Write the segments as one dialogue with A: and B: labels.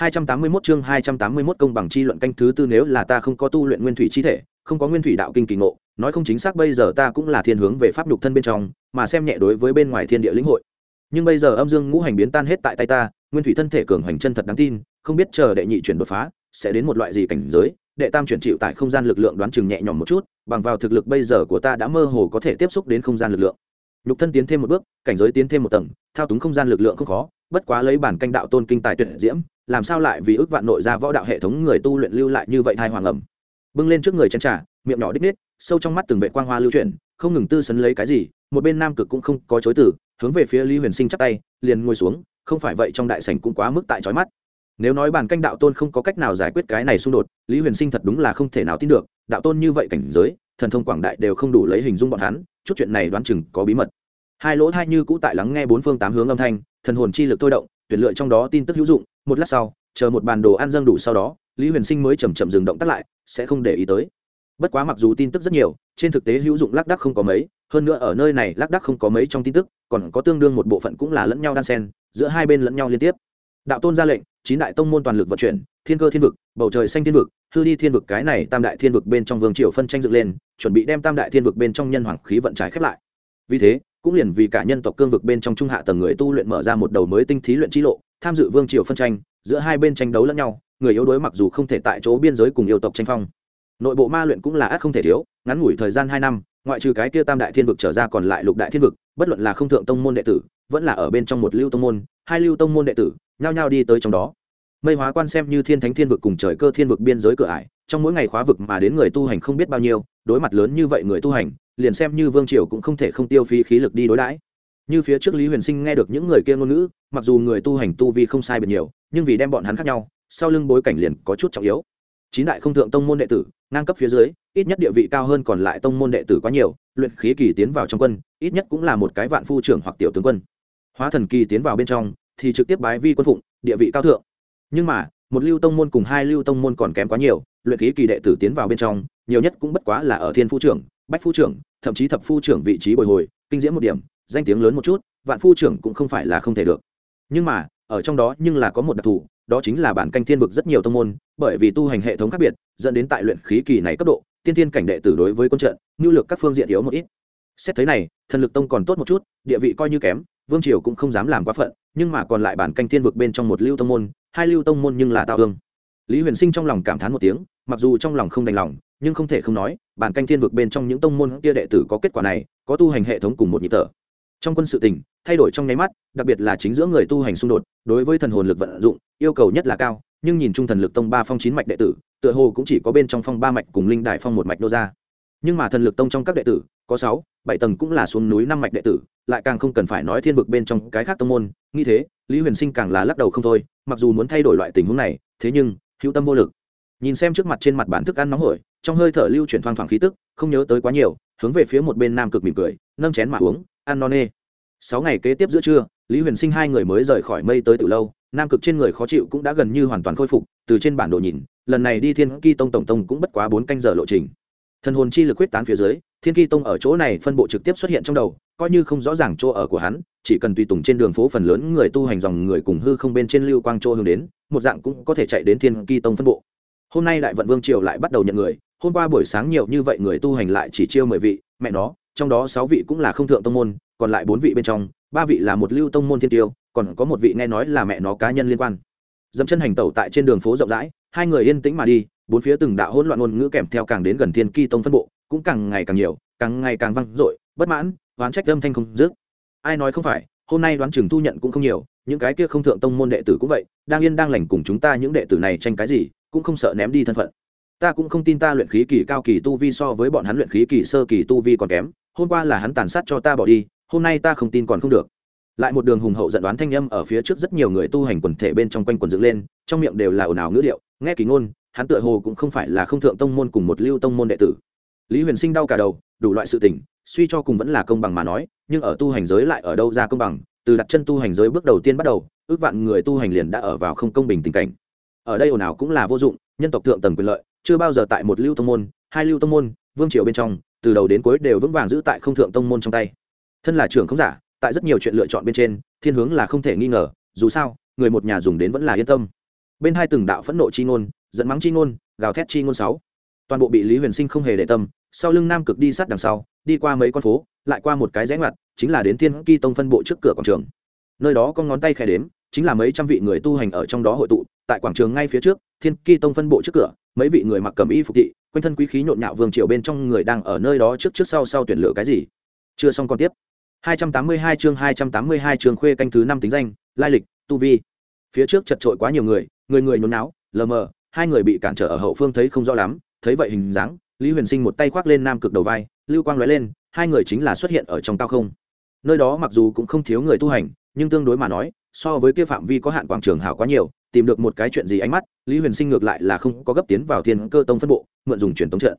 A: 281 chương 281 công bằng chi luận canh thứ tư nếu là ta không có tu luyện nguyên thủy chi thể, không có nguyên thủy đạo kinh kỳ ngộ, nói không chính xác bây giờ ta cũng là thiên hướng về pháp nhục thân bên trong, mà xem nhẹ đối với bên ngoài thiên địa lĩnh hội. Nhưng bây giờ âm dương ngũ hành biến tan hết tại tay ta, nguyên thủy thân thể cường hành chân thật đáng tin, không biết chờ đệ nhị chuyển đột phá, sẽ đến một loại gì cảnh giới, đệ tam chuyển chịu tại không gian lực lượng đoán chừng nhẹ nhõm một chút, bằng vào thực lực bây giờ của ta đã mơ hồ có thể tiếp xúc đến không gian lực lượng. Nhục thân tiến thêm một bước, cảnh giới tiến thêm một tầng, thao túng không gian lực lượng không khó, bất quá lấy bản canh đạo tôn kinh tài tuyệt diễm, làm sao lại vì ước vạn nội ra võ đạo hệ thống người tu luyện lưu lại như vậy thai hoàng ẩm? Bưng lên trước người chén trà, miệng nhỏ đích nết, sâu trong mắt từng vệ quang hoa lưu chuyển, không ngừng tư sấn lấy cái gì, một bên nam cực cũng không có chối từ, hướng về phía lý huyền sinh chắp tay, liền ngồi xuống, không phải vậy trong đại sảnh cũng quá mức tại trói mắt. Nếu nói bản canh đạo tôn không có cách nào giải quyết cái này xung đột, lý huyền sinh thật đúng là không thể nào tin được, đạo tôn như vậy cảnh giới, thần thông quảng đại đều không đủ lấy hình dung bọn hắn, chút chuyện này đoán chừng có bí mật. Hai lỗ thai như cũ tại lắng nghe bốn phương tám hướng âm thanh, thần hồn chi lực thôi động, tuyển lựa trong đó tin tức hữu dụng một lát sau, chờ một bàn đồ ăn dâng đủ sau đó, lý huyền sinh mới chầm chậm dừng động tắt lại, sẽ không để ý tới. Bất quá mặc dù tin tức rất nhiều, trên thực tế hữu dụng lác đắc không có mấy, hơn nữa ở nơi này lác đắc không có mấy trong tin tức, còn có tương đương một bộ phận cũng là lẫn nhau đan sen giữa hai bên lẫn nhau liên tiếp. Đạo tôn ra lệnh, chín đại tông môn toàn lực vận chuyển, thiên cơ thiên vực, bầu trời xanh thiên vực, hư đi thiên vực, cái này tam đại thiên vực bên trong vương triều phân tranh dựng lên, chuẩn bị đem tam đại thiên vực bên trong nhân hoàng khí vận trải khép lại. Vì thế, cũng liền vì cả nhân tộc cương vực bên trong trung hạ tầng người tu luyện mở ra một đầu mới tinh thí luyện trí lộ tham dự vương triều phân tranh, giữa hai bên tranh đấu lẫn nhau, người yếu đuối mặc dù không thể tại chỗ biên giới cùng yêu tộc tranh phong. Nội bộ ma luyện cũng là ác không thể thiếu, ngắn ngủi thời gian hai năm, ngoại trừ cái kia tam đại thiên vực trở ra còn lại lục đại thiên vực, bất luận là không thượng tông môn đệ tử, vẫn là ở bên trong một lưu tông môn, hai lưu tông môn đệ tử, nhao nhao đi tới trong đó. Mây hóa quan xem như thiên thánh thiên vực cùng trời cơ thiên vực biên giới cửa ải, trong mỗi ngày khóa vực mà đến người tu hành không biết bao nhiêu, đối mặt lớn như vậy người tu hành, liền xem như vương triều cũng không thể không tiêu phí khí lực đi đối đãi như phía trước lý huyền sinh nghe được những người kia ngôn ngữ, mặc dù người tu hành tu vi không sai biệt nhiều, nhưng vì đem bọn hắn khác nhau, sau lưng bối cảnh liền có chút trọng yếu. Chín đại không thượng tông môn đệ tử, ngang cấp phía dưới, ít nhất địa vị cao hơn còn lại tông môn đệ tử quá nhiều, luyện khí kỳ tiến vào trong quân, ít nhất cũng là một cái vạn phu trưởng hoặc tiểu tướng quân. Hóa thần kỳ tiến vào bên trong, thì trực tiếp bái vi quân phụng, địa vị cao thượng. Nhưng mà, một lưu tông môn cùng hai lưu tông môn còn kém quá nhiều, luyện khí kỳ đệ tử tiến vào bên trong, nhiều nhất cũng bất quá là ở thiên phu trưởng, bách phu trưởng, thậm chí thập phu trưởng vị trí bồi hồi, kinh diễm một điểm danh tiếng lớn một chút, vạn phu trưởng cũng không phải là không thể được. Nhưng mà, ở trong đó nhưng là có một đặc thù, đó chính là bản canh thiên vực rất nhiều tông môn, bởi vì tu hành hệ thống khác biệt, dẫn đến tại luyện khí kỳ này cấp độ, tiên tiên cảnh đệ tử đối với quân trận, nhu lược các phương diện yếu một ít. Xét thấy này, thần lực tông còn tốt một chút, địa vị coi như kém, vương triều cũng không dám làm quá phận, nhưng mà còn lại bản canh thiên vực bên trong một lưu tông môn, hai lưu tông môn nhưng là tạo ương. Lý huyền sinh trong lòng cảm thán một tiếng, mặc dù trong lòng không đành lòng, nhưng không thể không nói, bản canh thiên vực bên trong những tông môn kia đệ tử có kết quả này, có tu hành hệ thống cùng một nhịp thở trong quân sự tình, thay đổi trong nháy mắt, đặc biệt là chính giữa người tu hành xung đột, đối với thần hồn lực vận dụng, yêu cầu nhất là cao, nhưng nhìn chung thần lực tông ba phong chín mạch đệ tử, tựa hồ cũng chỉ có bên trong phong ba mạch cùng linh đại phong một mạch đô ra. Nhưng mà thần lực tông trong các đệ tử, có sáu, bảy tầng cũng là xuống núi năm mạch đệ tử, lại càng không cần phải nói thiên vực bên trong cái khác tông môn, nghĩ thế, lý huyền sinh càng là lắc đầu không thôi, mặc dù muốn thay đổi loại tình huống này, thế nhưng, hữu tâm vô lực. Nhìn xem trước mặt trên mặt bản thức ăn nóng hổi, trong hơi thở lưu chuyển thoang thoảng khí tức, không nhớ tới quá nhiều, hướng về phía một bên nam cực mỉm cười, nâng chén mà uống ăn non nê sáu ngày kế tiếp giữa trưa, lý huyền sinh hai người mới rời khỏi mây tới từ lâu, nam cực trên người khó chịu cũng đã gần như hoàn toàn khôi phục, từ trên bản đồ nhìn, lần này đi thiên ki tông tổng tông cũng bất quá bốn canh giờ lộ trình. Thần hồn chi lực quyết tán phía dưới, thiên ki tông ở chỗ này phân bộ trực tiếp xuất hiện trong đầu, coi như không rõ ràng chỗ ở của hắn, chỉ cần tùy tùng trên đường phố phần lớn người tu hành dòng người cùng hư không bên trên lưu quang chỗ hướng đến, một dạng cũng có thể chạy đến thiên ki tông phân bộ. Hôm nay đại vận vương triều lại bắt đầu nhận người, hôm qua buổi sáng nhiều như vậy người tu hành lại chỉ chiêu mười vị, mẹ nó trong đó sáu vị cũng là không thượng tông môn, còn lại bốn vị bên trong, ba vị là một lưu tông môn thiên tiêu, còn có một vị nghe nói là mẹ nó cá nhân liên quan. Dẫm chân hành tẩu tại trên đường phố rộng rãi, hai người yên tĩnh mà đi, bốn phía từng đạo hỗn loạn ngôn ngữ kèm theo càng đến gần thiên kỳ tông phân bộ, cũng càng ngày càng nhiều, càng ngày càng vang dội, bất mãn, oán trách âm thanh không dứt. Ai nói không phải, hôm nay đoán chừng thu nhận cũng không nhiều, những cái kia không thượng tông môn đệ tử cũng vậy, đang yên đang lành cùng chúng ta những đệ tử này tranh cái gì, cũng không sợ ném đi thân phận ta cũng không tin ta luyện khí kỳ cao kỳ tu vi so với bọn hắn luyện khí kỳ sơ kỳ tu vi còn kém, hôm qua là hắn tàn sát cho ta bỏ đi, hôm nay ta không tin còn không được. Lại một đường hùng hậu giận đoán thanh â m ở phía trước rất nhiều người tu hành quần thể bên trong quanh quần dựng lên, trong miệng đều là ồn ào ngữ điệu, nghe kỳ ngôn, hắn tựa hồ cũng không phải là không thượng tông môn cùng một lưu tông môn đệ tử. Lý huyền sinh đau cả đầu, đủ loại sự tình, suy cho cùng vẫn là công bằng mà nói, nhưng ở tu hành giới lại ở đâu ra công bằng, từ đặt chân tu hành giới bước đầu tiên bắt đầu, ước vạn người tu hành liền đã ở vào không công bình tình cảnh. Ở đây ồn ào cũng là vô dụng, nhân tộc thượng tầng quyền lợi chưa bao giờ tại một lưu tông môn, hai lưu tông môn, vương triều bên trong, từ đầu đến cuối đều vững vàng giữ tại không thượng tông môn trong tay. Thân là trưởng không giả, tại rất nhiều chuyện lựa chọn bên trên, thiên hướng là không thể nghi ngờ, dù sao, người một nhà dùng đến vẫn là yên tâm. Bên hai từng đạo phẫn nộ chi ngôn dẫn mắng chi ngôn, gào thét chi ngôn sáu. Toàn bộ bị lý huyền sinh không hề để tâm, sau lưng nam cực đi sát đằng sau, đi qua mấy con phố, lại qua một cái rẽ ngoặt, chính là đến thiên kỳ tông phân bộ trước cửa quảng trường. Nơi đó con ngón tay khẽ đếm, chính là mấy trăm vị người tu hành ở trong đó hội tụ, tại quảng trường ngay phía trước, thiên kỳ tông phân bộ trước cửa mấy vị người mặc cầm y phục thị, quanh thân quý khí nhộn nhạo vương triều bên trong người đang ở nơi đó trước trước sau sau tuyển lựa cái gì? Chưa xong còn tiếp. 282 chương 282 chương khuê canh thứ năm tính danh, lai lịch, tu vi. Phía trước chật trội quá nhiều người người người nhốn náo lờ mờ, hai người bị cản trở ở hậu phương thấy không rõ lắm, thấy vậy hình dáng, lý huyền sinh một tay khoác lên nam cực đầu vai, lưu quang lóe lên, hai người chính là xuất hiện ở trong cao không. Nơi đó mặc dù cũng không thiếu người tu hành, nhưng tương đối mà nói, so với kia phạm vi có hạn quảng trường hảo quá nhiều tìm được một cái chuyện gì ánh mắt, lý huyền sinh ngược lại là không có gấp tiến vào thiên cơ tông phân bộ, mượn dùng truyền tống trận.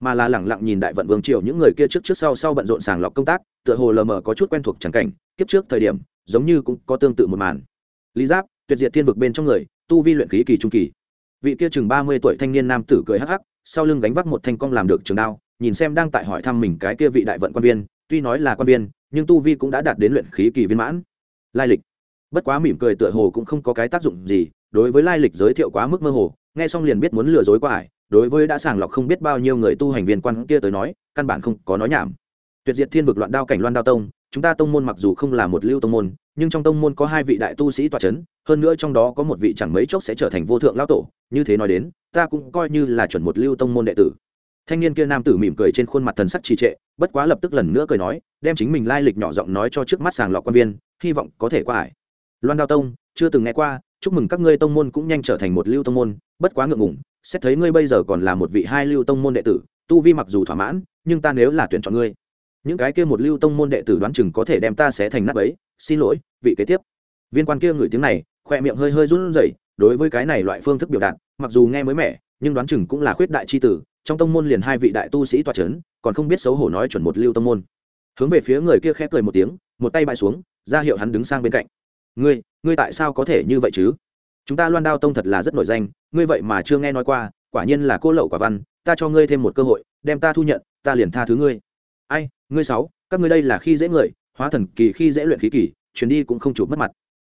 A: Mà là lẳng lặng nhìn đại vận vương triều những người kia trước trước sau sau bận rộn sàng lọc công tác, tựa hồ lờ mờ có chút quen thuộc chẳng cảnh, kiếp trước thời điểm, giống như cũng có tương tự một màn. Lý giáp, tuyệt diệt thiên vực bên trong người, tu vi luyện khí kỳ trung kỳ. Vị kia chừng ba mươi tuổi thanh niên nam tử cười hắc hắc, sau lưng gánh vác một thanh công làm được trường đao, nhìn xem đang tại hỏi thăm mình cái kia vị đại vận quan viên, tuy nói là quan viên, nhưng tu vi cũng đã đạt đến luyện khí kỳ viên mãn. Lai lịch. Bất quá mỉm cười tựa hồ cũng không có cái tác dụng gì đối với lai lịch giới thiệu quá mức mơ hồ, nghe xong liền biết muốn lừa dối qua ải, đối với đã sàng lọc không biết bao nhiêu người tu hành viên quan kia tới nói, căn bản không có nói nhảm. Tuyệt diệt thiên vực loạn đao cảnh loan đao tông, chúng ta tông môn mặc dù không là một lưu tông môn, nhưng trong tông môn có hai vị đại tu sĩ tọa c h ấ n hơn nữa trong đó có một vị chẳng mấy chốc sẽ trở thành vô thượng lao tổ, như thế nói đến, ta cũng coi như là chuẩn một lưu tông môn đệ tử. Thanh niên kia nam tử mỉm cười trên khuôn mặt thần sắc trì trệ, bất quá lập tức lần nữa cười nói, đem chính mình lai lịch nhỏ giọng nói cho trước mắt sàng lọc quan viên, hy vọng có thể qua ải. Loan đao tông, chưa từng nghe qua chúc mừng các ngươi tông môn cũng nhanh trở thành một lưu tông môn, bất quá ngượng ngủng xét thấy ngươi bây giờ còn là một vị hai lưu tông môn đệ tử, tu vi mặc dù thỏa mãn, nhưng ta nếu là tuyển chọn ngươi, những cái kia một lưu tông môn đệ tử đoán chừng có thể đem ta sẽ thành nắp ấy xin lỗi, vị kế tiếp. Viên quan kia ngửi tiếng này, khoe miệng hơi hơi run rẩy, đối với cái này loại phương thức biểu đạt, mặc dù nghe mới mẻ, nhưng đoán chừng cũng là khuyết đại c h i tử, trong tông môn liền hai vị đại tu sĩ toa c h ấ n còn không biết xấu hổ nói chuẩn một lưu tông môn. Hướng về phía người kia khẽ cười một tiếng, một tay bại xuống, ra hiệu hắn đứng sang bên cạnh ngươi ngươi tại sao có thể như vậy chứ? Chúng ta loan đao tông thật là rất nổi danh, ngươi vậy mà chưa nghe nói qua, quả nhiên là cô lậu quả văn, ta cho ngươi thêm một cơ hội, đem ta thu nhận, ta liền tha thứ ngươi. Ai, ngươi sáu, các ngươi đây là khi dễ người, hóa thần kỳ khi dễ luyện khí kỳ chuyến đi cũng không chụp mất mặt.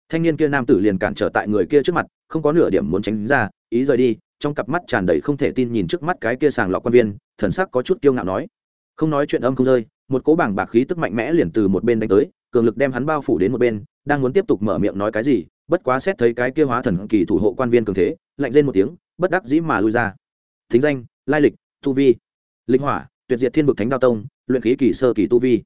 A: Thanh niên kia nam tử liền cản trở tại người kia trước mặt, không có nửa điểm muốn tránh ra, ý rời đi, trong cặp mắt tràn đầy không thể tin nhìn trước mắt cái kia sàng lọc quan viên, thần sắc có chút kiêu ngạo nói. Không nói chuyện âm không rơi, một cố bảng bạc khí tức mạnh mẽ liền từ một bên đánh tới, cường lực đem hắn bao phủ đến một bên đang muốn tiếp tục mở miệng nói cái gì, bất quá xét thấy cái kia hóa thần kỳ thủ hộ quan viên cường thế, lạnh lên một tiếng, bất đắc dĩ mà lui ra. Thính danh, lai lịch, tu vi. Linh hỏa, tuyệt diệt thiên vực thánh đao tông, luyện khí kỳ sơ kỳ tu vi.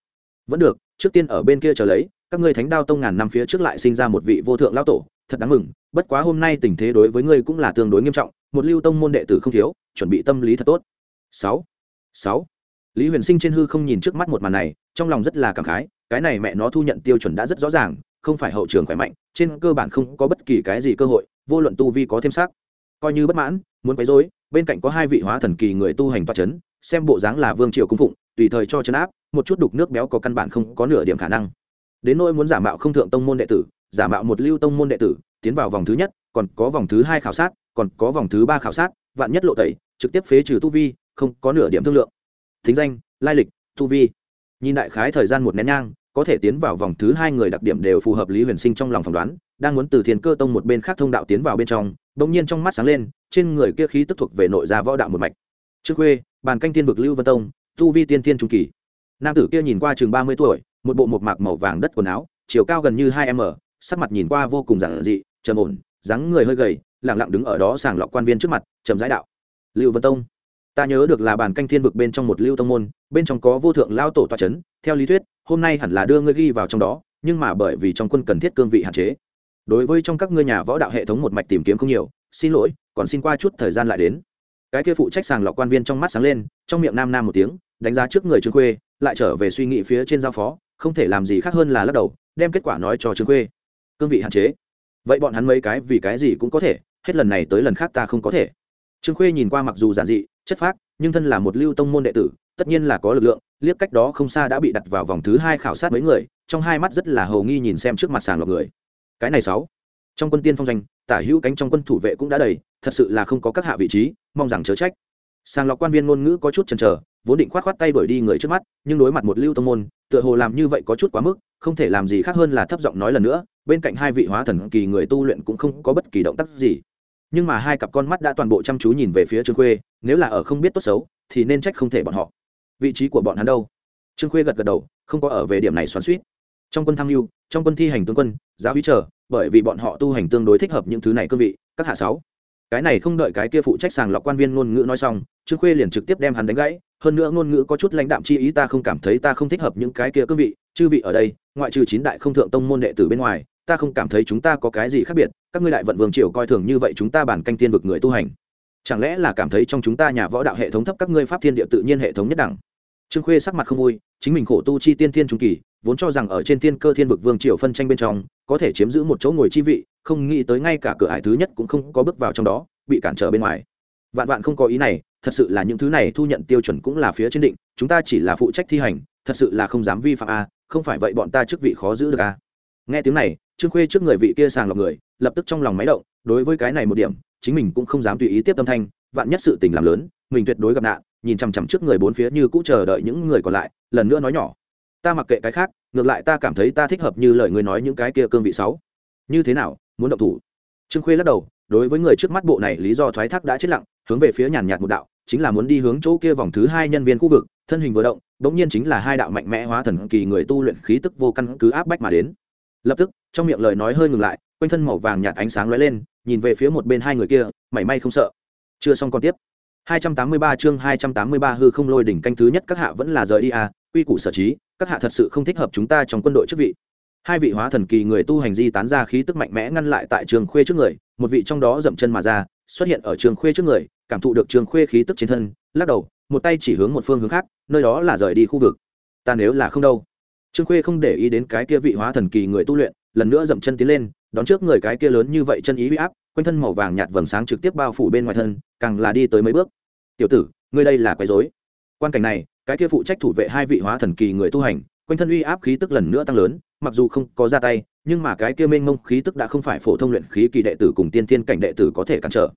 A: Vẫn được, trước tiên ở bên kia chờ lấy, các ngươi thánh đao tông ngàn năm phía trước lại sinh ra một vị vô thượng lão tổ, thật đáng mừng, bất quá hôm nay tình thế đối với ngươi cũng là tương đối nghiêm trọng, một lưu tông môn đệ tử không thiếu, chuẩn bị tâm lý thật tốt. Sáu. Sáu. Lý huyền sinh trên hư không nhìn trước mắt một màn này, trong lòng rất là cảm khái, cái này mẹ nó thu nhận tiêu chuẩn đã rất rõ ràng không phải hậu trường khỏe mạnh, trên cơ bản không có bất kỳ cái gì cơ hội, vô luận tu vi có thêm sắc coi như bất mãn, muốn quấy rối, bên cạnh có hai vị hóa thần kỳ người tu hành toa chấn, xem bộ dáng là vương triều cung phụng, tùy thời cho chấn áp, một chút đục nước béo có căn bản không có nửa điểm khả năng. Đến nỗi muốn giả mạo không thượng tông môn đệ tử, giả mạo một lưu tông môn đệ tử, tiến vào vòng thứ nhất, còn có vòng thứ hai khảo sát, còn có vòng thứ ba khảo sát, vạn nhất lộ tẩy, trực tiếp phế trừ tu vi, không có nửa điểm thương lượng. Thính danh, lai lịch, tu vi. Nhìn đại khái thời gian một nén nhang có thể tiến vào vòng thứ hai người đặc điểm đều phù hợp lý huyền sinh trong lòng phỏng đoán, đang muốn từ thiên cơ tông một bên khác thông đạo tiến vào bên trong bỗng nhiên trong mắt sáng lên, trên người kia khí tức thuộc về nội gia võ đạo một mạch. Trước khuê, bàn canh tiên vực lưu vân tông, tu vi tiên tiên trung kỳ. Nam tử kia nhìn qua chừng ba mươi tuổi, một bộ một mạc màu vàng đất quần áo, chiều cao gần như hai m, sắc mặt nhìn qua vô cùng giản dị, trầm ổn, dáng người hơi gầy lẳng lặng đứng ở đó sàng lọc quan viên trước mặt trầm giái đạo lưu vân tông ta nhớ được là bàn canh thiên vực bên trong một lưu tông môn, bên trong có vô thượng lao tổ toa c h ấ n theo lý thuyết, hôm nay hẳn là đưa ngươi ghi vào trong đó, nhưng mà bởi vì trong quân cần thiết cương vị hạn chế. Đối với trong các ngươi nhà võ đạo hệ thống một mạch tìm kiếm không nhiều, xin lỗi, còn xin qua chút thời gian lại đến. Cái kia phụ trách sàng lọc quan viên trong mắt sáng lên, trong miệng nam nam một tiếng, đánh giá trước người trương khuê, lại trở về suy nghĩ phía trên giao phó, không thể làm gì khác hơn là lắc đầu, đem kết quả nói cho trương khuê. Cương vị hạn chế. Vậy bọn hắn mấy cái vì cái gì cũng có thể, hết lần này tới lần khác ta không có thể. Trương khuê nhìn qua mặc dù giản dị chất phác, nhưng thân là một lưu tông môn đệ tử, tất nhiên là có lực lượng, liếc cách đó không xa đã bị đặt vào vòng thứ hai khảo sát mấy người, trong hai mắt rất là hầu nghi nhìn xem trước mặt sàng lọc người. Cái này sáu. Trong quân tiên phong danh tả hữu cánh trong quân thủ vệ cũng đã đầy, thật sự là không có các hạ vị trí, mong rằng chớ trách. Sàng lọc quan viên ngôn ngữ có chút chần chờ, vốn định khoát khoát tay đuổi đi người trước mắt, nhưng đối mặt một lưu tông môn, tựa hồ làm như vậy có chút quá mức, không thể làm gì khác hơn là thấp giọng nói lần nữa, bên cạnh hai vị hóa thần kỳ người tu luyện cũng không có bất kỳ động tác gì nhưng mà hai cặp con mắt đã toàn bộ chăm chú nhìn về phía trương khuê, nếu là ở không biết tốt xấu, thì nên trách không thể bọn họ. Vị trí của bọn hắn đâu? Trương khuê gật gật đầu, không có ở về điểm này xoắn suýt trong quân tham mưu, trong quân thi hành tướng quân, giáo hí trở bởi vì bọn họ tu hành tương đối thích hợp những thứ này cương vị, các hạ sáu. Cái này không đợi cái kia phụ trách sàng lọc quan viên ngôn ngữ nói xong, trương khuê liền trực tiếp đem hắn đánh gãy. Hơn nữa ngôn ngữ có chút lãnh đạm chi ý ta không cảm thấy ta không thích hợp những cái kia cương vị, chư vị ở đây, ngoại trừ chín đại không thượng tông môn đệ tử bên ngoài, ta không cảm thấy chúng ta có cái gì khác biệt các ngươi đại vận vương triều coi thường như vậy chúng ta bản canh tiên vực người tu hành. Chẳng lẽ là cảm thấy trong chúng ta nhà võ đạo hệ thống thấp các ngươi pháp thiên địa tự nhiên hệ thống nhất đẳng? Trương khuê sắc mặt không vui, chính mình khổ tu chi tiên thiên trung kỳ, vốn cho rằng ở trên thiên cơ thiên vực vương triều phân tranh bên trong, có thể chiếm giữ một chỗ ngồi chi vị, không nghĩ tới ngay cả cửa ải thứ nhất cũng không có bước vào trong đó, bị cản trở bên ngoài. Vạn vạn không có ý này, thật sự là những thứ này thu nhận tiêu chuẩn cũng là phía trên định, chúng ta chỉ là phụ trách thi hành, thật sự là không dám vi phạm a, không phải vậy bọn ta chức vị khó giữ được a. Nghe tiếng này, trương khuê trước người vị kia sàng lọc người lập tức trong lòng máy động, đối với cái này một điểm, chính mình cũng không dám tùy ý tiếp tâm thanh, vạn nhất sự tình làm lớn, mình tuyệt đối gặp nạn, nhìn chằm chằm trước người bốn phía như cũ chờ đợi những người còn lại, lần nữa nói nhỏ. Ta mặc kệ cái khác, ngược lại ta cảm thấy ta thích hợp như lời người nói những cái kia cương vị sáu. Như thế nào, muốn động thủ? Trương khuê lắc đầu, đối với người trước mắt bộ này lý do thoái thác đã chết lặng, hướng về phía nhàn nhạt một đạo, chính là muốn đi hướng chỗ kia vòng thứ hai nhân viên khu vực, thân hình vừa động, bỗng nhiên chính là hai đạo mạnh mẽ hóa thần kỳ người tu luyện khí tức vô căn cứ áp bách mà đến. Lập tức, trong miệng lời nói hơi ngừng lại quanh thân màu vàng nhạt ánh sáng lóe lên, nhìn về phía một bên hai người kia, mảy may không sợ. Chưa xong còn tiếp. 283 chương 283 hư không lôi đỉnh canh thứ nhất, các hạ vẫn là rời đi à quy củ sở trí, các hạ thật sự không thích hợp chúng ta trong quân đội chức vị. Hai vị hóa thần kỳ người tu hành di tán ra khí tức mạnh mẽ ngăn lại tại trường khuê trước người, một vị trong đó dậm chân mà ra, xuất hiện ở trường khuê trước người, cảm thụ được trường khuê khí tức trên thân, lắc đầu, một tay chỉ hướng một phương hướng khác, nơi đó là rời đi khu vực. Ta nếu là không đâu. Trường khuê không để ý đến cái kia vị hóa thần kỳ người tu luyện, lần nữa dậm chân tiến lên đón trước người cái kia lớn như vậy chân ý huy áp, quanh thân màu vàng nhạt vầng sáng trực tiếp bao phủ bên ngoài thân, càng là đi tới mấy bước. Tiểu tử, ngươi đây là quấy rối. Quan cảnh này, cái kia phụ trách thủ vệ hai vị hóa thần kỳ người tu hành, quanh thân uy áp khí tức lần nữa tăng lớn, mặc dù không có ra tay, nhưng mà cái kia mênh mông khí tức đã không phải phổ thông luyện khí kỳ đệ tử cùng tiên tiên cảnh đệ tử có thể cản trở.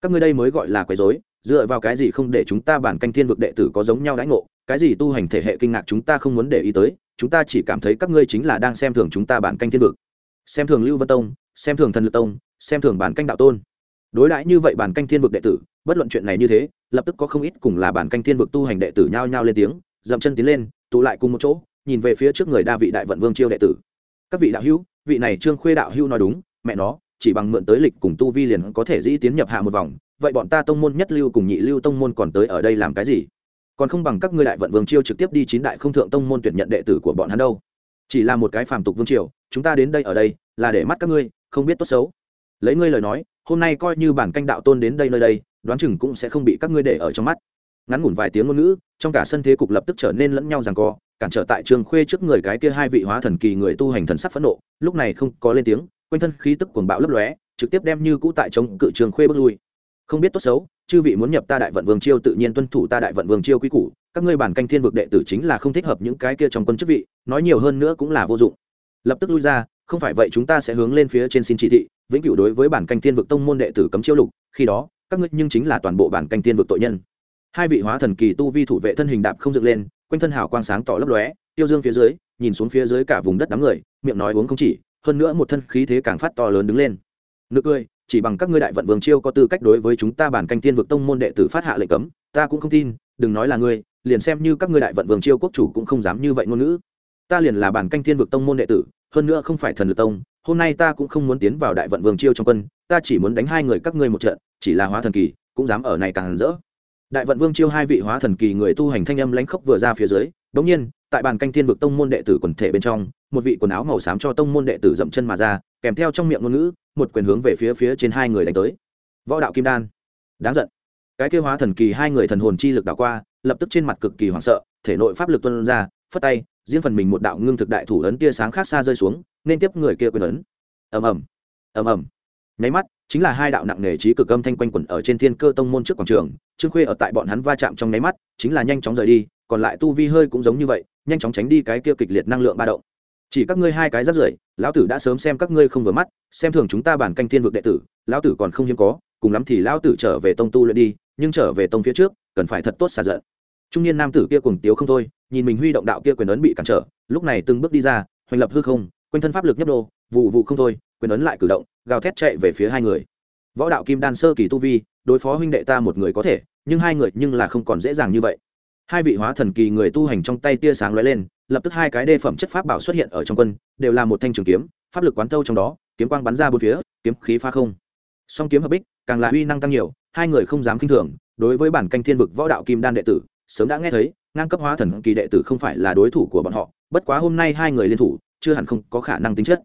A: Các ngươi đây mới gọi là quấy rối, dựa vào cái gì không để chúng ta bản canh thiên vực đệ tử có giống nhau đãi ngộ, cái gì tu hành thể hệ kinh ngạc chúng ta không muốn để ý tới, chúng ta chỉ cảm thấy các ngươi chính là đang xem thường chúng ta bản canh thiên vực xem thường lưu vân tông, xem thường thần lực tông, xem thường bản canh đạo tôn. Đối đãi như vậy bản canh thiên vực đệ tử, bất luận chuyện này như thế, lập tức có không ít cùng là bản canh thiên vực tu hành đệ tử nhao nhao lên tiếng, dậm chân tiến lên, tụ lại cùng một chỗ, nhìn về phía trước người đa vị đại vận vương chiêu đệ tử. Các vị đạo hữu, vị này trương khuê đạo hữu nói đúng, mẹ nó, chỉ bằng mượn tới lịch cùng tu vi liền có thể dĩ tiến nhập hạ một vòng, vậy bọn ta tông môn nhất lưu cùng nhị lưu tông môn còn tới ở đây làm cái gì? Còn không bằng các ngươi đại vận vương chiêu trực tiếp đi chín đại không thượng tông môn tuyển nhận đệ tử của bọn hắn đâu chỉ là một cái phàm tục vương triều, chúng ta đến đây ở đây là để mắt các ngươi, không biết tốt xấu. Lấy ngươi lời nói, hôm nay coi như bản canh đạo tôn đến đây nơi đây, đoán chừng cũng sẽ không bị các ngươi để ở trong mắt. Ngắn ngủn vài tiếng ngôn ngữ, trong cả sân thế cục lập tức trở nên lẫn nhau rằng co, cản trở tại trường khuê trước người cái kia hai vị hóa thần kỳ người tu hành thần sắc phẫn nộ, lúc này không có lên tiếng, quanh thân khí tức cuồng bạo lấp lóe, trực tiếp đem như cũ tại chống cự trường khuê bước lui không biết tốt xấu, chư vị muốn nhập ta đại vận vương chiêu tự nhiên tuân thủ ta đại vận vương chiêu quy củ, các ngươi bản canh thiên vực đệ tử chính là không thích hợp những cái kia trong quân chức vị, nói nhiều hơn nữa cũng là vô dụng. Lập tức lui ra, không phải vậy chúng ta sẽ hướng lên phía trên xin chỉ thị, vĩnh cửu đối với bản canh thiên vực tông môn đệ tử cấm chiêu lục, khi đó, các ngươi nhưng chính là toàn bộ bản canh thiên vực tội nhân. Hai vị hóa thần kỳ tu vi thủ vệ thân hình đạp không dựng lên, quanh thân hào quang sáng tỏ lấp lóe, tiêu dương phía dưới, nhìn xuống phía dưới cả vùng đất đám người, miệng nói uống không chỉ, hơn nữa một thân khí thế càng phát to lớn đứng lên. Nực cười chỉ bằng các ngươi đại vận vương chiêu có tư cách đối với chúng ta bản canh tiên vực tông môn đệ tử phát hạ lệnh cấm, ta cũng không tin, đừng nói là ngươi, liền xem như các ngươi đại vận vương chiêu quốc chủ cũng không dám như vậy ngôn ngữ. Ta liền là bản canh tiên vực tông môn đệ tử, hơn nữa không phải thần lực tông, hôm nay ta cũng không muốn tiến vào đại vận vương chiêu trong quân, ta chỉ muốn đánh hai người các ngươi một trận, chỉ là hóa thần kỳ, cũng dám ở này càng rỡ. Đại vận vương chiêu hai vị hóa thần kỳ người tu hành thanh âm lãnh khốc vừa ra phía dưới bỗng nhiên, tại bàn canh tiên vực tông môn đệ tử quần thể bên trong, một vị quần áo màu xám cho tông môn đệ tử dậm chân mà ra, kèm theo trong miệng ngôn ngữ một quyền hướng về phía phía trên hai người đánh tới. Võ đạo kim đan. Đáng giận. Cái kêu hóa thần kỳ hai người thần hồn chi lực đảo qua, lập tức trên mặt cực kỳ hoảng sợ, thể nội pháp lực tuân ra, phất tay, riêng phần mình một đạo ngưng thực đại thủ ấn tia sáng khác xa rơi xuống, nên tiếp người kia quyền ấn. Ầm ầm. Ầm ầm. Nháy mắt, chính là hai đạo nặng nề trí cực âm thanh quanh quẩn ở trên thiên cơ tông môn trước quảng trường, trương khuê ở tại bọn hắn va chạm trong nháy mắt, chính là nhanh chóng rời đi, còn lại tu vi hơi cũng giống như vậy, nhanh chóng tránh đi cái kia kịch liệt năng lượng ba động. Chỉ các ngươi hai cái rất rưởi lão tử đã sớm xem các ngươi không vừa mắt, xem thường chúng ta bản canh thiên vực đệ tử, lão tử còn không hiếm có, cùng lắm thì lão tử trở về tông tu luyện đi, nhưng trở về tông phía trước, cần phải thật tốt xả giận. Trung niên nam tử kia cùng tiếu không thôi, nhìn mình huy động đạo kia quyền ấn bị cản trở, lúc này từng bước đi ra, hoành lập hư không, quanh thân pháp lực nhấp đô vụ vụ không thôi, quyền ấn lại cử động, gào thét chạy về phía hai người. Võ đạo kim đan sơ kỳ tu vi, đối phó huynh đệ ta một người có thể, nhưng hai người nhưng là không còn dễ dàng như vậy. Hai vị hóa thần kỳ người tu hành trong tay tia sáng lóe lên lập tức hai cái đê phẩm chất pháp bảo xuất hiện ở trong quân, đều là một thanh trường kiếm, pháp lực quán thâu trong đó, kiếm quang bắn ra bốn phía, kiếm khí pha không. Song kiếm hợp bích, càng là uy năng tăng nhiều, hai người không dám kinh thường, đối với bản canh thiên vực võ đạo kim đan đệ tử, sớm đã nghe thấy, ngang cấp hóa thần kỳ đệ tử không phải là đối thủ của bọn họ, bất quá hôm nay hai người liên thủ, chưa hẳn không có khả năng tính chất.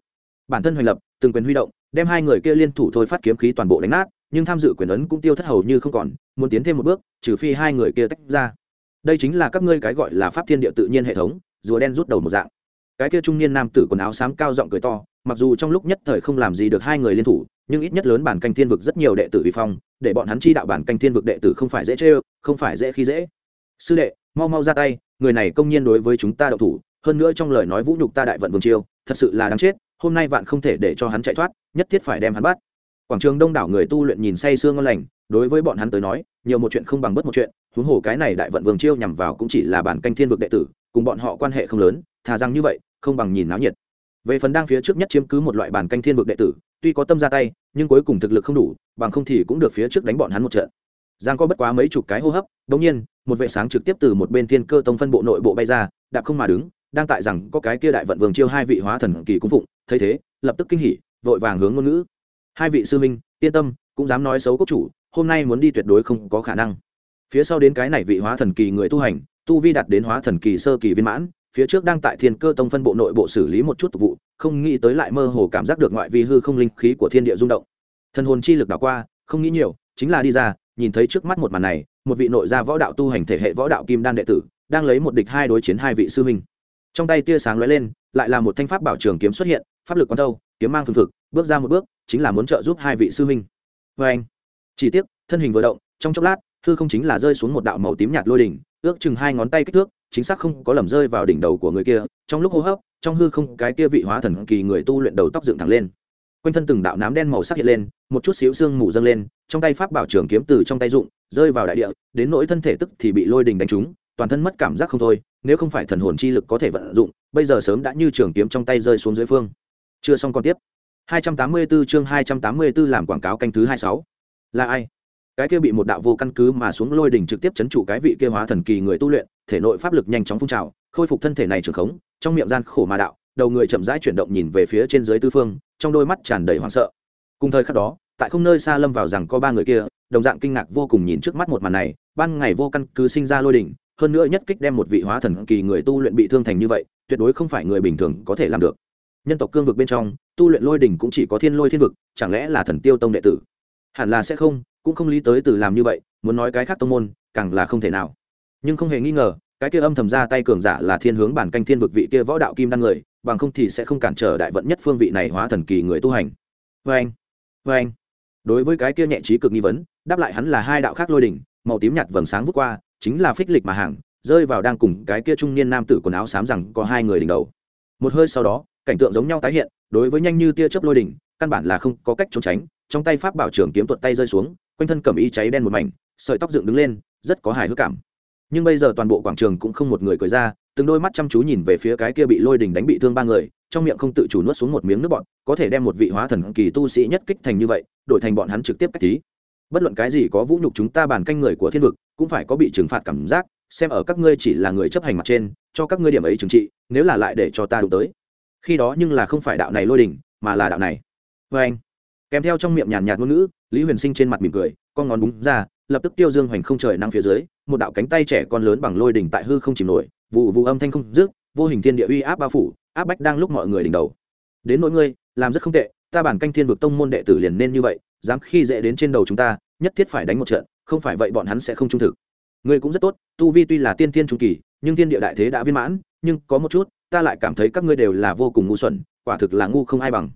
A: Bản thân hoành lập, từng quyền huy động, đem hai người kia liên thủ thôi phát kiếm khí toàn bộ đánh nát, nhưng tham dự quyền ấn cũng tiêu thất hầu như không còn, muốn tiến thêm một bước, trừ phi hai người kia tách ra. Đây chính là các ngươi cái gọi là pháp thiên địa tự nhiên hệ thống rùa đen rút đầu một dạng. Cái kia trung niên nam tử quần áo xám cao giọng cười to, mặc dù trong lúc nhất thời không làm gì được hai người liên thủ, nhưng ít nhất lớn bản canh thiên vực rất nhiều đệ tử vi phong, để bọn hắn chi đạo bản canh thiên vực đệ tử không phải dễ chê không phải dễ khi dễ. Sư đệ, mau mau ra tay, người này công nhiên đối với chúng ta đậu thủ, hơn nữa trong lời nói vũ nhục ta đại vận vương chiêu thật sự là đáng chết, hôm nay vạn không thể để cho hắn chạy thoát, nhất thiết phải đem hắn bắt. Quảng trường đông đảo người tu luyện nhìn say sương ngon lành, đối với bọn hắn tới nói, nhiều một chuyện không bằng bất một chuyện, huống hồ cái này đại vận vương chiêu nhằm vào cũng chỉ là bản canh thiên vực đệ tử cùng bọn họ quan hệ không lớn, thà rằng như vậy, không bằng nhìn náo nhiệt. Về phần đang phía trước nhất chiếm cứ một loại bản canh thiên vực đệ tử, tuy có tâm ra tay, nhưng cuối cùng thực lực không đủ, bằng không thì cũng được phía trước đánh bọn hắn một trận. Giang có bất quá mấy chục cái hô hấp, đống nhiên, một vệ sáng trực tiếp từ một bên thiên cơ tông phân bộ nội bộ bay ra, đạp không mà đứng, đang tại rằng có cái kia đại vận vương chiêu hai vị hóa thần kỳ cung phụng, thấy thế, lập tức kinh hỉ, vội vàng hướng ngôn ngữ. Hai vị sư minh yên tâm, cũng dám nói xấu quốc chủ, hôm nay muốn đi tuyệt đối không có khả năng. Phía sau đến cái này vị hóa thần kỳ người tu hành tu vi đạt đến hóa thần kỳ sơ kỳ viên mãn, phía trước đang tại thiên cơ tông phân bộ nội bộ xử lý một chút tục vụ, không nghĩ tới lại mơ hồ cảm giác được ngoại vi hư không linh khí của thiên địa rung động. Thần hồn chi lực đảo qua, không nghĩ nhiều, chính là đi ra, nhìn thấy trước mắt một màn này, một vị nội gia võ đạo tu hành thể hệ võ đạo kim đan đệ tử, đang lấy một địch hai đối chiến hai vị sư huynh. Trong tay tia sáng lóe lên, lại là một thanh pháp bảo trường kiếm xuất hiện, pháp lực quán thâu, kiếm mang phương thực bước ra một bước, chính là muốn trợ giúp hai vị sư huynh. Vê anh chỉ tiếc, thân hình vừa động, trong chốc lát hư không chính là rơi xuống một đạo màu tím nhạt lôi đỉnh, ước chừng hai ngón tay kích thước, chính xác không có lầm rơi vào đỉnh đầu của người kia, trong lúc hô hấp, trong hư không, cái kia vị hóa thần kỳ người tu luyện đầu tóc dựng thẳng lên. Quanh thân từng đạo nám đen màu sắc hiện lên, một chút xíu xương mù dâng lên, trong tay pháp bảo trường kiếm từ trong tay dụng, rơi vào đại địa, đến nỗi thân thể tức thì bị lôi đình đánh trúng, toàn thân mất cảm giác không thôi, nếu không phải thần hồn chi lực có thể vận dụng, bây giờ sớm đã như trường kiếm trong tay rơi xuống dưới phương. Chưa xong còn tiếp. 284 chương 284 làm quảng cáo canh thứ 26. là ai? Cái kia bị một đạo vô căn cứ mà xuống lôi đỉnh trực tiếp chấn trụ cái vị kia hóa thần kỳ người tu luyện, thể nội pháp lực nhanh chóng phun trào, khôi phục thân thể này trường khống, trong miệng gian khổ mà đạo, đầu người chậm rãi chuyển động nhìn về phía trên dưới tư phương, trong đôi mắt tràn đầy hoảng sợ. Cùng thời khắc đó, tại không nơi xa lâm vào rằng có ba người kia, đồng dạng kinh ngạc vô cùng nhìn trước mắt một màn này, ban ngày vô căn cứ sinh ra lôi đỉnh, hơn nữa nhất kích đem một vị hóa thần kỳ người tu luyện bị thương thành như vậy, tuyệt đối không phải người bình thường có thể làm được. Nhân tộc cương vực bên trong, tu luyện lôi đỉnh cũng chỉ có thiên lôi thiên vực, chẳng lẽ là thần tiêu tông đệ tử? Hẳn là sẽ không cũng không lý tới từ làm như vậy, muốn nói cái khác tông môn, càng là không thể nào. Nhưng không hề nghi ngờ, cái kia âm thầm ra tay cường giả là thiên hướng bản canh thiên vực vị kia võ đạo kim đan người, bằng không thì sẽ không cản trở đại vận nhất phương vị này hóa thần kỳ người tu hành. Vê anh vê anh đối với cái kia nhẹ trí cực nghi vấn, đáp lại hắn là hai đạo khác lôi đỉnh, màu tím nhạt vầng sáng vút qua, chính là phích lịch mà hàng, rơi vào đang cùng cái kia trung niên nam tử quần áo xám rằng có hai người đỉnh đầu. Một hơi sau đó, cảnh tượng giống nhau tái hiện, đối với nhanh như tia chớp lôi đỉnh, căn bản là không có cách trốn tránh, trong tay pháp bảo trưởng kiếm tuột tay rơi xuống quanh thân cầm y cháy đen một mảnh sợi tóc dựng đứng lên rất có hài hước cảm. Nhưng bây giờ toàn bộ quảng trường cũng không một người cười ra từng đôi mắt chăm chú nhìn về phía cái kia bị lôi đình đánh bị thương ba người trong miệng không tự chủ nuốt xuống một miếng nước bọn có thể đem một vị hóa thần kỳ tu sĩ nhất kích thành như vậy đổi thành bọn hắn trực tiếp cách tí bất luận cái gì có vũ nhục chúng ta bàn canh người của thiên vực cũng phải có bị trừng phạt cảm giác xem ở các ngươi chỉ là người chấp hành mặt trên cho các ngươi điểm ấy trừng trị nếu là lại để cho ta đụng tới. Khi đó nhưng là không phải đạo này lôi đình, mà là đạo này. Vê anh kèm theo trong miệng nhàn nhạt ngôn ngữ lý huyền sinh trên mặt mỉm cười, con ngón búng ra, lập tức tiêu dương hoành không trời năng phía dưới, một đạo cánh tay trẻ con lớn bằng lôi đỉnh tại hư không chìm nổi, vụ vụ âm thanh không dứt, vô hình thiên địa uy áp bao phủ, áp bách đang lúc mọi người đỉnh đầu. Đến nỗi ngươi, làm rất không tệ, ta bản canh thiên vực tông môn đệ tử liền nên như vậy, dám khi dễ đến trên đầu chúng ta, nhất thiết phải đánh một trận, không phải vậy bọn hắn sẽ không trung thực. Ngươi cũng rất tốt, tu vi tuy là tiên tiên trung kỳ, nhưng thiên địa đại thế đã viên mãn, nhưng có một chút, ta lại cảm thấy các ngươi đều là vô cùng ngu xuẩn, quả thực là ngu không ai bằng.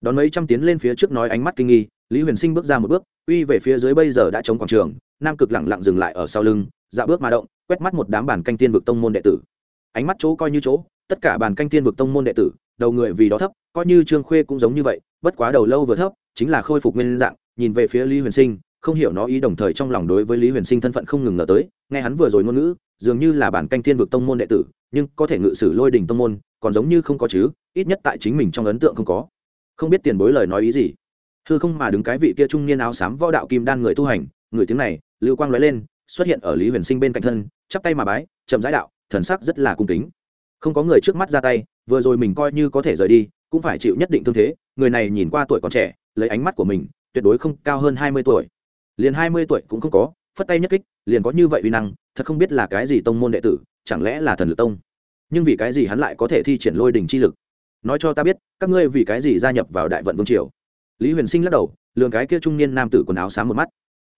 A: Đón mấy trăm tiến lên phía trước nói ánh mắt kinh nghi lý huyền sinh bước ra một bước, uy về phía dưới bây giờ đã chống quảng trường, nam cực lẳng lặng dừng lại ở sau lưng dạ bước mà động, quét mắt một đám bàn canh tiên vực tông môn đệ tử. Ánh mắt chỗ coi như chỗ, tất cả bàn canh tiên vực tông môn đệ tử, đầu người vì đó thấp, coi như trương khuê cũng giống như vậy, bất quá đầu lâu vừa thấp, chính là khôi phục nguyên dạng, nhìn về phía lý huyền sinh, không hiểu nó ý đồng thời trong lòng đối với lý huyền sinh thân phận không ngừng ngờ tới, nghe hắn vừa rồi ngôn ngữ, dường như là bản canh thiên vực tông môn đệ tử, nhưng có thể ngự sử lôi đình tông môn, còn giống như không có chứ, ít nhất tại chính mình trong ấn tượng không có. Không biết tiền bối lời nói ý gì hư không mà đứng cái vị kia trung niên áo xám võ đạo kim đan người tu hành, người tiếng này, lưu quang nói lên, xuất hiện ở lý huyền sinh bên cạnh thân, chắp tay mà bái, chậm rãi đạo, thần sắc rất là cung kính. Không có người trước mắt ra tay, vừa rồi mình coi như có thể rời đi, cũng phải chịu nhất định thương thế, người này nhìn qua tuổi còn trẻ, lấy ánh mắt của mình, tuyệt đối không cao hơn hai mươi tuổi. Liền hai mươi tuổi cũng không có, phất tay nhất kích, liền có như vậy uy năng, thật không biết là cái gì tông môn đệ tử, chẳng lẽ là thần lực tông? Nhưng vì cái gì hắn lại có thể thi triển lôi đình chi lực? Nói cho ta biết, các ngươi vì cái gì gia nhập vào đại vận vương triều? Lý huyền sinh lắc đầu, lường cái kia trung niên nam tử quần áo sáng một mắt.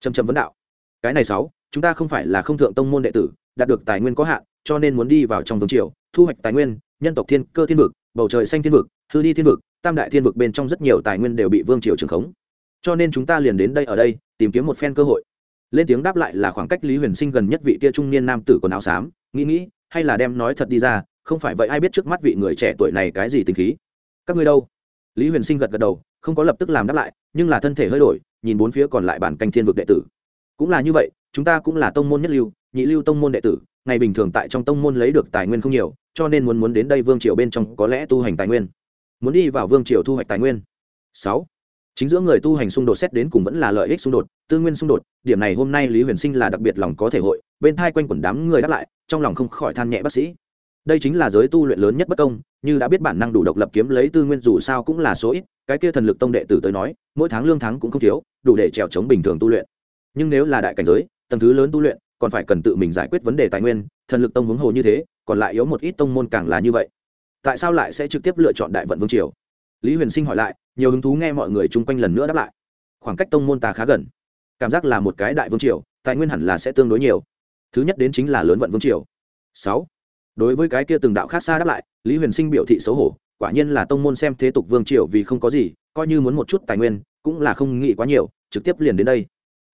A: Chầm chầm vấn đạo, cái này sáu, chúng ta không phải là không thượng tông môn đệ tử, đạt được tài nguyên có hạn, cho nên muốn đi vào trong vương triều, thu hoạch tài nguyên, nhân tộc thiên cơ thiên vực, bầu trời xanh thiên vực, hư đi thiên vực, tam đại thiên vực bên trong rất nhiều tài nguyên đều bị vương triều trường khống. Cho nên chúng ta liền đến đây ở đây, tìm kiếm một phen cơ hội. Lên tiếng đáp lại là khoảng cách lý huyền sinh gần nhất vị kia trung niên nam tử quần áo xám, nghĩ nghĩ, hay là đem nói thật đi ra, không phải vậy ai biết trước mắt vị người trẻ tuổi này cái gì tình khí. Các ngươi đâu? Lý huyền sinh gật gật đầu không có lập tức làm đáp lại, nhưng là thân thể hơi đổi, nhìn bốn phía còn lại bản canh thiên vực đệ tử. Cũng là như vậy, chúng ta cũng là tông môn nhất lưu, nhị lưu tông môn đệ tử, ngày bình thường tại trong tông môn lấy được tài nguyên không nhiều, cho nên muốn muốn đến đây vương triều bên trong có lẽ tu hành tài nguyên. Muốn đi vào vương triều thu hoạch tài nguyên. Sáu. Chính giữa người tu hành xung đột xét đến cùng vẫn là lợi ích xung đột, tư nguyên xung đột, điểm này hôm nay lý huyền sinh là đặc biệt lòng có thể hội, bên thai quanh quẩn đám người đáp lại, trong lòng không khỏi than nhẹ bác sĩ. Đây chính là giới tu luyện lớn nhất bất công, như đã biết bản năng đủ độc lập kiếm lấy tư nguyên dù sao cũng là số ít cái kia thần lực tông đệ tử tới nói, mỗi tháng lương tháng cũng không thiếu, đủ để trèo chống bình thường tu luyện. Nhưng nếu là đại cảnh giới, tầng thứ lớn tu luyện, còn phải cần tự mình giải quyết vấn đề tài nguyên, thần lực tông huống hồ như thế, còn lại yếu một ít tông môn càng là như vậy. Tại sao lại sẽ trực tiếp lựa chọn đại vận vương triều? Lý huyền sinh hỏi lại, nhiều hứng thú nghe mọi người chung quanh lần nữa đáp lại. Khoảng cách tông môn ta khá gần. Cảm giác là một cái đại vương triều, tài nguyên hẳn là sẽ tương đối nhiều. Thứ nhất đến chính là lớn vận vương triều. Sáu. Đối với cái kia từng đạo khác xa đáp lại, lý huyền sinh biểu thị xấu hổ quả nhiên là tông môn xem thế tục vương triều vì không có gì, coi như muốn một chút tài nguyên, cũng là không nghĩ quá nhiều, trực tiếp liền đến đây.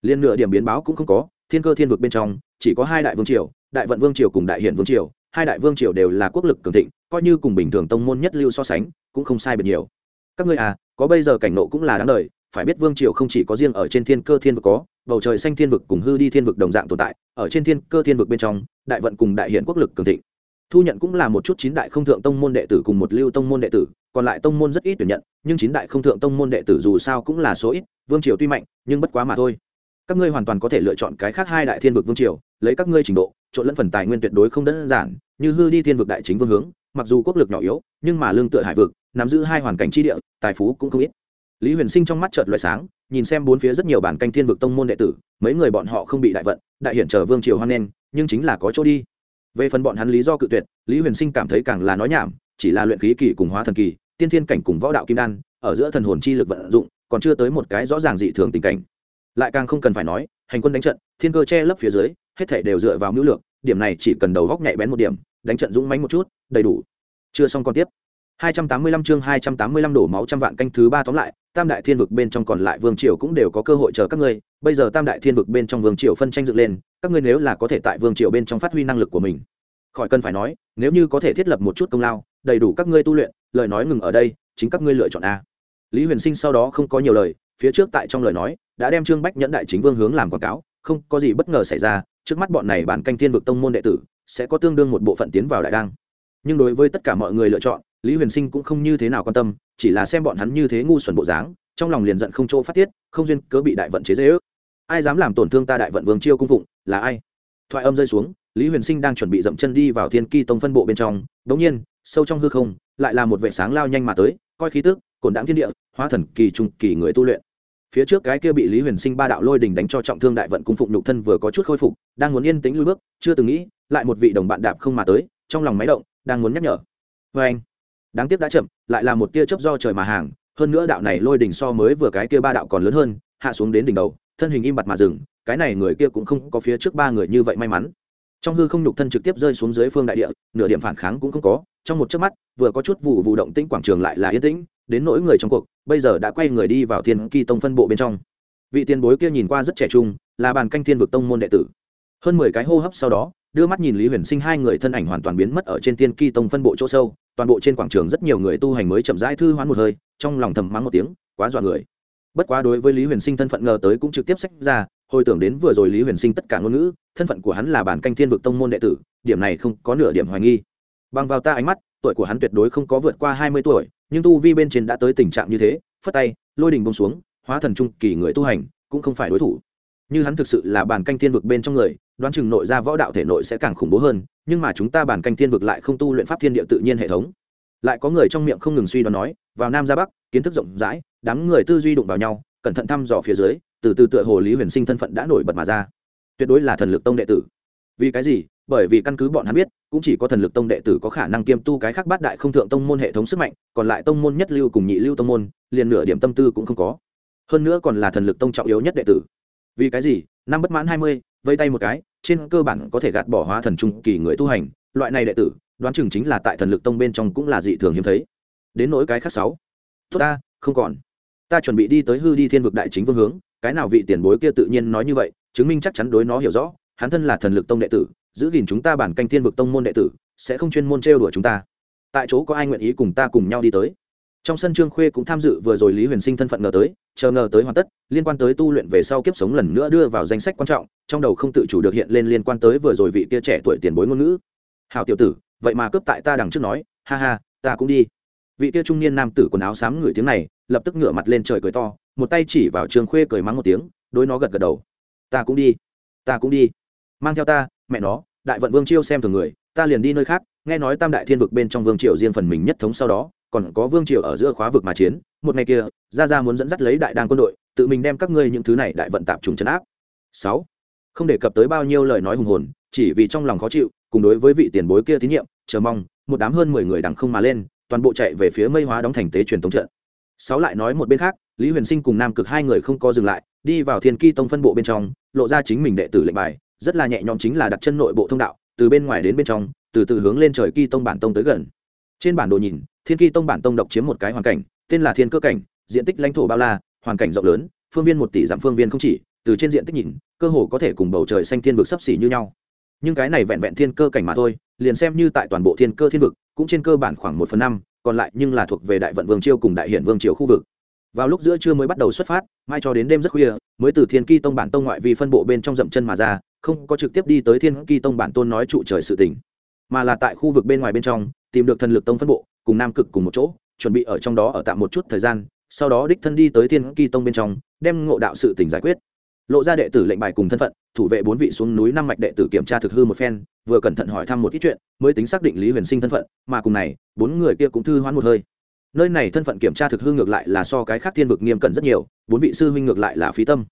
A: Liên nửa điểm biến báo cũng không có, thiên cơ thiên vực bên trong, chỉ có hai đại vương triều, đại vận vương triều cùng đại hiện vương triều, hai đại vương triều đều là quốc lực cường thịnh, coi như cùng bình thường tông môn nhất lưu so sánh, cũng không sai biệt nhiều. Các ngươi à có bây giờ cảnh nộ cũng là đáng đời, phải biết vương triều không chỉ có riêng ở trên thiên cơ thiên vực có, bầu trời xanh thiên vực cùng hư đi thiên vực đồng dạng tồn tại, ở trên thiên cơ thiên vực bên trong, đại vận cùng đại hiện quốc lực cường thịnh thu nhận cũng là một chút chín đại không thượng tông môn đệ tử cùng một lưu tông môn đệ tử, còn lại tông môn rất ít tuyển nhận, nhưng chín đại không thượng tông môn đệ tử dù sao cũng là số ít, vương triều tuy mạnh, nhưng bất quá mà thôi. Các ngươi hoàn toàn có thể lựa chọn cái khác hai đại thiên vực vương triều, lấy các ngươi trình độ, trộn lẫn phần tài nguyên tuyệt đối không đơn giản, như hư đi thiên vực đại chính vương hướng, mặc dù quốc lực nhỏ yếu, nhưng mà lương tựa hải vực, nắm giữ hai hoàn cảnh tri địa, tài phú cũng không ít. Lý huyền sinh trong mắt chợt loại sáng, nhìn xem bốn phía rất nhiều bản canh thiên vực tông môn đệ tử, mấy người bọn họ không bị đại vận, đại hiển chờ vương triều hoan nghênh, nhưng chính là có chỗ đi về phần bọn hắn lý do cự tuyệt, lý huyền sinh cảm thấy càng là nói nhảm, chỉ là luyện khí kỳ cùng hóa thần kỳ, tiên thiên cảnh cùng võ đạo kim đan, ở giữa thần hồn chi lực vận dụng, còn chưa tới một cái rõ ràng dị thường tình cảnh. Lại càng không cần phải nói, hành quân đánh trận, thiên cơ che lấp phía dưới, hết thể đều dựa vào mưu lược, điểm này chỉ cần đầu góc nhạy bén một điểm, đánh trận dũng mánh một chút, đầy đủ. Chưa xong còn tiếp. 285 chương 285 đổ máu trăm vạn canh thứ ba tóm lại, tam đại thiên vực bên trong còn lại vương triều cũng đều có cơ hội chờ các ngươi, bây giờ tam đại thiên vực bên trong vương triều phân tranh dựng lên các ngươi nếu là có thể tại vương triều bên trong phát huy năng lực của mình, khỏi cần phải nói, nếu như có thể thiết lập một chút công lao, đầy đủ các ngươi tu luyện, lời nói ngừng ở đây, chính các ngươi lựa chọn a. Lý huyền sinh sau đó không có nhiều lời, phía trước tại trong lời nói, đã đem trương bách nhẫn đại chính vương hướng làm quảng cáo, không có gì bất ngờ xảy ra, trước mắt bọn này bản canh thiên vực tông môn đệ tử, sẽ có tương đương một bộ phận tiến vào đại đăng. Nhưng đối với tất cả mọi người lựa chọn, lý huyền sinh cũng không như thế nào quan tâm, chỉ là xem bọn hắn như thế ngu xuẩn bộ dáng, trong lòng liền giận không chỗ phát tiết, không duyên cớ bị đại vận chế dễ ước ai dám làm tổn thương ta đại vận vương chiêu cung phụng, là ai? Thoại âm rơi xuống, lý huyền sinh đang chuẩn bị dậm chân đi vào thiên ki tông phân bộ bên trong đ ỗ n g nhiên, sâu trong hư không, lại là một vệ sáng lao nhanh mà tới, coi khí tức cổn đáng thiên địa, hóa thần kỳ trung kỳ người tu luyện. Phía trước cái kia bị lý huyền sinh ba đạo lôi đình đánh cho trọng thương đại vận cung phụng nhục thân vừa có chút khôi phục, đang muốn yên tĩnh lui bước, chưa từng nghĩ, lại một vị đồng bạn đạp không mà tới, trong lòng máy động, đang muốn nhắc nhở. Vê anh, đáng tiếc đã chậm, lại là một tia chớp do trời mà hàng, hơn nữa đạo này lôi đỉnh so mới vừa cái kia ba đạo còn lớn hơn, hạ xuống đến đỉnh đầu thân hình im bặt mà dừng, cái này người kia cũng không có phía trước ba người như vậy may mắn. Trong hư không nhục thân trực tiếp rơi xuống dưới phương đại địa, nửa điểm phản kháng cũng không có, trong một chớp mắt, vừa có chút vụ vụ động tĩnh quảng trường lại là yên tĩnh, đến nỗi người trong cuộc, bây giờ đã quay người đi vào thiên kỳ tông phân bộ bên trong. Vị tiền bối kia nhìn qua rất trẻ trung, là bàn canh thiên vực tông môn đệ tử. Hơn mười cái hô hấp sau đó, đưa mắt nhìn lý huyền sinh hai người thân ảnh hoàn toàn biến mất ở trên tiên kỳ tông phân bộ chỗ sâu, toàn bộ trên quảng trường rất nhiều người tu hành mới chậm rãi thư hoán một hơi, trong lòng thầm mắng một tiếng, quá dọa người bất quá đối với lý huyền sinh thân phận ngờ tới cũng trực tiếp sách ra, hồi tưởng đến vừa rồi lý huyền sinh tất cả ngôn ngữ, thân phận của hắn là bản canh thiên vực tông môn đệ tử, điểm này không có nửa điểm hoài nghi. Bằng vào ta ánh mắt, tuổi của hắn tuyệt đối không có vượt qua hai mươi tuổi, nhưng tu vi bên trên đã tới tình trạng như thế, phất tay, lôi đình bông xuống, hóa thần trung kỳ người tu hành, cũng không phải đối thủ. Như hắn thực sự là bản canh thiên vực bên trong người, đoán chừng nội ra võ đạo thể nội sẽ càng khủng bố hơn, nhưng mà chúng ta bản canh thiên vực lại không tu luyện pháp thiên địa tự nhiên hệ thống. Lại có người trong miệng không ngừng suy đoán nói, vào nam ra bắc, kiến thức rộng rãi đám người tư duy đụng vào nhau, cẩn thận thăm dò phía dưới, từ từ tựa hồ lý huyền sinh thân phận đã nổi bật mà ra. Tuyệt đối là thần lực tông đệ tử. Vì cái gì? Bởi vì căn cứ bọn hắn biết, cũng chỉ có thần lực tông đệ tử có khả năng kiêm tu cái khác bát đại không thượng tông môn hệ thống sức mạnh, còn lại tông môn nhất lưu cùng nhị lưu tông môn, liền nửa điểm tâm tư cũng không có. Hơn nữa còn là thần lực tông trọng yếu nhất đệ tử. Vì cái gì? Năm bất mãn hai mươi, vây tay một cái, trên cơ bản có thể gạt bỏ hóa thần trung kỳ người tu hành. Loại này đệ tử, đoán chừng chính là tại thần lực tông bên trong cũng là dị thường hiếm thấy. Đến nỗi cái khác sáu. Tốt ta, không còn ta chuẩn bị đi tới hư đi thiên vực đại chính vương hướng, cái nào vị tiền bối kia tự nhiên nói như vậy, chứng minh chắc chắn đối nó hiểu rõ, hắn thân là thần lực tông đệ tử, giữ gìn chúng ta bản canh thiên vực tông môn đệ tử, sẽ không chuyên môn trêu đuổi chúng ta. Tại chỗ có ai nguyện ý cùng ta cùng nhau đi tới? Trong sân trương khuê cũng tham dự, vừa rồi lý huyền sinh thân phận ngờ tới, chờ ngờ tới hoàn tất, liên quan tới tu luyện về sau kiếp sống lần nữa đưa vào danh sách quan trọng, trong đầu không tự chủ được hiện lên liên quan tới vừa rồi vị kia trẻ tuổi tiền bối ngôn ngữ. Hào tiểu tử, vậy mà cướp tại ta đằng trước nói, ha ha, ta cũng đi. Vị kia trung niên nam tử quần áo xám ngửi tiếng này lập tức ngửa mặt lên trời cười to, một tay chỉ vào trường khuê cười mắng một tiếng, đối nó gật gật đầu. Ta cũng đi, ta cũng đi. Mang theo ta, mẹ nó, đại vận vương chiêu xem thường người, ta liền đi nơi khác, nghe nói tam đại thiên vực bên trong vương triều riêng phần mình nhất thống sau đó, còn có vương triều ở giữa khóa vực mà chiến, một ngày kia ra ra muốn dẫn dắt lấy đại đàng quân đội, tự mình đem các ngươi những thứ này đại vận tạp trùng chấn áp. Sáu. Không đề cập tới bao nhiêu lời nói hùng hồn, chỉ vì trong lòng khó chịu, cùng đối với vị tiền bối kia tín nhiệm, chờ mong, một đám hơn mười người đằng không mà lên, toàn bộ chạy về phía mây hóa đóng thành tế truyền thống trận sáu lại nói một bên khác, lý huyền sinh cùng nam cực hai người không có dừng lại, đi vào thiên ki tông phân bộ bên trong, lộ ra chính mình đệ tử lệnh bài, rất là nhẹ nhõm chính là đặt chân nội bộ thông đạo, từ bên ngoài đến bên trong, từ từ hướng lên trời ki tông bản tông tới gần. Trên bản đồ nhìn, thiên ki tông bản tông độc chiếm một cái hoàn cảnh, tên là thiên cơ cảnh, diện tích lãnh thổ bao la, hoàn cảnh rộng lớn, phương viên một tỷ dặm phương viên không chỉ, từ trên diện tích nhìn, cơ hồ có thể cùng bầu trời xanh thiên vực sấp xỉ như nhau. Nhưng cái này vẹn vẹn thiên cơ cảnh mà thôi, liền xem như tại toàn bộ thiên cơ thiên vực, cũng trên cơ bản khoảng một phần năm còn lại nhưng là thuộc về đại vận vương chiêu cùng đại hiển vương triều khu vực. Vào lúc giữa trưa mới bắt đầu xuất phát, mai cho đến đêm rất khuya, mới từ thiên ki tông bản tông ngoại vi phân bộ bên trong dậm chân mà ra, không có trực tiếp đi tới thiên ki tông bản tôn nói trụ trời sự tỉnh mà là tại khu vực bên ngoài bên trong, tìm được thần lực tông phân bộ, cùng nam cực cùng một chỗ, chuẩn bị ở trong đó ở tạm một chút thời gian, sau đó đích thân đi tới thiên ki tông bên trong, đem ngộ đạo sự tỉnh giải quyết. Lộ ra đệ tử lệnh bài cùng thân phận thủ vệ bốn vị xuống núi năm mạch đệ tử kiểm tra thực hư một phen, vừa cẩn thận hỏi thăm một ít chuyện, mới tính xác định lý huyền sinh thân phận, mà cùng này, bốn người kia cũng thư hoán một hơi. Nơi này thân phận kiểm tra thực hư ngược lại là so cái khác thiên vực nghiêm cẩn rất nhiều, bốn vị sư huynh ngược lại là phí tâm.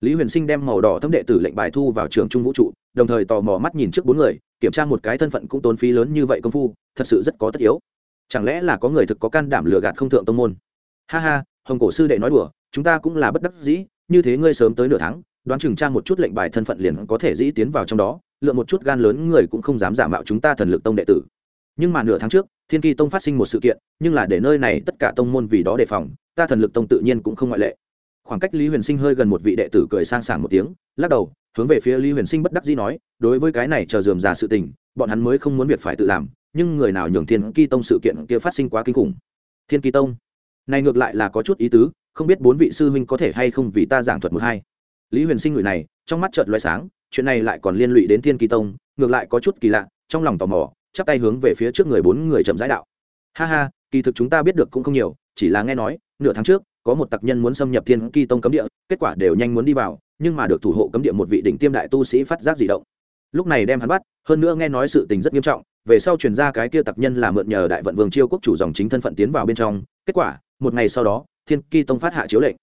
A: Lý huyền sinh đem màu đỏ thâm đệ tử lệnh bài thu vào trường trung vũ trụ, đồng thời tò mò mắt nhìn trước bốn người, kiểm tra một cái thân phận cũng tốn phí lớn như vậy công phu, thật sự rất có tất yếu. Chẳng lẽ là có người thực có can đảm lừa gạt không thượng tông môn? Ha ha, hồng cổ sư đệ nói đùa, chúng ta cũng là bất đắc dĩ, như thế ngươi sớm tới nửa tháng đoán chừng trang một chút lệnh bài thân phận liền có thể dĩ tiến vào trong đó lượng một chút gan lớn người cũng không dám giả mạo chúng ta thần lực tông đệ tử. Nhưng mà nửa tháng trước, thiên kỳ tông phát sinh một sự kiện, nhưng là để nơi này tất cả tông môn vì đó đề phòng, ta thần lực tông tự nhiên cũng không ngoại lệ. Khoảng cách lý huyền sinh hơi gần một vị đệ tử cười sang sảng một tiếng, lắc đầu, hướng về phía lý huyền sinh bất đắc dĩ nói, đối với cái này chờ dườm già sự tình, bọn hắn mới không muốn việc phải tự làm, nhưng người nào nhường thiên kỳ tông sự kiện kia phát sinh quá kinh khủng. Thiên kỳ tông, này ngược lại là có chút ý tứ, không biết bốn vị sư huynh có thể hay không vì ta giảng thuật một hai lý huyền sinh người này, trong mắt chợt loay sáng, chuyện này lại còn liên lụy đến thiên kỳ tông, ngược lại có chút kỳ lạ, trong lòng tò mò, chắp tay hướng về phía trước người bốn người chậm rãi đạo. Ha ha, kỳ thực chúng ta biết được cũng không nhiều, chỉ là nghe nói, nửa tháng trước, có một tặc nhân muốn xâm nhập thiên kỳ tông cấm địa, kết quả đều nhanh muốn đi vào, nhưng mà được thủ hộ cấm địa một vị đỉnh tiêm đại tu sĩ phát giác dị động. Lúc này đem hắn bắt, hơn nữa nghe nói sự tình rất nghiêm trọng, về sau truyền ra cái kia tặc nhân là mượn nhờ đại vận vương chiêu quốc chủ dòng chính thân phận tiến vào bên trong, kết quả, một ngày sau đó, thiên kỳ tông phát hạ chiếu lệnh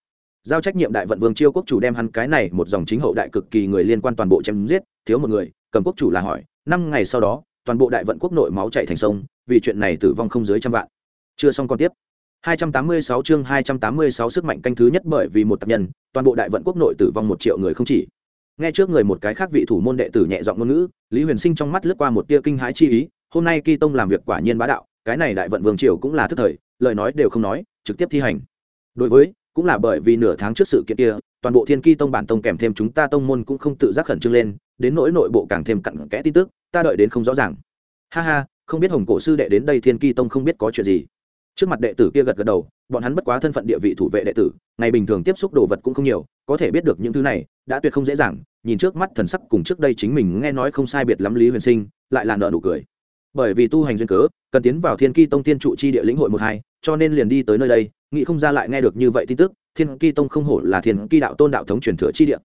A: giao trách nhiệm đại vận vương chiêu quốc chủ đem hắn cái này một dòng chính hậu đại cực kỳ người liên quan toàn bộ chém giết, thiếu một người, cầm quốc chủ là hỏi, năm ngày sau đó, toàn bộ đại vận quốc nội máu chảy thành sông, vì chuyện này tử vong không dưới trăm vạn. Chưa xong còn tiếp. 286 chương 286 sức mạnh canh thứ nhất bởi vì một tập nhân, toàn bộ đại vận quốc nội tử vong một triệu người không chỉ. Nghe trước người một cái khác vị thủ môn đệ tử nhẹ giọng ngôn ngữ, lý huyền sinh trong mắt lướt qua một tia kinh hãi chi ý, hôm nay kỳ tông làm việc quả nhiên bá đạo, cái này đại vận vương triều cũng là thức thời, lời nói đều không nói, trực tiếp thi hành. Đối với cũng là bởi vì nửa tháng trước sự kiện kia, toàn bộ thiên ki tông bản tông kèm thêm chúng ta tông môn cũng không tự giác khẩn trương lên, đến nỗi nội bộ càng thêm cặn kẽ tin tức, ta đợi đến không rõ ràng. Ha ha, không biết hồng cổ sư đệ đến đây thiên ki tông không biết có chuyện gì. Trước mặt đệ tử kia gật gật đầu, bọn hắn bất quá thân phận địa vị thủ vệ đệ tử, ngày bình thường tiếp xúc đồ vật cũng không nhiều, có thể biết được những thứ này, đã tuyệt không dễ dàng, nhìn trước mắt thần sắc cùng trước đây chính mình nghe nói không sai biệt lắm lý huyền sinh, lại là nợ nụ cười bởi vì tu hành duyên cớ, cần tiến vào thiên ki tông tiên trụ chi địa lĩnh hội một hai, cho nên liền đi tới nơi đây, nghĩ không ra lại nghe được như vậy tin tức, thiên ki tông không hổ là thiên ki đạo tôn đạo thống truyền thừa chi địa.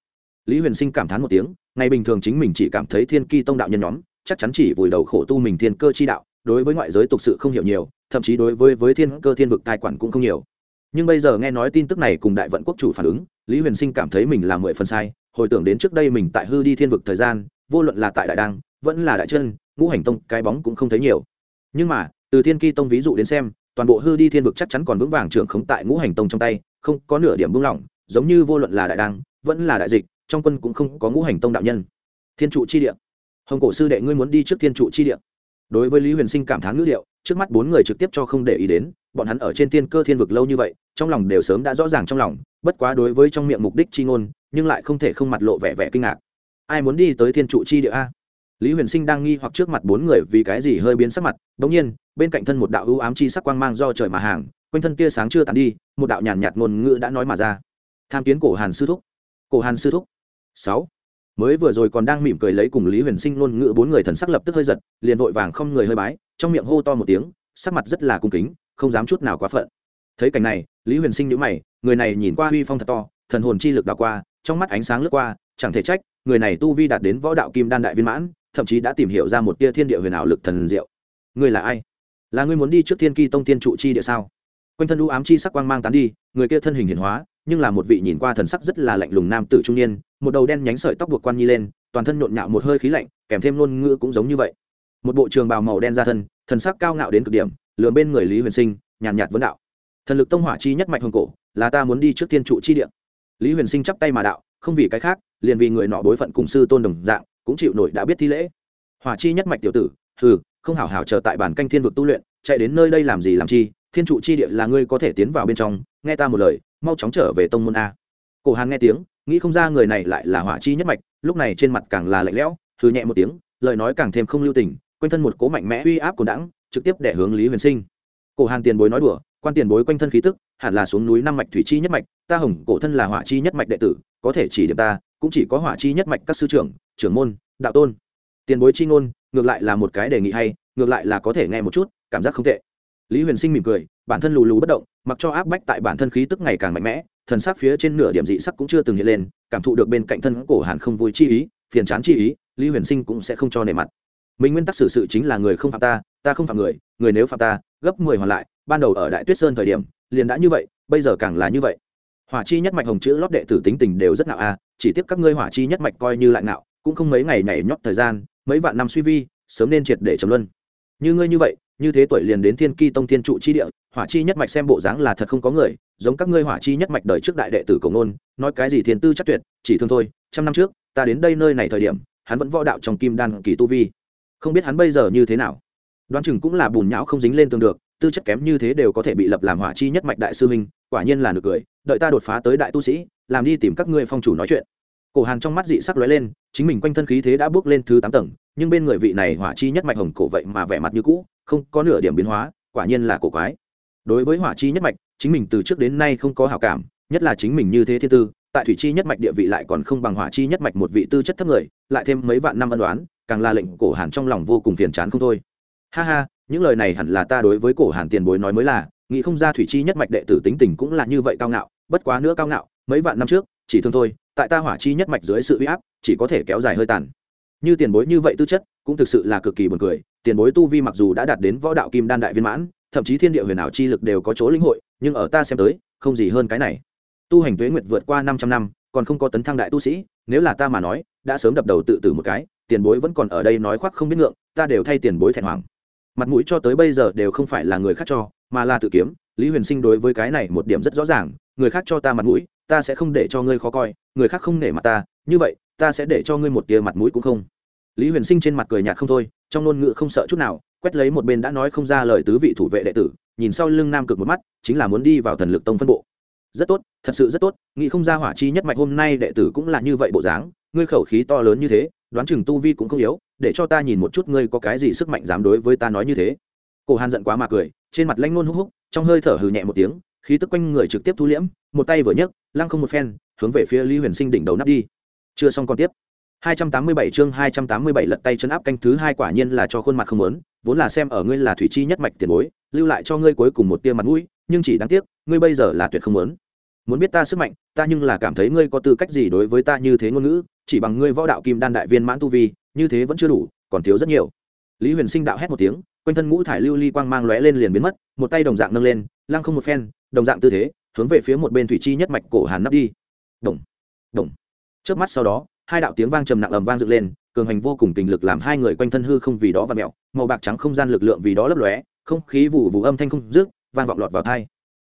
A: Lý huyền sinh cảm thán một tiếng, ngày bình thường chính mình chỉ cảm thấy thiên ki tông đạo nhân nhóm, chắc chắn chỉ vùi đầu khổ tu mình thiên cơ chi đạo, đối với ngoại giới tục sự không hiểu nhiều, thậm chí đối với với thiên cơ thiên vực tài quản cũng không nhiều. Nhưng bây giờ nghe nói tin tức này cùng đại vận quốc chủ phản ứng, lý huyền sinh cảm thấy mình là mười phần sai, hồi tưởng đến trước đây mình tại hư đi thiên vực thời gian, vô luận là tại đại đăng, vẫn là đại chân ngũ hành tông, cái bóng cũng không thấy nhiều. Nhưng mà, từ thiên ki tông ví dụ đến xem, toàn bộ hư đi thiên vực chắc chắn còn vững vàng trưởng khống tại ngũ hành tông trong tay, không có nửa điểm buông lỏng, giống như vô luận là đại đăng, vẫn là đại dịch, trong quân cũng không có ngũ hành tông đạo nhân. Thiên trụ chi địa. Hồng cổ sư đệ, ngươi muốn đi trước thiên trụ chi địa. Đối với lý huyền sinh cảm thán ngữ điệu, trước mắt bốn người trực tiếp cho không để ý đến, bọn hắn ở trên tiên cơ thiên vực lâu như vậy, trong lòng đều sớm đã rõ ràng trong lòng, bất quá đối với trong miệng mục đích chi ngôn, nhưng lại không thể không mặt lộ vẻ vẻ kinh ngạc. Ai muốn đi tới thiên trụ chi địa a? Lý huyền sinh đang nghi hoặc trước mặt bốn người vì cái gì hơi biến sắc mặt đ ỗ n g nhiên, bên cạnh thân một đạo ưu ám chi sắc quang mang do trời mà hàng, quanh thân tia sáng chưa tàn đi, một đạo nhàn nhạt ngôn ngữ đã nói mà ra. Tham kiến cổ hàn sư thúc. Cổ hàn sư thúc. Sáu. Mới vừa rồi còn đang mỉm cười lấy cùng lý huyền sinh ngôn ngữ, bốn người thần sắc lập tức hơi giật, liền vội vàng không người hơi bái, trong miệng hô to một tiếng, sắc mặt rất là cung kính, không dám chút nào quá phận. Thấy cảnh này, lý huyền sinh nhữ mày, người này nhìn qua huy phong thật to, thần hồn chi lực đảo qua, trong mắt ánh sáng lướt qua, chẳng thể trách, người này tu vi đạt đến võ đạo kim đan đại viên mãn thậm chí đã tìm hiểu ra một tia thiên địa huyền ảo lực thần diệu. Ngươi là ai? Là ngươi muốn đi trước thiên kỳ tông tiên trụ chi địa sao? Quanh thân u ám chi sắc quang mang tán đi, người kia thân hình hiển hóa, nhưng là một vị nhìn qua thần sắc rất là lạnh lùng nam tử trung niên, một đầu đen nhánh sợi tóc buộc quan nhi lên, toàn thân nhộn nhạo một hơi khí lạnh, kèm thêm ngôn ngữ cũng giống như vậy. Một bộ trường bào màu đen ra thân, thần sắc cao ngạo đến cực điểm lượm bên người lý huyền sinh, nhàn nhạt vấn đạo. Thần lực tông hỏa chi nhất mạch hồng cổ, là ta muốn đi trước thiên trụ chi địa. Lý huyền sinh chắp tay mà đạo, không vì cái khác, liền vì người nọ bối phận cùng sư tôn đồng dạng cũng chịu nổi đã biết thi lễ. Hỏa chi nhất mạch tiểu tử hừ không hảo hảo chờ tại bản canh thiên vực tu luyện chạy đến nơi đây làm gì làm chi thiên trụ chi địa là ngươi có thể tiến vào bên trong nghe ta một lời mau chóng trở về tông môn a. Cổ hàn nghe tiếng nghĩ không ra người này lại là hỏa chi nhất mạch lúc này trên mặt càng là lạnh lẽo hừ nhẹ một tiếng lời nói càng thêm không lưu tình quanh thân một cố mạnh mẽ uy áp của đãng, trực tiếp để hướng lý huyền sinh. Cổ hàn tiền bối nói đùa quan tiền bối quanh thân khí tức hẳn là xuống núi năm mạch thủy chi nhất mạch ta hồng cổ thân là hỏa chi nhất mạch đệ tử có thể chỉ điểm ta cũng chỉ có hỏa chi nhất mạch các sư trưởng trưởng môn, đạo tôn. Tiền bối chi ngôn, ngược lại là một cái đề nghị hay, ngược lại là có thể nghe một chút, cảm giác không tệ. Lý huyền sinh mỉm cười, bản thân lù lù bất động, mặc cho áp bách tại bản thân khí tức ngày càng mạnh mẽ, thần sắc phía trên nửa điểm dị sắc cũng chưa từng hiện lên, cảm thụ được bên cạnh thân cổ hàn không vui chi ý, phiền chán chi ý, lý huyền sinh cũng sẽ không cho nề mặt. Mình nguyên tắc xử sự chính là người không phạm ta ta không phạm người người nếu phạm ta, gấp mười hoàn lại, ban đầu ở đại tuyết sơn thời điểm, liền đã như vậy, bây giờ càng là như vậy. Hỏa chi nhất mạch hồng chữ lót đệ tử tính tình đều rất nạo a, chỉ tiếc các ngươi hỏa chi nhất mạch coi như lại nạo cũng không mấy ngày nhảy nhót thời gian, mấy vạn năm suy vi, sớm nên triệt để trầm luân. Như ngươi như vậy, như thế tuổi liền đến thiên ki tông thiên trụ chi địa, hỏa chi nhất mạch xem bộ dáng là thật không có người, giống các ngươi hỏa chi nhất mạch đời trước đại đệ tử cổ nôn nói cái gì thiên tư chắc tuyệt, chỉ thương thôi, trăm năm trước, ta đến đây nơi này thời điểm, hắn vẫn võ đạo trong kim đan kỳ tu vi. Không biết hắn bây giờ như thế nào. Đoán chừng cũng là bùn nhão không dính lên tường được, tư chất kém như thế đều có thể bị lập làm hỏa chi nhất mạch đại sư huynh, quả nhiên là nực cười, đợi ta đột phá tới đại tu sĩ, làm đi tìm các ngươi phong chủ nói chuyện cổ hàn trong mắt dị sắc lóe lên, chính mình quanh thân khí thế đã bước lên thứ tám tầng, nhưng bên người vị này hỏa chi nhất mạch hồng cổ vậy mà vẻ mặt như cũ, không có nửa điểm biến hóa, quả nhiên là cổ quái. Đối với hỏa chi nhất mạch, chính mình từ trước đến nay không có hảo cảm, nhất là chính mình như thế thiên tư, tại thủy chi nhất mạch địa vị lại còn không bằng hỏa chi nhất mạch một vị tư chất thấp người, lại thêm mấy vạn năm ân đoán càng là lệnh cổ hàn trong lòng vô cùng phiền chán không thôi. Ha ha, những lời này hẳn là ta đối với cổ hàn tiền bối nói mới là, nghĩ không ra thủy chi nhất mạch đệ tử tính tình cũng là như vậy cao ngạo, bất quá nữa cao ngạo, mấy vạn năm trước chỉ thương thôi, tại ta hỏa chi nhất mạch dưới sự uy áp, chỉ có thể kéo dài hơi tàn. Như tiền bối như vậy tư chất, cũng thực sự là cực kỳ buồn cười. Tiền bối tu vi mặc dù đã đạt đến võ đạo kim đan đại viên mãn, thậm chí thiên địa huyền ảo chi lực đều có chỗ linh hội, nhưng ở ta xem tới, không gì hơn cái này. Tu hành tuế nguyệt vượt qua năm trăm năm, còn không có tấn thăng đại tu sĩ, nếu là ta mà nói, đã sớm đập đầu tự tử một cái, tiền bối vẫn còn ở đây nói khoác không biết ngượng, ta đều thay tiền bối thẹn hoàng mặt mũi cho tới bây giờ đều không phải là người khác cho, mà là tự kiếm. Lý huyền sinh đối với cái này một điểm rất rõ ràng, người khác cho ta mặt mũi ta sẽ không để cho ngươi khó coi, người khác không nể mặt ta, như vậy, ta sẽ để cho ngươi một tia mặt mũi cũng không. Lý huyền sinh trên mặt cười nhạt không thôi, trong ngôn ngữ không sợ chút nào, quét lấy một bên đã nói không ra lời tứ vị thủ vệ đệ tử, nhìn sau lưng nam cực một mắt, chính là muốn đi vào thần lực tông phân bộ. Rất tốt, thật sự rất tốt, nghĩ không ra hỏa chi nhất mạch hôm nay đệ tử cũng là như vậy bộ dáng, ngươi khẩu khí to lớn như thế, đoán chừng tu vi cũng không yếu, để cho ta nhìn một chút ngươi có cái gì sức mạnh dám đối với ta nói như thế. Cổ hàn giận quá mà cười, trên mặt lanh nôn húc húc, trong hơi thở hừ nhẹ một tiếng khí tức quanh người trực tiếp thu liễm, một tay vừa nhấc, lăng không một phen, hướng về phía lý huyền sinh đỉnh đầu nắp đi. Chưa xong còn tiếp. 287 chương 287 lật tay chân áp canh thứ hai quả nhiên là cho khuôn mặt không muốn, vốn là xem ở ngươi là thủy chi nhất mạch tiền bối, lưu lại cho ngươi cuối cùng một tia mặt mũi, nhưng chỉ đáng tiếc, ngươi bây giờ là tuyệt không muốn. Muốn biết ta sức mạnh, ta nhưng là cảm thấy ngươi có tư cách gì đối với ta như thế ngôn ngữ, chỉ bằng ngươi võ đạo kim đan đại viên mãn tu vi, như thế vẫn chưa đủ, còn thiếu rất nhiều. Lý huyền sinh đạo hét một tiếng, quanh thân ngũ thải lưu ly quang mang lóe lên liền biến mất, một tay đồng dạng nâng lên, lăng không một phen đồng dạng tư thế, hướng về phía một bên thủy chi nhất mạch cổ hàn nắp đi. Đồng đồng. Trước mắt sau đó, hai đạo tiếng vang trầm nặng ầm vang dựng lên, cường hành vô cùng tình lực làm hai người quanh thân hư không vì đó và mẹo màu bạc trắng không gian lực lượng vì đó lấp lóe, không khí vụ vụ âm thanh không rước vang vọng lọt vào thai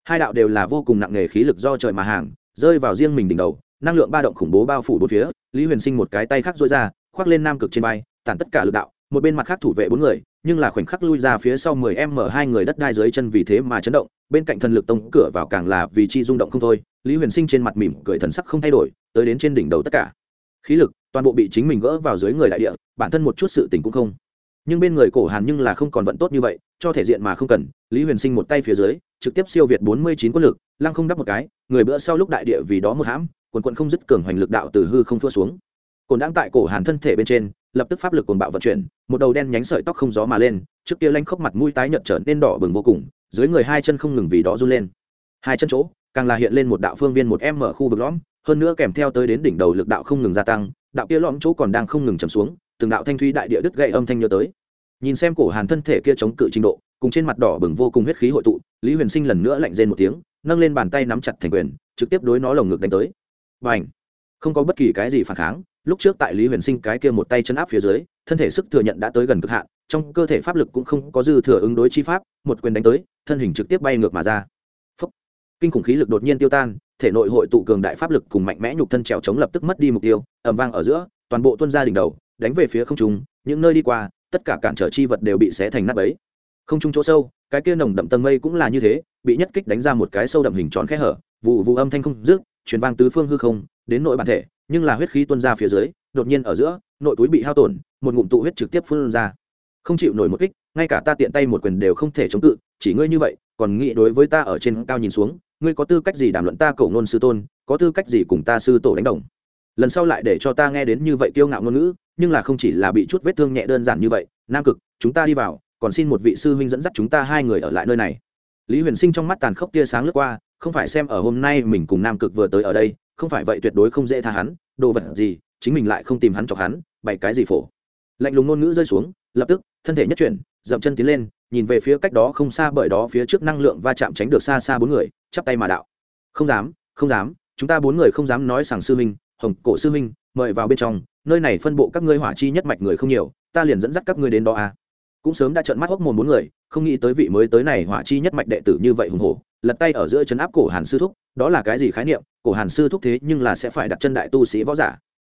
A: hai đạo đều là vô cùng nặng nề khí lực do trời mà hàng, rơi vào riêng mình đỉnh đầu, năng lượng ba động khủng bố bao phủ bốn phía, lý huyền sinh một cái tay khác dối ra, khoác lên nam cực trên vai, tản tất cả lực đạo, một bên mặt khác thủ vệ bốn người nhưng là khoảnh khắc lui ra phía sau mười em mở hai người đất đai dưới chân vì thế mà chấn động, bên cạnh thần lực tông cửa vào càng là vì chi rung động không thôi, lý huyền sinh trên mặt mỉm cười thần sắc không thay đổi, tới đến trên đỉnh đầu tất cả. Khí lực, toàn bộ bị chính mình gỡ vào dưới người đại địa, bản thân một chút sự tình cũng không. Nhưng bên người cổ hàn nhưng là không còn vận tốt như vậy, cho thể diện mà không cần, lý huyền sinh một tay phía dưới, trực tiếp siêu việt bốn mươi chín quân lực, lăng không đắp một cái, người bữa sau lúc đại địa vì đó một hãm, quần quần không dứt cường hoành lực đạo từ hư không thua xuống. Cồn đang tại cổ hàn thân thể bên trên lập tức pháp lực cuồng bạo vận chuyển, một đầu đen nhánh sợi tóc không gió mà lên, trước kia lanh khóc mặt mũi tái nhợt trở nên đỏ bừng vô cùng, dưới người hai chân không ngừng vì đó run lên. Hai chân chỗ, càng là hiện lên một đạo phương viên một em mở khu vực lõm, hơn nữa kèm theo tới đến đỉnh đầu lực đạo không ngừng gia tăng, đạo kia lõm chỗ còn đang không ngừng chầm xuống, từng đạo thanh thúy đại địa đứt gậy âm thanh nhớ tới. Nhìn xem cổ hàn thân thể kia chống cự trình độ, cùng trên mặt đỏ bừng vô cùng huyết khí hội tụ, lý huyền sinh lần nữa lạnh rên một tiếng, nâng lên bàn tay nắm chặt thành quyền, trực tiếp đối nó lồng ngực đánh tới. Và ảnh không có bất kỳ cái gì phản kháng, lúc trước tại lý huyền sinh cái kia một tay chân áp phía dưới, thân thể sức thừa nhận đã tới gần cực hạn, trong cơ thể pháp lực cũng không có dư thừa ứng đối chi pháp, một quyền đánh tới, thân hình trực tiếp bay ngược mà ra Phúc. kinh khủng khí lực đột nhiên tiêu tan, thể nội hội tụ cường đại pháp lực cùng mạnh mẽ nhục thân trèo chống lập tức mất đi mục tiêu ẩm vang ở giữa, toàn bộ tuân ra đỉnh đầu, đánh về phía không trung, những nơi đi qua, tất cả cản trở chi vật đều bị xé thành nát ấy không trung chỗ sâu, cái kia nồng đậm tầng mây cũng là như thế, bị nhất kích đánh ra một cái sâu đậm hình tròn khe hở vụ vụ âm thanh không rước truyền vang tứ phương hư không đến nội bản thể, nhưng là huyết khí tuôn ra phía dưới, đột nhiên ở giữa, nội túi bị hao tổn, một ngụm tụ huyết trực tiếp phun ra. Không chịu nổi một kích, ngay cả ta tiện tay một quyền đều không thể chống cự, chỉ ngươi như vậy, còn nghĩ đối với ta ở trên cao nhìn xuống, ngươi có tư cách gì đàm luận ta cầu ngôn sư tôn, có tư cách gì cùng ta sư tổ đánh đồng? Lần sau lại để cho ta nghe đến như vậy kiêu ngạo ngôn ngữ, nhưng là không chỉ là bị chút vết thương nhẹ đơn giản như vậy, nam cực, chúng ta đi vào, còn xin một vị sư huynh dẫn dắt chúng ta hai người ở lại nơi này. Lý huyền sinh trong mắt tàn khốc tia sáng lướt qua, không phải xem ở hôm nay mình cùng nam cực vừa tới ở đây không phải vậy tuyệt đối không dễ tha hắn, đồ vật gì, chính mình lại không tìm hắn chọc hắn, bày cái gì phổ. Lạnh lùng ngôn ngữ rơi xuống, lập tức, thân thể nhất chuyển, dậm chân tiến lên, nhìn về phía cách đó không xa bởi đó phía trước năng lượng va chạm tránh được xa xa bốn người, chắp tay mà đạo. Không dám không dám, chúng ta bốn người không dám nói sàng sư huynh, hồng cổ sư huynh, mời vào bên trong, nơi này phân bộ các ngươi hỏa chi nhất mạch người không nhiều, ta liền dẫn dắt các ngươi đến đó à. cũng sớm đã trợn mắt hốc mồm bốn người, không nghĩ tới vị mới tới này hỏa chi nhất mạch đệ tử như vậy hùng hổ lật tay ở giữa chấn áp cổ hàn sư thúc, đó là cái gì khái niệm? Cổ hàn sư thúc thế nhưng là sẽ phải đặt chân đại tu sĩ võ giả.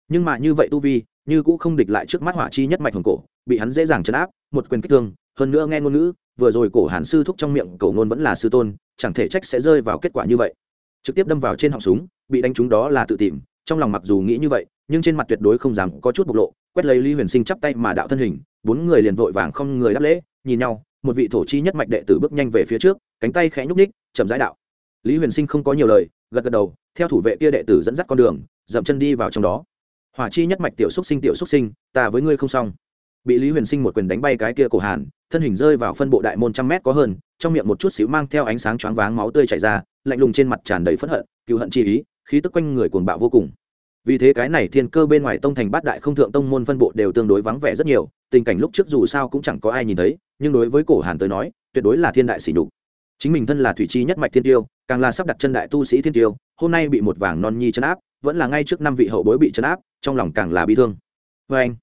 A: Nhưng mà như vậy tu vi, như cũ không địch lại trước mắt hỏa chi nhất mạch hồng cổ, bị hắn dễ dàng chấn áp, một quyền kích thương, hơn nữa nghe ngôn ngữ, vừa rồi cổ hàn sư thúc trong miệng cổ ngôn vẫn là sư tôn, chẳng thể trách sẽ rơi vào kết quả như vậy. Trực tiếp đâm vào trên họng súng, bị đánh trúng đó là tự tìm, trong lòng mặc dù nghĩ như vậy, nhưng trên mặt tuyệt đối không dám có chút bộc lộ, quét lấy lý huyền sinh chắp tay mà đạo thân hình, bốn người liền vội vàng không người đáp lễ, nhìn nhau một vị thổ chi nhất mạch đệ tử bước nhanh về phía trước, cánh tay khẽ nhúc ních chậm rãi đạo. Lý huyền sinh không có nhiều lời, gật gật đầu, theo thủ vệ kia đệ tử dẫn dắt con đường, dậm chân đi vào trong đó. Hỏa chi nhất mạch tiểu xúc sinh, tiểu xúc sinh, ta với ngươi không xong. Bị lý huyền sinh một quyền đánh bay cái kia cổ hàn, thân hình rơi vào phân bộ đại môn trăm mét có hơn, trong miệng một chút xíu mang theo ánh sáng choáng váng máu tươi chảy ra, lạnh lùng trên mặt tràn đầy phẫn hận cựu hận chi ý, khí tức quanh người cuồng bạo vô cùng vì thế cái này thiên cơ bên ngoài tông thành bát đại không thượng tông môn phân bộ đều tương đối vắng vẻ rất nhiều, tình cảnh lúc trước dù sao cũng chẳng có ai nhìn thấy, nhưng đối với cổ hàn tới nói, tuyệt đối là thiên đại sỉ nhục. Chính mình thân là thủy chi nhất mạch thiên tiêu, càng là sắp đặt chân đại tu sĩ thiên tiêu, hôm nay bị một vàng non nhi chấn áp, vẫn là ngay trước năm vị hậu bối bị chấn áp, trong lòng càng là bi thương. Vê anh,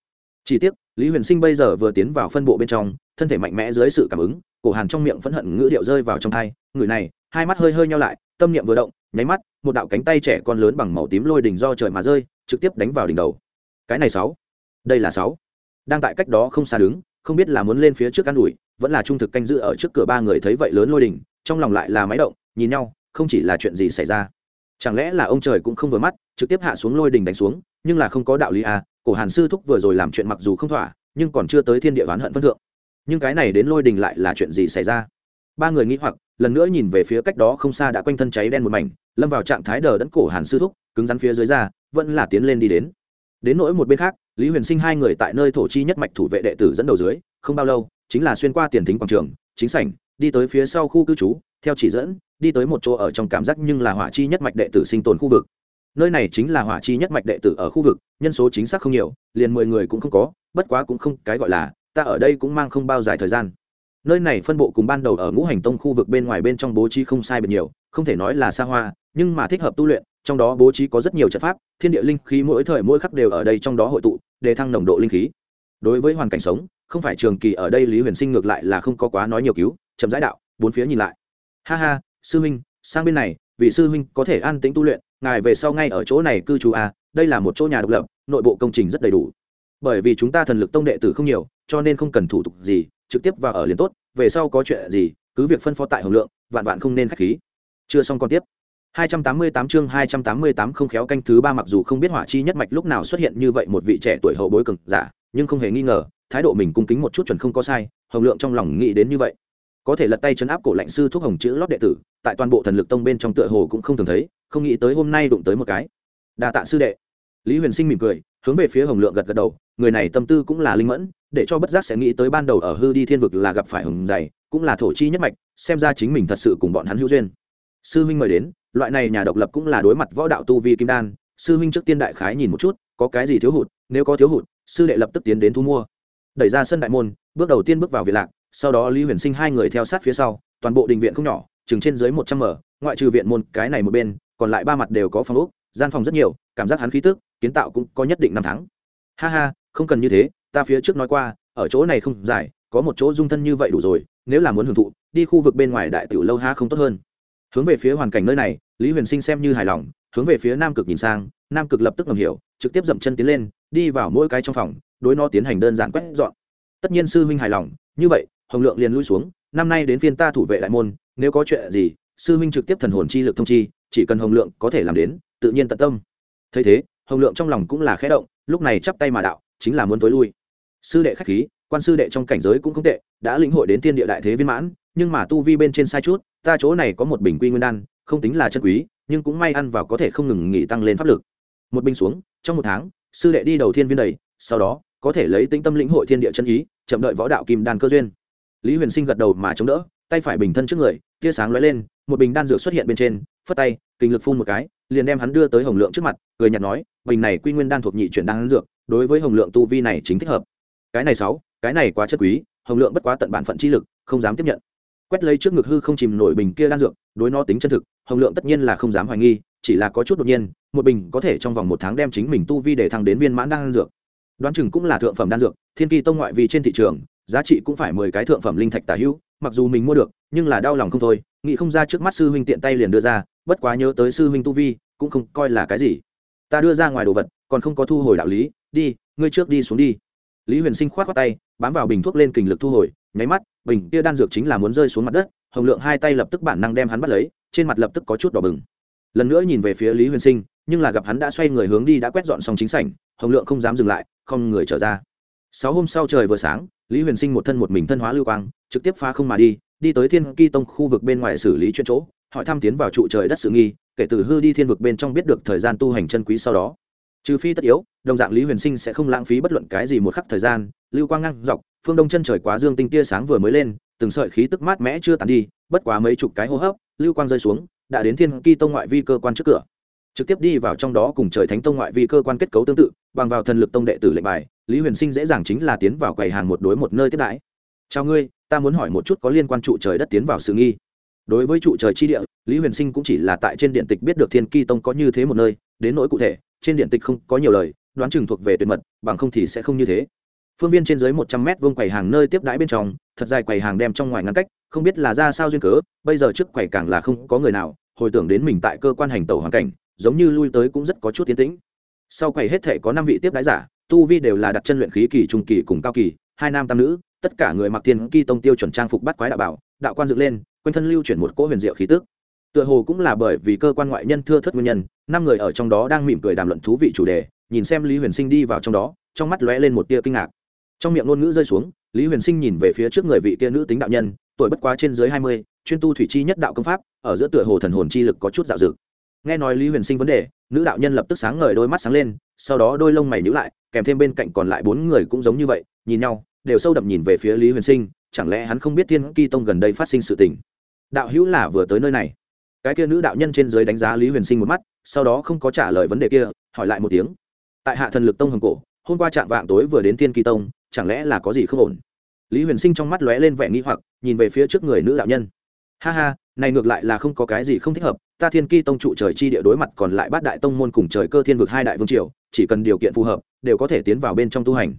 A: chỉ tiếc, lý huyền sinh bây giờ vừa tiến vào phân bộ bên trong, thân thể mạnh mẽ dưới sự cảm ứng, cổ hàn trong miệng phẫn hận ngữ điệu rơi vào trong thai người này, hai mắt hơi hơi nhau lại, tâm niệm vừa động nháy mắt, một đạo cánh tay trẻ con lớn bằng màu tím lôi đỉnh do trời mà rơi, trực tiếp đánh vào đỉnh đầu. Cái này sáu. Đây là sáu. Đang tại cách đó không xa đứng, không biết là muốn lên phía trước ăn ủi, vẫn là trung thực canh giữ ở trước cửa ba người thấy vậy lớn lôi đỉnh trong lòng lại là máy động, nhìn nhau, không chỉ là chuyện gì xảy ra. Chẳng lẽ là ông trời cũng không vừa mắt, trực tiếp hạ xuống lôi đỉnh đánh xuống, nhưng là không có đạo lý à cổ hàn sư thúc vừa rồi làm chuyện mặc dù không thỏa, nhưng còn chưa tới thiên địa oán hận phân thượng. Nhưng cái này đến lôi đình lại là chuyện gì xảy ra? Ba người nghĩ hoặc, lần nữa nhìn về phía cách đó không xa đã quanh thân cháy đen một mảnh lâm vào trạng thái đờ đẫn cổ hàn sư thúc, cứng rắn phía dưới ra, vẫn là tiến lên đi đến. Đến nỗi một bên khác, lý huyền sinh hai người tại nơi thổ chi nhất mạch thủ vệ đệ tử dẫn đầu dưới, không bao lâu, chính là xuyên qua tiền thính quảng trường, chính sảnh, đi tới phía sau khu cư trú, theo chỉ dẫn, đi tới một chỗ ở trong cảm giác nhưng là hỏa chi nhất mạch đệ tử sinh tồn khu vực. Nơi này chính là hỏa chi nhất mạch đệ tử ở khu vực, nhân số chính xác không nhiều, liền mười người cũng không có, bất quá cũng không cái gọi là, ta ở đây cũng mang không bao dài thời gian nơi này phân bộ cùng ban đầu ở ngũ hành tông khu vực bên ngoài bên trong bố trí không sai biệt nhiều không thể nói là xa hoa nhưng mà thích hợp tu luyện trong đó bố trí có rất nhiều trận pháp thiên địa linh khí mỗi thời mỗi khắc đều ở đây trong đó hội tụ để thăng nồng độ linh khí. Đối với hoàn cảnh sống không phải trường kỳ ở đây lý huyền sinh ngược lại là không có quá nói nhiều cứu chậm rãi đạo bốn phía nhìn lại. Ha ha sư huynh sang bên này vị sư huynh có thể an tĩnh tu luyện ngài về sau ngay ở chỗ này cư trú à, đây là một chỗ nhà độc lập nội bộ công trình rất đầy đủ. Bởi vì chúng ta thần lực tông đệ tử không nhiều cho nên không cần thủ tục gì trực tiếp vào ở liền tốt, về sau có chuyện gì, cứ việc phân phó tại hồng lượng, vạn vạn không nên khách khí. Chưa xong còn tiếp. 288 chương 288 không khéo canh thứ ba mặc dù không biết hỏa chi nhất mạch lúc nào xuất hiện như vậy một vị trẻ tuổi hậu bối cực giả, nhưng không hề nghi ngờ, thái độ mình cung kính một chút chuẩn không có sai, hồng lượng trong lòng nghĩ đến như vậy. Có thể lật tay chấn áp cổ lạnh sư thuốc hồng chữ lót đệ tử, tại toàn bộ thần lực tông bên trong tựa hồ cũng không thường thấy, không nghĩ tới hôm nay đụng tới một cái. Đa tạ sư đệ. Lý huyền sinh mỉm cười, hướng về phía hồng lượng gật gật đầu, người này tâm tư cũng là linh mẫn để cho bất giác sẽ nghĩ tới ban đầu ở hư đi thiên vực là gặp phải hồng dày, cũng là thổ chi nhất mạch, xem ra chính mình thật sự cùng bọn hắn hữu duyên. Sư huynh mời đến, loại này nhà độc lập cũng là đối mặt võ đạo tu vi kim đan, sư huynh trước tiên đại khái nhìn một chút, có cái gì thiếu hụt, nếu có thiếu hụt, sư đệ lập tức tiến đến thu mua. Đẩy ra sân đại môn, bước đầu tiên bước vào viện lạc, sau đó lý huyền sinh hai người theo sát phía sau, toàn bộ đình viện không nhỏ, chừng trên dưới một trăm mở, ngoại trừ viện môn, cái này một bên, còn lại ba mặt đều có phòng úc gian phòng rất nhiều, cảm giác hắn khí tức, kiến tạo cũng có nhất định năm tháng. Ha ha, không cần như thế ta phía trước nói qua, ở chỗ này không dài, có một chỗ dung thân như vậy đủ rồi, nếu là muốn hưởng thụ, đi khu vực bên ngoài đại tiểu lâu ha không tốt hơn. Hướng về phía hoàn cảnh nơi này, lý huyền sinh xem như hài lòng, hướng về phía nam cực nhìn sang, nam cực lập tức ngầm hiểu, trực tiếp dậm chân tiến lên, đi vào mỗi cái trong phòng, đối nó tiến hành đơn giản quét dọn. Tất nhiên sư huynh hài lòng, như vậy, hồng lượng liền lui xuống, năm nay đến phiên ta thủ vệ đại môn, nếu có chuyện gì, sư huynh trực tiếp thần hồn chi lực thông chi, chỉ cần hồng lượng có thể làm đến, tự nhiên tận tâm. Thấy thế, hồng lượng trong lòng cũng là khẽ động, lúc này chắp tay mà đạo, chính là muốn tối lui sư đệ khách khí, quan sư đệ trong cảnh giới cũng không tệ, đã lĩnh hội đến tiên địa đại thế viên mãn, nhưng mà tu vi bên trên sai chút, ta chỗ này có một bình quy nguyên đan, không tính là chân quý, nhưng cũng may ăn vào có thể không ngừng nghỉ tăng lên pháp lực. Một bình xuống, trong một tháng, sư đệ đi đầu thiên viên đầy, sau đó, có thể lấy tĩnh tâm lĩnh hội thiên địa chân ý, chậm đợi võ đạo kim đan cơ duyên. Lý huyền sinh gật đầu mà chống đỡ, tay phải bình thân trước người, tia sáng lóe lên, một bình đan dược xuất hiện bên trên, phất tay, kinh lực phun một cái, liền đem hắn đưa tới hồng lượng trước mặt, cười nhạt nói, bình này quy nguyên đan thuộc nhị chuyển đan dược, đối với hồng lượng tu vi này chính thích hợp cái này sáu, cái này quá chất quý, hồng lượng bất quá tận bản phận chi lực, không dám tiếp nhận. Quét lấy trước ngực hư không chìm nổi bình kia đan dược, đối nó tính chân thực, hồng lượng tất nhiên là không dám hoài nghi, chỉ là có chút đột nhiên, một bình có thể trong vòng một tháng đem chính mình tu vi để thăng đến viên mãn đan dược. Đoán chừng cũng là thượng phẩm đan dược, thiên kỳ tông ngoại vì trên thị trường, giá trị cũng phải mười cái thượng phẩm linh thạch tả hữu, mặc dù mình mua được, nhưng là đau lòng không thôi, nghĩ không ra trước mắt sư huynh tiện tay liền đưa ra, bất quá nhớ tới sư huynh tu vi, cũng không coi là cái gì. Ta đưa ra ngoài đồ vật, còn không có thu hồi đạo lý, đi, ngươi trước đi xuống đi lý huyền sinh k h o á t tay, bám vào bình thuốc lên kình lực thu hồi, nháy mắt, bình kia đan dược chính là muốn rơi xuống mặt đất, hồng lượng hai tay lập tức bản năng đem hắn bắt lấy, trên mặt lập tức có chút đỏ bừng. Lần nữa nhìn về phía lý huyền sinh, nhưng là gặp hắn đã xoay người hướng đi đã quét dọn xong chính sảnh, hồng lượng không dám dừng lại, không người trở ra. Sáu hôm sau trời vừa sáng, lý huyền sinh một thân một mình thân hóa lưu quang, trực tiếp phá không mà đi đi tới thiên kỳ tông khu vực bên ngoài xử lý chuyện chỗ, hỏi thăm tiến vào trụ trời đất sự nghi, kể từ hư đi thiên vực bên trong biết được thời gian tu hành chân quý sau đó trừ phi tất yếu, đồng dạng lý huyền sinh sẽ không lãng phí bất luận cái gì một khắc thời gian, lưu quang ngang dọc, phương đông chân trời quá dương tinh tia sáng vừa mới lên, từng sợi khí tức mát mẽ chưa tàn đi, bất quá mấy chục cái hô hấp, lưu quang rơi xuống, đã đến thiên kỳ tông ngoại vi cơ quan trước cửa. Trực tiếp đi vào trong đó cùng trời thánh tông ngoại vi cơ quan kết cấu tương tự, bằng vào thần lực tông đệ tử lệnh bài, lý huyền sinh dễ dàng chính là tiến vào quầy hàng một đối một nơi tiếp đãi. Chào ngươi, ta muốn hỏi một chút có liên quan trụ trời đất tiến vào sự nghi? Đối với trụ trời chi địa, lý huyền sinh cũng chỉ là tại trên điện tịch biết được thiên kỳ tông có như thế một nơi, đến nỗi cụ thể trên điện tịch không có nhiều lời, đoán chừng thuộc về tuyệt mật, bằng không thì sẽ không như thế. Phương viên trên dưới một trăm mét vuông quầy hàng nơi tiếp đãi bên trong, thật dài quầy hàng đem trong ngoài ngăn cách, không biết là ra sao duyên cớ, bây giờ trước quầy càng là không có người nào, hồi tưởng đến mình tại cơ quan hành tẩu hoàn cảnh, giống như lui tới cũng rất có chút tiến tĩnh. Sau quầy hết thể có năm vị tiếp đái giả, tu vi đều là đặt chân luyện khí kỳ, trung kỳ cùng cao kỳ, hai nam tam nữ, tất cả người mặc tiền kỳ tông tiêu chuẩn trang phục bắt quái đạo bảo, đạo quan dựng lên, quanh thân lưu chuyển một cỗ huyền diệu khí tức tựa hồ cũng là bởi vì cơ quan ngoại nhân thưa thất nguyên nhân, năm người ở trong đó đang mỉm cười đàm luận thú vị chủ đề, nhìn xem lý huyền sinh đi vào trong đó, trong mắt lóe lên một tia kinh ngạc. Trong miệng ngôn ngữ rơi xuống, lý huyền sinh nhìn về phía trước người vị tia nữ tính đạo nhân, tuổi bất quá trên dưới hai mươi, chuyên tu thủy chi nhất đạo công pháp, ở giữa tựa hồ thần hồn chi lực có chút dạo dực. Nghe nói lý huyền sinh vấn đề, nữ đạo nhân lập tức sáng ngời đôi mắt sáng lên, sau đó đôi lông mày nhữ lại, kèm thêm bên cạnh còn lại bốn người cũng giống như vậy, nhìn nhau, đều sâu đậm nhìn về phía lý huyền sinh, chẳng lẽ hắn không biết thiên kỳ tông gần đây phát sinh sự tình? Đạo hữu là vừa tới nơi này cái kia nữ đạo nhân trên dưới đánh giá lý huyền sinh một mắt, sau đó không có trả lời vấn đề kia, hỏi lại một tiếng. Tại hạ thần lực tông hồng cổ, hôm qua trạm vạng tối vừa đến thiên kỳ tông, chẳng lẽ là có gì không ổn? Lý huyền sinh trong mắt lóe lên vẻ nghi hoặc, nhìn về phía trước người nữ đạo nhân. Ha ha, này ngược lại là không có cái gì không thích hợp, ta thiên kỳ tông trụ trời chi địa đối mặt còn lại bát đại tông môn cùng trời cơ thiên vực hai đại vương triều, chỉ cần điều kiện phù hợp, đều có thể tiến vào bên trong tu hành.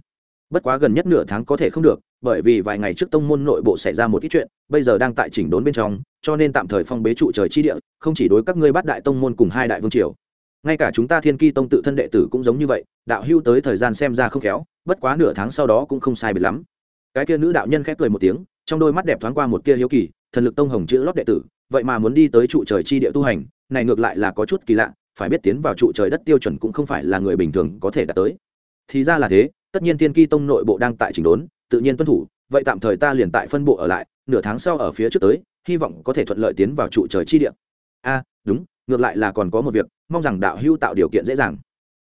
A: Bất quá gần nhất nửa tháng có thể không được bởi vì vài ngày trước tông môn nội bộ xảy ra một ít chuyện, bây giờ đang tại chỉnh đốn bên trong, cho nên tạm thời phong bế trụ trời chi địa, không chỉ đối các ngươi bắt đại tông môn cùng hai đại vương triều. Ngay cả chúng ta thiên ki tông tự thân đệ tử cũng giống như vậy, đạo hưu tới thời gian xem ra không khéo, bất quá nửa tháng sau đó cũng không sai biệt lắm. Cái kia nữ đạo nhân khép cười một tiếng, trong đôi mắt đẹp thoáng qua một tia hiếu kỳ, thần lực tông hồng chữ lót đệ tử, vậy mà muốn đi tới trụ trời chi địa tu hành, này ngược lại là có chút kỳ lạ, phải biết tiến vào trụ trời đất tiêu chuẩn cũng không phải là người bình thường có thể đạt tới. Thì ra là thế, tất nhiên thiên ki tông nội bộ đang tại chỉnh đốn tự nhiên tuân thủ, vậy tạm thời ta liền tại phân bộ ở lại, nửa tháng sau ở phía trước tới, hy vọng có thể thuận lợi tiến vào trụ trời chi địa. A, đúng, ngược lại là còn có một việc, mong rằng đạo hưu tạo điều kiện dễ dàng.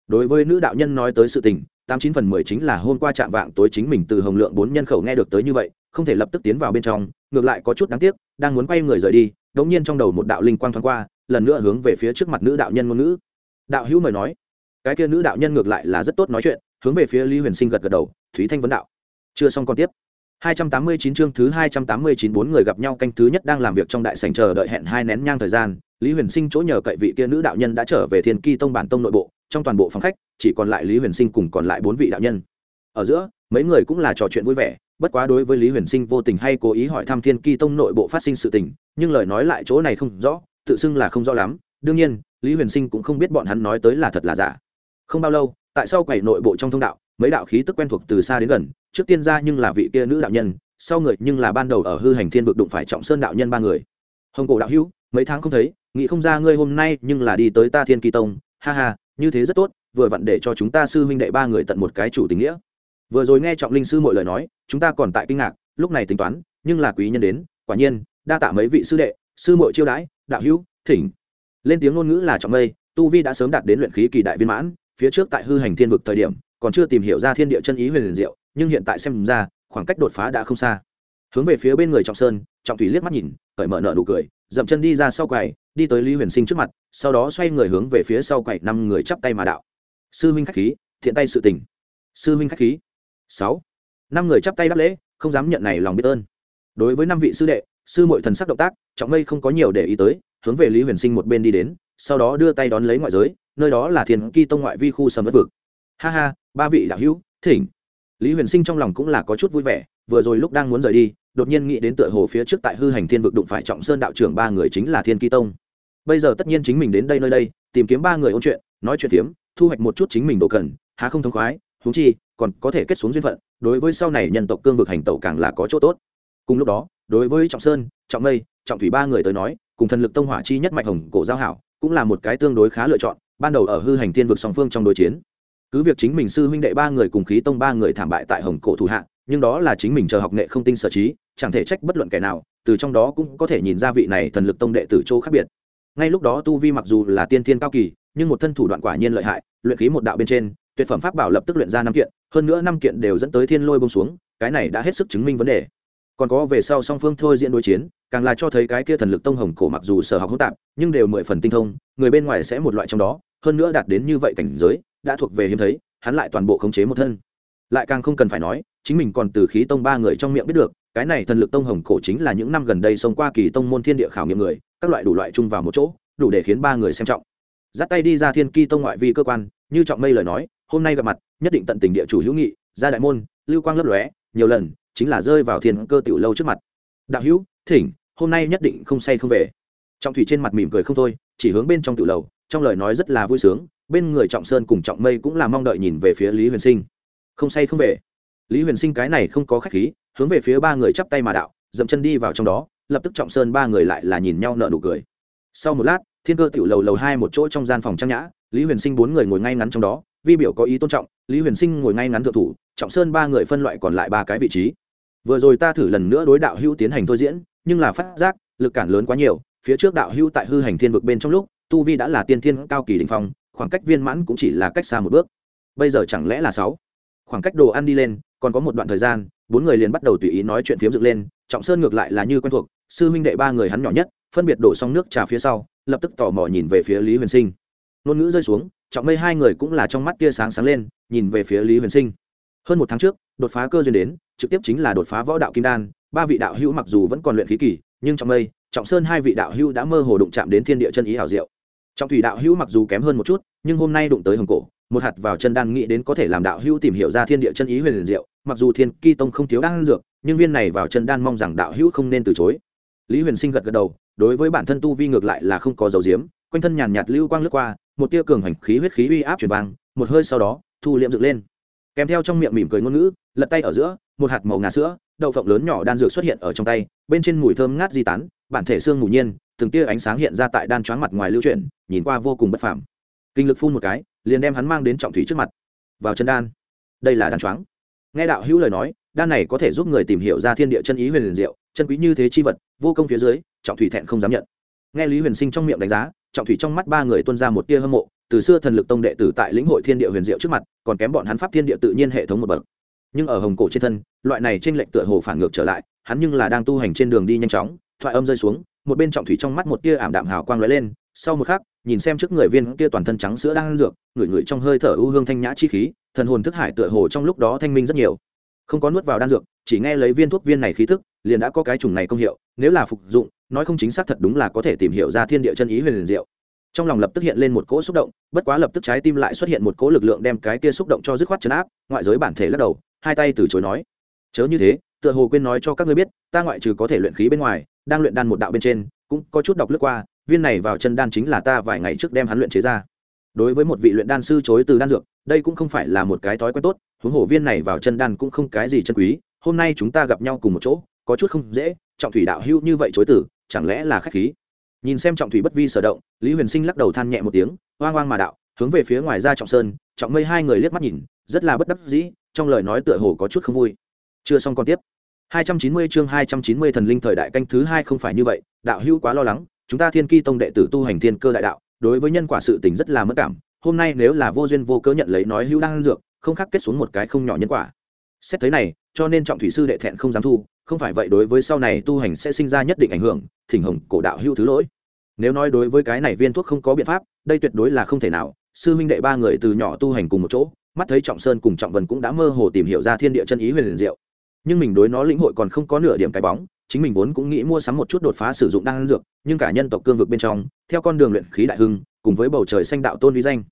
A: Đối với nữ đạo nhân nói tới sự tình, tám chín phần mười chính là hôm qua chạm vạng tối chính mình từ hồng lượng bốn nhân khẩu nghe được tới như vậy, không thể lập tức tiến vào bên trong, ngược lại có chút đáng tiếc, đang muốn quay người rời đi, đống nhiên trong đầu một đạo linh quang thoáng qua, lần nữa hướng về phía trước mặt nữ đạo nhân ngôn ngữ. Đạo hữu mời nói. Cái kia nữ đạo nhân ngược lại là rất tốt nói chuyện, hướng về phía lý huyền sinh gật gật đầu, thúy thanh vấn đạo chưa xong còn tiếp 289 chương thứ 289 bốn người gặp nhau canh thứ nhất đang làm việc trong đại sảnh chờ đợi hẹn hai nén nhang thời gian, Lý Huyền Sinh chỗ nhờ cậy vị kia nữ đạo nhân đã trở về Thiên Ki tông bản tông nội bộ, trong toàn bộ phòng khách, chỉ còn lại Lý Huyền Sinh cùng còn lại bốn vị đạo nhân. Ở giữa, mấy người cũng là trò chuyện vui vẻ, bất quá đối với Lý Huyền Sinh vô tình hay cố ý hỏi thăm Thiên Ki tông nội bộ phát sinh sự tình, nhưng lời nói lại chỗ này không rõ, tự xưng là không rõ lắm, đương nhiên, Lý Huyền Sinh cũng không biết bọn hắn nói tới là thật là giả. Không bao lâu, tại sau quầy nội bộ trong thông đạo, mấy đạo khí tức quen thuộc từ xa đến gần, trước tiên ra nhưng là vị kia nữ đạo nhân sau người nhưng là ban đầu ở hư hành thiên vực đụng phải trọng sơn đạo nhân ba người. Hồng cổ đạo hữu mấy tháng không thấy nghĩ không ra ngươi hôm nay nhưng là đi tới ta thiên kỳ tông ha ha như thế rất tốt vừa vặn để cho chúng ta sư huynh đệ ba người tận một cái chủ tình nghĩa. Vừa rồi nghe trọng linh sư mọi lời nói chúng ta còn tại kinh ngạc lúc này tính toán nhưng là quý nhân đến quả nhiên đa tạ mấy vị sư đệ sư muội chiêu đãi đạo hữu thỉnh. Lên tiếng ngôn ngữ là trọng mây tu vi đã sớm đạt đến luyện khí kỳ đại viên mãn phía trước tại hư hành thiên vực thời điểm còn chưa tìm hiểu ra thiên địa chân ý huyền liền diệu, nhưng hiện tại xem ra, khoảng cách đột phá đã không xa. Hướng về phía bên người trọng sơn, trọng thủy liếc mắt nhìn, cởi mở nợ nụ cười, dậm chân đi ra sau quầy, đi tới lý huyền sinh trước mặt, sau đó xoay người hướng về phía sau quầy năm người chắp tay mà đạo. Sư huynh khách khí, thiện tay sự tình. Sư huynh khách khí. Sáu. Năm người chắp tay đáp lễ, không dám nhận này lòng biết ơn. Đối với năm vị sư đệ, sư mội thần sắc động tác, trọng mây không có nhiều để ý tới, hướng về lý huyền sinh một bên đi đến, sau đó đưa tay đón lấy ngoại giới, nơi đó là thiền kỳ tông ngoại vi khu sầm đất vực ha ha, ba vị đạo hữu, thỉnh. Lý huyền sinh trong lòng cũng là có chút vui vẻ, vừa rồi lúc đang muốn rời đi, đột nhiên nghĩ đến tựa hồ phía trước tại hư hành thiên vực đụng phải trọng sơn đạo trưởng ba người chính là thiên kỳ tông. Bây giờ tất nhiên chính mình đến đây nơi đây, tìm kiếm ba người ôn chuyện, nói chuyện phiếm, thu hoạch một chút chính mình đồ cần, há không thống khoái thú chi, còn có thể kết xuống duyên phận, đối với sau này nhân tộc cương vực hành tẩu càng là có chỗ tốt. Cùng lúc đó, đối với trọng sơn, trọng mây, trọng thủy ba người tới nói, cùng thần lực tông hỏa chi nhất mạch hồng cổ giao hảo, cũng là một cái tương đối khá lựa chọn, ban đầu ở hư hành thiên vực song phương trong đối chiến cứ việc chính mình sư huynh đệ ba người cùng khí tông ba người thảm bại tại hồng cổ thủ hạ, nhưng đó là chính mình chờ học nghệ không tinh sở trí, chẳng thể trách bất luận kẻ nào, từ trong đó cũng có thể nhìn ra vị này thần lực tông đệ tử chỗ khác biệt. Ngay lúc đó tu vi mặc dù là tiên thiên cao kỳ, nhưng một thân thủ đoạn quả nhiên lợi hại, luyện khí một đạo bên trên, tuyệt phẩm pháp bảo lập tức luyện ra năm kiện, hơn nữa năm kiện đều dẫn tới thiên lôi bông xuống, cái này đã hết sức chứng minh vấn đề. Còn có về sau song phương thôi diễn đối chiến, càng là cho thấy cái kia thần lực tông hồng cổ mặc dù sở học hỗn tạp, nhưng đều mười phần tinh thông, người bên ngoài sẽ một loại trong đó, hơn nữa đạt đến như vậy cảnh giới đã thuộc về hiếm thấy, hắn lại toàn bộ khống chế một thân. Lại càng không cần phải nói, chính mình còn từ khí tông ba người trong miệng biết được, cái này thần lực tông hồng cổ chính là những năm gần đây xông qua kỳ tông môn thiên địa khảo nghiệm người, các loại đủ loại chung vào một chỗ, đủ để khiến ba người xem trọng. Dắt tay đi ra thiên kỳ tông ngoại vi cơ quan, như trọng mây lời nói, hôm nay gặp mặt, nhất định tận tình địa chủ hữu nghị, ra đại môn, lưu quang lấp lóe, nhiều lần, chính là rơi vào thiên cơ tiểu lâu trước mặt. Đạo hữu, thỉnh, hôm nay nhất định không say không về. Trọng thủy trên mặt mỉm cười không thôi, chỉ hướng bên trong tiểu lầu, trong lời nói rất là vui sướng bên người trọng sơn cùng trọng mây cũng là mong đợi nhìn về phía lý huyền sinh. Không say không về. Lý huyền sinh cái này không có khách khí, hướng về phía ba người chắp tay mà đạo, dậm chân đi vào trong đó, lập tức trọng sơn ba người lại là nhìn nhau nợ nụ cười. Sau một lát, thiên cơ tiểu lầu lầu hai một chỗ trong gian phòng trang nhã, lý huyền sinh bốn người ngồi ngay ngắn trong đó, vi biểu có ý tôn trọng, lý huyền sinh ngồi ngay ngắn thượng thủ, trọng sơn ba người phân loại còn lại ba cái vị trí. Vừa rồi ta thử lần nữa đối đạo hữu tiến hành thôi diễn, nhưng là phát giác, lực cản lớn quá nhiều, phía trước đạo hữu tại hư hành thiên vực bên trong lúc, tu vi đã là tiên thiên cao kỳ đình phong khoảng cách viên mãn cũng chỉ là cách xa một bước. Bây giờ chẳng lẽ là sáu? Khoảng cách đồ ăn đi lên, còn có một đoạn thời gian, bốn người liền bắt đầu tùy ý nói chuyện phiếm dựng lên, trọng sơn ngược lại là như quen thuộc, sư huynh đệ ba người hắn nhỏ nhất, phân biệt đổ xong nước trà phía sau, lập tức tò mò nhìn về phía lý huyền sinh. Ngôn ngữ rơi xuống, trọng mây hai người cũng là trong mắt tia sáng sáng lên, nhìn về phía lý huyền sinh. Hơn một tháng trước, đột phá cơ duyên đến, trực tiếp chính là đột phá võ đạo kim đan, ba vị đạo hữu mặc dù vẫn còn luyện khí kỳ, nhưng trọng mây, trọng sơn hai vị đạo hữu đã mơ hồ đụng chạm đến thiên địa chân ý hảo diệu trọng thủy đạo hữu mặc dù kém hơn một chút, nhưng hôm nay đụng tới hồng cổ, một hạt vào chân đan nghĩ đến có thể làm đạo hữu tìm hiểu ra thiên địa chân ý huyền liền diệu, mặc dù thiên ki tông không thiếu đan dược, nhưng viên này vào chân đan mong rằng đạo hữu không nên từ chối. Lý huyền sinh gật gật đầu, đối với bản thân tu vi ngược lại là không có dầu diếm, quanh thân nhàn nhạt lưu quang lướt qua, một tia cường hành khí huyết khí uy áp chuyển vang, một hơi sau đó, thu liệm dựng lên. Kèm theo trong miệng mỉm cười ngôn ngữ, lật tay ở giữa, một hạt màu ngà sữa, đậu phộng lớn nhỏ đan dược xuất hiện ở trong tay, bên trên mùi thơm ngát di tán, bản thể xương mù nhiên từng tia ánh sáng hiện ra tại đan choáng mặt ngoài lưu chuyển, nhìn qua vô cùng bất phàm. Kinh lực phun một cái, liền đem hắn mang đến trọng thủy trước mặt. Vào chân đan. Đây là đan choáng. Nghe đạo hữu lời nói, đan này có thể giúp người tìm hiểu ra thiên địa chân ý huyền liền diệu, chân quý như thế chi vật, vô công phía dưới, trọng thủy thẹn không dám nhận. Nghe lý huyền sinh trong miệng đánh giá, trọng thủy trong mắt ba người tuân ra một tia hâm mộ, từ xưa thần lực tông đệ tử tại lĩnh hội thiên địa huyền diệu trước mặt, còn kém bọn hắn pháp thiên địa tự nhiên hệ thống một bậc. Nhưng ở hồng cổ trên thân, loại này trên lệnh tựa hồ phản ngược trở lại, hắn nhưng là đang tu hành trên đường đi nhanh chóng, thoại âm rơi xuống một bên trọng thủy trong mắt một tia ảm đạm hào quang lóe lên, sau một khắc, nhìn xem trước người viên kia toàn thân trắng sữa đang dược, ngửi ngửi trong hơi thở ưu hương thanh nhã chi khí, thần hồn thức hải tựa hồ trong lúc đó thanh minh rất nhiều. Không có nuốt vào đan dược, chỉ nghe lấy viên thuốc viên này khí thức, liền đã có cái trùng này công hiệu, nếu là phục dụng, nói không chính xác thật đúng là có thể tìm hiểu ra thiên địa chân ý huyền liền diệu. Trong lòng lập tức hiện lên một cỗ xúc động, bất quá lập tức trái tim lại xuất hiện một cỗ lực lượng đem cái kia xúc động cho dứt khoát chấn áp, ngoại giới bản thể lắc đầu, hai tay từ chối nói, chớ như thế, tựa hồ quên nói cho các ngươi biết, ta ngoại trừ có thể luyện khí bên ngoài đang luyện đan một đạo bên trên, cũng có chút đọc lướt qua, viên này vào chân đan chính là ta vài ngày trước đem hắn luyện chế ra. Đối với một vị luyện đan sư chối từ đan dược, đây cũng không phải là một cái thói quen tốt, huống hồ viên này vào chân đan cũng không cái gì chân quý, hôm nay chúng ta gặp nhau cùng một chỗ, có chút không dễ, trọng thủy đạo hưu như vậy chối từ, chẳng lẽ là khách khí? Nhìn xem trọng thủy bất vi sở động, lý huyền sinh lắc đầu than nhẹ một tiếng oang oang mà đạo, hướng về phía ngoài ra trọng sơn, trọng mây hai người liếc mắt nhìn, rất là bất đắc dĩ, trong lời nói tựa hồ có chút không vui. Chưa xong còn tiếp. 290 chương 290 thần linh thời đại canh thứ hai không phải như vậy, đạo hữu quá lo lắng, chúng ta thiên ki tông đệ tử tu hành thiên cơ đại đạo, đối với nhân quả sự tình rất là mất cảm, hôm nay nếu là vô duyên vô cớ nhận lấy nói hữu đang dược, không khắc kết xuống một cái không nhỏ nhân quả. Xét thấy này, cho nên trọng thủy sư đệ thẹn không dám thu, không phải vậy đối với sau này tu hành sẽ sinh ra nhất định ảnh hưởng, thỉnh hồng cổ đạo hữu thứ lỗi. Nếu nói đối với cái này viên thuốc không có biện pháp, đây tuyệt đối là không thể nào, sư huynh đệ ba người từ nhỏ tu hành cùng một chỗ, mắt thấy trọng sơn cùng trọng vân cũng đã mơ hồ tìm hiểu ra thiên địa chân ý huyền diệu nhưng mình đối nó lĩnh hội còn không có nửa điểm cái bóng, chính mình vốn cũng nghĩ mua sắm một chút đột phá sử dụng đan dược, nhưng cả nhân tộc cương vực bên trong, theo con đường luyện khí đại hưng, cùng với bầu trời xanh đạo tôn vi danh,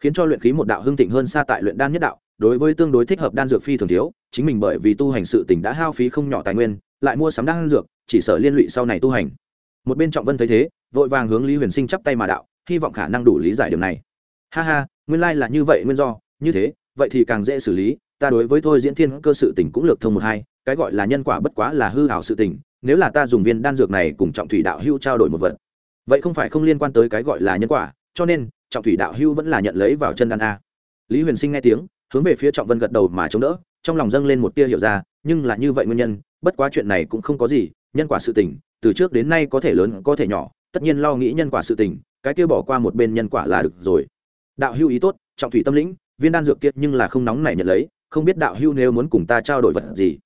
A: khiến cho luyện khí một đạo hưng thịnh hơn xa tại luyện đan nhất đạo, đối với tương đối thích hợp đan dược phi thường thiếu, chính mình bởi vì tu hành sự tỉnh đã hao phí không nhỏ tài nguyên, lại mua sắm đan dược, chỉ sợ liên lụy sau này tu hành. Một bên trọng vân thấy thế, vội vàng hướng lý huyền sinh chắp tay mà đạo, hy vọng khả năng đủ lý giải điều này. Ha ha, nguyên lai là như vậy, nguyên do, như thế, vậy thì càng dễ xử lý ta đối với thôi diễn thiên cơ sự tỉnh cũng lược thông một hai, cái gọi là nhân quả bất quá là hư hảo sự tỉnh nếu là ta dùng viên đan dược này cùng trọng thủy đạo hưu trao đổi một vật. Vậy không phải không liên quan tới cái gọi là nhân quả, cho nên, trọng thủy đạo hưu vẫn là nhận lấy vào chân đan a. Lý huyền sinh nghe tiếng, hướng về phía trọng vân gật đầu mà chống đỡ, trong lòng dâng lên một tia hiểu ra, nhưng là như vậy nguyên nhân, bất quá chuyện này cũng không có gì, nhân quả sự tình, từ trước đến nay có thể lớn, có thể nhỏ, tất nhiên lo nghĩ nhân quả sự tình, cái kia bỏ qua một bên nhân quả là được rồi. Đạo hưu ý tốt, trọng thủy tâm lĩnh, viên đan dược kiệt nhưng là không nóng này nhận lấy không biết đạo hưu nếu muốn cùng ta trao đổi vật gì.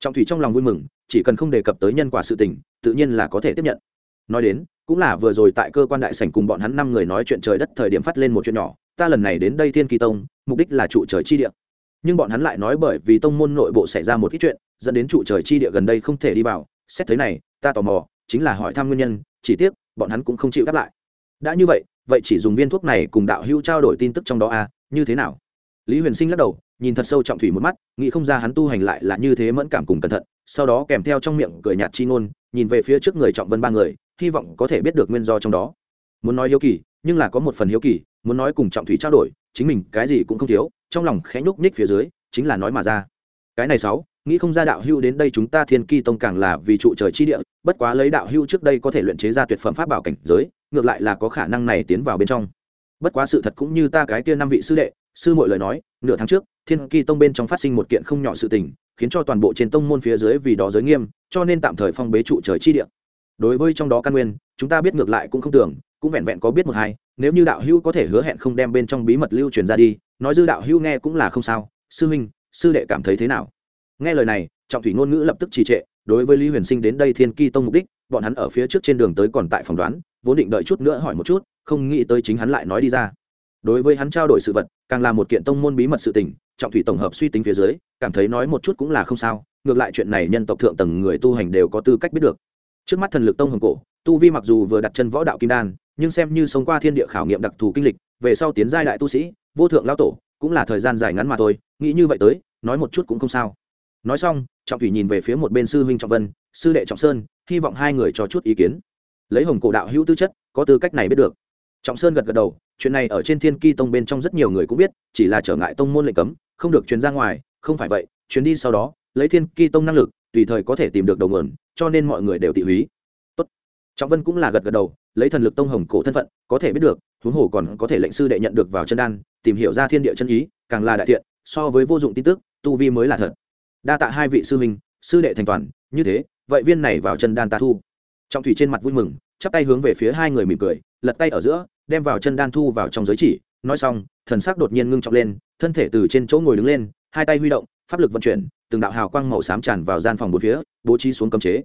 A: Trọng thủy trong lòng vui mừng, chỉ cần không đề cập tới nhân quả sự tình, tự nhiên là có thể tiếp nhận. Nói đến, cũng là vừa rồi tại cơ quan đại sảnh cùng bọn hắn năm người nói chuyện trời đất thời điểm phát lên một chuyện nhỏ, ta lần này đến đây thiên kỳ tông, mục đích là trụ trời chi địa. Nhưng bọn hắn lại nói bởi vì tông môn nội bộ xảy ra một ít chuyện, dẫn đến trụ trời chi địa gần đây không thể đi vào. Xét thấy này, ta tò mò, chính là hỏi thăm nguyên nhân, chỉ tiếc, bọn hắn cũng không chịu đáp lại. Đã như vậy vậy chỉ dùng viên thuốc này cùng đạo hưu trao đổi tin tức trong đó à như thế nào? Lý huyền sinh lắc đầu, nhìn thật sâu trọng thủy một mắt, nghĩ không ra hắn tu hành lại là như thế mẫn cảm cùng cẩn thận, sau đó kèm theo trong miệng cười nhạt chi ngôn, nhìn về phía trước người trọng vân ba người, hy vọng có thể biết được nguyên do trong đó. Muốn nói hiếu kỳ, nhưng là có một phần hiếu kỳ, muốn nói cùng trọng thủy trao đổi, chính mình cái gì cũng không thiếu, trong lòng khẽ nhúc nhích phía dưới, chính là nói mà ra. Cái này sáu, nghĩ không ra đạo hưu đến đây chúng ta thiên ki tông càng là vì trụ trời chi địa, bất quá lấy đạo hưu trước đây có thể luyện chế ra tuyệt phẩm pháp bảo cảnh giới, ngược lại là có khả năng này tiến vào bên trong. Bất quá sự thật cũng như ta cái kia năm vị sư đệ sư mọi lời nói, nửa tháng trước, thiên kỳ tông bên trong phát sinh một kiện không nhỏ sự tình, khiến cho toàn bộ trên tông môn phía dưới vì đó giới nghiêm, cho nên tạm thời phong bế trụ trời chi địa. Đối với trong đó căn nguyên, chúng ta biết ngược lại cũng không tưởng, cũng vẹn vẹn có biết một hai, nếu như đạo hữu có thể hứa hẹn không đem bên trong bí mật lưu truyền ra đi, nói dư đạo hữu nghe cũng là không sao. Sư huynh, sư đệ cảm thấy thế nào? Nghe lời này, trọng thủy ngôn ngữ lập tức trì trệ, đối với lý huyền sinh đến đây thiên kỳ tông mục đích, bọn hắn ở phía trước trên đường tới còn tại phòng đoán, vốn định đợi chút nữa hỏi một chút, không nghĩ tới chính hắn lại nói đi ra. Đối với hắn trao đổi sự vật càng là một kiện tông môn bí mật sự tình, trọng thủy tổng hợp suy tính phía dưới, cảm thấy nói một chút cũng là không sao, ngược lại chuyện này nhân tộc thượng tầng người tu hành đều có tư cách biết được. Trước mắt thần lực tông hồng cổ, tu vi mặc dù vừa đặt chân võ đạo kim đan, nhưng xem như sống qua thiên địa khảo nghiệm đặc thù kinh lịch, về sau tiến giai đại tu sĩ, vô thượng lao tổ, cũng là thời gian dài ngắn mà thôi, nghĩ như vậy tới, nói một chút cũng không sao. Nói xong, trọng thủy nhìn về phía một bên sư huynh trọng vân, sư đệ trọng sơn, hy vọng hai người cho chút ý kiến. Lấy hồng cổ đạo hữu tư chất, có tư cách này biết được trọng sơn gật gật đầu, chuyện này ở trên thiên ki tông bên trong rất nhiều người cũng biết, chỉ là trở ngại tông môn lệnh cấm, không được truyền ra ngoài, không phải vậy chuyến đi sau đó, lấy thiên ki tông năng lực, tùy thời có thể tìm được đầu nguồn, cho nên mọi người đều tị húy. Tốt. trọng vân cũng là gật gật đầu, lấy thần lực tông hồng cổ thân phận, có thể biết được, huống hồ còn có thể lệnh sư đệ nhận được vào chân đan, tìm hiểu ra thiên địa chân ý, càng là đại thiện, so với vô dụng tin tức, tu vi mới là thật. Đa tạ hai vị sư huynh, sư đệ thành toàn, như thế, vậy viên này vào chân đan ta thu. Trọng thủy trên mặt vui mừng, chắp tay hướng về phía hai người mỉm cười lật tay ở giữa, đem vào chân đan thu vào trong giới chỉ. Nói xong, thần sắc đột nhiên ngưng trọng lên, thân thể từ trên chỗ ngồi đứng lên, hai tay huy động, pháp lực vận chuyển, từng đạo hào quang màu xám tràn vào gian phòng bốn phía, bố trí xuống cấm chế.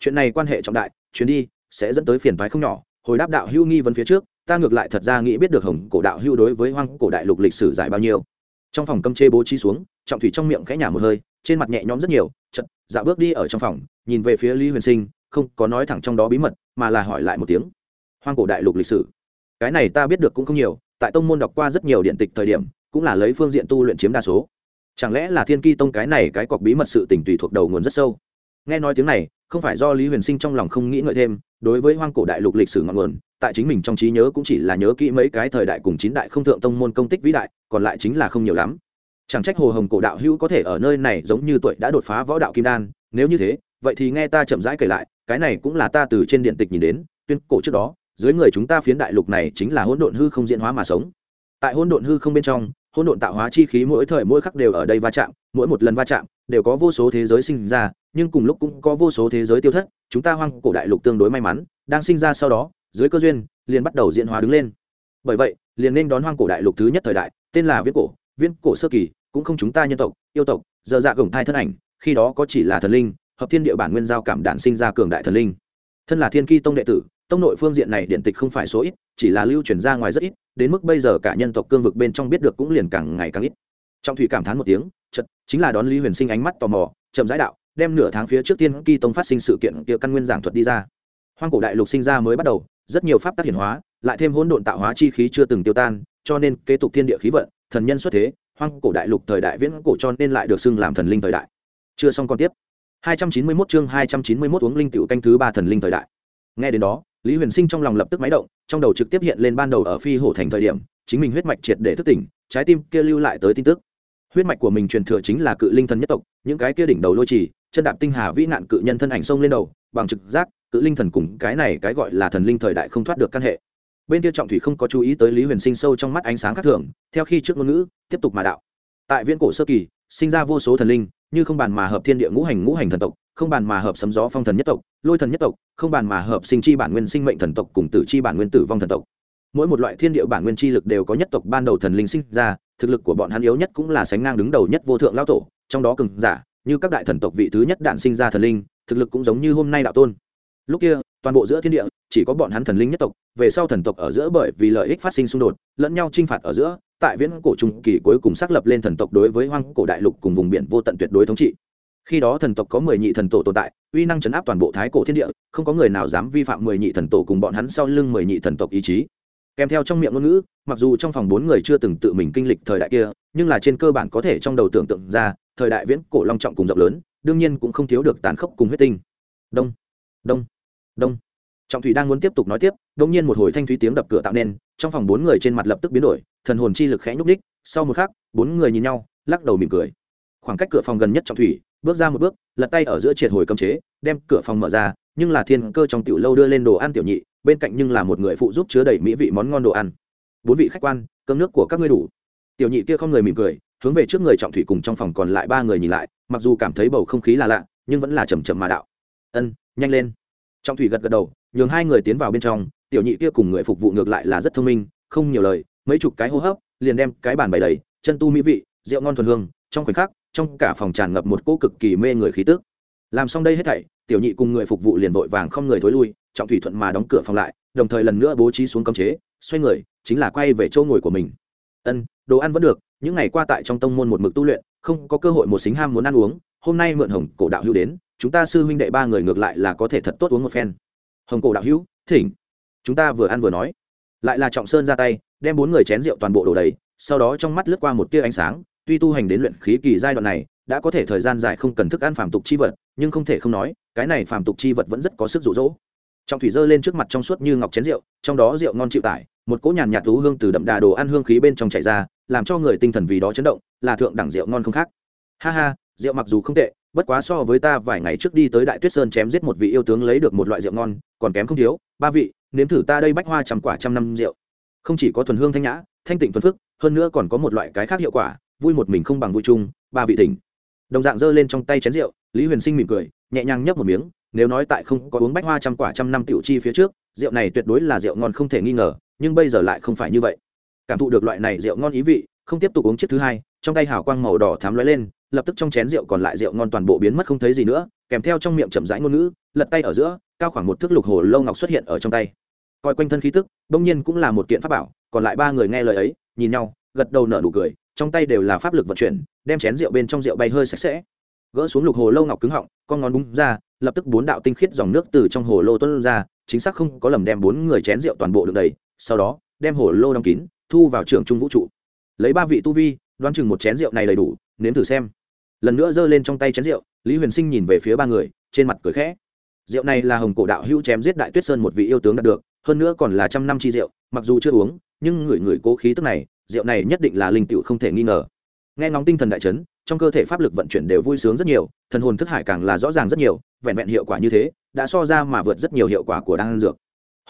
A: Chuyện này quan hệ trọng đại, chuyến đi sẽ dẫn tới phiền toái không nhỏ. Hồi đáp đạo hưu nghi vấn phía trước, ta ngược lại thật ra nghĩ biết được hồng cổ đạo hưu đối với hoang cổ đại lục lịch sử giải bao nhiêu. Trong phòng cấm chế bố trí xuống, trọng thủy trong miệng khẽ nhả một hơi, trên mặt nhẹ nhõm rất nhiều chật dạo bước đi ở trong phòng, nhìn về phía lý huyền sinh, không có nói thẳng trong đó bí mật, mà là hỏi lại một tiếng hoang cổ đại lục lịch sử. Cái này ta biết được cũng không nhiều, tại tông môn đọc qua rất nhiều điện tịch thời điểm, cũng là lấy phương diện tu luyện chiếm đa số. Chẳng lẽ là thiên ki tông cái này cái cọc bí mật sự tình tùy thuộc đầu nguồn rất sâu? Nghe nói tiếng này, không phải do lý huyền sinh trong lòng không nghĩ ngợi thêm, đối với hoang cổ đại lục lịch sử ngọn nguồn, tại chính mình trong trí nhớ cũng chỉ là nhớ kỹ mấy cái thời đại cùng chín đại không thượng tông môn công tích vĩ đại, còn lại chính là không nhiều lắm. Chẳng trách hồ hồng cổ đạo hữu có thể ở nơi này giống như tuổi đã đột phá võ đạo kim đan, nếu như thế, vậy thì nghe ta chậm rãi kể lại, cái này cũng là ta từ trên điện tịch nhìn đến, tuyên cổ trước đó dưới người chúng ta phiến đại lục này chính là hỗn độn hư không diễn hóa mà sống. Tại hỗn độn hư không bên trong, hỗn độn tạo hóa chi khí mỗi thời mỗi khắc đều ở đây va chạm, mỗi một lần va chạm đều có vô số thế giới sinh ra, nhưng cùng lúc cũng có vô số thế giới tiêu thất, chúng ta hoang cổ đại lục tương đối may mắn, đang sinh ra sau đó, dưới cơ duyên, liền bắt đầu diễn hóa đứng lên. Bởi vậy, liền nên đón hoang cổ đại lục thứ nhất thời đại, tên là viễn cổ viễn cổ sơ kỳ, cũng không chúng ta nhân tộc, yêu tộc giờ dạ gồng thai thân ảnh, khi đó có chỉ là thần linh, hợp thiên địa bản nguyên giao cảm đản sinh ra cường đại thần linh. Thân là thiên ki tông đệ tử tông nội phương diện này điện tịch không phải số ít, chỉ là lưu truyền ra ngoài rất ít, đến mức bây giờ cả nhân tộc cương vực bên trong biết được cũng liền càng ngày càng ít. Trong thủy cảm thán một tiếng chật chính là đón lý huyền sinh ánh mắt tò mò, chậm rãi đạo, đem nửa tháng phía trước tiên khi tông phát sinh sự kiện kia căn nguyên giảng thuật đi ra. Hoang cổ đại lục sinh ra mới bắt đầu, rất nhiều pháp tác hiển hóa, lại thêm hỗn độn tạo hóa chi khí chưa từng tiêu tan, cho nên kế tục thiên địa khí vận, thần nhân xuất thế, hoang cổ đại lục thời đại viễn cổ cho nên lại được xưng làm thần linh thời đại. Chưa xong còn tiếp. 291 chương 291 uống linh tiểu canh thứ ba thần linh thời đại. Nghe đến đó lý huyền sinh trong lòng lập tức máy động, trong đầu trực tiếp hiện lên ban đầu ở phi hổ thành thời điểm, chính mình huyết mạch triệt để thức tỉnh, trái tim kia lưu lại tới tin tức. Huyết mạch của mình truyền thừa chính là cự linh thần nhất tộc, những cái kia đỉnh đầu lôi trì, chân đạp tinh hà vĩ nạn cự nhân thân ảnh sông lên đầu, bằng trực giác, cự linh thần cùng cái này cái gọi là thần linh thời đại không thoát được căn hệ. Bên kia trọng thủy không có chú ý tới lý huyền sinh sâu trong mắt ánh sáng khác thường, theo khi trước ngôn ngữ, tiếp tục mà đạo. Tại viễn cổ sơ kỳ, sinh ra vô số thần linh, như không bàn mà hợp thiên địa ngũ hành ngũ hành thần tộc không bàn mà hợp sấm gió phong thần nhất tộc, lôi thần nhất tộc, không bàn mà hợp sinh chi bản nguyên sinh mệnh thần tộc cùng tử chi bản nguyên tử vong thần tộc. Mỗi một loại thiên địa bản nguyên chi lực đều có nhất tộc ban đầu thần linh sinh ra, thực lực của bọn hắn yếu nhất cũng là sánh ngang đứng đầu nhất vô thượng lao tổ, trong đó cường giả, như các đại thần tộc vị thứ nhất đạn sinh ra thần linh, thực lực cũng giống như hôm nay đạo tôn. Lúc kia, toàn bộ giữa thiên địa, chỉ có bọn hắn thần linh nhất tộc, về sau thần tộc ở giữa bởi vì lợi ích phát sinh xung đột, lẫn nhau chinh phạt ở giữa, tại viễn cổ trung kỳ cuối cùng xác lập lên thần tộc đối với hoang cổ đại lục cùng vùng biển vô tận tuyệt đối thống trị khi đó thần tộc có mười nhị thần tổ tồn tại, uy năng chấn áp toàn bộ thái cổ thiên địa, không có người nào dám vi phạm mười nhị thần tổ cùng bọn hắn sau lưng mười nhị thần tộc ý chí. Kèm theo trong miệng ngôn ngữ, mặc dù trong phòng bốn người chưa từng tự mình kinh lịch thời đại kia, nhưng là trên cơ bản có thể trong đầu tưởng tượng ra, thời đại viễn cổ long trọng cùng rộng lớn, đương nhiên cũng không thiếu được tàn khốc cùng huyết tinh. Đông đông đông. Trọng thủy đang muốn tiếp tục nói tiếp đông nhiên một hồi thanh thúy tiếng đập cửa tạo nên, trong phòng bốn người trên mặt lập tức biến đổi, thần hồn chi lực khẽ nhúc đích sau một khắc, bốn người nhìn nhau, lắc đầu mỉm cười. Khoảng cách cửa phòng gần nhất trọng thủy bước ra một bước, lật tay ở giữa triệt hồi cấm chế, đem cửa phòng mở ra, nhưng là thiên cơ trong tiểu lâu đưa lên đồ ăn tiểu nhị, bên cạnh nhưng là một người phụ giúp chứa đầy mỹ vị món ngon đồ ăn. Bốn vị khách quan, cơm nước của các ngươi đủ. Tiểu nhị kia không người mỉm cười, hướng về trước người trọng thủy cùng trong phòng còn lại ba người nhìn lại, mặc dù cảm thấy bầu không khí là lạ, nhưng vẫn là chầm chậm mà đạo. Ân, nhanh lên. Trọng thủy gật gật đầu, nhường hai người tiến vào bên trong, tiểu nhị kia cùng người phục vụ ngược lại là rất thông minh, không nhiều lời, mấy chục cái hô hấp, liền đem cái bàn bày đầy, chân tu mỹ vị, rượu ngon thuần hương, trong khoảnh khắc trong cả phòng tràn ngập một cỗ cực kỳ mê người khí tức. Làm xong đây hết thảy, tiểu nhị cùng người phục vụ liền vội vàng không người thối lui, trọng thủy thuận mà đóng cửa phòng lại, đồng thời lần nữa bố trí xuống cấm chế, xoay người, chính là quay về chỗ ngồi của mình. Ân, đồ ăn vẫn được, những ngày qua tại trong tông môn một mực tu luyện, không có cơ hội một xính ham muốn ăn uống, hôm nay mượn hồng cổ đạo hữu đến, chúng ta sư huynh đệ ba người ngược lại là có thể thật tốt uống một phen. Hồng cổ đạo hữu, thỉnh. Chúng ta vừa ăn vừa nói. Lại là trọng sơn ra tay, đem bốn người chén rượu toàn bộ đổ đầy, sau đó trong mắt lướt qua một tia ánh sáng tuy tu hành đến luyện khí kỳ giai đoạn này, đã có thể thời gian dài không cần thức ăn phàm tục chi vật, nhưng không thể không nói, cái này phàm tục chi vật vẫn rất có sức rụ rỗ trọng thủy dơ lên trước mặt trong suốt như ngọc chén rượu, trong đó rượu ngon chịu tải, một cỗ nhàn nhạt thú hương từ đậm đà đồ ăn hương khí bên trong chảy ra, làm cho người tinh thần vì đó chấn động, là thượng đẳng rượu ngon không khác. Ha ha, rượu mặc dù không tệ, bất quá so với ta vài ngày trước đi tới đại tuyết sơn chém giết một vị yêu tướng lấy được một loại rượu ngon, còn kém không thiếu. Ba vị, nếm thử ta đây bách hoa trăm quả trăm năm rượu. Không chỉ có thuần hương thanh nhã, thanh tịnh thuần phức, hơn nữa còn có một loại cái khác hiệu quả vui một mình không bằng vui chung, ba vị thỉnh. Đồng dạng giơ lên trong tay chén rượu, lý huyền sinh mỉm cười, nhẹ nhàng nhấp một miếng, nếu nói tại không có uống bách hoa trăm quả trăm năm tiểu chi phía trước, rượu này tuyệt đối là rượu ngon không thể nghi ngờ, nhưng bây giờ lại không phải như vậy. Cảm thụ được loại này rượu ngon ý vị, không tiếp tục uống chiếc thứ hai, trong tay hào quang màu đỏ thám lóe lên, lập tức trong chén rượu còn lại rượu ngon toàn bộ biến mất không thấy gì nữa, kèm theo trong miệng chậm rãi ngôn ngữ, lật tay ở giữa, cao khoảng một thước lục hồ lâu ngọc xuất hiện ở trong tay. Coi quanh thân khí tức bỗng nhiên cũng là một kiện pháp bảo, còn lại ba người nghe lời ấy, nhìn nhau, gật đầu nở nụ cười trong tay đều là pháp lực vận chuyển, đem chén rượu bên trong rượu bay hơi sạch sẽ. Gỡ xuống lục hồ lâu ngọc cứng họng, con ngón búng ra, lập tức bốn đạo tinh khiết dòng nước từ trong hồ lô tuôn ra, chính xác không có lầm đem bốn người chén rượu toàn bộ được đầy, sau đó, đem hồ lô đóng kín, thu vào trường trung vũ trụ. Lấy ba vị tu vi, đoán chừng một chén rượu này đầy đủ, nếm thử xem. Lần nữa giơ lên trong tay chén rượu, lý huyền sinh nhìn về phía ba người, trên mặt cười khẽ. Rượu này là hồng cổ đạo hữu chém giết đại tuyết sơn một vị yêu tướng đạt được, hơn nữa còn là trăm năm chi rượu, mặc dù chưa uống, nhưng người người cố khí tức này rượu này nhất định là linh tựu không thể nghi ngờ. Nghe ngóng tinh thần đại chấn, trong cơ thể pháp lực vận chuyển đều vui sướng rất nhiều, thần hồn thức hải càng là rõ ràng rất nhiều, vẹn vẹn hiệu quả như thế, đã so ra mà vượt rất nhiều hiệu quả của đan dược.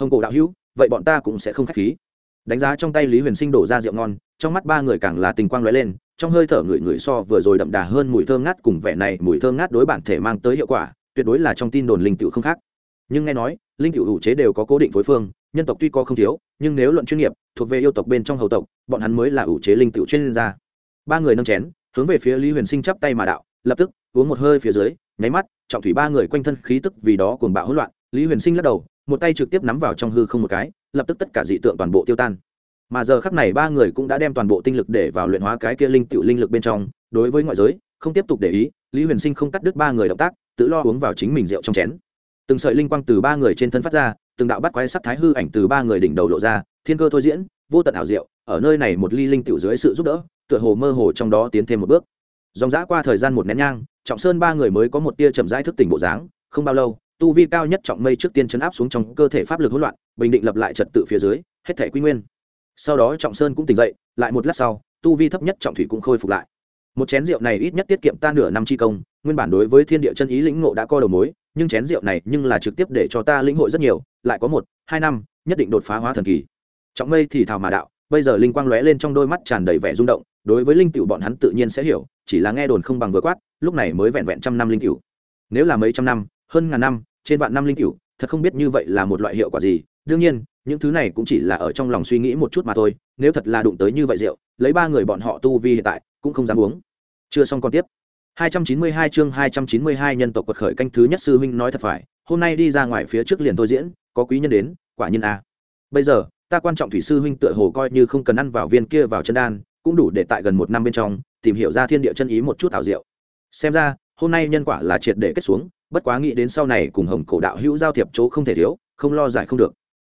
A: Hồng cổ đạo hữu, vậy bọn ta cũng sẽ không k h á c h khí. Đánh giá trong tay lý huyền sinh đổ ra rượu ngon, trong mắt ba người càng là tình quang lóe lên, trong hơi thở người người so vừa rồi đậm đà hơn mùi thơm ngát cùng vẻ này mùi thơm ngát đối bản thể mang tới hiệu quả, tuyệt đối là trong tin đồn linh tựu không khác. Nhưng nghe nói, linh tựu hữu chế đều có cố định phối phương, nhân tộc tuy có không thiếu, nhưng nếu luận chuyên nghiệp thuộc về yêu tộc bên trong hầu tộc, bọn hắn mới là ủ chế linh tựu chuyên gia. Ba người nâng chén, hướng về phía lý huyền sinh chắp tay mà đạo, lập tức, uống một hơi phía dưới, nháy mắt, trọng thủy ba người quanh thân khí tức vì đó cuồng bạo hỗn loạn, lý huyền sinh lắc đầu, một tay trực tiếp nắm vào trong hư không một cái, lập tức tất cả dị tượng toàn bộ tiêu tan. Mà giờ khắc này ba người cũng đã đem toàn bộ tinh lực để vào luyện hóa cái kia linh tiểu linh lực bên trong, đối với ngoại giới, không tiếp tục để ý, lý huyền sinh không cắt đứt ba người động tác, tự lo uống vào chính mình rượu trong chén. Từng sợi linh quang từ ba người trên thân phát ra, từng đạo bắt quái sắc thái hư ảnh từ ba người đỉnh đầu lộ ra thiên cơ thôi diễn, vô tận ảo diệu, ở nơi này một ly linh tiểu dưới sự giúp đỡ, tựa hồ mơ hồ trong đó tiến thêm một bước. Dòng dã qua thời gian một nén nhang, trọng sơn ba người mới có một tia chậm rãi thức tỉnh bộ dáng, không bao lâu, tu vi cao nhất trọng mây trước tiên chấn áp xuống trong cơ thể pháp lực hỗn loạn, bình định lập lại trật tự phía dưới, hết thể quy nguyên. Sau đó trọng sơn cũng tỉnh dậy, lại một lát sau, tu vi thấp nhất trọng thủy cũng khôi phục lại. Một chén rượu này ít nhất tiết kiệm ta nửa năm chi công, nguyên bản đối với thiên địa chân ý lĩnh ngộ đã co đầu mối, nhưng chén rượu này nhưng là trực tiếp để cho ta lĩnh hội rất nhiều, lại có một, hai năm, nhất định đột phá hóa thần kỳ trọng mây thì thào mà đạo, bây giờ linh quang lóe lên trong đôi mắt tràn đầy vẻ rung động, đối với linh tiểu bọn hắn tự nhiên sẽ hiểu, chỉ là nghe đồn không bằng vừa quát, lúc này mới vẹn vẹn trăm năm linh tiểu. Nếu là mấy trăm năm, hơn ngàn năm, trên vạn năm linh tiểu, thật không biết như vậy là một loại hiệu quả gì. Đương nhiên, những thứ này cũng chỉ là ở trong lòng suy nghĩ một chút mà thôi, nếu thật là đụng tới như vậy rượu, lấy ba người bọn họ tu vi hiện tại, cũng không dám uống. Chưa xong còn tiếp. 292 chương 292 nhân tộc quật khởi canh thứ nhất sư huynh nói thật phải, hôm nay đi ra ngoài phía trước liền tôi diễn, có quý nhân đến, quả nhân a à. bây giờ ta quan trọng thủy sư huynh tựa hồ coi như không cần ăn vào viên kia vào chân đan, cũng đủ để tại gần một năm bên trong, tìm hiểu ra thiên địa chân ý một chút ảo diệu. Xem ra, hôm nay nhân quả là triệt để kết xuống, bất quá nghĩ đến sau này cùng hồng cổ đạo hữu giao thiệp chỗ không thể thiếu, không lo giải không được.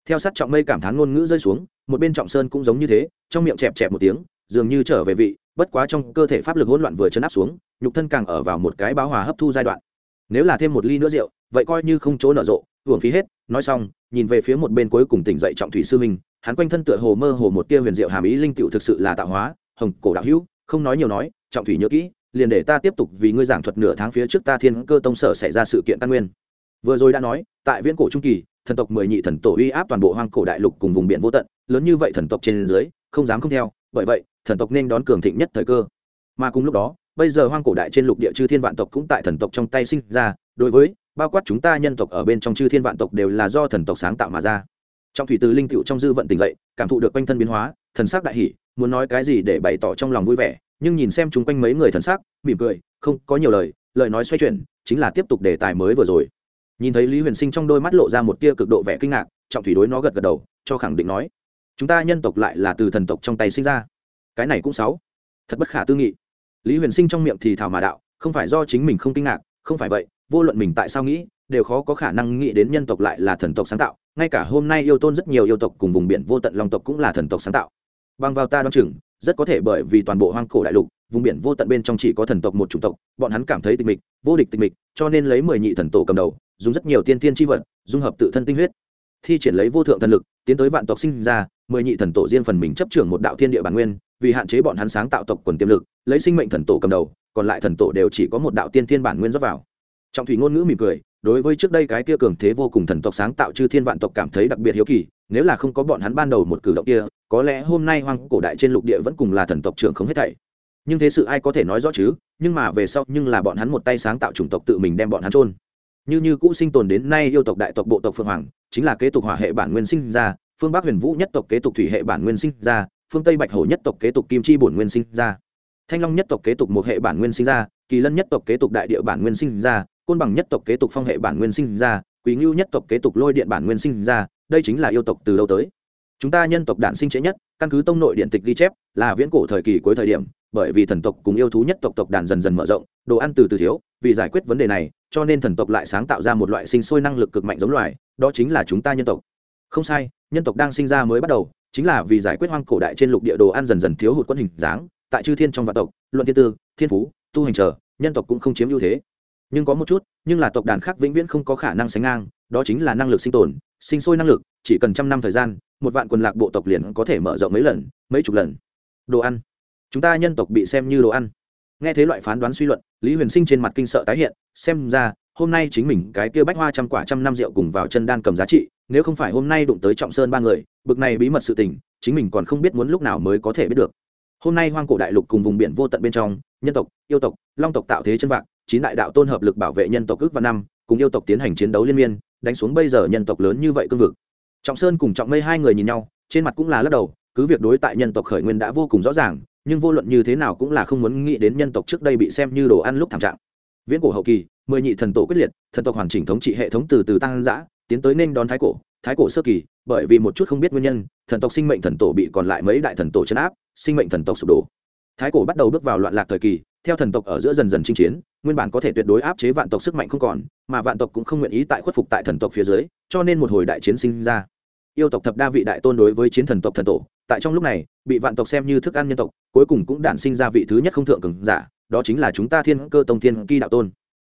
A: Theo sát trọng mây cảm thán ngôn ngữ rơi xuống, một bên trọng sơn cũng giống như thế, trong miệng chẹp chẹp một tiếng, dường như trở về vị, bất quá trong cơ thể pháp lực hỗn loạn vừa chấn áp xuống, nhục thân càng ở vào một cái báo hòa hấp thu giai đoạn. Nếu là thêm một ly nữa rượu, vậy coi như không chỗ nở rộ hưởng phí hết. Nói xong, nhìn về phía một bên cuối cùng tỉnh dậy trọng thủy sư minh hắn quanh thân tựa hồ mơ hồ một tia huyền diệu hàm ý linh tiểu thực sự là tạo hóa, hồng, cổ đạo hữu, không nói nhiều nói, trọng thủy nhớ kỹ, liền để ta tiếp tục vì ngươi giảng thuật nửa tháng phía trước ta thiên cơ tông sở xảy ra sự kiện căn nguyên. Vừa rồi đã nói, tại viễn cổ trung kỳ, thần tộc mười nhị thần tổ uy áp toàn bộ hoang cổ đại lục cùng vùng biển vô tận, lớn như vậy thần tộc trên dưới, không dám không theo, bởi vậy, thần tộc nên đón cường thịnh nhất thời cơ. Mà cùng lúc đó, bây giờ hoang cổ đại trên lục địa chư thiên vạn tộc cũng tại thần tộc trong tay sinh ra, đối với, bao quát chúng ta nhân tộc ở bên trong chư thiên vạn tộc đều là do thần tộc sáng tạo mà ra trong thủy từ linh cựu trong dư vận tỉnh dậy, cảm thụ được quanh thân biến hóa, thần sắc đại hỷ muốn nói cái gì để bày tỏ trong lòng vui vẻ, nhưng nhìn xem chung quanh mấy người thần sắc, mỉm cười, không có nhiều lời lời nói xoay chuyển, chính là tiếp tục đề tài mới vừa rồi. Nhìn thấy lý huyền sinh trong đôi mắt lộ ra một tia cực độ vẻ kinh ngạc, trọng thủy đối nó gật gật đầu, cho khẳng định nói, chúng ta nhân tộc lại là từ thần tộc trong tay sinh ra. Cái này cũng sáu thật bất khả tư nghị. Lý huyền sinh trong miệng thì thảo mà đạo, không phải do chính mình không kinh ngạc, không phải vậy, vô luận mình tại sao nghĩ đều khó có khả năng nghĩ đến nhân tộc lại là thần tộc sáng tạo, ngay cả hôm nay yêu tôn rất nhiều yêu tộc cùng vùng biển vô tận long tộc cũng là thần tộc sáng tạo. Bằng vào ta đ o á n chừng, rất có thể bởi vì toàn bộ hoang cổ đại lục, vùng biển vô tận bên trong chỉ có thần tộc một chủng tộc, bọn hắn cảm thấy tịch mịch, vô địch tịch mịch, cho nên lấy mười nhị thần tổ cầm đầu, dùng rất nhiều tiên tiên tri vật, dung hợp tự thân tinh huyết. Thi triển lấy vô thượng thần lực, tiến tới vạn tộc sinh ra, mười nhị thần tổ riêng phần mình chấp trưởng một đạo thiên địa bản nguyên, vì hạn chế bọn hắn sáng tạo tộc quần tiềm lực, lấy sinh mệnh thần tổ cầm đầu, còn lại thần tổ đều chỉ có một đạo tiên thiên bản nguyên dốc vào. Trọng thủy ngôn ngữ mỉm cười đối với trước đây cái kia cường thế vô cùng thần tộc sáng tạo chư thiên vạn tộc cảm thấy đặc biệt hiếu kỳ, nếu là không có bọn hắn ban đầu một cử động kia, có lẽ hôm nay hoang cổ đại trên lục địa vẫn cùng là thần tộc trưởng không hết thảy. Nhưng thế sự ai có thể nói rõ chứ? Nhưng mà về sau, nhưng là bọn hắn một tay sáng tạo chủng tộc tự mình đem bọn hắn trôn như như cũ sinh tồn đến nay yêu tộc đại tộc bộ tộc phượng hoàng, chính là kế tục hỏa hệ bản nguyên sinh ra, phương bắc huyền vũ nhất tộc kế tục thủy hệ bản nguyên sinh ra, phương tây bạch hổ nhất tộc kế tục kim chi bổn nguyên sinh ra, thanh long nhất tộc kế tục một hệ bản nguyên sinh ra, kỳ lân nhất tộc kế tục đại địa bản nguyên sinh ra côn bằng nhất tộc kế tục phong hệ bản nguyên sinh ra, quý ngưu nhất tộc kế tục lôi điện bản nguyên sinh ra, đây chính là yêu tộc từ lâu tới. Chúng ta nhân tộc đản sinh trễ nhất, căn cứ tông nội điện tịch ghi chép, là viễn cổ thời kỳ cuối thời điểm, bởi vì thần tộc cùng yêu thú nhất tộc tộc đàn dần dần mở rộng, đồ ăn từ từ thiếu, vì giải quyết vấn đề này, cho nên thần tộc lại sáng tạo ra một loại sinh sôi năng lực cực mạnh giống loài, đó chính là chúng ta nhân tộc. Không sai, nhân tộc đang sinh ra mới bắt đầu, chính là vì giải quyết hoang cổ đại trên lục địa đồ ăn dần dần thiếu hụt quân hình dáng, tại chư thiên trong vạn tộc, luận thiên tư, thiên phú, tu hành trở nhân tộc cũng không chiếm ưu thế nhưng có một chút, nhưng là tộc đàn khác vĩnh viễn không có khả năng sánh ngang, đó chính là năng lực sinh tồn, sinh sôi năng lực, chỉ cần trăm năm thời gian, một vạn quần lạc bộ tộc liền có thể mở rộng mấy lần, mấy chục lần. Đồ ăn. Chúng ta nhân tộc bị xem như đồ ăn. Nghe thế loại phán đoán suy luận, lý huyền sinh trên mặt kinh sợ tái hiện, xem ra, hôm nay chính mình cái kia bách hoa trăm quả trăm năm rượu cùng vào chân đan cầm giá trị, nếu không phải hôm nay đụng tới trọng sơn ba người, bực này bí mật sự tình, chính mình còn không biết muốn lúc nào mới có thể biết được. Hôm nay hoang cổ đại lục cùng vùng biển vô tận bên trong, nhân tộc, yêu tộc, long tộc tạo thế chân vạc chín đại đạo tôn hợp lực bảo vệ nhân tộc ước và năm, cùng yêu tộc tiến hành chiến đấu liên miên, đánh xuống bây giờ nhân tộc lớn như vậy cương vực. Trọng sơn cùng trọng mây hai người nhìn nhau, trên mặt cũng là lắc đầu, cứ việc đối tại nhân tộc khởi nguyên đã vô cùng rõ ràng, nhưng vô luận như thế nào cũng là không muốn nghĩ đến nhân tộc trước đây bị xem như đồ ăn lúc thảm trạng. Viễn cổ hậu kỳ, mười nhị thần tổ quyết liệt, thần tộc hoàn chỉnh thống trị hệ thống từ từ tăng giã tiến tới nên đón thái cổ thái cổ sơ kỳ, bởi vì một chút không biết nguyên nhân, thần tộc sinh mệnh thần tổ bị còn lại mấy đại thần tổ chấn áp, sinh mệnh thần tộc sụp đổ. Thái cổ bắt đầu bước vào loạn lạc thời kỳ theo thần tộc ở giữa dần dần chinh chiến, nguyên bản có thể tuyệt đối áp chế vạn tộc sức mạnh không còn, mà vạn tộc cũng không nguyện ý tại khuất phục tại thần tộc phía dưới, cho nên một hồi đại chiến sinh ra. Yêu tộc thập đa vị đại tôn đối với chiến thần tộc thần tổ, tại trong lúc này, bị vạn tộc xem như thức ăn nhân tộc, cuối cùng cũng đản sinh ra vị thứ nhất không thượng cường giả, đó chính là chúng ta thiên cơ tông thiên kỳ đạo tôn.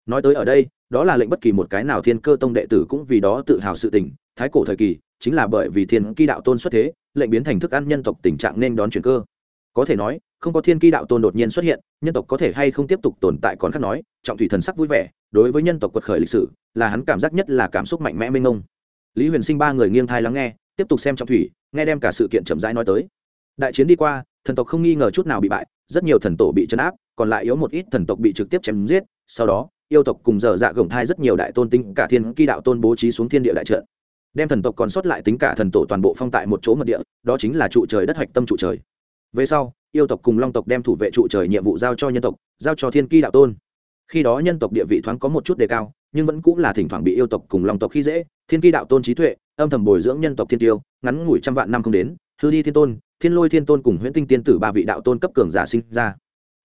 A: Nói tới ở đây, đó là lệnh bất kỳ một cái nào thiên cơ tông đệ tử cũng vì đó tự hào sự tình, thái cổ thời kỳ, chính là bởi vì thiên kỳ đạo tôn xuất thế, lệnh biến thành thức ăn nhân tộc tình trạng nên đón chuyển cơ có thể nói, không có thiên kỳ đạo tôn đột nhiên xuất hiện, nhân tộc có thể hay không tiếp tục tồn tại còn khác nói, trọng thủy thần sắc vui vẻ, đối với nhân tộc quật khởi lịch sử, là hắn cảm giác nhất là cảm xúc mạnh mẽ mênh mông. Lý huyền sinh ba người nghiêng thai lắng nghe, tiếp tục xem trọng thủy, nghe đem cả sự kiện chậm rãi nói tới. Đại chiến đi qua, thần tộc không nghi ngờ chút nào bị bại, rất nhiều thần tổ bị chấn áp, còn lại yếu một ít thần tộc bị trực tiếp chém giết, sau đó, yêu tộc cùng dở dạ gồng thai rất nhiều đại tôn tinh cả thiên kỳ đạo tôn bố trí xuống thiên địa đại trận. Đem thần tộc còn sót lại tính cả thần tổ toàn bộ phong tại một chỗ mật địa, đó chính là trụ trời đất hạch tâm trụ trời về sau, yêu tộc cùng long tộc đem thủ vệ trụ trời nhiệm vụ giao cho nhân tộc, giao cho thiên kỳ đạo tôn. Khi đó nhân tộc địa vị thoáng có một chút đề cao, nhưng vẫn cũng là thỉnh thoảng bị yêu tộc cùng long tộc khi dễ. Thiên kỳ đạo tôn trí tuệ, âm thầm bồi dưỡng nhân tộc thiên tiêu, ngắn ngủi trăm vạn năm không đến, hư đi thiên tôn, thiên lôi thiên tôn cùng huyễn tinh tiên tử ba vị đạo tôn cấp cường giả sinh ra.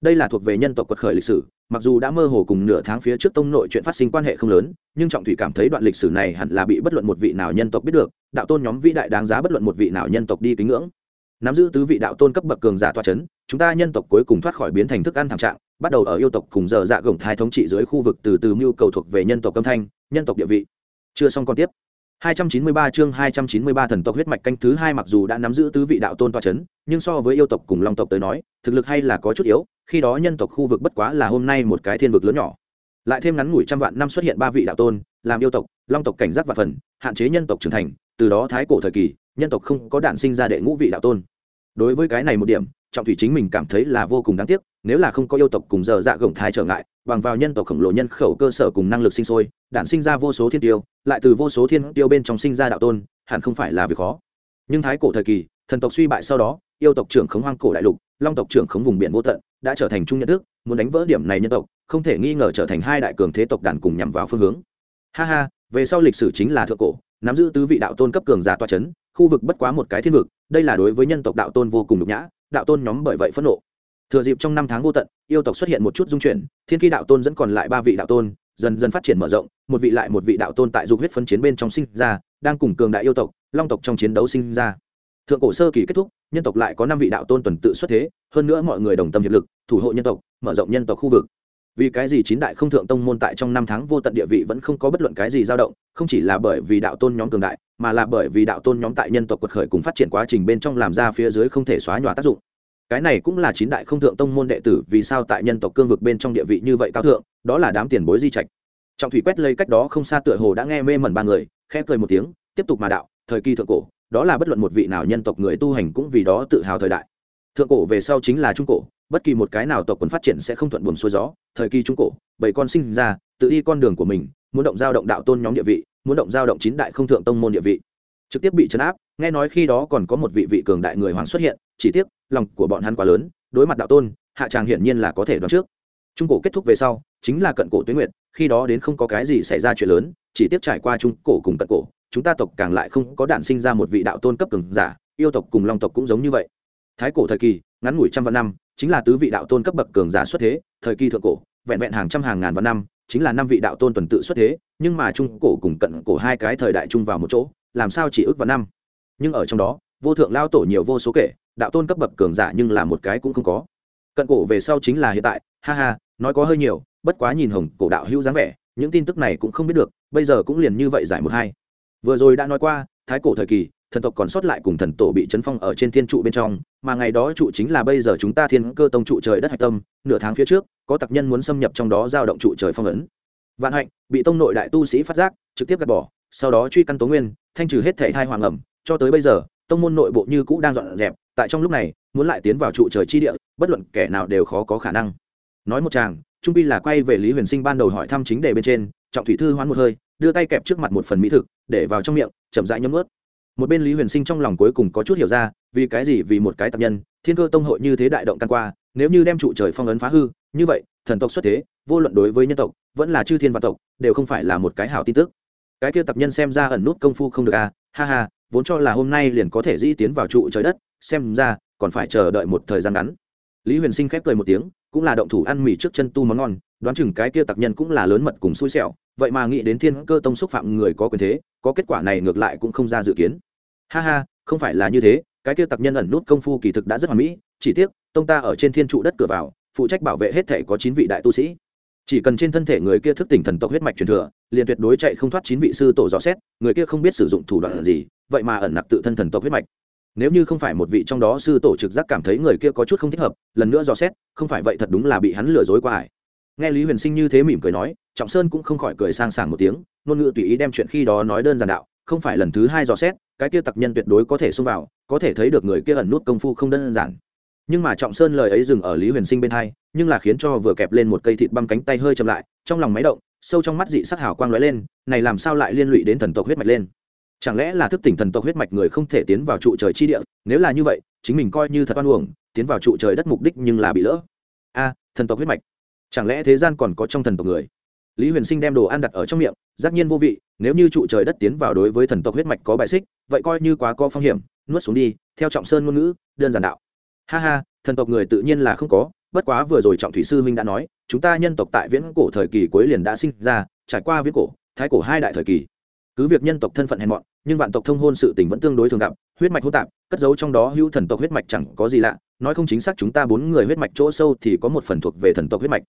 A: Đây là thuộc về nhân tộc quật khởi lịch sử, mặc dù đã mơ hồ cùng nửa tháng phía trước tông nội chuyện phát sinh quan hệ không lớn, nhưng trọng thủy cảm thấy đoạn lịch sử này hẳn là bị bất luận một vị nào nhân tộc biết được, đạo tôn nhóm vĩ đại đáng giá bất luận một vị nào nhân tộc đi kính ngưỡng nắm giữ tứ vị đạo tôn cấp bậc cường giả toa c h ấ n chúng ta nhân tộc cuối cùng thoát khỏi biến thành thức ăn thảm trạng, bắt đầu ở yêu tộc cùng giờ dạ gồng thái thống trị dưới khu vực từ từ mưu cầu thuộc về nhân tộc âm thanh, nhân tộc địa vị. Chưa xong còn tiếp. 293 chương 293 thần tộc huyết mạch canh thứ hai mặc dù đã nắm giữ tứ vị đạo tôn toa c h ấ n nhưng so với yêu tộc cùng long tộc tới nói, thực lực hay là có chút yếu, khi đó nhân tộc khu vực bất quá là hôm nay một cái thiên vực lớn nhỏ. Lại thêm ngắn ngủi trăm vạn năm xuất hiện ba vị đạo tôn, làm yêu tộc, long tộc cảnh giác và phần, hạn chế nhân tộc trưởng thành, từ đó thái cổ thời kỳ, nhân tộc không có đản sinh ra đệ ngũ vị đạo tôn đối với cái này một điểm, trọng thủy chính mình cảm thấy là vô cùng đáng tiếc, nếu là không có yêu tộc cùng giờ dạ gồng thai trở ngại, bằng vào nhân tộc khổng lồ nhân khẩu cơ sở cùng năng lực sinh sôi, đản sinh ra vô số thiên tiêu, lại từ vô số thiên tiêu bên trong sinh ra đạo tôn, hẳn không phải là việc khó. Nhưng thái cổ thời kỳ, thần tộc suy bại sau đó, yêu tộc trưởng khống hoang cổ đại lục, long tộc trưởng khống vùng biển vô tận, đã trở thành trung nhận thức, muốn đánh vỡ điểm này nhân tộc, không thể nghi ngờ trở thành hai đại cường thế tộc đàn cùng nhằm vào phương hướng. Ha ha, về sau lịch sử chính là thượng cổ, nắm giữ tứ vị đạo tôn cấp cường giả toa c h ấ n khu vực bất quá một cái thiên vực, đây là đối với nhân tộc đạo tôn vô cùng nhục nhã, đạo tôn nhóm bởi vậy phẫn nộ. Thừa dịp trong năm tháng vô tận, yêu tộc xuất hiện một chút dung chuyển, thiên kỳ đạo tôn dẫn còn lại ba vị đạo tôn, dần dần phát triển mở rộng, một vị lại một vị đạo tôn tại dục huyết phân chiến bên trong sinh ra, đang cùng cường đại yêu tộc, long tộc trong chiến đấu sinh ra. Thượng cổ sơ kỳ kết thúc, nhân tộc lại có năm vị đạo tôn tuần tự xuất thế, hơn nữa mọi người đồng tâm hiệp lực, thủ hộ nhân tộc, mở rộng nhân tộc khu vực vì cái gì chín đại không thượng tông môn tại trong năm tháng vô tận địa vị vẫn không có bất luận cái gì dao động, không chỉ là bởi vì đạo tôn nhóm cường đại, mà là bởi vì đạo tôn nhóm tại nhân tộc quật khởi cùng phát triển quá trình bên trong làm ra phía dưới không thể xóa nhòa tác dụng. Cái này cũng là chín đại không thượng tông môn đệ tử vì sao tại nhân tộc cương vực bên trong địa vị như vậy cao thượng, đó là đám tiền bối di trạch. Trọng thủy quét lây cách đó không xa tựa hồ đã nghe mê mẩn ba người, khẽ cười một tiếng, tiếp tục mà đạo, thời kỳ thượng cổ, đó là bất luận một vị nào nhân tộc người tu hành cũng vì đó tự hào thời đại. Thượng cổ về sau chính là trung cổ bất kỳ một cái nào tộc quần phát triển sẽ không thuận buồm xuôi gió, thời kỳ trung cổ, bảy con sinh ra, tự đi con đường của mình, muốn động giao động đạo tôn nhóm địa vị, muốn động giao động chín đại không thượng tông môn địa vị. Trực tiếp bị chấn áp, nghe nói khi đó còn có một vị vị cường đại người hoàng xuất hiện, chỉ tiếc, lòng của bọn hắn quá lớn, đối mặt đạo tôn, hạ tràng hiển nhiên là có thể đoán trước. Trung cổ kết thúc về sau, chính là cận cổ tuyến nguyệt, khi đó đến không có cái gì xảy ra chuyện lớn, chỉ tiếp trải qua trung cổ cùng cận cổ, chúng ta tộc càng lại không có đạn sinh ra một vị đạo tôn cấp cường giả, yêu tộc cùng long tộc cũng giống như vậy. Thái cổ thời kỳ, ngắn ngủi trăm vạn năm chính là tứ vị đạo tôn cấp bậc cường giả xuất thế, thời kỳ thượng cổ, vẹn vẹn hàng trăm hàng ngàn vạn năm, chính là năm vị đạo tôn tuần tự xuất thế, nhưng mà trung cổ cùng cận cổ hai cái thời đại chung vào một chỗ, làm sao chỉ ước vào năm? Nhưng ở trong đó, vô thượng lao tổ nhiều vô số kể, đạo tôn cấp bậc cường giả nhưng là một cái cũng không có. Cận cổ về sau chính là hiện tại, ha ha, nói có hơi nhiều, bất quá nhìn hồng cổ đạo hữu dáng vẻ, những tin tức này cũng không biết được, bây giờ cũng liền như vậy giải một hai. Vừa rồi đã nói qua, thái cổ thời kỳ thần tộc còn sót lại cùng thần tổ bị chấn phong ở trên thiên trụ bên trong, mà ngày đó trụ chính là bây giờ chúng ta thiên cơ tông trụ trời đất hạch tâm, nửa tháng phía trước, có tặc nhân muốn xâm nhập trong đó giao động trụ trời phong ấn. Vạn hạnh, bị tông nội đại tu sĩ phát giác, trực tiếp gạt bỏ, sau đó truy căn tố nguyên, thanh trừ hết thể thai hoàng ẩm, cho tới bây giờ, tông môn nội bộ như cũ đang dọn dẹp, tại trong lúc này, muốn lại tiến vào trụ trời chi địa, bất luận kẻ nào đều khó có khả năng. Nói một chàng trung bi là quay về lý huyền sinh ban đầu hỏi thăm chính đề bên trên, trọng thủy thư hoán một hơi, đưa tay kẹp trước mặt một phần mỹ thực, để vào trong miệng, chậm rãi nhấm ướt một bên lý huyền sinh trong lòng cuối cùng có chút hiểu ra, vì cái gì vì một cái tạp nhân, thiên cơ tông hội như thế đại động căn qua, nếu như đem trụ trời phong ấn phá hư, như vậy, thần tộc xuất thế, vô luận đối với nhân tộc, vẫn là chư thiên văn tộc, đều không phải là một cái hảo tin tức. Cái kia tạp nhân xem ra ẩn nút công phu không được à ha ha, vốn cho là hôm nay liền có thể di tiến vào trụ trời đất, xem ra, còn phải chờ đợi một thời gian ngắn. Lý huyền sinh khép cười một tiếng, cũng là động thủ ăn mì trước chân tu món ngon đoán chừng cái kia tặc nhân cũng là lớn mật cùng xui xẻo, vậy mà nghĩ đến thiên cơ tông xúc phạm người có quyền thế, có kết quả này ngược lại cũng không ra dự kiến. Ha ha, không phải là như thế, cái kia tặc nhân ẩn nút công phu kỳ thực đã rất hoàn mỹ, chỉ tiếc, tông ta ở trên thiên trụ đất cửa vào, phụ trách bảo vệ hết thể có chín vị đại tu sĩ. Chỉ cần trên thân thể người kia thức tỉnh thần tộc huyết mạch truyền thừa, liền tuyệt đối chạy không thoát chín vị sư tổ dò xét, người kia không biết sử dụng thủ đoạn gì, vậy mà ẩn nặc tự thân thần tộc huyết mạch. Nếu như không phải một vị trong đó sư tổ trực giác cảm thấy người kia có chút không thích hợp, lần nữa dò xét, không phải vậy thật đúng là bị hắn lừa dối qua ải nghe lý huyền sinh như thế mỉm cười nói, trọng sơn cũng không khỏi cười sang sảng một tiếng, ngôn ngữ tùy ý đem chuyện khi đó nói đơn giản đạo, không phải lần thứ hai dò xét, cái kia tặc nhân tuyệt đối có thể xông vào, có thể thấy được người kia ẩn nút công phu không đơn giản. Nhưng mà trọng sơn lời ấy dừng ở lý huyền sinh bên hai, nhưng là khiến cho vừa kẹp lên một cây thịt băm cánh tay hơi chậm lại, trong lòng máy động, sâu trong mắt dị sắc hào quang lóe lên, này làm sao lại liên lụy đến thần tộc huyết mạch lên? Chẳng lẽ là thức tỉnh thần tộc huyết mạch người không thể tiến vào trụ trời chi địa? Nếu là như vậy, chính mình coi như thật oan uổng, tiến vào trụ trời đất mục đích nhưng là bị lỡ. A, thần tộc huyết mạch chẳng lẽ thế gian còn có trong thần tộc người? Lý huyền sinh đem đồ ăn đặt ở trong miệng, giác nhiên vô vị, nếu như trụ trời đất tiến vào đối với thần tộc huyết mạch có bại xích, vậy coi như quá có phong hiểm, nuốt xuống đi, theo trọng sơn ngôn ngữ, đơn giản đạo. Ha ha, thần tộc người tự nhiên là không có, bất quá vừa rồi trọng thủy sư Minh đã nói, chúng ta nhân tộc tại viễn cổ thời kỳ cuối liền đã sinh ra, trải qua viễn cổ, thái cổ hai đại thời kỳ. Cứ việc nhân tộc thân phận hèn mọn, nhưng vạn tộc thông hôn sự tình vẫn tương đối thường gặp huyết mạch hỗn tạp, cất giấu trong đó hữu thần tộc huyết mạch chẳng có gì lạ, nói không chính xác chúng ta bốn người huyết mạch chỗ sâu thì có một phần thuộc về thần tộc huyết mạch.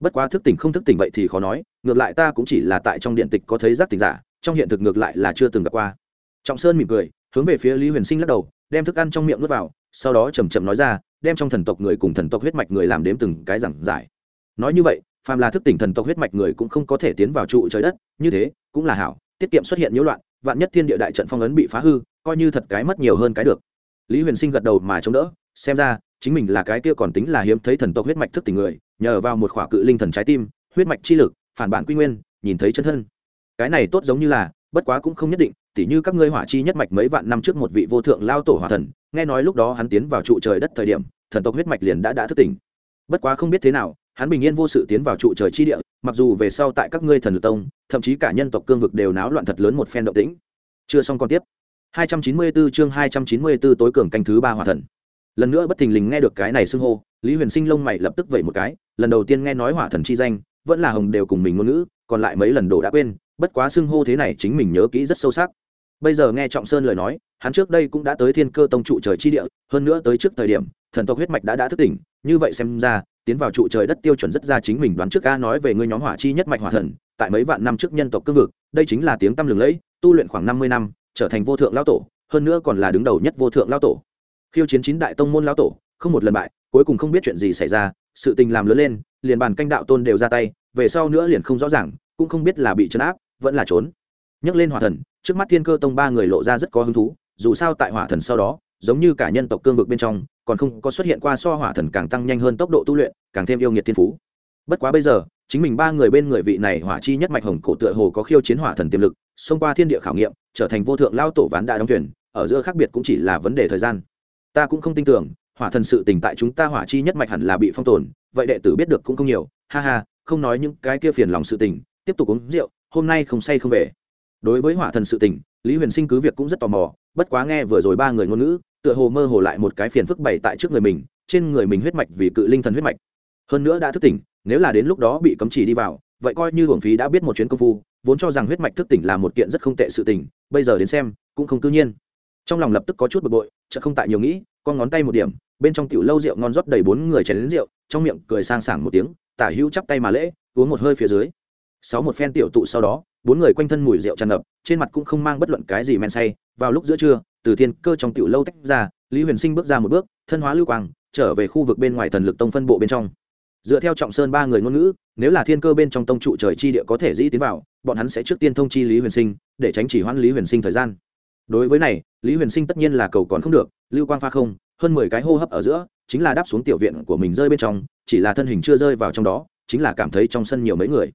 A: Bất quá thức tỉnh không thức tỉnh vậy thì khó nói, ngược lại ta cũng chỉ là tại trong điện tịch có thấy giác tỉnh giả, trong hiện thực ngược lại là chưa từng gặp qua. Trọng sơn mỉm cười, hướng về phía lý huyền sinh lắc đầu, đem thức ăn trong miệng nuốt vào, sau đó chầm chậm nói ra, đem trong thần tộc người cùng thần tộc huyết mạch người làm đếm từng cái giảng giải. Nói như vậy, phàm là thức tỉnh thần tộc huyết mạch người cũng không có thể tiến vào trụ trời đất, như thế cũng là hảo, tiết kiệm xuất hiện nhiễu loạn, vạn nhất thiên địa đại trận phong ấn bị phá hư coi như thật cái mất nhiều hơn cái được. Lý huyền sinh gật đầu mà chống đỡ, xem ra, chính mình là cái kia còn tính là hiếm thấy thần tộc huyết mạch thức tỉnh người, nhờ vào một khỏa cự linh thần trái tim, huyết mạch chi lực, phản bản quy nguyên, nhìn thấy chân thân. Cái này tốt giống như là, bất quá cũng không nhất định, tỉ như các ngươi hỏa chi nhất mạch mấy vạn năm trước một vị vô thượng lao tổ hỏa thần, nghe nói lúc đó hắn tiến vào trụ trời đất thời điểm, thần tộc huyết mạch liền đã đã thức tỉnh. Bất quá không biết thế nào, hắn bình yên vô sự tiến vào trụ trời chi địa, mặc dù về sau tại các ngươi thần lực tông, thậm chí cả nhân tộc cương vực đều náo loạn thật lớn một phen động tĩnh. Chưa xong còn tiếp. 294 chương 294 tối cường canh thứ ba hỏa thần. Lần nữa bất thình lình nghe được cái này xưng hô, lý huyền sinh lông mày lập tức vẩy một cái, lần đầu tiên nghe nói hỏa thần chi danh, vẫn là hồng đều cùng mình ngôn ngữ, còn lại mấy lần đồ đã quên, bất quá xưng hô thế này chính mình nhớ kỹ rất sâu sắc. Bây giờ nghe trọng sơn lời nói, hắn trước đây cũng đã tới thiên cơ tông trụ trời chi địa, hơn nữa tới trước thời điểm, thần tộc huyết mạch đã đã thức tỉnh, như vậy xem ra, tiến vào trụ trời đất tiêu chuẩn rất ra chính mình đoán trước ca nói về ngươi nhóm hỏa chi nhất mạch hỏa thần, tại mấy vạn năm trước nhân tộc cương vực, đây chính là tiếng tăm lừng lẫy, tu luyện khoảng năm mươi năm trở thành vô thượng lao tổ, hơn nữa còn là đứng đầu nhất vô thượng lao tổ. Khiêu chiến chín đại tông môn lao tổ, không một lần bại, cuối cùng không biết chuyện gì xảy ra, sự tình làm lớn lên, liền bàn canh đạo tôn đều ra tay, về sau nữa liền không rõ ràng, cũng không biết là bị chấn áp, vẫn là trốn. Nhắc lên hỏa thần, trước mắt thiên cơ tông ba người lộ ra rất có hứng thú, dù sao tại hỏa thần sau đó, giống như cả nhân tộc cương vực bên trong, còn không có xuất hiện qua so hỏa thần càng tăng nhanh hơn tốc độ tu luyện, càng thêm yêu nghiệt thiên phú. Bất quá bây giờ chính mình ba người bên người vị này hỏa chi nhất mạch hồng cổ tựa hồ có khiêu chiến hỏa thần tiềm lực, xông qua thiên địa khảo nghiệm, trở thành vô thượng lao tổ ván đại đóng thuyền, ở giữa khác biệt cũng chỉ là vấn đề thời gian. Ta cũng không tin tưởng, hỏa thần sự tình tại chúng ta hỏa chi nhất mạch hẳn là bị phong tồn, vậy đệ tử biết được cũng không nhiều, ha ha, không nói những cái kia phiền lòng sự tình, tiếp tục uống rượu, hôm nay không say không về. Đối với hỏa thần sự tình, lý huyền sinh cứ việc cũng rất tò mò, bất quá nghe vừa rồi ba người ngôn ngữ, tựa hồ mơ hồ lại một cái phiền phức bày tại trước người mình, trên người mình huyết mạch vì cự linh thần huyết mạch. Hơn nữa đã thức tỉnh nếu là đến lúc đó bị cấm chỉ đi vào, vậy coi như hưởng phí đã biết một chuyến công phu, vốn cho rằng huyết mạch thức tỉnh là một kiện rất không tệ sự tình, bây giờ đến xem, cũng không tự nhiên. Trong lòng lập tức có chút bực bội chợ không tại nhiều nghĩ, con ngón tay một điểm, bên trong tiểu lâu rượu ngon rót đầy bốn người chén đến rượu, trong miệng cười sang sảng một tiếng, tả hữu chắp tay mà lễ, uống một hơi phía dưới. Sáu một phen tiểu tụ sau đó, bốn người quanh thân mùi rượu tràn ngập, trên mặt cũng không mang bất luận cái gì men say, vào lúc giữa trưa, từ thiên cơ trong tiểu lâu tách ra, lý huyền sinh bước ra một bước, thân hóa lưu quang, trở về khu vực bên ngoài thần lực tông phân bộ bên trong dựa theo trọng sơn ba người ngôn ngữ, nếu là thiên cơ bên trong tông trụ trời chi địa có thể dĩ tiến vào, bọn hắn sẽ trước tiên thông chi lý huyền sinh, để tránh chỉ hoãn lý huyền sinh thời gian. Đối với này, lý huyền sinh tất nhiên là cầu còn không được, lưu quang pha không, hơn mười cái hô hấp ở giữa, chính là đáp xuống tiểu viện của mình rơi bên trong, chỉ là thân hình chưa rơi vào trong đó, chính là cảm thấy trong sân nhiều mấy người.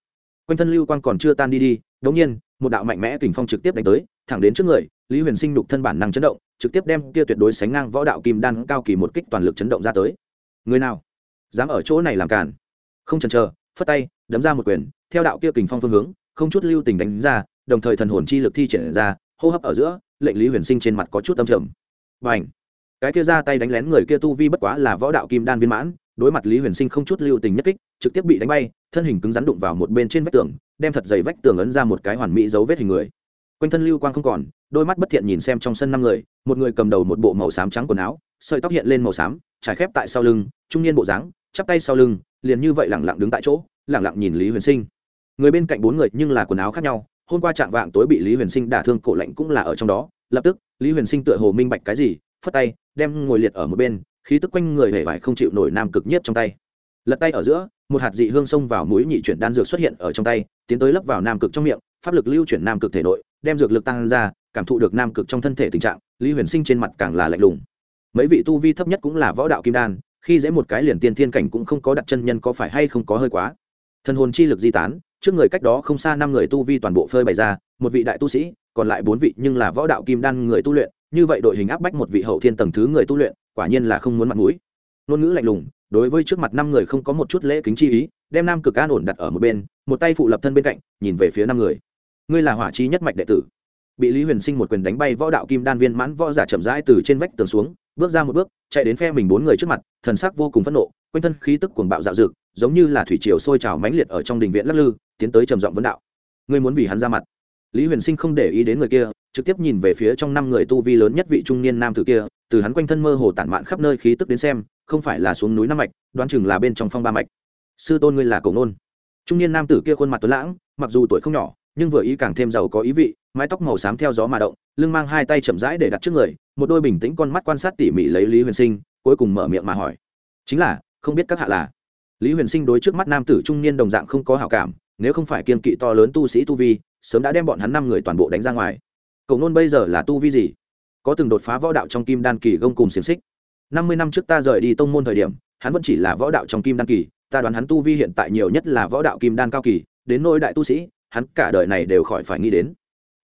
A: Quanh thân lưu quang còn chưa tan đi đi, đống nhiên, một đạo mạnh mẽ kình phong trực tiếp đánh tới, thẳng đến trước người, lý huyền sinh đục thân bản năng chấn động, trực tiếp đem kia tuyệt đối sánh ngang võ đạo kim đan cao kỳ một kích toàn lực chấn động ra tới. Người nào? Dám ở chỗ này làm cản không chần chờ, phất tay, đấm ra một quyền, theo đạo kia kình phong phương hướng, không chút lưu tình đánh ra, đồng thời thần hồn chi lực thi triển ra, hô hấp ở giữa, lệnh lý huyền sinh trên mặt có chút âm trầm. Và ảnh cái kia ra tay đánh lén người kia tu vi bất quá là võ đạo kim đan viên mãn, đối mặt lý huyền sinh không chút lưu tình nhất kích, trực tiếp bị đánh bay, thân hình cứng rắn đụng vào một bên trên vách tường, đem thật dày vách tường ấn ra một cái hoàn mỹ dấu vết hình người. Quanh thân lưu quang không còn, đôi mắt bất thiện nhìn xem trong sân năm người, một người cầm đầu một bộ màu xám trắng quần áo sợi tóc hiện lên màu xám, trải khép tại sau lưng, trung niên bộ dáng, chắp tay sau lưng, liền như vậy lẳng lặng đứng tại chỗ, lẳng lặng nhìn lý huyền sinh. Người bên cạnh bốn người nhưng là quần áo khác nhau, hôm qua trạng vạng tối bị lý huyền sinh đả thương cổ lạnh cũng là ở trong đó, lập tức, lý huyền sinh tựa hồ minh bạch cái gì, phất tay, đem ngồi liệt ở một bên, khí tức quanh người hề vải không chịu nổi nam cực nhất trong tay. Lật tay ở giữa, một hạt dị hương xông vào mũi nhị chuyển đan dược xuất hiện ở trong tay, tiến tới lấp vào nam cực trong miệng, pháp lực lưu chuyển nam cực thể nội, đem dược lực tăng ra, cảm thụ được nam cực trong thân thể tình trạng, lý huyền sinh trên mặt càng là lạnh lùng mấy vị tu vi thấp nhất cũng là võ đạo kim đan, khi dễ một cái liền tiên thiên cảnh cũng không có đặt chân nhân có phải hay không có hơi quá. Thần hồn chi lực di tán, trước người cách đó không xa năm người tu vi toàn bộ phơi bày ra, một vị đại tu sĩ, còn lại bốn vị nhưng là võ đạo kim đan người tu luyện, như vậy đội hình áp bách một vị hậu thiên tầng thứ người tu luyện, quả nhiên là không muốn mặt mũi. Ngôn ngữ lạnh lùng, đối với trước mặt năm người không có một chút lễ kính chi ý, đem nam cực an ổn đặt ở một bên, một tay phụ lập thân bên cạnh, nhìn về phía năm người. Ngươi là hỏa chi nhất mạch đệ tử. Bị lý huyền sinh một quyền đánh bay võ đạo kim đan viên mãn võ giả chậm rãi từ trên vách tường xuống bước ra một bước, chạy đến phe mình bốn người trước mặt, thần sắc vô cùng phẫn nộ, quanh thân khí tức cuồng bạo dạo dực, giống như là thủy triều sôi trào mãnh liệt ở trong đình viện lắc lư, tiến tới trầm giọng vấn đạo. Ngươi muốn vì hắn ra mặt. Lý huyền sinh không để ý đến người kia, trực tiếp nhìn về phía trong năm người tu vi lớn nhất vị trung niên nam tử kia, từ hắn quanh thân mơ hồ tản mạn khắp nơi khí tức đến xem, không phải là xuống núi năm mạch, đoán chừng là bên trong phong ba mạch. Sư tôn ngươi là cổ nôn. Trung niên nam tử kia khuôn mặt tuấn lãng, mặc dù tuổi không nhỏ, nhưng vừa ý càng thêm giàu có ý vị, mái tóc màu xám theo gió mà động, lưng mang hai tay chậm rãi để đặt trước người một đôi bình tĩnh con mắt quan sát tỉ mỉ lấy lý huyền sinh, cuối cùng mở miệng mà hỏi. Chính là, không biết các hạ là. Lý huyền sinh đối trước mắt nam tử trung niên đồng dạng không có hảo cảm, nếu không phải kiên kỵ to lớn tu sĩ tu vi, sớm đã đem bọn hắn năm người toàn bộ đánh ra ngoài. Cầu nôn bây giờ là tu vi gì? Có từng đột phá võ đạo trong kim đan kỳ gông cùng xiềng xích. Năm mươi năm trước ta rời đi tông môn thời điểm, hắn vẫn chỉ là võ đạo trong kim đan kỳ, ta đoán hắn tu vi hiện tại nhiều nhất là võ đạo kim đan cao kỳ, đến nôi đại tu sĩ, hắn cả đời này đều khỏi phải nghĩ đến.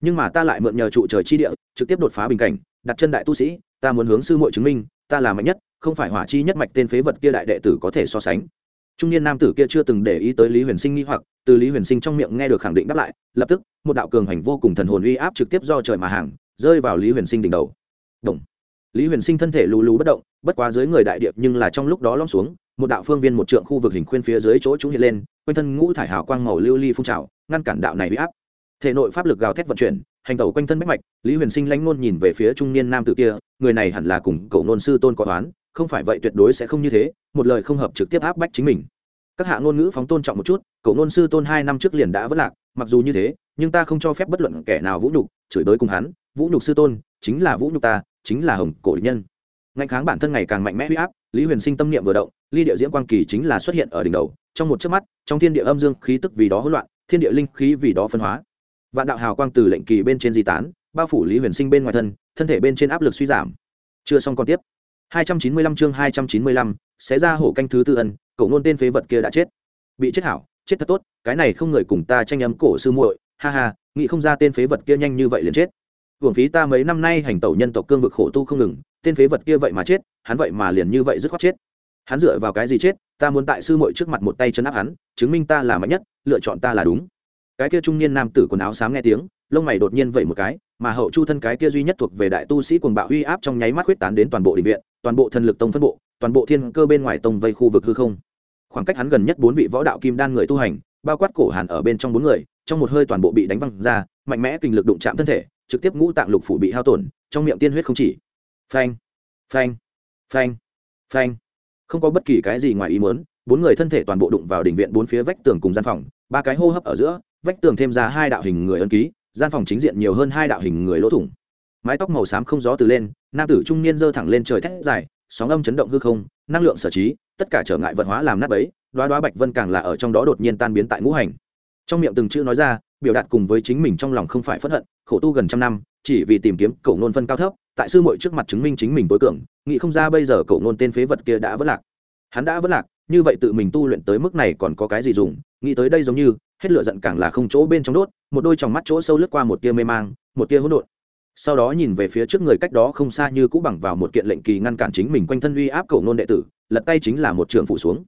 A: Nhưng mà ta lại mượn nhờ trụ trời chi địa, trực tiếp đột phá bình cảnh đặt chân đại tu sĩ, ta muốn hướng sư muội chứng minh, ta là mạnh nhất, không phải hỏa chi nhất mạch tên phế vật kia đại đệ tử có thể so sánh. Trung niên nam tử kia chưa từng để ý tới lý huyền sinh nghi hoặc, từ lý huyền sinh trong miệng nghe được khẳng định đáp lại, lập tức, một đạo cường hành vô cùng thần hồn uy áp trực tiếp do trời mà hàng, rơi vào lý huyền sinh đỉnh đầu. Động. lý huyền sinh thân thể lù lù bất động, bất quá dưới người đại điệp nhưng là trong lúc đó lom xuống, một đạo phương viên một trượng khu vực hình khuyên phía dưới chỗ chúng hiện lên, quanh thân ngũ thải hào quang màu lưu ly phun trào, ngăn cản đạo này uy áp. Thể nội pháp lực gào thét vận chuyển hành tẩu quanh thân bách mạch, lý huyền sinh lãnh ngôn nhìn về phía trung niên nam tử kia, người này hẳn là cùng cậu nôn sư tôn có toán không phải vậy tuyệt đối sẽ không như thế, một lời không hợp trực tiếp áp bách chính mình. Các hạ ngôn ngữ phóng tôn trọng một chút, cậu nôn sư tôn hai năm trước liền đã vất lạc, mặc dù như thế, nhưng ta không cho phép bất luận kẻ nào vũ nhục, chửi bới cùng hắn, vũ nhục sư tôn, chính là vũ nhục ta, chính là hồng cổ nhân. Ngạnh kháng bản thân ngày càng mạnh mẽ huy áp, lý huyền sinh tâm niệm vừa động, ly địa diễm quang kỳ chính là xuất hiện ở đỉnh đầu, trong một chớp mắt, trong thiên địa âm dương khí tức vì đó hỗn loạn, thiên địa linh khí vì đó phân hóa vạn đạo hào quang từ lệnh kỳ bên trên di tán bao phủ lý huyền sinh bên ngoài thân thân thể bên trên áp lực suy giảm. Chưa xong còn tiếp. 295 chương 295, sẽ ra hổ canh thứ tư ân cậu nôn tên phế vật kia đã chết. Bị chết hảo chết thật tốt cái này không người cùng ta tranh âm cổ sư muội ha ha nghĩ không ra tên phế vật kia nhanh như vậy liền chết. Hưởng phí ta mấy năm nay hành tẩu nhân tộc cương vực khổ tu không ngừng tên phế vật kia vậy mà chết hắn vậy mà liền như vậy dứt khoát chết. Hắn dựa vào cái gì chết ta muốn tại sư muội trước mặt một tay chân áp hắn chứng minh ta là mạnh nhất lựa chọn ta là đúng cái kia trung niên nam tử quần áo xám nghe tiếng, lông mày đột nhiên vẩy một cái, mà hậu chu thân cái kia duy nhất thuộc về đại tu sĩ cuồng bạo uy áp trong nháy mắt huyết tán đến toàn bộ định viện, toàn bộ thần lực tông phân bộ, toàn bộ thiên cơ bên ngoài tông vây khu vực hư không. Khoảng cách hắn gần nhất bốn vị võ đạo kim đan người tu hành, bao quát cổ hàn ở bên trong bốn người, trong một hơi toàn bộ bị đánh văng ra, mạnh mẽ kinh lực đụng chạm thân thể, trực tiếp ngũ tạng lục phủ bị hao tổn, trong miệng tiên huyết không chỉ. Phanh phanh phanh phanh. Không có bất kỳ cái gì ngoài ý muốn, bốn người thân thể toàn bộ đụng vào đỉnh viện bốn phía vách tường cùng gian phòng ba cái hô hấp ở giữa, vách tường thêm ra hai đạo hình người ân ký, gian phòng chính diện nhiều hơn hai đạo hình người lỗ thủng. Mái tóc màu xám không gió từ lên, nam tử trung niên giơ thẳng lên trời thét dài, sóng âm chấn động hư không, năng lượng sở trí, tất cả trở ngại vận hóa làm nát bấy đoá đoá bạch vân càng là ở trong đó đột nhiên tan biến tại ngũ hành. Trong miệng từng chữ nói ra, biểu đạt cùng với chính mình trong lòng không phải phẫn hận, khổ tu gần trăm năm, chỉ vì tìm kiếm cậu nôn phân cao thấp, tại sư muội trước mặt chứng minh chính mình tối cường, nghĩ không ra bây giờ cậu nôn tên phế vật kia đã vất lạc. Hắn đã vất lạc như vậy tự mình tu luyện tới mức này còn có cái gì dùng? Nghĩ tới đây giống như, hết lửa giận càng là không chỗ bên trong đốt, một đôi tròng mắt chỗ sâu lướt qua một tia mê mang, một tia hỗn độn. Sau đó nhìn về phía trước người cách đó không xa như cũ bằng vào một kiện lệnh kỳ ngăn cản chính mình quanh thân uy áp cầu nôn đệ tử, lật tay chính là một trường phủ xuống.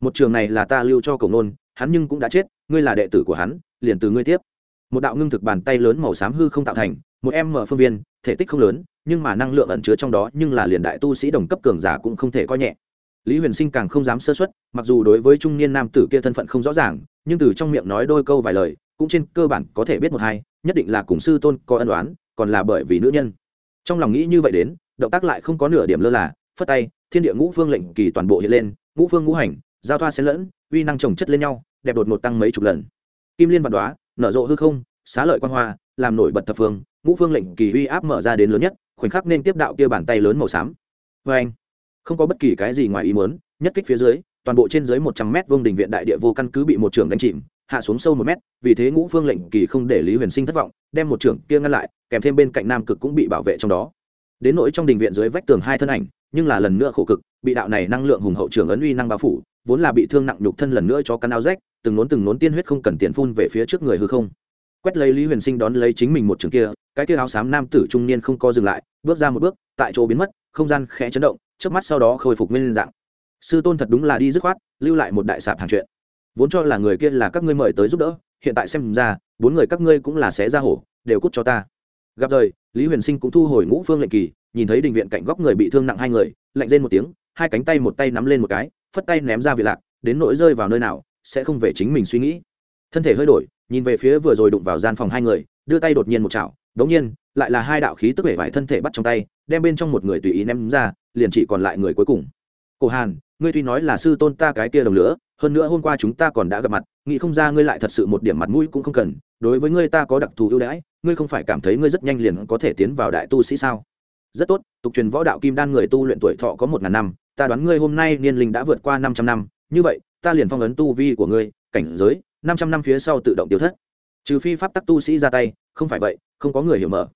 A: Một trường này là ta lưu cho cầu nôn, hắn nhưng cũng đã chết, ngươi là đệ tử của hắn, liền từ ngươi tiếp. Một đạo ngưng thực bàn tay lớn màu xám hư không tạo thành, một em mở phương viên, thể tích không lớn, nhưng mà năng lượng ẩn chứa trong đó nhưng là liền đại tu sĩ đồng cấp cường giả cũng không thể coi nhẹ lý huyền sinh càng không dám sơ xuất mặc dù đối với trung niên nam tử kia thân phận không rõ ràng, nhưng từ trong miệng nói đôi câu vài lời, cũng trên cơ bản có thể biết một hai, nhất định là cùng sư tôn có ân đoán còn là bởi vì nữ nhân. Trong lòng nghĩ như vậy đến, động tác lại không có nửa điểm lơ là, phất tay, thiên địa ngũ phương lệnh kỳ toàn bộ hiện lên, ngũ phương ngũ hành, giao thoa xen lẫn, uy năng trồng chất lên nhau, đẹp đột ngột tăng mấy chục lần. Kim liên văn đoá nở rộ hư không, xá lợi quan hoa, làm nổi bật thập phương, ngũ phương lệnh kỳ uy áp mở ra đến lớn nhất, khoảnh khắc nên tiếp đạo kia bàn tay lớn màu xám. Vê anh không có bất kỳ cái gì ngoài ý muốn, nhất kích phía dưới, toàn bộ trên dưới một trăm mét vương đình viện đại địa vô căn cứ bị một trường đánh chìm, hạ xuống sâu một mét, vì thế ngũ phương lệnh kỳ không để lý huyền sinh thất vọng, đem một trưởng kia ngăn lại, kèm thêm bên cạnh nam cực cũng bị bảo vệ trong đó. Đến nỗi trong đình viện dưới vách tường hai thân ảnh, nhưng là lần nữa khổ cực, bị đạo này năng lượng hùng hậu trưởng ấn uy năng bao phủ, vốn là bị thương nặng nhục thân lần nữa cho căn áo rách, từng nốn từng nốn tiên huyết không cần tiền phun về phía trước người hư không. Quét lấy lý huyền sinh đón lấy chính mình một trường kia, cái kia áo xám nam tử trung niên không co dừng lại, bước ra một bước, tại chỗ biến mất, không gian khẽ chấn động trước mắt sau đó khôi phục nguyên dạng. Sư tôn thật đúng là đi dứt khoát, lưu lại một đại sạp hàng chuyện. Vốn cho là người kia là các ngươi mời tới giúp đỡ, hiện tại xem ra, bốn người các ngươi cũng là xé ra hổ, đều cút cho ta. Gặp rồi, lý huyền sinh cũng thu hồi ngũ phương lệnh kỳ, nhìn thấy đình viện cạnh góc người bị thương nặng hai người, lạnh lên một tiếng, hai cánh tay một tay nắm lên một cái, phất tay ném ra vị lạc, đến nỗi rơi vào nơi nào, sẽ không về chính mình suy nghĩ. Thân thể hơi đổi, nhìn về phía vừa rồi đụng vào gian phòng hai người, đưa tay đột nhiên một chảo, đống nhiên, lại là hai đạo khí tức vẻ vải thân thể bắt trong tay, đem bên trong một người tùy ý ném ra liền chỉ còn lại người cuối cùng. Cổ hàn, ngươi tuy nói là sư tôn ta cái kia đồng lửa, hơn nữa hôm qua chúng ta còn đã gặp mặt, nghĩ không ra ngươi lại thật sự một điểm mặt mũi cũng không cần, đối với ngươi ta có đặc thù ưu đãi, ngươi không phải cảm thấy ngươi rất nhanh liền có thể tiến vào đại tu sĩ sao? Rất tốt, tục truyền võ đạo kim đan người tu luyện tuổi thọ có một ngàn năm, ta đoán ngươi hôm nay niên linh đã vượt qua năm trăm năm, như vậy, ta liền phong ấn tu vi của ngươi, cảnh giới, năm trăm năm phía sau tự động tiêu thất. Trừ phi pháp tắc tu sĩ ra tay, không phải vậy, không có người hiểu mở.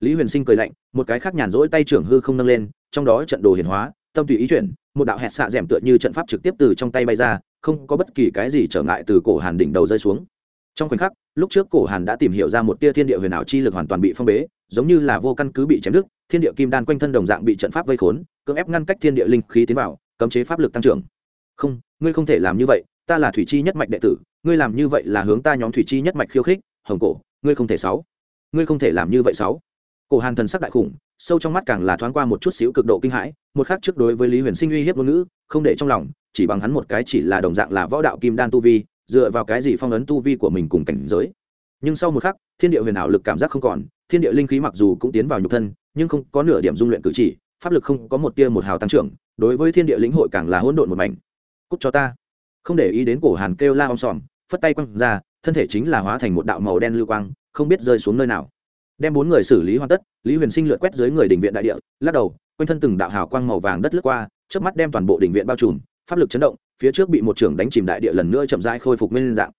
A: Lý huyền sinh cười lạnh, một cái khác nhàn rỗi tay trưởng hư không nâng lên trong đó trận đồ hiển hóa, tâm tùy ý chuyển, một đạo hẹn xạ d ẻ m tựa như trận pháp trực tiếp từ trong tay bay ra, không có bất kỳ cái gì trở ngại từ cổ hàn đỉnh đầu rơi xuống. Trong khoảnh khắc, lúc trước cổ hàn đã tìm hiểu ra một tia thiên địa huyền ảo chi lực hoàn toàn bị phong bế, giống như là vô căn cứ bị chém đứt, thiên địa kim đan quanh thân đồng dạng bị trận pháp vây khốn, cưỡng ép ngăn cách thiên địa linh khí tiến vào, cấm chế pháp lực tăng trưởng. Không, ngươi không thể làm như vậy, ta là thủy chi nhất mạch đệ tử, ngươi làm như vậy là hướng ta nhóm thủy chi nhất mạch khiêu khích, hồng cổ, ngươi không thể sáu. Ngươi không thể làm như vậy sáu. Cổ hàn thần sắc đại khủng sâu trong mắt càng là thoáng qua một chút xíu cực độ kinh hãi, một khác trước đối với lý huyền sinh uy hiếp ngôn ngữ, không để trong lòng, chỉ bằng hắn một cái chỉ là đồng dạng là võ đạo kim đan tu vi, dựa vào cái gì phong ấn tu vi của mình cùng cảnh giới. Nhưng sau một khắc, thiên địa huyền ảo lực cảm giác không còn, thiên địa linh khí mặc dù cũng tiến vào nhục thân, nhưng không có nửa điểm dung luyện cử chỉ, pháp lực không có một tia một hào tăng trưởng, đối với thiên địa lĩnh hội càng là hỗn độn một mảnh. Cút cho ta. Không để ý đến cổ hàn kêu la om sòm, phất tay quăng ra, thân thể chính là hóa thành một đạo màu đen lưu quang, không biết rơi xuống nơi nào đem bốn người xử lý hoàn tất, lý huyền sinh lượt quét dưới người đình viện đại địa, lắc đầu, quanh thân từng đạo hào quang màu vàng đất lướt qua trước mắt đem toàn bộ đình viện bao trùm, pháp lực chấn động, phía trước bị một trưởng đánh chìm đại địa lần nữa chậm rãi khôi phục nguyên dạng.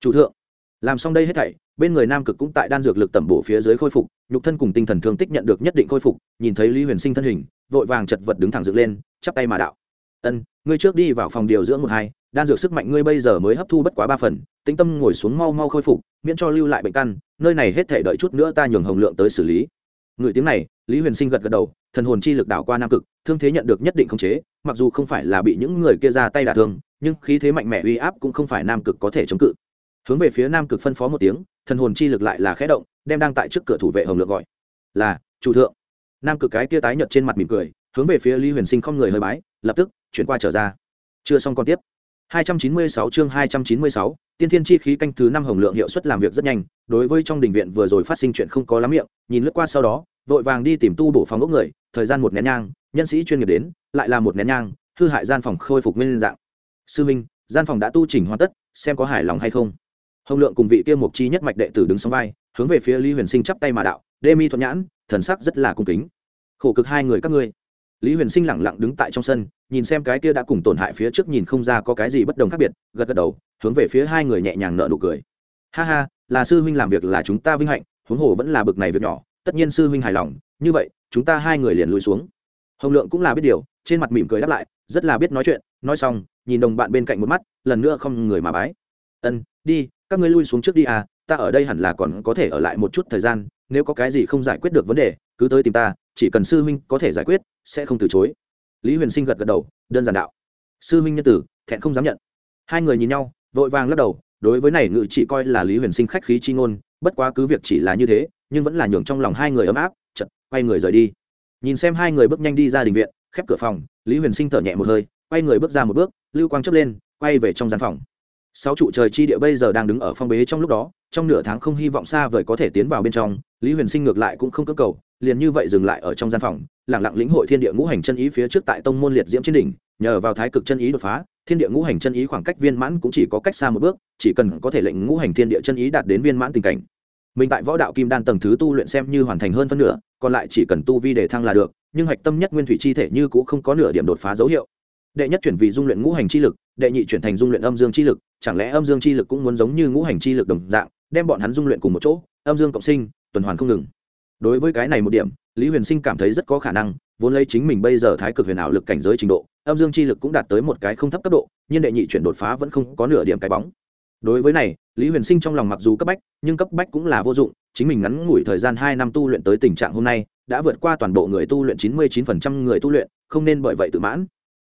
A: Chủ thượng, làm xong đây hết thảy, bên người nam cực cũng tại đan dược lực tẩm bổ phía dưới khôi phục, nhục thân cùng tinh thần thương tích nhận được nhất định khôi phục, nhìn thấy lý huyền sinh thân hình, vội vàng chật vật đứng thẳng dựng lên, chắp tay mà đạo. Ân, ngươi trước đi vào phòng điều dưỡng một hai, đan dược sức mạnh ngươi bây giờ mới hấp thu bất quá ba phần, tĩnh tâm ngồi xuống mau mau khôi phục, miễn cho lưu lại bệnh căn nơi này hết thể đợi chút nữa ta nhường hồng lượng tới xử lý. Người tiếng này, lý huyền sinh gật gật đầu, thần hồn chi lực đảo qua nam cực, thương thế nhận được nhất định khống chế, mặc dù không phải là bị những người kia ra tay đả thương, nhưng khí thế mạnh mẽ uy áp cũng không phải nam cực có thể chống cự. Hướng về phía nam cực phân phó một tiếng, thần hồn chi lực lại là khẽ động, đem đang tại trước cửa thủ vệ hồng lượng gọi. Là, chủ thượng. Nam cực cái kia tái nhợt trên mặt mỉm cười, hướng về phía lý huyền sinh không người hơi bái, lập tức chuyển qua trở ra. Chưa xong còn tiếp. 296 chương 296, tiên thiên chi khí canh thứ năm hồng lượng hiệu suất làm việc rất nhanh đối với trong đình viện vừa rồi phát sinh chuyện không có lắm miệng nhìn lướt qua sau đó vội vàng đi tìm tu bổ phòng ốc người thời gian một nén nhang nhân sĩ chuyên nghiệp đến lại là một nén nhang hư hại gian phòng khôi phục nguyên dạng. Sư minh gian phòng đã tu chỉnh hoàn tất xem có hài lòng hay không. Hồng lượng cùng vị kia mục chi nhất mạch đệ tử đứng song vai hướng về phía lý huyền sinh chắp tay mà đạo demi thuận nhãn thần sắc rất là cung kính. Khổ cực hai người các ngươi lý huyền sinh lẳng lặng đứng tại trong sân, nhìn xem cái kia đã cùng tổn hại phía trước nhìn không ra có cái gì bất đồng khác biệt, gật gật đầu, hướng về phía hai người nhẹ nhàng nợ nụ cười. Ha ha, là sư huynh làm việc là chúng ta vinh hạnh, huống hồ vẫn là bực này việc nhỏ, tất nhiên sư huynh hài lòng, như vậy, chúng ta hai người liền lùi xuống. Hồng lượng cũng là biết điều, trên mặt mỉm cười đáp lại, rất là biết nói chuyện, nói xong, nhìn đồng bạn bên cạnh một mắt, lần nữa không người mà bái. Ân, đi, các ngươi lui xuống trước đi à ta ở đây hẳn là còn có thể ở lại một chút thời gian, nếu có cái gì không giải quyết được vấn đề cứ tới tìm ta, chỉ cần sư huynh có thể giải quyết, sẽ không từ chối. Lý huyền sinh gật gật đầu, đơn giản đạo. Sư huynh nhân tử, thẹn không dám nhận. Hai người nhìn nhau, vội vàng lắc đầu, đối với này ngự chỉ coi là lý huyền sinh khách khí chi ngôn, bất quá cứ việc chỉ là như thế, nhưng vẫn là nhường trong lòng hai người ấm áp chật quay người rời đi. Nhìn xem hai người bước nhanh đi ra đình viện, khép cửa phòng, lý huyền sinh thở nhẹ một hơi, quay người bước ra một bước, lưu quang chấp lên, quay về trong gian phòng. Sáu trụ trời chi địa bây giờ đang đứng ở phong bế trong lúc đó, trong nửa tháng không hy vọng xa vời có thể tiến vào bên trong, lý huyền sinh ngược lại cũng không cơ cầu liền như vậy dừng lại ở trong gian phòng lẳng lặng lĩnh hội thiên địa ngũ hành chân ý phía trước tại tông môn liệt diễm trên đỉnh, nhờ vào thái cực chân ý đột phá, thiên địa ngũ hành chân ý khoảng cách viên mãn cũng chỉ có cách xa một bước, chỉ cần có thể lệnh ngũ hành thiên địa chân ý đạt đến viên mãn tình cảnh. Mình tại võ đạo kim đan tầng thứ tu luyện xem như hoàn thành hơn phân nửa, còn lại chỉ cần tu vi để thăng là được, nhưng hạch tâm nhất nguyên thủy chi thể như cũng không có nửa điểm đột phá dấu hiệu. Đệ nhất chuyển vì dung luyện ngũ hành chi lực, đệ nhị chuyển thành dung luyện âm dương chi lực, chẳng lẽ âm dương chi lực cũng muốn giống như ngũ hành chi lực đồng dạng, đem bọn hắn dung luyện cùng một chỗ, âm dương cộng sinh, tuần hoàn không ngừng đối với cái này một điểm, lý huyền sinh cảm thấy rất có khả năng, vốn lấy chính mình bây giờ thái cực huyền ảo lực cảnh giới trình độ, âm dương chi lực cũng đạt tới một cái không thấp cấp độ, nhưng đệ nhị chuyển đột phá vẫn không có nửa điểm cái bóng. Đối với này, lý huyền sinh trong lòng mặc dù cấp bách, nhưng cấp bách cũng là vô dụng, chính mình ngắn ngủi thời gian hai năm tu luyện tới tình trạng hôm nay, đã vượt qua toàn bộ người tu luyện chín mươi chín phần trăm người tu luyện, không nên bởi vậy tự mãn.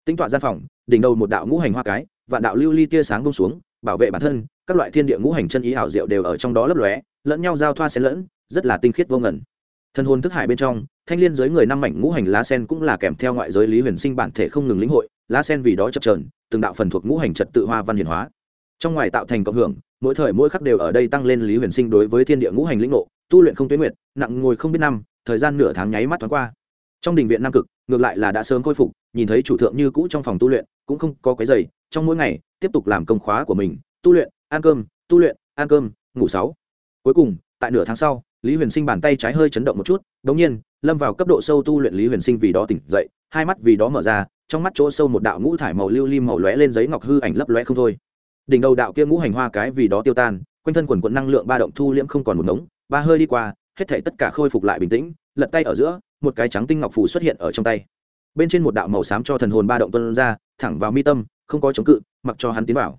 A: Tính tọa gian phòng, đỉnh đầu một đạo ngũ hành hoa cái và đạo lưu ly tia sáng bông xuống, bảo vệ bản thân, các loại thiên địa ngũ hành chân ý ảo diệu đều ở trong đó lấp lóe, lẫn nhau giao thoa xen lẫn, rất là tinh khiết vô ngẩn thân hồn thức hải bên trong, thanh liên giới người năm mảnh ngũ hành lá sen cũng là kèm theo ngoại giới lý huyền sinh bản thể không ngừng lĩnh hội, lá sen vì đó chập trờn từng đạo phần thuộc ngũ hành trật tự hoa văn hiển hóa. Trong ngoài tạo thành cộng hưởng, mỗi thời mỗi khắc đều ở đây tăng lên lý huyền sinh đối với thiên địa ngũ hành lĩnh ngộ, tu luyện không tuyến nguyện nặng ngồi không biết năm, thời gian nửa tháng nháy mắt thoáng qua. Trong đình viện nam cực, ngược lại là đã sớm khôi phục, nhìn thấy chủ thượng như cũ trong phòng tu luyện, cũng không có cái giày, trong mỗi ngày, tiếp tục làm công khóa của mình, tu luyện, ăn cơm, tu luyện, ăn cơm, ngủ sáu. Cuối cùng, tại nửa tháng sau lý huyền sinh bàn tay trái hơi chấn động một chút đ ỗ n g nhiên, lâm vào cấp độ sâu tu luyện lý huyền sinh vì đó tỉnh dậy, hai mắt vì đó mở ra, trong mắt chỗ sâu một đạo ngũ thải màu lưu lim màu lóe lên giấy ngọc hư ảnh lấp lóe không thôi. Đỉnh đầu đạo kia ngũ hành hoa cái vì đó tiêu tan, quanh thân quần quận năng lượng ba động thu liễm không còn một ngống, ba hơi đi qua, hết thể tất cả khôi phục lại bình tĩnh, lật tay ở giữa, một cái trắng tinh ngọc phù xuất hiện ở trong tay. Bên trên một đạo màu xám cho thần hồn ba động tuân ra, thẳng vào mi tâm, không có chống cự, mặc cho hắn tiến vào.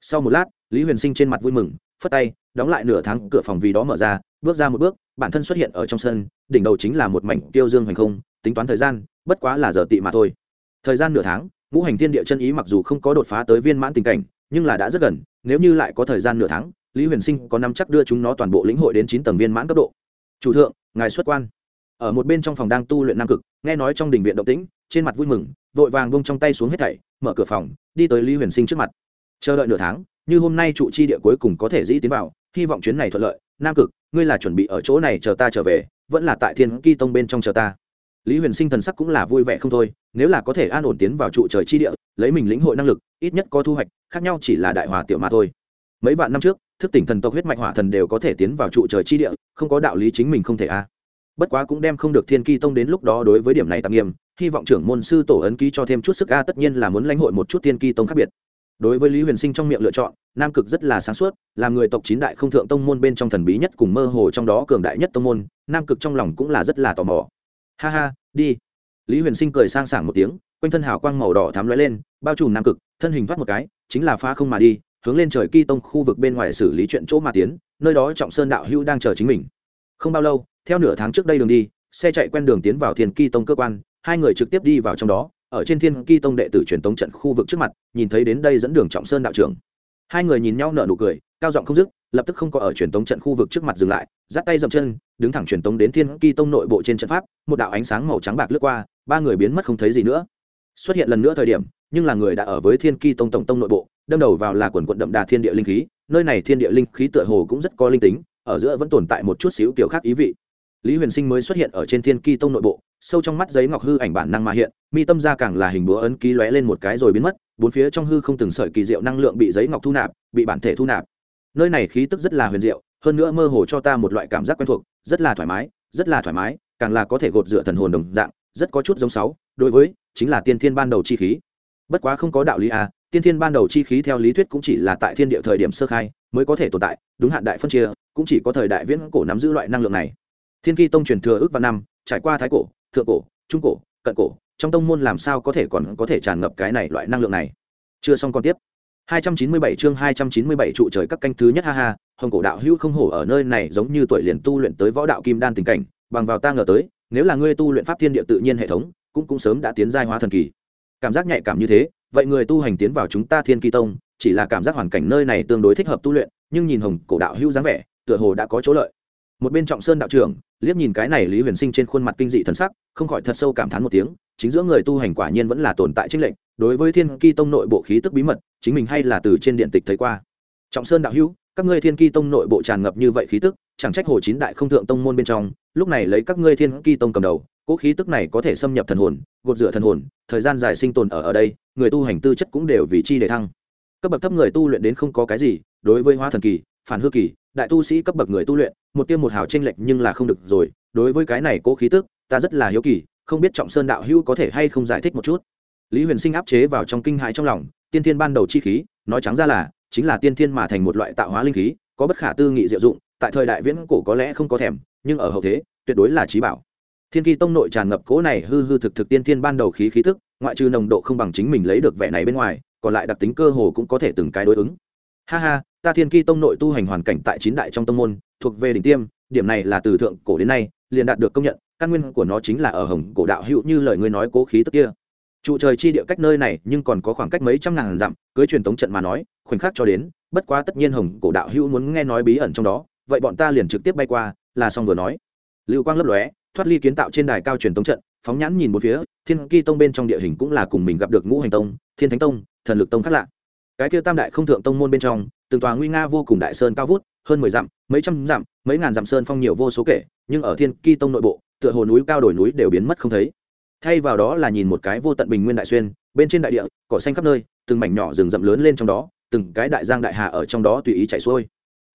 A: Sau một lát, lý huyền sinh trên mặt vui mừng phất tay, đóng lại nửa tháng cửa phòng vì đó mở ra, bước ra một bước, bản thân xuất hiện ở trong sân, đỉnh đầu chính là một mảnh tiêu dương hành không, tính toán thời gian, bất quá là giờ tị mà thôi. Thời gian nửa tháng, ngũ hành thiên địa chân ý mặc dù không có đột phá tới viên mãn tình cảnh, nhưng là đã rất gần, nếu như lại có thời gian nửa tháng, lý huyền sinh có năm chắc đưa chúng nó toàn bộ lĩnh hội đến chín tầng viên mãn cấp độ. Chủ thượng, ngài xuất quan. Ở một bên trong phòng đang tu luyện nam cực, nghe nói trong đình viện động tĩnh, trên mặt vui mừng, vội vàng bông trong tay xuống hết thảy, mở cửa phòng, đi tới lý huyền sinh trước mặt. Chờ đợi nửa tháng như hôm nay trụ chi địa cuối cùng có thể dĩ tiến vào, hy vọng chuyến này thuận lợi. Nam cực, ngươi là chuẩn bị ở chỗ này chờ ta trở về, vẫn là tại thiên ki tông bên trong chờ ta. Lý huyền sinh thần sắc cũng là vui vẻ không thôi, nếu là có thể an ổn tiến vào trụ trời chi địa, lấy mình lĩnh hội năng lực, ít nhất có thu hoạch, khác nhau chỉ là đại hòa tiểu mà thôi. Mấy vạn năm trước, thức tỉnh thần tộc huyết mạch hỏa thần đều có thể tiến vào trụ trời chi địa, không có đạo lý chính mình không thể a. Bất quá cũng đem không được thiên ki tông đến lúc đó đối với điểm này tạm nghiêm hy vọng trưởng môn sư tổ ấn ký cho thêm chút sức a, tất nhiên là muốn lãnh hội một chút thiên ki tông khác biệt đối với lý huyền sinh trong miệng lựa chọn, nam cực rất là sáng suốt, là người tộc chín đại không thượng tông môn bên trong thần bí nhất cùng mơ hồ trong đó cường đại nhất tông môn, nam cực trong lòng cũng là rất là tò mò. Ha ha, đi. Lý huyền sinh cười sang sảng một tiếng, quanh thân hào quang màu đỏ thám lóe lên, bao trùm nam cực, thân hình thoát một cái, chính là phá không mà đi, hướng lên trời kỳ tông khu vực bên ngoài xử lý chuyện chỗ mà tiến, nơi đó trọng sơn đạo hữu đang chờ chính mình. Không bao lâu, theo nửa tháng trước đây đường đi, xe chạy quen đường tiến vào thiền kỳ tông cơ quan, hai người trực tiếp đi vào trong đó ở trên thiên ki tông đệ tử truyền tống trận khu vực trước mặt, nhìn thấy đến đây dẫn đường trọng sơn đạo trưởng. Hai người nhìn nhau nở nụ cười, cao giọng không dứt, lập tức không có ở truyền tống trận khu vực trước mặt dừng lại dắt tay dậm chân, đứng thẳng truyền tống đến thiên ki tông nội bộ trên trận pháp, một đạo ánh sáng màu trắng bạc lướt qua, ba người biến mất không thấy gì nữa. Xuất hiện lần nữa thời điểm, nhưng là người đã ở với thiên ki tông tổng tông nội bộ, đâm đầu vào là quần quận đậm đà thiên địa linh khí, nơi này thiên địa linh khí tựa hồ cũng rất có linh tính, ở giữa vẫn tồn tại một chút xíu kiểu khác ý vị lý huyền sinh mới xuất hiện ở trên thiên kỳ tông nội bộ, sâu trong mắt giấy ngọc hư ảnh bản năng mà hiện, mi tâm ra càng là hình búa ấn ký lóe lên một cái rồi biến mất, bốn phía trong hư không từng sợi kỳ diệu năng lượng bị giấy ngọc thu nạp, bị bản thể thu nạp. Nơi này khí tức rất là huyền diệu, hơn nữa mơ hồ cho ta một loại cảm giác quen thuộc, rất là thoải mái, rất là thoải mái, càng là có thể gột dựa thần hồn đồng dạng, rất có chút giống sáu, đối với, chính là tiên thiên ban đầu chi khí. Bất quá không có đạo lý à tiên thiên ban đầu chi khí theo lý thuyết cũng chỉ là tại thiên địa thời điểm sơ khai, mới có thể tồn tại, đúng hạn đại phân chia, cũng chỉ có thời đại viễn cổ nắm giữ loại năng lượng này thiên kỳ tông truyền thừa ước vạn năm, trải qua thái cổ, thượng cổ, trung cổ, cận cổ, trong tông môn làm sao có thể còn có thể tràn ngập cái này loại năng lượng này? Chưa xong còn tiếp. 297 chương 297 trụ trời các canh thứ nhất, ha ha, hồng cổ đạo hữu không hổ ở nơi này giống như tuổi liền tu luyện tới võ đạo kim đan tình cảnh, bằng vào ta ngờ tới, nếu là ngươi tu luyện pháp thiên địa tự nhiên hệ thống, cũng cũng sớm đã tiến giai hóa thần kỳ. Cảm giác nhạy cảm như thế, vậy người tu hành tiến vào chúng ta thiên kỳ tông, chỉ là cảm giác hoàn cảnh nơi này tương đối thích hợp tu luyện, nhưng nhìn hồng cổ đạo hữu dáng vẻ, tựa hồ đã có chỗ lợi. Một bên trọng sơn đạo trưởng liếc nhìn cái này lý huyền sinh trên khuôn mặt kinh dị thần sắc, không khỏi thật sâu cảm thán một tiếng, chính giữa người tu hành quả nhiên vẫn là tồn tại trích lệnh đối với thiên ki tông nội bộ khí tức bí mật, chính mình hay là từ trên điện tịch thấy qua. Trọng sơn đạo hữu, các ngươi thiên ki tông nội bộ tràn ngập như vậy khí tức, chẳng trách hồ chín đại không thượng tông môn bên trong, lúc này lấy các ngươi thiên ki tông cầm đầu cỗ khí tức này có thể xâm nhập thần hồn, gột rửa thần hồn, thời gian dài sinh tồn ở ở đây, người tu hành tư chất cũng đều vì chi để thăng. Cấp bậc thấp người tu luyện đến không có cái gì, đối với hóa thần kỳ, phản hư kỳ đại tu sĩ cấp bậc người tu luyện, một tiêm một hào tranh lệch nhưng là không được rồi, đối với cái này cố khí tức, ta rất là hiếu kỳ, không biết trọng sơn đạo hữu có thể hay không giải thích một chút. Lý huyền sinh áp chế vào trong kinh hãi trong lòng, tiên thiên ban đầu chi khí, nói trắng ra là, chính là tiên thiên mà thành một loại tạo hóa linh khí, có bất khả tư nghị diệu dụng, tại thời đại viễn cổ có lẽ không có thèm, nhưng ở hậu thế, tuyệt đối là trí bảo. Thiên kỳ tông nội tràn ngập cố này hư hư thực thực tiên thiên ban đầu khí khí tức, ngoại trừ nồng độ không bằng chính mình lấy được vẻ này bên ngoài, còn lại đặc tính cơ hồ cũng có thể từng cái đối ứng. Ha ha ta thiên ki tông nội tu hành hoàn cảnh tại chín đại trong tông môn, thuộc về đỉnh tiêm, điểm này là từ thượng cổ đến nay, liền đạt được công nhận, căn nguyên của nó chính là ở hồng cổ đạo hữu như lời ngươi nói cố khí tức kia. Trụ trời chi địa cách nơi này nhưng còn có khoảng cách mấy trăm ngàn dặm, cưới truyền tống trận mà nói, khoảnh khắc cho đến, bất quá tất nhiên hồng cổ đạo hữu muốn nghe nói bí ẩn trong đó, vậy bọn ta liền trực tiếp bay qua, là xong vừa nói. Lưu quang lấp lóe, thoát ly kiến tạo trên đài cao truyền tống trận, phóng nhãn nhìn một phía, thiên ki tông bên trong địa hình cũng là cùng mình gặp được ngũ hành tông, thiên thánh tông, thần lực tông khác lạ. Cái kia tam đại không thượng tông môn bên trong từng tòa nguy nga vô cùng đại sơn cao vút, hơn mười dặm, mấy trăm dặm, mấy ngàn dặm sơn phong nhiều vô số kể, nhưng ở thiên ki tông nội bộ, tựa hồ núi cao đổi núi đều biến mất không thấy. Thay vào đó là nhìn một cái vô tận bình nguyên đại xuyên, bên trên đại địa, cỏ xanh khắp nơi, từng mảnh nhỏ rừng rậm lớn lên trong đó, từng cái đại giang đại hà ở trong đó tùy ý chạy xuôi.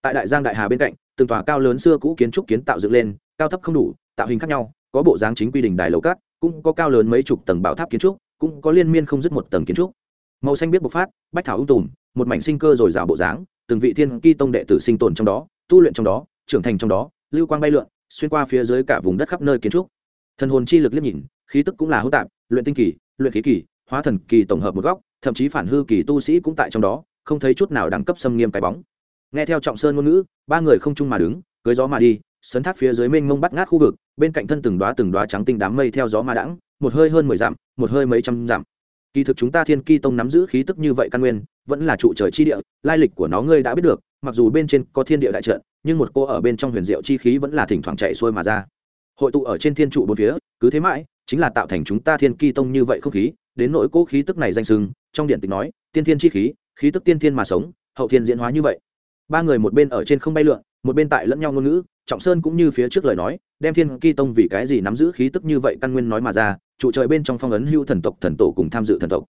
A: Tại đại giang đại hà bên cạnh, từng tòa cao lớn xưa cũ kiến trúc kiến tạo dựng lên, cao thấp không đủ, tạo hình khác nhau, có bộ dáng chính quy đình đài lầu cát, cũng có cao lớn mấy chục tầng bảo tháp kiến trúc, cũng có liên miên không dứt một tầng kiến trúc. Màu xanh biết bộc phát, bách thảo ung tùm một mảnh sinh cơ rồi rào bộ dáng, từng vị thiên ki tông đệ tử sinh tồn trong đó, tu luyện trong đó, trưởng thành trong đó, lưu quang bay lượn, xuyên qua phía dưới cả vùng đất khắp nơi kiến trúc. Thần hồn chi lực liếc nhìn, khí tức cũng là hỗn tạp, luyện tinh kỳ, luyện khí kỳ, hóa thần kỳ tổng hợp một góc, thậm chí phản hư kỳ tu sĩ cũng tại trong đó, không thấy chút nào đẳng cấp xâm nghiêm cái bóng. Nghe theo trọng sơn ngôn ngữ, ba người không chung mà đứng, cưới gió mà đi, sấn thác phía dưới mênh mông bắt ngát khu vực, bên cạnh thân từng đoá từng đoá trắng tinh đám mây theo gió mà đãng, một hơi hơn mười dặm, một hơi mấy trăm dặm kỳ thực chúng ta thiên ki tông nắm giữ khí tức như vậy căn nguyên, vẫn là trụ trời chi địa, lai lịch của nó ngươi đã biết được, mặc dù bên trên có thiên địa đại trận, nhưng một cô ở bên trong huyền diệu chi khí vẫn là thỉnh thoảng chạy xuôi mà ra. Hội tụ ở trên thiên trụ bốn phía, cứ thế mãi, chính là tạo thành chúng ta thiên ki tông như vậy không khí, đến nỗi cố khí tức này danh sưng, trong điện tịch nói, tiên thiên chi khí khí tức tiên thiên mà sống, hậu thiên diễn hóa như vậy. Ba người một bên ở trên không bay lượn, một bên tại lẫn nhau ngôn ngữ, trọng sơn cũng như phía trước lời nói, đem thiên ki tông vì cái gì nắm giữ khí tức như vậy căn nguyên nói mà ra trụ trời bên trong phong ấn hưu thần tộc thần tổ cùng tham dự thần tộc.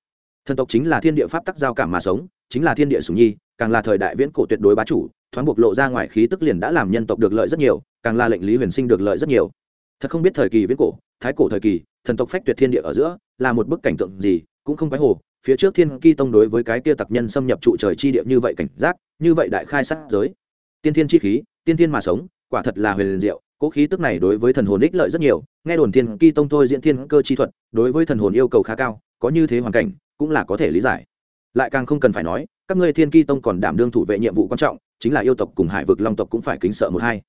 A: Thần tộc chính là thiên địa pháp tắc giao cảm mà sống, chính là thiên địa sủng nhi, càng là thời đại viễn cổ tuyệt đối bá chủ, thoáng bộc lộ ra ngoài khí tức liền đã làm nhân tộc được lợi rất nhiều, càng là lệnh lý huyền sinh được lợi rất nhiều. Thật không biết thời kỳ viễn cổ, thái cổ thời kỳ, thần tộc phách tuyệt thiên địa ở giữa, là một bức cảnh tượng gì, cũng không quái hồ, phía trước thiên ki tông đối với cái kia tặc nhân xâm nhập trụ trời chi địa như vậy cảnh giác, như vậy đại khai sát giới. Tiên thiên chi khí, tiên thiên mà sống quả thật là huyền liền diệu, cố khí tức này đối với thần hồn ích lợi rất nhiều, nghe đồn thiên ki tông thôi diễn thiên cơ chi thuật, đối với thần hồn yêu cầu khá cao, có như thế hoàn cảnh, cũng là có thể lý giải. Lại càng không cần phải nói, các ngươi thiên ki tông còn đảm đương thủ vệ nhiệm vụ quan trọng, chính là yêu tộc cùng hải vực long tộc cũng phải kính sợ một hai.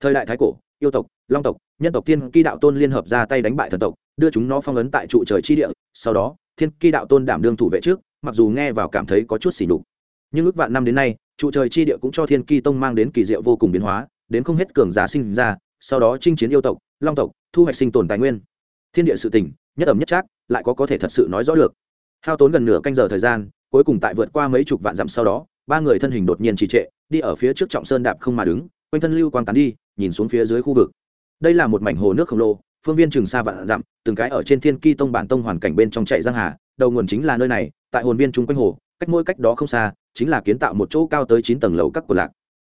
A: Thời đại thái cổ, yêu tộc, long tộc, nhân tộc thiên ki đạo tôn liên hợp ra tay đánh bại thần tộc, đưa chúng nó phong ấn tại trụ trời chi địa, sau đó, thiên ki đạo tôn đảm đương thủ vệ trước, mặc dù nghe vào cảm thấy có chút xỉ nhục. Nhưng ước vạn năm đến nay, trụ trời chi địa cũng cho thiên ki tông mang đến kỳ diệu vô cùng biến hóa đến không hết cường giả sinh ra, sau đó chinh chiến yêu tộc, long tộc, thu hoạch sinh tồn tài nguyên. Thiên địa sự tỉnh nhất ẩm nhất trác, lại có có thể thật sự nói rõ được. Hao tốn gần nửa canh giờ thời gian, cuối cùng tại vượt qua mấy chục vạn dặm sau đó, ba người thân hình đột nhiên trì trệ, đi ở phía trước trọng sơn đạp không mà đứng, quanh thân lưu quang tán đi, nhìn xuống phía dưới khu vực. Đây là một mảnh hồ nước khổng lồ, phương viên trường xa vạn dặm, từng cái ở trên thiên ki tông bản tông hoàn cảnh bên trong chạy giang hà, đầu nguồn chính là nơi này, tại hồn viên chung quanh hồ, cách mỗi cách đó không xa, chính là kiến tạo một chỗ cao tới chín tầng lầu các của lạc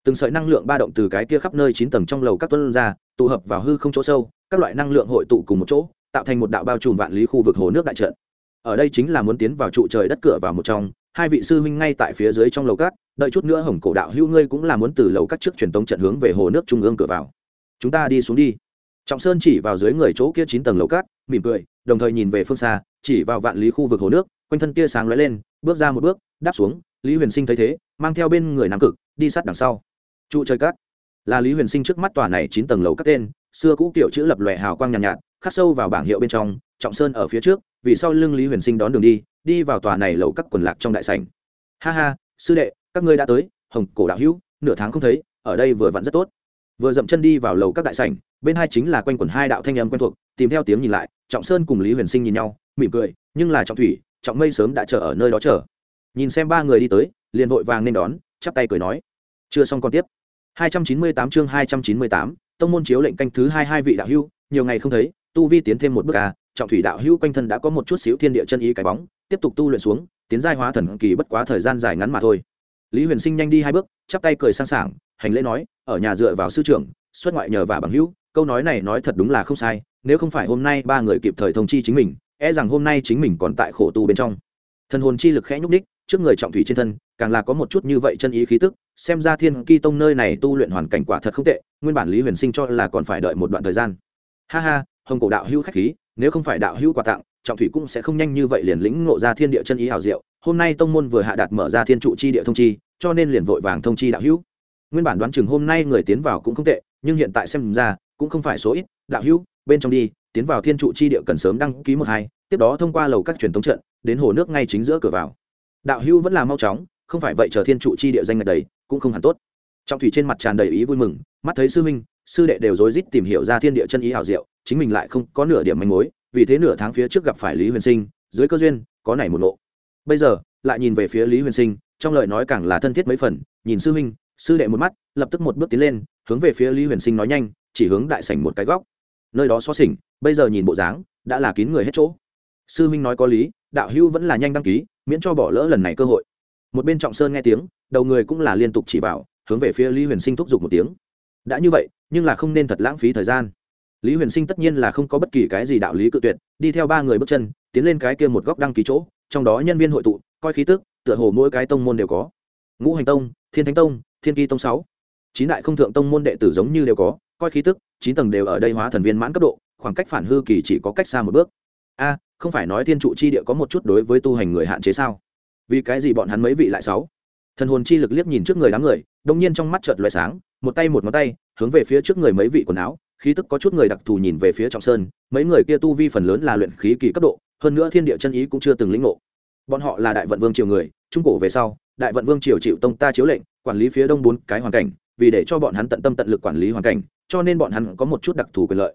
A: từng sợi năng lượng ba động từ cái kia khắp nơi chín tầng trong lầu các tuân ra, tụ hợp vào hư không chỗ sâu, các loại năng lượng hội tụ cùng một chỗ, tạo thành một đạo bao trùm vạn lý khu vực hồ nước đại trận. Ở đây chính là muốn tiến vào trụ trời đất cửa vào một trong, hai vị sư huynh ngay tại phía dưới trong lầu các, đợi chút nữa hồng cổ đạo hữu ngươi cũng là muốn từ lầu các trước truyền tống trận hướng về hồ nước trung ương cửa vào. Chúng ta đi xuống đi. Trọng sơn chỉ vào dưới người chỗ kia chín tầng lầu cát mỉm cười, đồng thời nhìn về phương xa, chỉ vào vạn lý khu vực hồ nước, quanh thân tia sáng lóe lên, bước ra một bước, đáp xuống, lý huyền sinh thấy thế, mang theo bên người nam cực, đi sát đằng sau trụ trời cát. Là lý huyền sinh trước mắt tòa này chín tầng lầu các tên xưa cũ kiểu chữ lập lòe hào quang nhàn nhạt, nhạt khắc sâu vào bảng hiệu bên trong trọng sơn ở phía trước vì sau lưng lý huyền sinh đón đường đi đi vào tòa này lầu các quần lạc trong đại sảnh. Ha ha sư đệ các ngươi đã tới hồng cổ đạo hữu nửa tháng không thấy ở đây vừa vặn rất tốt. Vừa dậm chân đi vào lầu các đại sảnh bên hai chính là quanh quần hai đạo thanh âm quen thuộc tìm theo tiếng nhìn lại trọng sơn cùng lý huyền sinh nhìn nhau mỉm cười nhưng là trọng thủy trọng mây sớm đã chờ ở nơi đó chờ. Nhìn xem ba người đi tới liền vội vàng nên đón chắp tay cười nói. Chưa xong còn tiếp. 298 chương 298, tông môn chiếu lệnh canh thứ hai hai vị đạo hữu nhiều ngày không thấy tu vi tiến thêm một bước à trọng thủy đạo hữu quanh thân đã có một chút xíu thiên địa chân ý cái bóng tiếp tục tu luyện xuống tiến giai hóa thần kỳ bất quá thời gian dài ngắn mà thôi. Lý huyền sinh nhanh đi hai bước chắp tay cười sang sảng hành lễ nói ở nhà dựa vào sư trưởng xuất ngoại nhờ vả bằng hữu câu nói này nói thật đúng là không sai nếu không phải hôm nay ba người kịp thời thông chi chính mình e rằng hôm nay chính mình còn tại khổ tu bên trong. Thần hồn chi lực khẽ nhúc đích trước người trọng thủy trên thân, càng là có một chút như vậy chân ý khí tức, xem ra thiên ki tông nơi này tu luyện hoàn cảnh quả thật không tệ, nguyên bản lý huyền sinh cho là còn phải đợi một đoạn thời gian. Ha ha, hồng cổ đạo hữu khách khí, nếu không phải đạo hữu quà tặng, trọng thủy cũng sẽ không nhanh như vậy liền lĩnh ngộ ra thiên địa chân ý hào diệu, hôm nay tông môn vừa hạ đạt mở ra thiên trụ chi địa thông chi, cho nên liền vội vàng thông chi đạo hữu. Nguyên bản đoán chừng hôm nay người tiến vào cũng không tệ, nhưng hiện tại xem ra, cũng không phải số ít, đạo hữu, bên trong đi, tiến vào thiên trụ chi địa cần sớm đăng ký một hai, tiếp đó thông qua lầu các truyền thống trận, đến hồ nước ngay chính giữa cửa vào đạo Hưu vẫn là mau chóng không phải vậy chờ thiên trụ chi địa danh ngạch đầy cũng không hẳn tốt. Trọng thủy trên mặt tràn đầy ý vui mừng mắt thấy sư minh sư đệ đều rối rít tìm hiểu ra thiên địa chân ý hảo diệu chính mình lại không có nửa điểm manh mối vì thế nửa tháng phía trước gặp phải lý huyền sinh dưới cơ duyên có này một lộ bây giờ lại nhìn về phía lý huyền sinh trong lời nói càng là thân thiết mấy phần nhìn sư Minh, sư đệ một mắt lập tức một bước tiến lên hướng về phía lý huyền sinh nói nhanh chỉ hướng đại sảnh một cái góc. Nơi đó xó xỉnh bây giờ nhìn bộ dáng đã là kín người hết chỗ. Sư Minh nói có lý đạo hưu vẫn là nhanh đăng ký miễn cho bỏ lỡ lần này cơ hội. Một bên trọng sơn nghe tiếng, đầu người cũng là liên tục chỉ vào, hướng về phía lý huyền sinh thúc giục một tiếng. Đã như vậy, nhưng là không nên thật lãng phí thời gian. Lý huyền sinh tất nhiên là không có bất kỳ cái gì đạo lý cự tuyệt, đi theo ba người bước chân, tiến lên cái kia một góc đăng ký chỗ, trong đó nhân viên hội tụ, coi khí tức, tựa hồ mỗi cái tông môn đều có. Ngũ hành tông, thiên thánh tông, thiên kỳ tông sáu. Chín đại không thượng tông môn đệ tử giống như đều có, coi khí tức, chín tầng đều ở đây hóa thần viên mãn cấp độ, khoảng cách phản hư kỳ chỉ có cách xa một bước. A không phải nói thiên trụ chi địa có một chút đối với tu hành người hạn chế sao? Vì cái gì bọn hắn mấy vị lại sáu? Thần hồn chi lực liếc nhìn trước người đám người, đông nhiên trong mắt chợt loại sáng, một tay một ngón tay, hướng về phía trước người mấy vị quần áo, khí tức có chút người đặc thù nhìn về phía trọng sơn, mấy người kia tu vi phần lớn là luyện khí kỳ cấp độ, hơn nữa thiên địa chân ý cũng chưa từng lĩnh ngộ. Bọn họ là đại vận vương triều người, trung cổ về sau, đại vận vương triều chịu tông ta chiếu lệnh, quản lý phía đông bốn cái hoàn cảnh, vì để cho bọn hắn tận tâm tận lực quản lý hoàn cảnh, cho nên bọn hắn có một chút đặc thù quyền lợi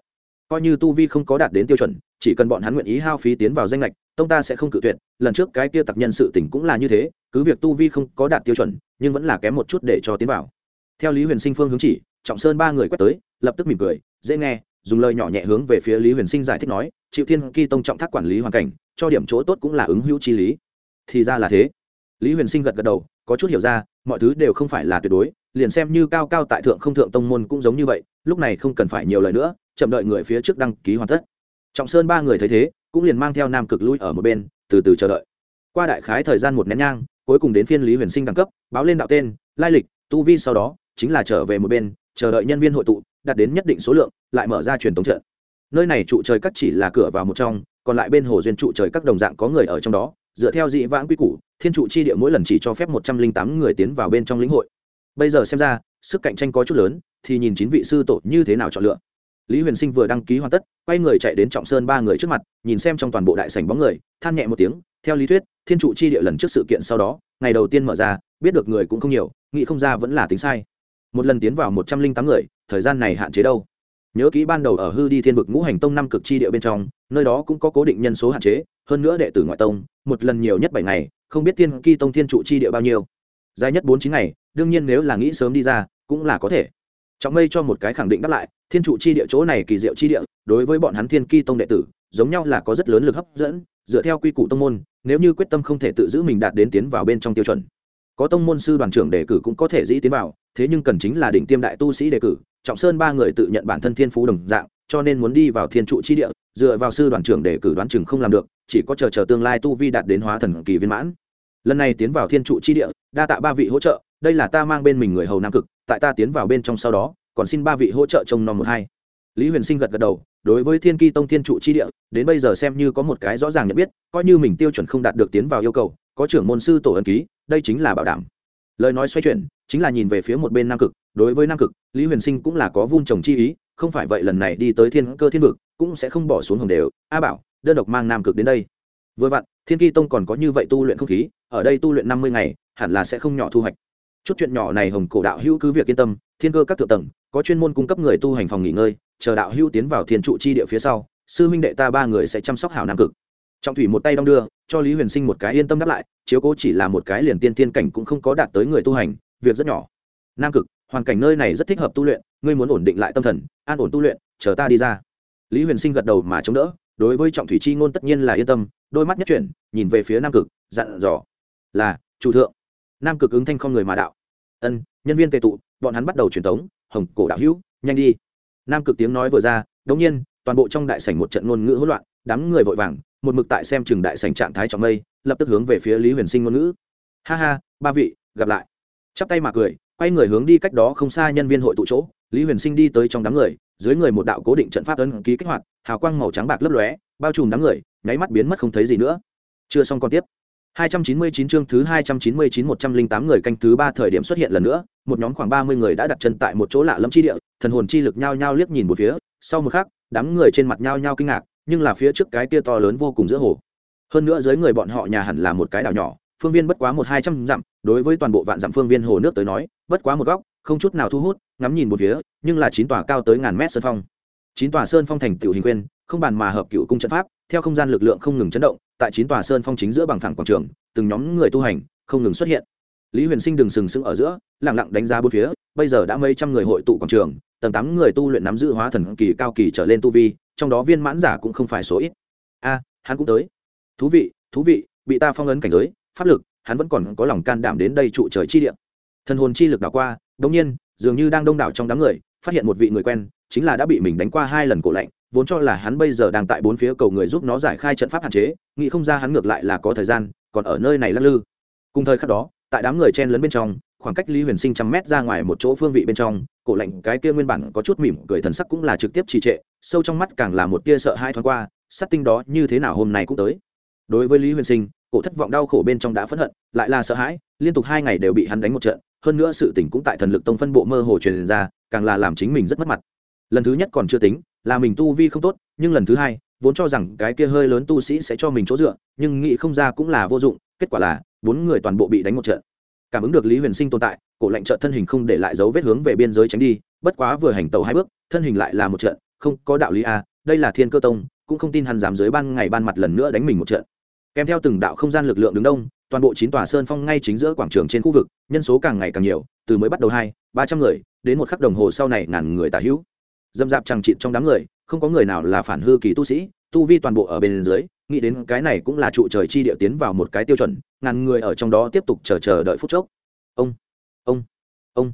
A: coi như tu vi không có đạt đến tiêu chuẩn, chỉ cần bọn hắn nguyện ý hao phí tiến vào danh lệch tông ta sẽ không cự tuyệt, lần trước cái kia tặc nhân sự tỉnh cũng là như thế, cứ việc tu vi không có đạt tiêu chuẩn, nhưng vẫn là kém một chút để cho tiến vào. Theo lý huyền sinh phương hướng chỉ, trọng sơn ba người quét tới, lập tức mỉm cười, dễ nghe, dùng lời nhỏ nhẹ hướng về phía lý huyền sinh giải thích nói chịu thiên kỳ tông trọng thác quản lý hoàn cảnh, cho điểm chỗ tốt cũng là ứng hữu chi lý. Thì ra là thế. Lý huyền sinh gật gật đầu, có chút hiểu ra, mọi thứ đều không phải là tuyệt đối, liền xem như cao cao tại thượng không thượng tông môn cũng giống như vậy, lúc này không cần phải nhiều lời nữa chậm đợi người phía trước đăng ký hoàn tất. Trọng sơn ba người thấy thế, cũng liền mang theo nam cực lui ở một bên, từ từ chờ đợi. Qua đại khái thời gian một nén nhang, cuối cùng đến phiên lý huyền sinh đẳng cấp, báo lên đạo tên, lai lịch, tu vi sau đó, chính là trở về một bên, chờ đợi nhân viên hội tụ, đạt đến nhất định số lượng, lại mở ra truyền thống trận. Nơi này trụ trời các chỉ là cửa vào một trong, còn lại bên hồ duyên trụ trời các đồng dạng có người ở trong đó, dựa theo dị vãng quy củ, thiên trụ chi địa mỗi lần chỉ cho phép một trăm linh tám người tiến vào bên trong lĩnh hội. Bây giờ xem ra, sức cạnh tranh có chút lớn, thì nhìn chín vị sư tổ như thế nào chọn lựa lý huyền sinh vừa đăng ký hoàn tất, quay người chạy đến trọng sơn ba người trước mặt, nhìn xem trong toàn bộ đại sảnh bóng người, than nhẹ một tiếng, theo lý thuyết, thiên trụ chi địa lần trước sự kiện sau đó, ngày đầu tiên mở ra, biết được người cũng không nhiều, nghĩ không ra vẫn là tính sai. Một lần tiến vào một trăm linh tám người, thời gian này hạn chế đâu. Nhớ kỹ ban đầu ở hư đi thiên vực ngũ hành tông năm cực chi địa bên trong, nơi đó cũng có cố định nhân số hạn chế, hơn nữa đệ tử ngoại tông, một lần nhiều nhất bảy ngày, không biết tiên kỳ tông thiên trụ chi địa bao nhiêu. Dài nhất bốn chín ngày, đương nhiên nếu là nghĩ sớm đi ra, cũng là có thể trọng mây cho một cái khẳng định đáp lại, thiên trụ chi địa chỗ này kỳ diệu chi địa, đối với bọn hắn thiên kỳ tông đệ tử, giống nhau là có rất lớn lực hấp dẫn, dựa theo quy củ tông môn, nếu như quyết tâm không thể tự giữ mình đạt đến tiến vào bên trong tiêu chuẩn. Có tông môn sư đoàn trưởng đề cử cũng có thể dĩ tiến vào, thế nhưng cần chính là đỉnh tiêm đại tu sĩ đề cử, trọng sơn ba người tự nhận bản thân thiên phú đồng dạng, cho nên muốn đi vào thiên trụ chi địa, dựa vào sư đoàn trưởng đề cử đoán chừng không làm được, chỉ có chờ chờ tương lai tu vi đạt đến hóa thần kỳ viên mãn. Lần này tiến vào thiên trụ chi địa, đa tạ ba vị hỗ trợ đây là ta mang bên mình người hầu nam cực, tại ta tiến vào bên trong sau đó, còn xin ba vị hỗ trợ trông nom một hai. Lý huyền sinh gật gật đầu, đối với thiên kỳ tông thiên trụ chi địa, đến bây giờ xem như có một cái rõ ràng nhận biết, coi như mình tiêu chuẩn không đạt được tiến vào yêu cầu, có trưởng môn sư tổ ân ký, đây chính là bảo đảm. Lời nói xoay chuyển, chính là nhìn về phía một bên nam cực, đối với nam cực, lý huyền sinh cũng là có vun trồng chi ý, không phải vậy lần này đi tới thiên cơ thiên vực, cũng sẽ không bỏ xuống hồng đều. A bảo, đơn độc mang nam cực đến đây. Vừa vặn, thiên kỳ tông còn có như vậy tu luyện không khí, ở đây tu luyện năm mươi ngày, hẳn là sẽ không nhỏ thu hoạch chút chuyện nhỏ này hồng cổ đạo hữu cứ việc yên tâm, thiên cơ các thượng tầng, có chuyên môn cung cấp người tu hành phòng nghỉ ngơi, chờ đạo hữu tiến vào thiên trụ chi địa phía sau, sư huynh đệ ta ba người sẽ chăm sóc hảo nam cực. Trọng thủy một tay đong đưa, cho lý huyền sinh một cái yên tâm đáp lại, chiếu cố chỉ là một cái liền tiên tiên cảnh cũng không có đạt tới người tu hành, việc rất nhỏ. Nam cực, hoàn cảnh nơi này rất thích hợp tu luyện, ngươi muốn ổn định lại tâm thần, an ổn tu luyện, chờ ta đi ra. Lý huyền sinh gật đầu mà chống đỡ, đối với trọng thủy chi ngôn tất nhiên là yên tâm, đôi mắt nhất chuyển, nhìn về phía nam cực, dặn dò, là, chủ thượng nam cực ứng thanh không người mà đạo. Ân, nhân viên tệ tụ, bọn hắn bắt đầu truyền tống, hồng cổ đạo hữu, nhanh đi. Nam cực tiếng nói vừa ra, đống nhiên, toàn bộ trong đại sảnh một trận ngôn ngữ hỗn loạn, đám người vội vàng, một mực tại xem chừng đại sảnh trạng thái trọng mây, lập tức hướng về phía lý huyền sinh ngôn ngữ. Ha ha, ba vị, gặp lại. Chắp tay mà cười, quay người hướng đi cách đó không xa nhân viên hội tụ chỗ, lý huyền sinh đi tới trong đám người, dưới người một đạo cố định trận pháp ấn ký kích hoạt, hào quang màu trắng bạc lấp lóe, bao trùm đám người, nháy mắt biến mất không thấy gì nữa. Chưa xong còn tiếp. 299 chương thứ 299 108 người canh thứ 3 thời điểm xuất hiện lần nữa, một nhóm khoảng 30 người đã đặt chân tại một chỗ lạ lẫm chi địa, thần hồn chi lực nhao nhao liếc nhìn một phía, sau một khắc, đám người trên mặt nhao nhao kinh ngạc, nhưng là phía trước cái kia to lớn vô cùng giữa hồ. Hơn nữa dưới người bọn họ nhà hẳn là một cái đảo nhỏ, phương viên bất quá một hai trăm dặm, đối với toàn bộ vạn dặm phương viên hồ nước tới nói, bất quá một góc, không chút nào thu hút, ngắm nhìn một phía, nhưng là chín tòa cao tới ngàn mét sơn phong. Chín tòa sơn phong thành tiểu hình quên, không bàn mà hợp cựu cung trận pháp, theo không gian lực lượng không ngừng chấn động, tại chín tòa sơn phong chính giữa bằng phẳng quảng trường từng nhóm người tu hành không ngừng xuất hiện. Lý huyền sinh đừng sừng sững ở giữa lẳng lặng đánh giá bốn phía bây giờ đã mấy trăm người hội tụ quảng trường tầng tám người tu luyện nắm giữ hóa thần kỳ cao kỳ trở lên tu vi trong đó viên mãn giả cũng không phải số ít. A hắn cũng tới. Thú vị thú vị bị ta phong ấn cảnh giới pháp lực hắn vẫn còn có lòng can đảm đến đây trụ trời chi địa. Thần hồn chi lực đảo qua đống nhiên dường như đang đông đảo trong đám người phát hiện một vị người quen chính là đã bị mình đánh qua hai lần cổ lạnh vốn cho là hắn bây giờ đang tại bốn phía cầu người giúp nó giải khai trận pháp hạn chế, nghĩ không ra hắn ngược lại là có thời gian, còn ở nơi này lắc lư. Cùng thời khắc đó, tại đám người chen lấn bên trong, khoảng cách lý huyền sinh trăm mét ra ngoài một chỗ phương vị bên trong, cổ lạnh cái kia nguyên bản có chút mỉm cười thần sắc cũng là trực tiếp trì trệ, sâu trong mắt càng là một tia sợ hai thoáng qua, sát tinh đó như thế nào hôm nay cũng tới. Đối với lý huyền sinh, cổ thất vọng đau khổ bên trong đã phẫn hận, lại là sợ hãi, liên tục hai ngày đều bị hắn đánh một trận, hơn nữa sự tỉnh cũng tại thần lực tông phân bộ mơ hồ truyền ra, càng là làm chính mình rất mất mặt. Lần thứ nhất còn chưa tính là mình tu vi không tốt, nhưng lần thứ hai, vốn cho rằng cái kia hơi lớn tu sĩ sẽ cho mình chỗ dựa, nhưng nghĩ không ra cũng là vô dụng, kết quả là, bốn người toàn bộ bị đánh một trận. Cảm ứng được lý huyền sinh tồn tại, cổ lệnh trợ thân hình không để lại dấu vết hướng về biên giới tránh đi, bất quá vừa hành tàu hai bước, thân hình lại là một trận, không có đạo lý a đây là thiên cơ tông, cũng không tin hắn dám dưới ban ngày ban mặt lần nữa đánh mình một trận. Kèm theo từng đạo không gian lực lượng đứng đông, toàn bộ chín tòa sơn phong ngay chính giữa quảng trường trên khu vực, nhân số càng ngày càng nhiều, từ mới bắt đầu hai, ba trăm người, đến một khắc đồng hồ sau này ngàn người tả hữu dâm dạp chẳng chịt trong đám người, không có người nào là phản hư kỳ tu sĩ, tu vi toàn bộ ở bên dưới, nghĩ đến cái này cũng là trụ trời chi địa tiến vào một cái tiêu chuẩn, ngàn người ở trong đó tiếp tục chờ chờ đợi phút chốc. Ông ông ông.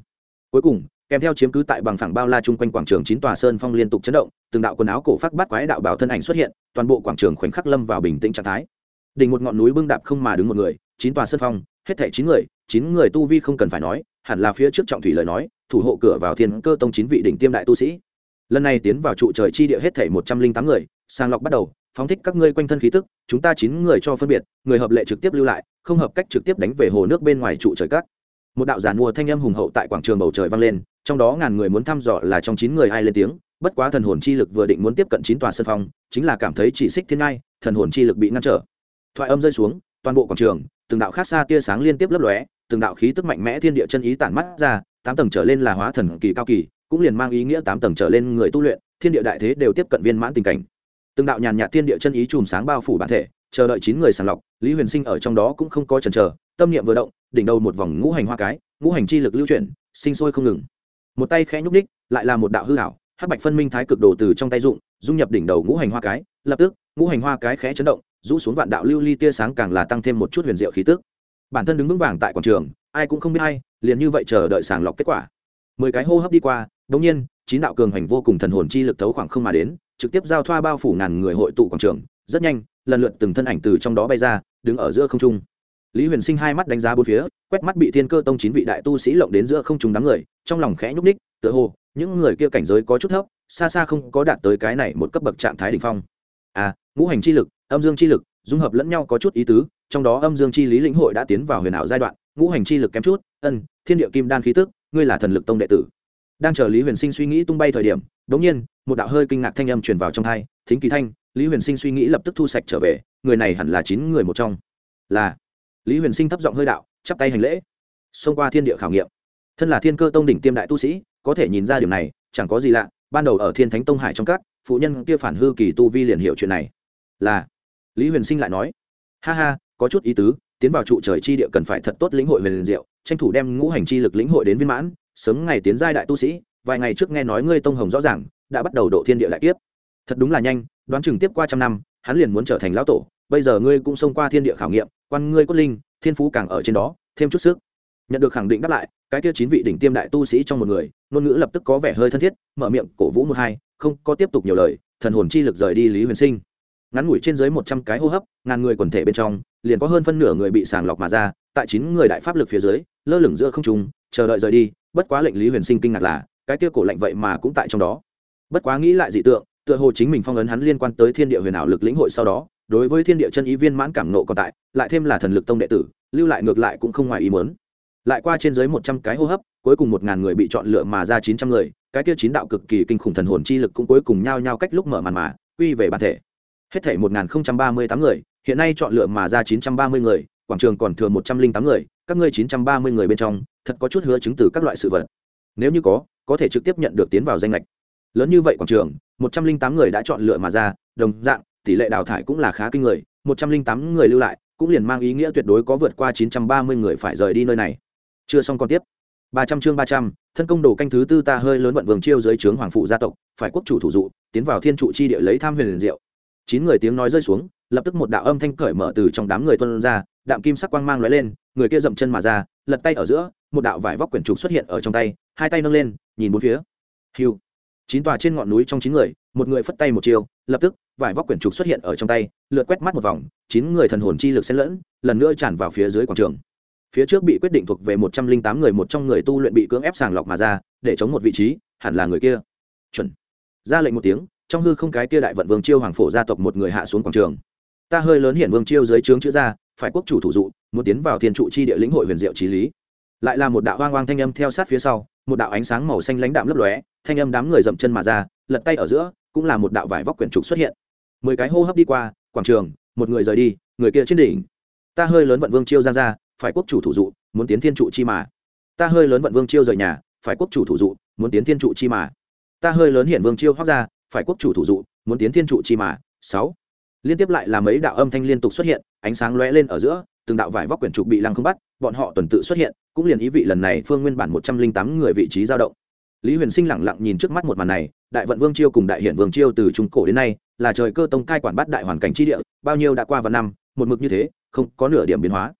A: Cuối cùng, kèm theo chiếm cứ tại bằng phẳng bao la chung quanh quảng trường chín tòa sơn phong liên tục chấn động, từng đạo quần áo cổ phát bắt quái đạo bảo thân ảnh xuất hiện, toàn bộ quảng trường khoảnh khắc lâm vào bình tĩnh trạng thái. Đỉnh một ngọn núi bưng đạp không mà đứng một người, chín tòa sơn phong, hết thảy chín người chín người tu vi không cần phải nói, hẳn là phía trước trọng thủy lời nói, thủ hộ cửa vào thiên cơ tông chín vị đỉnh tiêm đại tu sĩ lần này tiến vào trụ trời chi địa hết thảy một trăm linh tám người, sàng lọc bắt đầu, phóng thích các ngươi quanh thân khí tức, chúng ta chín người cho phân biệt, người hợp lệ trực tiếp lưu lại, không hợp cách trực tiếp đánh về hồ nước bên ngoài trụ trời các. Một đạo giàn mùa thanh âm hùng hậu tại quảng trường bầu trời vang lên, trong đó ngàn người muốn thăm dò là trong chín người ai lên tiếng, bất quá thần hồn chi lực vừa định muốn tiếp cận chín tòa sân phong, chính là cảm thấy chỉ xích thiên ngai, thần hồn chi lực bị ngăn trở. Thoại âm rơi xuống, toàn bộ quảng trường, từng đạo khác xa tia sáng liên tiếp lấp lóe, từng đạo khí tức mạnh mẽ thiên địa chân ý tản mắt ra, tám tầng trở lên là hóa thần kỳ cao kỳ cũng liền mang ý nghĩa tám tầng trở lên người tu luyện, thiên địa đại thế đều tiếp cận viên mãn tình cảnh. Từng đạo nhàn nhạt thiên địa chân ý chùm sáng bao phủ bản thể, chờ đợi chín người sàng lọc, lý huyền sinh ở trong đó cũng không có chần chờ, tâm niệm vừa động, đỉnh đầu một vòng ngũ hành hoa cái, ngũ hành chi lực lưu chuyển, sinh sôi không ngừng. Một tay khẽ nhúc ních lại là một đạo hư hảo hắc bạch phân minh thái cực đồ từ trong tay dụng, dung nhập đỉnh đầu ngũ hành hoa cái, lập tức, ngũ hành hoa cái khẽ chấn động, rũ xuống vạn đạo lưu ly tia sáng càng là tăng thêm một chút huyền diệu khí tức. Bản thân đứng vững vàng tại quảng trường, ai cũng không biết hay liền như vậy chờ đợi sàng lọc kết quả mười cái hô hấp đi qua đống nhiên, chín đạo cường hành vô cùng thần hồn chi lực thấu khoảng không mà đến, trực tiếp giao thoa bao phủ ngàn người hội tụ quảng trường, rất nhanh, lần lượt từng thân ảnh từ trong đó bay ra, đứng ở giữa không trung. Lý huyền sinh hai mắt đánh giá bốn phía, quét mắt bị thiên cơ tông chín vị đại tu sĩ lộng đến giữa không trung đám người, trong lòng khẽ nhúc ních tựa hồ, những người kia cảnh giới có chút thấp, xa xa không có đạt tới cái này một cấp bậc trạng thái đ ỉ n h phong. À ngũ hành chi lực, âm dương chi lực, dung hợp lẫn nhau có chút ý tứ, trong đó âm dương chi lý lĩnh hội đã tiến vào huyền ảo giai đoạn ngũ hành chi lực kém chút, ân, thiên địa kim đan khí tức, ngươi là thần lực tông đệ tử. Đang chờ lý huyền sinh suy nghĩ tung bay thời điểm đ ỗ n g nhiên, một đạo hơi kinh ngạc thanh âm truyền vào trong hai, thính kỳ thanh, lý huyền sinh suy nghĩ lập tức thu sạch trở về, người này hẳn là chín người một trong. Là, lý huyền sinh thấp giọng hơi đạo, chắp tay hành lễ. Xông qua thiên địa khảo nghiệm. Thân là thiên cơ tông đỉnh tiêm đại tu sĩ, có thể nhìn ra điểm này, chẳng có gì lạ, ban đầu ở thiên thánh tông hải trong các, phụ nhân kia phản hư kỳ tu vi liền hiểu chuyện này. Là, lý huyền sinh lại nói, ha ha, có chút ý tứ tiến vào trụ trời chi địa cần phải thật tốt lĩnh hội huyền diệu, tranh thủ đem ngũ hành chi lực lĩnh hội đến viên mãn, sớm ngày tiến giai đại tu sĩ, vài ngày trước nghe nói ngươi tông hồng rõ ràng, đã bắt đầu độ thiên địa lại tiếp thật đúng là nhanh, đoán chừng tiếp qua trăm năm, hắn liền muốn trở thành lão tổ, bây giờ ngươi cũng xông qua thiên địa khảo nghiệm, quan ngươi cốt linh, thiên phú càng ở trên đó, thêm chút sức. Nhận được khẳng định đáp lại, cái kia chín vị đỉnh tiêm đại tu sĩ trong một người, ngôn ngữ lập tức có vẻ hơi thân thiết, mở miệng cổ vũ một hai, không có tiếp tục nhiều lời, thần hồn chi lực rời đi lý huyền sinh ngắn ngủi trên dưới một trăm cái hô hấp, ngàn người quần thể bên trong, liền có hơn phân nửa người bị sàng lọc mà ra, tại chín người đại pháp lực phía dưới, lơ lửng giữa không trung, chờ đợi rời đi, bất quá lệnh lý huyền sinh kinh ngạc là, cái kia cổ lệnh vậy mà cũng tại trong đó. Bất quá nghĩ lại dị tượng, tựa hồ chính mình phong ấn hắn liên quan tới thiên địa huyền ảo lực lĩnh hội sau đó, đối với thiên địa chân ý viên mãn cảm nộ còn tại, lại thêm là thần lực tông đệ tử, lưu lại ngược lại cũng không ngoài ý mớn lại qua trên dưới một trăm cái hô hấp, cuối cùng một ngàn người bị chọn lựa mà ra chín trăm người, cái kia chín đạo cực kỳ kinh khủng thần hồn chi lực cũng cuối cùng nhao nhao cách lúc mở màn mà, quy về bản thể hết thể một nghìn ba mươi tám người, hiện nay chọn lựa mà ra chín trăm ba mươi người, quảng trường còn thừa một trăm linh tám người, các ngươi chín trăm ba mươi người bên trong, thật có chút hứa chứng từ các loại sự vật. Nếu như có có thể trực tiếp nhận được tiến vào danh lệch lớn như vậy quảng trường, một trăm linh tám người đã chọn lựa mà ra, đồng dạng, tỷ lệ đào thải cũng là khá kinh người, một trăm linh tám người lưu lại, cũng liền mang ý nghĩa tuyệt đối có vượt qua chín trăm ba mươi người phải rời đi nơi này. Chưa xong còn tiếp. ba trăm chương ba trăm, thân công đồ canh thứ tư ta hơi lớn vận vương chiêu dưới trướng hoàng phụ gia tộc, phải quốc chủ thủ dụ, tiến vào thiên trụ chi địa lấy tham huyền diệu chín người tiếng nói rơi xuống, lập tức một đạo âm thanh cởi mở từ trong đám người tuân ra, đạm kim sắc quang mang lóe lên, người kia dậm chân mà ra, lật tay ở giữa, một đạo vải vóc quyển trục xuất hiện ở trong tay, hai tay nâng lên, nhìn bốn phía. Hiu. Chín tòa trên ngọn núi trong chín người, một người phất tay một chiều lập tức, vải vóc quyển trục xuất hiện ở trong tay, lượt quét mắt một vòng, chín người thần hồn chi lực xen lẫn, lần nữa tràn vào phía dưới quảng trường. Phía trước bị quyết định thuộc về một trăm linh tám người một trong người tu luyện bị cưỡng ép sàng lọc mà ra, để chống một vị trí, hẳn là người kia. Chuẩn. Ra lệnh một tiếng trong hư không cái kia đại vận vương chiêu hoàng phổ gia tộc một người hạ xuống quảng trường. Ta hơi lớn hiện vương chiêu dưới trướng chữ ra, phải quốc chủ thủ dụ, muốn tiến vào thiên trụ chi địa lĩnh hội huyền diệu trí lý. Lại là một đạo hoang hoang thanh âm theo sát phía sau, một đạo ánh sáng màu xanh lãnh đạm lấp lóe, thanh âm đám người dậm chân mà ra, lật tay ở giữa, cũng là một đạo vải vóc quyển trục xuất hiện. Mười cái hô hấp đi qua, quảng trường, một người rời đi, người kia trên đỉnh. Ta hơi lớn vận vương chiêu ra ra, phải quốc chủ thủ dụ, muốn tiến thiên trụ chi mà. Ta hơi lớn vận vương chiêu rời nhà, phải quốc chủ thủ dụ, muốn tiến thiên trụ chi mà. Ta hơi lớn hiện vương chiêu hoác ra phải quốc chủ thủ dụ, muốn tiến thiên trụ chi mà. Sáu. Liên tiếp lại là mấy đạo âm thanh liên tục xuất hiện, ánh sáng lóe lên ở giữa, từng đạo vải vóc quyển trục bị lăng không bắt, bọn họ tuần tự xuất hiện, cũng liền ý vị lần này phương nguyên bản một trăm linh tám người vị trí dao động. Lý huyền sinh lẳng lặng nhìn trước mắt một màn này, đại vận vương chiêu cùng đại hiển vương chiêu từ trung cổ đến nay, là trời cơ tông cai quản bắt đại hoàn cảnh tri địa, bao nhiêu đã qua vào năm, một mực như thế, không có nửa điểm biến hóa.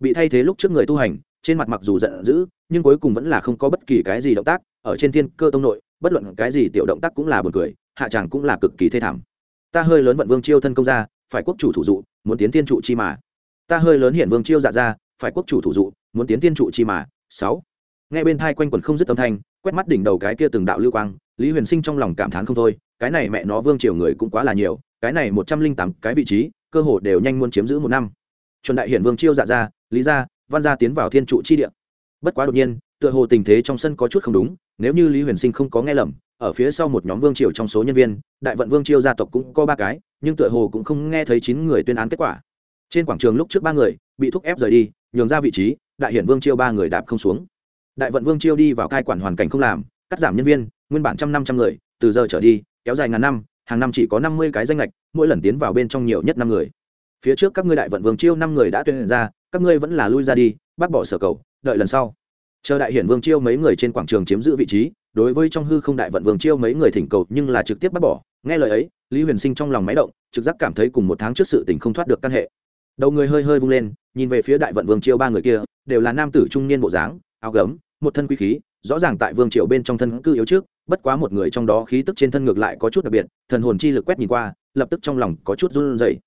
A: Bị thay thế lúc trước người tu hành, trên mặt mặc dù giận dữ, nhưng cuối cùng vẫn là không có bất kỳ cái gì động tác, ở trên thiên cơ tông nội bất luận cái gì tiểu động tác cũng là buồn cười, hạ tràng cũng là cực kỳ thê thảm. Ta hơi lớn vận vương chiêu thân công ra phải quốc chủ thủ dụ, muốn tiến thiên trụ chi mà. Ta hơi lớn hiện vương chiêu dạ ra phải quốc chủ thủ dụ, muốn tiến thiên trụ chi mà. Sáu. Nghe bên thai quanh quần không dứt âm thanh, quét mắt đỉnh đầu cái kia từng đạo lưu quang, lý huyền sinh trong lòng cảm thán không thôi, cái này mẹ nó vương triều người cũng quá là nhiều, cái này một trăm linh tám cái vị trí, cơ hồ đều nhanh muốn chiếm giữ một năm. Chuẩn đại hiển vương chiêu dạ ra lý gia, văn gia tiến vào thiên trụ chi địa. Bất quá đột nhiên tựa hồ tình thế trong sân có chút không đúng, nếu như lý huyền sinh không có nghe lầm, ở phía sau một nhóm vương triều trong số nhân viên, đại vận vương triều gia tộc cũng có ba cái, nhưng tựa hồ cũng không nghe thấy chín người tuyên án kết quả. Trên quảng trường lúc trước ba người bị thúc ép rời đi, nhường ra vị trí, đại hiển vương triều ba người đạp không xuống. Đại vận vương triều đi vào cai quản hoàn cảnh không làm, cắt giảm nhân viên, nguyên bản trăm năm trăm người, từ giờ trở đi, kéo dài ngàn năm, hàng năm chỉ có năm mươi cái danh lệch mỗi lần tiến vào bên trong nhiều nhất năm người. Phía trước các ngươi đại vận vương chiêu năm người đã tuyên ra, các ngươi vẫn là lui ra đi, bác bỏ sở cầu, đợi lần sau chờ đại hiển vương chiêu mấy người trên quảng trường chiếm giữ vị trí, đối với trong hư không đại vận vương chiêu mấy người thỉnh cầu nhưng là trực tiếp bác bỏ. Nghe lời ấy, lý huyền sinh trong lòng máy động, trực giác cảm thấy cùng một tháng trước sự tình không thoát được căn hệ. Đầu người hơi hơi vung lên, nhìn về phía đại vận vương chiêu ba người kia, đều là nam tử trung niên bộ dáng, áo gấm, một thân quý khí, rõ ràng tại vương triều bên trong thân cư yếu trước, bất quá một người trong đó khí tức trên thân ngược lại có chút đặc biệt, thần hồn chi lực quét nhìn qua, lập tức trong lòng có chút run rẩy.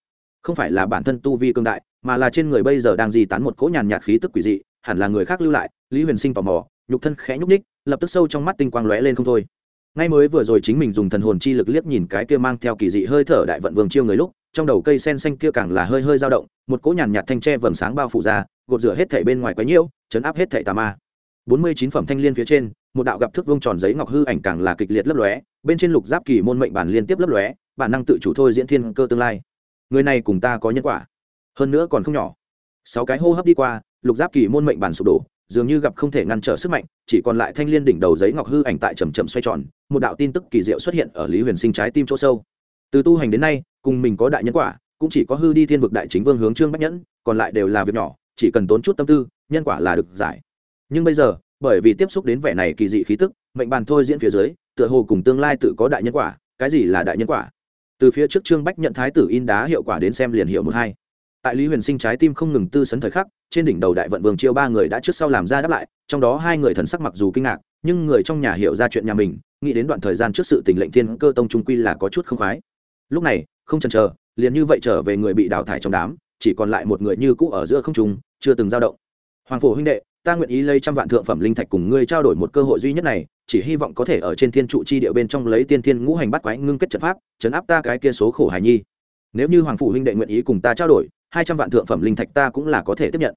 A: Không phải là bản thân tu vi cương đại, mà là trên người bây giờ đang di tán một cỗ nhàn nhạt khí tức quỷ dị hẳn là người khác lưu lại, lý huyền sinh tò mò, nhục thân khẽ nhúc ních lập tức sâu trong mắt tinh quang lóe lên không thôi. Ngay mới vừa rồi chính mình dùng thần hồn chi lực liếc nhìn cái kia mang theo kỳ dị hơi thở đại vận vương chiêu người lúc, trong đầu cây sen xanh kia càng là hơi hơi dao động, một cỗ nhàn nhạt thanh tre vầng sáng bao phủ ra, gột rửa hết thảy bên ngoài quấy nhiễu, chấn áp hết thảy tà ma. Bốn mươi chín phẩm thanh liên phía trên, một đạo gặp thước vông tròn giấy ngọc hư ảnh càng là kịch liệt lấp lóe, bên trên lục giáp kỳ môn mệnh bản liên tiếp lấp lóe, bản năng tự chủ thôi diễn thiên cơ tương lai. Người này cùng ta có nhân quả, hơn nữa còn không nhỏ. Sáu cái hô hấp đi qua lục giáp kỳ môn mệnh bản sụp đổ, dường như gặp không thể ngăn trở sức mạnh, chỉ còn lại thanh liên đỉnh đầu giấy ngọc hư ảnh tại chầm chậm xoay tròn, một đạo tin tức kỳ diệu xuất hiện ở lý huyền sinh trái tim chỗ sâu. Từ tu hành đến nay, cùng mình có đại nhân quả, cũng chỉ có hư đi thiên vực đại chính vương hướng trương bách nhẫn, còn lại đều là việc nhỏ, chỉ cần tốn chút tâm tư, nhân quả là được giải. Nhưng bây giờ, bởi vì tiếp xúc đến vẻ này kỳ dị khí tức, mệnh bàn thôi diễn phía dưới, tựa hồ cùng tương lai tự có đại nhân quả, cái gì là đại nhân quả? Từ phía trước trương bách nhận thái tử in đá hiệu quả đến xem liền hiệu một hai. Tại lý huyền sinh trái tim không ngừng tư sấn thời khắc trên đỉnh đầu đại vận vương chiêu ba người đã trước sau làm ra đáp lại, trong đó hai người thần sắc mặc dù kinh ngạc, nhưng người trong nhà hiểu ra chuyện nhà mình, nghĩ đến đoạn thời gian trước sự tình lệnh thiên cơ tông trung quy là có chút không khoái. Lúc này, không chần chờ, liền như vậy trở về người bị đào thải trong đám, chỉ còn lại một người như cũ ở giữa không trung, chưa từng dao động. Hoàng phổ huynh đệ, ta nguyện ý lấy trăm vạn thượng phẩm linh thạch cùng ngươi trao đổi một cơ hội duy nhất này, chỉ hy vọng có thể ở trên thiên trụ chi địa bên trong lấy tiên thiên ngũ hành bắt quái ngưng kết trận pháp, chấn áp ta cái kia số khổ hài nhi. Nếu như hoàng phủ huynh đệ nguyện ý cùng ta trao đổi hai trăm vạn thượng phẩm linh thạch ta cũng là có thể tiếp nhận.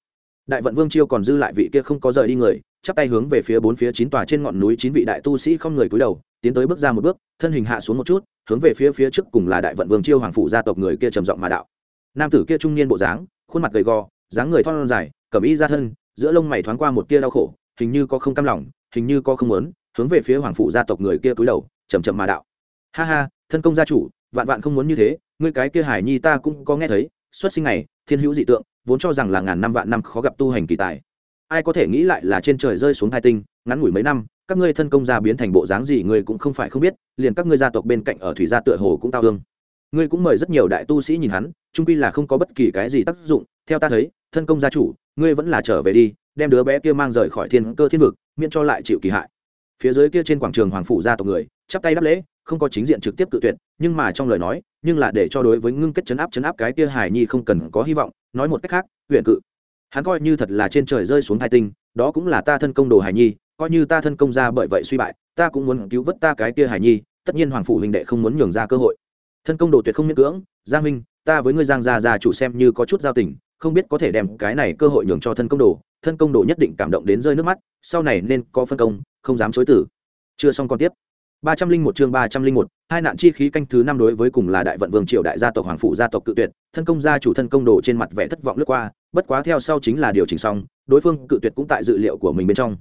A: Đại vận vương chiêu còn dư lại vị kia không có rời đi người, chắp tay hướng về phía bốn phía chín tòa trên ngọn núi chín vị đại tu sĩ không người cúi đầu, tiến tới bước ra một bước, thân hình hạ xuống một chút, hướng về phía phía trước cùng là đại vận vương chiêu hoàng phủ gia tộc người kia trầm giọng mà đạo. Nam tử kia trung niên bộ dáng, khuôn mặt gầy gò, dáng người thon dài cẩm y ra thân, giữa lông mày thoáng qua một tia đau khổ, hình như có không cam lòng, hình như có không muốn, hướng về phía hoàng phủ gia tộc người kia cúi đầu chầm chậm mà đạo. Ha ha, thân công gia chủ, vạn vạn không muốn như thế, ngươi cái kia hải nhi ta cũng có nghe thấy xuất sinh này thiên hữu dị tượng, vốn cho rằng là ngàn năm vạn năm khó gặp tu hành kỳ tài. Ai có thể nghĩ lại là trên trời rơi xuống hai tinh, ngắn ngủi mấy năm, các ngươi thân công gia biến thành bộ dáng gì ngươi cũng không phải không biết, liền các ngươi gia tộc bên cạnh ở thủy gia tựa hồ cũng tao hương ngươi cũng mời rất nhiều đại tu sĩ nhìn hắn trung quy là không có bất kỳ cái gì tác dụng. Theo ta thấy, thân công gia chủ, ngươi vẫn là trở về đi, đem đứa bé kia mang rời khỏi thiên cơ thiên vực, miễn cho lại chịu kỳ hại. Phía dưới kia trên quảng trường hoàng phủ gia tộc người, chắp tay đáp lễ không có chính diện trực tiếp cự tuyệt, nhưng mà trong lời nói, nhưng là để cho đối với ngưng kết chấn áp chấn áp cái kia hải nhi không cần có hy vọng, nói một cách khác, huyện cự. Hắn coi như thật là trên trời rơi xuống hai tinh, đó cũng là ta thân công đồ hải nhi, coi như ta thân công ra bởi vậy suy bại, ta cũng muốn cứu vớt ta cái kia hải nhi, tất nhiên hoàng phủ huynh đệ không muốn nhường ra cơ hội. Thân công đồ tuyệt không miễn cưỡng, giang minh ta với ngươi giang gia gia chủ xem như có chút giao tình, không biết có thể đem cái này cơ hội nhường cho thân công đồ, thân công đồ nhất định cảm động đến rơi nước mắt, sau này nên có phân công, không dám chối tử chưa xong còn tiếp ba trăm linh một chương ba trăm linh một, hai nạn chi khí canh thứ năm đối với cùng là đại vận vương triều đại gia tộc hoàng phủ gia tộc cự tuyệt, thân công gia chủ thân công đồ trên mặt vẻ thất vọng lướt qua, bất quá theo sau chính là điều chỉnh xong, đối phương cự tuyệt cũng tại dự liệu của mình bên trong.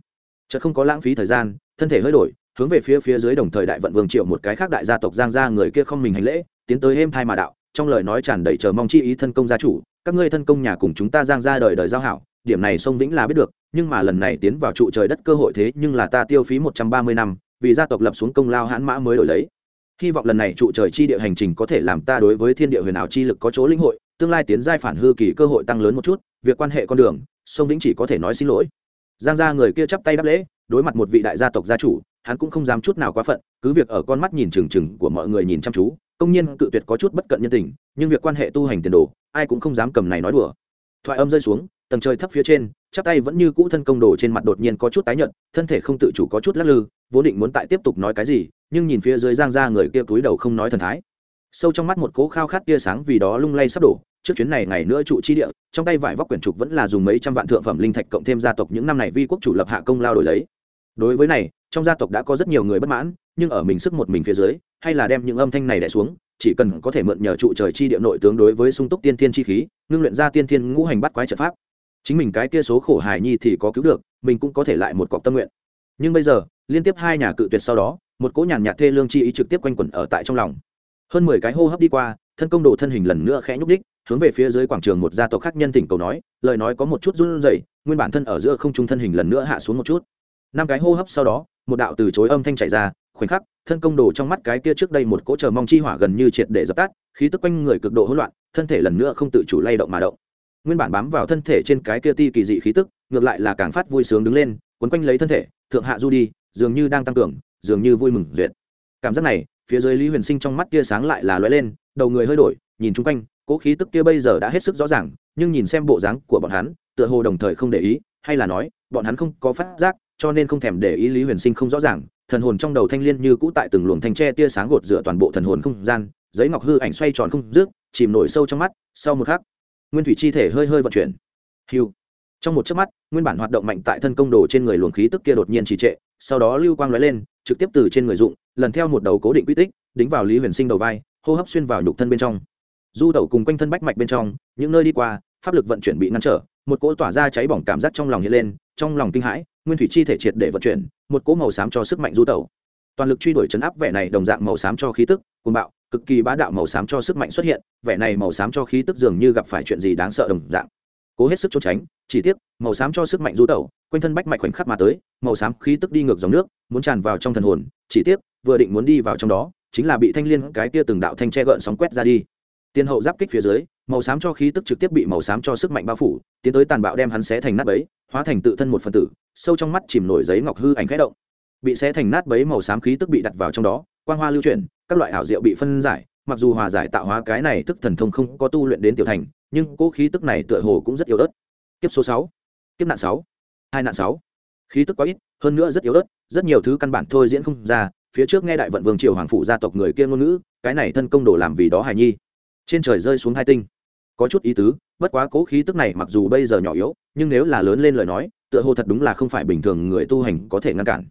A: Chợt không có lãng phí thời gian, thân thể hơi đổi, hướng về phía phía dưới đồng thời đại vận vương triều một cái khác đại gia tộc giang gia người kia không mình hành lễ, tiến tới êm thai mà đạo, trong lời nói tràn đầy chờ mong chi ý thân công gia chủ, các ngươi thân công nhà cùng chúng ta giang gia đời đời giao hảo, điểm này sông vĩnh là biết được, nhưng mà lần này tiến vào trụ trời đất cơ hội thế nhưng là ta tiêu phí một trăm ba mươi năm vì gia tộc lập xuống công lao hãn mã mới đổi lấy. Hy vọng lần này trụ trời chi địa hành trình có thể làm ta đối với thiên địa huyền ảo chi lực có chỗ linh hội, tương lai tiến giai phản hư kỳ cơ hội tăng lớn một chút, việc quan hệ con đường, sông vĩnh chỉ có thể nói xin lỗi. Giang gia người kia chắp tay đáp lễ, đối mặt một vị đại gia tộc gia chủ, hắn cũng không dám chút nào quá phận, cứ việc ở con mắt nhìn trừng trừng của mọi người nhìn chăm chú, công nhiên cự tuyệt có chút bất cận nhân tình, nhưng việc quan hệ tu hành tiền đồ, ai cũng không dám cầm này nói đùa. Thoại âm rơi xuống, tầng trời thấp phía trên, chắp tay vẫn như cũ thân công đồ trên mặt đột nhiên có chút tái nhợt, thân thể không tự chủ có chút lắc lư vốn định muốn tại tiếp tục nói cái gì, nhưng nhìn phía dưới giang ra người kia túi đầu không nói thần thái. Sâu trong mắt một cố khao khát tia sáng vì đó lung lay sắp đổ, trước chuyến này ngày nữa trụ chi địa, trong tay vải vóc quyển trục vẫn là dùng mấy trăm vạn thượng phẩm linh thạch cộng thêm gia tộc những năm này vi quốc chủ lập hạ công lao đổi lấy. Đối với này, trong gia tộc đã có rất nhiều người bất mãn, nhưng ở mình sức một mình phía dưới, hay là đem những âm thanh này đẻ xuống, chỉ cần có thể mượn nhờ trụ trời chi địa nội tướng đối với sung túc tiên thiên chi khí, ngưng luyện ra tiên thiên ngũ hành bắt quái trận pháp. Chính mình cái kia số khổ hài nhi thì có cứu được, mình cũng có thể lại một cọc tâm nguyện. Nhưng bây giờ liên tiếp hai nhà cự tuyệt sau đó, một cỗ nhàn nhạt thê lương chi ý trực tiếp quanh quẩn ở tại trong lòng. Hơn mười cái hô hấp đi qua, thân công đồ thân hình lần nữa khẽ nhúc đích hướng về phía dưới quảng trường một gia tộc khác nhân tỉnh cầu nói, lời nói có một chút run rẩy, nguyên bản thân ở giữa không trung thân hình lần nữa hạ xuống một chút. Năm cái hô hấp sau đó, một đạo từ chối âm thanh chạy ra, khoảnh khắc, thân công đồ trong mắt cái kia trước đây một cỗ chờ mong chi hỏa gần như triệt để dập tắt, khí tức quanh người cực độ hỗn loạn, thân thể lần nữa không tự chủ lay động mà động. Nguyên bản bám vào thân thể trên cái kia ti kỳ dị khí tức, ngược lại là càng phát vui sướng đứng lên, quấn quanh lấy thân thể, thượng hạ du đi dường như đang tăng cường, dường như vui mừng, duyệt. Cảm giác này, phía dưới lý huyền sinh trong mắt tia sáng lại là lóe lên, đầu người hơi đổi, nhìn chung quanh cỗ khí tức kia bây giờ đã hết sức rõ ràng, nhưng nhìn xem bộ dáng của bọn hắn, tựa hồ đồng thời không để ý, hay là nói, bọn hắn không có phát giác, cho nên không thèm để ý lý huyền sinh không rõ ràng, thần hồn trong đầu thanh liên như cũ tại từng luồng thanh tre tia sáng gột rửa toàn bộ thần hồn không gian, giấy ngọc hư ảnh xoay tròn không rước chìm nổi sâu trong mắt, sau một khắc, nguyên thủy chi thể hơi hơi vận chuyển. Hiu trong một chớp mắt, nguyên bản hoạt động mạnh tại thân công đồ trên người luồng khí tức kia đột nhiên trì trệ, sau đó lưu quang lóe lên, trực tiếp từ trên người dụng, lần theo một đầu cố định quy tích, đính vào lý huyền sinh đầu vai, hô hấp xuyên vào nhục thân bên trong. Du tẩu cùng quanh thân bách mạch bên trong, những nơi đi qua, pháp lực vận chuyển bị ngăn trở, một cỗ tỏa ra cháy bỏng cảm giác trong lòng hiện lên, trong lòng kinh hãi, nguyên thủy chi thể triệt để vận chuyển, một cỗ màu xám cho sức mạnh du tẩu. Toàn lực truy đuổi chấn áp vẻ này đồng dạng màu xám cho khí tức, cuồng bạo, cực kỳ bá đạo màu xám cho sức mạnh xuất hiện, vẻ này màu xám cho khí tức dường như gặp phải chuyện gì đáng sợ đồng dạng cố hết sức trốn tránh, chỉ tiếc, màu xám cho sức mạnh du tẩu, quanh thân bách mạch khoảnh khắc mà tới, màu xám khí tức đi ngược dòng nước, muốn tràn vào trong thần hồn, chỉ tiếc, vừa định muốn đi vào trong đó, chính là bị thanh liên cái kia từng đạo thanh che gợn sóng quét ra đi. Tiên hậu giáp kích phía dưới, màu xám cho khí tức trực tiếp bị màu xám cho sức mạnh bao phủ, tiến tới tàn bạo đem hắn xé thành nát bấy, hóa thành tự thân một phần tử, sâu trong mắt chìm nổi giấy ngọc hư ảnh khẽ động. Bị xé thành nát bấy màu xám khí tức bị đặt vào trong đó, quang hoa lưu chuyển, các loại ảo diệu bị phân giải, mặc dù hòa giải tạo hóa cái này tức thần thông không có tu luyện đến tiểu thành nhưng cỗ khí tức này tựa hồ cũng rất yếu ớt. Kiếp số sáu, kiếp nạn sáu, hai nạn sáu. Khí tức quá ít, hơn nữa rất yếu ớt, rất nhiều thứ căn bản thôi diễn không ra, phía trước nghe đại vận vương triều hoàng phủ gia tộc người kia ngôn ngữ, cái này thân công đồ làm vì đó hài nhi. Trên trời rơi xuống hai tinh. Có chút ý tứ, bất quá cố khí tức này mặc dù bây giờ nhỏ yếu, nhưng nếu là lớn lên lời nói, tựa hồ thật đúng là không phải bình thường người tu hành có thể ngăn cản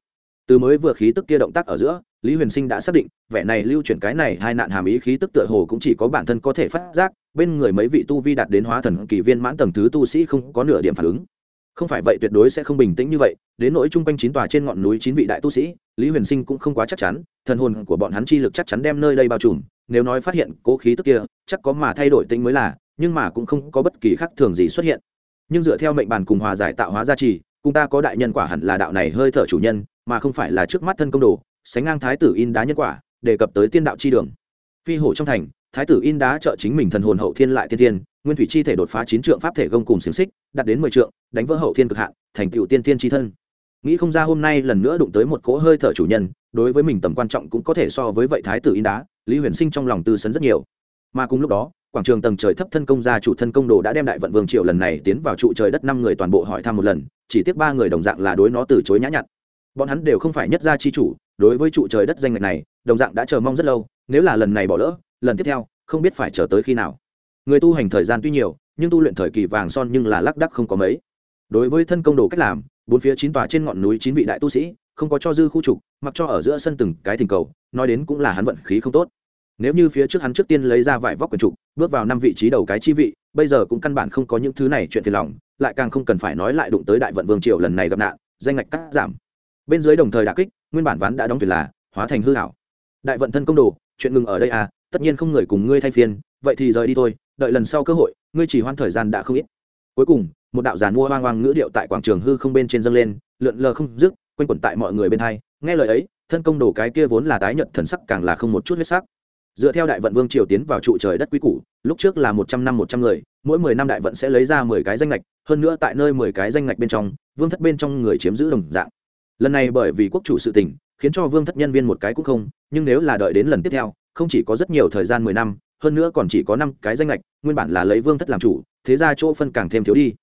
A: từ mới vừa khí tức kia động tác ở giữa, lý huyền sinh đã xác định, vẻ này lưu chuyển cái này hai nạn hàm ý khí tức tựa hồ cũng chỉ có bản thân có thể phát giác, bên người mấy vị tu vi đạt đến hóa thần kỳ viên mãn tầng thứ tu sĩ không có nửa điểm phản ứng. Không phải vậy tuyệt đối sẽ không bình tĩnh như vậy, đến nỗi chung quanh chín tòa trên ngọn núi chín vị đại tu sĩ, lý huyền sinh cũng không quá chắc chắn, thần hồn của bọn hắn chi lực chắc chắn đem nơi đây bao trùm, nếu nói phát hiện cố khí tức kia, chắc có mà thay đổi tính mới là, nhưng mà cũng không có bất kỳ khác thường gì xuất hiện. Nhưng dựa theo mệnh bàn cùng hòa giải tạo hóa gia trì cùng ta có đại nhân quả hẳn là đạo này hơi thở chủ nhân, mà không phải là trước mắt thân công đồ, sánh ngang thái tử in đá nhân quả, đề cập tới tiên đạo chi đường. Phi hổ trong thành, thái tử in đá trợ chính mình thần hồn hậu thiên lại tiên thiên, nguyên thủy chi thể đột phá chín trượng pháp thể gông cùng xiềng xích, đạt đến mười trượng, đánh vỡ hậu thiên cực hạn, thành tựu tiên tiên chi thân. Nghĩ không ra hôm nay lần nữa đụng tới một cỗ hơi thở chủ nhân, đối với mình tầm quan trọng cũng có thể so với vậy thái tử in đá, lý huyền sinh trong lòng tư sấn rất nhiều. Mà cùng lúc đó quảng trường tầng trời thấp thân công gia chủ thân công đồ đã đem đại vận vương triệu lần này tiến vào trụ trời đất năm người toàn bộ hỏi thăm một lần, chỉ tiếc ba người đồng dạng là đối nó từ chối nhã nhặn. Bọn hắn đều không phải nhất gia chi chủ, đối với trụ trời đất danh ngạch này, đồng dạng đã chờ mong rất lâu, nếu là lần này bỏ lỡ, lần tiếp theo, không biết phải chờ tới khi nào. Người tu hành thời gian tuy nhiều, nhưng tu luyện thời kỳ vàng son nhưng là lác đắc không có mấy. Đối với thân công đồ cách làm, bốn phía chín tòa trên ngọn núi chín vị đại tu sĩ, không có cho dư khu trục, mặc cho ở giữa sân từng cái thình cầu, nói đến cũng là hắn vận khí không tốt. Nếu như phía trước hắn trước tiên lấy ra vải vóc quần trục bước vào năm vị trí đầu cái chi vị, bây giờ cũng căn bản không có những thứ này chuyện phiền lòng, lại càng không cần phải nói lại đụng tới đại vận vương triều lần này gặp nạn, danh ngạch cắt giảm. Bên dưới đồng thời đà kích, nguyên bản ván đã đóng thuyền là, hóa thành hư hảo. Đại vận thân công đồ, chuyện ngừng ở đây à tất nhiên không người cùng ngươi thay phiên, vậy thì rời đi thôi, đợi lần sau cơ hội, ngươi chỉ hoan thời gian đã không ít. Cuối cùng, một đạo giàn mua hoang hoang ngữ điệu tại quảng trường hư không bên trên dâng lên, lượn lờ không dứt, quanh quẩn tại mọi người bên hai, nghe lời ấy, thân công đồ cái kia vốn là tái nhận thần sắc càng là không một chút huyết sắc dựa theo đại vận vương triều tiến vào trụ trời đất quý củ, lúc trước là một trăm năm một trăm người, mỗi mười năm đại vận sẽ lấy ra mười cái danh lệch hơn nữa tại nơi mười cái danh lệch bên trong, vương thất bên trong người chiếm giữ đồng dạng. Lần này bởi vì quốc chủ sự tỉnh khiến cho vương thất nhân viên một cái cũng không, nhưng nếu là đợi đến lần tiếp theo, không chỉ có rất nhiều thời gian mười năm, hơn nữa còn chỉ có năm cái danh lệch nguyên bản là lấy vương thất làm chủ, thế ra chỗ phân càng thêm thiếu đi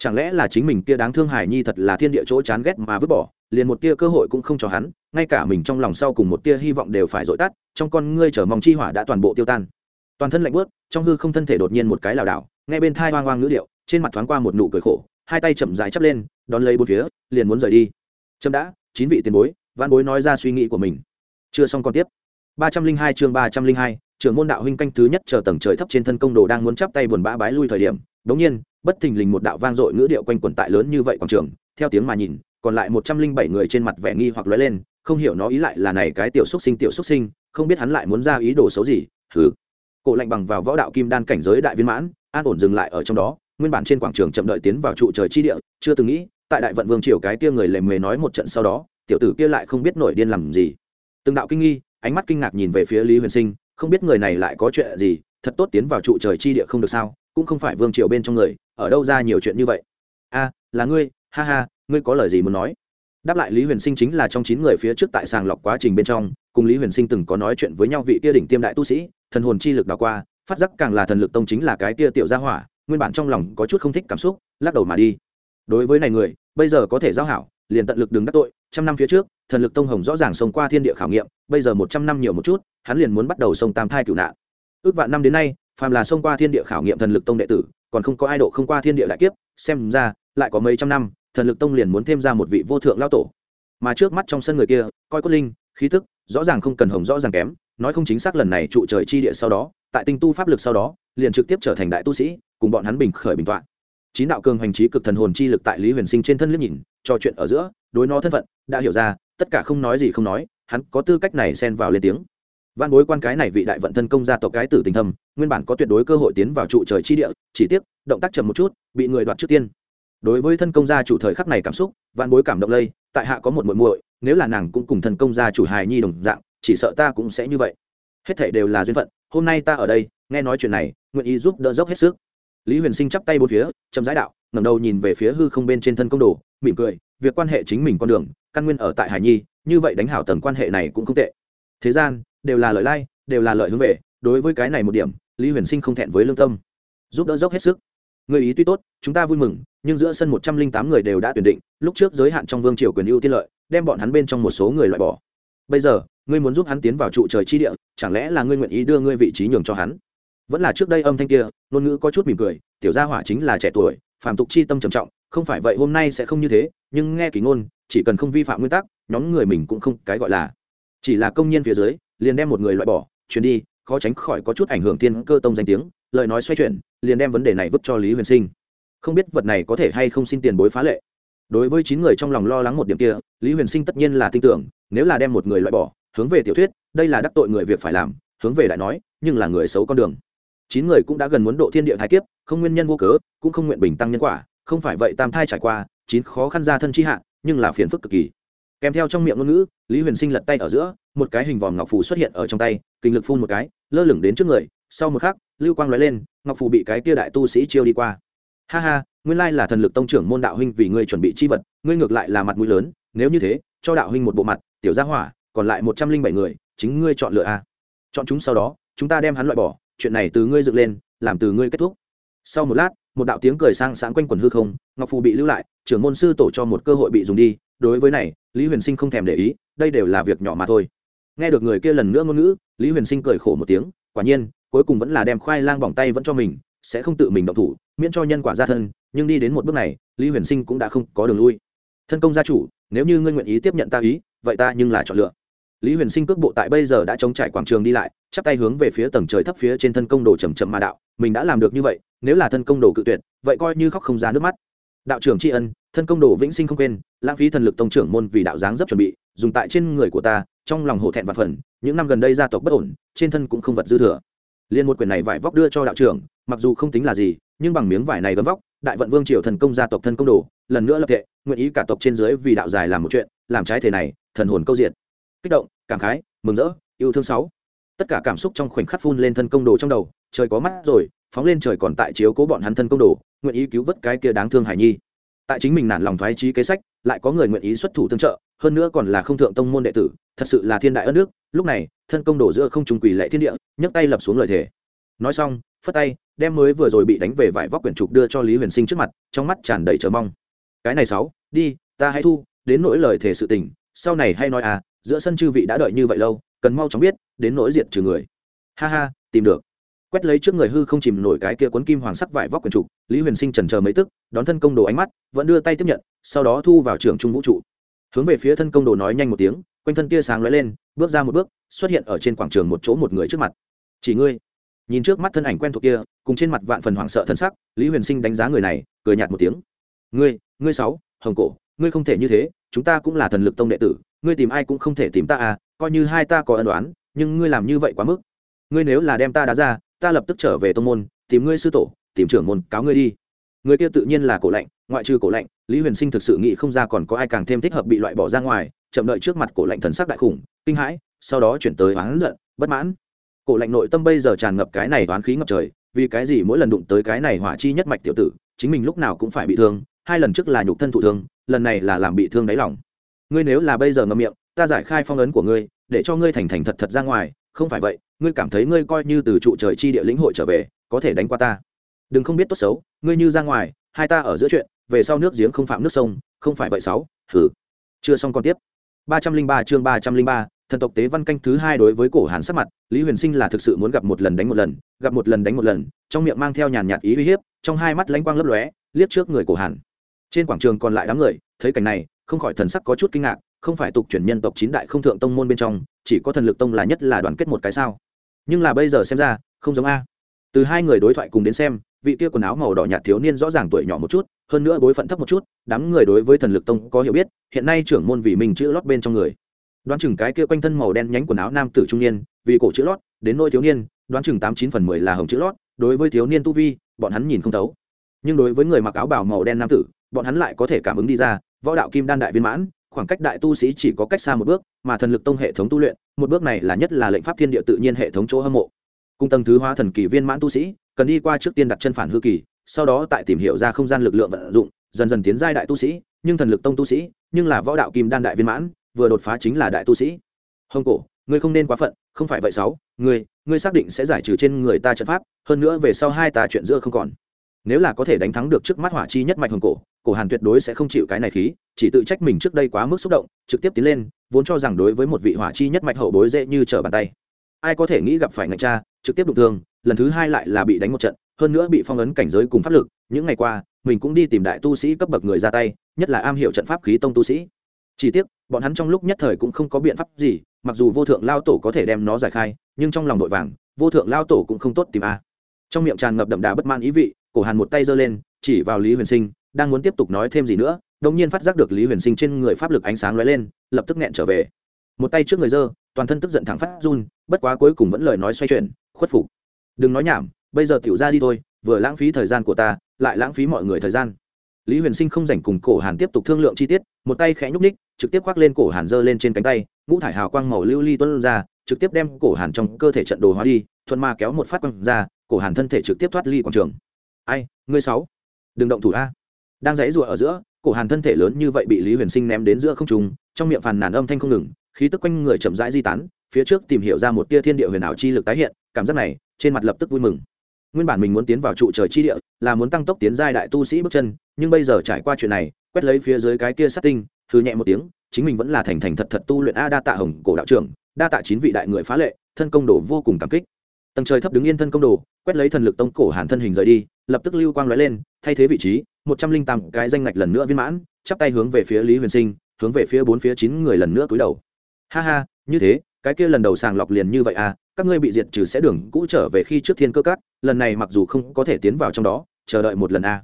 A: chẳng lẽ là chính mình kia đáng thương hải nhi thật là thiên địa chỗ chán ghét mà vứt bỏ, liền một tia cơ hội cũng không cho hắn, ngay cả mình trong lòng sau cùng một tia hy vọng đều phải dội tắt, trong con ngươi chở mong chi hỏa đã toàn bộ tiêu tan. Toàn thân lạnh bớt trong hư không thân thể đột nhiên một cái lảo đảo ngay bên thai hoang hoang ngữ điệu, trên mặt thoáng qua một nụ cười khổ, hai tay chậm rãi chắp lên, đón lấy bốn phía, liền muốn rời đi. Trâm đã, chín vị tiền bối văn bối nói ra suy nghĩ của mình. Chưa xong còn tiếp. Ba trăm linh hai chương ba trăm linh hai, trưởng môn đạo huynh canh thứ nhất chờ tầng trời thấp trên thân công đồ đang muốn chắp tay buồn bã bái lui thời điểm đống nhiên, bất thình lình một đạo vang dội ngữ điệu quanh quẩn tại lớn như vậy quảng trường, theo tiếng mà nhìn, còn lại một trăm linh bảy người trên mặt vẻ nghi hoặc lóe lên, không hiểu nó ý lại là này cái tiểu xúc sinh, tiểu xúc sinh, không biết hắn lại muốn ra ý đồ xấu gì thứ cổ lạnh bằng vào võ đạo kim đan cảnh giới đại viên mãn, an ổn dừng lại ở trong đó, nguyên bản trên quảng trường chậm đợi tiến vào trụ trời chi địa, chưa từng nghĩ, tại đại vận vương triều cái kia người lề mề nói một trận sau đó, tiểu tử kia lại không biết nổi điên làm gì. Từng đạo kinh nghi, ánh mắt kinh ngạc nhìn về phía lý huyền sinh, không biết người này lại có chuyện gì, thật tốt tiến vào trụ trời chi địa không được sao? Cũng không phải vương triều bên trong người, ở đâu ra nhiều chuyện như vậy? A là ngươi, ha ha, ngươi có lời gì muốn nói? Đáp lại lý huyền sinh chính là trong chín người phía trước tại sàng lọc quá trình bên trong, cùng lý huyền sinh từng có nói chuyện với nhau vị kia đỉnh tiêm đại tu sĩ, thần hồn chi lực đào qua, phát giác càng là thần lực tông chính là cái kia tiểu gia hỏa, nguyên bản trong lòng có chút không thích cảm xúc, lắc đầu mà đi. Đối với này người, bây giờ có thể giao hảo, liền tận lực đừng đắc tội, trăm năm phía trước, thần lực tông hồng rõ ràng xông qua thiên địa khảo nghiệm, bây giờ một trăm năm nhiều một chút, hắn liền muốn bắt đầu sông tam thai cựu nạn. Ước vạn năm đến nay phàm là xông qua thiên địa khảo nghiệm thần lực tông đệ tử còn không có ai độ không qua thiên địa đại kiếp xem ra lại có mấy trăm năm thần lực tông liền muốn thêm ra một vị vô thượng lao tổ. Mà trước mắt trong sân người kia coi cốt linh khí tức rõ ràng không cần hồng rõ ràng kém nói không chính xác lần này trụ trời chi địa sau đó tại tinh tu pháp lực sau đó liền trực tiếp trở thành đại tu sĩ cùng bọn hắn bình khởi bình toạn, chín đạo cường hành trí cực thần hồn chi lực tại lý huyền sinh trên thân liếc nhìn trò chuyện ở giữa đối nó thân phận đã hiểu ra tất cả không nói gì không nói hắn có tư cách này xen vào lên tiếng văn bối quan cái này vị đại vận thân công gia tộc cái tử tình thầm nguyên bản có tuyệt đối cơ hội tiến vào trụ trời chi địa, chỉ tiếc, động tác chậm một chút, bị người đoạt trước tiên. Đối với thân công gia chủ thời khắc này cảm xúc, văn bối cảm động lây, tại hạ có một muội muội, nếu là nàng cũng cùng thân công gia chủ hài nhi đồng dạng, chỉ sợ ta cũng sẽ như vậy. Hết thảy đều là duyên phận, hôm nay ta ở đây, nghe nói chuyện này, nguyện ý giúp đỡ dốc hết sức. Lý huyền sinh chắp tay bốn phía, chậm rãi đạo, ngẩng đầu nhìn về phía hư không bên trên thân công đồ, mỉm cười, việc quan hệ chính mình con đường, căn nguyên ở tại hải nhi, như vậy đánh hảo tầng quan hệ này cũng không tệ. Thế gian đều là lợi lai, đều là lợi hướng về, đối với cái này một điểm, lý huyền sinh không thẹn với lương tâm. Giúp đỡ dốc hết sức. Người ý tuy tốt, chúng ta vui mừng, nhưng giữa sân một trăm linh tám người đều đã tuyển định, lúc trước giới hạn trong vương triều quyền ưu tiên lợi, đem bọn hắn bên trong một số người loại bỏ. Bây giờ, ngươi muốn giúp hắn tiến vào trụ trời chi địa, chẳng lẽ là ngươi nguyện ý đưa ngươi vị trí nhường cho hắn? Vẫn là trước đây âm thanh kia, ngôn ngữ có chút mỉm cười, tiểu gia hỏa chính là trẻ tuổi, phàm tục chi tâm trầm trọng, không phải vậy hôm nay sẽ không như thế, nhưng nghe kỳ ngôn, chỉ cần không vi phạm nguyên tắc, nhóm người mình cũng không cái gọi là. Chỉ là công nhân phía dưới liền đem một người loại bỏ, chuyển đi, khó tránh khỏi có chút ảnh hưởng thiên cơ tông danh tiếng, lời nói xoay chuyển, liền đem vấn đề này vứt cho lý huyền sinh. Không biết vật này có thể hay không xin tiền bối phá lệ. Đối với chín người trong lòng lo lắng một điểm kia, lý huyền sinh tất nhiên là tin tưởng, nếu là đem một người loại bỏ, hướng về tiểu thuyết, đây là đắc tội người việc phải làm, hướng về đại nói, nhưng là người xấu con đường. Chín người cũng đã gần muốn độ thiên địa thái kiếp, không nguyên nhân vô cớ, cũng không nguyện bình tăng nhân quả, không phải vậy tam thai trải qua, chín khó khăn ra thân chi hạ, nhưng là phiền phức cực kỳ kèm theo trong miệng ngôn ngữ, lý huyền sinh lật tay ở giữa, một cái hình vòm ngọc phù xuất hiện ở trong tay, kinh lực phun một cái, lơ lửng đến trước người, sau một khắc, lưu quang lóe lên, ngọc phù bị cái kia đại tu sĩ chiêu đi qua. Ha ha, nguyên lai là thần lực tông trưởng môn đạo huynh vì ngươi chuẩn bị chi vật, ngươi ngược lại là mặt mũi lớn, nếu như thế, cho đạo huynh một bộ mặt, tiểu gia hỏa, còn lại một trăm linh bảy người, chính ngươi chọn lựa a. Chọn chúng sau đó, chúng ta đem hắn loại bỏ, chuyện này từ ngươi dựng lên, làm từ ngươi kết thúc. Sau một lát, một đạo tiếng cười sang sáng quanh quần hư không, ngọc phù bị lưu lại, trưởng môn sư tổ cho một cơ hội bị dùng đi đối với này, lý huyền sinh không thèm để ý, đây đều là việc nhỏ mà thôi. Nghe được người kia lần nữa ngôn ngữ, lý huyền sinh cười khổ một tiếng, quả nhiên, cuối cùng vẫn là đem khoai lang bỏng tay vẫn cho mình, sẽ không tự mình động thủ, miễn cho nhân quả gia thân, nhưng đi đến một bước này, lý huyền sinh cũng đã không có đường lui. Thân công gia chủ, nếu như ngươi nguyện ý tiếp nhận ta ý, vậy ta nhưng là chọn lựa. Lý huyền sinh cước bộ tại bây giờ đã chống trải quảng trường đi lại, chắp tay hướng về phía tầng trời thấp phía trên thân công đồ chầm chậm mà đạo, mình đã làm được như vậy, nếu là thân công đồ cự tuyệt, vậy coi như khóc không ra nước mắt đạo trưởng tri ân, thân công đồ vĩnh sinh không quên, lãng phí thần lực tông trưởng môn vì đạo dáng dấp chuẩn bị, dùng tại trên người của ta, trong lòng hổ thẹn và phần những năm gần đây gia tộc bất ổn, trên thân cũng không vật dư thừa. Liên một quyền này vải vóc đưa cho đạo trưởng, mặc dù không tính là gì, nhưng bằng miếng vải này gấm vóc, đại vận vương triều thần công gia tộc thân công đồ, lần nữa lập tệ nguyện ý cả tộc trên dưới vì đạo dài làm một chuyện, làm trái thể này, thần hồn câu diện kích động, cảm khái, mừng rỡ, yêu thương sáu. Tất cả cảm xúc trong khoảnh khắc phun lên thân công đồ trong đầu, trời có mắt rồi, phóng lên trời còn tại chiếu cố bọn hắn thân công đồ nguyện ý cứu vớt cái kia đáng thương hải nhi. Tại chính mình nản lòng thoái trí kế sách, lại có người nguyện ý xuất thủ tương trợ, hơn nữa còn là không thượng tông môn đệ tử, thật sự là thiên đại ất nước lúc này, thân công đổ giữa không trùng quỷ lệ thiên địa, nhấc tay lập xuống lời thề. Nói xong, phất tay, đem mới vừa rồi bị đánh về vải vóc quyển trục đưa cho lý huyền sinh trước mặt, trong mắt tràn đầy chờ mong. Cái này sáu, đi, ta hãy thu, đến nỗi lời thề sự tình, sau này hay nói à giữa sân chư vị đã đợi như vậy lâu, cần mau chóng biết, đến nỗi diệt trừ người. Ha ha, tìm được quét lấy trước người hư không chìm nổi cái kia cuốn kim hoàng sắc vải vóc quyền trụ lý huyền sinh trần chờ mấy tức, đón thân công đồ ánh mắt, vẫn đưa tay tiếp nhận, sau đó thu vào trường trung vũ trụ. Hướng về phía thân công đồ nói nhanh một tiếng, quanh thân tia sáng lóe lên, bước ra một bước, xuất hiện ở trên quảng trường một chỗ một người trước mặt. Chỉ ngươi. Nhìn trước mắt thân ảnh quen thuộc kia, cùng trên mặt vạn phần hoảng sợ thân sắc, lý huyền sinh đánh giá người này, cười nhạt một tiếng. Ngươi ngươi sáu, hồng cổ, ngươi không thể như thế, chúng ta cũng là thần lực tông đệ tử, ngươi tìm ai cũng không thể tìm ta à coi như hai ta có ân đoán nhưng ngươi làm như vậy quá mức. Ngươi nếu là đem ta đá ra ta lập tức trở về tông môn, tìm ngươi sư tổ, tìm trưởng môn, cáo ngươi đi. Người kia tự nhiên là cổ lạnh, ngoại trừ cổ lạnh, lý huyền sinh thực sự nghĩ không ra còn có ai càng thêm thích hợp bị loại bỏ ra ngoài, chậm đợi trước mặt cổ lạnh thần sắc đại khủng, kinh hãi, sau đó chuyển tới oán giận, bất mãn. Cổ lạnh nội tâm bây giờ tràn ngập cái này oán khí ngập trời, vì cái gì mỗi lần đụng tới cái này hỏa chi nhất mạch tiểu tử, chính mình lúc nào cũng phải bị thương, hai lần trước là nhục thân thụ thương, lần này là làm bị thương đáy lòng. Ngươi nếu là bây giờ ngậm miệng, ta giải khai phong ấn của ngươi, để cho ngươi thành thành thật thật ra ngoài không phải vậy, ngươi cảm thấy ngươi coi như từ trụ trời chi địa lĩnh hội trở về, có thể đánh qua ta. Đừng không biết tốt xấu, ngươi như ra ngoài, hai ta ở giữa chuyện, về sau nước giếng không phạm nước sông, không phải vậy sáu thử chưa xong còn tiếp. Ba trăm linh ba chương ba trăm linh ba, thần tộc tế văn canh thứ hai đối với cổ hàn sắc mặt, lý huyền sinh là thực sự muốn gặp một lần đánh một lần, gặp một lần đánh một lần, trong miệng mang theo nhàn nhạt ý uy hiếp, trong hai mắt lánh quang lấp lóe, liếc trước người cổ hàn. Trên quảng trường còn lại đám người, thấy cảnh này, không khỏi thần sắc có chút kinh ngạc, không phải tục chuyển nhân tộc chín đại không thượng tông môn bên trong chỉ có thần lực tông là nhất là đoàn kết một cái sao? Nhưng là bây giờ xem ra, không giống a. Từ hai người đối thoại cùng đến xem, vị kia quần áo màu đỏ nhạt thiếu niên rõ ràng tuổi nhỏ một chút, hơn nữa bối phận thấp một chút, đám người đối với thần lực tông có hiểu biết, hiện nay trưởng môn vì mình chữ lót bên trong người. Đoán chừng cái kia quanh thân màu đen nhánh quần áo nam tử trung niên, vì cổ chữ lót, đến nôi thiếu niên, đoán chừng tám chín phần mười là hồng chữ lót, đối với thiếu niên tu vi, bọn hắn nhìn không thấu. Nhưng đối với người mặc áo bảo màu đen nam tử, bọn hắn lại có thể cảm ứng đi ra, võ đạo kim đan đại viên mãn khoảng cách đại tu sĩ chỉ có cách xa một bước, mà thần lực tông hệ thống tu luyện, một bước này là nhất là lệnh pháp thiên địa tự nhiên hệ thống chỗ hâm mộ. Cung tầng thứ hóa thần kỳ viên mãn tu sĩ, cần đi qua trước tiên đặt chân phản hư kỳ, sau đó tại tìm hiểu ra không gian lực lượng vận dụng, dần dần tiến giai đại tu sĩ, nhưng thần lực tông tu sĩ, nhưng là võ đạo kim đan đại viên mãn, vừa đột phá chính là đại tu sĩ. Hồng cổ, ngươi không nên quá phận, không phải vậy sáu, ngươi ngươi xác định sẽ giải trừ trên người ta trận pháp, hơn nữa về sau hai ta chuyện giữa không còn. Nếu là có thể đánh thắng được trước mắt hỏa chi nhất mạch hồng cổ cổ hàn tuyệt đối sẽ không chịu cái này khí, chỉ tự trách mình trước đây quá mức xúc động, trực tiếp tiến lên, vốn cho rằng đối với một vị hỏa chi nhất mạch hậu bối dễ như trở bàn tay. Ai có thể nghĩ gặp phải ngạch cha trực tiếp đụng thương, lần thứ hai lại là bị đánh một trận, hơn nữa bị phong ấn cảnh giới cùng pháp lực, những ngày qua, mình cũng đi tìm đại tu sĩ cấp bậc người ra tay, nhất là am hiểu trận pháp khí tông tu sĩ. Chỉ tiếc, bọn hắn trong lúc nhất thời cũng không có biện pháp gì, mặc dù vô thượng lao tổ có thể đem nó giải khai, nhưng trong lòng đội vàng, vô thượng lao tổ cũng không tốt tìm a. Trong miệng tràn ngập đậm đà bất man ý vị, cổ hàn một tay giơ lên, chỉ vào lý huyền sinh đang muốn tiếp tục nói thêm gì nữa, đột nhiên phát giác được lý huyền sinh trên người pháp lực ánh sáng lóe lên, lập tức nghẹn trở về. Một tay trước người dơ toàn thân tức giận thẳng phát run, bất quá cuối cùng vẫn lời nói xoay chuyển, khuất phục. Đừng nói nhảm, bây giờ tiểu ra đi thôi, vừa lãng phí thời gian của ta, lại lãng phí mọi người thời gian. Lý huyền sinh không dành cùng cổ hàn tiếp tục thương lượng chi tiết, một tay khẽ nhúc ních trực tiếp khoác lên cổ hàn giơ lên trên cánh tay, ngũ thải hào quang màu lưu ly li tuân ra, trực tiếp đem cổ hàn trong cơ thể trận đồ hóa đi, thuận ma kéo một phát quăng ra, cổ hàn thân thể trực tiếp thoát ly quảng trường. Ai, ngươi sáu, đừng động thủ a đang dãy rụa ở giữa, cổ hàn thân thể lớn như vậy bị lý huyền sinh ném đến giữa không trùng trong miệng phàn nàn âm thanh không ngừng, khí tức quanh người chậm rãi di tán, phía trước tìm hiểu ra một tia thiên địa huyền ảo chi lực tái hiện, cảm giác này, trên mặt lập tức vui mừng. Nguyên bản mình muốn tiến vào trụ trời chi địa, là muốn tăng tốc tiến giai đại tu sĩ bước chân, nhưng bây giờ trải qua chuyện này, quét lấy phía dưới cái kia sát tinh thư nhẹ một tiếng, chính mình vẫn là thành thành thật thật tu luyện a đa tạ hồng cổ đạo trưởng, đa tạ chín vị đại người phá lệ, thân công đồ vô cùng cảm kích tầng trời thấp đứng yên thân công đồ, quét lấy thần lực tông cổ hàn thân hình rời đi, lập tức lưu quang lóe lên, thay thế vị trí, một trăm linh tám cái danh ngạch lần nữa viên mãn, chắp tay hướng về phía lý huyền sinh, hướng về phía bốn phía chín người lần nữa cúi đầu ha ha, như thế, cái kia lần đầu sàng lọc liền như vậy à các ngươi bị diệt trừ sẽ đường cũ trở về khi trước thiên cơ cát lần này mặc dù không có thể tiến vào trong đó, chờ đợi một lần a à.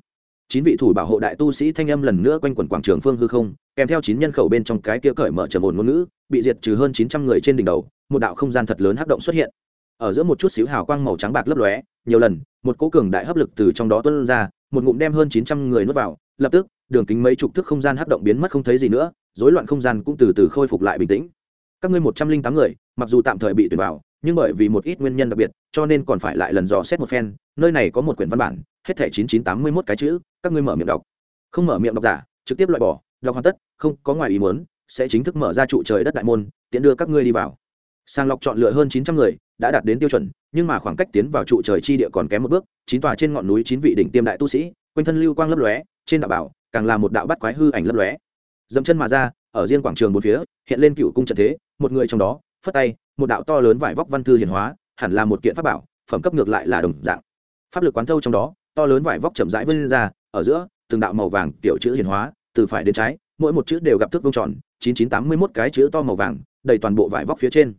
A: chín vị thủ bảo hộ đại tu sĩ thanh âm lần nữa quanh quẩn quảng trường phương hư không, kèm theo chín nhân khẩu bên trong cái kia cởi mở trầm ổn ngôn ngữ, bị diệt trừ hơn chín trăm người trên đỉnh đầu, một đạo không gian thật lớn hắc động xuất hiện ở giữa một chút xíu hào quang màu trắng bạc lấp lóe, nhiều lần, một cỗ cường đại hấp lực từ trong đó tuôn ra, một ngụm đem hơn chín trăm người nuốt vào, lập tức, đường kính mấy chục thước không gian hấp động biến mất không thấy gì nữa, rối loạn không gian cũng từ từ khôi phục lại bình tĩnh. Các ngươi một trăm linh tám người, mặc dù tạm thời bị tuyển vào, nhưng bởi vì một ít nguyên nhân đặc biệt, cho nên còn phải lại lần dò xét một phen, nơi này có một quyển văn bản, hết thẻ chín chín tám mươi mốt cái chữ, các ngươi mở miệng đọc. Không mở miệng đọc giả, trực tiếp loại bỏ, đọc hoàn tất, không có ngoài ý muốn, sẽ chính thức mở ra trụ trời đất đại môn, tiện đưa các ngươi đi vào. Sàng lọc chọn lựa hơn chín trăm người đã đạt đến tiêu chuẩn, nhưng mà khoảng cách tiến vào trụ trời chi địa còn kém một bước, chín tòa trên ngọn núi chín vị đỉnh tiêm đại tu sĩ, quanh thân lưu quang lấp lóe, trên đạo bảo, càng là một đạo bắt quái hư ảnh lấp lóe. Dẫm chân mà ra, ở riêng quảng trường bốn phía, hiện lên cựu cung trận thế, một người trong đó, phất tay, một đạo to lớn vải vóc văn thư hiển hóa, hẳn là một kiện pháp bảo, phẩm cấp ngược lại là đồng dạng. Pháp lực quán thâu trong đó, to lớn vải vóc chậm rãi vươn ra, ở giữa, từng đạo màu vàng tiểu chữ hiển hóa, từ phải đến trái, mỗi một chữ đều gặp thước vông tròn, chín chín tám mươi mốt cái chữ to màu vàng, đầy toàn bộ vải vóc phía trên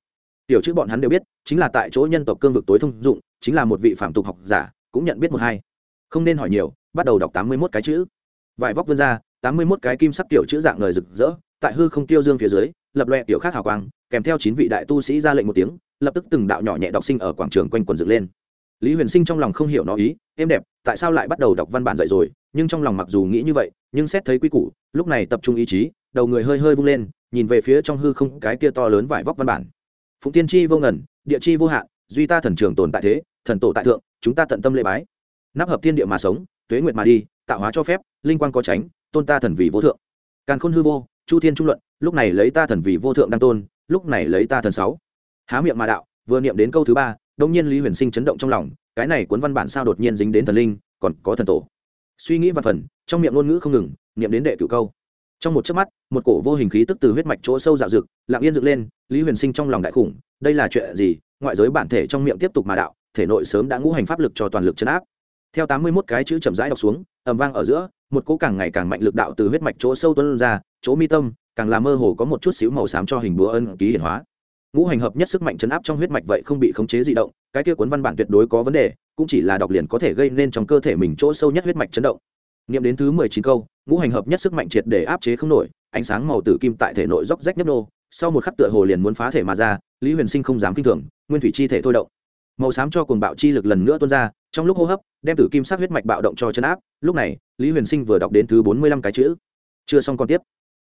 A: tiểu chữ bọn hắn đều biết, chính là tại chỗ nhân tộc cương vực tối thông dụng, chính là một vị phạm tục học giả, cũng nhận biết một hai. Không nên hỏi nhiều, bắt đầu đọc tám mươi mốt cái chữ. Vải vóc vươn ra, tám mươi mốt cái kim sắc tiểu chữ dạng lời rực rỡ, tại hư không tiêu dương phía dưới, lập loẹ tiểu khác hào quang, kèm theo chín vị đại tu sĩ ra lệnh một tiếng, lập tức từng đạo nhỏ nhẹ đọc sinh ở quảng trường quanh quần dựng lên. Lý huyền sinh trong lòng không hiểu nó ý, êm đẹp, tại sao lại bắt đầu đọc văn bản dạy rồi, nhưng trong lòng mặc dù nghĩ như vậy, nhưng xét thấy quy củ, lúc này tập trung ý chí, đầu người hơi hơi vung lên, nhìn về phía trong hư không cái kia to lớn vải vóc văn bản phụng tiên tri vô ngần, địa chi vô hạn, duy ta thần trường tồn tại thế, thần tổ tại thượng, chúng ta tận tâm lễ bái. Nắp hợp thiên địa mà sống, tuế nguyệt mà đi, tạo hóa cho phép, linh quan có tránh, tôn ta thần vì vô thượng. Càn khôn hư vô, chu thiên trung luận, lúc này lấy ta thần vì vô thượng đăng tôn, lúc này lấy ta thần sáu. Há miệng mà đạo, vừa niệm đến câu thứ ba đông nhiên lý huyền sinh chấn động trong lòng, cái này cuốn văn bản sao đột nhiên dính đến thần linh, còn có thần tổ. Suy nghĩ và phần, trong miệng ngôn ngữ không ngừng, niệm đến đệ cửu câu trong một chớp mắt, một cổ vô hình khí tức từ huyết mạch chỗ sâu dạo dực lặng yên dựng lên, lý huyền sinh trong lòng đại khủng, đây là chuyện gì? Ngoại giới bản thể trong miệng tiếp tục mà đạo, thể nội sớm đã ngũ hành pháp lực cho toàn lực chấn áp. Theo tám mươi mốt cái chữ chậm rãi đọc xuống, ầm vang ở giữa, một cỗ càng ngày càng mạnh lực đạo từ huyết mạch chỗ sâu tuôn ra, chỗ mi tâm, càng là mơ hồ có một chút xíu màu xám cho hình búa ân ký hiển hóa. Ngũ hành hợp nhất sức mạnh chấn áp trong huyết mạch vậy không bị khống chế di động, cái kia cuốn văn bản tuyệt đối có vấn đề, cũng chỉ là đọc liền có thể gây nên trong cơ thể mình chỗ sâu nhất huyết mạch chấn động nghiệm đến thứ mười chín câu, ngũ hành hợp nhất sức mạnh triệt để áp chế không nổi, ánh sáng màu tử kim tại thể nội róc rách nhấp nô, sau một khắc tựa hồ liền muốn phá thể mà ra, lý huyền sinh không dám kinh thường, nguyên thủy chi thể thôi động. Màu xám cho cuồng bạo chi lực lần nữa tuôn ra, trong lúc hô hấp, đem tử kim sắc huyết mạch bạo động cho chấn áp, lúc này, lý huyền sinh vừa đọc đến thứ bốn mươi lăm cái chữ. Chưa xong còn tiếp.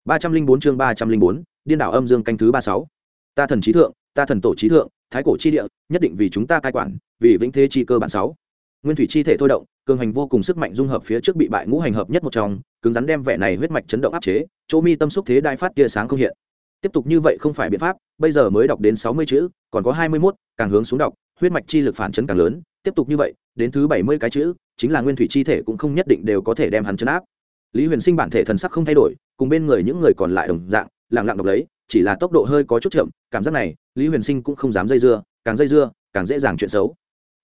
A: ba trăm linh bốn chương ba trăm linh bốn, điên đảo âm dương canh thứ ba sáu. Ta thần trí thượng, ta thần tổ trí thượng, thái cổ chi địa, nhất định vì chúng ta cai quản, vì vĩnh thế chi cơ bản sáu nguyên thủy chi thể thôi động, cường hành vô cùng sức mạnh dung hợp phía trước bị bại ngũ hành hợp nhất một trong, cứng rắn đem vẻ này huyết mạch chấn động áp chế, chỗ mi tâm xúc thế đai phát tia sáng không hiện. Tiếp tục như vậy không phải biện pháp, bây giờ mới đọc đến sáu mươi chữ, còn có hai mươi mốt, càng hướng xuống đọc, huyết mạch chi lực phản chấn càng lớn, tiếp tục như vậy, đến thứ bảy mươi cái chữ, chính là nguyên thủy chi thể cũng không nhất định đều có thể đem hắn chấn áp. Lý huyền sinh bản thể thần sắc không thay đổi, cùng bên người những người còn lại đồng dạng lẳng lặng đọc lấy, chỉ là tốc độ hơi có chút chậm, cảm giác này, lý huyền sinh cũng không dám dây dưa, càng dây dưa, càng dễ dàng chuyện xấu.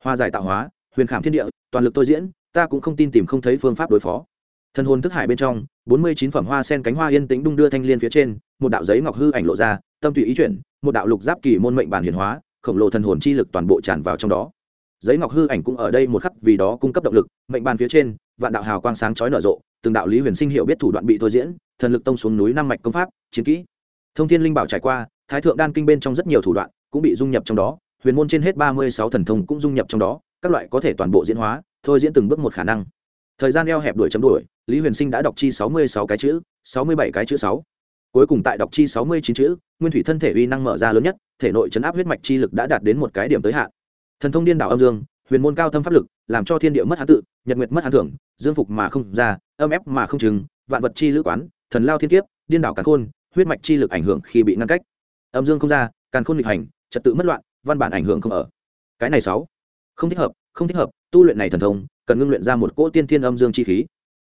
A: Hoa giải tạo hóa huyền khảm thiên địa, toàn lực tôi diễn, ta cũng không tin tìm không thấy phương pháp đối phó. Thân hồn thức hải bên trong, bốn mươi chín phẩm hoa sen cánh hoa yên tĩnh đung đưa thanh liên phía trên, một đạo giấy ngọc hư ảnh lộ ra, tâm tùy ý chuyển, một đạo lục giáp kỳ môn mệnh bản hiển hóa, khổng lồ thần hồn chi lực toàn bộ tràn vào trong đó. Giấy ngọc hư ảnh cũng ở đây một khắc vì đó cung cấp động lực, mệnh bàn phía trên, vạn đạo hào quang sáng chói nở rộ, từng đạo lý huyền sinh hiệu biết thủ đoạn bị thôi diễn, thần lực tông xuống núi năm mạch công pháp, chiến kỹ. Thông thiên linh bảo trải qua, thái thượng đan kinh bên trong rất nhiều thủ đoạn cũng bị dung nhập trong đó, huyền môn trên hết ba mươi sáu thần thông cũng dung nhập trong đó các loại có thể toàn bộ diễn hóa, thôi diễn từng bước một khả năng. Thời gian eo hẹp đuổi chấm đuổi, lý huyền sinh đã đọc chi sáu mươi sáu cái chữ, sáu mươi bảy cái chữ sáu. Cuối cùng tại đọc chi sáu mươi chín chữ, nguyên thủy thân thể uy năng mở ra lớn nhất, thể nội chấn áp huyết mạch chi lực đã đạt đến một cái điểm tới hạn. Thần thông điên đảo âm dương, huyền môn cao thâm pháp lực, làm cho thiên địa mất hán tự, nhật nguyệt mất hán thưởng, dương phục mà không ra, âm ép mà không chừng, vạn vật chi lữ quán, thần lao thiên kiếp, điên đảo càn khôn, huyết mạch chi lực ảnh hưởng khi bị ngăn cách. Âm dương không ra, càn khôn lịch hành, trật tự mất loạn, văn bản ảnh hưởng không ở. Cái này sáu không thích hợp, không thích hợp, tu luyện này thần thông, cần ngưng luyện ra một cỗ tiên thiên âm dương chi khí.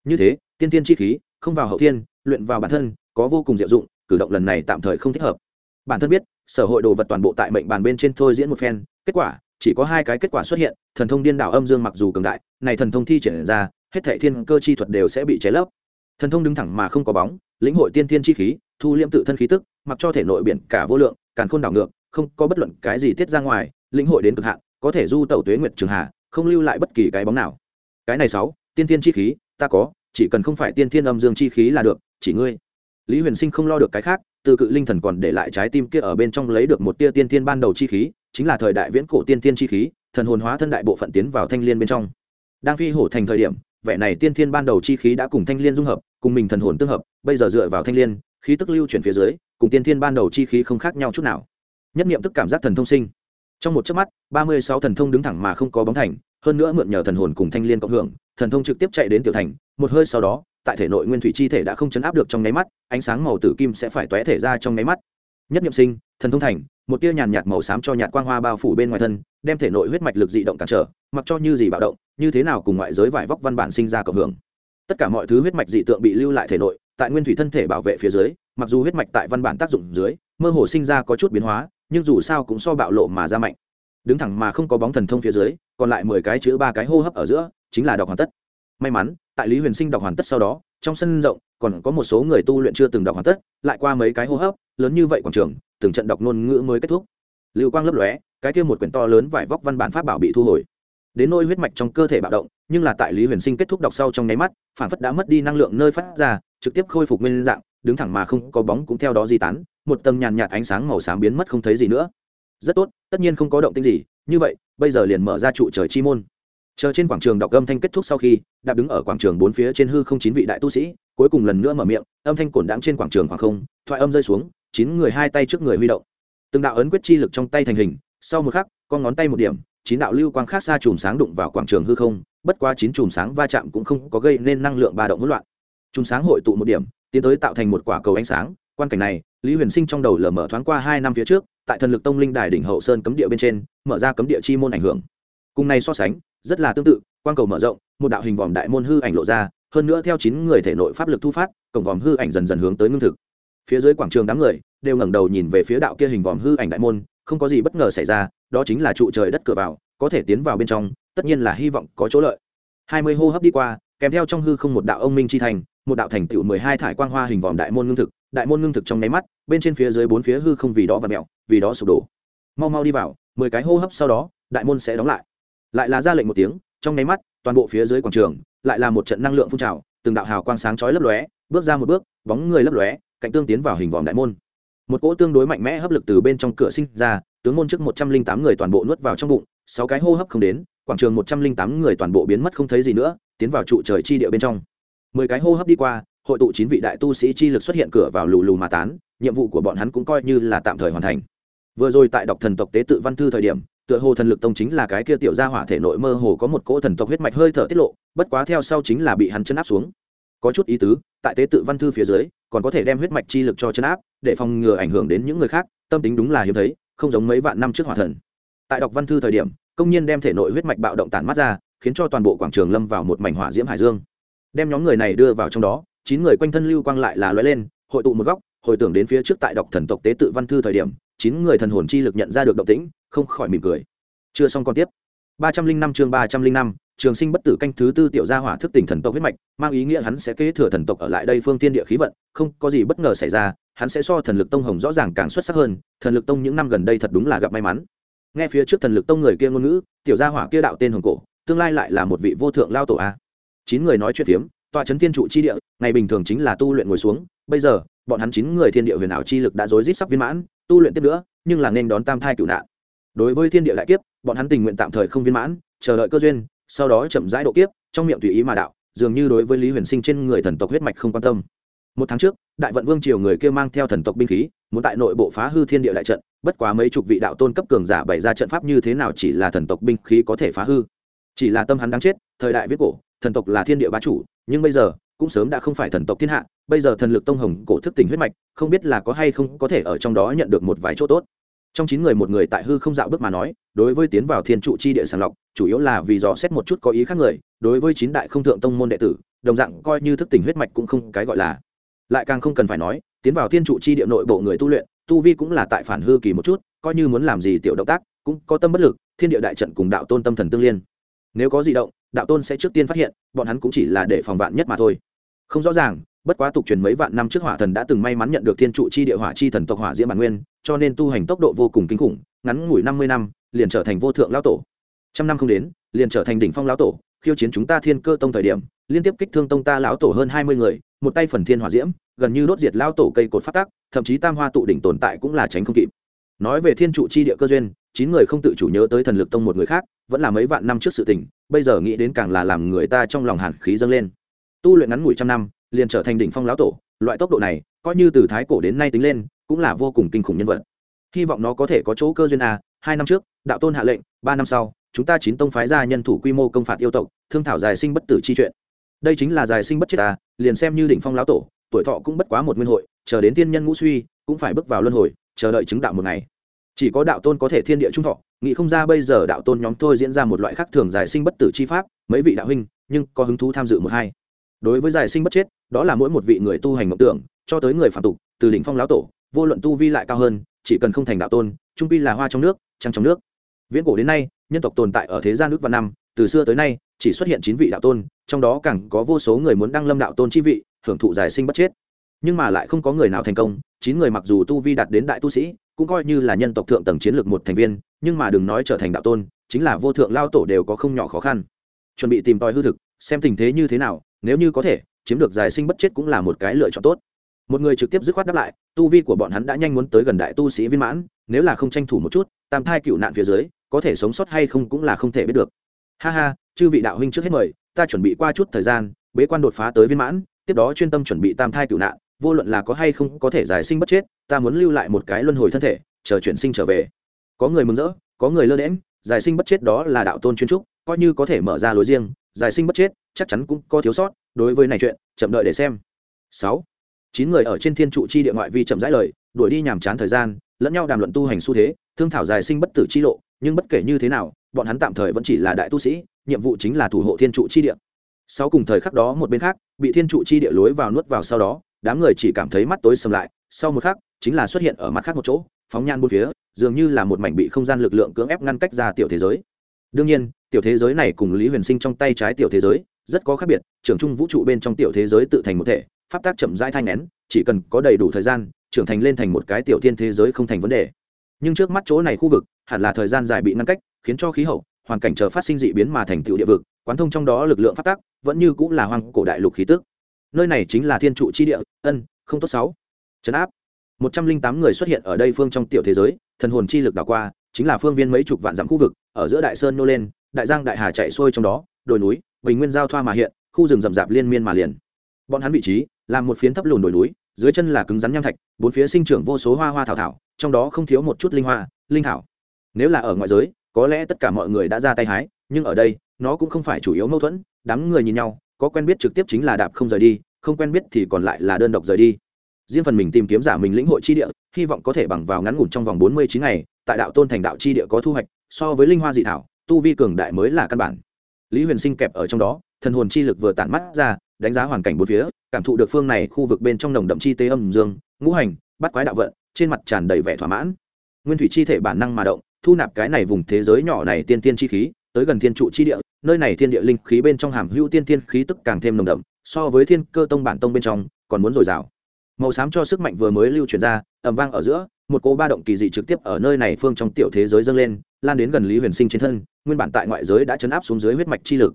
A: Như thế, tiên thiên chi khí, không vào hậu thiên, luyện vào bản thân, có vô cùng diệu dụng, cử động lần này tạm thời không thích hợp. Bản thân biết, sở hội đồ vật toàn bộ tại mệnh bàn bên trên thôi diễn một phen, kết quả, chỉ có hai cái kết quả xuất hiện, thần thông điên đảo âm dương mặc dù cường đại, này thần thông thi triển ra, hết thệ thiên cơ chi thuật đều sẽ bị cháy lấp. Thần thông đứng thẳng mà không có bóng, lĩnh hội tiên thiên chi khí, thu liêm tự thân khí tức, mặc cho thể nội biển cả vô lượng, càn khôn đảo ngược, không có bất luận cái gì tiết ra ngoài, lĩnh hội đến cực hạn có thể du tẩu tuế nguyệt trường hạ không lưu lại bất kỳ cái bóng nào. Cái này sáu, tiên thiên chi khí, ta có, chỉ cần không phải tiên thiên âm dương chi khí là được, chỉ ngươi. Lý huyền sinh không lo được cái khác, từ cự linh thần còn để lại trái tim kia ở bên trong lấy được một tia tiên thiên ban đầu chi khí, chính là thời đại viễn cổ tiên thiên chi khí, thần hồn hóa thân đại bộ phận tiến vào thanh liên bên trong. Đang phi hổ thành thời điểm, vẻ này tiên thiên ban đầu chi khí đã cùng thanh liên dung hợp, cùng mình thần hồn tương hợp, bây giờ dựa vào thanh liên, khí tức lưu chuyển phía dưới, cùng tiên thiên ban đầu chi khí không khác nhau chút nào. Nhất niệm tức cảm giác thần thông sinh trong một chớp mắt, ba mươi sáu thần thông đứng thẳng mà không có bóng thành, hơn nữa mượn nhờ thần hồn cùng thanh liên cộng hưởng, thần thông trực tiếp chạy đến tiểu thành, một hơi sau đó, tại thể nội nguyên thủy chi thể đã không chấn áp được trong nháy mắt, ánh sáng màu tử kim sẽ phải tóe thể ra trong nháy mắt. Nhất niệm sinh, thần thông thành, một tia nhàn nhạt màu xám cho nhạt quang hoa bao phủ bên ngoài thân, đem thể nội huyết mạch lực dị động cản trở, mặc cho như gì bạo động, như thế nào cùng ngoại giới vải vóc văn bản sinh ra cộng hưởng. Tất cả mọi thứ huyết mạch dị tượng bị lưu lại thể nội, tại nguyên thủy thân thể bảo vệ phía dưới, mặc dù huyết mạch tại văn bản tác dụng dưới, mơ hồ sinh ra có chút biến hóa nhưng dù sao cũng so bạo lộ mà ra mạnh. Đứng thẳng mà không có bóng thần thông phía dưới, còn lại mười cái chữ ba cái hô hấp ở giữa, chính là đọc hoàn tất. May mắn, tại lý huyền sinh đọc hoàn tất sau đó, trong sân rộng, còn có một số người tu luyện chưa từng đọc hoàn tất, lại qua mấy cái hô hấp, lớn như vậy quảng trường, từng trận đọc ngôn ngữ mới kết thúc. Lưu quang lấp lóe, cái kia một quyển to lớn vải vóc văn bản pháp bảo bị thu hồi. Đến nôi huyết mạch trong cơ thể bạo động, nhưng là tại lý huyền sinh kết thúc đọc sau trong nháy mắt, phản phất đã mất đi năng lượng nơi phát ra, trực tiếp khôi phục nguyên dạng, đứng thẳng mà không có bóng cũng theo đó di tán một tầng nhàn nhạt ánh sáng màu xám biến mất không thấy gì nữa. Rất tốt, tất nhiên không có động tinh gì. Như vậy, bây giờ liền mở ra trụ trời chi môn. Chờ trên quảng trường đọc âm thanh kết thúc sau khi, đạp đứng ở quảng trường bốn phía trên hư không chín vị đại tu sĩ, cuối cùng lần nữa mở miệng, âm thanh cổn đãng trên quảng trường khoảng không, thoại âm rơi xuống, chín người hai tay trước người huy động. Từng đạo ấn quyết chi lực trong tay thành hình, sau một khắc, con ngón tay một điểm, chín đạo lưu quang khác xa chùm sáng đụng vào quảng trường hư không, bất quá chín chùm sáng va chạm cũng không có gây nên năng lượng ba động hỗn loạn. Chùm sáng hội tụ một điểm, tiến tới tạo thành một quả cầu ánh sáng, quan cảnh này lý huyền sinh trong đầu lờ mở thoáng qua hai năm phía trước, tại thần lực tông linh đài đỉnh hậu sơn cấm địa bên trên, mở ra cấm địa chi môn ảnh hưởng. Cùng này so sánh, rất là tương tự, quang cầu mở rộng, một đạo hình vòm đại môn hư ảnh lộ ra, hơn nữa theo chín người thể nội pháp lực thu phát, cổng vòm hư ảnh dần dần hướng tới ngưng thực. Phía dưới quảng trường đám người đều ngẩng đầu nhìn về phía đạo kia hình vòm hư ảnh đại môn, không có gì bất ngờ xảy ra, đó chính là trụ trời đất cửa vào, có thể tiến vào bên trong, tất nhiên là hy vọng có chỗ lợi. Hai mươi hô hấp đi qua, kèm theo trong hư không một đạo ông minh chi thành một đạo thành tựu mười hai thải quang hoa hình vòm đại môn ngưng thực, đại môn ngưng thực trong nháy mắt, bên trên phía dưới bốn phía hư không vì đó và mẹo vì đó sụp đổ. Mau mau đi vào, mười cái hô hấp sau đó, đại môn sẽ đóng lại. Lại là ra lệnh một tiếng, trong nháy mắt, toàn bộ phía dưới quảng trường, lại là một trận năng lượng phun trào, từng đạo hào quang sáng chói lấp lóe, bước ra một bước, bóng người lấp lóe, cạnh tương tiến vào hình vòm đại môn. Một cỗ tương đối mạnh mẽ hấp lực từ bên trong cửa sinh ra, tướng môn trước một trăm linh tám người toàn bộ nuốt vào trong bụng, sáu cái hô hấp không đến, quảng trường một trăm linh tám người toàn bộ biến mất không thấy gì nữa, tiến vào trụ trời chi địa bên trong mười cái hô hấp đi qua, hội tụ chín vị đại tu sĩ chi lực xuất hiện cửa vào lù lù mà tán, nhiệm vụ của bọn hắn cũng coi như là tạm thời hoàn thành. Vừa rồi tại đọc thần tộc tế tự văn thư thời điểm, tựa hồ thần lực tông chính là cái kia tiểu gia hỏa thể nội mơ hồ có một cỗ thần tộc huyết mạch hơi thở tiết lộ, bất quá theo sau chính là bị hắn chấn áp xuống. Có chút ý tứ, tại tế tự văn thư phía dưới, còn có thể đem huyết mạch chi lực cho chấn áp, để phòng ngừa ảnh hưởng đến những người khác, tâm tính đúng là hiếm thấy, không giống mấy vạn năm trước hỏa thần. Tại đọc văn thư thời điểm, công nhiên đem thể nội huyết mạch bạo động tản mắt ra, khiến cho toàn bộ quảng trường lâm vào một mảnh hỏa diễm hải dương đem nhóm người này đưa vào trong đó, chín người quanh thân lưu quang lại là lóe lên, hội tụ một góc, hồi tưởng đến phía trước tại đọc thần tộc tế tự văn thư thời điểm, chín người thần hồn chi lực nhận ra được động tĩnh, không khỏi mỉm cười. Chưa xong còn tiếp. ba trăm linh năm chương ba trăm linh năm, trường sinh bất tử canh thứ tư tiểu gia hỏa thức tỉnh thần tộc huyết mạch, mang ý nghĩa hắn sẽ kế thừa thần tộc ở lại đây phương tiên địa khí vận, không có gì bất ngờ xảy ra, hắn sẽ so thần lực tông hồng rõ ràng càng xuất sắc hơn, thần lực tông những năm gần đây thật đúng là gặp may mắn. Nghe phía trước thần lực tông người kia ngôn ngữ, tiểu gia hỏa kia đạo tên hồng cổ, tương lai lại là một vị vô thượng lao tổ a chín người nói chuyện phiếm, tọa chấn thiên trụ chi địa, ngày bình thường chính là tu luyện ngồi xuống. Bây giờ, bọn hắn chín người thiên địa huyền ảo chi lực đã rối rít sắp viên mãn, tu luyện tiếp nữa, nhưng là nên đón tam thai cựu nạn. Đối với thiên địa đại kiếp, bọn hắn tình nguyện tạm thời không viên mãn, chờ đợi cơ duyên, sau đó chậm rãi độ kiếp, trong miệng tùy ý mà đạo, dường như đối với lý huyền sinh trên người thần tộc huyết mạch không quan tâm. Một tháng trước, đại vận vương triều người kia mang theo thần tộc binh khí, muốn tại nội bộ phá hư thiên địa đại trận, bất quá mấy chục vị đạo tôn cấp cường giả bày ra trận pháp như thế nào chỉ là thần tộc binh khí có thể phá hư. Chỉ là tâm hắn đáng chết, thời đại viết cổ thần tộc là thiên địa bá chủ, nhưng bây giờ, cũng sớm đã không phải thần tộc thiên hạ, bây giờ thần lực tông hồng, cổ thức tình huyết mạch, không biết là có hay không có thể ở trong đó nhận được một vài chỗ tốt. Trong chín người một người tại hư không dạo bước mà nói, đối với tiến vào thiên trụ chi địa sàng lọc, chủ yếu là vì dò xét một chút có ý khác người, đối với chín đại không thượng tông môn đệ tử, đồng dạng coi như thức tình huyết mạch cũng không cái gọi là. Lại càng không cần phải nói, tiến vào thiên trụ chi địa nội bộ người tu luyện, tu vi cũng là tại phản hư kỳ một chút, coi như muốn làm gì tiểu động tác, cũng có tâm bất lực, thiên địa đại trận cùng đạo tôn tâm thần tương liên. Nếu có di động đạo tôn sẽ trước tiên phát hiện, bọn hắn cũng chỉ là để phòng vạn nhất mà thôi. Không rõ ràng, bất quá tục truyền mấy vạn năm trước hỏa thần đã từng may mắn nhận được thiên trụ chi địa hỏa chi thần tộc hỏa diễm bản nguyên, cho nên tu hành tốc độ vô cùng kinh khủng, ngắn ngủi năm mươi năm, liền trở thành vô thượng lão tổ. Trăm năm không đến, liền trở thành đỉnh phong lão tổ, khiêu chiến chúng ta thiên cơ tông thời điểm, liên tiếp kích thương tông ta lão tổ hơn hai mươi người, một tay phần thiên hỏa diễm, gần như đốt diệt lão tổ cây cột phát tác thậm chí tam hoa tụ đỉnh tồn tại cũng là tránh không kịp. Nói về thiên trụ chi địa cơ duyên, chín người không tự chủ nhớ tới thần lực tông một người khác vẫn là mấy vạn năm trước sự tình, bây giờ nghĩ đến càng là làm người ta trong lòng hàn khí dâng lên. Tu luyện ngắn ngủi trăm năm, liền trở thành đỉnh phong lão tổ, loại tốc độ này, coi như từ thái cổ đến nay tính lên, cũng là vô cùng kinh khủng nhân vật. Hy vọng nó có thể có chỗ cơ duyên à. hai năm trước, đạo tôn hạ lệnh, ba năm sau, chúng ta chín tông phái ra nhân thủ quy mô công phạt yêu tộc, thương thảo dài sinh bất tử chi chuyện. Đây chính là dài sinh bất chết ta liền xem như đỉnh phong lão tổ, tuổi thọ cũng bất quá một nguyên hội, chờ đến tiên nhân ngũ suy, cũng phải bước vào luân hồi, chờ đợi chứng đạo một ngày chỉ có đạo tôn có thể thiên địa trung thọ, nghĩ không ra bây giờ đạo tôn nhóm tôi diễn ra một loại khác thường giải sinh bất tử chi pháp, mấy vị đạo huynh, nhưng có hứng thú tham dự một hai. Đối với giải sinh bất chết, đó là mỗi một vị người tu hành mộng tưởng, cho tới người phạm tục, từ đỉnh phong lão tổ, vô luận tu vi lại cao hơn, chỉ cần không thành đạo tôn, trung pi là hoa trong nước, trăng trong nước. Viễn cổ đến nay, nhân tộc tồn tại ở thế gian nước và năm, từ xưa tới nay, chỉ xuất hiện chín vị đạo tôn, trong đó càng có vô số người muốn đăng lâm đạo tôn chi vị, hưởng thụ giải sinh bất chết. Nhưng mà lại không có người nào thành công, chín người mặc dù tu vi đạt đến đại tu sĩ cũng coi như là nhân tộc thượng tầng chiến lược một thành viên, nhưng mà đừng nói trở thành đạo tôn, chính là vô thượng lao tổ đều có không nhỏ khó khăn. Chuẩn bị tìm tòi hư thực, xem tình thế như thế nào, nếu như có thể, chiếm được giải sinh bất chết cũng là một cái lựa chọn tốt. Một người trực tiếp dứt khoát đáp lại, tu vi của bọn hắn đã nhanh muốn tới gần đại tu sĩ viên mãn, nếu là không tranh thủ một chút, tam thai cựu nạn phía dưới, có thể sống sót hay không cũng là không thể biết được. Ha ha, chư vị đạo huynh trước hết mời, ta chuẩn bị qua chút thời gian, bế quan đột phá tới viên mãn, tiếp đó chuyên tâm chuẩn bị tam thai cựu nạn, vô luận là có hay không có thể giải sinh bất chết ta muốn lưu lại một cái luân hồi thân thể, chờ chuyển sinh trở về. Có người mừng rỡ, có người lơ đễm giải sinh bất chết đó là đạo tôn chuyên trúc, coi như có thể mở ra lối riêng, giải sinh bất chết chắc chắn cũng có thiếu sót, đối với này chuyện, chậm đợi để xem. Sáu. Chín người ở trên thiên trụ chi địa ngoại vi chậm rãi lời, đuổi đi nhàm chán thời gian, lẫn nhau đàm luận tu hành xu thế, thương thảo giải sinh bất tử chi lộ, nhưng bất kể như thế nào, bọn hắn tạm thời vẫn chỉ là đại tu sĩ, nhiệm vụ chính là thủ hộ thiên trụ chi địa. Sau cùng thời khắc đó một bên khác, bị thiên trụ chi địa lối vào nuốt vào sau đó, đám người chỉ cảm thấy mắt tối sầm lại, sau một khắc chính là xuất hiện ở mặt khác một chỗ, phóng nhan bốn phía, dường như là một mảnh bị không gian lực lượng cưỡng ép ngăn cách ra tiểu thế giới. Đương nhiên, tiểu thế giới này cùng lý huyền sinh trong tay trái tiểu thế giới, rất có khác biệt, trưởng trung vũ trụ bên trong tiểu thế giới tự thành một thể, pháp tác chậm rãi thai nén chỉ cần có đầy đủ thời gian, trưởng thành lên thành một cái tiểu thiên thế giới không thành vấn đề. Nhưng trước mắt chỗ này khu vực, hẳn là thời gian dài bị ngăn cách, khiến cho khí hậu, hoàn cảnh chờ phát sinh dị biến mà thành tiểu địa vực, quán thông trong đó lực lượng phát tác, vẫn như cũng là hoang cổ đại lục khí tức. Nơi này chính là thiên trụ chi địa, ân, không tốt sáu. Trấn áp một trăm linh tám người xuất hiện ở đây phương trong tiểu thế giới, thần hồn chi lực đảo qua, chính là phương viên mấy chục vạn dặm khu vực, ở giữa đại sơn nô lên, đại giang đại hà chạy xuôi trong đó, đồi núi, bình nguyên giao thoa mà hiện, khu rừng rậm rạp liên miên mà liền. Bọn hắn vị trí làm một phiến thấp lùn đồi núi, dưới chân là cứng rắn nham thạch, bốn phía sinh trưởng vô số hoa hoa thảo thảo, trong đó không thiếu một chút linh hoa, linh thảo. Nếu là ở ngoại giới, có lẽ tất cả mọi người đã ra tay hái, nhưng ở đây, nó cũng không phải chủ yếu mâu thuẫn, đám người nhìn nhau, có quen biết trực tiếp chính là đạp không rời đi, không quen biết thì còn lại là đơn độc rời đi riêng phần mình tìm kiếm giả mình lĩnh hội chi địa, hy vọng có thể bằng vào ngắn ngủn trong vòng bốn mươi chín ngày, tại đạo tôn thành đạo chi địa có thu hoạch, so với linh hoa dị thảo, tu vi cường đại mới là căn bản. Lý huyền sinh kẹp ở trong đó, thần hồn chi lực vừa tản mắt ra, đánh giá hoàn cảnh bốn phía, cảm thụ được phương này khu vực bên trong nồng đậm chi tế âm dương, ngũ hành bắt quái đạo vận, trên mặt tràn đầy vẻ thỏa mãn. Nguyên thủy chi thể bản năng mà động, thu nạp cái này vùng thế giới nhỏ này tiên tiên chi khí, tới gần thiên trụ chi địa, nơi này thiên địa linh khí bên trong hàm hữu tiên tiên khí tức càng thêm nồng đậm, so với thiên cơ tông bản tông bên trong, còn muốn dồi dào màu xám cho sức mạnh vừa mới lưu chuyển ra ẩm vang ở giữa, một cô ba động kỳ dị trực tiếp ở nơi này phương trong tiểu thế giới dâng lên, lan đến gần lý huyền sinh trên thân, nguyên bản tại ngoại giới đã chấn áp xuống dưới huyết mạch chi lực.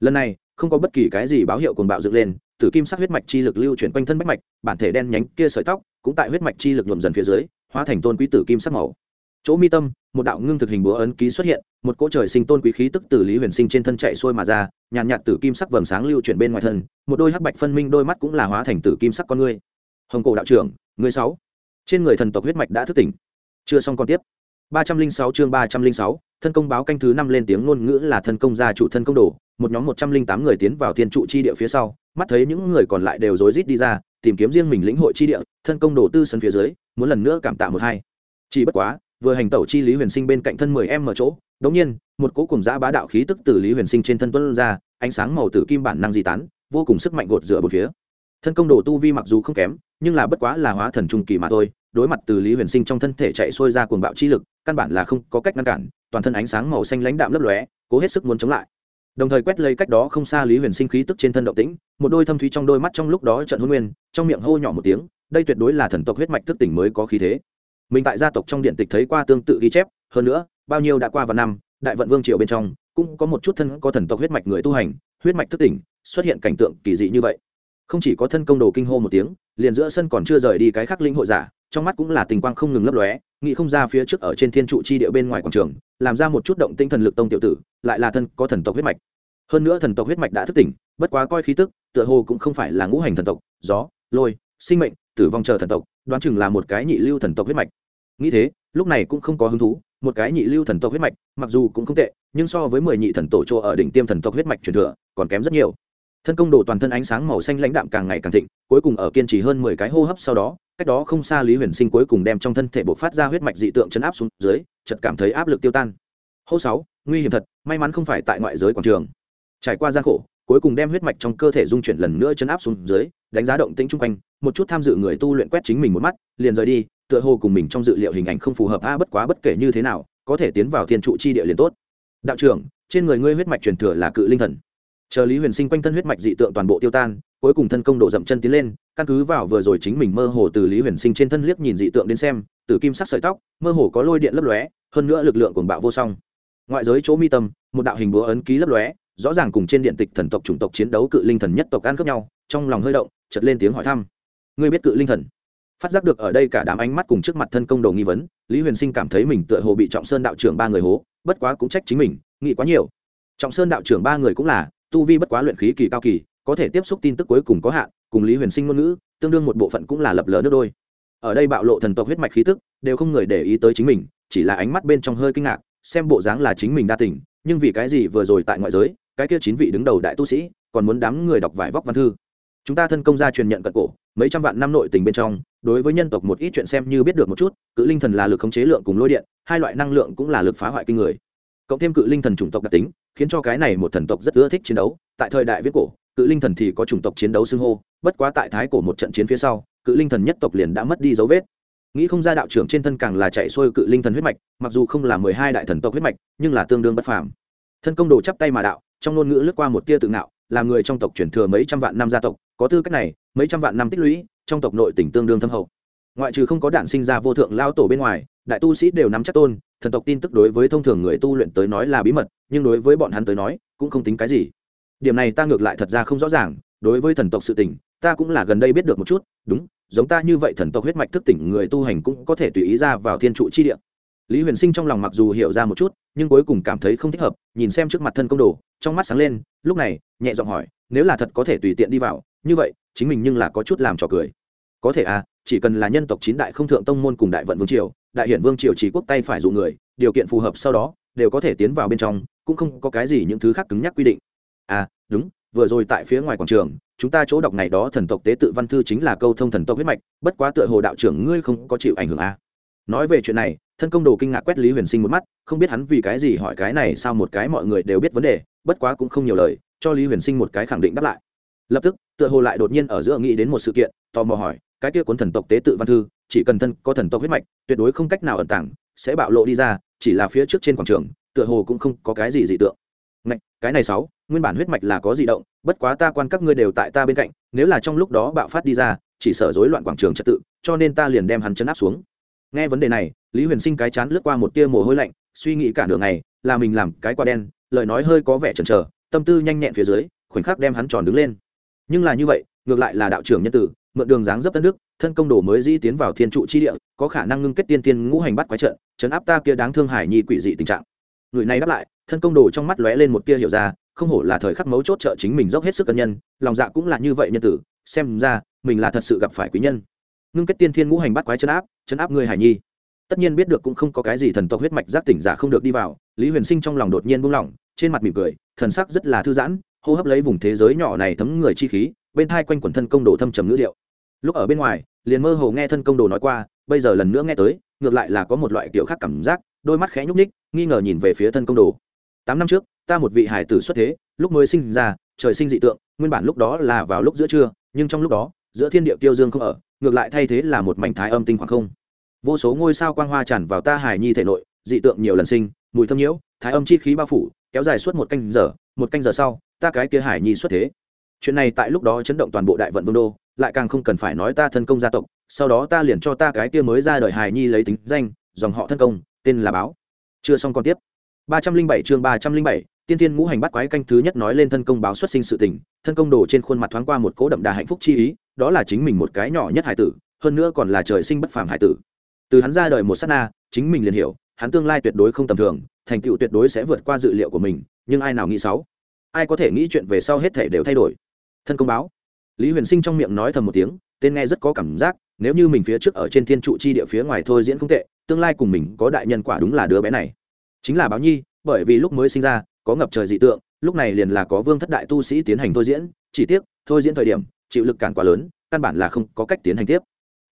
A: Lần này, không có bất kỳ cái gì báo hiệu cồn bạo dựng lên, tử kim sắc huyết mạch chi lực lưu chuyển quanh thân bách mạch, bản thể đen nhánh kia sợi tóc cũng tại huyết mạch chi lực nhuộm dần phía dưới, hóa thành tôn quý tử kim sắc màu. Chỗ mi tâm, một đạo ngưng thực hình búa ấn ký xuất hiện, một cỗ trời sinh tôn quý khí tức từ lý huyền sinh trên thân chạy xuôi mà ra, nhàn nhạt tử kim sắc vầng sáng lưu chuyển bên ngoài thân, một đôi hắc bạch phân minh đôi mắt cũng là hóa thành tử kim sắc con ngươi hồng cổ đạo trưởng, người sáu. Trên người thần tộc huyết mạch đã thức tỉnh. Chưa xong còn tiếp. ba trăm linh sáu chương ba trăm linh sáu, thân công báo canh thứ năm lên tiếng ngôn ngữ là thân công gia chủ thân công đồ. Một nhóm một trăm linh tám người tiến vào thiên trụ chi địa phía sau, mắt thấy những người còn lại đều rối rít đi ra, tìm kiếm riêng mình lĩnh hội chi địa, thân công đồ tư sân phía dưới, muốn lần nữa cảm tạ một hai. Chỉ bất quá, vừa hành tẩu chi lý huyền sinh bên cạnh thân mười em ở chỗ, đống nhiên, một cỗ cùng giã bá đạo khí tức từ lý huyền sinh trên thân tuân ra, ánh sáng màu tử kim bản năng di tán, vô cùng sức mạnh gột rửa bột phía. Thân công đồ tu vi mặc dù không kém nhưng là bất quá là hóa thần trung kỳ mà thôi, đối mặt từ lý huyền sinh trong thân thể chạy xuôi ra cuồng bạo chi lực, căn bản là không có cách ngăn cản, toàn thân ánh sáng màu xanh lãnh đạm lấp lóe, cố hết sức muốn chống lại. Đồng thời quét lấy cách đó không xa lý huyền sinh khí tức trên thân động tĩnh, một đôi thâm thúy trong đôi mắt trong lúc đó trận hôn nguyên, trong miệng hô nhỏ một tiếng, đây tuyệt đối là thần tộc huyết mạch thức tỉnh mới có khí thế. Mình tại gia tộc trong điện tịch thấy qua tương tự ghi chép, hơn nữa, bao nhiêu đã qua vào năm, đại vận vương triều bên trong, cũng có một chút thân có thần tộc huyết mạch người tu hành, huyết mạch thức tỉnh, xuất hiện cảnh tượng kỳ dị như vậy. Không chỉ có thân công đồ kinh hô một tiếng liền giữa sân còn chưa rời đi cái khắc linh hội giả, trong mắt cũng là tình quang không ngừng lấp lóe, nghĩ không ra phía trước ở trên thiên trụ chi địa bên ngoài quảng trường, làm ra một chút động tinh thần lực tông tiểu tử, lại là thân, có thần tộc huyết mạch. Hơn nữa thần tộc huyết mạch đã thức tỉnh, bất quá coi khí tức, tựa hồ cũng không phải là ngũ hành thần tộc, gió, lôi, sinh mệnh, tử vong chờ thần tộc, đoán chừng là một cái nhị lưu thần tộc huyết mạch. Nghĩ thế, lúc này cũng không có hứng thú, một cái nhị lưu thần tộc huyết mạch, mặc dù cũng không tệ, nhưng so với mười nhị thần tổ chỗ ở đỉnh tiêm thần tộc huyết mạch truyền thừa, còn kém rất nhiều thân công đồ toàn thân ánh sáng màu xanh lãnh đạm càng ngày càng thịnh, cuối cùng ở kiên trì hơn mười cái hô hấp sau đó, cách đó không xa lý huyền sinh cuối cùng đem trong thân thể bộ phát ra huyết mạch dị tượng chấn áp xuống dưới, chợt cảm thấy áp lực tiêu tan. Hô sáu, nguy hiểm thật, may mắn không phải tại ngoại giới quảng trường. Trải qua gian khổ, cuối cùng đem huyết mạch trong cơ thể dung chuyển lần nữa chấn áp xuống dưới, đánh giá động tĩnh chung quanh, một chút tham dự người tu luyện quét chính mình một mắt, liền rời đi, tựa hồ cùng mình trong dự liệu hình ảnh không phù hợp, a, bất quá bất kể như thế nào, có thể tiến vào thiên trụ chi địa liền tốt. Đạo trưởng, trên người ngươi huyết mạch truyền thừa là cự linh thần chờ lý huyền sinh quanh thân huyết mạch dị tượng toàn bộ tiêu tan, cuối cùng thân công độ dậm chân tiến lên, căn cứ vào vừa rồi chính mình mơ hồ từ lý huyền sinh trên thân liếc nhìn dị tượng đến xem, từ kim sắc sợi tóc, mơ hồ có lôi điện lấp lóe, hơn nữa lực lượng cuồng bạo vô song. Ngoại giới chỗ mi tâm, một đạo hình búa ấn ký lấp lóe, rõ ràng cùng trên điện tịch thần tộc chủng tộc chiến đấu cự linh thần nhất tộc ăn cướp nhau, trong lòng hơi động chật lên tiếng hỏi thăm. Ngươi biết cự linh thần? Phát giác được ở đây cả đám ánh mắt cùng trước mặt thân công đồ nghi vấn, lý huyền sinh cảm thấy mình tựa hồ bị trọng sơn đạo trưởng ba người hố, bất quá cũng trách chính mình, nghĩ quá nhiều. Trọng sơn đạo trưởng ba người cũng là tu vi bất quá luyện khí kỳ cao kỳ, có thể tiếp xúc tin tức cuối cùng có hạn, cùng lý huyền sinh ngôn ngữ, tương đương một bộ phận cũng là lập lờ nước đôi. Ở đây bạo lộ thần tộc huyết mạch khí tức, đều không người để ý tới chính mình, chỉ là ánh mắt bên trong hơi kinh ngạc, xem bộ dáng là chính mình đa tình, nhưng vì cái gì vừa rồi tại ngoại giới, cái kia chín vị đứng đầu đại tu sĩ, còn muốn đám người đọc vải vóc văn thư. Chúng ta thân công gia truyền nhận cận cổ, mấy trăm vạn năm nội tình bên trong, đối với nhân tộc một ít chuyện xem như biết được một chút, cự linh thần là lực khống chế lượng cùng lôi điện, hai loại năng lượng cũng là lực phá hoại kinh người cộng thêm cự linh thần chủng tộc đặc tính, khiến cho cái này một thần tộc rất ưa thích chiến đấu. Tại thời đại viết cổ, cự linh thần thì có chủng tộc chiến đấu xưng hô, bất quá tại thái cổ một trận chiến phía sau, cự linh thần nhất tộc liền đã mất đi dấu vết. Nghĩ không ra đạo trưởng trên thân càng là chạy xuôi cự linh thần huyết mạch, mặc dù không là mười hai đại thần tộc huyết mạch, nhưng là tương đương bất phàm. Thân công đồ chắp tay mà đạo, trong ngôn ngữ lướt qua một tia tự ngạo, là người trong tộc truyền thừa mấy trăm vạn năm gia tộc, có tư cách này, mấy trăm vạn năm tích lũy, trong tộc nội tỉnh tương đương thâm hậu. Ngoại trừ không có đạn sinh ra vô thượng lao tổ bên ngoài đại tu sĩ đều nắm chắc tôn, thần tộc tin tức đối với thông thường người tu luyện tới nói là bí mật, nhưng đối với bọn hắn tới nói, cũng không tính cái gì. Điểm này ta ngược lại thật ra không rõ ràng, đối với thần tộc sự tình, ta cũng là gần đây biết được một chút, đúng, giống ta như vậy thần tộc huyết mạch thức tỉnh người tu hành cũng có thể tùy ý ra vào thiên trụ chi địa. Lý huyền sinh trong lòng mặc dù hiểu ra một chút, nhưng cuối cùng cảm thấy không thích hợp, nhìn xem trước mặt thân công đồ, trong mắt sáng lên, lúc này, nhẹ giọng hỏi, nếu là thật có thể tùy tiện đi vào, như vậy, chính mình nhưng là có chút làm trò cười. Có thể à chỉ cần là nhân tộc chín đại không thượng tông môn cùng đại vận vương triều đại hiển vương triều chỉ quốc tay phải dụ người, điều kiện phù hợp sau đó, đều có thể tiến vào bên trong, cũng không có cái gì những thứ khác cứng nhắc quy định à đúng, vừa rồi tại phía ngoài quảng trường, chúng ta chỗ đọc ngày đó thần tộc tế tự văn thư chính là câu thông thần tộc huyết mạch, bất quá tựa hồ đạo trưởng ngươi không có chịu ảnh hưởng à. nói về chuyện này, thân công đồ kinh ngạc quét lý huyền sinh một mắt, không biết hắn vì cái gì hỏi cái này sao một cái mọi người đều biết vấn đề, bất quá cũng không nhiều lời, cho lý huyền sinh một cái khẳng định đáp lại lập tức, tựa hồ lại đột nhiên ở giữa nghĩ đến một sự kiện, tò mò hỏi, cái kia cuốn thần tộc tế tự văn thư chỉ cần thân có thần tộc huyết mạch tuyệt đối không cách nào ẩn tàng sẽ bạo lộ đi ra chỉ là phía trước trên quảng trường tựa hồ cũng không có cái gì dị tượng. Ngạch, cái này sáu nguyên bản huyết mạch là có dị động bất quá ta quan các ngươi đều tại ta bên cạnh nếu là trong lúc đó bạo phát đi ra chỉ sợ rối loạn quảng trường trật tự cho nên ta liền đem hắn chấn áp xuống. Nghe vấn đề này lý huyền sinh cái chán lướt qua một tia mồ hôi lạnh suy nghĩ cả nửa ngày là mình làm cái quả đen lời nói hơi có vẻ chần chờ tâm tư nhanh nhẹn phía dưới khoảnh khắc đem hắn tròn đứng lên. Nhưng là như vậy ngược lại là đạo trưởng nhân tử mượn đường dáng dấp đất nước thân công đồ mới di tiến vào thiên trụ chi địa, có khả năng ngưng kết tiên tiên ngũ hành bắt quái trận, chấn áp ta kia đáng thương hải nhi quỷ dị tình trạng. Người này đáp lại, thân công đồ trong mắt lóe lên một tia hiểu ra, không hổ là thời khắc mấu chốt trợ chính mình dốc hết sức cân nhân, lòng dạ cũng là như vậy nhân tử, xem ra, mình là thật sự gặp phải quý nhân. Ngưng kết tiên thiên ngũ hành bắt quái chấn áp chấn áp người hải nhi. Tất nhiên biết được cũng không có cái gì thần tộc huyết mạch giác tỉnh giả không được đi vào, lý huyền sinh trong lòng đột nhiên buông lỏng, trên mặt mỉm cười, thần sắc rất là thư giãn, hô hấp lấy vùng thế giới nhỏ này thấm người chi khí, bên thai quanh quần thân công đồ thâm trầm ngữ điệu lúc ở bên ngoài, liền mơ hồ nghe thân công đồ nói qua, bây giờ lần nữa nghe tới, ngược lại là có một loại kiểu khác cảm giác, đôi mắt khẽ nhúc ních nghi ngờ nhìn về phía thân công đồ. Tám năm trước, ta một vị hải tử xuất thế, lúc mới sinh ra, trời sinh dị tượng, nguyên bản lúc đó là vào lúc giữa trưa, nhưng trong lúc đó, giữa thiên địa tiêu dương không ở, ngược lại thay thế là một mảnh thái âm tinh khoảng không. Vô số ngôi sao quang hoa tràn vào ta hải nhi thể nội, dị tượng nhiều lần sinh, mùi thâm nhiễu, thái âm chi khí bao phủ, kéo dài suốt một canh giờ, một canh giờ sau, ta cái kia hải nhi xuất thế chuyện này tại lúc đó chấn động toàn bộ đại vận vương đô, lại càng không cần phải nói ta thân công gia tộc, sau đó ta liền cho ta cái kia mới ra đời hài nhi lấy tính danh, dòng họ thân công, tên là báo. Chưa xong còn tiếp. ba trăm linh bảy chương ba trăm linh bảy, tiên tiên ngũ hành bắt quái canh thứ nhất nói lên thân công báo xuất sinh sự tình, thân công đồ trên khuôn mặt thoáng qua một cố đậm đà hạnh phúc chi ý, đó là chính mình một cái nhỏ nhất hải tử, hơn nữa còn là trời sinh bất phàm hải tử. Từ hắn ra đời một sát na, chính mình liền hiểu, hắn tương lai tuyệt đối không tầm thường, thành tựu tuyệt đối sẽ vượt qua dự liệu của mình, nhưng ai nào nghĩ sáu ai có thể nghĩ chuyện về sau hết thể đều thay đổi? Thân công báo. Lý huyền sinh trong miệng nói thầm một tiếng, tên nghe rất có cảm giác, nếu như mình phía trước ở trên thiên trụ chi địa phía ngoài thôi diễn không tệ, tương lai cùng mình có đại nhân quả đúng là đứa bé này. Chính là báo nhi, bởi vì lúc mới sinh ra, có ngập trời dị tượng, lúc này liền là có vương thất đại tu sĩ tiến hành thôi diễn, chỉ tiếc, thôi diễn thời điểm, chịu lực cản quá lớn, căn bản là không có cách tiến hành tiếp.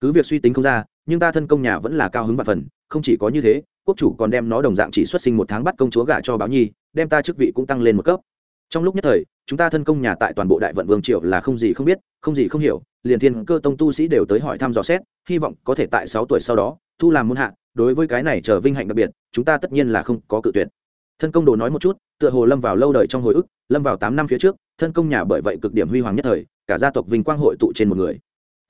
A: Cứ việc suy tính không ra, nhưng ta thân công nhà vẫn là cao hứng và phần, không chỉ có như thế, quốc chủ còn đem nó đồng dạng chỉ xuất sinh một tháng bắt công chúa gả cho báo nhi, đem ta chức vị cũng tăng lên một cấp. Trong lúc nhất thời chúng ta thân công nhà tại toàn bộ đại vận vương triều là không gì không biết, không gì không hiểu, liền thiên cơ tông tu sĩ đều tới hỏi thăm dò xét, hy vọng có thể tại sáu tuổi sau đó, thu làm môn hạ, đối với cái này chờ vinh hạnh đặc biệt, chúng ta tất nhiên là không có cự tuyệt. Thân công đồ nói một chút, tựa hồ lâm vào lâu đời trong hồi ức, lâm vào tám năm phía trước, thân công nhà bởi vậy cực điểm huy hoàng nhất thời, cả gia tộc vinh quang hội tụ trên một người.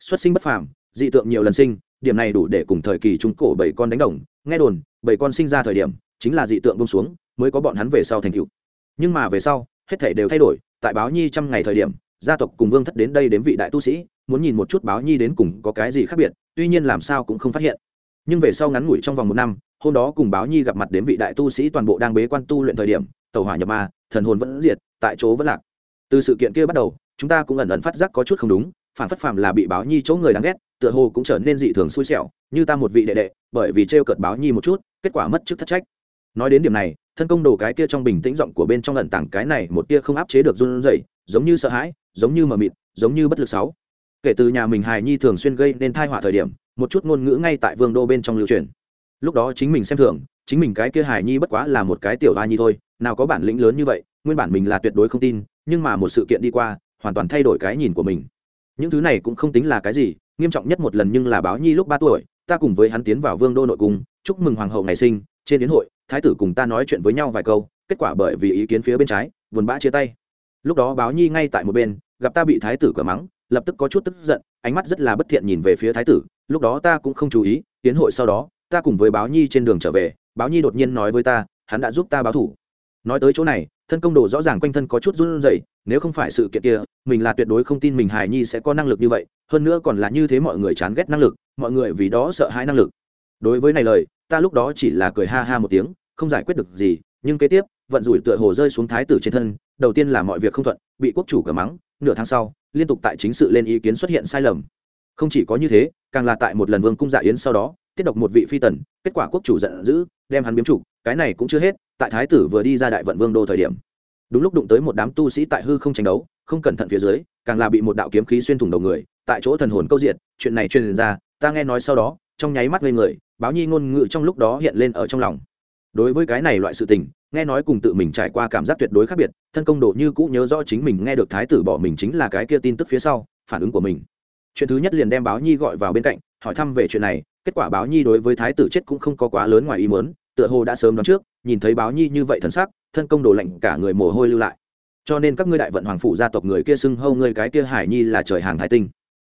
A: Xuất sinh bất phàm, dị tượng nhiều lần sinh, điểm này đủ để cùng thời kỳ trung cổ bảy con đánh đồng, nghe đồn, bảy con sinh ra thời điểm, chính là dị tượng bông xuống, mới có bọn hắn về sau thành cựu nhưng mà về sau, hết thể đều thay đổi tại báo nhi trăm ngày thời điểm, gia tộc cùng vương thất đến đây đến vị đại tu sĩ, muốn nhìn một chút báo nhi đến cùng có cái gì khác biệt, tuy nhiên làm sao cũng không phát hiện. Nhưng về sau ngắn ngủi trong vòng một năm, hôm đó cùng báo nhi gặp mặt đến vị đại tu sĩ toàn bộ đang bế quan tu luyện thời điểm, tàu hỏa nhập ma, thần hồn vẫn diệt, tại chỗ vẫn lạc. Từ sự kiện kia bắt đầu, chúng ta cũng ẩn ẩn phát giác có chút không đúng, phản phất phàm là bị báo nhi chỗ người đáng ghét, tựa hồ cũng trở nên dị thường xui xẻo, như ta một vị đệ đệ, bởi vì t cợt báo nhi một chút, kết quả mất chức thất trách. Nói đến điểm này thân công đồ cái kia trong bình tĩnh giọng của bên trong lận tảng cái này một tia không áp chế được run rẩy, giống như sợ hãi, giống như mờ mịt, giống như bất lực sáu. Kể từ nhà mình hài nhi thường xuyên gây nên thai họa thời điểm, một chút ngôn ngữ ngay tại vương đô bên trong lưu truyền. Lúc đó chính mình xem thường, chính mình cái kia hài nhi bất quá là một cái tiểu hoa nhi thôi, nào có bản lĩnh lớn như vậy, nguyên bản mình là tuyệt đối không tin, nhưng mà một sự kiện đi qua, hoàn toàn thay đổi cái nhìn của mình. Những thứ này cũng không tính là cái gì, nghiêm trọng nhất một lần nhưng là báo nhi lúc ba tuổi, ta cùng với hắn tiến vào vương đô nội cung, chúc mừng hoàng hậu ngày sinh, trên đến hội thái tử cùng ta nói chuyện với nhau vài câu, kết quả bởi vì ý kiến phía bên trái vườn bã chia tay. Lúc đó báo nhi ngay tại một bên, gặp ta bị thái tử cửa mắng, lập tức có chút tức giận, ánh mắt rất là bất thiện nhìn về phía thái tử, lúc đó ta cũng không chú ý, tiến hội sau đó, ta cùng với báo nhi trên đường trở về, báo nhi đột nhiên nói với ta, hắn đã giúp ta báo thủ. Nói tới chỗ này, thân công đồ rõ ràng quanh thân có chút run rẩy, nếu không phải sự kiện kia, mình là tuyệt đối không tin mình hài nhi sẽ có năng lực như vậy, hơn nữa còn là như thế mọi người chán ghét năng lực, mọi người vì đó sợ hãi năng lực đối với này lời, ta lúc đó chỉ là cười ha ha một tiếng, không giải quyết được gì, nhưng kế tiếp, vận rủi tựa hồ rơi xuống thái tử trên thân, đầu tiên là mọi việc không thuận, bị quốc chủ cờ mắng, nửa tháng sau, liên tục tại chính sự lên ý kiến xuất hiện sai lầm. Không chỉ có như thế, càng là tại một lần vương cung dạ yến sau đó, tiết độc một vị phi tần, kết quả quốc chủ giận dữ, đem hắn biếm chủ cái này cũng chưa hết, tại thái tử vừa đi ra đại vận vương đô thời điểm. Đúng lúc đụng tới một đám tu sĩ tại hư không tranh đấu, không cẩn thận phía dưới, càng là bị một đạo kiếm khí xuyên thủng đầu người, tại chỗ thần hồn câu diện, chuyện này truyền ra, ta nghe nói sau đó, trong nháy mắt lên người báo nhi ngôn ngữ trong lúc đó hiện lên ở trong lòng. Đối với cái này loại sự tình, nghe nói cùng tự mình trải qua cảm giác tuyệt đối khác biệt, thân công đồ như cũ nhớ rõ chính mình nghe được thái tử bỏ mình chính là cái kia tin tức phía sau, phản ứng của mình. Chuyện thứ nhất liền đem báo nhi gọi vào bên cạnh, hỏi thăm về chuyện này, kết quả báo nhi đối với thái tử chết cũng không có quá lớn ngoài ý muốn, tựa hồ đã sớm đoán trước, nhìn thấy báo nhi như vậy thần sắc, thân công đồ lạnh cả người mồ hôi lưu lại. Cho nên các ngươi đại vận hoàng phủ gia tộc người kia xưng hâu ngươi cái kia hải nhi là trời hàng thái tinh.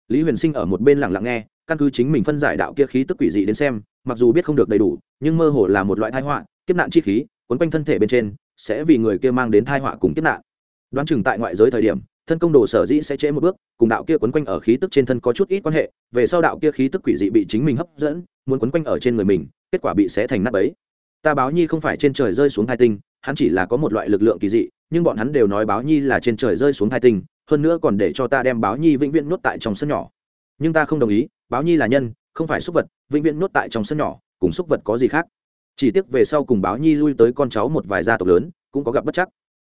A: Lý huyền sinh ở một bên lặng lặng nghe căn cứ chính mình phân giải đạo kia khí tức quỷ dị đến xem, mặc dù biết không được đầy đủ, nhưng mơ hồ là một loại thai họa, kiếp nạn chi khí quấn quanh thân thể bên trên, sẽ vì người kia mang đến thai họa cùng kiếp nạn. Đoán chừng tại ngoại giới thời điểm, thân công đồ sở dĩ sẽ trễ một bước, cùng đạo kia quấn quanh ở khí tức trên thân có chút ít quan hệ, về sau đạo kia khí tức quỷ dị bị chính mình hấp dẫn, muốn quấn quanh ở trên người mình, kết quả bị xé thành nắp ấy ta báo nhi không phải trên trời rơi xuống hai tinh, hắn chỉ là có một loại lực lượng kỳ dị, nhưng bọn hắn đều nói báo nhi là trên trời rơi xuống hai tinh, hơn nữa còn để cho ta đem báo nhi vĩnh viễn nuốt tại trong sân nhỏ nhưng ta không đồng ý, báo nhi là nhân, không phải súc vật, vĩnh viễn nuốt tại trong sân nhỏ, cùng súc vật có gì khác. Chỉ tiếc về sau cùng báo nhi lui tới con cháu một vài gia tộc lớn, cũng có gặp bất chắc.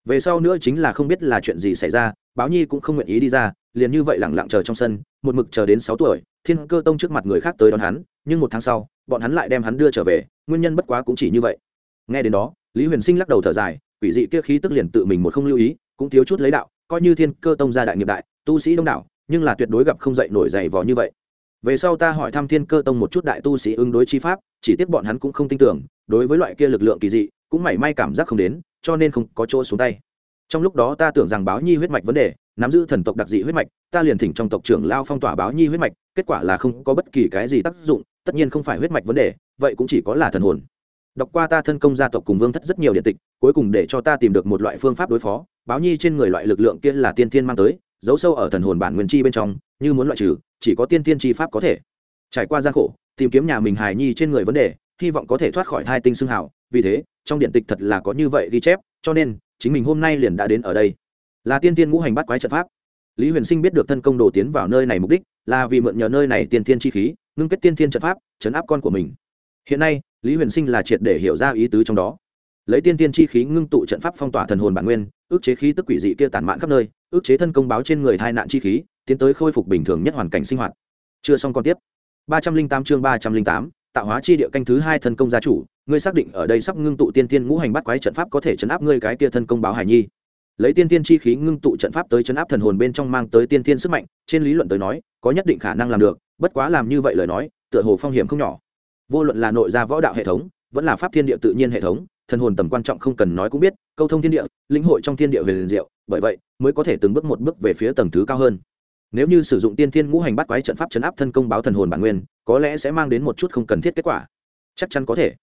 A: Về sau nữa chính là không biết là chuyện gì xảy ra, báo nhi cũng không nguyện ý đi ra, liền như vậy lẳng lặng chờ trong sân, một mực chờ đến sáu tuổi, thiên cơ tông trước mặt người khác tới đón hắn, nhưng một tháng sau, bọn hắn lại đem hắn đưa trở về, nguyên nhân bất quá cũng chỉ như vậy. Nghe đến đó, lý huyền sinh lắc đầu thở dài, quỷ dị kia khí tức liền tự mình một không lưu ý, cũng thiếu chút lấy đạo, coi như thiên cơ tông gia đại nghiệp đại, tu sĩ đông đảo nhưng là tuyệt đối gặp không dậy nổi dày vò như vậy. Về sau ta hỏi thăm thiên cơ tông một chút đại tu sĩ ứng đối chi pháp, chỉ tiếc bọn hắn cũng không tin tưởng, đối với loại kia lực lượng kỳ dị, cũng mảy may cảm giác không đến, cho nên không có chỗ xuống tay. Trong lúc đó ta tưởng rằng báo nhi huyết mạch vấn đề, nắm giữ thần tộc đặc dị huyết mạch, ta liền thỉnh trong tộc trưởng lao phong tỏa báo nhi huyết mạch, kết quả là không có bất kỳ cái gì tác dụng, tất nhiên không phải huyết mạch vấn đề, vậy cũng chỉ có là thần hồn. Đọc qua ta thân công gia tộc cùng vương thất rất nhiều điện tịch, cuối cùng để cho ta tìm được một loại phương pháp đối phó, báo nhi trên người loại lực lượng kia là tiên thiên mang tới giấu sâu ở thần hồn bản nguyên chi bên trong, như muốn loại trừ, chỉ có tiên tiên chi pháp có thể. Trải qua gian khổ, tìm kiếm nhà mình hài nhi trên người vấn đề, hy vọng có thể thoát khỏi hai tinh xương hảo vì thế, trong điện tịch thật là có như vậy ghi chép, cho nên, chính mình hôm nay liền đã đến ở đây. Là tiên tiên ngũ hành bắt quái trận pháp. Lý huyền sinh biết được thân công đồ tiến vào nơi này mục đích, là vì mượn nhờ nơi này tiên tiên chi khí, ngưng kết tiên tiên trận pháp, chấn áp con của mình. Hiện nay, lý huyền sinh là triệt để hiểu ra ý tứ trong đó. Lấy tiên tiên chi khí ngưng tụ trận pháp phong tỏa thần hồn bản nguyên ước chế khí tức quỷ dị kia tản mạn khắp nơi ước chế thân công báo trên người thai nạn chi khí, tiến tới khôi phục bình thường nhất hoàn cảnh sinh hoạt. Chưa xong còn tiếp. ba trăm linh tám chương ba trăm linh tám, tạo hóa chi địa canh thứ hai thân công gia chủ, ngươi xác định ở đây sắp ngưng tụ tiên tiên ngũ hành bắt quái trận pháp có thể chấn áp ngươi cái kia thân công báo hải nhi. Lấy tiên tiên chi khí ngưng tụ trận pháp tới chấn áp thần hồn bên trong mang tới tiên tiên sức mạnh, trên lý luận tới nói, có nhất định khả năng làm được, bất quá làm như vậy lời nói, tựa hồ phong hiểm không nhỏ. Vô luận là nội gia võ đạo hệ thống vẫn là pháp thiên địa tự nhiên hệ thống, thần hồn tầm quan trọng không cần nói cũng biết, câu thông thiên địa lĩnh hội trong thiên địa về liền diệu, bởi vậy, mới có thể từng bước một bước về phía tầng thứ cao hơn. Nếu như sử dụng tiên thiên ngũ hành bắt quái trận pháp chấn áp thân công báo thần hồn bản nguyên, có lẽ sẽ mang đến một chút không cần thiết kết quả. Chắc chắn có thể.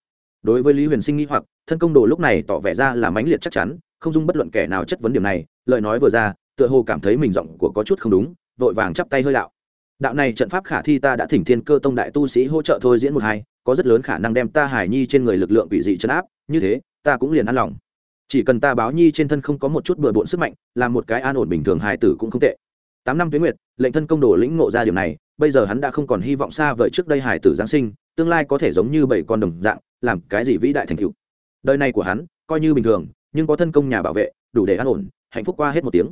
A: Đối với lý huyền sinh nghĩ hoặc, thân công đồ lúc này tỏ vẻ ra là mãnh liệt chắc chắn, không dung bất luận kẻ nào chất vấn điểm này, lời nói vừa ra, tựa hồ cảm thấy mình giọng của có chút không đúng, vội vàng chắp tay hơi đạo. Đạo này trận pháp khả thi ta đã thỉnh thiên cơ tông đại tu sĩ hỗ trợ thôi diễn một hai có rất lớn khả năng đem ta hải nhi trên người lực lượng quỷ dị chấn áp, như thế, ta cũng liền an lòng. Chỉ cần ta báo nhi trên thân không có một chút bừa bộn sức mạnh, là một cái an ổn bình thường hài tử cũng không tệ. Tám năm tuyến nguyệt, lệnh thân công đồ lĩnh ngộ ra điểm này, bây giờ hắn đã không còn hy vọng xa vời trước đây hài tử giáng sinh, tương lai có thể giống như bảy con đồng dạng, làm cái gì vĩ đại thành cựu đời này của hắn, coi như bình thường, nhưng có thân công nhà bảo vệ, đủ để an ổn, hạnh phúc qua hết một tiếng.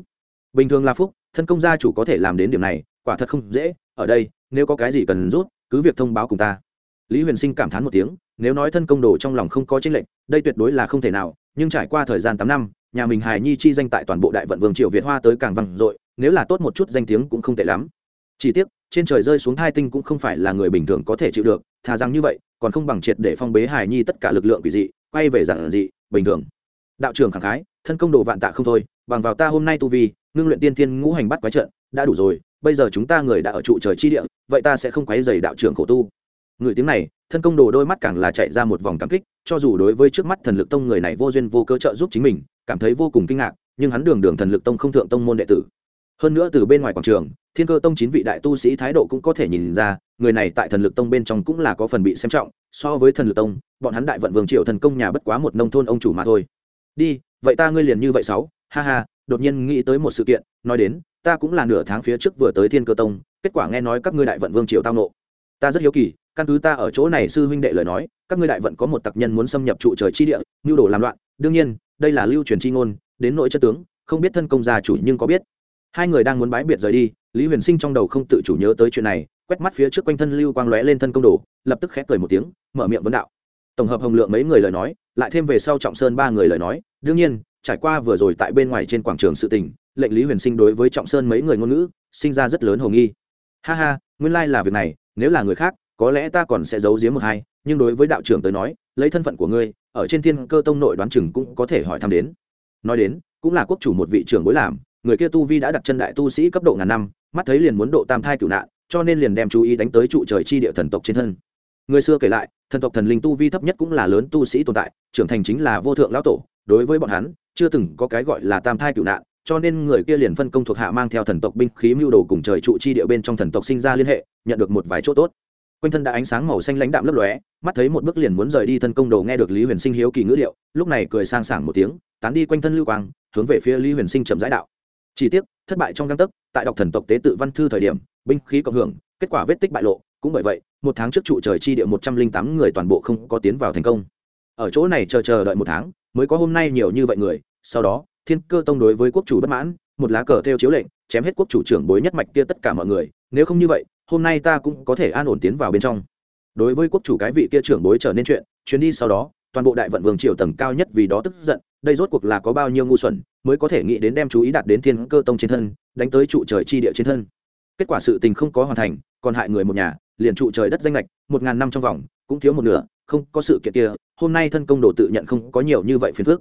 A: Bình thường là phúc, thân công gia chủ có thể làm đến điểm này, quả thật không dễ, ở đây, nếu có cái gì cần rút, cứ việc thông báo cùng ta lý huyền sinh cảm thán một tiếng, nếu nói thân công đồ trong lòng không có chính lệnh đây tuyệt đối là không thể nào, nhưng trải qua thời gian tám năm, nhà mình hài nhi chi danh tại toàn bộ đại vận vương triều việt hoa tới càng vằng dội, nếu là tốt một chút danh tiếng cũng không tệ lắm. Chỉ tiếc, trên trời rơi xuống hai tinh cũng không phải là người bình thường có thể chịu được, thà rằng như vậy, còn không bằng triệt để phong bế hài nhi tất cả lực lượng quỷ dị, quay về giản dị, bình thường. Đạo trưởng khẳng khái, thân công đồ vạn tạ không thôi, bằng vào ta hôm nay tu vi, ngưng luyện tiên tiên ngũ hành bắt quái trận, đã đủ rồi, bây giờ chúng ta người đã ở trụ trời chi địa, vậy ta sẽ không quấy dày đạo trưởng khổ tu người tiếng này, thân công đồ đôi mắt càng là chạy ra một vòng cảm kích, cho dù đối với trước mắt thần lực tông người này vô duyên vô cơ trợ giúp chính mình, cảm thấy vô cùng kinh ngạc, nhưng hắn đường đường thần lực tông không thượng tông môn đệ tử. Hơn nữa từ bên ngoài quảng trường, thiên cơ tông chín vị đại tu sĩ thái độ cũng có thể nhìn ra, người này tại thần lực tông bên trong cũng là có phần bị xem trọng, so với thần lực tông, bọn hắn đại vận vương triệu thần công nhà bất quá một nông thôn ông chủ mà thôi. Đi, vậy ta ngươi liền như vậy sáu, ha ha, đột nhiên nghĩ tới một sự kiện, nói đến, ta cũng là nửa tháng phía trước vừa tới thiên cơ tông, kết quả nghe nói các ngươi đại vận vương triều tao nộ. Ta rất hiếu kỳ căn cứ ta ở chỗ này sư huynh đệ lời nói, các ngươi đại vận có một tặc nhân muốn xâm nhập trụ trời chi địa nhu đồ làm loạn, đương nhiên, đây là lưu truyền chi ngôn, đến nội chất tướng, không biết thân công gia chủ nhưng có biết. Hai người đang muốn bái biệt rời đi, lý huyền sinh trong đầu không tự chủ nhớ tới chuyện này, quét mắt phía trước quanh thân lưu quang lóe lên thân công đồ, lập tức khép cười một tiếng, mở miệng vấn đạo. Tổng hợp hồng lượng mấy người lời nói, lại thêm về sau trọng sơn ba người lời nói, đương nhiên, trải qua vừa rồi tại bên ngoài trên quảng trường sự tình, lệnh lý huyền sinh đối với trọng sơn mấy người ngôn ngữ, sinh ra rất lớn hồ nghi. Ha ha, nguyên lai là việc này, nếu là người khác có lẽ ta còn sẽ giấu giếm một hai, nhưng đối với đạo trưởng tới nói, lấy thân phận của ngươi, ở trên thiên cơ tông nội đoán chừng cũng có thể hỏi thăm đến. Nói đến, cũng là quốc chủ một vị trưởng bối làm, người kia tu vi đã đặt chân đại tu sĩ cấp độ ngàn năm, mắt thấy liền muốn độ tam thai cựu nạn, cho nên liền đem chú ý đánh tới trụ trời chi địa thần tộc trên thân. Người xưa kể lại, thần tộc thần linh tu vi thấp nhất cũng là lớn tu sĩ tồn tại, trưởng thành chính là vô thượng lão tổ, đối với bọn hắn, chưa từng có cái gọi là tam thai cựu nạn, cho nên người kia liền phân công thuộc hạ mang theo thần tộc binh khí mưu đồ cùng trời trụ chi địa bên trong thần tộc sinh ra liên hệ, nhận được một vài chỗ tốt quanh thân đã ánh sáng màu xanh lãnh đạm lấp lóe, mắt thấy một bước liền muốn rời đi thân công đồ nghe được lý huyền sinh hiếu kỳ ngữ điệu, lúc này cười sang sảng một tiếng, tán đi quanh thân lưu quang, hướng về phía lý huyền sinh chậm rãi đạo. Chỉ tiếc, thất bại trong găng tấc, tại đọc thần tộc tế tự văn thư thời điểm, binh khí cộng hưởng, kết quả vết tích bại lộ, cũng bởi vậy, một tháng trước trụ trời chi địa một trăm linh tám người toàn bộ không có tiến vào thành công. Ở chỗ này chờ chờ đợi một tháng, mới có hôm nay nhiều như vậy người, sau đó, thiên cơ tông đối với quốc chủ bất mãn, một lá cờ theo chiếu lệnh, chém hết quốc chủ trưởng bối nhất mạch kia tất cả mọi người, nếu không như vậy hôm nay ta cũng có thể an ổn tiến vào bên trong. Đối với quốc chủ cái vị kia trưởng bối trở nên chuyện, chuyến đi sau đó, toàn bộ đại vận vương triều tầng cao nhất vì đó tức giận, đây rốt cuộc là có bao nhiêu ngu xuẩn, mới có thể nghĩ đến đem chú ý đạt đến thiên cơ tông trên thân, đánh tới trụ trời chi địa trên thân. Kết quả sự tình không có hoàn thành, còn hại người một nhà, liền trụ trời đất danh lệch, một ngàn năm trong vòng, cũng thiếu một nửa, không có sự kiện kia, hôm nay thân công đồ tự nhận không có nhiều như vậy phiền phức.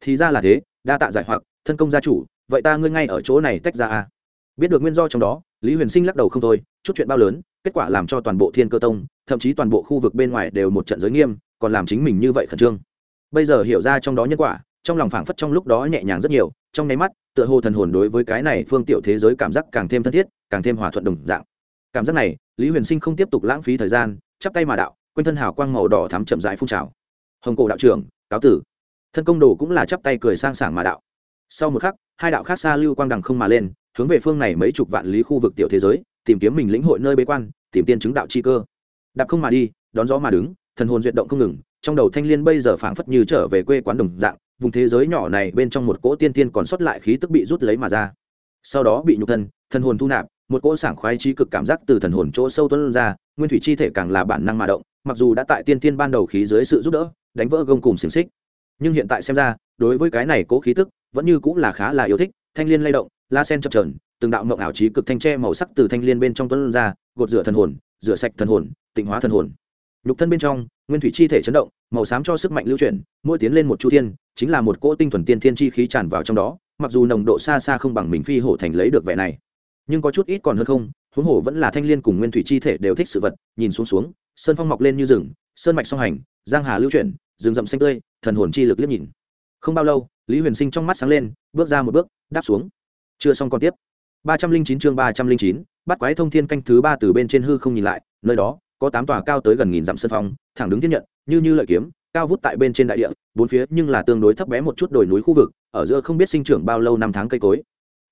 A: Thì ra là thế, đa tạ giải hoặc, thân công gia chủ, vậy ta ngươi ngay ở chỗ này tách ra à? Biết được nguyên do trong đó, lý huyền sinh lắc đầu không thôi, chút chuyện bao lớn, kết quả làm cho toàn bộ thiên cơ tông, thậm chí toàn bộ khu vực bên ngoài đều một trận giới nghiêm, còn làm chính mình như vậy khẩn trương. Bây giờ hiểu ra trong đó nhân quả, trong lòng phảng phất trong lúc đó nhẹ nhàng rất nhiều, trong nháy mắt, tựa hồ thần hồn đối với cái này phương tiểu thế giới cảm giác càng thêm thân thiết, càng thêm hòa thuận đồng dạng. Cảm giác này, lý huyền sinh không tiếp tục lãng phí thời gian, chắp tay mà đạo, quanh thân hào quang màu đỏ thắm chậm rãi phun trào. Hồng cổ đạo trưởng, cáo tử. Thân công đồ cũng là chắp tay cười sang sảng mà đạo. Sau một khắc, hai đạo khác xa lưu quang đằng không mà lên hướng về phương này mấy chục vạn lý khu vực tiểu thế giới, tìm kiếm mình lĩnh hội nơi bế quan, tìm tiên chứng đạo chi cơ. Đạp không mà đi, đón gió mà đứng, thần hồn duyệt động không ngừng, trong đầu thanh liên bây giờ phảng phất như trở về quê quán đồng dạng, vùng thế giới nhỏ này bên trong một cỗ tiên tiên còn sót lại khí tức bị rút lấy mà ra. Sau đó bị nhục thân, thần hồn thu nạp, một cỗ sảng khoái trí cực cảm giác từ thần hồn chỗ sâu tuân ra, nguyên thủy chi thể càng là bản năng mà động, mặc dù đã tại tiên tiên ban đầu khí dưới sự giúp đỡ, đánh vỡ gông cùng xiềng xích. Nhưng hiện tại xem ra, đối với cái này cố khí tức, vẫn như cũng là khá là yêu thích, thanh liên lay động la sen chập trờn từng đạo mộng ảo trí cực thanh tre màu sắc từ thanh liên bên trong tuấn ra, gột rửa thần hồn, rửa sạch thần hồn, tịnh hóa thần hồn. Nhục thân bên trong, nguyên thủy chi thể chấn động, màu xám cho sức mạnh lưu chuyển, mỗi tiến lên một chu thiên, chính là một cỗ tinh thuần tiên thiên chi khí tràn vào trong đó, mặc dù nồng độ xa xa không bằng mình phi hổ thành lấy được vẻ này, nhưng có chút ít còn hơn không, huống hổ vẫn là thanh liên cùng nguyên thủy chi thể đều thích sự vật, nhìn xuống xuống, sơn phong mọc lên như rừng, sơn mạch song hành, giang hà lưu chuyển, rừng rậm xanh tươi, thần hồn chi lực liếc nhìn. Không bao lâu, lý huyền sinh trong mắt sáng lên, bước ra một bước, đáp xuống chưa xong còn tiếp. ba trăm linh chín chương ba trăm linh chín, bắt quái thông thiên canh thứ ba từ bên trên hư không nhìn lại, nơi đó, có tám tòa cao tới gần nghìn dặm sân phong, thẳng đứng thiên nhận, như như lợi kiếm, cao vút tại bên trên đại địa, bốn phía nhưng là tương đối thấp bé một chút đồi núi khu vực, ở giữa không biết sinh trưởng bao lâu năm tháng cây cối.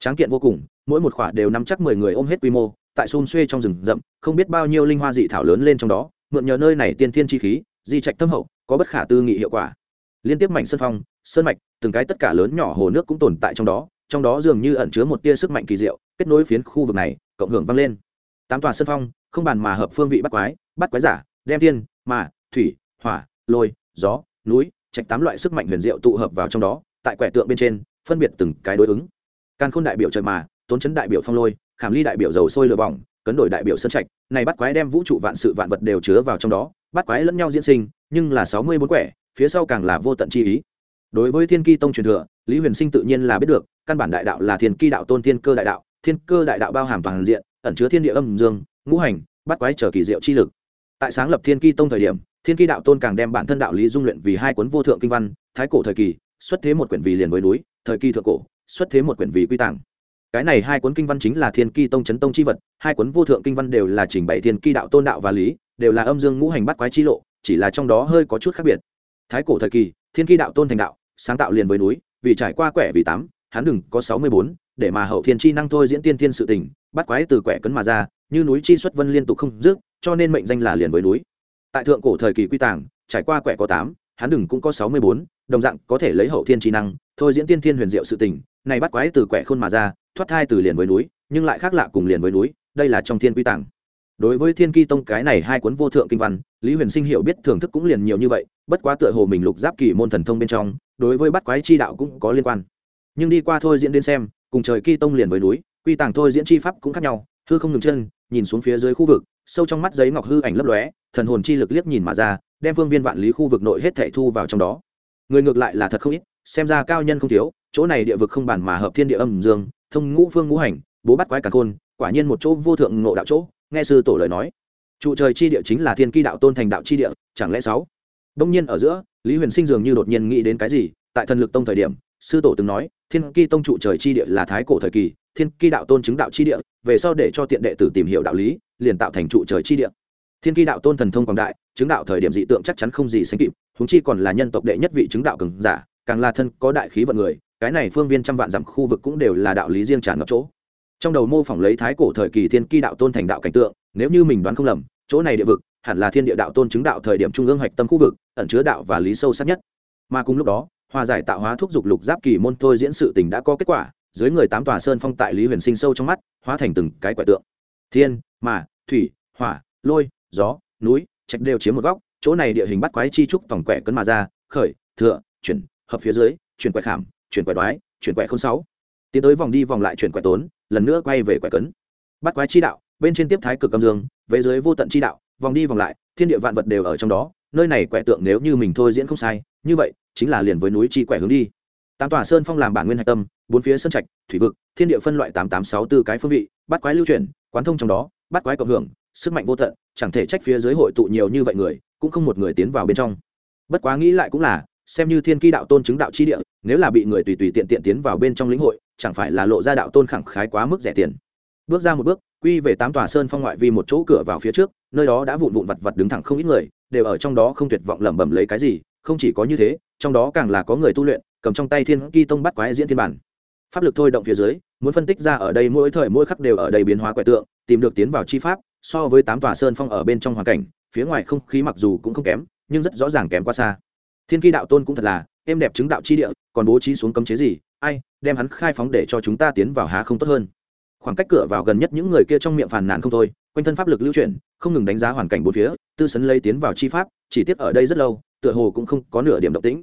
A: Tráng kiện vô cùng, mỗi một khỏa đều nắm chắc mười người ôm hết quy mô, tại xôn xuê trong rừng rậm, không biết bao nhiêu linh hoa dị thảo lớn lên trong đó, mượn nhờ nơi này tiên thiên chi khí, di trạch thâm hậu, có bất khả tư nghị hiệu quả. Liên tiếp mảnh sân phong, sơn mạch, từng cái tất cả lớn nhỏ hồ nước cũng tồn tại trong đó trong đó dường như ẩn chứa một tia sức mạnh kỳ diệu, kết nối phiến khu vực này, cộng hưởng vang lên. Tám tòa sân phong, không bàn mà hợp phương vị bắt quái bắt quái giả, đem thiên, mà, thủy, hỏa, lôi, gió, núi, trạch tám loại sức mạnh huyền diệu tụ hợp vào trong đó, tại quẻ tượng bên trên, phân biệt từng cái đối ứng. Can khôn đại biểu trời mà, tốn chấn đại biểu phong lôi, khảm ly đại biểu dầu sôi lửa bỏng, cấn đổi đại biểu sân trạch, này bắt quái đem vũ trụ vạn sự vạn vật đều chứa vào trong đó, bắt quái lẫn nhau diễn sinh, nhưng là sáu mươi bốn quẻ, phía sau càng là vô tận chi ý đối với thiên ki tông truyền thừa, lý huyền sinh tự nhiên là biết được, căn bản đại đạo là thiên ki đạo tôn thiên cơ đại đạo, thiên cơ đại đạo bao hàm toàn diện, ẩn chứa thiên địa âm dương, ngũ hành, bắt quái trở kỳ diệu chi lực. Tại sáng lập thiên ki tông thời điểm, thiên ki đạo tôn càng đem bản thân đạo lý dung luyện vì hai cuốn vô thượng kinh văn, thái cổ thời kỳ, xuất thế một quyển vì liền với núi, thời kỳ thượng cổ, xuất thế một quyển vì quy tàng. Cái này hai cuốn kinh văn chính là thiên ki tông chấn tông chi vật, hai cuốn vô thượng kinh văn đều là trình bày thiên ki đạo tôn đạo và lý, đều là âm dương ngũ hành bắt quái chi lộ, chỉ là trong đó hơi có chút khác biệt. Thái cổ thời kỳ, thiên ki đạo tôn thành đạo sáng tạo liền với núi, vì trải qua quẻ vì tám, hắn đừng có sáu mươi bốn, để mà hậu thiên chi năng thôi diễn tiên thiên sự tình, bắt quái từ quẻ cấn mà ra, như núi chi xuất vân liên tục không dứt, cho nên mệnh danh là liền với núi. Tại thượng cổ thời kỳ quy tàng, trải qua quẻ có tám, hắn đừng cũng có sáu mươi bốn, đồng dạng có thể lấy hậu thiên chi năng, thôi diễn tiên thiên huyền diệu sự tình, này bắt quái từ quẻ khôn mà ra, thoát thai từ liền với núi, nhưng lại khác lạ cùng liền với núi, đây là trong thiên quy tàng. Đối với thiên ki tông cái này hai cuốn vô thượng kinh văn, lý huyền sinh hiểu biết thưởng thức cũng liền nhiều như vậy bất quá tựa hồ mình lục giáp kỳ môn thần thông bên trong, đối với bắt quái chi đạo cũng có liên quan. Nhưng đi qua thôi diễn đến xem, cùng trời kỳ tông liền với núi, quy tàng thôi diễn chi pháp cũng khác nhau, hư không ngừng chân, nhìn xuống phía dưới khu vực, sâu trong mắt giấy ngọc hư ảnh lấp lóe, thần hồn chi lực liếc nhìn mà ra, đem phương viên vạn lý khu vực nội hết thảy thu vào trong đó. Người ngược lại là thật không ít, xem ra cao nhân không thiếu, chỗ này địa vực không bản mà hợp thiên địa âm dương, thông ngũ phương ngũ hành, bố bắt quái cả khôn, quả nhiên một chỗ vô thượng ngộ đạo chỗ, nghe sư tổ lời nói. Trụ trời chi địa chính là thiên kỳ đạo tôn thành đạo chi địa, chẳng lẽ sáu? Đông nhiên ở giữa, lý huyền sinh dường như đột nhiên nghĩ đến cái gì, tại thần lực tông thời điểm, sư tổ từng nói, thiên ki tông trụ trời chi địa là thái cổ thời kỳ, thiên ki đạo tôn chứng đạo chi địa, về sau để cho tiện đệ tử tìm hiểu đạo lý, liền tạo thành trụ trời chi địa. Thiên ki đạo tôn thần thông quảng đại, chứng đạo thời điểm dị tượng chắc chắn không gì sánh kịp húng chi còn là nhân tộc đệ nhất vị chứng đạo cường giả, càng là thân có đại khí vận người, cái này phương viên trăm vạn dặm khu vực cũng đều là đạo lý riêng tràn ngập chỗ. Trong đầu mô phỏng lấy thái cổ thời kỳ thiên ki đạo tôn thành đạo cảnh tượng, nếu như mình đoán không lầm, chỗ này địa vực hẳn là thiên địa đạo tôn chứng đạo thời điểm trung ương hạch tâm khu vực, ẩn chứa đạo và lý sâu sắc nhất. Mà cùng lúc đó, hòa giải tạo hóa thuốc dục lục giáp kỳ môn thôi diễn sự tình đã có kết quả, dưới người tám tòa sơn phong tại lý huyền sinh sâu trong mắt, hóa thành từng cái quẻ tượng. Thiên, mà, thủy, hỏa, lôi, gió, núi, trạch đều chiếm một góc, chỗ này địa hình bắt quái chi trúc tổng quẻ cấn mà ra, khởi thừa chuyển, hợp phía dưới, chuyển quẻ khảm, chuyển quẻ đoái, chuyển quẻ không sáu. Tiến tới vòng đi vòng lại chuyển quẻ tốn, lần nữa quay về quẻ cấn. Bắt quái chi đạo, bên trên tiếp thái cực âm dương, về dưới vô tận chi đạo vòng đi vòng lại, thiên địa vạn vật đều ở trong đó, nơi này quẻ tượng nếu như mình thôi diễn không sai, như vậy, chính là liền với núi chi quẻ hướng đi. Tám tòa sơn phong làm bản nguyên hạch tâm, bốn phía sân trạch, thủy vực, thiên địa phân loại tám tám sáu tư cái phương vị, bắt quái lưu chuyển, quán thông trong đó, bắt quái cộng hưởng, sức mạnh vô tận, chẳng thể trách phía dưới hội tụ nhiều như vậy người, cũng không một người tiến vào bên trong. Bất quá nghĩ lại cũng là, xem như thiên ki đạo tôn chứng đạo chi địa, nếu là bị người tùy tùy tiện tiện tiến vào bên trong lĩnh hội, chẳng phải là lộ ra đạo tôn khẳng khái quá mức rẻ tiền. Bước ra một bước quy về tám tòa sơn phong ngoại vi một chỗ cửa vào phía trước, nơi đó đã vụn vụn vặt vặt đứng thẳng không ít người, đều ở trong đó không tuyệt vọng lẩm bẩm lấy cái gì, không chỉ có như thế, trong đó càng là có người tu luyện, cầm trong tay thiên ki tông bắt quái diễn thiên bản. Pháp lực thôi động phía dưới, muốn phân tích ra ở đây mỗi thời mỗi khắc đều ở đây biến hóa quẻ tượng, tìm được tiến vào chi pháp, so với tám tòa sơn phong ở bên trong hoàn cảnh, phía ngoài không khí mặc dù cũng không kém, nhưng rất rõ ràng kém quá xa. Thiên ki đạo tôn cũng thật là êm đẹp chứng đạo chi địa, còn bố trí xuống cấm chế gì, ai, đem hắn khai phóng để cho chúng ta tiến vào há không tốt hơn khoảng cách cửa vào gần nhất những người kia trong miệng phàn nàn không thôi, quanh thân pháp lực lưu chuyển, không ngừng đánh giá hoàn cảnh bốn phía, tư sấn lấy tiến vào chi pháp, chỉ tiếp ở đây rất lâu, tựa hồ cũng không có nửa điểm động tĩnh.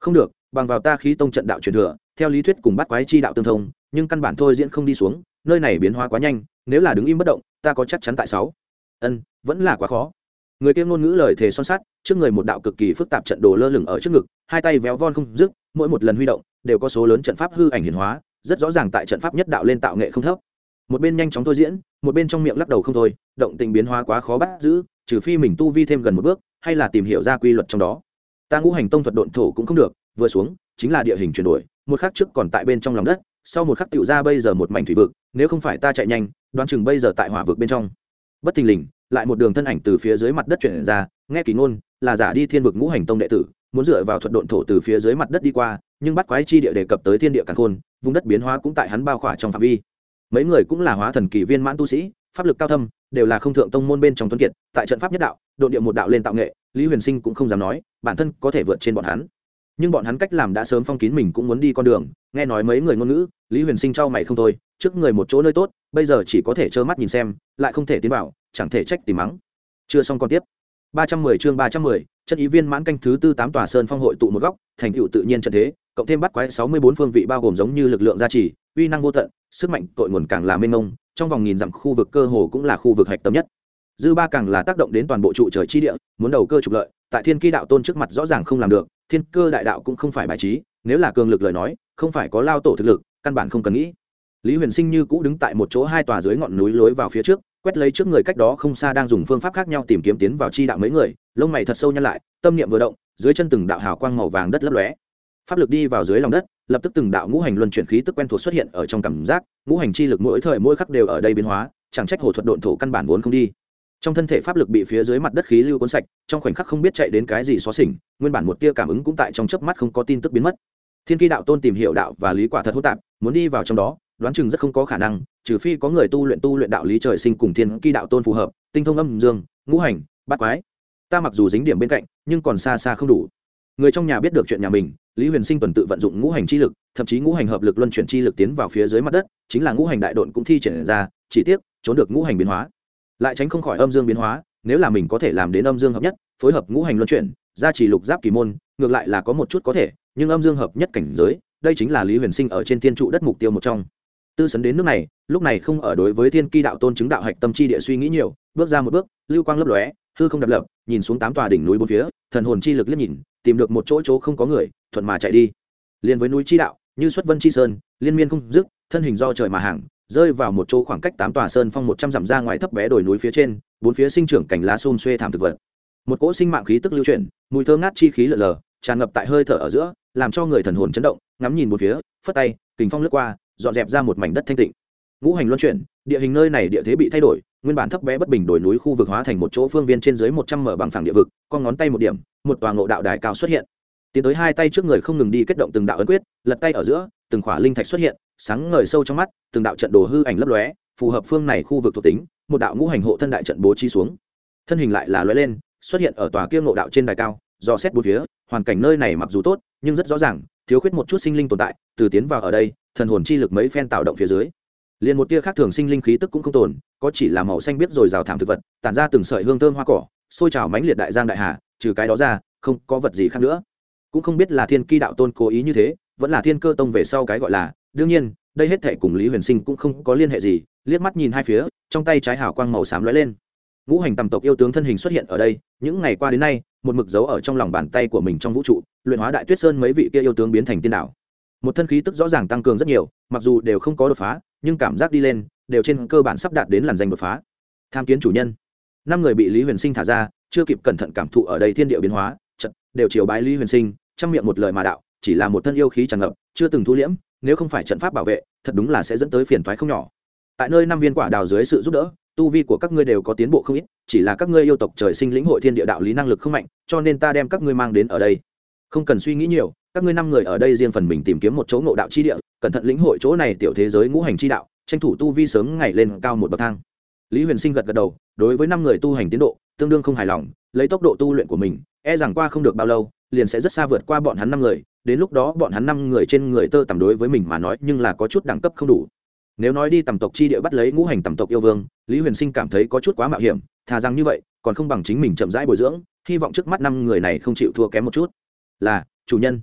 A: Không được, bằng vào ta khí tông trận đạo truyền thừa, theo lý thuyết cùng bắt quái chi đạo tương thông, nhưng căn bản thôi diễn không đi xuống, nơi này biến hóa quá nhanh, nếu là đứng im bất động, ta có chắc chắn tại sáu. Ân, vẫn là quá khó. Người kia ngôn ngữ lời thề son sắt, trước người một đạo cực kỳ phức tạp trận đồ lơ lửng ở trước ngực, hai tay véo von không dứt, mỗi một lần huy động, đều có số lớn trận pháp hư ảnh hiển hóa, rất rõ ràng tại trận pháp nhất đạo lên tạo nghệ không thấp một bên nhanh chóng thôi diễn, một bên trong miệng lắc đầu không thôi, động tình biến hóa quá khó bắt giữ, trừ phi mình tu vi thêm gần một bước, hay là tìm hiểu ra quy luật trong đó. Ta ngũ hành tông thuật độn thổ cũng không được, vừa xuống, chính là địa hình chuyển đổi, một khắc trước còn tại bên trong lòng đất, sau một khắc tựu ra bây giờ một mảnh thủy vực, nếu không phải ta chạy nhanh, đoán chừng bây giờ tại hỏa vực bên trong. Bất thình lình, lại một đường thân ảnh từ phía dưới mặt đất chuyển ra, nghe kỳ ngôn, là giả đi thiên vực ngũ hành tông đệ tử, muốn dựa vào thuật độn thổ từ phía dưới mặt đất đi qua, nhưng bắt quái chi địa đề cập tới thiên địa càn khôn, vùng đất biến hóa cũng tại hắn bao khỏa trong phạm vi mấy người cũng là hóa thần kỳ viên mãn tu sĩ, pháp lực cao thâm, đều là không thượng tông môn bên trong tuấn kiệt, tại trận pháp nhất đạo độ địa một đạo lên tạo nghệ, lý huyền sinh cũng không dám nói, bản thân có thể vượt trên bọn hắn. Nhưng bọn hắn cách làm đã sớm phong kín mình cũng muốn đi con đường, nghe nói mấy người ngôn ngữ, lý huyền sinh trao mày không thôi, trước người một chỗ nơi tốt, bây giờ chỉ có thể trơ mắt nhìn xem, lại không thể tiến vào, chẳng thể trách tìm mắng. Chưa xong còn tiếp. ba trăm mười chương ba trăm mười chân ý viên mãn canh thứ tư tám tòa sơn phong hội tụ một góc, thành tựu tự nhiên trận thế cộng thêm bắt quái sáu mươi bốn phương vị bao gồm giống như lực lượng gia trì, uy năng vô tận, sức mạnh tội nguồn càng là mênh mông, trong vòng nghìn dặm khu vực cơ hồ cũng là khu vực hạch tâm nhất. Dư ba càng là tác động đến toàn bộ trụ trời chi địa, muốn đầu cơ trục lợi, tại thiên kỳ đạo tôn trước mặt rõ ràng không làm được, thiên cơ đại đạo cũng không phải bài trí, nếu là cường lực lời nói, không phải có lao tổ thực lực, căn bản không cần nghĩ. Lý huyền sinh như cũ đứng tại một chỗ hai tòa dưới ngọn núi lối vào phía trước, quét lấy trước người cách đó không xa đang dùng phương pháp khác nhau tìm kiếm tiến vào chi đạo mấy người, lông mày thật sâu nhăn lại, tâm niệm vừa động, dưới chân từng đạo hào quang màu vàng đất lấp lóe pháp lực đi vào dưới lòng đất, lập tức từng đạo ngũ hành luân chuyển khí tức quen thuộc xuất hiện ở trong cảm giác, ngũ hành chi lực mỗi thời mỗi khắc đều ở đây biến hóa, chẳng trách hồ thuật độn thổ căn bản vốn không đi. Trong thân thể pháp lực bị phía dưới mặt đất khí lưu cuốn sạch, trong khoảnh khắc không biết chạy đến cái gì xóa xỉnh, nguyên bản một tia cảm ứng cũng tại trong chớp mắt không có tin tức biến mất. Thiên kỳ đạo tôn tìm hiểu đạo và lý quả thật hỗn tạp, muốn đi vào trong đó, đoán chừng rất không có khả năng, trừ phi có người tu luyện tu luyện đạo lý trời sinh cùng thiên kỳ đạo tôn phù hợp, tinh thông âm dương, ngũ hành, bát quái. Ta mặc dù dính điểm bên cạnh, nhưng còn xa xa không đủ người trong nhà biết được chuyện nhà mình, lý huyền sinh tuần tự vận dụng ngũ hành chi lực, thậm chí ngũ hành hợp lực luân chuyển chi lực tiến vào phía dưới mặt đất, chính là ngũ hành đại độn cũng thi triển ra, chỉ tiếc, trốn được ngũ hành biến hóa. Lại tránh không khỏi âm dương biến hóa, nếu là mình có thể làm đến âm dương hợp nhất, phối hợp ngũ hành luân chuyển ra chỉ lục giáp kỳ môn, ngược lại là có một chút có thể, nhưng âm dương hợp nhất cảnh giới, đây chính là lý huyền sinh ở trên thiên trụ đất mục tiêu một trong. Tư sấn đến nước này, lúc này không ở đối với thiên kỳ đạo tôn chứng đạo hạch tâm chi địa suy nghĩ nhiều, bước ra một bước, lưu quang lấp lóe, hư không đập lập, nhìn xuống tám tòa đỉnh núi bốn phía, thần hồn chi lực liếc nhìn tìm được một chỗ chỗ không có người, thuận mà chạy đi. Liền với núi chi đạo, như xuất vân chi sơn, liên miên không dứt, thân hình do trời mà hàng, rơi vào một chỗ khoảng cách tám tòa sơn phong một trăm dặm ra ngoài thấp bé đồi núi phía trên, bốn phía sinh trưởng cảnh lá xun xuê thảm thực vật. Một cỗ sinh mạng khí tức lưu chuyển, mùi thơm ngát chi khí lở lờ, tràn ngập tại hơi thở ở giữa, làm cho người thần hồn chấn động, ngắm nhìn một phía, phất tay, kình phong lướt qua, dọn dẹp ra một mảnh đất thanh tịnh. Ngũ hành luân chuyển, địa hình nơi này địa thế bị thay đổi nguyên bản thấp bé bất bình đồi núi khu vực hóa thành một chỗ phương viên trên dưới một trăm mở bằng phẳng địa vực, con ngón tay một điểm, một tòa ngộ đạo đài cao xuất hiện. Tiến tới hai tay trước người không ngừng đi kết động từng đạo ấn quyết, lật tay ở giữa, từng khỏa linh thạch xuất hiện, sáng ngời sâu trong mắt, từng đạo trận đồ hư ảnh lấp lóe, phù hợp phương này khu vực thuộc tính, một đạo ngũ hành hộ thân đại trận bố trí xuống. Thân hình lại là lóe lên, xuất hiện ở tòa kia ngộ đạo trên đài cao, do xét bốn phía, hoàn cảnh nơi này mặc dù tốt, nhưng rất rõ ràng, thiếu khuyết một chút sinh linh tồn tại, từ tiến vào ở đây, thần hồn chi lực mấy phen tạo động phía dưới liền một tia khác thường sinh linh khí tức cũng không tồn có chỉ là màu xanh biết rồi rào thảm thực vật tản ra từng sợi hương thơm hoa cỏ xôi trào mãnh liệt đại giang đại hà trừ cái đó ra không có vật gì khác nữa. Cũng không biết là thiên ki đạo tôn cố ý như thế vẫn là thiên cơ tông về sau cái gọi là đương nhiên đây hết thể cùng lý huyền sinh cũng không có liên hệ gì liếc mắt nhìn hai phía trong tay trái hào quang màu xám lóe lên. Ngũ hành tầm tộc yêu tướng thân hình xuất hiện ở đây những ngày qua đến nay một mực dấu ở trong lòng bàn tay của mình trong vũ trụ luyện hóa đại tuyết sơn mấy vị kia yêu tướng biến thành tiên đạo, một thân khí tức rõ ràng tăng cường rất nhiều mặc dù đều không có đột phá nhưng cảm giác đi lên đều trên cơ bản sắp đạt đến làn danh đột phá. Tham kiến chủ nhân. Năm người bị lý huyền sinh thả ra, chưa kịp cẩn thận cảm thụ ở đây thiên địa biến hóa trận đều chiều bái lý huyền sinh trong miệng một lời mà đạo, chỉ là một thân yêu khí tràn ngập, chưa từng thu liễm, nếu không phải trận pháp bảo vệ, thật đúng là sẽ dẫn tới phiền toái không nhỏ. Tại nơi năm viên quả đào dưới sự giúp đỡ, tu vi của các ngươi đều có tiến bộ không ít, chỉ là các ngươi yêu tộc trời sinh lĩnh hội thiên địa đạo lý năng lực không mạnh, cho nên ta đem các ngươi mang đến ở đây. Không cần suy nghĩ nhiều, các ngươi năm người ở đây riêng phần mình tìm kiếm một chỗ ngộ đạo chi địa cẩn thận lĩnh hội chỗ này tiểu thế giới ngũ hành chi đạo, tranh thủ tu vi sớm ngày lên cao một bậc thang. Lý huyền sinh gật gật đầu, đối với năm người tu hành tiến độ, tương đương không hài lòng, lấy tốc độ tu luyện của mình e rằng qua không được bao lâu, liền sẽ rất xa vượt qua bọn hắn năm người, đến lúc đó bọn hắn năm người trên người tơ tầm đối với mình mà nói nhưng là có chút đẳng cấp không đủ. Nếu nói đi tầm tộc chi địa bắt lấy ngũ hành tầm tộc yêu vương, lý huyền sinh cảm thấy có chút quá mạo hiểm, thà rằng như vậy, còn không bằng chính mình chậm rãi bồi dưỡng, hy vọng trước mắt năm người này không chịu thua kém một chút. Là, chủ nhân.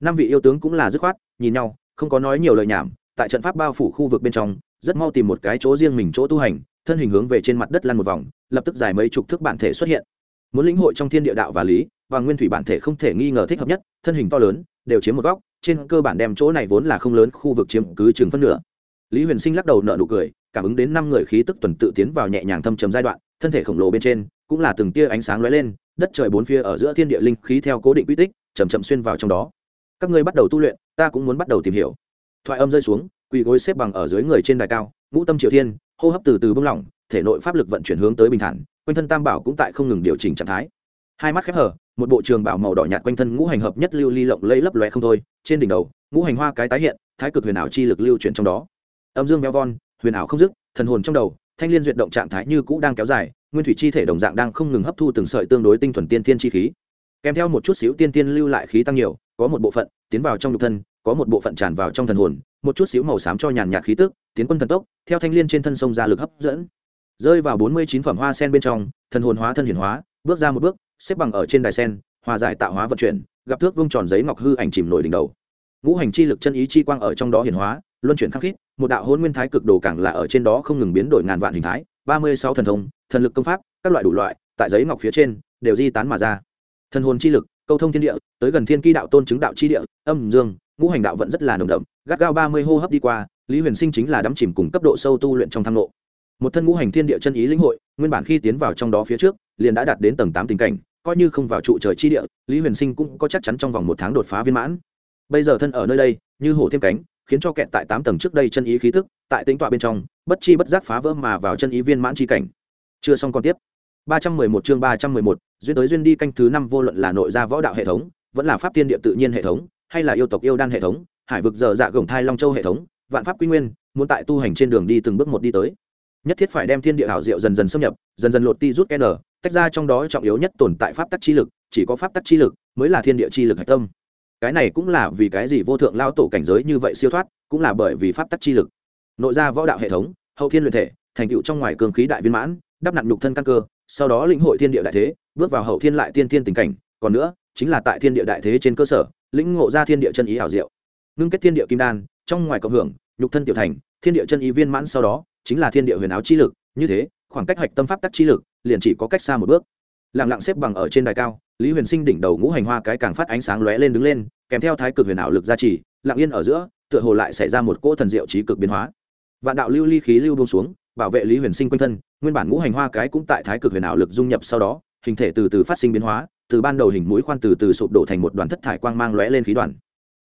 A: Năm vị yêu tướng cũng là dứt khoát, nhìn nhau không có nói nhiều lời nhảm, tại trận pháp bao phủ khu vực bên trong, rất mau tìm một cái chỗ riêng mình chỗ tu hành, thân hình hướng về trên mặt đất lăn một vòng, lập tức dài mấy chục thước bản thể xuất hiện. Muốn lĩnh hội trong thiên địa đạo và lý, và nguyên thủy bản thể không thể nghi ngờ thích hợp nhất, thân hình to lớn, đều chiếm một góc, trên cơ bản đem chỗ này vốn là không lớn, khu vực chiếm cứ chừng phân nửa. Lý huyền sinh lắc đầu nợ nụ cười, cảm ứng đến năm người khí tức tuần tự tiến vào nhẹ nhàng thâm trầm giai đoạn, thân thể khổng lồ bên trên, cũng là từng tia ánh sáng lóe lên, đất trời bốn phía ở giữa thiên địa linh khí theo cố định quy tích chầm chậm xuyên vào trong đó. Các ngươi bắt đầu tu luyện ta cũng muốn bắt đầu tìm hiểu. Thoại âm rơi xuống, quỳ gối xếp bằng ở dưới người trên đài cao, ngũ tâm triều thiên, hô hấp từ từ bưng lỏng, thể nội pháp lực vận chuyển hướng tới bình thản, quanh thân tam bảo cũng tại không ngừng điều chỉnh trạng thái. Hai mắt khép hở một bộ trường bảo màu đỏ nhạt quanh thân ngũ hành hợp nhất lưu ly lộng lấy lấp lóe không thôi, trên đỉnh đầu, ngũ hành hoa cái tái hiện, thái cực huyền ảo chi lực lưu chuyển trong đó. Âm dương véo von, huyền ảo không dứt, thần hồn trong đầu, thanh liên duyệt động trạng thái như cũ đang kéo dài, nguyên thủy chi thể đồng dạng đang không ngừng hấp thu từng sợi tương đối tinh thuần tiên thiên chi khí. Kèm theo một chút xíu tiên tiên lưu lại khí tăng nhiều có một bộ phận tiến vào trong nhục thân, có một bộ phận tràn vào trong thần hồn, một chút xíu màu xám cho nhàn nhạt khí tức, tiến quân thần tốc, theo thanh liên trên thân sông ra lực hấp dẫn. Rơi vào bốn mươi chín phẩm hoa sen bên trong, thần hồn hóa thân hiển hóa, bước ra một bước, xếp bằng ở trên đài sen, hòa giải tạo hóa vận chuyển, gặp thước vuông tròn giấy ngọc hư ảnh chìm nổi đỉnh đầu. Ngũ hành chi lực chân ý chi quang ở trong đó hiển hóa, luân chuyển khắc khít, một đạo hôn nguyên thái cực đồ càng là ở trên đó không ngừng biến đổi ngàn vạn hình thái, ba mươi sáu thần thông, thần lực công pháp, các loại đủ loại, tại giấy ngọc phía trên, đều di tán mà ra. Thần hồn chi lực câu thông thiên địa, tới gần thiên kỳ đạo tôn chứng đạo chi địa, âm dương, ngũ hành đạo vẫn rất là nồng đậm, gắt gao ba mươi hô hấp đi qua, lý huyền sinh chính là đắm chìm cùng cấp độ sâu tu luyện trong thang lộ một thân ngũ hành thiên địa chân ý lĩnh hội, nguyên bản khi tiến vào trong đó phía trước, liền đã đạt đến tầng tám tình cảnh, coi như không vào trụ trời chi địa, lý huyền sinh cũng có chắc chắn trong vòng một tháng đột phá viên mãn. Bây giờ thân ở nơi đây, như hổ thêm cánh, khiến cho kẹt tại tám tầng trước đây chân ý khí tức, tại tính tọa bên trong, bất chi bất giác phá vỡ mà vào chân ý viên mãn chi cảnh. Chưa xong còn tiếp. Ba trăm mười một chương ba trăm mười một duyên tới duyên đi canh thứ năm vô luận là nội gia võ đạo hệ thống, vẫn là pháp tiên địa tự nhiên hệ thống, hay là yêu tộc yêu đan hệ thống, hải vực dở dạ gồng thai long châu hệ thống, vạn pháp quy nguyên, muốn tại tu hành trên đường đi từng bước một đi tới. Nhất thiết phải đem thiên địa hảo diệu dần dần xâm nhập, dần dần lột ti rút n, tách ra trong đó trọng yếu nhất tồn tại pháp tắc chi lực, chỉ có pháp tắc chi lực mới là thiên địa chi lực hạch tâm. Cái này cũng là vì cái gì vô thượng lao tổ cảnh giới như vậy siêu thoát, cũng là bởi vì pháp tắc chi lực. Nội ra võ đạo hệ thống, hậu thiên luyện thể, thành tựu trong ngoài cường khí đại viên mãn đắp nặn nhục thân căn cơ, sau đó lĩnh hội thiên địa đại thế, bước vào hậu thiên lại tiên thiên tình cảnh, còn nữa, chính là tại thiên địa đại thế trên cơ sở, lĩnh ngộ ra thiên địa chân ý hảo diệu. Ngưng kết thiên địa kim đan, trong ngoài cộng hưởng, nhục thân tiểu thành, thiên địa chân ý viên mãn sau đó, chính là thiên địa huyền áo chi lực, như thế, khoảng cách hạch tâm pháp tắc chi lực, liền chỉ có cách xa một bước. Lặng lặng xếp bằng ở trên đài cao, lý huyền sinh đỉnh đầu ngũ hành hoa cái càng phát ánh sáng lóe lên đứng lên, kèm theo thái cực huyền ảo lực gia trì, lặng yên ở giữa, tựa hồ lại xảy ra một cỗ thần diệu trí cực biến hóa. Vạn đạo lưu ly khí lưu buông xuống, bảo vệ lý huyền sinh quanh thân nguyên bản ngũ hành hoa cái cũng tại thái cực huyền ảo lực dung nhập sau đó, hình thể từ từ phát sinh biến hóa, từ ban đầu hình mũi khoan từ từ sụp đổ thành một đoàn thất thải quang mang lóe lên khí đoàn.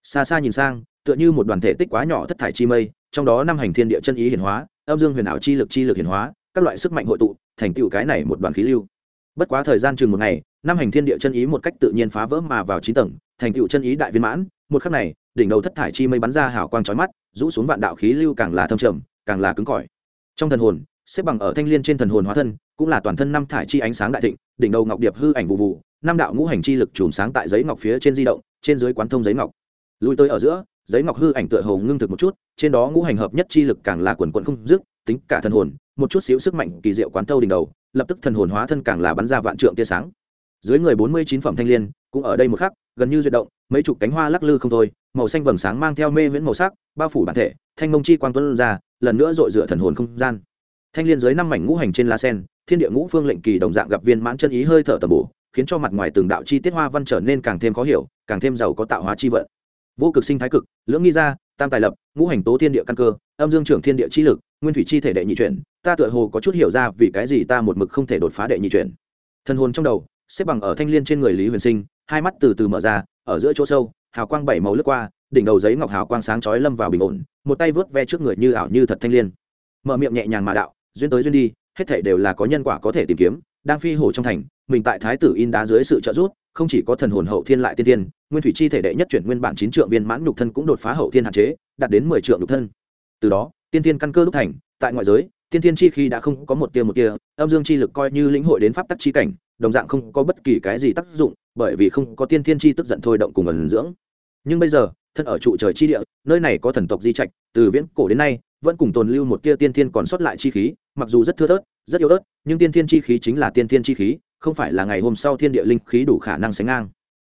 A: Xa xa nhìn sang, tựa như một đoàn thể tích quá nhỏ thất thải chi mây, trong đó năm hành thiên địa chân ý hiển hóa, âm dương huyền ảo chi lực chi lực hiển hóa, các loại sức mạnh hội tụ, thành tựu cái này một đoàn khí lưu. Bất quá thời gian chừng một ngày, năm hành thiên địa chân ý một cách tự nhiên phá vỡ mà vào chín tầng, thành tựu chân ý đại viên mãn, một khắc này, đỉnh đầu thất thải chi mây bắn ra hào quang chói mắt, rũ xuống vạn đạo khí lưu càng là thâm trầm, càng là cứng cỏi. Trong thần hồn xếp bằng ở thanh liên trên thần hồn hóa thân, cũng là toàn thân năm thải chi ánh sáng đại thịnh, đỉnh đầu ngọc điệp hư ảnh vụ vụ, năm đạo ngũ hành chi lực chùm sáng tại giấy ngọc phía trên di động, trên dưới quán thông giấy ngọc. Lùi tới ở giữa, giấy ngọc hư ảnh tựa hồ ngưng thực một chút, trên đó ngũ hành hợp nhất chi lực càng là quần quận không dứt, tính cả thần hồn, một chút xíu sức mạnh kỳ diệu quán thâu đỉnh đầu, lập tức thần hồn hóa thân càng là bắn ra vạn trượng tia sáng. Dưới người bốn mươi chín phẩm thanh liên, cũng ở đây một khắc, gần như duyệt động, mấy chục cánh hoa lắc lư không thôi, màu xanh vầng sáng mang theo mê viễn màu sắc, bao phủ bản thể, thanh mông chi quang tuấn ra, lần nữa dội dựa thần hồn không gian thanh liên dưới năm mảnh ngũ hành trên la sen, thiên địa ngũ phương lệnh kỳ đồng dạng gặp viên mãn chân ý hơi thở tầm bổ, khiến cho mặt ngoài từng đạo chi tiết hoa văn trở nên càng thêm khó hiểu, càng thêm giàu có tạo hóa chi vận. Vô cực sinh thái cực, lưỡng nghi gia, tam tài lập, ngũ hành tố thiên địa căn cơ, âm dương trưởng thiên địa chi lực, nguyên thủy chi thể đệ nhị chuyển, ta tựa hồ có chút hiểu ra vì cái gì ta một mực không thể đột phá đệ nhị chuyển. Thân hồn trong đầu, xếp bằng ở thanh liên trên người lý huyền sinh, hai mắt từ từ mở ra, ở giữa chỗ sâu, hào quang bảy màu lướt qua, đỉnh đầu giấy ngọc hào quang sáng chói lâm vào bình ổn, một tay vớt ve trước người như ảo như thật thanh liên. Mở miệng nhẹ nhàng mà đạo duyên tới duyên đi, hết thảy đều là có nhân quả có thể tìm kiếm, đang phi hồ trong thành, mình tại thái tử in đá dưới sự trợ giúp, không chỉ có thần hồn hậu thiên lại tiên tiên, nguyên thủy chi thể đệ nhất chuyển nguyên bản chín trượng viên mãn nhục thân cũng đột phá hậu thiên hạn chế, đạt đến mười trượng nhục thân. Từ đó, tiên tiên căn cơ đúc thành, tại ngoại giới, tiên tiên chi khi đã không có một tia một tia, âm dương chi lực coi như lĩnh hội đến pháp tắc chi cảnh, đồng dạng không có bất kỳ cái gì tác dụng, bởi vì không có tiên tiên chi tức giận thôi động cùng ẩn dưỡng. Nhưng bây giờ, thân ở trụ trời chi địa, nơi này có thần tộc di trạch, từ viễn cổ đến nay vẫn cùng tồn lưu một tia tiên thiên còn sót lại chi khí, mặc dù rất thưa thớt, rất yếu ớt, nhưng tiên thiên chi khí chính là tiên thiên chi khí, không phải là ngày hôm sau thiên địa linh khí đủ khả năng sánh ngang.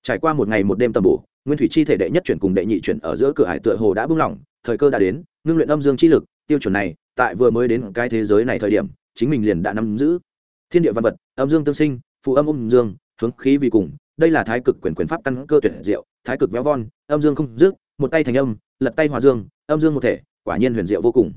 A: Trải qua một ngày một đêm tầm bổ, nguyên thủy chi thể đệ nhất chuyển cùng đệ nhị chuyển ở giữa cửa hải tựa hồ đã bung lỏng, thời cơ đã đến, ngưng luyện âm dương chi lực, tiêu chuẩn này, tại vừa mới đến cái thế giới này thời điểm, chính mình liền đã nắm giữ. Thiên địa văn vật, âm dương tương sinh phụ âm âm dương, hướng khí vì cùng, đây là thái cực quyền quyền pháp căn cơ tuyệt diệu, thái cực véo von, âm dương không dứt, một tay thành âm, lật tay hòa dương, âm dương một thể quả nhiên huyền diệu vô cùng.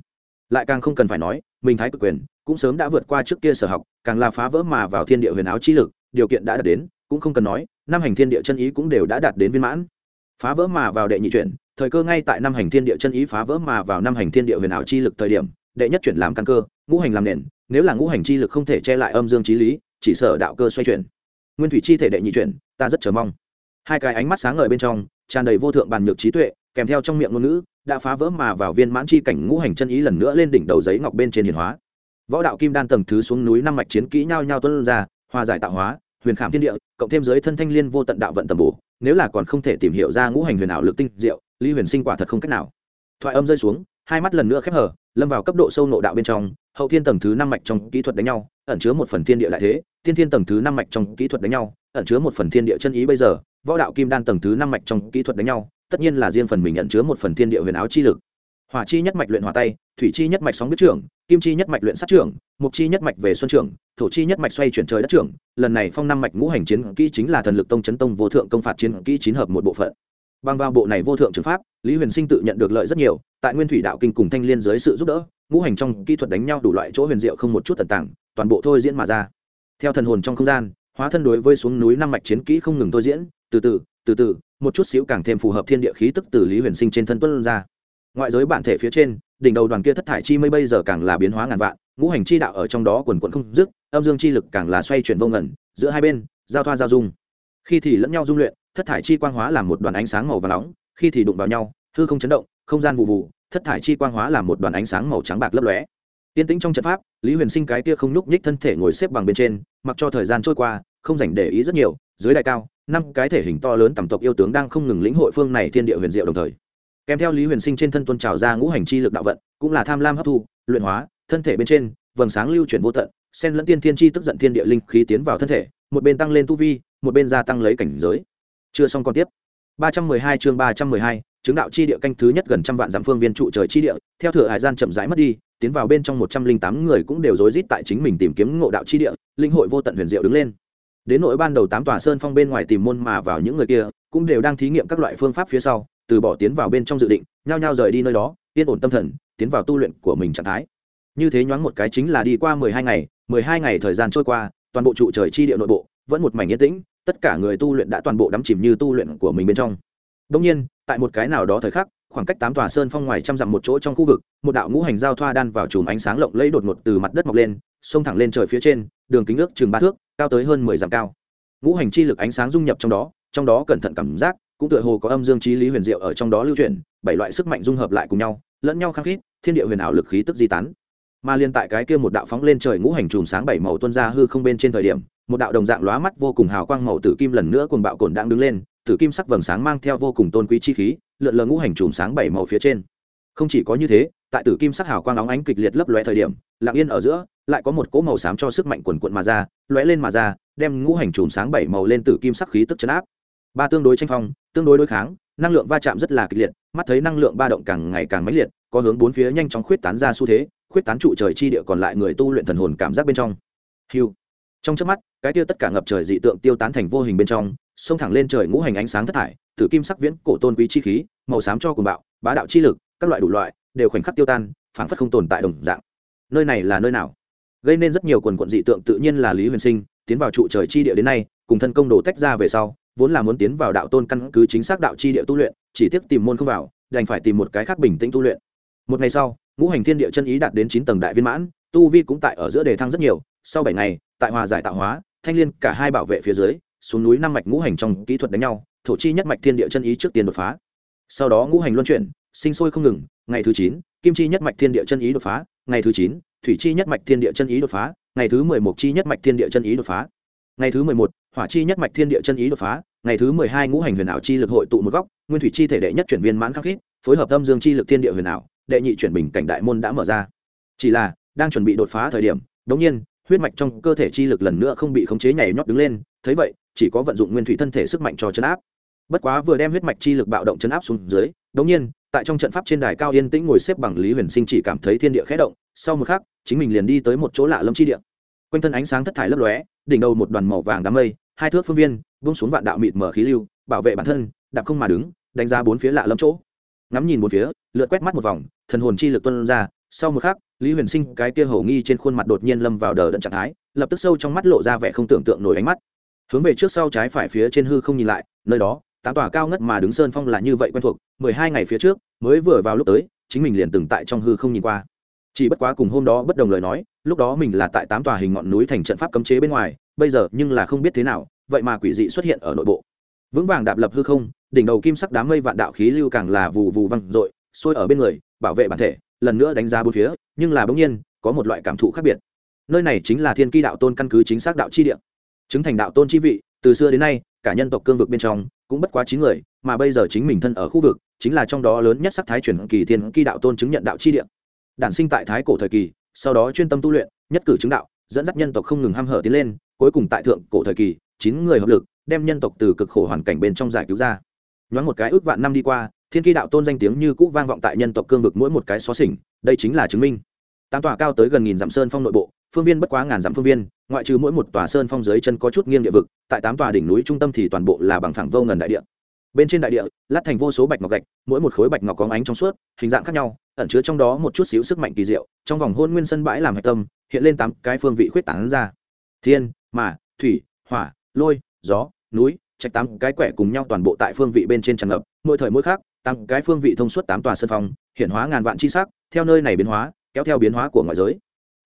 A: Lại càng không cần phải nói, mình thái cực quyền cũng sớm đã vượt qua trước kia sở học, càng là phá vỡ mà vào thiên địa huyền áo chi lực, điều kiện đã đạt đến, cũng không cần nói, năm hành thiên địa chân ý cũng đều đã đạt đến viên mãn. Phá vỡ mà vào đệ nhị chuyển, thời cơ ngay tại năm hành thiên địa chân ý phá vỡ mà vào năm hành thiên địa huyền ảo chi lực thời điểm, đệ nhất chuyển làm căn cơ, ngũ hành làm nền, nếu là ngũ hành chi lực không thể che lại âm dương trí lý, chỉ sở đạo cơ xoay chuyển. Nguyên thủy chi thể đệ nhị chuyển, ta rất chờ mong. Hai cái ánh mắt sáng ngời bên trong, tràn đầy vô thượng bàn nhược trí tuệ kèm theo trong miệng ngôn ngữ, đã phá vỡ mà vào viên mãn chi cảnh ngũ hành chân ý lần nữa lên đỉnh đầu giấy ngọc bên trên hiền hóa. Võ đạo kim đan tầng thứ xuống núi năm mạch chiến kỹ nhau nhau tuân ra, hòa giải tạo hóa, huyền khảm thiên địa, cộng thêm giới thân thanh liên vô tận đạo vận tầm bổ, nếu là còn không thể tìm hiểu ra ngũ hành huyền ảo lực tinh diệu, lý huyền sinh quả thật không cách nào. Thoại âm rơi xuống, hai mắt lần nữa khép hở lâm vào cấp độ sâu nộ đạo bên trong, hậu thiên tầng thứ năm mạch trong kỹ thuật đánh nhau, ẩn chứa một phần thiên địa lại thế, tiên thiên tầng thứ năm mạch trong kỹ thuật đánh nhau, ẩn chứa một phần thiên địa chân ý bây giờ, võ đạo kim đan tầng thứ năm mạch trong kỹ thuật đánh nhau tất nhiên là riêng phần mình nhận chứa một phần thiên địa huyền áo chi lực. Hỏa chi nhất mạch luyện hỏa tay, thủy chi nhất mạch sóng biết trưởng, kim chi nhất mạch luyện sát trưởng, mục chi nhất mạch về xuân trưởng, thổ chi nhất mạch xoay chuyển trời đất trưởng. Lần này phong năm mạch ngũ hành chiến kỹ chính là thần lực tông chấn tông vô thượng công phạt chiến kỹ chín hợp một bộ phận. Bằng vào bộ này vô thượng trường pháp, lý huyền sinh tự nhận được lợi rất nhiều, tại nguyên thủy đạo kinh cùng thanh liên dưới sự giúp đỡ, ngũ hành trong kỹ thuật đánh nhau đủ loại chỗ huyền diệu không một chút tần tảng toàn bộ thôi diễn mà ra. Theo thần hồn trong không gian, hóa thân đối với xuống núi năm mạch chiến kỹ không ngừng thôi diễn, từ từ từ từ một chút xíu càng thêm phù hợp thiên địa khí tức từ lý huyền sinh trên thân tuân ra. Ngoại giới bản thể phía trên, đỉnh đầu đoàn kia thất thải chi mây bây giờ càng là biến hóa ngàn vạn, ngũ hành chi đạo ở trong đó quần quận không dứt, âm dương chi lực càng là xoay chuyển vô ngẩn giữa hai bên, giao thoa giao dung. Khi thì lẫn nhau dung luyện, thất thải chi quang hóa làm một đoàn ánh sáng màu và nóng, khi thì đụng vào nhau, hư không chấn động, không gian vụ vụ, thất thải chi quang hóa làm một đoàn ánh sáng màu trắng bạc lấp lóe. Yên tĩnh trong trận pháp, lý huyền sinh cái kia không nhúc nhích thân thể ngồi xếp bằng bên trên, mặc cho thời gian trôi qua, không dành để ý rất nhiều, dưới đại cao năm cái thể hình to lớn tầm tộc yêu tướng đang không ngừng lĩnh hội phương này thiên địa huyền diệu đồng thời. Kèm theo lý huyền sinh trên thân tuân trào ra ngũ hành chi lực đạo vận, cũng là tham lam hấp thu, luyện hóa, thân thể bên trên, vầng sáng lưu chuyển vô tận sen lẫn tiên thiên chi tức giận thiên địa linh khí tiến vào thân thể, một bên tăng lên tu vi, một bên gia tăng lấy cảnh giới. Chưa xong còn tiếp. Ba trăm mười hai chương ba trăm mười hai, chứng đạo chi địa canh thứ nhất gần trăm vạn dặm phương viên trụ trời chi địa, theo thừa hải gian chậm rãi mất đi, tiến vào bên trong một trăm linh tám người cũng đều rối rít tại chính mình tìm kiếm ngộ đạo chi địa, linh hội vô tận huyền diệu đứng lên đến nỗi ban đầu tám tòa sơn phong bên ngoài tìm môn mà vào những người kia, cũng đều đang thí nghiệm các loại phương pháp phía sau, từ bỏ tiến vào bên trong dự định, nhao nhao rời đi nơi đó, yên ổn tâm thần, tiến vào tu luyện của mình trạng thái. Như thế nhoáng một cái chính là đi qua mười hai ngày, mười hai ngày thời gian trôi qua, toàn bộ trụ trời chi địa nội bộ, vẫn một mảnh yên tĩnh, tất cả người tu luyện đã toàn bộ đắm chìm như tu luyện của mình bên trong. Đông nhiên, tại một cái nào đó thời khắc, khoảng cách tám tòa sơn phong ngoài trăm dặm một chỗ trong khu vực, một đạo ngũ hành giao thoa đan vào chùm ánh sáng lộng lẫy đột ngột từ mặt đất mọc lên, xông thẳng lên trời phía trên, đường kính ước chừng ba thước cao tới hơn mười dặm cao. Ngũ hành chi lực ánh sáng dung nhập trong đó trong đó cẩn thận cảm giác, cũng tựa hồ có âm dương trí lý huyền diệu ở trong đó lưu truyền bảy loại sức mạnh dung hợp lại cùng nhau, lẫn nhau khăng khít, thiên địa huyền ảo lực khí tức di tán. Mà liên tại cái kia một đạo phóng lên trời ngũ hành chùm sáng bảy màu tuân ra hư không bên trên thời điểm, một đạo đồng dạng lóa mắt vô cùng hào quang màu tử kim lần nữa cuồng bạo cồn đang đứng lên, tử kim sắc vầng sáng mang theo vô cùng tôn quý chi khí, lượn lờ ngũ hành chùm sáng bảy màu phía trên. Không chỉ có như thế, tại tử kim sắc hào quang óng ánh kịch liệt lấp lóe thời điểm, lặng yên ở giữa lại có một cỗ màu xám cho sức mạnh quần quận mà ra, lóe lên mà ra, đem ngũ hành chùm sáng bảy màu lên tử kim sắc khí tức chấn áp. Ba tương đối tranh phong, tương đối đối kháng, năng lượng va chạm rất là kịch liệt, mắt thấy năng lượng ba động càng ngày càng mãnh liệt, có hướng bốn phía nhanh chóng khuyết tán ra xu thế, khuyết tán trụ trời chi địa còn lại người tu luyện thần hồn cảm giác bên trong. Hiu trong trước mắt, cái kia tất cả ngập trời dị tượng tiêu tán thành vô hình bên trong, xông thẳng lên trời ngũ hành ánh sáng thất thải tử kim sắc viễn cổ tôn quý chi khí, màu xám cho cùng bạo, bá đạo chi lực, các loại đủ loại, đều khoảnh khắc tiêu tan, phảng phất không tồn tại đồng dạng. Nơi này là nơi nào? Gây nên rất nhiều quần quận dị tượng tự nhiên là lý huyền sinh tiến vào trụ trời chi địa đến nay, cùng thân công đồ tách ra về sau, vốn là muốn tiến vào đạo tôn căn cứ chính xác đạo chi địa tu luyện, chỉ tiếc tìm môn không vào, đành phải tìm một cái khác bình tĩnh tu luyện. Một ngày sau, ngũ hành thiên địa chân ý đạt đến chín tầng đại viên mãn, tu vi cũng tại ở giữa đề thăng rất nhiều. Sau bảy ngày, tại hòa giải tạo hóa, thanh liên cả hai bảo vệ phía dưới, xuống núi năm mạch ngũ hành trong kỹ thuật đánh nhau, thổ chi nhất mạch thiên địa chân ý trước tiên đột phá. Sau đó ngũ hành luân chuyển, sinh sôi không ngừng, ngày thứ chín, kim chi nhất mạch thiên địa chân ý đột phá, ngày thứ chín thủy chi nhất mạch thiên địa chân ý đột phá, ngày thứ mười một chi nhất mạch thiên địa chân ý đột phá. Ngày thứ mười một, hỏa chi nhất mạch thiên địa chân ý đột phá, ngày thứ mười hai ngũ hành huyền ảo chi lực hội tụ một góc, nguyên thủy chi thể đệ nhất chuyển viên mãn khắc khít, phối hợp âm dương chi lực thiên địa huyền ảo, đệ nhị chuyển bình cảnh đại môn đã mở ra. Chỉ là, đang chuẩn bị đột phá thời điểm, đống nhiên, huyết mạch trong cơ thể chi lực lần nữa không bị khống chế nhảy nhót đứng lên, thấy vậy, chỉ có vận dụng nguyên thủy thân thể sức mạnh cho chấn áp. Bất quá vừa đem huyết mạch chi lực bạo động chấn áp xuống dưới, đống nhiên tại trong trận pháp trên đài cao yên tĩnh ngồi xếp bằng lý huyền sinh chỉ cảm thấy thiên địa khẽ động, sau một khắc, chính mình liền đi tới một chỗ lạ lâm chi địa. Quanh thân ánh sáng thất thải lấp lóe, đỉnh đầu một đoàn màu vàng đám mây, hai thước phương viên bung xuống vạn đạo mịt mở khí lưu, bảo vệ bản thân, đạp không mà đứng, đánh giá bốn phía lạ lâm chỗ. Ngắm nhìn bốn phía, lượt quét mắt một vòng, thần hồn chi lực tuân ra, sau một khắc, lý huyền sinh cái kia hầu nghi trên khuôn mặt đột nhiên lâm vào đờ đẫn trạng thái, lập tức sâu trong mắt lộ ra vẻ không tưởng tượng nổi ánh mắt. Hướng về trước sau trái phải phía trên hư không nhìn lại, nơi đó tám tòa cao ngất mà đứng sơn phong là như vậy quen thuộc, mười hai ngày phía trước, mới vừa vào lúc tới, chính mình liền từng tại trong hư không nhìn qua. Chỉ bất quá cùng hôm đó bất đồng lời nói, lúc đó mình là tại tám tòa hình ngọn núi thành trận pháp cấm chế bên ngoài, bây giờ nhưng là không biết thế nào, vậy mà quỷ dị xuất hiện ở nội bộ. Vững vàng đạp lập hư không, đỉnh đầu kim sắc đám mây vạn đạo khí lưu càng là vù vù văng dội sôi ở bên người, bảo vệ bản thể, lần nữa đánh giá bốn phía, nhưng là bỗng nhiên, có một loại cảm thụ khác biệt. Nơi này chính là thiên ki đạo tôn căn cứ chính xác đạo chi địa. Chứng thành đạo tôn chi vị, từ xưa đến nay, cả nhân tộc cương vực bên trong cũng bất quá chín người, mà bây giờ chính mình thân ở khu vực, chính là trong đó lớn nhất sắc thái chuyển kỳ thiên ki đạo tôn chứng nhận đạo chi địa. Đản sinh tại thái cổ thời kỳ, sau đó chuyên tâm tu luyện, nhất cử chứng đạo, dẫn dắt nhân tộc không ngừng ham hở tiến lên, cuối cùng tại thượng cổ thời kỳ, chín người hợp lực, đem nhân tộc từ cực khổ hoàn cảnh bên trong giải cứu ra. Nhoáng một cái ước vạn năm đi qua, thiên ki đạo tôn danh tiếng như cũ vang vọng tại nhân tộc cương vực mỗi một cái xó xỉnh, đây chính là chứng minh. Tám tòa cao tới gần nghìn dặm sơn phong nội bộ phương viên bất quá ngàn dặm phương viên, ngoại trừ mỗi một tòa sơn phong dưới chân có chút nghiêng địa vực, tại tám tòa đỉnh núi trung tâm thì toàn bộ là bằng thẳng vô ngần đại địa. Bên trên đại địa, lát thành vô số bạch ngọc gạch, mỗi một khối bạch ngọc có ánh trong suốt, hình dạng khác nhau, ẩn chứa trong đó một chút xíu sức mạnh kỳ diệu, trong vòng hôn nguyên sân bãi làm hạch tâm, hiện lên tám cái phương vị khuyết tảng ra. Thiên, mà, thủy, hỏa, lôi, gió, núi, trạch tám cái quẻ cùng nhau toàn bộ tại phương vị bên trên tràn ngập, mỗi thời mỗi khác, tám cái phương vị thông suốt tám tòa sân phong, hiện hóa ngàn vạn chi sắc, theo nơi này biến hóa, kéo theo biến hóa của ngoại giới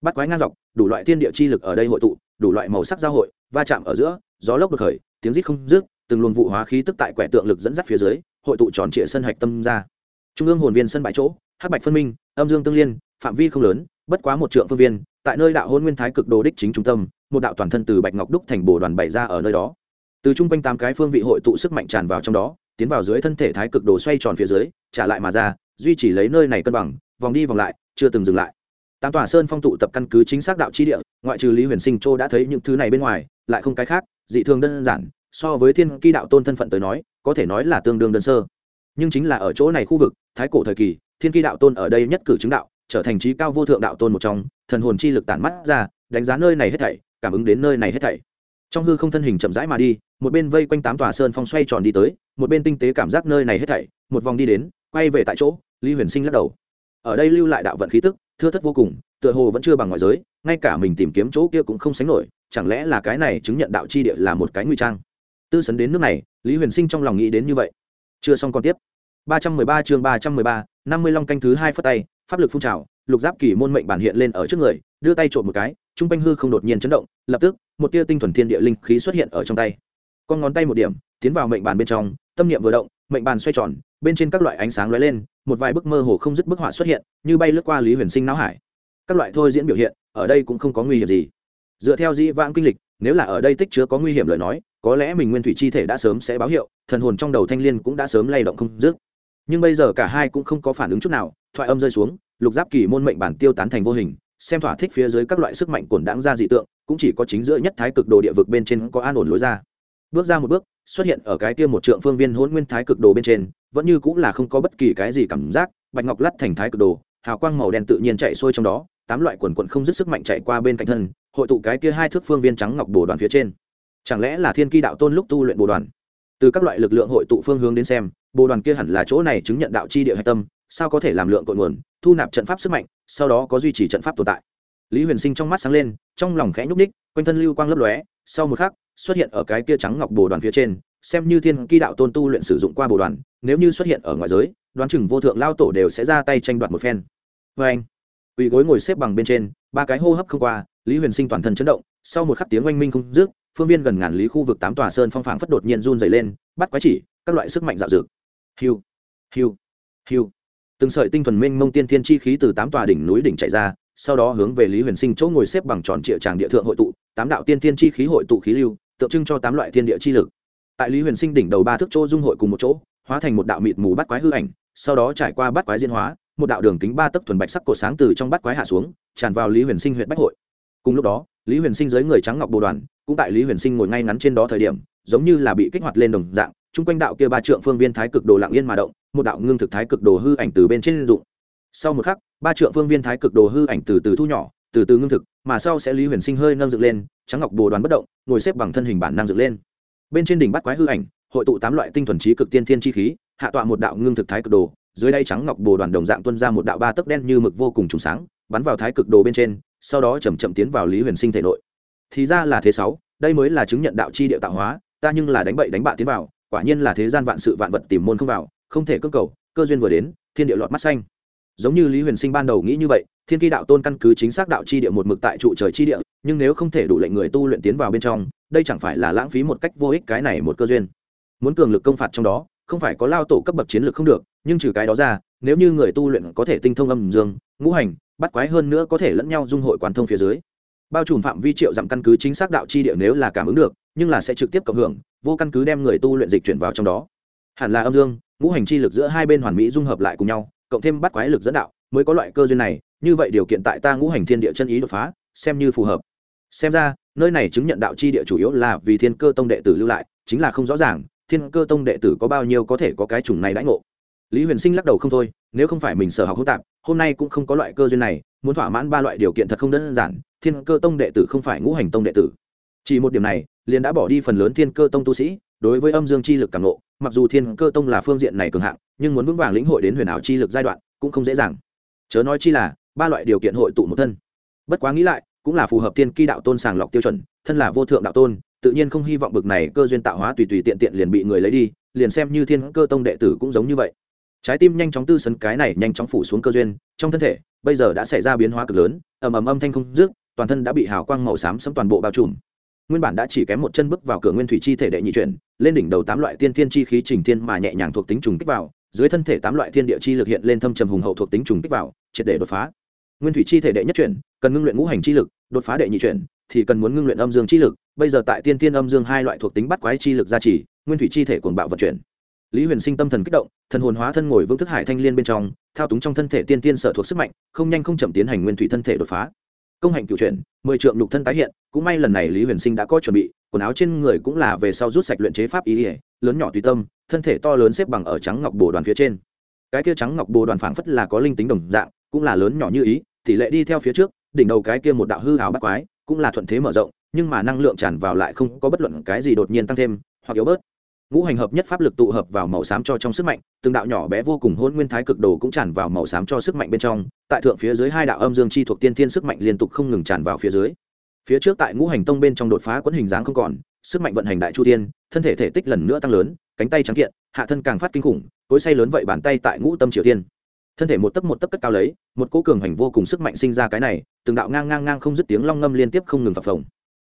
A: bắt quái ngang dọc, đủ loại thiên địa chi lực ở đây hội tụ, đủ loại màu sắc giao hội, va chạm ở giữa, gió lốc được khởi, tiếng rít không dứt, từng luồng vụ hóa khí tức tại quẻ tượng lực dẫn dắt phía dưới, hội tụ tròn trịa sân hạch tâm ra. Trung ương hồn viên sân bãi chỗ, hắc bạch phân minh, âm dương tương liên, phạm vi không lớn, bất quá một trượng phương viên, tại nơi đạo hôn nguyên thái cực đồ đích chính trung tâm, một đạo toàn thân từ bạch ngọc đúc thành bồ đoàn bày ra ở nơi đó. Từ trung quanh tám cái phương vị hội tụ sức mạnh tràn vào trong đó, tiến vào dưới thân thể thái cực đồ xoay tròn phía dưới, trả lại mà ra, duy trì lấy nơi này cân bằng, vòng đi vòng lại, chưa từng dừng lại tám tòa sơn phong tụ tập căn cứ chính xác đạo chi địa, ngoại trừ lý huyền sinh châu đã thấy những thứ này bên ngoài, lại không cái khác, dị thường đơn giản, so với thiên kỳ đạo tôn thân phận tới nói, có thể nói là tương đương đơn sơ. Nhưng chính là ở chỗ này khu vực, thái cổ thời kỳ, thiên kỳ đạo tôn ở đây nhất cử chứng đạo, trở thành trí cao vô thượng đạo tôn một trong, thần hồn chi lực tản mắt ra, đánh giá nơi này hết thảy, cảm ứng đến nơi này hết thảy. Trong hư không thân hình chậm rãi mà đi, một bên vây quanh tám tòa sơn phong xoay tròn đi tới, một bên tinh tế cảm giác nơi này hết thảy, một vòng đi đến, quay về tại chỗ, lý huyền sinh lắc đầu. Ở đây lưu lại đạo vận khí tức thưa thất vô cùng, tựa hồ vẫn chưa bằng ngoại giới, ngay cả mình tìm kiếm chỗ kia cũng không sánh nổi, chẳng lẽ là cái này chứng nhận đạo chi địa là một cái nguy trang? Tư sấn đến nước này, lý huyền sinh trong lòng nghĩ đến như vậy. Chưa xong còn tiếp. ba trăm mười ba chương ba trăm mười ba, năm mươi long canh thứ hai phất tay, pháp lực phun trào, lục giáp kỳ môn mệnh bản hiện lên ở trước người, đưa tay trộm một cái, trung quanh hư không đột nhiên chấn động, lập tức, một tia tinh thuần thiên địa linh khí xuất hiện ở trong tay. Con ngón tay một điểm, tiến vào mệnh bàn bên trong, tâm niệm vừa động, mệnh bàn xoay tròn, bên trên các loại ánh sáng lóe lên một vài bức mơ hồ không dứt bức họa xuất hiện, như bay lướt qua lý huyền sinh não hải. Các loại thôi diễn biểu hiện, ở đây cũng không có nguy hiểm gì. Dựa theo dĩ vãng kinh lịch, nếu là ở đây tích chứa có nguy hiểm lời nói, có lẽ mình nguyên thủy chi thể đã sớm sẽ báo hiệu, thần hồn trong đầu thanh l i ê n cũng đã sớm lay động không dứt. Nhưng bây giờ cả hai cũng không có phản ứng chút nào, thoại âm rơi xuống, lục giáp kỳ môn mệnh bản tiêu tán thành vô hình, xem thỏa thích phía dưới các loại sức mạnh cổn đáng ra dị tượng, cũng chỉ có chính giữa nhất thái cực đồ địa vực bên trên có an ổn lối ra. Bước ra một bước xuất hiện ở cái kia một trượng phương viên hôn nguyên thái cực đồ bên trên, vẫn như cũng là không có bất kỳ cái gì cảm giác, bạch ngọc lắt thành thái cực đồ, hào quang màu đen tự nhiên chạy xuôi trong đó, tám loại quần quận không dứt sức mạnh chạy qua bên cạnh thân, hội tụ cái kia hai thước phương viên trắng ngọc bồ đoàn phía trên. Chẳng lẽ là thiên kỳ đạo tôn lúc tu luyện bồ đoàn? Từ các loại lực lượng hội tụ phương hướng đến xem bồ đoàn kia hẳn là chỗ này chứng nhận đạo chi địa hạch tâm, sao có thể làm lượng cội nguồn, thu nạp trận pháp sức mạnh, sau đó có duy trì trận pháp tồn tại. Lý huyền sinh trong mắt sáng lên, trong lòng khẽ nhúc ních quanh thân lưu quang lấp lóe, sau một khắc xuất hiện ở cái kia trắng ngọc bồ đoàn phía trên, xem như thiên kỳ đạo tôn tu luyện sử dụng qua bồ đoàn, nếu như xuất hiện ở ngoài giới, đoán chừng vô thượng lao tổ đều sẽ ra tay tranh đoạt một phen. Vê anh, quỳ gối ngồi xếp bằng bên trên, ba cái hô hấp không qua, lý huyền sinh toàn thân chấn động, sau một khắc tiếng oanh minh không dứt, phương viên gần ngàn lý khu vực tám tòa sơn phong phảng phất đột nhiên run dày lên, bắt quái chỉ, các loại sức mạnh dạo dược. Hiu hiu hiu. Từng sợi tinh thuần minh mông tiên thiên chi khí từ tám tòa đỉnh núi đỉnh chạy ra, sau đó hướng về lý huyền sinh chỗ ngồi xếp bằng tròn triệu tràng địa thượng hội tụ, tám đạo tiên thiên chi khí hội tụ khí lưu tượng trưng cho tám loại thiên địa chi lực. Tại lý huyền sinh đỉnh đầu ba thước chỗ dung hội cùng một chỗ, hóa thành một đạo mịt mù bắt quái hư ảnh, sau đó trải qua bắt quái diễn hóa, một đạo đường kính ba tấc thuần bạch sắc cổ sáng từ trong bắt quái hạ xuống, tràn vào lý huyền sinh huyện bách hội. Cùng lúc đó, lý huyền sinh dưới người trắng ngọc bồ đoàn, cũng tại lý huyền sinh ngồi ngay ngắn trên đó thời điểm, giống như là bị kích hoạt lên đồng dạng, chung quanh đạo kia ba trượng phương viên thái cực đồ lạng yên mà động, một đạo ngưng thực thái cực đồ hư ảnh từ bên trên dụng sau một khắc, ba trượng phương viên thái cực đồ hư ảnh từ từ thu nhỏ, từ từ ngưng thực mà sau sẽ lý huyền sinh hơi nâng dựng lên, trắng ngọc bồ đoàn bất động, ngồi xếp bằng thân hình bản năng dựng lên. Bên trên đỉnh bắt quái hư ảnh, hội tụ tám loại tinh thuần trí cực tiên thiên chi khí, hạ tọa một đạo ngưng thực thái cực đồ, dưới đây trắng ngọc bồ đoàn đồng dạng tuân ra một đạo ba tấc đen như mực vô cùng trùng sáng, bắn vào thái cực đồ bên trên, sau đó chầm chậm tiến vào lý huyền sinh thể nội. Thì ra là thế sáu, đây mới là chứng nhận đạo chi địa tạo hóa, ta nhưng là đánh bậy đánh bạ tiến vào, quả nhiên là thế gian vạn sự vạn vật tìm môn không vào, không thể cơ cầu, cơ duyên vừa đến, thiên địa lọt mắt xanh giống như lý huyền sinh ban đầu nghĩ như vậy, thiên kỳ đạo tôn căn cứ chính xác đạo chi địa một mực tại trụ trời chi địa, nhưng nếu không thể đủ lệnh người tu luyện tiến vào bên trong, đây chẳng phải là lãng phí một cách vô ích cái này một cơ duyên. Muốn cường lực công phạt trong đó, không phải có lao tổ cấp bậc chiến lược không được, nhưng trừ cái đó ra, nếu như người tu luyện có thể tinh thông âm dương, ngũ hành, bắt quái hơn nữa có thể lẫn nhau dung hội quán thông phía dưới. Bao trùm phạm vi triệu dặm căn cứ chính xác đạo chi địa nếu là cảm ứng được, nhưng là sẽ trực tiếp cộng hưởng, vô căn cứ đem người tu luyện dịch chuyển vào trong đó. Hẳn là âm dương, ngũ hành chi lực giữa hai bên hoàn mỹ dung hợp lại cùng nhau cộng thêm bắt quái lực dẫn đạo mới có loại cơ duyên này, như vậy điều kiện tại ta ngũ hành thiên địa chân ý đột phá, xem như phù hợp. Xem ra, nơi này chứng nhận đạo chi địa chủ yếu là vì thiên cơ tông đệ tử lưu lại, chính là không rõ ràng, thiên cơ tông đệ tử có bao nhiêu có thể có cái chủng này đãi ngộ. Lý huyền sinh lắc đầu không thôi, nếu không phải mình sở học hỗn tạp, hôm nay cũng không có loại cơ duyên này, muốn thỏa mãn ba loại điều kiện thật không đơn giản, thiên cơ tông đệ tử không phải ngũ hành tông đệ tử. Chỉ một điểm này, liền đã bỏ đi phần lớn thiên cơ tông tu sĩ đối với âm dương chi lực càng ngộ, mặc dù thiên cơ tông là phương diện này cường hạng, nhưng muốn vững vàng lĩnh hội đến huyền ảo chi lực giai đoạn cũng không dễ dàng. Chớ nói chi là, ba loại điều kiện hội tụ một thân. Bất quá nghĩ lại, cũng là phù hợp thiên kỳ đạo tôn sàng lọc tiêu chuẩn, thân là vô thượng đạo tôn, tự nhiên không hy vọng bực này cơ duyên tạo hóa tùy tùy tiện tiện liền bị người lấy đi, liền xem như thiên cơ tông đệ tử cũng giống như vậy. Trái tim nhanh chóng tư sấn cái này nhanh chóng phủ xuống cơ duyên, trong thân thể, bây giờ đã xảy ra biến hóa cực lớn, ầm ầm âm thanh không dứt, toàn thân đã bị hào quang màu xám sẫm toàn bộ bao trùm. Nguyên bản đã chỉ kém một chân bước vào cửa nguyên thủy chi thể đệ nhị chuyển lên đỉnh đầu tám loại tiên thiên chi khí trình thiên mà nhẹ nhàng thuộc tính trùng kích vào, dưới thân thể tám loại thiên địa chi lực hiện lên thâm trầm hùng hậu thuộc tính trùng kích vào, triệt để đột phá. Nguyên thủy chi thể đệ nhất chuyển, cần ngưng luyện ngũ hành chi lực, đột phá đệ nhị chuyển, thì cần muốn ngưng luyện âm dương chi lực. Bây giờ tại tiên tiên âm dương hai loại thuộc tính bắt quái chi lực gia trì, nguyên thủy chi thể cuồng bạo vận chuyển. Lý huyền sinh tâm thần kích động, thần hồn hóa thân ngồi vững thức hải thanh liên bên trong, thao túng trong thân thể tiên tiên sở thuộc sức mạnh, không nhanh không chậm tiến hành nguyên thủy thân thể đột phá. Công hạnh cựu chuyển, mười trượng nhục thân tái hiện, cũng may lần này lý huyền sinh đã có chuẩn bị quần áo trên người cũng là về sau rút sạch luyện chế pháp ý ỉa, lớn nhỏ tùy tâm, thân thể to lớn xếp bằng ở trắng ngọc bồ đoàn phía trên. Cái kia trắng ngọc bồ đoàn phảng phất là có linh tính đồng dạng, cũng là lớn nhỏ như ý, tỷ lệ đi theo phía trước, đỉnh đầu cái kia một đạo hư hào bắt quái, cũng là thuận thế mở rộng, nhưng mà năng lượng tràn vào lại không có bất luận cái gì đột nhiên tăng thêm, hoặc yếu bớt. Ngũ hành hợp nhất pháp lực tụ hợp vào màu xám cho trong sức mạnh, từng đạo nhỏ bé vô cùng hôn nguyên thái cực đồ cũng tràn vào màu xám cho sức mạnh bên trong, tại thượng phía dưới hai đạo âm dương chi thuộc tiên thiên sức mạnh liên tục không ngừng tràn vào phía dưới phía trước tại ngũ hành tông bên trong đột phá quẫn hình dáng không còn, sức mạnh vận hành đại chu tiên thân thể thể tích lần nữa tăng lớn, cánh tay trắng kiện, hạ thân càng phát kinh khủng, cối say lớn vậy bàn tay tại ngũ tâm triều tiên thân thể một tấc một tấc cất cao lấy, một cỗ cường hành vô cùng sức mạnh sinh ra cái này, từng đạo ngang ngang ngang không dứt tiếng long ngâm liên tiếp không ngừng phập phồng.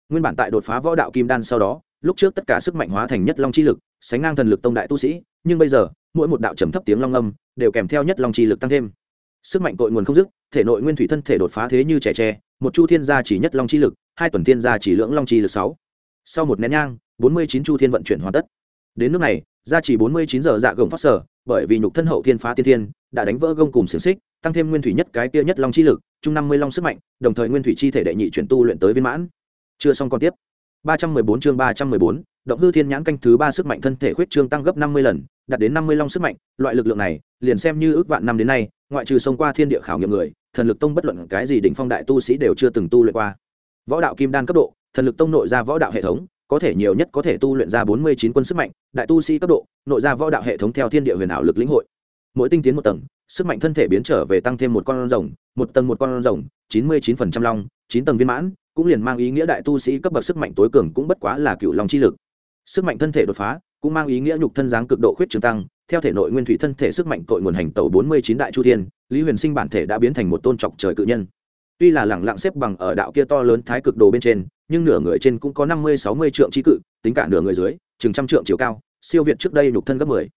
A: Nguyên bản tại đột phá võ đạo kim đan sau đó, lúc trước tất cả sức mạnh hóa thành nhất long chi lực, sánh ngang thần lực tông đại tu sĩ, nhưng bây giờ, mỗi một đạo trầm thấp tiếng long ngâm, đều kèm theo nhất long chi lực tăng thêm. Sức mạnh cội nguồn không dứt, thể nội nguyên thủy thân thể đột phá thế như trẻ tre, một chu thiên gia chỉ nhất long chi lực hai tuần thiên gia chỉ lưỡng long chi lực sáu. Sau một nén nhang, bốn mươi chín chu thiên vận chuyển hoàn tất. Đến nước này, gia chỉ bốn mươi chín giờ dạ gồng phát sở, bởi vì nhục thân hậu thiên phá tiên thiên, đã đánh vỡ gông cùng xiềng xích, tăng thêm nguyên thủy nhất cái kia nhất long chi lực, chung năm mươi long sức mạnh, đồng thời nguyên thủy chi thể đệ nhị chuyển tu luyện tới viên mãn. Chưa xong còn tiếp. ba trăm mười bốn chương ba trăm mười bốn, động hư thiên nhãn canh thứ ba sức mạnh thân thể khuyết trương tăng gấp năm mươi lần, đạt đến năm mươi long sức mạnh, loại lực lượng này, liền xem như ước vạn năm đến nay, ngoại trừ xông qua thiên địa khảo nghiệm người, thần lực tông bất luận cái gì đỉnh phong đại tu sĩ đều chưa từng tu luyện qua võ đạo kim đan cấp độ, thần lực tông nội ra võ đạo hệ thống, có thể nhiều nhất có thể tu luyện ra bốn mươi chín quân sức mạnh, đại tu sĩ cấp độ, nội ra võ đạo hệ thống theo thiên địa huyền ảo lực lĩnh hội. Mỗi tinh tiến một tầng, sức mạnh thân thể biến trở về tăng thêm một con rồng, một tầng một con rồng, chín mươi chín phần trăm long, chín tầng viên mãn, cũng liền mang ý nghĩa đại tu sĩ cấp bậc sức mạnh tối cường cũng bất quá là cựu long chi lực. Sức mạnh thân thể đột phá, cũng mang ý nghĩa nhục thân dáng cực độ khuyết trường tăng, theo thể nội nguyên thủy thân thể sức mạnh tội nguồn hành tẩu bốn mươi chín đại chu thiên, lý huyền sinh bản thể đã biến thành một tôn trọc trời cự nhân tuy là lẳng lặng xếp bằng ở đạo kia to lớn thái cực đồ bên trên, nhưng nửa người trên cũng có năm mươi, sáu mươi trượng trí cự, tính cả nửa người dưới, chừng trăm trượng chiều cao, siêu việt trước đây nhục thân gấp mười.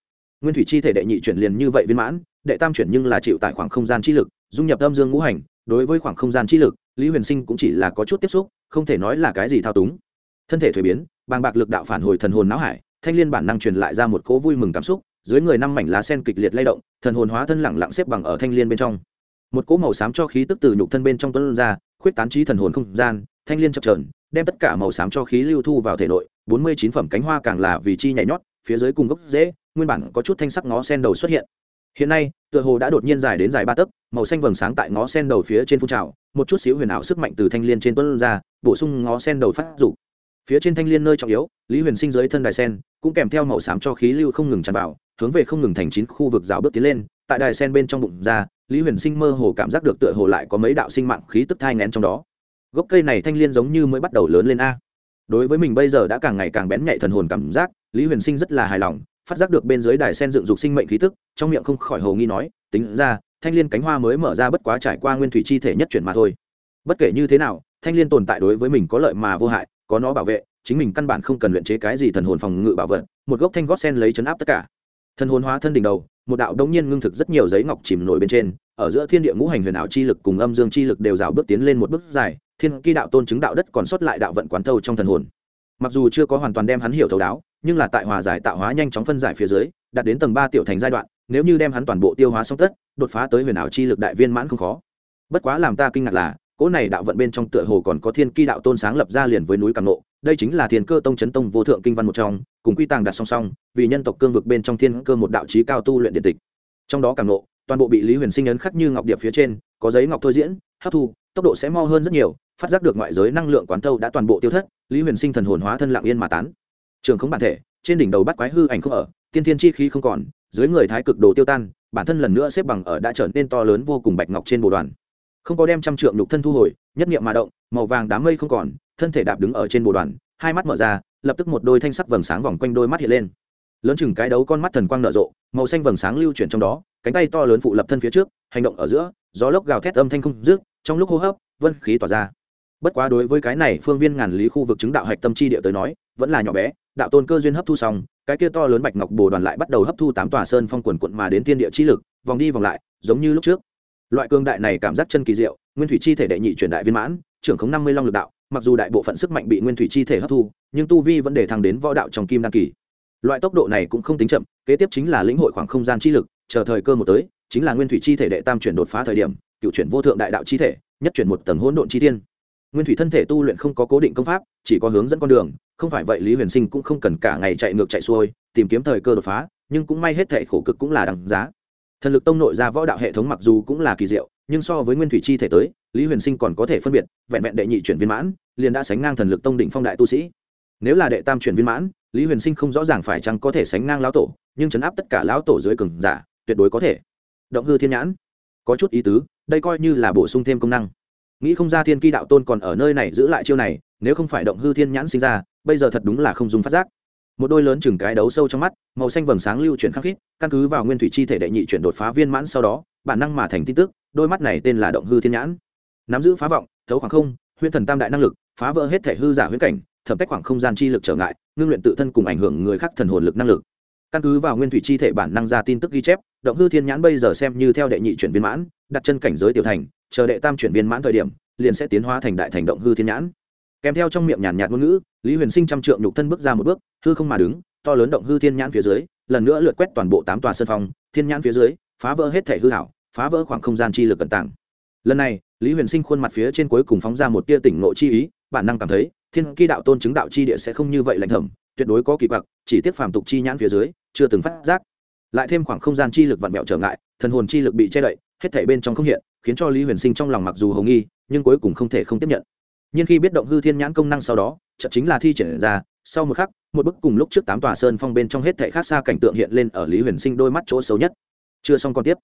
A: Nguyên thủy chi thể đệ nhị chuyển liền như vậy viên mãn, đệ tam chuyển nhưng là chịu tại khoảng không gian chi lực, dung nhập âm dương ngũ hành, đối với khoảng không gian chi lực, lý huyền sinh cũng chỉ là có chút tiếp xúc, không thể nói là cái gì thao túng. Thân thể thuế biến, bàng bạc lực đạo phản hồi thần hồn não hải, thanh liên bản năng truyền lại ra một cỗ vui mừng cảm xúc, dưới người năm mảnh lá sen kịch liệt lay động, thần hồn hóa thân lẳng lặng xếp bằng ở thanh liên bên trong một cỗ màu xám cho khí tức từ nhục thân bên trong tuấn ra, khuyết tán trí thần hồn không gian, thanh liên chập trờn đem tất cả màu xám cho khí lưu thu vào thể nội, bốn mươi chín phẩm cánh hoa càng là vì chi nhảy nhót, phía dưới cùng gốc dễ nguyên bản có chút thanh sắc ngó sen đầu xuất hiện. Hiện nay, tựa hồ đã đột nhiên dài đến dài ba tấc, màu xanh vầng sáng tại ngó sen đầu phía trên phun trào, một chút xíu huyền ảo sức mạnh từ thanh liên trên tuấn ra, bổ sung ngó sen đầu phát dục. Phía trên thanh liên nơi trọng yếu, lý huyền sinh dưới thân đài sen, cũng kèm theo màu xám cho khí lưu không ngừng tràn vào, hướng về không ngừng thành chín khu vực rào bước tiến lên, tại đài sen bên trong bụng ra lý huyền sinh mơ hồ cảm giác được tựa hồ lại có mấy đạo sinh mạng khí tức thai ngén trong đó. Gốc cây này thanh liên giống như mới bắt đầu lớn lên a. Đối với mình bây giờ đã càng ngày càng bén nhạy thần hồn cảm giác, lý huyền sinh rất là hài lòng, phát giác được bên dưới đài sen dựng dục sinh mệnh khí tức, trong miệng không khỏi hồ nghi nói, tính ra, thanh liên cánh hoa mới mở ra bất quá trải qua nguyên thủy chi thể nhất chuyển mà thôi. Bất kể như thế nào, thanh liên tồn tại đối với mình có lợi mà vô hại, có nó bảo vệ, chính mình căn bản không cần luyện chế cái gì thần hồn phòng ngự bảo vật, một gốc thanh gót sen lấy chấn áp tất cả. Thần hồn hóa thân đỉnh đầu một đạo đông nhiên ngưng thực rất nhiều giấy ngọc chìm nổi bên trên, ở giữa thiên địa ngũ hành huyền ảo chi lực cùng âm dương chi lực đều rào bước tiến lên một bước dài, thiên kỳ đạo tôn chứng đạo đất còn sót lại đạo vận quán thâu trong thần hồn. Mặc dù chưa có hoàn toàn đem hắn hiểu thấu đáo, nhưng là tại hòa giải tạo hóa nhanh chóng phân giải phía dưới, đạt đến tầng ba tiểu thành giai đoạn, nếu như đem hắn toàn bộ tiêu hóa xong tất, đột phá tới huyền ảo chi lực đại viên mãn không khó. Bất quá làm ta kinh ngạc là cỗ này đạo vận bên trong tựa hồ còn có thiên kỳ đạo tôn sáng lập ra liền với núi càng nộ đây chính là thiên cơ tông chấn tông vô thượng kinh văn một trong, cùng quy tàng đặt song song, vì nhân tộc cương vực bên trong thiên cơ một đạo trí cao tu luyện điện tịch. Trong đó càng nộ toàn bộ bị lý huyền sinh ấn khắc như ngọc điệp phía trên, có giấy ngọc thôi diễn, hấp thu, tốc độ sẽ mo hơn rất nhiều, phát giác được ngoại giới năng lượng quán thâu đã toàn bộ tiêu thất, lý huyền sinh thần hồn hóa thân lạng yên mà tán. Trường không bản thể, trên đỉnh đầu bắt quái hư ảnh không ở, tiên thiên chi khí không còn, dưới người thái cực đồ tiêu tan, bản thân lần nữa xếp bằng ở đã trở nên to lớn vô cùng bạch ngọc trên bồ đoàn không có đem trăm trượng nhục thân thu hồi, nhất nghiệm mà động, màu vàng đám mây không còn, thân thể đạp đứng ở trên bồ đoàn, hai mắt mở ra, lập tức một đôi thanh sắc vầng sáng vòng quanh đôi mắt hiện lên. Lớn chừng cái đấu con mắt thần quang nở rộ, màu xanh vầng sáng lưu chuyển trong đó, cánh tay to lớn phụ lập thân phía trước, hành động ở giữa, gió lốc gào thét âm thanh không rước trong lúc hô hấp, vân khí tỏa ra. Bất quá đối với cái này phương viên ngàn lý khu vực chứng đạo hạch tâm chi địa tới nói, vẫn là nhỏ bé, đạo tôn cơ duyên hấp thu xong, cái kia to lớn bạch ngọc bồ đoàn lại bắt đầu hấp thu tám tòa sơn phong quần quận mà đến thiên địa chi lực, vòng đi vòng lại, giống như lúc trước loại cương đại này cảm giác chân kỳ diệu, nguyên thủy chi thể đệ nhị truyền đại viên mãn, trưởng không năm mươi long lực đạo, mặc dù đại bộ phận sức mạnh bị nguyên thủy chi thể hấp thu, nhưng tu vi vẫn để thăng đến võ đạo trong kim đăng kỳ. Loại tốc độ này cũng không tính chậm, kế tiếp chính là lĩnh hội khoảng không gian chi lực, chờ thời cơ một tới, chính là nguyên thủy chi thể đệ tam chuyển đột phá thời điểm, cựu chuyển vô thượng đại đạo chi thể, nhất chuyển một tầng hỗn độn chi thiên. Nguyên thủy thân thể tu luyện không có cố định công pháp, chỉ có hướng dẫn con đường, không phải vậy lý huyền sinh cũng không cần cả ngày chạy ngược chạy xuôi, tìm kiếm thời cơ đột phá, nhưng cũng may hết thệ khổ cực cũng là đằng giá thần lực tông nội ra võ đạo hệ thống mặc dù cũng là kỳ diệu, nhưng so với nguyên thủy chi thể tới, lý huyền sinh còn có thể phân biệt, vẹn vẹn đệ nhị chuyển viên mãn, liền đã sánh ngang thần lực tông đỉnh phong đại tu sĩ. Nếu là đệ tam chuyển viên mãn, lý huyền sinh không rõ ràng phải chăng có thể sánh ngang lão tổ, nhưng chấn áp tất cả lão tổ dưới cường giả, tuyệt đối có thể. Động hư thiên nhãn. Có chút ý tứ, đây coi như là bổ sung thêm công năng. Nghĩ không ra thiên kỳ đạo tôn còn ở nơi này giữ lại chiêu này, nếu không phải động hư thiên nhãn sinh ra, bây giờ thật đúng là không dùng phát giác một đôi lớn chừng cái đấu sâu trong mắt, màu xanh vầng sáng lưu chuyển khắc khít, căn cứ vào nguyên thủy chi thể đệ nhị chuyển đột phá viên mãn sau đó, bản năng mà thành tin tức, đôi mắt này tên là động hư thiên nhãn. Nắm giữ phá vọng, thấu khoảng không, huyễn thần tam đại năng lực, phá vỡ hết thể hư giả huyễn cảnh, thẩm tách khoảng không gian chi lực trở ngại, ngưng luyện tự thân cùng ảnh hưởng người khác thần hồn lực năng lực. Căn cứ vào nguyên thủy chi thể bản năng ra tin tức ghi chép, động hư thiên nhãn bây giờ xem như theo đệ nhị chuyển viên mãn, đặt chân cảnh giới tiểu thành, chờ đệ tam chuyển viên mãn thời điểm, liền sẽ tiến hóa thành đại thành động hư thiên nhãn kèm theo trong miệng nhàn nhạt ngôn ngữ, lý huyền sinh trăm trượng nhục thân bước ra một bước, hư không mà đứng, to lớn động hư thiên nhãn phía dưới, lần nữa lượt quét toàn bộ tám tòa sân phong, thiên nhãn phía dưới, phá vỡ hết thể hư hảo, phá vỡ khoảng không gian chi lực cận tàng. Lần này, lý huyền sinh khuôn mặt phía trên cuối cùng phóng ra một tia tỉnh nộ chi ý, bản năng cảm thấy, thiên kỳ đạo tôn chứng đạo chi địa sẽ không như vậy lạnh thẩm, tuyệt đối có kỳ bạc chỉ tiếc phàm tục chi nhãn phía dưới, chưa từng phát giác. Lại thêm khoảng không gian chi lực vặn vẹo trở ngại, thần hồn chi lực bị che đậy, hết thảy bên trong không hiện, khiến cho lý huyền sinh trong lòng mặc dù hồng nghi, nhưng cuối cùng không thể không tiếp nhận nhưng khi biết động hư thiên nhãn công năng sau đó chợt chính là thi triển ra sau một khắc một bức cùng lúc trước tám tòa sơn phong bên trong hết thảy khác xa cảnh tượng hiện lên ở lý huyền sinh đôi mắt chỗ xấu nhất. Chưa xong còn tiếp.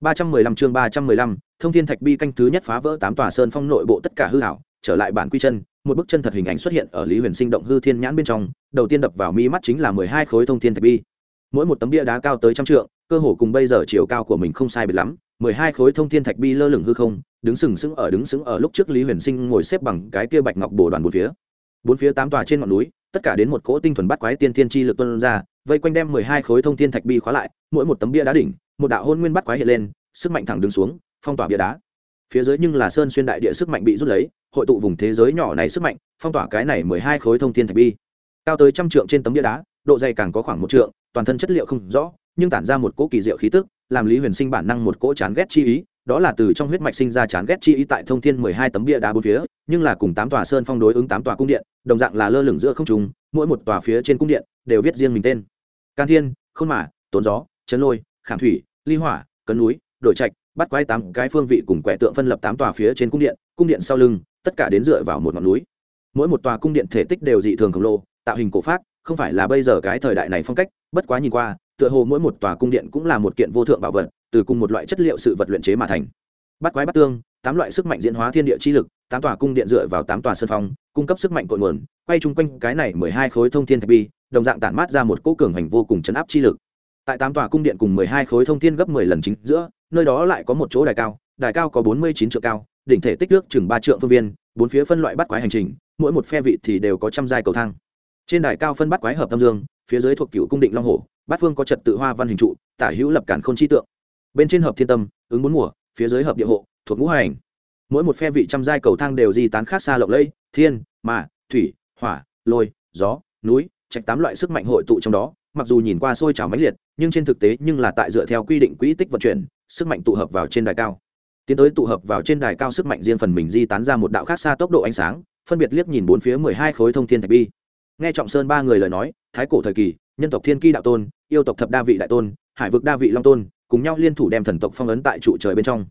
A: 315 chương 315, thông thiên thạch bi canh thứ nhất phá vỡ tám tòa sơn phong nội bộ tất cả hư hảo trở lại bản quy chân một bức chân thật hình ảnh xuất hiện ở lý huyền sinh động hư thiên nhãn bên trong đầu tiên đập vào mi mắt chính là mười hai khối thông thiên thạch bi. Mỗi một tấm bia đá cao tới trăm trượng cơ hồ cùng bây giờ chiều cao của mình không sai biệt lắm mười hai khối thông thiên thạch bi lơ lửng hư không đứng sừng sững ở đứng sững ở lúc trước lý huyền sinh ngồi xếp bằng cái kia bạch ngọc bồ đoàn bốn phía. Bốn phía tám tòa trên ngọn núi, tất cả đến một cỗ tinh thuần bắt quái tiên thiên chi lực tuân ra, vây quanh đem mười hai khối thông thiên thạch bi khóa lại, mỗi một tấm bia đá đỉnh, một đạo hôn nguyên bắt quái hiện lên, sức mạnh thẳng đứng xuống, phong tỏa bia đá. Phía dưới nhưng là sơn xuyên đại địa sức mạnh bị rút lấy, hội tụ vùng thế giới nhỏ này sức mạnh, phong tỏa cái này mười hai khối thông thiên thạch bi. Cao tới trăm trượng trên tấm bia đá, độ dày càng có khoảng một trượng, toàn thân chất liệu không rõ, nhưng tản ra một cỗ kỳ diệu khí tức, làm lý huyền sinh bản năng một cỗ chán ghét chi ý đó là từ trong huyết mạch sinh ra chán ghét chi ý tại thông thiên mười hai tấm bia đá bốn phía, nhưng là cùng tám tòa sơn phong đối ứng tám tòa cung điện, đồng dạng là lơ lửng giữa không trùng mỗi một tòa phía trên cung điện đều viết riêng mình tên. Can thiên, khôn mã, tốn gió chấn lôi, khảm thủy, ly hỏa, cấn núi, đổi trạch, bắt quái tám cái phương vị cùng quẻ tượng phân lập tám tòa phía trên cung điện cung điện sau lưng, tất cả đến dựa vào một ngọn núi. Mỗi một tòa cung điện thể tích đều dị thường khổng lồ, tạo hình cổ pháp không phải là bây giờ cái thời đại này phong cách, bất quá nhìn qua, tựa hồ mỗi một tòa cung điện cũng là một kiện vô thượng bảo vật từ cùng một loại chất liệu sự vật luyện chế mà thành. Bắt quái bắt tương, tám loại sức mạnh diễn hóa thiên địa chi lực, tám tòa cung điện dựa vào tám tòa sân phong, cung cấp sức mạnh cội nguồn, quay chung quanh cái này mười hai khối thông thiên thạch bi, đồng dạng tản mát ra một cỗ cường hành vô cùng chấn áp chi lực. Tại tám tòa cung điện cùng mười hai khối thông thiên gấp mười lần chính giữa, nơi đó lại có một chỗ đài cao đài cao có bốn mươi chín trượng cao, đỉnh thể tích nước chừng ba trượng phương viên, bốn phía phân loại bắt quái hành trình, mỗi một phe vị thì đều có trăm giai cầu thang. Trên đài cao phân bắt quái hợp tâm dương, phía dưới thuộc cựu cung định long hồ bát phương có trật tự hoa văn hình trụ, tả hữu lập cản k h ô n chi tượng bên trên hợp thiên tâm, ứng bốn mùa, phía dưới hợp địa hộ, thuộc ngũ hành. Mỗi một phe vị trăm giai cầu thang đều di tán khác xa lộng lẫy, thiên, mà, thủy, hỏa, lôi, gió, núi, trạch tám loại sức mạnh hội tụ trong đó, mặc dù nhìn qua sôi trào mãnh liệt, nhưng trên thực tế nhưng là tại dựa theo quy định quỹ tích vận chuyển, sức mạnh tụ hợp vào trên đài cao. Tiến tới tụ hợp vào trên đài cao sức mạnh riêng phần mình di tán ra một đạo khác xa tốc độ ánh sáng, phân biệt liếc nhìn bốn phía mười hai khối thông thiên thạch bi. Nghe trọng sơn ba người lời nói, thái cổ thời kỳ, nhân tộc thiên ki đạo tôn, yêu tộc thập đa vị đại tôn, hải vực đa vị long tôn cùng nhau liên thủ đem thần tộc phong ấn tại trụ trời bên trong.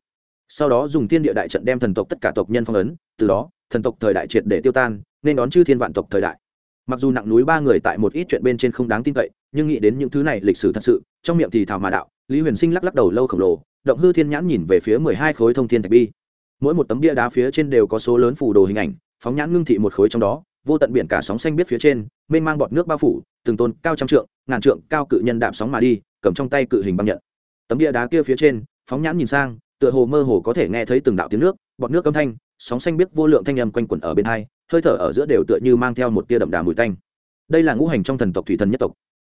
A: Sau đó dùng thiên địa đại trận đem thần tộc tất cả tộc nhân phong ấn, từ đó, thần tộc thời đại triệt để tiêu tan, nên đón chư thiên vạn tộc thời đại. Mặc dù nặng núi ba người tại một ít chuyện bên trên không đáng tin cậy, nhưng nghĩ đến những thứ này lịch sử thật sự, trong miệng thì thảo mà đạo, lý huyền sinh lắc lắc đầu lâu khổng lồ, động hư thiên nhãn nhìn về phía mười hai khối thông thiên thạch bi. Mỗi một tấm bia đá phía trên đều có số lớn phủ đồ hình ảnh, phóng nhãn ngưng thị một khối trong đó, vô tận biển cả sóng xanh biết phía trên, mênh mang bọt nước bao phủ, từng tôn cao trăm trượng, ngàn trượng cao cự nhân đạp sóng mà đi, cầm trong tay cự hình băng nhận tấm bia đá kia phía trên, phóng nhãn nhìn sang, tựa hồ mơ hồ có thể nghe thấy từng đạo tiếng nước, bọt nước âm thanh, sóng xanh biết vô lượng thanh âm quanh quẩn ở bên hai, hơi thở ở giữa đều tựa như mang theo một tia đậm đà mùi tanh. Đây là ngũ hành trong thần tộc thủy thần nhất tộc.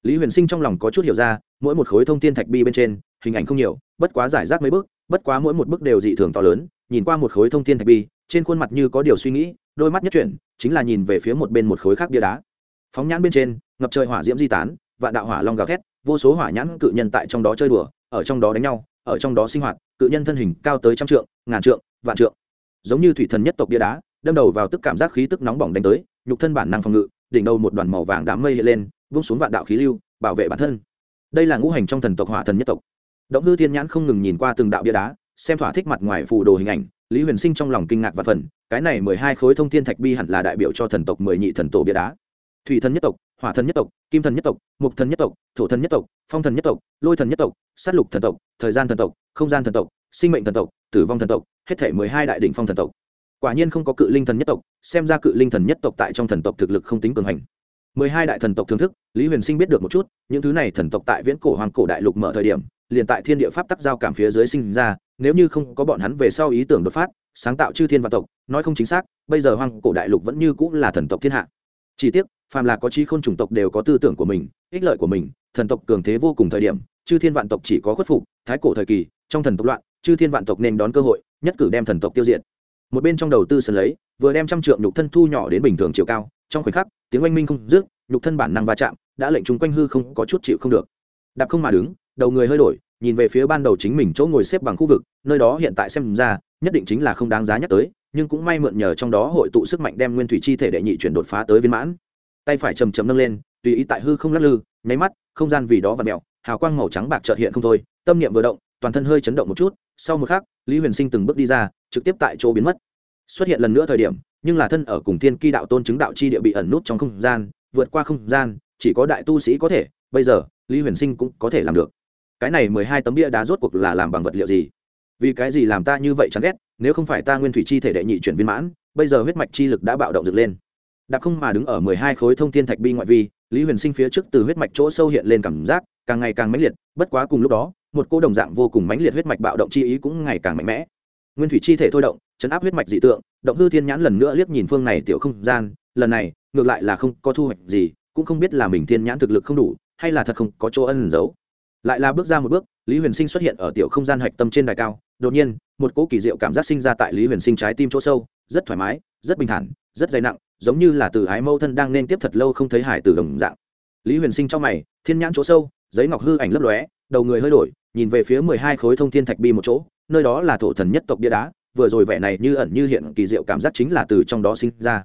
A: Lý huyền sinh trong lòng có chút hiểu ra, mỗi một khối thông tin thạch bi bên trên, hình ảnh không nhiều, bất quá giải rác mấy bước, bất quá mỗi một bước đều dị thường to lớn, nhìn qua một khối thông tin thạch bi, trên khuôn mặt như có điều suy nghĩ, đôi mắt nhất chuyển, chính là nhìn về phía một bên một khối khác bia đá. Phóng nhãn bên trên, ngập trời hỏa diễm di tán, vạn đạo hỏa long gào thét, vô số hỏa nhãn cự nhân tại trong đó chơi đùa ở trong đó đánh nhau, ở trong đó sinh hoạt, cự nhân thân hình cao tới trăm trượng, ngàn trượng, vạn trượng. Giống như thủy thần nhất tộc bia đá, đâm đầu vào tức cảm giác khí tức nóng bỏng đánh tới, nhục thân bản năng phòng ngự, đỉnh đầu một đoàn màu vàng đám mây hiện lên, vung xuống vạn đạo khí lưu, bảo vệ bản thân. Đây là ngũ hành trong thần tộc hỏa thần nhất tộc. Động hư thiên nhãn không ngừng nhìn qua từng đạo bia đá, xem thỏa thích mặt ngoài phù đồ hình ảnh, lý huyền sinh trong lòng kinh ngạc và phần cái này mười hai khối thông thiên thạch bi hẳn là đại biểu cho thần tộc mười nhị thần tổ bia đá. Thủy thần nhất tộc hỏa thần nhất tộc, kim thần nhất tộc, mục thần nhất tộc, thổ thần nhất tộc, phong thần nhất tộc, lôi thần nhất tộc s á t lục thần tộc, thời gian thần tộc, không gian thần tộc, sinh mệnh thần tộc, tử vong thần tộc, hết thể mười hai đại đ ỉ n h phong thần tộc. Quả nhiên không có cự linh thần nhất tộc, xem ra cự linh thần nhất tộc tại trong thần tộc thực lực không tính cường hành. mười hai đại thần tộc thưởng thức, lý huyền sinh biết được một chút, những thứ này thần tộc tại viễn cổ hoàng cổ đại lục mở thời điểm, liền tại thiên địa pháp tắc giao cảm phía dưới sinh ra, nếu như không có bọn hắn về sau ý tưởng đột phát, sáng tạo chư thiên vạn tộc, nói không chính xác, bây giờ hoàng cổ đại lục vẫn như cũng là thần tộc thiên hạ. Chỉ tiếc phàm là có trí khôn chủng tộc đều có tư tưởng của mình, ích lợi của mình, thần tộc cường thế vô cùng thời điểm, chư thiên vạn tộc chỉ có khuất phục, thái cổ thời kỳ, trong thần tộc loạn, chư thiên vạn tộc nên đón cơ hội, nhất cử đem thần tộc tiêu diệt. Một bên trong đầu tư sân lấy, vừa đem trăm trượng nhục thân thu nhỏ đến bình thường chiều cao, trong khoảnh khắc, tiếng oanh minh không dứt, nhục thân bản năng va chạm, đã lệnh chúng quanh hư không có chút chịu không được. Đạp không mà đứng, đầu người hơi đổi, nhìn về phía ban đầu chính mình chỗ ngồi xếp bằng khu vực, nơi đó hiện tại xem ra, nhất định chính là không đáng giá nhắc tới, nhưng cũng may mượn nhờ trong đó hội tụ sức mạnh đem nguyên thủy chi thể đệ nhị chuyển đột phá tới viên mãn tay phải chầm chầm nâng lên, tùy ý tại hư không lắc lư, nháy mắt, không gian vì đó và mẹo hào quang màu trắng bạc trợt hiện không thôi, tâm niệm vừa động, toàn thân hơi chấn động một chút, sau một khắc, lý huyền sinh từng bước đi ra, trực tiếp tại chỗ biến mất. Xuất hiện lần nữa thời điểm, nhưng là thân ở cùng thiên kỳ đạo tôn chứng đạo chi địa bị ẩn nút trong không gian, vượt qua không gian, chỉ có đại tu sĩ có thể, bây giờ, lý huyền sinh cũng có thể làm được. Cái này mười hai tấm bia đá rốt cuộc là làm bằng vật liệu gì? Vì cái gì làm ta như vậy chán ghét, nếu không phải ta nguyên thủy chi thể đệ nhị chuyển viên mãn, bây giờ huyết mạch chi lực đã bạo động dựng lên đạp không mà đứng ở mười hai khối thông thiên thạch bi ngoại vi, lý huyền sinh phía trước từ huyết mạch chỗ sâu hiện lên cảm giác, càng ngày càng mãnh liệt, bất quá cùng lúc đó, một cô đồng dạng vô cùng mãnh liệt huyết mạch bạo động chi ý cũng ngày càng mạnh mẽ. Nguyên thủy chi thể thôi động, chấn áp huyết mạch dị tượng, động hư thiên nhãn lần nữa liếc nhìn phương này tiểu không gian, lần này, ngược lại là không có thu hoạch gì, cũng không biết là mình thiên nhãn thực lực không đủ, hay là thật không có chỗ ân giấu lại là bước ra một bước, lý huyền sinh xuất hiện ở tiểu không gian hạch tâm trên đài cao. Đột nhiên, một cỗ kỳ diệu cảm giác sinh ra tại lý huyền sinh trái tim chỗ sâu, rất thoải mái, rất bình thản, rất dày nặng, giống như là từ ái mâu thân đang nên tiếp thật lâu không thấy hải từ đồng dạng. Lý huyền sinh trong mày, thiên nhãn chỗ sâu, giấy ngọc hư ảnh lấp lóe, đầu người hơi đổi, nhìn về phía mười hai khối thông thiên thạch bi một chỗ, nơi đó là thổ thần nhất tộc bia đá, vừa rồi vẻ này như ẩn như hiện, kỳ diệu cảm giác chính là từ trong đó sinh ra.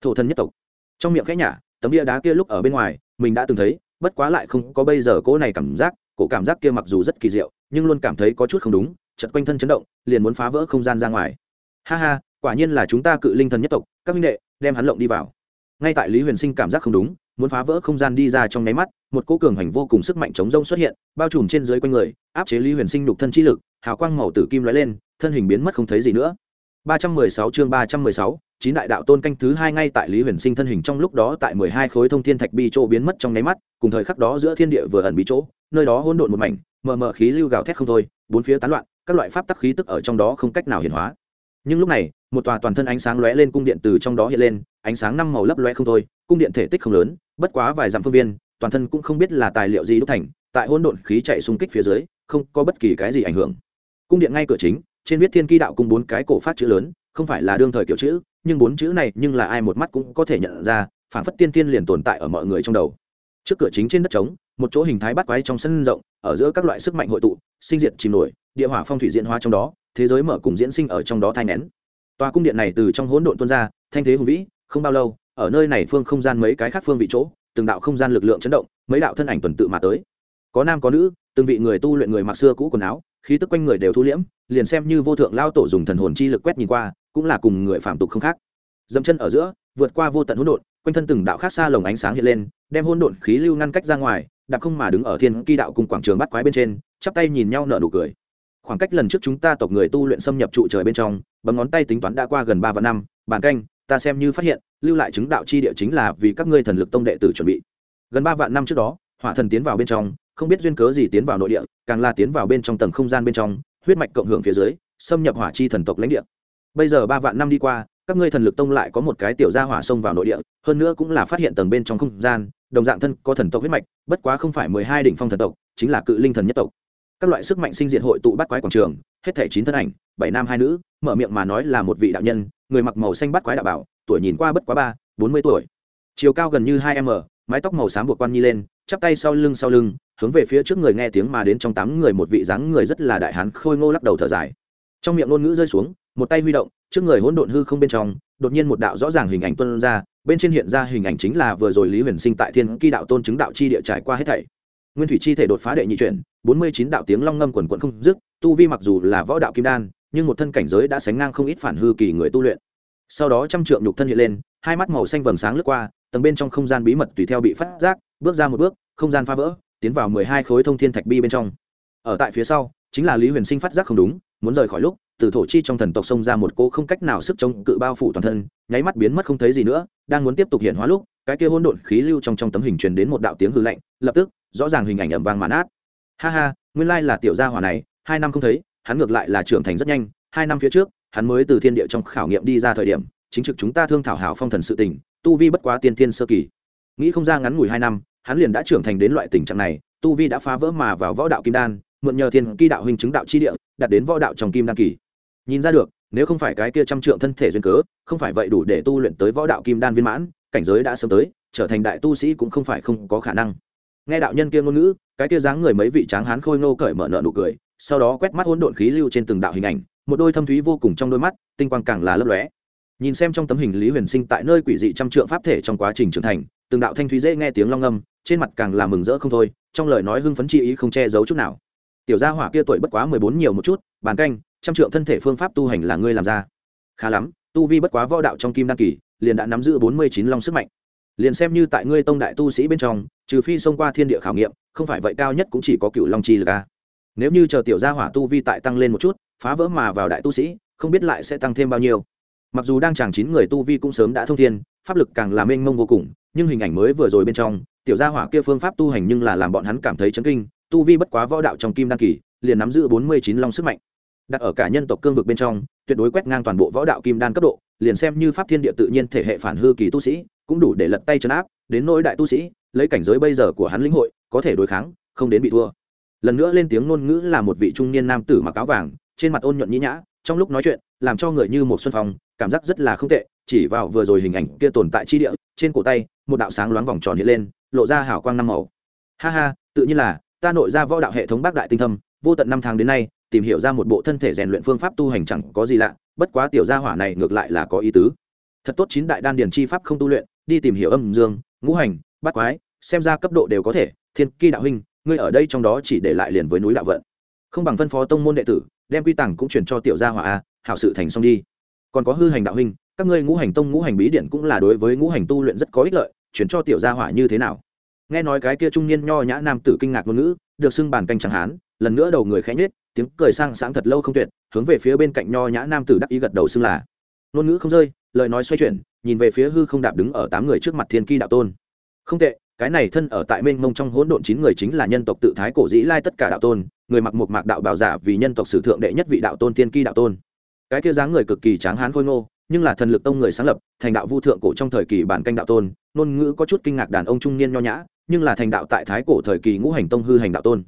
A: Thổ thần nhất tộc. Trong miệng khẽ nhả, tấm bia đá kia lúc ở bên ngoài, mình đã từng thấy, bất quá lại không có bây giờ cỗ này cảm giác cổ cảm giác kia mặc dù rất kỳ diệu nhưng luôn cảm thấy có chút không đúng chật quanh thân chấn động liền muốn phá vỡ không gian ra ngoài. Ha ha quả nhiên là chúng ta cự linh thần nhất tộc các minh đệ đem hắn lộng đi vào. Ngay tại lý huyền sinh cảm giác không đúng muốn phá vỡ không gian đi ra trong nháy mắt một cỗ cường hành vô cùng sức mạnh chống rông xuất hiện bao trùm trên dưới quanh người áp chế lý huyền sinh nhục thân chi lực hào quang màu tử kim lóe lên thân hình biến mất không thấy gì nữa. 316 chương 316, chín đại đạo tôn canh thứ hai ngay tại lý huyền sinh thân hình trong lúc đó tại 12 khối thông thiên thạch bi chỗ biến mất trong nháy mắt, cùng thời khắc đó giữa thiên địa vừa ẩn bí chỗ, nơi đó hỗn độn một mảnh, mờ mờ khí lưu gào thét không thôi, bốn phía tán loạn, các loại pháp tắc khí tức ở trong đó không cách nào hiển hóa. Nhưng lúc này, một tòa toàn thân ánh sáng lóe lên cung điện từ trong đó hiện lên, ánh sáng năm màu lấp lóe không thôi, cung điện thể tích không lớn, bất quá vài dặm phương viên, toàn thân cũng không biết là tài liệu gì đúc thành, tại hỗn độn khí chạy xung kích phía dưới, không có bất kỳ cái gì ảnh hưởng. Cung điện ngay cửa chính, trên viết thiên kỳ đạo cùng bốn cái cổ phát chữ lớn không phải là đương thời kiểu chữ, nhưng bốn chữ này nhưng là ai một mắt cũng có thể nhận ra phản phất tiên tiên liền tồn tại ở mọi người trong đầu. Trước cửa chính trên đất trống, một chỗ hình thái bắt quái trong sân rộng, ở giữa các loại sức mạnh hội tụ, sinh diệt chìm nổi, địa hỏa phong thủy diễn hóa trong đó, thế giới mở cùng diễn sinh ở trong đó thai nén tòa cung điện này từ trong hỗn độn tuôn ra, thanh thế hùng vĩ, không bao lâu, ở nơi này phương không gian mấy cái khác phương vị chỗ, từng đạo không gian lực lượng chấn động, mấy đạo thân ảnh tuần tự mà tới. Có nam có nữ, từng vị người tu luyện người mặc xưa cũ quần áo khí tức quanh người đều thu liễm, liền xem như vô thượng lao tổ dùng thần hồn chi lực quét nhìn qua, cũng là cùng người phạm tục không khác. Dẫm chân ở giữa, vượt qua vô tận hỗn độn, quanh thân từng đạo khác xa lồng ánh sáng hiện lên, đem hỗn độn khí lưu ngăn cách ra ngoài, đạp không mà đứng ở thiên kỳ đạo cùng quảng trường bắt quái bên trên, chắp tay nhìn nhau nở nụ cười. Khoảng cách lần trước chúng ta tộc người tu luyện xâm nhập trụ trời bên trong, bấm ngón tay tính toán đã qua gần ba vạn năm, bàn canh, ta xem như phát hiện, lưu lại chứng đạo chi địa chính là vì các ngươi thần lực tông đệ tử chuẩn bị. Gần ba vạn năm trước đó, hỏa thần tiến vào bên trong không biết duyên cớ gì tiến vào nội địa, càng là tiến vào bên trong tầng không gian bên trong, huyết mạch cộng hưởng phía dưới, xâm nhập hỏa chi thần tộc lãnh địa. Bây giờ ba vạn năm đi qua, các ngươi thần lực tông lại có một cái tiểu gia hỏa xông vào nội địa, hơn nữa cũng là phát hiện tầng bên trong không gian, đồng dạng thân có thần tộc huyết mạch, bất quá không phải mười hai đỉnh phong thần tộc, chính là cự linh thần nhất tộc. Các loại sức mạnh sinh diện hội tụ bắt quái quảng trường, hết thể chín thân ảnh, bảy nam hai nữ, mở miệng mà nói là một vị đạo nhân, người mặc màu xanh bắt quái đạo bảo, tuổi nhìn qua bất quá ba, bốn mươi tuổi. Chiều cao gần như hai m, mái tóc màu xám buộc quan nhi lên, chắp tay sau lưng sau lưng hướng về phía trước người nghe tiếng mà đến trong tám người một vị dáng người rất là đại hán khôi ngô lắc đầu thở dài. Trong miệng ngôn ngữ rơi xuống, một tay huy động, trước người hỗn độn hư không bên trong, đột nhiên một đạo rõ ràng hình ảnh tuân ra, bên trên hiện ra hình ảnh chính là vừa rồi lý huyền sinh tại thiên kỳ đạo tôn chứng đạo chi địa trải qua hết thảy. Nguyên thủy chi thể đột phá đệ nhị chuyển, bốn mươi chín đạo tiếng long ngâm quần quận không dứt, tu vi mặc dù là võ đạo kim đan, nhưng một thân cảnh giới đã sánh ngang không ít phản hư kỳ người tu luyện. Sau đó trăm trượng nhục thân hiện lên, hai mắt màu xanh vầng sáng lướt qua, tầng bên trong không gian bí mật tùy theo bị phát giác, bước ra một bước, không gian phá vỡ tiến vào mười hai khối thông thiên thạch bi bên trong. Ở tại phía sau, chính là lý huyền sinh phát giác không đúng, muốn rời khỏi lúc, từ thổ chi trong thần tộc xông ra một cô không cách nào sức chống cự bao phủ toàn thân, nháy mắt biến mất không thấy gì nữa, đang muốn tiếp tục hiện hóa lúc, cái kia hỗn độn khí lưu trong trong tấm hình truyền đến một đạo tiếng hư lạnh, lập tức, rõ ràng hình ảnh ẩm vàng màn át ha ha, nguyên lai là tiểu gia hỏa này, hai năm không thấy, hắn ngược lại là trưởng thành rất nhanh, hai năm phía trước, hắn mới từ thiên địa trong khảo nghiệm đi ra thời điểm, chính trực chúng ta thương thảo hảo phong thần sự tình, tu vi bất quá tiên tiên sơ kỳ. Nghĩ không ra ngắn ngủi hai năm hắn liền đã trưởng thành đến loại tình trạng này, tu vi đã phá vỡ mà vào võ đạo kim đan, mượn nhờ thiên kỳ đạo huynh chứng đạo chi địa, đạt đến võ đạo trong kim đan kỳ. Nhìn ra được, nếu không phải cái kia trăm trượng thân thể duyên cớ, không phải vậy đủ để tu luyện tới võ đạo kim đan viên mãn, cảnh giới đã sớm tới, trở thành đại tu sĩ cũng không phải không có khả năng. Nghe đạo nhân kia ngôn ngữ, cái kia dáng người mấy vị tráng hán khôi ngô cởi mở nợ nụ cười, sau đó quét mắt hỗn độn khí lưu trên từng đạo hình ảnh, một đôi thâm thúy vô cùng trong đôi mắt, tinh quang càng là lấp lóe nhìn xem trong tấm hình lý huyền sinh tại nơi quỷ dị trăm trượng pháp thể trong quá trình trưởng thành, từng đạo thanh thúy dễ nghe tiếng long âm trên mặt càng là mừng rỡ không thôi, trong lời nói hưng phấn chi ý không che giấu chút nào. Tiểu gia hỏa kia tuổi bất quá mười bốn nhiều một chút, bàn canh, trăm trượng thân thể phương pháp tu hành là ngươi làm ra. Khá lắm, tu vi bất quá võ đạo trong kim đăng kỳ, liền đã nắm giữ bốn mươi chín long sức mạnh. Liền xem như tại ngươi tông đại tu sĩ bên trong, trừ phi xông qua thiên địa khảo nghiệm, không phải vậy cao nhất cũng chỉ có cựu long chi là ca nếu như chờ tiểu gia hỏa tu vi tại tăng lên một chút, phá vỡ mà vào đại tu sĩ, không biết lại sẽ tăng thêm bao nhiêu mặc dù đang chàng chín người tu vi cũng sớm đã thông thiên, pháp lực càng làm mênh mông vô cùng, nhưng hình ảnh mới vừa rồi bên trong, tiểu gia hỏa kia phương pháp tu hành nhưng là làm bọn hắn cảm thấy chấn kinh, tu vi bất quá võ đạo trong kim đăng kỳ, liền nắm giữ bốn mươi chín long sức mạnh. Đặt ở cả nhân tộc cương vực bên trong, tuyệt đối quét ngang toàn bộ võ đạo kim đan cấp độ, liền xem như pháp thiên địa tự nhiên thể hệ phản hư kỳ tu sĩ, cũng đủ để lật tay chấn áp, đến nỗi đại tu sĩ, lấy cảnh giới bây giờ của hắn lĩnh hội, có thể đối kháng, không đến bị thua. Lần nữa lên tiếng ngôn ngữ là một vị trung niên nam tử mặc áo vàng, trên mặt ôn nhuận nhĩ nhã, trong lúc nói chuyện, làm cho người như một xuân phong cảm giác rất là không tệ, chỉ vào vừa rồi hình ảnh kia tồn tại chi địa, trên cổ tay, một đạo sáng loáng vòng tròn hiện lên, lộ ra hảo quang năm màu. Ha ha, tự nhiên là, ta nội ra võ đạo hệ thống bác đại tinh thâm, vô tận năm tháng đến nay, tìm hiểu ra một bộ thân thể rèn luyện phương pháp tu hành chẳng có gì lạ, bất quá tiểu gia hỏa này ngược lại là có ý tứ. Thật tốt chín đại đan điền chi pháp không tu luyện, đi tìm hiểu âm dương, ngũ hành, bát quái, xem ra cấp độ đều có thể, thiên kỳ đạo huynh, ngươi ở đây trong đó chỉ để lại liền với núi đạo vận. Không bằng phân phó tông môn đệ tử, đem quy tàng cũng chuyển cho tiểu gia hỏa a, hảo sự thành xong đi còn có hư hành đạo huynh, các ngươi ngũ hành tông, ngũ hành bí điện cũng là đối với ngũ hành tu luyện rất có ích lợi, chuyển cho tiểu gia hỏa như thế nào? Nghe nói cái kia trung niên nho nhã nam tử kinh ngạc ngôn ngữ, được xưng bàn canh chẳng hán, lần nữa đầu người khẽ nhết tiếng cười sang sáng thật lâu không tuyệt, hướng về phía bên cạnh nho nhã nam tử đắc ý gật đầu xưng là. Ngôn ngữ không rơi, lời nói xoay chuyển, nhìn về phía hư không đạp đứng ở tám người trước mặt thiên ki đạo tôn. Không tệ, cái này thân ở tại mênh mông trong hỗn độn chín người chính là nhân tộc tự thái cổ dĩ lai tất cả đạo tôn, người mặc một mạc đạo bảo giả vì nhân tộc sử thượng đệ nhất vị đạo tôn thiên ki đạo tôn cái kia dáng người cực kỳ tráng hán khôi ngô, nhưng là thần lực tông người sáng lập, thành đạo vu thượng cổ trong thời kỳ bản canh đạo tôn, ngôn ngữ có chút kinh ngạc đàn ông trung niên nho nhã, nhưng là thành đạo tại thái cổ thời kỳ ngũ hành tông hư hành đạo tôn.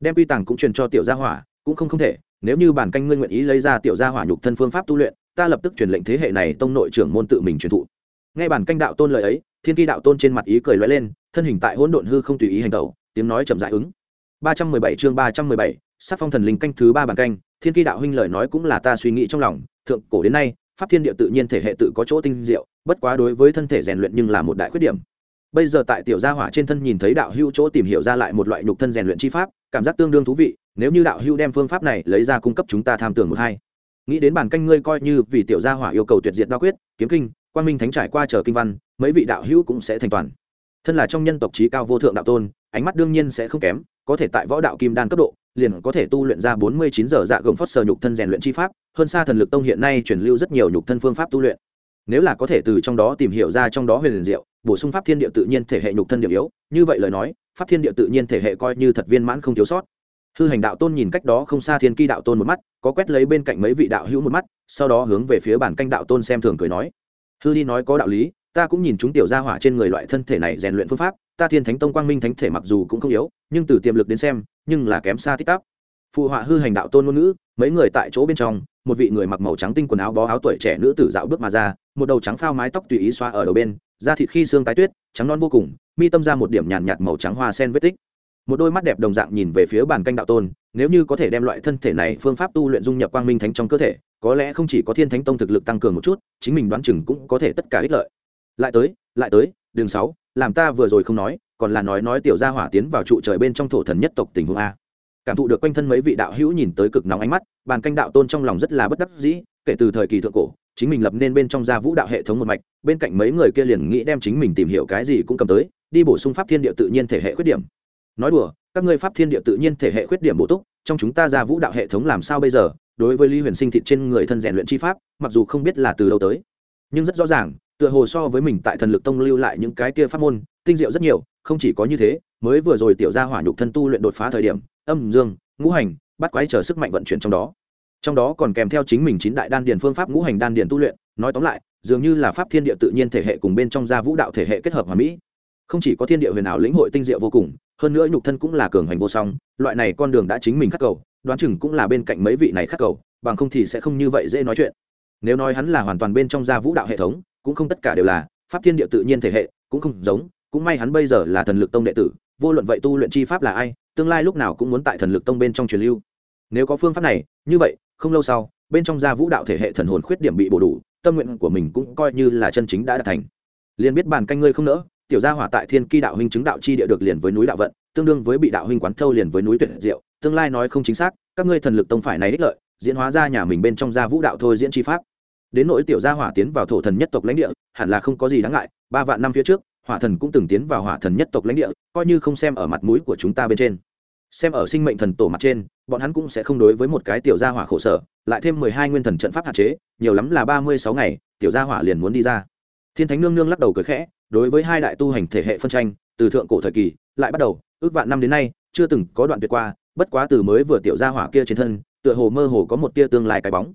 A: Đem quy tàng cũng truyền cho tiểu gia hỏa, cũng không không thể, nếu như bản canh ngươi nguyện ý lấy ra tiểu gia hỏa nhục thân phương pháp tu luyện, ta lập tức truyền lệnh thế hệ này tông nội trưởng môn tự mình truyền thụ. Ngay bản canh đạo tôn lời ấy, thiên kỳ đạo tôn trên mặt ý cười lóe lên, thân hình tại hỗn độn hư không tùy ý hành tẩu, tiếng nói chậm rãi ứng. Ba trăm mười bảy chương ba trăm mười bảy sắc phong thần linh canh thứ ba bản canh thiên kỳ đạo huynh lời nói cũng là ta suy nghĩ trong lòng, thượng cổ đến nay, pháp thiên địa tự nhiên thể hệ tự có chỗ tinh diệu, bất quá đối với thân thể rèn luyện nhưng là một đại khuyết điểm. Bây giờ tại tiểu gia hỏa trên thân nhìn thấy đạo hữu chỗ tìm hiểu ra lại một loại nhục thân rèn luyện chi pháp, cảm giác tương đương thú vị, nếu như đạo hữu đem phương pháp này lấy ra cung cấp chúng ta tham tưởng một hai. Nghĩ đến bản canh ngươi coi như vì tiểu gia hỏa yêu cầu tuyệt diệt đa quyết, kiếm kinh quan minh thánh trải qua chờ kinh văn, mấy vị đạo hữu cũng sẽ thành toàn. Thân là trong nhân tộc trí cao vô thượng đạo tôn, ánh mắt đương nhiên sẽ không kém có thể tại võ đạo kim đan cấp độ, liền có thể tu luyện ra bốn mươi chín giờ dạ gồng phót sờ nhục thân rèn luyện chi pháp, hơn xa thần lực tông hiện nay truyền lưu rất nhiều nhục thân phương pháp tu luyện. Nếu là có thể từ trong đó tìm hiểu ra trong đó huyền liền diệu, bổ sung pháp thiên địa tự nhiên thể hệ nhục thân điểm yếu, như vậy lời nói, pháp thiên địa tự nhiên thể hệ coi như thật viên mãn không thiếu sót. Hư hành đạo tôn nhìn cách đó không xa thiên ki đạo tôn một mắt, có quét lấy bên cạnh mấy vị đạo hữu một mắt, sau đó hướng về phía bản canh đạo tôn xem thường cười nói. Hư đi nói có đạo lý ta cũng nhìn chúng tiểu gia hỏa trên người loại thân thể này rèn luyện phương pháp ta thiên thánh tông quang minh thánh thể mặc dù cũng không yếu nhưng từ tiềm lực đến xem nhưng là kém xa tích tắp. Phụ họa hư hành đạo tôn ngôn ngữ mấy người tại chỗ bên trong một vị người mặc màu trắng tinh quần áo bó áo tuổi trẻ nữ tử dạo bước mà ra một đầu trắng phao mái tóc tùy ý xoa ở đầu bên da thịt khi xương tái tuyết trắng non vô cùng mi tâm ra một điểm nhàn nhạt, màu trắng hoa sen vết tích. Một đôi mắt đẹp đồng dạng nhìn về phía bàn canh đạo tôn nếu như có thể đem loại thân thể này phương pháp tu luyện dung nhập quang minh thánh trong cơ thể có lẽ không chỉ có thiên thánh tông thực lực tăng cường một chút chính mình đoán chừng cũng có thể tất cả ích lợi lại tới lại tới, đường sáu, làm ta vừa rồi không nói, còn là nói nói tiểu gia hỏa tiến vào trụ trời bên trong thổ thần nhất tộc tình huống a. Cảm thụ được quanh thân mấy vị đạo hữu nhìn tới cực nóng ánh mắt, bàn canh đạo tôn trong lòng rất là bất đắc dĩ, kể từ thời kỳ thượng cổ, chính mình lập nên bên trong gia vũ đạo hệ thống một mạch, bên cạnh mấy người kia liền nghĩ đem chính mình tìm hiểu cái gì cũng cầm tới, đi bổ sung pháp thiên địa tự nhiên thể hệ khuyết điểm. Nói đùa, các ngươi pháp thiên địa tự nhiên thể hệ khuyết điểm bổ túc, trong chúng ta gia vũ đạo hệ thống làm sao bây giờ? Đối với lý huyền sinh thịt trên người thân rèn luyện chi pháp, mặc dù không biết là từ đâu tới, nhưng rất rõ ràng tựa hồ so với mình tại thần lực tông lưu lại những cái kia pháp môn, tinh diệu rất nhiều, không chỉ có như thế, mới vừa rồi tiểu gia hỏa nhục thân tu luyện đột phá thời điểm, âm, dương, ngũ hành, bắt quái chờ sức mạnh vận chuyển trong đó. Trong đó còn kèm theo chính mình chín đại đan điền phương pháp ngũ hành đan điền tu luyện, nói tóm lại, dường như là pháp thiên địa tự nhiên thể hệ cùng bên trong gia vũ đạo thể hệ kết hợp hòa mỹ. Không chỉ có thiên địa huyền ảo lĩnh hội tinh diệu vô cùng, hơn nữa nhục thân cũng là cường hành vô song, loại này con đường đã chính mình khắc cầu, đoán chừng cũng là bên cạnh mấy vị này khắc cầu, bằng không thì sẽ không như vậy dễ nói chuyện. Nếu nói hắn là hoàn toàn bên trong gia vũ đạo hệ thống cũng không tất cả đều là pháp thiên địa tự nhiên thể hệ, cũng không giống, cũng may hắn bây giờ là thần lực tông đệ tử, vô luận vậy tu luyện chi pháp là ai, tương lai lúc nào cũng muốn tại thần lực tông bên trong truyền lưu. Nếu có phương pháp này, như vậy, không lâu sau, bên trong gia vũ đạo thể hệ thần hồn khuyết điểm bị bổ đủ, tâm nguyện của mình cũng coi như là chân chính đã đạt thành. Liền biết bàn canh ngươi không nỡ, tiểu gia hỏa tại thiên kỳ đạo huynh chứng đạo chi địa được liền với núi đạo vận, tương đương với bị đạo huynh quán thâu liền với núi tuyệt diệu, tương lai nói không chính xác, các ngươi thần lực tông phải này ích lợi, diễn hóa ra nhà mình bên trong gia vũ đạo thôi diễn chi pháp đến nỗi tiểu gia hỏa tiến vào thổ thần nhất tộc lãnh địa, hẳn là không có gì đáng ngại, ba vạn năm phía trước, hỏa thần cũng từng tiến vào hỏa thần nhất tộc lãnh địa, coi như không xem ở mặt mũi của chúng ta bên trên. Xem ở sinh mệnh thần tổ mặt trên, bọn hắn cũng sẽ không đối với một cái tiểu gia hỏa khổ sở, lại thêm mười hai nguyên thần trận pháp hạn chế, nhiều lắm là ba mươi sáu ngày, tiểu gia hỏa liền muốn đi ra. Thiên thánh nương nương lắc đầu cười khẽ, đối với hai đại tu hành thể hệ phân tranh, từ thượng cổ thời kỳ, lại bắt đầu, ước vạn năm đến nay, chưa từng có đoạn tuyệt qua, bất quá từ mới vừa tiểu gia hỏa kia trên thân, tựa hồ mơ hồ có một tia tương lai cái bóng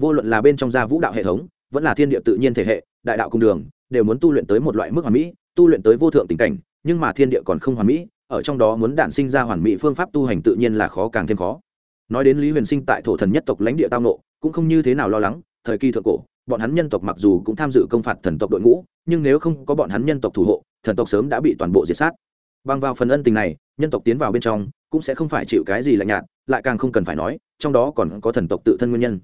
A: vô luận là bên trong gia vũ đạo hệ thống, vẫn là thiên địa tự nhiên thể hệ, đại đạo cung đường, đều muốn tu luyện tới một loại mức hoàn mỹ, tu luyện tới vô thượng tình cảnh, nhưng mà thiên địa còn không hoàn mỹ, ở trong đó muốn đản sinh ra hoàn mỹ phương pháp tu hành tự nhiên là khó càng thêm khó. Nói đến lý huyền sinh tại thổ thần nhất tộc lãnh địa tao nộ cũng không như thế nào lo lắng, thời kỳ thượng cổ, bọn hắn nhân tộc mặc dù cũng tham dự công phạt thần tộc đội ngũ, nhưng nếu không có bọn hắn nhân tộc thủ hộ, thần tộc sớm đã bị toàn bộ diệt sát. Bằng vào phần ân tình này, nhân tộc tiến vào bên trong, cũng sẽ không phải chịu cái gì lạnh nhạt, lại càng không cần phải nói, trong đó còn có thần tộc tự thân nguyên nhân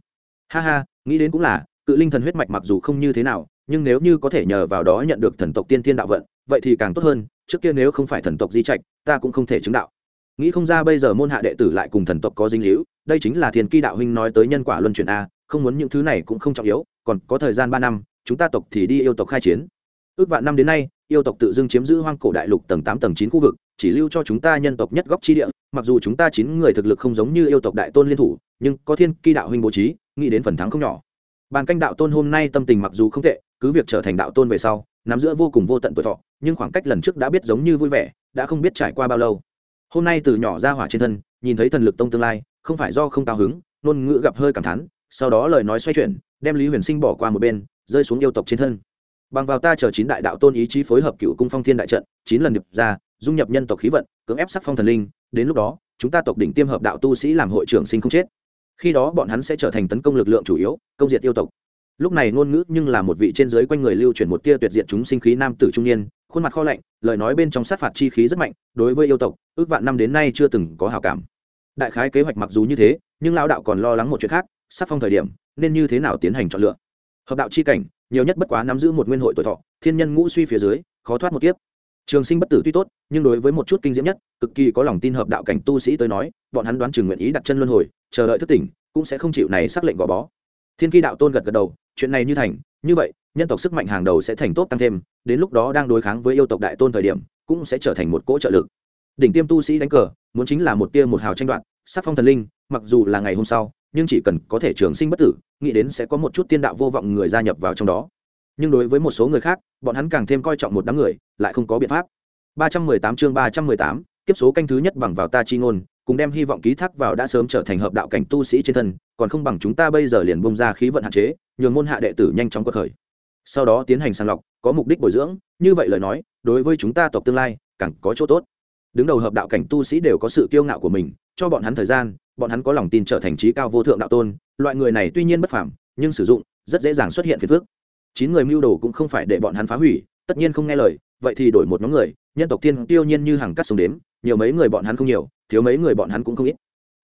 A: ha ha, nghĩ đến cũng là, cự linh thần huyết mạch mặc dù không như thế nào, nhưng nếu như có thể nhờ vào đó nhận được thần tộc tiên thiên đạo vận, vậy thì càng tốt hơn, trước kia nếu không phải thần tộc di trạch, ta cũng không thể chứng đạo. Nghĩ không ra bây giờ môn hạ đệ tử lại cùng thần tộc có dinh hữu đây chính là thiên kỳ đạo huynh nói tới nhân quả luân chuyển a, không muốn những thứ này cũng không trọng yếu, còn có thời gian ba năm, chúng ta tộc thì đi yêu tộc khai chiến. Ước vạn năm đến nay, yêu tộc tự dưng chiếm giữ hoang cổ đại lục tầng tám tầng chín khu vực, chỉ lưu cho chúng ta nhân tộc nhất góc chi địa, mặc dù chúng ta chín người thực lực không giống như yêu tộc đại tôn liên thủ, nhưng có thiên kỳ đạo huynh bố trí nghĩ đến phần thắng không nhỏ. Bàn canh đạo tôn hôm nay tâm tình mặc dù không tệ, cứ việc trở thành đạo tôn về sau, nắm giữa vô cùng vô tận tuổi thọ, nhưng khoảng cách lần trước đã biết giống như vui vẻ, đã không biết trải qua bao lâu. Hôm nay từ nhỏ ra hỏa trên thân, nhìn thấy thần lực tông tương lai, không phải do không cao hứng, ngôn ngữ gặp hơi cảm thán, sau đó lời nói xoay chuyển, đem lý huyền sinh bỏ qua một bên, rơi xuống yêu tộc trên thân. Bằng vào ta chờ chín đại đạo tôn ý chí phối hợp cựu cung phong thiên đại trận, chín lần điệp ra, dung nhập nhân tộc khí vận, cưỡng ép sắc phong thần linh, đến lúc đó, chúng ta tộc đỉnh tiêm hợp đạo tu sĩ làm hội trưởng sinh không chết khi đó bọn hắn sẽ trở thành tấn công lực lượng chủ yếu, công diệt yêu tộc. Lúc này ngôn ngữ nhưng là một vị trên dưới quanh người lưu chuyển một tia tuyệt diện chúng sinh khí nam tử trung niên, khuôn mặt kho lạnh, lời nói bên trong sát phạt chi khí rất mạnh, đối với yêu tộc, ước vạn năm đến nay chưa từng có hào cảm. Đại khái kế hoạch mặc dù như thế, nhưng lao đạo còn lo lắng một chuyện khác, sắp phong thời điểm, nên như thế nào tiến hành chọn lựa? Hợp đạo chi cảnh, nhiều nhất bất quá nắm giữ một nguyên hội tuổi thọ, thiên nhân ngũ suy phía dưới, khó thoát một kiếp. Trường sinh bất tử tuy tốt, nhưng đối với một chút kinh diễm nhất, cực kỳ có lòng tin hợp đạo cảnh tu sĩ tới nói, bọn hắn đoán chừng nguyện ý đặt chân luân hồi chờ đợi thức tỉnh cũng sẽ không chịu này xác lệnh gò bó. Thiên kỳ đạo tôn gật gật đầu chuyện này như thành như vậy nhân tộc sức mạnh hàng đầu sẽ thành tốt tăng thêm đến lúc đó đang đối kháng với yêu tộc đại tôn thời điểm cũng sẽ trở thành một cỗ trợ lực. Đỉnh tiêm tu sĩ đánh cờ muốn chính là một tia một hào tranh đoạn sắc phong thần linh mặc dù là ngày hôm sau nhưng chỉ cần có thể trường sinh bất tử nghĩ đến sẽ có một chút tiên đạo vô vọng người gia nhập vào trong đó. Nhưng đối với một số người khác bọn hắn càng thêm coi trọng một đám người lại không có biện pháp. 318 chương 318, kiếp số canh thứ nhất bằng vào ta chi ngôn cùng đem hy vọng ký thác vào đã sớm trở thành hợp đạo cảnh tu sĩ trên thân, còn không bằng chúng ta bây giờ liền bông ra khí vận hạn chế, nhường môn hạ đệ tử nhanh chóng cuộc khởi. Sau đó tiến hành sàng lọc, có mục đích bồi dưỡng, như vậy lời nói, đối với chúng ta tộc tương lai, càng có chỗ tốt. Đứng đầu hợp đạo cảnh tu sĩ đều có sự kiêu ngạo của mình, cho bọn hắn thời gian, bọn hắn có lòng tin trở thành trí cao vô thượng đạo tôn, loại người này tuy nhiên bất phàm, nhưng sử dụng, rất dễ dàng xuất hiện phiền phức. Chín người mưu đồ cũng không phải để bọn hắn phá hủy, tất nhiên không nghe lời, vậy thì đổi một nhóm người, nhân tộc tiên tiêu nhiên như hàng cắt sông đếm, nhiều mấy người bọn hắn không nhiều thiếu mấy người bọn hắn cũng không ít.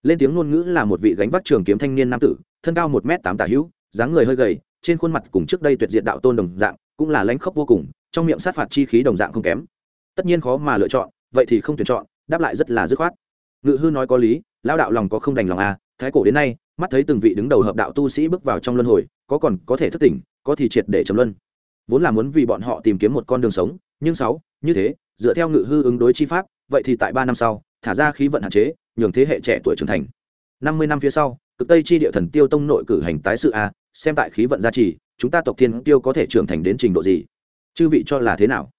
A: Lên tiếng ngôn ngữ là một vị gánh vác trường kiếm thanh niên nam tử, thân cao một m tám tả hữu, dáng người hơi gầy, trên khuôn mặt cùng trước đây tuyệt diệt đạo tôn đồng dạng, cũng là lãnh khốc vô cùng, trong miệng sát phạt chi khí đồng dạng không kém. Tất nhiên khó mà lựa chọn, vậy thì không tuyển chọn, đáp lại rất là dứt khoát. Ngự hư nói có lý lao đạo lòng có không đành lòng à thái cổ đến nay, mắt thấy từng vị đứng đầu hợp đạo tu sĩ bước vào trong luân hồi, có còn có thể thất tỉnh, có thì triệt để chấm luân. Vốn là muốn vì bọn họ tìm kiếm một con đường sống, nhưng sáu, như thế, dựa theo ngự hư ứng đối chi pháp, vậy thì tại ba năm sau thả ra khí vận hạn chế, nhường thế hệ trẻ tuổi trưởng thành. Năm mươi năm phía sau, cực tây chi địa thần tiêu tông nội cử hành tái sự a, xem tại khí vận gia trì, chúng ta tộc thiên tiêu có thể trưởng thành đến trình độ gì? Chư vị cho là thế nào?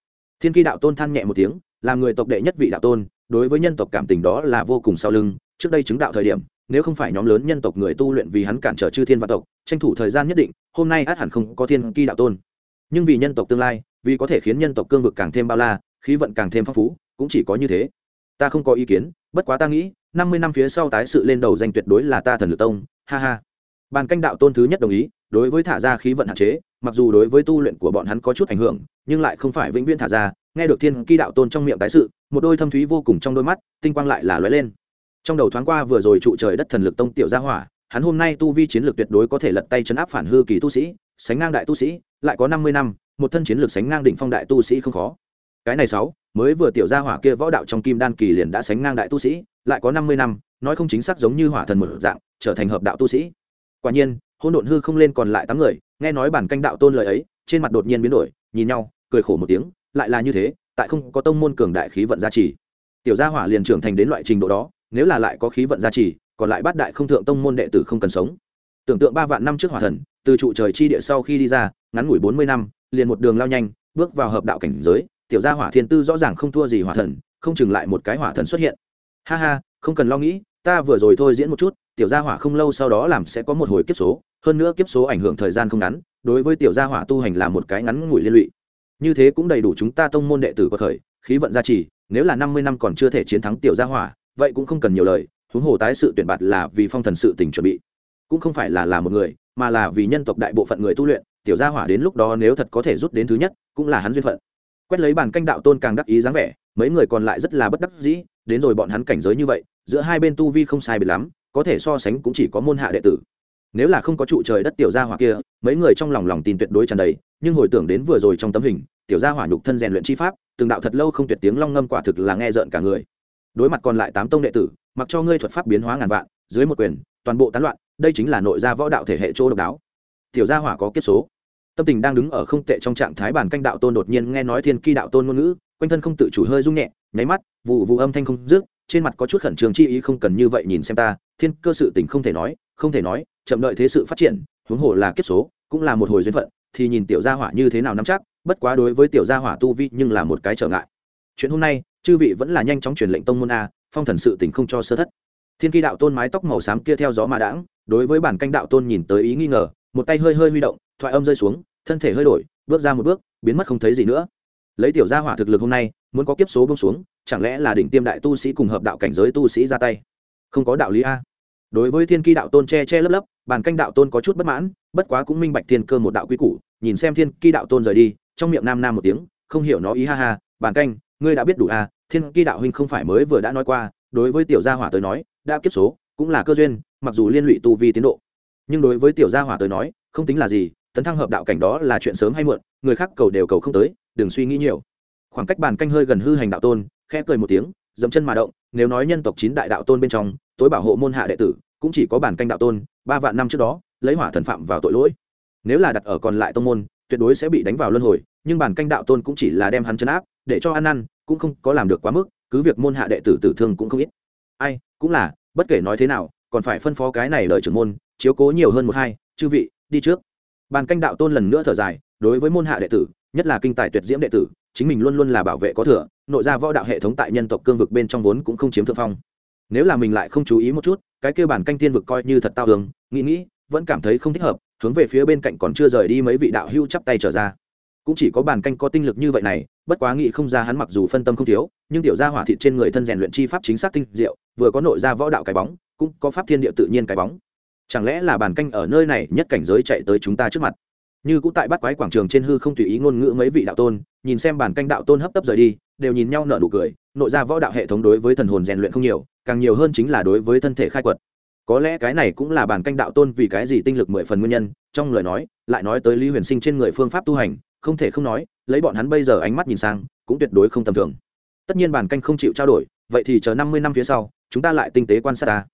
A: Thiên kỳ đạo tôn than nhẹ một tiếng làm người tộc đệ nhất vị đạo tôn, đối với nhân tộc cảm tình đó là vô cùng sau lưng. Trước đây chứng đạo thời điểm, nếu không phải nhóm lớn nhân tộc người tu luyện vì hắn cản trở chư thiên vạn tộc, tranh thủ thời gian nhất định, hôm nay át hẳn không có thiên kỳ đạo tôn. Nhưng vì nhân tộc tương lai, vì có thể khiến nhân tộc cương vực càng thêm bao la, khí vận càng thêm phong phú, cũng chỉ có như thế ta không có ý kiến, bất quá ta nghĩ, năm mươi năm phía sau tái sự lên đầu danh tuyệt đối là ta thần lực tông, ha ha. Bàn canh đạo tôn thứ nhất đồng ý, đối với thả ra khí vận hạn chế, mặc dù đối với tu luyện của bọn hắn có chút ảnh hưởng, nhưng lại không phải vĩnh viễn thả ra, nghe được thiên kỳ đạo tôn trong miệng tái sự, một đôi thâm thúy vô cùng trong đôi mắt, tinh quang lại là lóe lên. Trong đầu thoáng qua vừa rồi trụ trời đất thần lực tông tiểu gia hỏa, hắn hôm nay tu vi chiến lược tuyệt đối có thể lật tay chấn áp phản hư kỳ tu sĩ, sánh ngang đại tu sĩ, lại có năm mươi năm, một thân chiến lược sánh ngang đỉnh phong đại tu sĩ không khó cái này sáu, mới vừa tiểu gia hỏa kia võ đạo trong kim đan kỳ liền đã sánh ngang đại tu sĩ, lại có năm mươi năm, nói không chính xác giống như hỏa thần một dạng, trở thành hợp đạo tu sĩ. Quả nhiên hôn độn hư không lên còn lại tám người, nghe nói bản canh đạo tôn lời ấy, trên mặt đột nhiên biến đổi, nhìn nhau, cười khổ một tiếng, lại là như thế, tại không có tông môn cường đại khí vận gia trì. Tiểu gia hỏa liền trưởng thành đến loại trình độ đó, nếu là lại có khí vận gia trì, còn lại bát đại không thượng tông môn đệ tử không cần sống. Tưởng tượng ba vạn năm trước hỏa thần, từ trụ trời chi địa sau khi đi ra, ngắn ngủi bốn mươi năm, liền một đường lao nhanh, bước vào hợp đạo cảnh giới tiểu gia hỏa thiên tư rõ ràng không thua gì hỏa thần, không chừng lại một cái hỏa thần xuất hiện. Ha ha, không cần lo nghĩ, ta vừa rồi thôi diễn một chút, tiểu gia hỏa không lâu sau đó làm sẽ có một hồi kiếp số, hơn nữa kiếp số ảnh hưởng thời gian không ngắn, đối với tiểu gia hỏa tu hành là một cái ngắn ngủi liên lụy. Như thế cũng đầy đủ chúng ta tông môn đệ tử có thời, khí vận gia trì, nếu là năm mươi năm còn chưa thể chiến thắng tiểu gia hỏa, vậy cũng không cần nhiều lời, huống hồ tái sự tuyển bạt là vì phong thần sự tình chuẩn bị. Cũng không phải là là một người, mà là vì nhân tộc đại bộ phận người tu luyện, tiểu gia hỏa đến lúc đó nếu thật có thể rút đến thứ nhất, cũng là hắn duyên phận quét lấy bàn canh đạo tôn càng đắc ý dáng vẻ, mấy người còn lại rất là bất đắc dĩ, đến rồi bọn hắn cảnh giới như vậy, giữa hai bên tu vi không sai biệt lắm, có thể so sánh cũng chỉ có môn hạ đệ tử. Nếu là không có trụ trời đất tiểu gia hỏa kia, mấy người trong lòng lòng tin tuyệt đối tràn đầy, nhưng hồi tưởng đến vừa rồi trong tấm hình, tiểu gia hỏa nhục thân rèn luyện chi pháp, từng đạo thật lâu không tuyệt tiếng long ngâm quả thực là nghe rợn cả người. Đối mặt còn lại tám tông đệ tử, mặc cho ngươi thuật pháp biến hóa ngàn vạn, dưới một quyền, toàn bộ tán loạn, đây chính là nội gia võ đạo thể hệ chỗ độc đáo. Tiểu gia hỏa có kết số tâm tình đang đứng ở không tệ trong trạng thái bản canh đạo tôn đột nhiên nghe nói thiên ki đạo tôn ngôn ngữ, quanh thân không tự chủ hơi rung nhẹ, nháy mắt, vụ vụ âm thanh không dứt, trên mặt có chút khẩn trương chi ý không cần như vậy nhìn xem ta, thiên cơ sự tình không thể nói, không thể nói, chậm đợi thế sự phát triển, huống hồ là kiếp số, cũng là một hồi duyên phận, thì nhìn tiểu gia hỏa như thế nào nắm chắc, bất quá đối với tiểu gia hỏa tu vi nhưng là một cái trở ngại. Chuyện hôm nay, chư vị vẫn là nhanh chóng truyền lệnh tông môn a, phong thần sự tình không cho sơ thất. Thiên kỳ đạo tôn mái tóc màu xám kia theo gió mà đãng, đối với bản canh đạo tôn nhìn tới ý nghi ngờ một tay hơi hơi huy động, thoại âm rơi xuống, thân thể hơi đổi, bước ra một bước, biến mất không thấy gì nữa. Lấy tiểu gia hỏa thực lực hôm nay, muốn có kiếp số bông xuống, chẳng lẽ là đỉnh tiêm đại tu sĩ cùng hợp đạo cảnh giới tu sĩ ra tay? Không có đạo lý a. Đối với thiên kỳ đạo tôn che che lấp lấp bàn canh đạo tôn có chút bất mãn, bất quá cũng minh bạch thiên cơ một đạo quy củ, nhìn xem thiên kỳ đạo tôn rời đi, trong miệng nam nam một tiếng, không hiểu nó ý ha ha bàn canh, ngươi đã biết đủ a, thiên kỳ đạo huynh không phải mới vừa đã nói qua, đối với tiểu gia hỏa tới nói, đã kiếp số, cũng là cơ duyên, mặc dù liên lụy tu vi tiến độ nhưng đối với tiểu gia hỏa tới nói, không tính là gì, tấn thăng hợp đạo cảnh đó là chuyện sớm hay muộn, người khác cầu đều cầu không tới, đừng suy nghĩ nhiều. Khoảng cách bàn canh hơi gần hư hành đạo tôn, khẽ cười một tiếng, dậm chân mà động, nếu nói nhân tộc chín đại đạo tôn bên trong, tối bảo hộ môn hạ đệ tử, cũng chỉ có bản canh đạo tôn, ba vạn năm trước đó, lấy hỏa thần phạm vào tội lỗi. Nếu là đặt ở còn lại tông môn, tuyệt đối sẽ bị đánh vào luân hồi, nhưng bản canh đạo tôn cũng chỉ là đem hắn chấn áp, để cho ăn ăn cũng không có làm được quá mức, cứ việc môn hạ đệ tử tử thương cũng không ít. Ai, cũng là, bất kể nói thế nào, còn phải phân phó cái này lời trưởng môn chiếu cố nhiều hơn một hai, chư vị, đi trước. Bàn canh đạo tôn lần nữa thở dài, đối với môn hạ đệ tử, nhất là kinh tài tuyệt diễm đệ tử, chính mình luôn luôn là bảo vệ có thừa, nội ra võ đạo hệ thống tại nhân tộc cương vực bên trong vốn cũng không chiếm thượng phong. Nếu là mình lại không chú ý một chút, cái kêu bản canh tiên vực coi như thật tao hướng nghĩ nghĩ, vẫn cảm thấy không thích hợp, hướng về phía bên cạnh còn chưa rời đi mấy vị đạo hưu chắp tay trở ra. Cũng chỉ có bản canh có tinh lực như vậy này, bất quá nghĩ không ra hắn mặc dù phân tâm không thiếu, nhưng tiểu gia hỏa thịt trên người thân rèn luyện chi pháp chính xác tinh diệu, vừa có nội ra võ đạo cái bóng, cũng có pháp thiên địa tự nhiên cái bóng chẳng lẽ là bản canh ở nơi này nhất cảnh giới chạy tới chúng ta trước mặt? Như cũng tại bắt quái quảng trường trên hư không tùy ý ngôn ngữ mấy vị đạo tôn, nhìn xem bản canh đạo tôn hấp tấp rời đi, đều nhìn nhau nở nụ cười, nội ra võ đạo hệ thống đối với thần hồn rèn luyện không nhiều, càng nhiều hơn chính là đối với thân thể khai quật. Có lẽ cái này cũng là bản canh đạo tôn vì cái gì tinh lực mười phần nguyên nhân, trong lời nói, lại nói tới lý huyền sinh trên người phương pháp tu hành, không thể không nói, lấy bọn hắn bây giờ ánh mắt nhìn sang, cũng tuyệt đối không tầm thường. Tất nhiên bản canh không chịu trao đổi, vậy thì chờ năm mươi năm phía sau, chúng ta lại tinh tế quan sát ta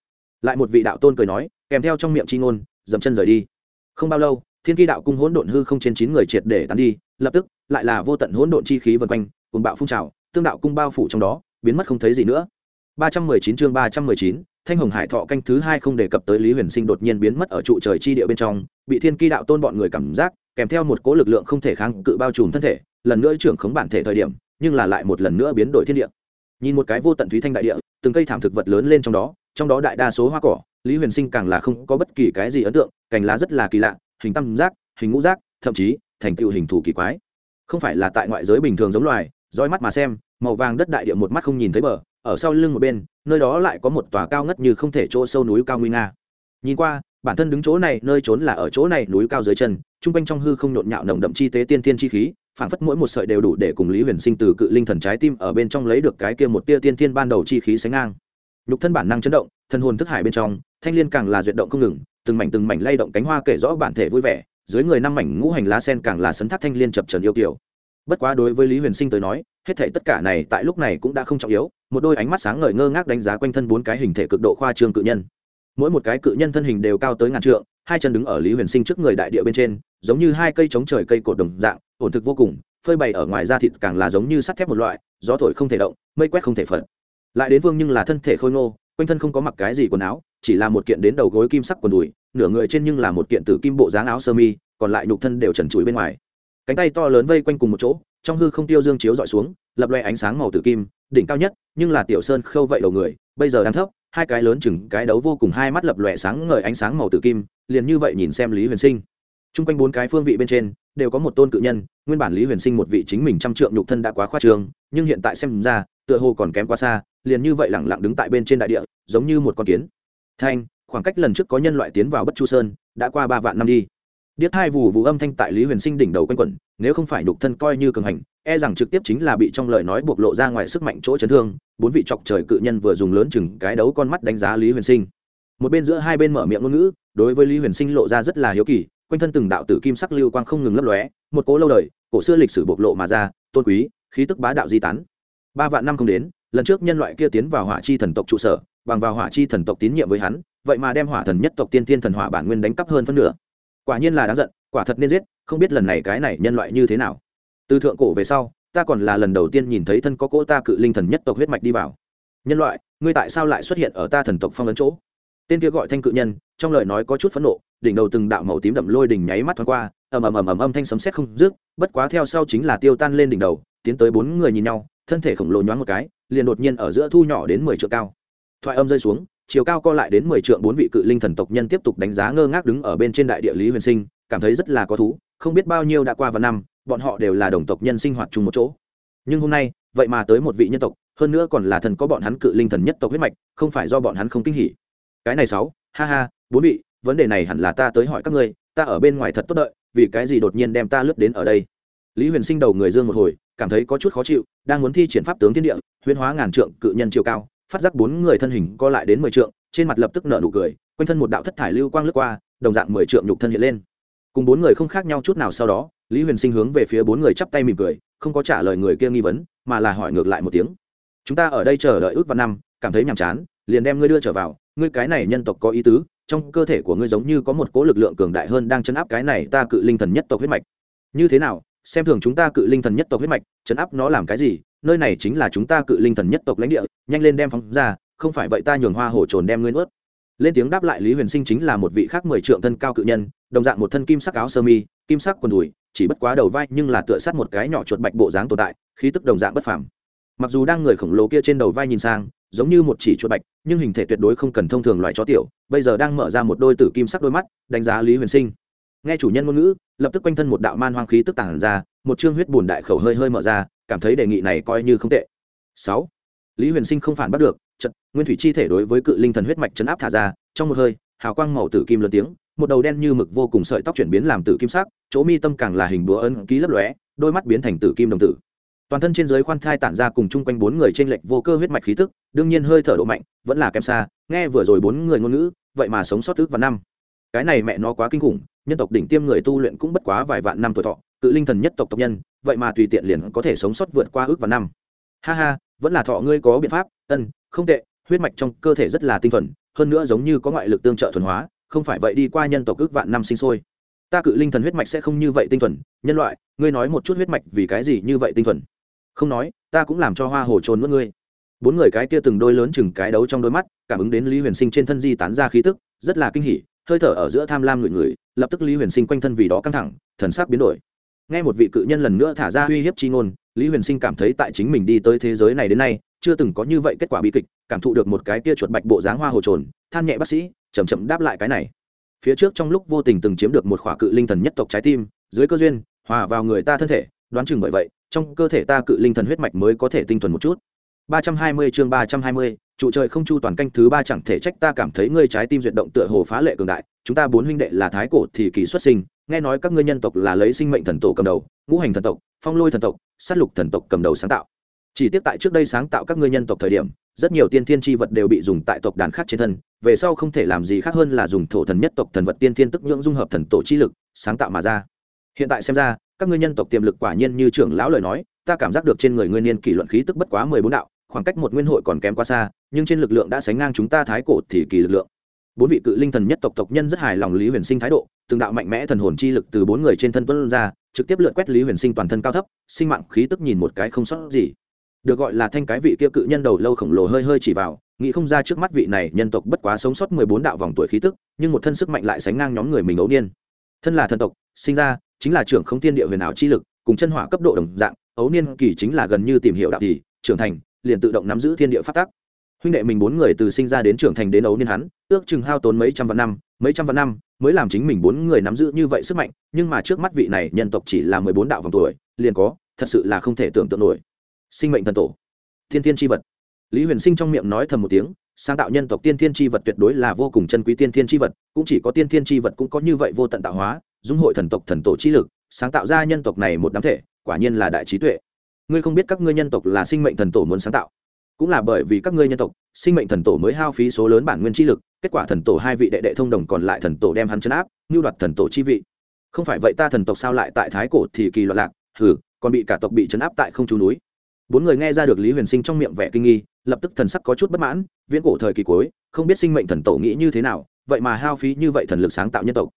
A: lại một vị đạo tôn cười nói, kèm theo trong miệng c h i ngôn, dậm chân rời đi. Không bao lâu, thiên kỳ đạo cung hỗn độn hư không trên chín người triệt để tán đi, lập tức, lại là vô tận hỗn độn chi khí vân quanh cùng bạo phun trào, tương đạo cung bao phủ trong đó, biến mất không thấy gì nữa. Ba trăm mười chín chương ba trăm mười chín, thanh hồng hải thọ canh thứ hai không đề cập tới lý huyền sinh đột nhiên biến mất ở trụ trời chi địa bên trong, bị thiên kỳ đạo tôn bọn người cảm giác, kèm theo một cố lực lượng không thể kháng cự bao trùm thân thể, lần nữa trưởng khống bản thể thời điểm, nhưng là lại một lần nữa biến đổi thiên địa. Nhìn một cái vô tận thúy thanh đại địa, từng cây thảm thực vật lớn lên trong đó trong đó đại đa số hoa cỏ, lý huyền sinh càng là không có bất kỳ cái gì ấn tượng, cành lá rất là kỳ lạ, hình tam giác, hình ngũ giác, thậm chí thành tựu hình thù kỳ quái. Không phải là tại ngoại giới bình thường giống loài roi mắt mà xem, màu vàng đất đại địa một mắt không nhìn thấy bờ, ở sau lưng một bên, nơi đó lại có một tòa cao ngất như không thể chỗ sâu núi cao nguy nga. Nhìn qua, bản thân đứng chỗ này, nơi trốn là ở chỗ này núi cao dưới chân, trung quanh trong hư không nhộn nhạo nồng đậm chi tế tiên tiên chi khí, phảng phất mỗi một sợi đều đủ để cùng lý huyền sinh từ cự linh thần trái tim ở bên trong lấy được cái kia một tia tiên tiên ban đầu chi khí sánh ngang nhục thân bản năng chấn động, thân hồn thức hải bên trong, thanh liên càng là duyệt động không ngừng, từng mảnh từng mảnh lay động cánh hoa kể rõ bản thể vui vẻ, dưới người năm mảnh ngũ hành lá sen càng là sấn thác thanh liên chập trần yêu kiều. Bất quá đối với lý huyền sinh tới nói, hết thể tất cả này tại lúc này cũng đã không trọng yếu, một đôi ánh mắt sáng ngời ngơ ngác đánh giá quanh thân bốn cái hình thể cực độ khoa trương cự nhân. Mỗi một cái cự nhân thân hình đều cao tới ngàn trượng, hai chân đứng ở lý huyền sinh trước người đại địa bên trên, giống như hai cây chống trời cây cột đồng dạng, ổn thực vô cùng, phơi bày ở ngoài da thịt càng là giống như sắt thép một loại, gió thổi không thể động, mây quét không thể phật lại đến vương nhưng là thân thể khôi ngô, quanh thân không có mặc cái gì quần áo, chỉ là một kiện đến đầu gối kim sắc quần đùi, nửa người trên nhưng là một kiện tử kim bộ dáng áo sơ mi, còn lại nhục thân đều trần trụi bên ngoài. Cánh tay to lớn vây quanh cùng một chỗ, trong hư không tiêu dương chiếu dọi xuống, lập loe ánh sáng màu tử kim, đỉnh cao nhất, nhưng là tiểu sơn khâu vậy đầu người, bây giờ đang thấp, hai cái lớn chừng cái đấu vô cùng hai mắt lập loe sáng ngời ánh sáng màu tử kim, liền như vậy nhìn xem lý huyền sinh. Chung quanh bốn cái phương vị bên trên, đều có một tôn cự nhân, nguyên bản lý huyền sinh một vị chính mình trăm trượng nhục thân đã quá khoa trường nhưng hiện tại xem ra, tựa hồ còn kém quá xa liền như vậy lẳng lặng đứng tại bên trên đại địa, giống như một con kiến. Thanh, khoảng cách lần trước có nhân loại tiến vào bất chu sơn, đã qua ba vạn năm đi. Điếc hai vù vù âm thanh tại lý huyền sinh đỉnh đầu quanh quẩn, nếu không phải nhục thân coi như cường hành e rằng trực tiếp chính là bị trong lời nói bộc lộ ra ngoài sức mạnh chỗ chấn thương, bốn vị chọc trời cự nhân vừa dùng lớn chừng cái đấu con mắt đánh giá lý huyền sinh. Một bên giữa hai bên mở miệng ngôn ngữ, đối với lý huyền sinh lộ ra rất là hiếu kỳ, quanh thân từng đạo tử kim sắc lưu quang không ngừng lấp lóe, một cố lâu đời, cổ xưa lịch sử bộc lộ mà ra, tôn quý, khí tức bá đạo di tán. Ba vạn năm không đến lần trước nhân loại kia tiến vào hỏa chi thần tộc trụ sở, bằng vào hỏa chi thần tộc tín nhiệm với hắn, vậy mà đem hỏa thần nhất tộc tiên tiên thần hỏa bản nguyên đánh cắp hơn phân nửa. Quả nhiên là đáng giận, quả thật nên giết, không biết lần này cái này nhân loại như thế nào. Từ thượng cổ về sau, ta còn là lần đầu tiên nhìn thấy thân có cỗ ta cự linh thần nhất tộc huyết mạch đi vào. Nhân loại, ngươi tại sao lại xuất hiện ở ta thần tộc phong ấn chỗ? Tên kia gọi thanh cự nhân, trong lời nói có chút phẫn nộ, đỉnh đầu từng đạo màu tím đậm lôi đỉnh nháy mắt thoáng qua, ầm ầm ầm ầm âm thanh sấm sét không dứt, bất quá theo sau chính là tiêu tan lên đỉnh đầu, tiến tới bốn người nhìn nhau thân thể khổng lồ nhoáng một cái, liền đột nhiên ở giữa thu nhỏ đến mười triệu cao. Thoại âm rơi xuống, chiều cao co lại đến mười trượng bốn vị cự linh thần tộc nhân tiếp tục đánh giá ngơ ngác đứng ở bên trên đại địa lý huyền sinh, cảm thấy rất là có thú, không biết bao nhiêu đã qua vào năm, bọn họ đều là đồng tộc nhân sinh hoạt chung một chỗ. Nhưng hôm nay, vậy mà tới một vị nhân tộc, hơn nữa còn là thần có bọn hắn cự linh thần nhất tộc huyết mạch, không phải do bọn hắn không kinh hỉ. Cái này sáu, ha ha, bốn vị, vấn đề này hẳn là ta tới hỏi các ngươi, ta ở bên ngoài thật tốt đợi, vì cái gì đột nhiên đem ta lướt đến ở đây? Lý huyền sinh đầu người dương một hồi cảm thấy có chút khó chịu, đang muốn thi triển pháp tướng thiên địa, huyễn hóa ngàn trượng cự nhân chiều cao, phát giác bốn người thân hình co lại đến mười trượng, trên mặt lập tức nở nụ cười, quanh thân một đạo thất thải lưu quang lướt qua, đồng dạng mười trượng nhục thân hiện lên. Cùng bốn người không khác nhau chút nào sau đó, lý huyền sinh hướng về phía bốn người chắp tay mỉm cười, không có trả lời người kia nghi vấn, mà là hỏi ngược lại một tiếng. Chúng ta ở đây chờ đợi ước và năm, cảm thấy nhàm chán, liền đem ngươi đưa trở vào, ngươi cái này nhân tộc có ý tứ, trong cơ thể của ngươi giống như có một cố lực lượng cường đại hơn đang chấn áp cái này ta cự linh thần nhất tộc huyết mạch. Như thế nào xem thường chúng ta cự linh thần nhất tộc huyết mạch, chấn áp nó làm cái gì, nơi này chính là chúng ta cự linh thần nhất tộc lãnh địa, nhanh lên đem phóng ra, không phải vậy ta nhường hoa hổ trồn đem ngươi nuốt. Lên tiếng đáp lại lý huyền sinh chính là một vị khác mười trượng thân cao cự nhân, đồng dạng một thân kim sắc áo sơ mi, kim sắc quần đùi, chỉ bất quá đầu vai nhưng là tựa sát một cái nhỏ chuột bạch bộ dáng tồn tại, khí tức đồng dạng bất phàm. Mặc dù đang người khổng lồ kia trên đầu vai nhìn sang, giống như một chỉ chuột bạch, nhưng hình thể tuyệt đối không cần thông thường loại chó tiểu, bây giờ đang mở ra một đôi tử kim sắc đôi mắt, đánh giá lý huyền sinh nghe chủ nhân ngôn ngữ, lập tức quanh thân một đạo man hoang khí tức tản ra, một chương huyết bùn đại khẩu hơi hơi mở ra, cảm thấy đề nghị này coi như không tệ. Sáu. Lý huyền sinh không phản bắt được chật nguyên thủy chi thể đối với cự linh thần huyết mạch chấn áp thả ra, trong một hơi, hào quang màu tử kim lớn tiếng, một đầu đen như mực vô cùng sợi tóc chuyển biến làm tử kim sắc, chỗ mi tâm càng là hình búa ấn ký lấp lóe, đôi mắt biến thành tử kim đồng tử. Toàn thân trên dưới khoan thai tản ra cùng chung quanh bốn người trên lệch vô cơ huyết mạch khí tức, đương nhiên hơi thở độ mạnh, vẫn là kém xa, nghe vừa rồi bốn người ngôn ngữ, vậy mà sống sót thức và năm. Cái này mẹ nó quá kinh khủng nhân tộc đỉnh tiêm người tu luyện cũng bất quá vài vạn năm tuổi thọ, cự linh thần nhất tộc tộc nhân, vậy mà tùy tiện liền có thể sống sót vượt qua ước và năm. Ha ha, vẫn là thọ ngươi có biện pháp, ân, không tệ, huyết mạch trong cơ thể rất là tinh thuần, hơn nữa giống như có ngoại lực tương trợ thuần hóa, không phải vậy đi qua nhân tộc ước vạn năm sinh sôi. Ta cự linh thần huyết mạch sẽ không như vậy tinh thuần, nhân loại, ngươi nói một chút huyết mạch vì cái gì như vậy tinh thuần? Không nói, ta cũng làm cho hoa hồ trồn mất ngươi. Bốn người cái kia từng đôi lớn chừng cái đấu trong đôi mắt, cảm ứng đến lý huyền sinh trên thân di tán ra khí tức, rất là kinh hỉ hơi thở ở giữa tham lam người người lập tức lý huyền sinh quanh thân vì đó căng thẳng thần sắc biến đổi. Nghe một vị cự nhân lần nữa thả ra uy hiếp chi ngôn lý huyền sinh cảm thấy tại chính mình đi tới thế giới này đến nay chưa từng có như vậy kết quả bi kịch cảm thụ được một cái kia chuột bạch bộ dáng hoa hồ trồn than nhẹ bác sĩ chầm chậm đáp lại cái này. Phía trước trong lúc vô tình từng chiếm được một khỏa cự linh thần nhất tộc trái tim dưới cơ duyên hòa vào người ta thân thể đoán chừng bởi vậy trong cơ thể ta cự linh thần huyết mạch mới có thể tinh thuần một chút. 320 chương 320, trụ trời không chu toàn canh thứ ba chẳng thể trách ta cảm thấy ngươi trái tim duyệt động tựa hồ phá lệ cường đại, chúng ta bốn huynh đệ là thái cổ thì kỳ xuất sinh, nghe nói các ngươi nhân tộc là lấy sinh mệnh thần tổ cầm đầu, ngũ hành thần tộc, phong lôi thần tộc, sát lục thần tộc cầm đầu sáng tạo. Chỉ tiếc tại trước đây sáng tạo các ngươi nhân tộc thời điểm, rất nhiều tiên thiên chi vật đều bị dùng tại tộc đàn khác trên thân, về sau không thể làm gì khác hơn là dùng thổ thần nhất tộc thần vật tiên thiên tức nhưỡng dung hợp thần tổ chi lực, sáng tạo mà ra. Hiện tại xem ra, các ngươi nhân tộc tiềm lực quả nhiên như trưởng lão lời nói, ta cảm giác được trên người ngươi niên kỷ luận khí tức bất quá mười bốn đạo, khoảng cách một nguyên hội còn kém quá xa, nhưng trên lực lượng đã sánh ngang chúng ta thái cổ thì kỳ lực lượng. Bốn vị cự linh thần nhất tộc tộc nhân rất hài lòng lý huyền sinh thái độ, từng đạo mạnh mẽ thần hồn chi lực từ bốn người trên thân tuân ra, trực tiếp lượt quét lý huyền sinh toàn thân cao thấp, sinh mạng khí tức nhìn một cái không sót gì. Được gọi là thanh cái vị kia cự nhân đầu lâu khổng lồ hơi hơi chỉ vào, nghĩ không ra trước mắt vị này nhân tộc bất quá sống sót mười bốn đạo vòng tuổi khí tức, nhưng một thân sức mạnh lại sánh ngang nhóm người mình ấu niên thân là thần tộc, sinh ra, chính là trưởng không thiên địa huyền ảo chi lực, cùng chân hỏa cấp độ đồng dạng, ấu niên kỳ chính là gần như tìm hiểu đạo thì, trưởng thành liền tự động nắm giữ thiên địa phát tắc, huynh đệ mình bốn người từ sinh ra đến trưởng thành đến ấu niên hắn ước chừng hao tốn mấy trăm vạn năm mấy trăm vạn năm mới làm chính mình bốn người nắm giữ như vậy sức mạnh nhưng mà trước mắt vị này nhân tộc chỉ là mười bốn đạo vòng tuổi liền có thật sự là không thể tưởng tượng nổi. Sinh mệnh thần tổ thiên thiên tri vật. Lý huyền sinh trong miệng nói thầm một tiếng sáng tạo nhân tộc tiên thiên tri vật tuyệt đối là vô cùng chân quý tiên thiên tri vật cũng chỉ có tiên thiên tri vật cũng có như vậy vô tận tạo hóa dung hội thần tộc thần tổ trí lực sáng tạo ra nhân tộc này một đám thể quả nhiên là đại trí tuệ ngươi không biết các ngươi nhân tộc là sinh mệnh thần tổ muốn sáng tạo. Cũng là bởi vì các ngươi nhân tộc, sinh mệnh thần tổ mới hao phí số lớn bản nguyên chi lực, kết quả thần tổ hai vị đệ đệ thông đồng còn lại thần tổ đem hắn chấn áp như đoạt thần tổ chi vị. Không phải vậy ta thần tộc sao lại tại thái cổ thì kỳ loạn lạc, hừ, còn bị cả tộc bị chấn áp tại không chú núi. Bốn người nghe ra được lý huyền sinh trong miệng vẻ kinh nghi, lập tức thần sắc có chút bất mãn, viễn cổ thời kỳ cuối, không biết sinh mệnh thần tổ nghĩ như thế nào, vậy mà hao phí như vậy thần lực sáng tạo nhân tộc.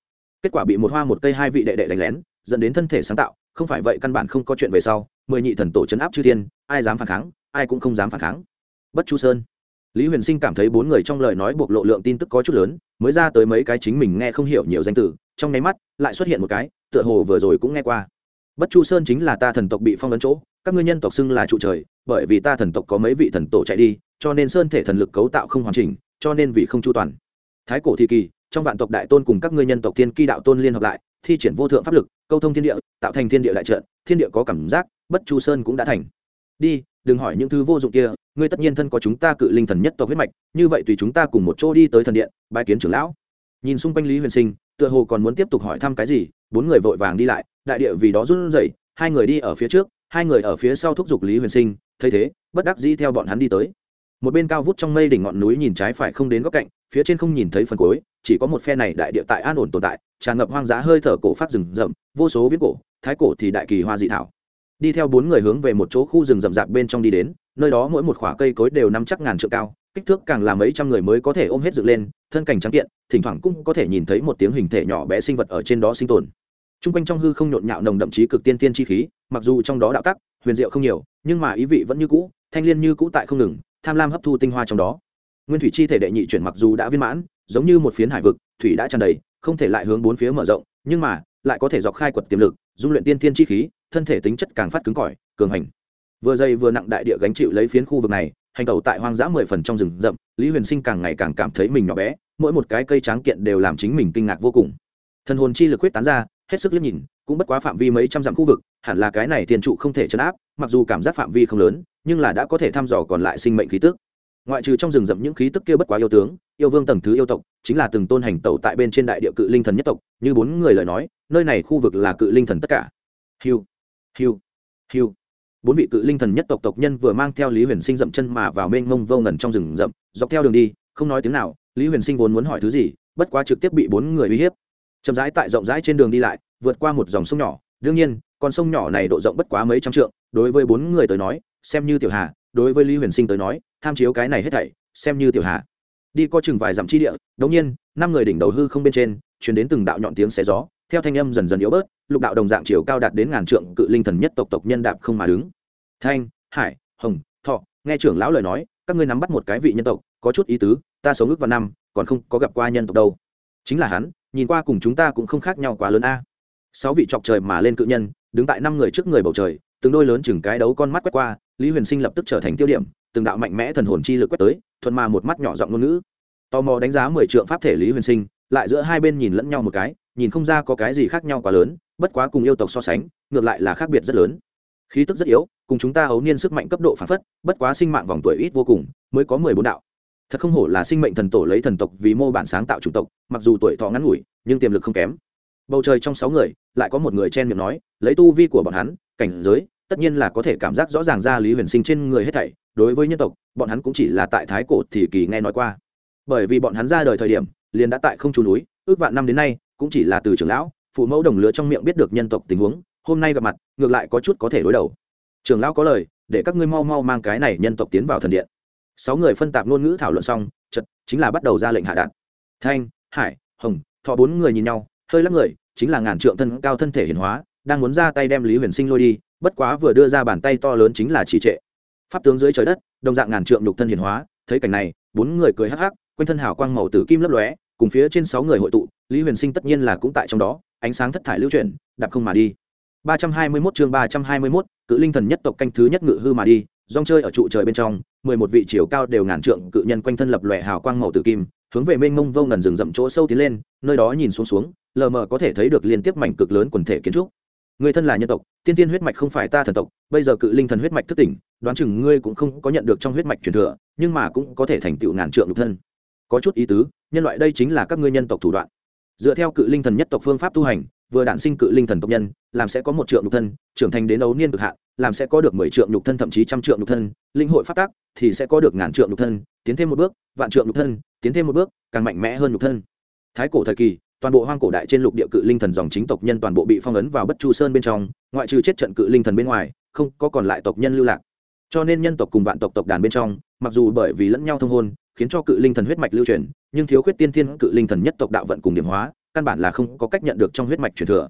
A: Kết quả bị một hoa một cây hai vị đệ đệ đánh lén, dẫn đến thân thể sáng tạo, không phải vậy căn bản không có chuyện về sau mười nhị thần tổ chấn áp chư thiên, ai dám phản kháng, ai cũng không dám phản kháng. Bất chu sơn. Lý huyền sinh cảm thấy bốn người trong lời nói bộc lộ lượng tin tức có chút lớn, mới ra tới mấy cái chính mình nghe không hiểu nhiều danh từ, trong nháy mắt, lại xuất hiện một cái, tựa hồ vừa rồi cũng nghe qua. Bất chu sơn chính là ta thần tộc bị phong ấn chỗ, các ngươi nhân tộc xưng là trụ trời, bởi vì ta thần tộc có mấy vị thần tổ chạy đi, cho nên sơn thể thần lực cấu tạo không hoàn chỉnh, cho nên vị không chu toàn. Thái cổ thi kỳ, trong vạn tộc đại tôn cùng các ngươi nhân tộc thiên kỳ đạo tôn liên hợp lại, thi triển vô thượng pháp lực, câu thông thiên địa, tạo thành thiên địa đại trận, thiên địa có cảm giác bất chu sơn cũng đã thành. Đi, đừng hỏi những thứ vô dụng kia, ngươi tất nhiên thân có chúng ta cự linh thần nhất tộc huyết mạch, như vậy tùy chúng ta cùng một chỗ đi tới thần điện bãi kiến trưởng lão. Nhìn xung quanh lý huyền sinh, tựa hồ còn muốn tiếp tục hỏi thăm cái gì, bốn người vội vàng đi lại, đại địa vì đó run rẩy, hai người đi ở phía trước, hai người ở phía sau thúc giục lý huyền sinh, thấy thế, bất đắc dĩ theo bọn hắn đi tới. Một bên cao vút trong mây đỉnh ngọn núi nhìn trái phải không đến góc cạnh, phía trên không nhìn thấy phần cuối, chỉ có một phe này đại địa tại an ổn tồn tại, tràn ngập hoang dã hơi thở cổ phát rừng rậm, vô số viết cổ, thái cổ thì đại kỳ hoa dị thảo đi theo bốn người hướng về một chỗ khu rừng rậm rạp bên trong đi đến, nơi đó mỗi một khoả cây cối đều năm chắc ngàn trượng cao, kích thước càng là mấy trăm người mới có thể ôm hết dựng lên, thân cảnh trắng kiện, thỉnh thoảng cũng có thể nhìn thấy một tiếng hình thể nhỏ bé sinh vật ở trên đó sinh tồn. T r u n g quanh trong hư không nhộn nhạo nồng đậm chí cực tiên tiên chi khí, mặc dù trong đó đạo tắc, huyền diệu không nhiều, nhưng mà ý vị vẫn như cũ, thanh l i ê n như cũ tại không ngừng, tham lam hấp thu tinh hoa trong đó. Nguyên thủy chi thể đệ nhị chuyển mặc dù đã viên mãn, giống như một phiến hải vực, thủy đã tràn đầy, không thể lại hướng bốn phía mở rộng, nhưng mà lại có thể dọc khai quật tiềm lực, dung luyện tiên tiên chi khí thân thể tính chất càng phát cứng cỏi, cường hành. Vừa dây vừa nặng đại địa gánh chịu lấy phiến khu vực này, hành tẩu tại hoang dã mười phần trong rừng rậm, lý huyền sinh càng ngày càng cảm thấy mình nhỏ bé, mỗi một cái cây tráng kiện đều làm chính mình kinh ngạc vô cùng. Thần hồn chi lực quyết tán ra, hết sức liếc nhìn, cũng bất quá phạm vi mấy trăm dặm khu vực, hẳn là cái này tiền trụ không thể chấn áp, mặc dù cảm giác phạm vi không lớn, nhưng là đã có thể thăm dò còn lại sinh mệnh khí tức. Ngoại trừ trong rừng rậm những khí tức kia bất quá yêu tướng, yêu vương tầng thứ yêu tộc, chính là từng tôn hành tẩu tại bên trên đại địa cự linh thần nhất tộc, như bốn người lời nói, nơi này khu vực là cự linh thần tất cả. Hiu hiu. Hiu. Bốn vị cự linh thần nhất tộc tộc nhân vừa mang theo lý huyền sinh dậm chân mà vào mênh mông vô ngần trong rừng rậm, dọc theo đường đi, không nói tiếng nào, lý huyền sinh vốn muốn hỏi thứ gì, bất quá trực tiếp bị bốn người uy hiếp. Chậm rãi tại rộng rãi trên đường đi lại, vượt qua một dòng sông nhỏ. Đương nhiên, con sông nhỏ này độ rộng bất quá mấy trăm trượng, đối với bốn người tới nói, xem như tiểu hà, đối với lý huyền sinh tới nói, tham chiếu cái này hết thảy, xem như tiểu hà. Đi co chừng vài dặm chi địa đống nhiên, năm người đỉnh đầu hư không bên trên chuyển đến từng đạo nhọn tiếng xé gió, theo thanh âm dần dần yếu bớt lục đạo đồng dạng chiều cao đạt đến ngàn trượng, cự linh thần nhất tộc tộc nhân đạp không mà đứng. Thanh, hải, hồng, thọ, nghe trưởng lão lời nói, các ngươi nắm bắt một cái vị nhân tộc, có chút ý tứ, ta sống ước vào năm, còn không có gặp qua nhân tộc đâu. Chính là hắn, nhìn qua cùng chúng ta cũng không khác nhau quá lớn a. Sáu vị chọc trời mà lên cự nhân, đứng tại năm người trước người bầu trời, từng đôi lớn chừng cái đấu con mắt quét qua, lý huyền sinh lập tức trở thành tiêu điểm, từng đạo mạnh mẽ thần hồn chi lực quét tới, thuận mà một mắt nhỏ giọng ngôn ngữ. Tò mò đánh giá mười trượng pháp thể lý huyền sinh lại giữa hai bên nhìn lẫn nhau một cái, nhìn không ra có cái gì khác nhau quá lớn, bất quá cùng yêu tộc so sánh, ngược lại là khác biệt rất lớn. Khí tức rất yếu, cùng chúng ta ấu niên sức mạnh cấp độ phản phất, bất quá sinh mạng vòng tuổi ít vô cùng, mới có mười bốn đạo. Thật không hổ là sinh mệnh thần tổ lấy thần tộc vì mô bản sáng tạo chủng tộc, mặc dù tuổi thọ ngắn ngủi, nhưng tiềm lực không kém. Bầu trời trong sáu người, lại có một người chen miệng nói, lấy tu vi của bọn hắn, cảnh giới, tất nhiên là có thể cảm giác rõ ràng ra lý huyền sinh trên người hết thảy, đối với nhân tộc, bọn hắn cũng chỉ là tại thái cổ thì kỳ nghe nói qua. Bởi vì bọn hắn ra đời thời điểm liền đã tại không chú núi, ước vạn năm đến nay, cũng chỉ là từ trưởng lão, phụ mẫu đồng lứa trong miệng biết được nhân tộc tình huống, hôm nay gặp mặt, ngược lại có chút có thể đối đầu. Trưởng lão có lời, để các ngươi mau mau mang cái này nhân tộc tiến vào thần điện. Sáu người phân tạp ngôn ngữ thảo luận xong chật chính là bắt đầu ra lệnh hạ đạn thanh, hải, hồng, thọ bốn người nhìn nhau, hơi lắc người, chính là ngàn trượng thân cao thân thể hiển hóa, đang muốn ra tay đem lý huyền sinh lôi đi, bất quá vừa đưa ra bàn tay to lớn chính là trì trệ. Pháp tướng dưới trời đất, đồng dạng ngàn trượng nhục thân hiển hóa, thấy cảnh này, bốn người cười hắc hắc, quanh thân hào quang màu tử kim lấp lóe cùng phía trên sáu người hội tụ lý huyền sinh tất nhiên là cũng tại trong đó ánh sáng thất thải lưu chuyển đạp không mà đi. 321 chương 321, cự linh thần nhất tộc canh thứ nhất ngự hư mà đi rong chơi ở trụ trời bên trong mười một vị chiều cao đều ngàn trượng cự nhân quanh thân lập lòe hào quang màu tử kim hướng về mênh mông vô ngần rừng rậm chỗ sâu tiến lên nơi đó nhìn xuống xuống lờ mờ có thể thấy được liên tiếp mảnh cực lớn quần thể kiến trúc. Người thân là nhân tộc tiên tiên huyết mạch không phải ta thần tộc bây giờ cự linh thần huyết mạch thức tỉnh đoán chừng ngươi cũng không có nhận được trong huyết mạch truyền thừa nhưng mà cũng có thể thành tựu ngàn trượng lục thân có chút ý tứ, nhân loại đây chính là các ngươi nhân tộc thủ đoạn. Dựa theo cự linh thần nhất tộc phương pháp tu hành, vừa đản sinh cự linh thần tộc nhân, làm sẽ có một trượng nhục thân, trưởng thành đến ấu niên cực hạn, làm sẽ có được mười trượng nhục thân thậm chí trăm trượng nhục thân, linh hội phát tác thì sẽ có được ngàn trượng nhục thân, tiến thêm một bước, vạn trượng nhục thân, tiến thêm một bước, càng mạnh mẽ hơn nhục thân. Thái cổ thời kỳ, toàn bộ hoang cổ đại trên lục địa cự linh thần dòng chính tộc nhân toàn bộ bị phong ấn vào bất chu sơn bên trong, ngoại trừ chết trận cự linh thần bên ngoài, không có còn lại tộc nhân lưu lạc. Cho nên nhân tộc cùng vạn tộc tộc đàn bên trong, mặc dù bởi vì lẫn nhau thông hôn khiến cho cự linh thần huyết mạch lưu truyền, nhưng thiếu khuyết tiên thiên cự linh thần nhất tộc đạo vận cùng điểm hóa, căn bản là không có cách nhận được trong huyết mạch truyền thừa.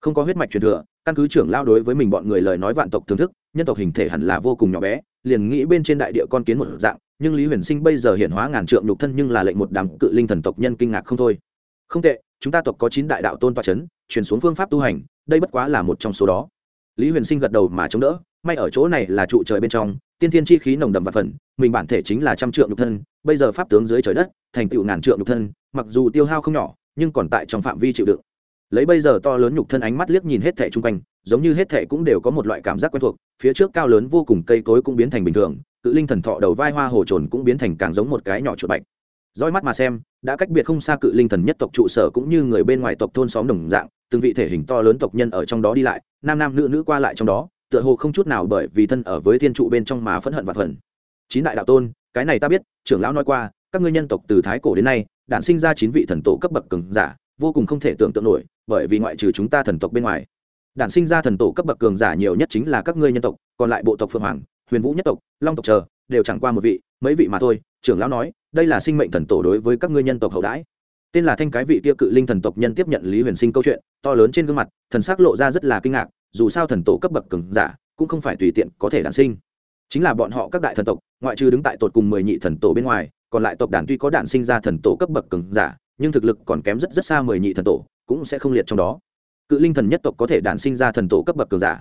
A: Không có huyết mạch truyền thừa, căn cứ trưởng lao đối với mình bọn người lời nói vạn tộc thưởng thức, nhân tộc hình thể hẳn là vô cùng nhỏ bé, liền nghĩ bên trên đại địa con kiến một dạng, nhưng lý huyền sinh bây giờ hiện hóa ngàn trượng nhục thân nhưng là lệnh một đám cự linh thần tộc nhân kinh ngạc không thôi. Không tệ, chúng ta tộc có chín đại đạo tôn toa c h ấ n truyền xuống phương pháp tu hành, đây bất quá là một trong số đó. Lý huyền sinh gật đầu mà chống đỡ, may ở chỗ này là trụ trời bên trong, tiên thiên chi khí nồng đậm và phần, mình bản thể chính là trăm trượng nhục thân bây giờ pháp tướng dưới trời đất, thành tựu ngàn trượng nhục thân, mặc dù tiêu hao không nhỏ, nhưng còn tại trong phạm vi chịu đựng. Lấy bây giờ to lớn nhục thân ánh mắt liếc nhìn hết thẻ chung quanh, giống như hết thẻ cũng đều có một loại cảm giác quen thuộc, phía trước cao lớn vô cùng cây cối cũng biến thành bình thường cự linh thần thọ đầu vai hoa hồ trồn cũng biến thành càng giống một cái nhỏ chuột bạch. Roi mắt mà xem, đã cách biệt không xa cự linh thần nhất tộc trụ sở cũng như người bên ngoài tộc thôn xóm đồng dạng, từng vị thể hình to lớn tộc nhân ở trong đó đi lại, nam nam nữ nữ qua lại trong đó, tựa hồ không chút nào bởi vì thân ở với thiên trụ bên trong mà phẫn hận và phần chín đại đạo tôn cái này ta biết, trưởng lão nói qua, các ngươi nhân tộc từ thái cổ đến nay, đản sinh ra chín vị thần tổ cấp bậc cường giả, vô cùng không thể tưởng tượng nổi, bởi vì ngoại trừ chúng ta thần tộc bên ngoài, đản sinh ra thần tổ cấp bậc cường giả nhiều nhất chính là các ngươi nhân tộc, còn lại bộ tộc phượng hoàng, huyền vũ nhất tộc, long tộc chờ, đều chẳng qua một vị, mấy vị mà thôi, trưởng lão nói, đây là sinh mệnh thần tổ đối với các ngươi nhân tộc hậu đãi. Tên là thanh cái vị kia cự linh thần tộc nhân tiếp nhận lý huyền sinh câu chuyện, to lớn trên gương mặt, thần s ắ c lộ ra rất là kinh ngạc, dù sao thần tổ cấp bậc cường giả, cũng không phải tùy tiện có thể đản sinh chính là bọn họ các đại thần tộc, ngoại trừ đứng tại tột cùng mười nhị thần tổ bên ngoài, còn lại tộc đàn tuy có đản sinh ra thần tổ cấp bậc cường giả, nhưng thực lực còn kém rất rất xa mười nhị thần tổ, cũng sẽ không liệt trong đó. Cự linh thần nhất tộc có thể đản sinh ra thần tổ cấp bậc cường giả.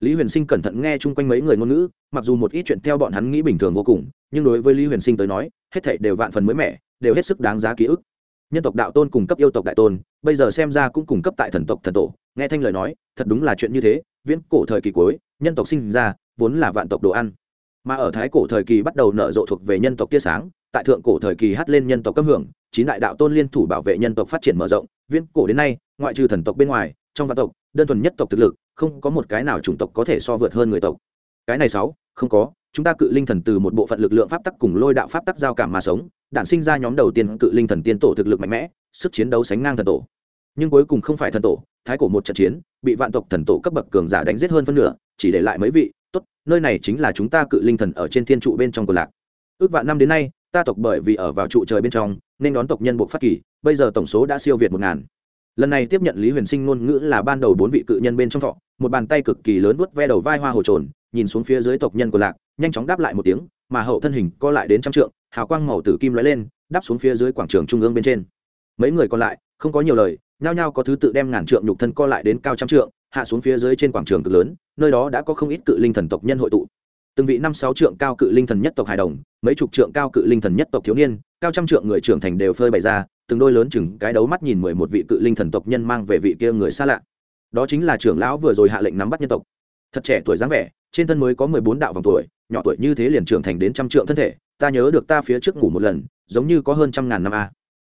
A: Lý huyền sinh cẩn thận nghe chung quanh mấy người ngôn ngữ, mặc dù một ít chuyện theo bọn hắn nghĩ bình thường vô cùng, nhưng đối với lý huyền sinh tới nói, hết thảy đều vạn phần mới mẻ, đều hết sức đáng giá ký ức. Nhân tộc đạo tôn cùng cấp yêu tộc đại tôn, bây giờ xem ra cũng cung cấp tại thần tộc thần tổ, nghe thanh lời nói, thật đúng là chuyện như thế, viễn cổ thời kỳ cuối, nhân tộc sinh ra, vốn là vạn tộc đồ ăn mà ở thái cổ thời kỳ bắt đầu nở rộ thuộc về nhân tộc tia sáng, tại thượng cổ thời kỳ hát lên nhân tộc cấp hưởng, chín đại đạo tôn liên thủ bảo vệ nhân tộc phát triển mở rộng, viễn cổ đến nay, ngoại trừ thần tộc bên ngoài, trong vạn tộc, đơn thuần nhất tộc thực lực, không có một cái nào chủng tộc có thể so vượt hơn người tộc. Cái này sáu, không có, chúng ta cự linh thần từ một bộ phận lực lượng pháp tắc cùng lôi đạo pháp tắc giao cảm mà sống, đản sinh ra nhóm đầu tiên cự linh thần tiên tổ thực lực mạnh mẽ, sức chiến đấu sánh ngang thần tổ. Nhưng cuối cùng không phải thần tổ, thái cổ một trận chiến, bị vạn tộc thần tổ cấp bậc cường giả đánh giết hơn phân nửa, chỉ để lại mấy vị nơi này chính là chúng ta cự linh thần ở trên thiên trụ bên trong của lạc. Ước vạn năm đến nay, ta tộc bởi vì ở vào trụ trời bên trong, nên đón tộc nhân buộc phát kỳ, bây giờ tổng số đã siêu việt một ngàn. Lần này tiếp nhận lý huyền sinh ngôn ngữ là ban đầu bốn vị cự nhân bên trong thọ, một bàn tay cực kỳ lớn vuốt ve đầu vai hoa hồ trồn, nhìn xuống phía dưới tộc nhân của lạc, nhanh chóng đáp lại một tiếng, mà hậu thân hình co lại đến trăm trượng, hào quang màu tử kim lóe lên, đáp xuống phía dưới quảng trường trung ương bên trên. Mấy người còn lại, không có nhiều lời, nhao nhao có thứ tự đem ngàn trượng nhục thân co lại đến cao trăm trượng hạ xuống phía dưới trên quảng trường cực lớn, nơi đó đã có không ít cự linh thần tộc nhân hội tụ. Từng vị năm sáu trượng cao cự linh thần nhất tộc hài đồng, mấy chục trượng cao cự linh thần nhất tộc thiếu niên, cao trăm trượng người trưởng thành đều phơi bày ra, từng đôi lớn chừng cái đấu mắt nhìn mười một vị cự linh thần tộc nhân mang về vị kia người xa lạ. Đó chính là trưởng lão vừa rồi hạ lệnh nắm bắt nhân tộc. Thật trẻ tuổi dáng vẻ, trên thân mới có mười bốn đạo vòng tuổi, nhỏ tuổi như thế liền trưởng thành đến trăm trượng thân thể, ta nhớ được ta phía trước ngủ một lần, giống như có hơn trăm ngàn năm a.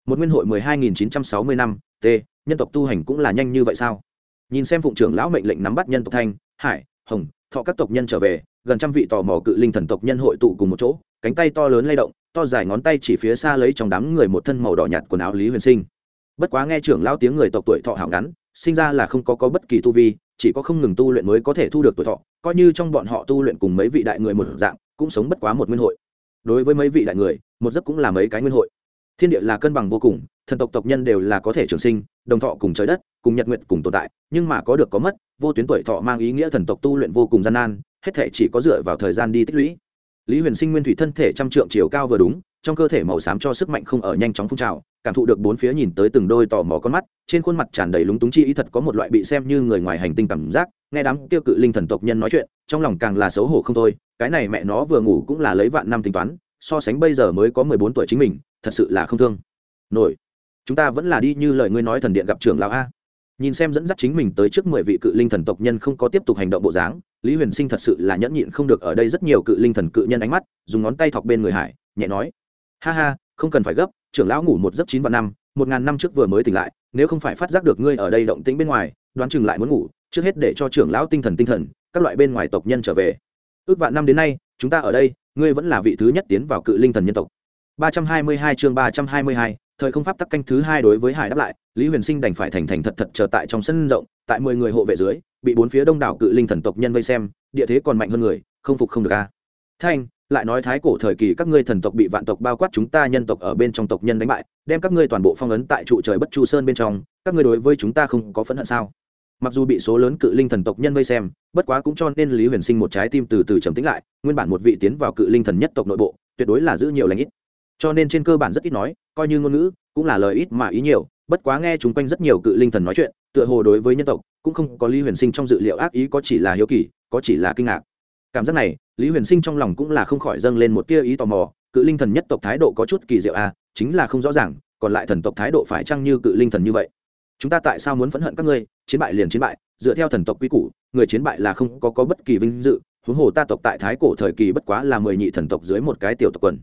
A: Một nguyên hội mười hai nghìn chín trăm sáu mươi năm, t, nhân tộc tu hành cũng là nhanh như vậy sao? Nhìn xem phụng trưởng lão mệnh lệnh nắm bắt nhân tộc thanh, hải, hồng, thọ các tộc nhân trở về, gần trăm vị tò mò cự linh thần tộc nhân hội tụ cùng một chỗ, cánh tay to lớn lay động, to dài ngón tay chỉ phía xa lấy trong đám người một thân màu đỏ nhạt quần áo lý huyền sinh. Bất quá nghe trưởng lao tiếng người tộc tuổi thọ hảo ngắn, sinh ra là không có có bất kỳ tu vi, chỉ có không ngừng tu luyện mới có thể thu được tuổi thọ, coi như trong bọn họ tu luyện cùng mấy vị đại người một dạng, cũng sống bất quá một nguyên hội. Đối với mấy vị đại người, một giấc cũng là mấy cái nguyên hội. Thiên địa là cân bằng vô cùng thần tộc tộc nhân đều là có thể trường sinh, đồng thọ cùng trời đất, cùng nhật nguyện cùng tồn tại, nhưng mà có được có mất, vô tuyến tuổi thọ mang ý nghĩa thần tộc tu luyện vô cùng gian nan, hết thể chỉ có dựa vào thời gian đi tích lũy. Lý huyền sinh nguyên thủy thân thể trăm trượng chiều cao vừa đúng, trong cơ thể màu xám cho sức mạnh không ở nhanh chóng phun trào, cảm thụ được bốn phía nhìn tới từng đôi tò mò con mắt, trên khuôn mặt tràn đầy lúng túng chi ý thật có một loại bị xem như người ngoài hành tinh cảm giác, nghe đám tiêu cự linh thần tộc nhân nói chuyện, trong lòng càng là xấu hổ không thôi, cái này mẹ nó vừa ngủ cũng là lấy vạn năm tính toán, so sánh bây giờ mới có mười bốn tuổi chính mình, thật sự là không thương. Nổi chúng ta vẫn là đi như lời ngươi nói thần điện gặp trưởng lão a. Nhìn xem dẫn dắt chính mình tới trước mười vị cự linh thần tộc nhân không có tiếp tục hành động bộ dáng lý huyền sinh thật sự là nhẫn nhịn không được ở đây rất nhiều cự linh thần cự nhân ánh mắt dùng ngón tay thọc bên người hải nhẹ nói. Ha ha không cần phải gấp trưởng lão ngủ một giấc chín vạn năm một ngàn năm trước vừa mới tỉnh lại nếu không phải phát giác được ngươi ở đây động tĩnh bên ngoài đoán chừng lại muốn ngủ trước hết để cho trưởng lão tinh thần tinh thần các loại bên ngoài tộc nhân trở về. Ước vạn năm đến nay chúng ta ở đây ngươi vẫn là vị thứ nhất tiến vào cự linh thần nhân tộc. 322 chương 322, thời không pháp tắc canh thứ hai đối với hải đáp lại, lý huyền sinh đành phải thành thành thật thật chờ tại trong sân rộng, tại mười người hộ vệ dưới, bị bốn phía đông đảo cự linh thần tộc nhân vây xem, địa thế còn mạnh hơn người, không phục không được a. Thanh, lại nói thái cổ thời kỳ các ngươi thần tộc bị vạn tộc bao quát chúng ta nhân tộc ở bên trong tộc nhân đánh bại, đem các ngươi toàn bộ phong ấn tại trụ trời bất chu sơn bên trong, các ngươi đối với chúng ta không có phẫn hận sao? Mặc dù bị số lớn cự linh thần tộc nhân vây xem, bất quá cũng cho nên lý huyền sinh một trái tim từ từ trầm tính lại, nguyên bản một vị tiến vào cự linh thần nhất tộc nội bộ, tuyệt đối là giữ nhiều lãnh ít cho nên trên cơ bản rất ít nói coi như ngôn ngữ cũng là lời ít mà ý nhiều. Bất quá nghe chúng quanh rất nhiều cự linh thần nói chuyện tựa hồ đối với nhân tộc cũng không có lý huyền sinh trong dự liệu ác ý có chỉ là hiếu kỳ có chỉ là kinh ngạc. Cảm giác này lý huyền sinh trong lòng cũng là không khỏi dâng lên một tia ý tò mò cự linh thần nhất tộc thái độ có chút kỳ diệu à chính là không rõ ràng còn lại thần tộc thái độ phải chăng như cự linh thần như vậy? Chúng ta tại sao muốn phẫn hận các ngươi? Chiến bại liền chiến bại dựa theo thần tộc quy củ người chiến bại là không có, có bất kỳ vinh dự. Huống hồ ta tộc tại thái cổ thời kỳ bất quá là mười nhị thần tộc dưới một cái tiểu tộc quần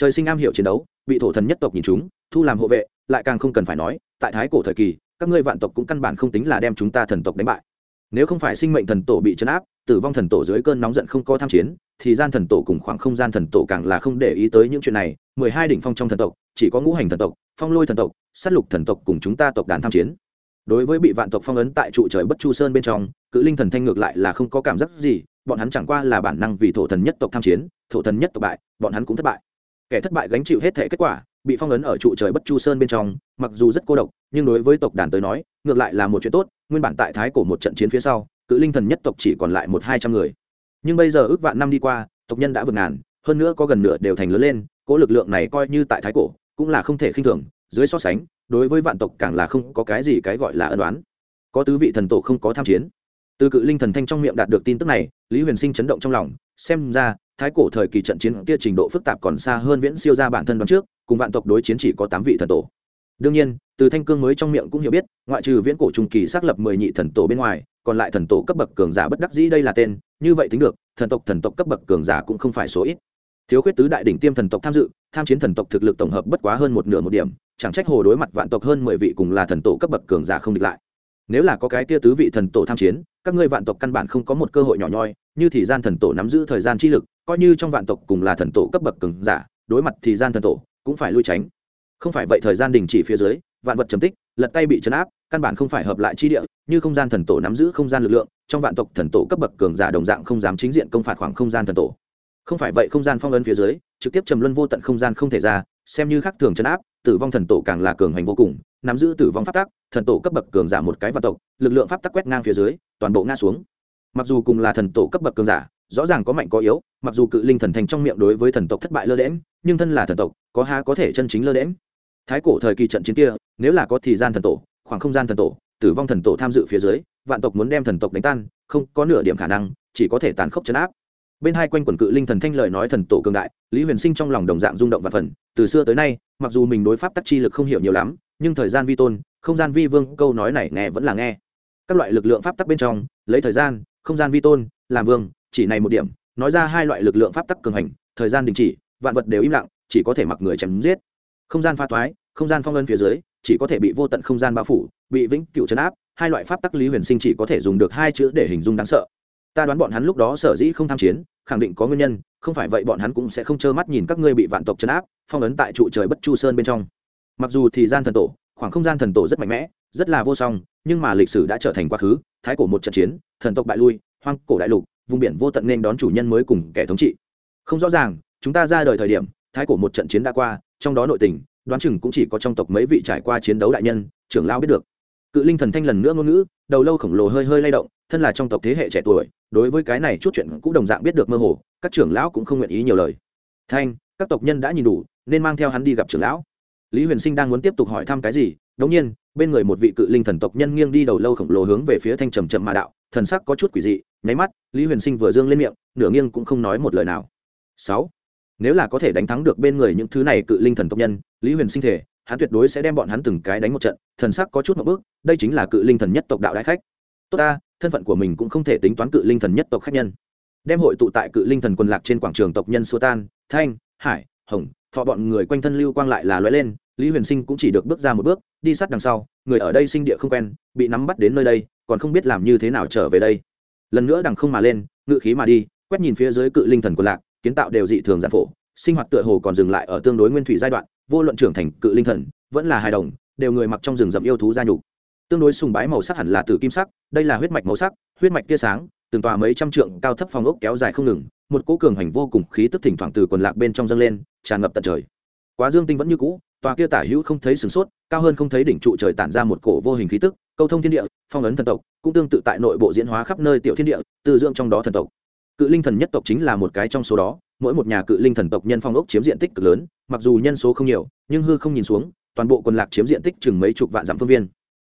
A: trời sinh am hiểu chiến đấu, bị thổ thần nhất tộc nhìn chúng, thu làm hộ vệ, lại càng không cần phải nói, tại thái cổ thời kỳ, các ngươi vạn tộc cũng căn bản không tính là đem chúng ta thần tộc đánh bại. Nếu không phải sinh mệnh thần tổ bị chấn áp, tử vong thần tổ dưới cơn nóng giận không có tham chiến, thì gian thần tổ cùng khoảng không gian thần tổ càng là không để ý tới những chuyện này. Mười hai đỉnh phong trong thần tộc, chỉ có ngũ hành thần tộc, phong lôi thần tộc s á t lục thần tộc cùng chúng ta tộc đàn tham chiến. Đối với bị vạn tộc phong ấn tại trụ trời bất chu sơn bên trong, cự linh thần thanh ngược lại là không có cảm giác gì, bọn hắn chẳng qua là bản năng vì thổ thần nhất tộc tham chiến, thổ thần nhất tộc bại, bọn hắn cũng thất bại kẻ thất bại gánh chịu hết thể kết quả, bị phong ấn ở trụ trời bất chu sơn bên trong, mặc dù rất cô độc, nhưng đối với tộc đàn tới nói, ngược lại là một chuyện tốt, nguyên bản tại thái cổ một trận chiến phía sau, cự linh thần nhất tộc chỉ còn lại một hai trăm người. Nhưng bây giờ ước vạn năm đi qua, tộc nhân đã vượt ngàn, hơn nữa có gần nửa đều thành lớn lên cỗ lực lượng này coi như tại thái cổ, cũng là không thể khinh thường, dưới so sánh, đối với vạn tộc càng là không có cái gì cái gọi là ân đoán có tứ vị thần tổ không có tham chiến. Từ cự linh thần thanh trong miệng đạt được tin tức này, lý huyền sinh chấn động trong lòng, xem ra thái cổ thời kỳ trận chiến kia trình độ phức tạp còn xa hơn viễn siêu ra bản thân đoán trước, cùng vạn tộc đối chiến chỉ có tám vị thần tổ. Đương nhiên, từ thanh cương mới trong miệng cũng hiểu biết, ngoại trừ viễn cổ trung kỳ xác lập mười nhị thần tổ bên ngoài, còn lại thần tổ cấp bậc cường giả bất đắc dĩ đây là tên, như vậy tính được, thần tộc thần tộc cấp bậc cường giả cũng không phải số ít. Thiếu khuyết tứ đại đỉnh tiêm thần tộc tham dự, tham chiến thần tộc thực lực tổng hợp bất quá hơn một nửa một điểm, chẳng trách hồ đối mặt vạn tộc hơn mười vị cùng là thần tổ cấp bậc cường giả không địch lại. Nếu là có cái tia tứ vị thần tổ tham chiến, các ngươi vạn tộc căn bản không có một cơ hội nhỏ nhoi, như thì gian thần tổ nắm giữ thời gian chi lực coi như trong vạn tộc cùng là thần tổ cấp bậc cường giả, đối mặt thì gian thần tổ cũng phải lui tránh. Không phải vậy thời gian đình chỉ phía dưới, vạn vật trầm tích, lật tay bị chấn áp, căn bản không phải hợp lại chi địa, như không gian thần tổ nắm giữ không gian lực lượng, trong vạn tộc thần tổ cấp bậc cường giả đồng dạng không dám chính diện công phạt khoảng không gian thần tổ. Không phải vậy không gian phong ấn phía dưới, trực tiếp trầm luân vô tận không gian không thể ra, xem như khác thường chấn áp, tử vong thần tổ càng là cường hành vô cùng, nắm giữ tử vong pháp tắc, thần tổ cấp bậc cường giả một cái vạn tộc, lực lượng pháp tắc quét ngang phía dưới, toàn bộ ngã xuống mặc dù cùng là thần tổ cấp bậc cường giả, rõ ràng có mạnh có yếu, mặc dù cự linh thần thành trong miệng đối với thần tộc thất bại lơ đễm nhưng thân là thần tộc, có há có thể chân chính lơ đễm thái cổ thời kỳ trận chiến kia, nếu là có thì gian thần tổ, khoảng không gian thần tổ, tử vong thần tổ tham dự phía dưới, vạn tộc muốn đem thần tộc đánh tan, không có nửa điểm khả năng, chỉ có thể tàn khốc chấn áp. Bên hai quanh quần cự linh thần thanh lời nói thần tổ cường đại, lý huyền sinh trong lòng đồng dạng rung động và phần từ xưa tới nay, mặc dù mình đối pháp tắc chi lực không hiểu nhiều lắm, nhưng thời gian vi tôn, không gian vi vương, câu nói này nghe vẫn là nghe. Các loại lực lượng pháp tắc bên trong, lấy thời gian không gian vi tôn, làm vương, chỉ này một điểm, nói ra hai loại lực lượng pháp tắc cường hành, thời gian đình chỉ, vạn vật đều im lặng, chỉ có thể mặc người chém giết. Không gian pha thoái, không gian phong ân phía dưới, chỉ có thể bị vô tận không gian bao phủ, bị vĩnh cựu chấn áp, hai loại pháp tắc lý huyền sinh chỉ có thể dùng được hai chữ để hình dung đáng sợ. Ta đoán bọn hắn lúc đó sở dĩ không tham chiến, khẳng định có nguyên nhân, không phải vậy bọn hắn cũng sẽ không trơ mắt nhìn các ngươi bị vạn tộc chấn áp, phong ấn tại trụ trời bất chu sơn bên trong. Mặc dù thì gian thần tổ, khoảng không gian thần tổ rất mạnh mẽ, rất là vô song nhưng mà lịch sử đã trở thành quá khứ, thái cổ một trận chiến, thần tộc bại lui, hoang cổ đại lục, vùng biển vô tận nên đón chủ nhân mới cùng kẻ thống trị. Không rõ ràng, chúng ta ra đời thời điểm, thái cổ một trận chiến đã qua, trong đó nội tình, đoán chừng cũng chỉ có trong tộc mấy vị trải qua chiến đấu đại nhân, trưởng lao biết được. Cự linh thần thanh lần nữa ngôn ngữ, đầu lâu khổng lồ hơi hơi lay động, thân là trong tộc thế hệ trẻ tuổi, đối với cái này chút chuyện cũng đồng dạng biết được mơ hồ, các trưởng lão cũng không nguyện ý nhiều lời. Thanh, các tộc nhân đã nhìn đủ, nên mang theo hắn đi gặp trưởng lão. Lý huyền sinh đang muốn tiếp tục hỏi thăm cái gì đống nhiên, bên người một vị cự linh thần tộc nhân nghiêng đi đầu lâu khổng lồ hướng về phía thanh trầm trầm mà đạo, thần sắc có chút quỷ dị, nháy mắt, lý huyền sinh vừa dương lên miệng, nửa nghiêng cũng không nói một lời nào. Sáu, nếu là có thể đánh thắng được bên người những thứ này cự linh thần tộc nhân, lý huyền sinh thể, hắn tuyệt đối sẽ đem bọn hắn từng cái đánh một trận, thần sắc có chút một bước, đây chính là cự linh thần nhất tộc đạo đại khách. Tốt ta, thân phận của mình cũng không thể tính toán cự linh thần nhất tộc khách nhân. Đem hội tụ tại cự linh thần quân lạc trên quảng trường tộc nhân xua tan, thanh, hải, hồng, thọ bọn người quanh thân lưu quang lại là lóe lên lý huyền sinh cũng chỉ được bước ra một bước, đi sát đằng sau, người ở đây sinh địa không quen, bị nắm bắt đến nơi đây, còn không biết làm như thế nào trở về đây. Lần nữa đằng không mà lên, ngự khí mà đi, quét nhìn phía dưới cự linh thần của lạc, kiến tạo đều dị thường giản phổ, sinh hoạt tựa hồ còn dừng lại ở tương đối nguyên thủy giai đoạn, vô luận trưởng thành cự linh thần, vẫn là hài đồng, đều người mặc trong rừng rậm yêu thú gia nhục. Tương đối sùng bái màu sắc hẳn là tử kim sắc, đây là huyết mạch màu sắc, huyết mạch tia sáng, từng tòa mấy trăm trượng cao thấp phong ốc kéo dài không ngừng, một cỗ cường hành vô cùng khí tức thỉnh thoảng từ quần lạc bên trong dâng lên, tràn ngập tận trời. Quá dương tinh vẫn như cũ tòa kia tả hữu không thấy sửng sốt, cao hơn không thấy đỉnh trụ trời tản ra một cổ vô hình khí tức, câu thông thiên địa, phong ấn thần tộc, cũng tương tự tại nội bộ diễn hóa khắp nơi tiểu thiên địa, tư dưỡng trong đó thần tộc. Cự linh thần nhất tộc chính là một cái trong số đó, mỗi một nhà cự linh thần tộc nhân phong ốc chiếm diện tích cực lớn, mặc dù nhân số không nhiều, nhưng hư không nhìn xuống, toàn bộ quần lạc chiếm diện tích chừng mấy chục vạn dặm phương viên.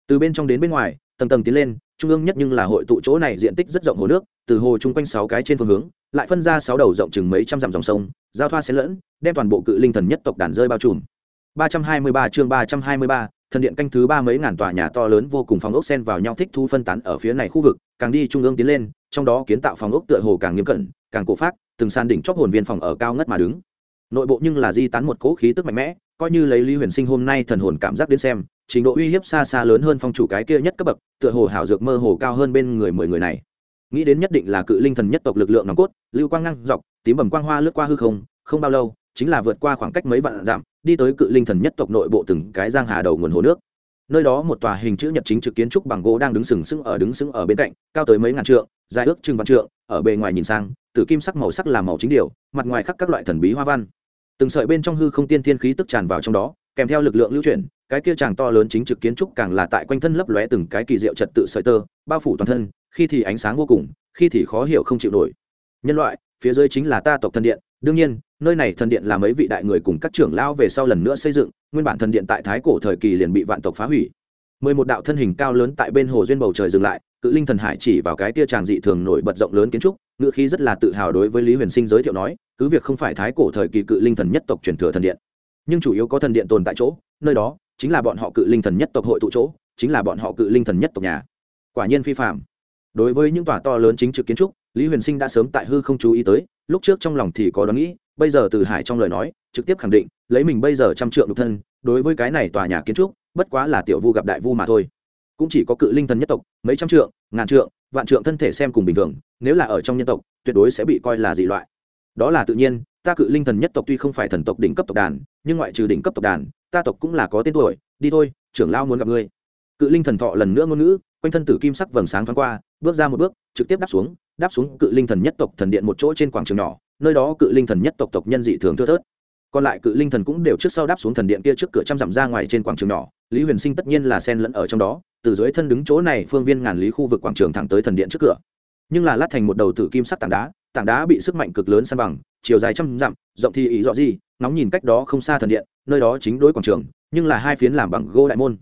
A: Từ bên trong đến bên ngoài, tầng tầng tiến lên, trung ương nhất nhưng là hội tụ chỗ này diện tích rất rộng hồ nước, từ hồ chung quanh sáu cái trên phương hướng, lại phân ra sáu đầu rộng chừng mấy trăm dặm dòng sông, giao thoa xen lẫn, đem toàn bộ cự linh thần nhất tộc đàn rơi bao trùm. 323 chương 323, thần điện canh thứ ba mấy ngàn tòa nhà to lớn vô cùng phòng ốc xen vào nhau thích thu phân tán ở phía này khu vực càng đi trung ương tiến lên trong đó kiến tạo phòng ốc tựa hồ càng nghiêm cẩn càng cổ phác, từng san đỉnh chóp hồn viên phòng ở cao ngất mà đứng. Nội bộ nhưng là di tán một cỗ khí tức mạnh mẽ coi như lấy lý huyền sinh hôm nay thần hồn cảm giác đến xem trình độ uy hiếp xa xa lớn hơn phong chủ cái kia nhất cấp bậc tựa hồ hảo dược mơ hồ cao hơn bên người mười người này. Nghĩ đến nhất định là cự linh thần nhất tộc lực lượng nòng cốt lưu quang ngang dọc tím bầm quang hoa lướt qua hư không không bao lâu chính là vượt qua khoảng cách mấy vạn dặm đi tới cự linh thần nhất tộc nội bộ từng cái giang hà đầu nguồn hồ nước. Nơi đó một tòa hình chữ nhật chính trực kiến trúc bằng gỗ đang đứng sừng sững ở đứng sững ở bên cạnh, cao tới mấy ngàn trượng, dài ước chừng vạn trượng, ở bề ngoài nhìn sang, tử kim sắc màu sắc là màu chính điều, mặt ngoài khắc các loại thần bí hoa văn. Từng sợi bên trong hư không tiên thiên khí tức tràn vào trong đó, kèm theo lực lượng lưu chuyển, cái kia chàng to lớn chính trực kiến trúc càng là tại quanh thân lấp lóe từng cái kỳ diệu trật tự sợi tơ, bao phủ toàn thân, khi thì ánh sáng vô cùng, khi thì khó hiểu không chịu nổi. Nhân loại, phía dưới chính là ta tộc thần điện, đương nhiên nơi này thần điện là mấy vị đại người cùng các trưởng lao về sau lần nữa xây dựng, nguyên bản thần điện tại thái cổ thời kỳ liền bị vạn tộc phá hủy. Mười một đạo thân hình cao lớn tại bên hồ duyên bầu trời dừng lại, cự linh thần hải chỉ vào cái tia tràng dị thường nổi bật rộng lớn kiến trúc ngự khí rất là tự hào đối với lý huyền sinh giới thiệu nói, cứ việc không phải thái cổ thời kỳ cự linh thần nhất tộc truyền thừa thần điện, nhưng chủ yếu có thần điện tồn tại chỗ, nơi đó chính là bọn họ cự linh thần nhất tộc hội tụ chỗ, chính là bọn họ cự linh thần nhất tộc nhà. Quả nhiên phi phạm đối với những tòa to lớn chính trực kiến trúc, lý huyền sinh đã sớm tại hư không chú ý tới, lúc trước trong lòng thì có đoán nghĩ bây giờ từ hải trong lời nói, trực tiếp khẳng định, lấy mình bây giờ trăm trượng độc thân, đối với cái này tòa nhà kiến trúc, bất quá là tiểu vu gặp đại vu mà thôi. Cũng chỉ có cự linh thần nhất tộc, mấy trăm trượng, ngàn trượng, vạn trượng thân thể xem cùng bình thường, nếu là ở trong nhân tộc, tuyệt đối sẽ bị coi là dị loại. Đó là tự nhiên, ta cự linh thần nhất tộc tuy không phải thần tộc đỉnh cấp tộc đàn, nhưng ngoại trừ đỉnh cấp tộc đàn, ta tộc cũng là có tên tuổi, đi thôi, trưởng lao muốn gặp ngươi. Cự linh thần thọ lần nữa ngôn ngữ, quanh thân tử kim sắc vầng sáng thoáng qua, bước ra một bước, trực tiếp đáp xuống đáp xuống cự linh thần nhất tộc thần điện một chỗ trên quảng trường nhỏ nơi đó cự linh thần nhất tộc tộc nhân dị thường thưa thớt. Còn lại cự linh thần cũng đều trước sau đáp xuống thần điện kia trước cửa trăm dặm ra ngoài trên quảng trường nhỏ. Lý huyền sinh tất nhiên là sen lẫn ở trong đó, từ dưới thân đứng chỗ này phương viên ngàn lý khu vực quảng trường thẳng tới thần điện trước cửa. Nhưng là lát thành một đầu tử kim sắc tảng đá tảng đá bị sức mạnh cực lớn san bằng, chiều dài trăm dặm, rộng thì ý rõ gì nóng nhìn cách đó không xa thần điện, nơi đó chính đối quảng trường, nhưng là hai phiến làm bằng gỗ đại môn.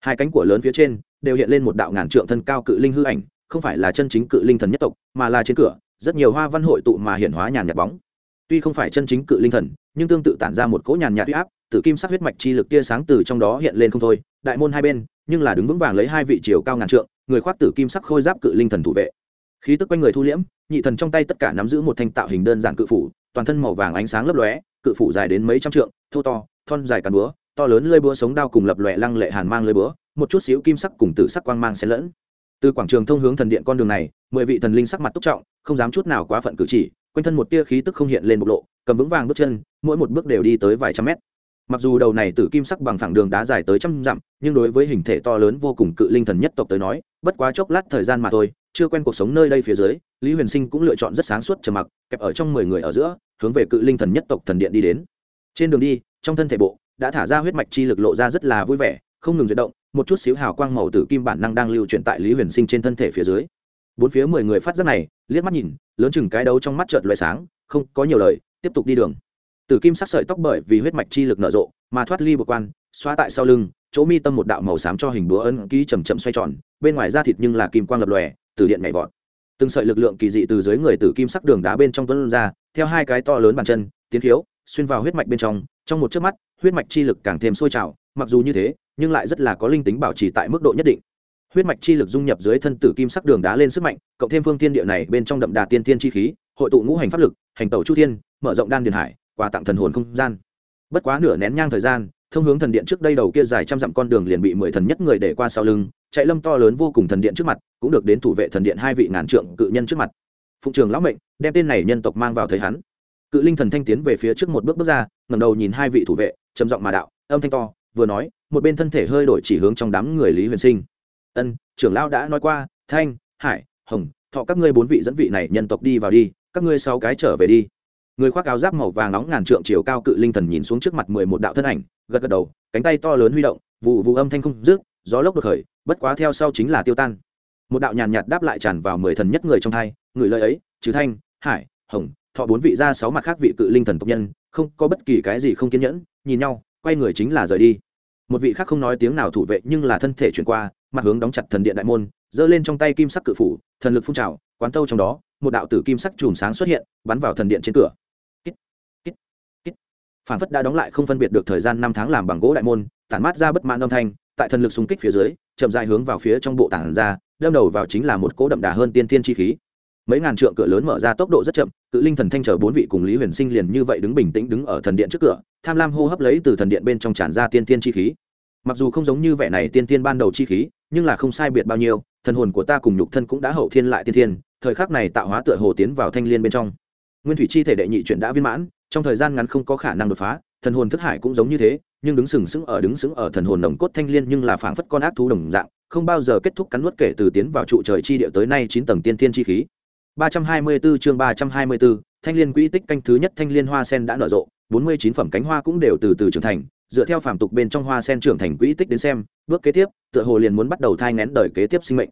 A: Hai cánh của lớn phía trên đều hiện lên một đạo ngàn trượng thân cao cự linh hư ảnh, không phải là chân chính cự linh thần nhất tộc, mà là trên cửa rất nhiều hoa văn hội tụ mà hiển hóa nhàn nhạt bóng. Tuy không phải chân chính cự linh thần, nhưng tương tự tản ra một cỗ nhàn nhạt huy áp, tử kim sắc huyết mạch chi lực tia sáng từ trong đó hiện lên không thôi, đại môn hai bên, nhưng là đứng vững vàng lấy hai vị chiều cao ngàn trượng, người khoác tử kim sắc khôi giáp cự linh thần thủ vệ. Khí tức quanh người thu liễm, nhị thần trong tay tất cả nắm giữ một thanh tạo hình đơn giản cự phủ, toàn thân màu vàng ánh sáng lấp lóe, cự phủ dài đến mấy trăm trượng, thô to, thon dài càn búa, to lớn lơi búa sống đao cùng lập lòe lăng lệ hàn mang lơi búa, một chút xíu kim sắc cùng tử sắc quang mang xen lẫn từ quảng trường thông hướng thần điện con đường này, mười vị thần linh sắc mặt túc trọng, không dám chút nào quá phận cử chỉ, quanh thân một tia khí tức không hiện lên bộc lộ, cầm vững vàng bước chân, mỗi một bước đều đi tới vài trăm mét. Mặc dù đầu này tử kim sắc bằng phẳng đường đá dài tới trăm dặm, nhưng đối với hình thể to lớn vô cùng cự linh thần nhất tộc tới nói, bất quá chốc lát thời gian mà thôi, chưa quen cuộc sống nơi đây phía dưới, lý huyền sinh cũng lựa chọn rất sáng suốt trầm mặc, kẹp ở trong mười người ở giữa, hướng về cự linh thần nhất tộc thần điện đi đến. Trên đường đi, trong thân thể bộ, đã thả ra huyết mạch chi lực lộ ra rất là vui vẻ, không ngừng chuyển động một chút xíu hào quang màu tử kim bản năng đang lưu chuyển tại lý huyền sinh trên thân thể phía dưới. Bốn phía mười người phát giác này, liếc mắt nhìn, lớn chừng cái đấu trong mắt trợt loại sáng, không có nhiều lời, tiếp tục đi đường. Tử kim sắc sợi tóc bởi vì huyết mạch chi lực nở rộ, mà thoát ly bột quan xoa tại sau lưng, chỗ mi tâm một đạo màu xám cho hình búa ân ký chầm chậm xoay tròn, bên ngoài da thịt nhưng là kim quang lập lòe, từ điện nhảy vọt. Từng sợi lực lượng kỳ dị từ dưới người tử kim sắc đường đá bên trong tuấn ra, theo hai cái to lớn bàn chân, tiến khiếu, xuyên vào huyết mạch bên trong trong một chớp mắt, huyết mạch chi lực càng thêm sôi trào, mặc dù như thế nhưng lại rất là có linh tính bảo trì tại mức độ nhất định. Huyết mạch chi lực dung nhập dưới thân tử kim sắc đường đá lên sức mạnh, cộng thêm phương tiên địa này bên trong đậm đà tiên tiên chi khí, hội tụ ngũ hành pháp lực, hành tẩu chu thiên, mở rộng đan điền hải, quà tặng thần hồn không gian. Bất quá nửa nén nhang thời gian, thông hướng thần điện trước đây đầu kia dài trăm dặm con đường liền bị mười thần nhất người để qua sau lưng, chạy lâm to lớn vô cùng thần điện trước mặt, cũng được đến thủ vệ thần điện hai vị ngàn trượng cự nhân trước mặt. Phụng trường lão mệnh đem tên này nhân tộc mang vào thấy hắn. Cự linh thần thanh tiến về phía trước một bước bước ra ngầm đầu nhìn hai vị thủ vệ, trầm giọng mà đạo, âm thanh to, vừa nói một bên thân thể hơi đổi chỉ hướng trong đám người lý huyền sinh. Ân, trưởng lão đã nói qua, thanh, hải, hồng, thọ các ngươi bốn vị dẫn vị này nhân tộc đi vào đi, các ngươi sáu cái trở về đi. Người khoác áo giáp màu vàng nóng ngàn trượng chiều cao cự linh thần nhìn xuống trước mặt mười một đạo thân ảnh, gật gật đầu, cánh tay to lớn huy động, vụ vụ âm thanh không rước gió lốc đột khởi, bất quá theo sau chính là tiêu tan. Một đạo nhàn nhạt đáp lại tràn vào mười thần nhất người trong thai người lời ấy, trừ thanh, hải, hồng, thọ bốn vị ra sáu mặt khác vị cự linh thần tộc nhân, không có bất kỳ cái gì không kiên nhẫn, nhìn nhau, quay người chính là rời đi một vị khác không nói tiếng nào thủ vệ nhưng là thân thể chuyển qua mặt hướng đóng chặt thần điện đại môn giơ lên trong tay kim sắc cự phủ thần lực phun trào quán tâu trong đó một đạo tử kim sắc chùm sáng xuất hiện bắn vào thần điện trên cửa kít, kít, kít. phản phất đã đóng lại không phân biệt được thời gian năm tháng làm bằng gỗ đại môn tản mát ra bất mãn âm thanh tại thần lực xung kích phía dưới chậm dài hướng vào phía trong bộ tản ra đâm đầu vào chính là một cỗ đậm đà hơn tiên tiên chi khí mấy ngàn trượng cửa lớn mở ra tốc độ rất chậm, cự linh thần thanh chờ bốn vị cùng lý huyền sinh liền như vậy đứng bình tĩnh đứng ở thần điện trước cửa, tham lam hô hấp lấy từ thần điện bên trong tràn ra tiên tiên chi khí. Mặc dù không giống như vẻ này tiên tiên ban đầu chi khí, nhưng là không sai biệt bao nhiêu, thần hồn của ta cùng nhục thân cũng đã hậu thiên lại tiên tiên, thời khắc này tạo hóa tựa hồ tiến vào thanh liên bên trong. Nguyên thủy chi thể đệ nhị chuyển đã viên mãn, trong thời gian ngắn không có khả năng đột phá, thần hồn thức hải cũng giống như thế, nhưng đứng sừng sững ở đứng sững ở thần hồn nồng cốt thanh liên nhưng là phảng phất con ác thú đồng dạng, không bao giờ kết thúc cắn nuốt kể từ tiến vào trụ trời chi địa tới nay chín tầng tiên tiên chi khí. 324 chương 324, thanh liên quỹ tích canh thứ nhất thanh liên hoa sen đã nở rộ 49 phẩm cánh hoa cũng đều từ từ trưởng thành. Dựa theo phàm tục bên trong hoa sen trưởng thành quỹ tích đến xem bước kế tiếp tựa hồ liền muốn bắt đầu thai ngén đời kế tiếp sinh mệnh.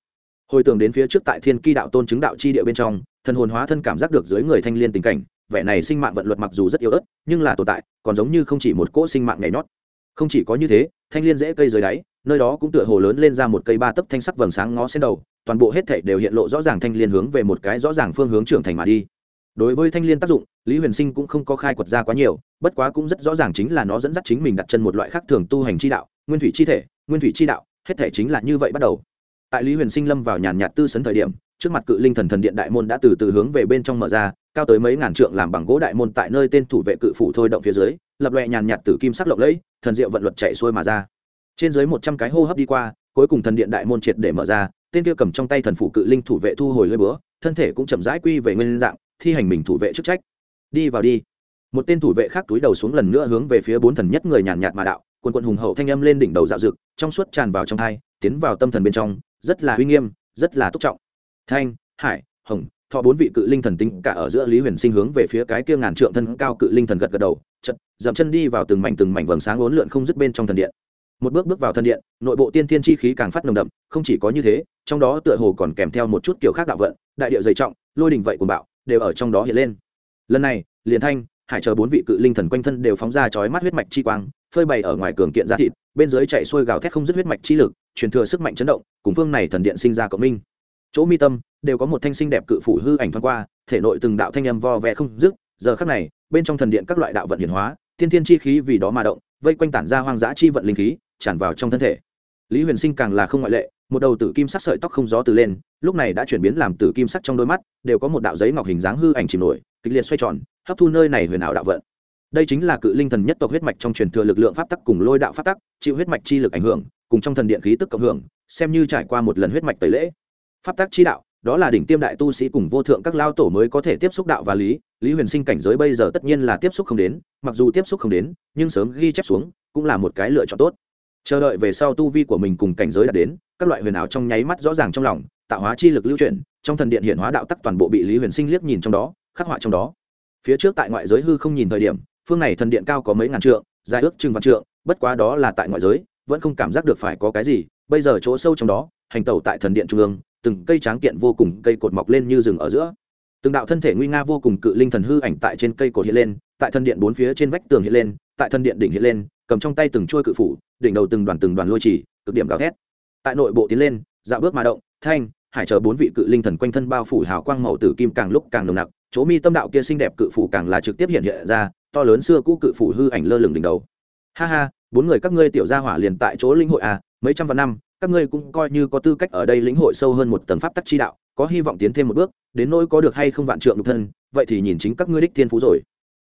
A: Hồi tưởng đến phía trước tại thiên ki đạo tôn chứng đạo chi địa bên trong thần hồn hóa thân cảm giác được dưới người thanh liên tình cảnh vẻ này sinh mạng vận luật mặc dù rất yếu ớt nhưng là tồn tại còn giống như không chỉ một cỗ sinh mạng nhảy nhót. Không chỉ có như thế thanh liên dễ cây dưới đáy nơi đó cũng tựa hồ lớn lên ra một cây ba tấc thanh sắc vầng sáng ngó sen đầu, toàn bộ hết thảy đều hiện lộ rõ ràng thanh liên hướng về một cái rõ ràng phương hướng trưởng thành mà đi. Đối với thanh liên tác dụng, lý huyền sinh cũng không có khai quật ra quá nhiều, bất quá cũng rất rõ ràng chính là nó dẫn dắt chính mình đặt chân một loại khác thường tu hành chi đạo, nguyên thủy chi thể, nguyên thủy chi đạo, hết thể chính là như vậy bắt đầu. Tại lý huyền sinh lâm vào nhàn nhạt tư sấn thời điểm, trước mặt cự linh thần thần điện đại môn đã từ từ hướng về bên trong mở ra, cao tới mấy ngàn trượng làm bằng gỗ đại môn tại nơi tên thủ vệ cự phủ thôi động phía dưới, lập loẹ nhàn nhạt tử kim sắc lộng lẫy, thần diệu vận luật chạy xuôi mà ra trên dưới một trăm cái hô hấp đi qua, cuối cùng thần điện đại môn triệt để mở ra, tên kia cầm trong tay thần phủ cự linh thủ vệ thu hồi lơi búa, thân thể cũng chậm rãi quy về nguyên dạng, thi hành mình thủ vệ chức trách. Đi vào đi. Một tên thủ vệ khác túi đầu xuống lần nữa hướng về phía bốn thần nhất người nhàn nhạt mà đạo, quần quận hùng hậu thanh âm lên đỉnh đầu dạo dực trong suốt tràn vào trong thai, tiến vào tâm thần bên trong, rất là uy nghiêm, rất là túc trọng. Thanh, hải, hồng, thọ bốn vị cự linh thần tính cả ở giữa lý huyền sinh hướng về phía cái kia ngàn trượng thân cao cự linh thần gật gật đầu chật dậm chân đi vào từng mảnh từng mảnh vầng sáng ốn lượn không dứt bên trong thần điện một bước bước vào thần điện, nội bộ tiên thiên chi khí càng phát nồng đậm, không chỉ có như thế, trong đó tựa hồ còn kèm theo một chút kiểu khác đạo vận, đại điệu dày trọng, lôi đình vậy của bạo, đều ở trong đó hiện lên. Lần này, liền thanh, hải chờ bốn vị cự linh thần quanh thân đều phóng ra chói mắt huyết mạch chi quang, phơi bày ở ngoài cường kiện da thịt, bên dưới chạy xuôi gào thét không dứt huyết mạch chi lực, truyền thừa sức mạnh chấn động, cùng phương này thần điện sinh ra cộng minh. Chỗ mi tâm, đều có một thanh sinh đẹp cự phủ hư ảnh thoáng qua, thể nội từng đạo thanh âm vo vẽ không dứt, giờ khắc này, bên trong thần điện các loại đạo vận hiển hóa thiên thiên chi khí vì đó mà động, vây quanh tản ra hoang dã chi vận linh khí tràn vào trong thân thể. Lý huyền sinh càng là không ngoại lệ, một đầu tử kim sắc sợi tóc không gió từ lên, lúc này đã chuyển biến làm tử kim sắc trong đôi mắt, đều có một đạo giấy ngọc hình dáng hư ảnh chìm nổi, kịch liệt xoay tròn, hấp thu nơi này huyền ảo đạo vận. Đây chính là cự linh thần nhất tộc huyết mạch trong truyền thừa lực lượng pháp tắc cùng lôi đạo pháp tắc, chịu huyết mạch chi lực ảnh hưởng, cùng trong thần điện khí tức cộng hưởng, xem như trải qua một lần huyết mạch tẩy lễ. Pháp tắc chi đạo, đó là đỉnh tiêm đại tu sĩ cùng vô thượng các lao tổ mới có thể tiếp xúc đạo và lý lý huyền sinh cảnh giới bây giờ tất nhiên là tiếp xúc không đến, mặc dù tiếp xúc không đến, nhưng sớm ghi chép xuống, cũng là một cái lựa chọn tốt chờ đợi về sau tu vi của mình cùng cảnh giới đạt đến, các loại huyền ảo trong nháy mắt rõ ràng trong lòng, tạo hóa chi lực lưu chuyển, trong thần điện hiện hóa đạo tắc toàn bộ bị lý huyền sinh liếc nhìn trong đó, khắc họa trong đó. Phía trước tại ngoại giới hư không nhìn thời điểm, phương này thần điện cao có mấy ngàn trượng, dài ước chừng vạn trượng, bất quá đó là tại ngoại giới, vẫn không cảm giác được phải có cái gì, bây giờ chỗ sâu trong đó, hành tẩu tại thần điện trung ương, từng cây tráng kiện vô cùng, cây cột mọc lên như rừng ở giữa. Từng đạo thân thể nguy nga vô cùng, cự linh thần hư ảnh tại trên cây cột hiện lên, tại thần điện bốn phía trên vách tường hiện lên, tại thần điện đỉnh hiện lên cầm trong tay từng chuôi cự phủ, đỉnh đầu từng đoàn từng đoàn lôi chỉ, cực điểm gào thét. Tại nội bộ tiến lên, dạo bước mà động, thanh, hải chờ bốn vị cự linh thần quanh thân bao phủ hào quang màu tử kim càng lúc càng nồng nặc, chỗ mi tâm đạo kia xinh đẹp cự phủ càng là trực tiếp hiện hiện ra, to lớn xưa cũ cự phủ hư ảnh lơ lửng đỉnh đầu. Ha ha, bốn người các ngươi tiểu gia hỏa liền tại chỗ linh hội à mấy trăm vạn năm, các ngươi cũng coi như có tư cách ở đây lĩnh hội sâu hơn một tầng pháp tắc chi đạo, có hy vọng tiến thêm một bước, đến nỗi có được hay không vạn trượng nhục thân, vậy thì nhìn chính các ngươi đích thiên phú rồi.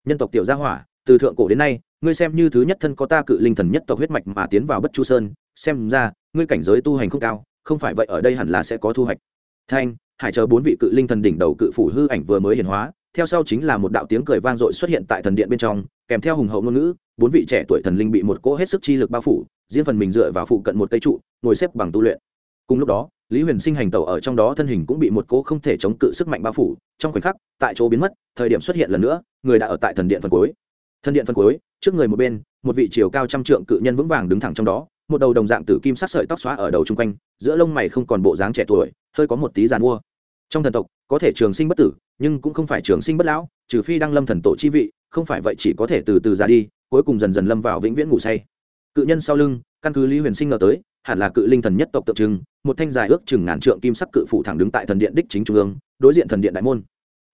A: Nhân tộc tiểu gia hỏa từ thượng cổ đến nay, ngươi xem như thứ nhất thân có ta cự linh thần nhất tộc huyết mạch mà tiến vào bất chu sơn, xem ra, ngươi cảnh giới tu hành không cao, không phải vậy ở đây hẳn là sẽ có thu hoạch. Thanh, hải chờ bốn vị cự linh thần đỉnh đầu cự phủ hư ảnh vừa mới hiển hóa, theo sau chính là một đạo tiếng cười vang dội xuất hiện tại thần điện bên trong, kèm theo hùng hậu ngôn ngữ, bốn vị trẻ tuổi thần linh bị một cỗ hết sức chi lực bao phủ diễn phần mình dựa vào phụ cận một cây trụ, ngồi xếp bằng tu luyện. Cùng lúc đó, lý huyền sinh hành tẩu ở trong đó thân hình cũng bị một cỗ không thể chống cự sức mạnh bao phủ, trong khoảnh khắc, tại chỗ biến mất, thời điểm xuất hiện lần nữa, người đã ở tại thần điện phần cuối thần điện phân cuối, trước người một bên, một vị chiều cao trăm trượng cự nhân vững vàng đứng thẳng trong đó, một đầu đồng dạng tử kim sắc sợi tóc xóa ở đầu chung quanh, giữa lông mày không còn bộ dáng trẻ tuổi, hơi có một tí giàn mua. Trong thần tộc, có thể trường sinh bất tử, nhưng cũng không phải trường sinh bất lão, trừ phi đang lâm thần tổ chi vị, không phải vậy chỉ có thể từ từ ra đi, cuối cùng dần dần lâm vào vĩnh viễn ngủ say. Cự nhân sau lưng, căn cứ lý huyền sinh ngờ tới, hẳn là cự linh thần nhất tộc tượng trưng, một thanh dài ước chừng ngàn trượng kim sắc cự phủ thẳng đứng tại thần điện đích chính trung ương, đối diện thần điện đại môn.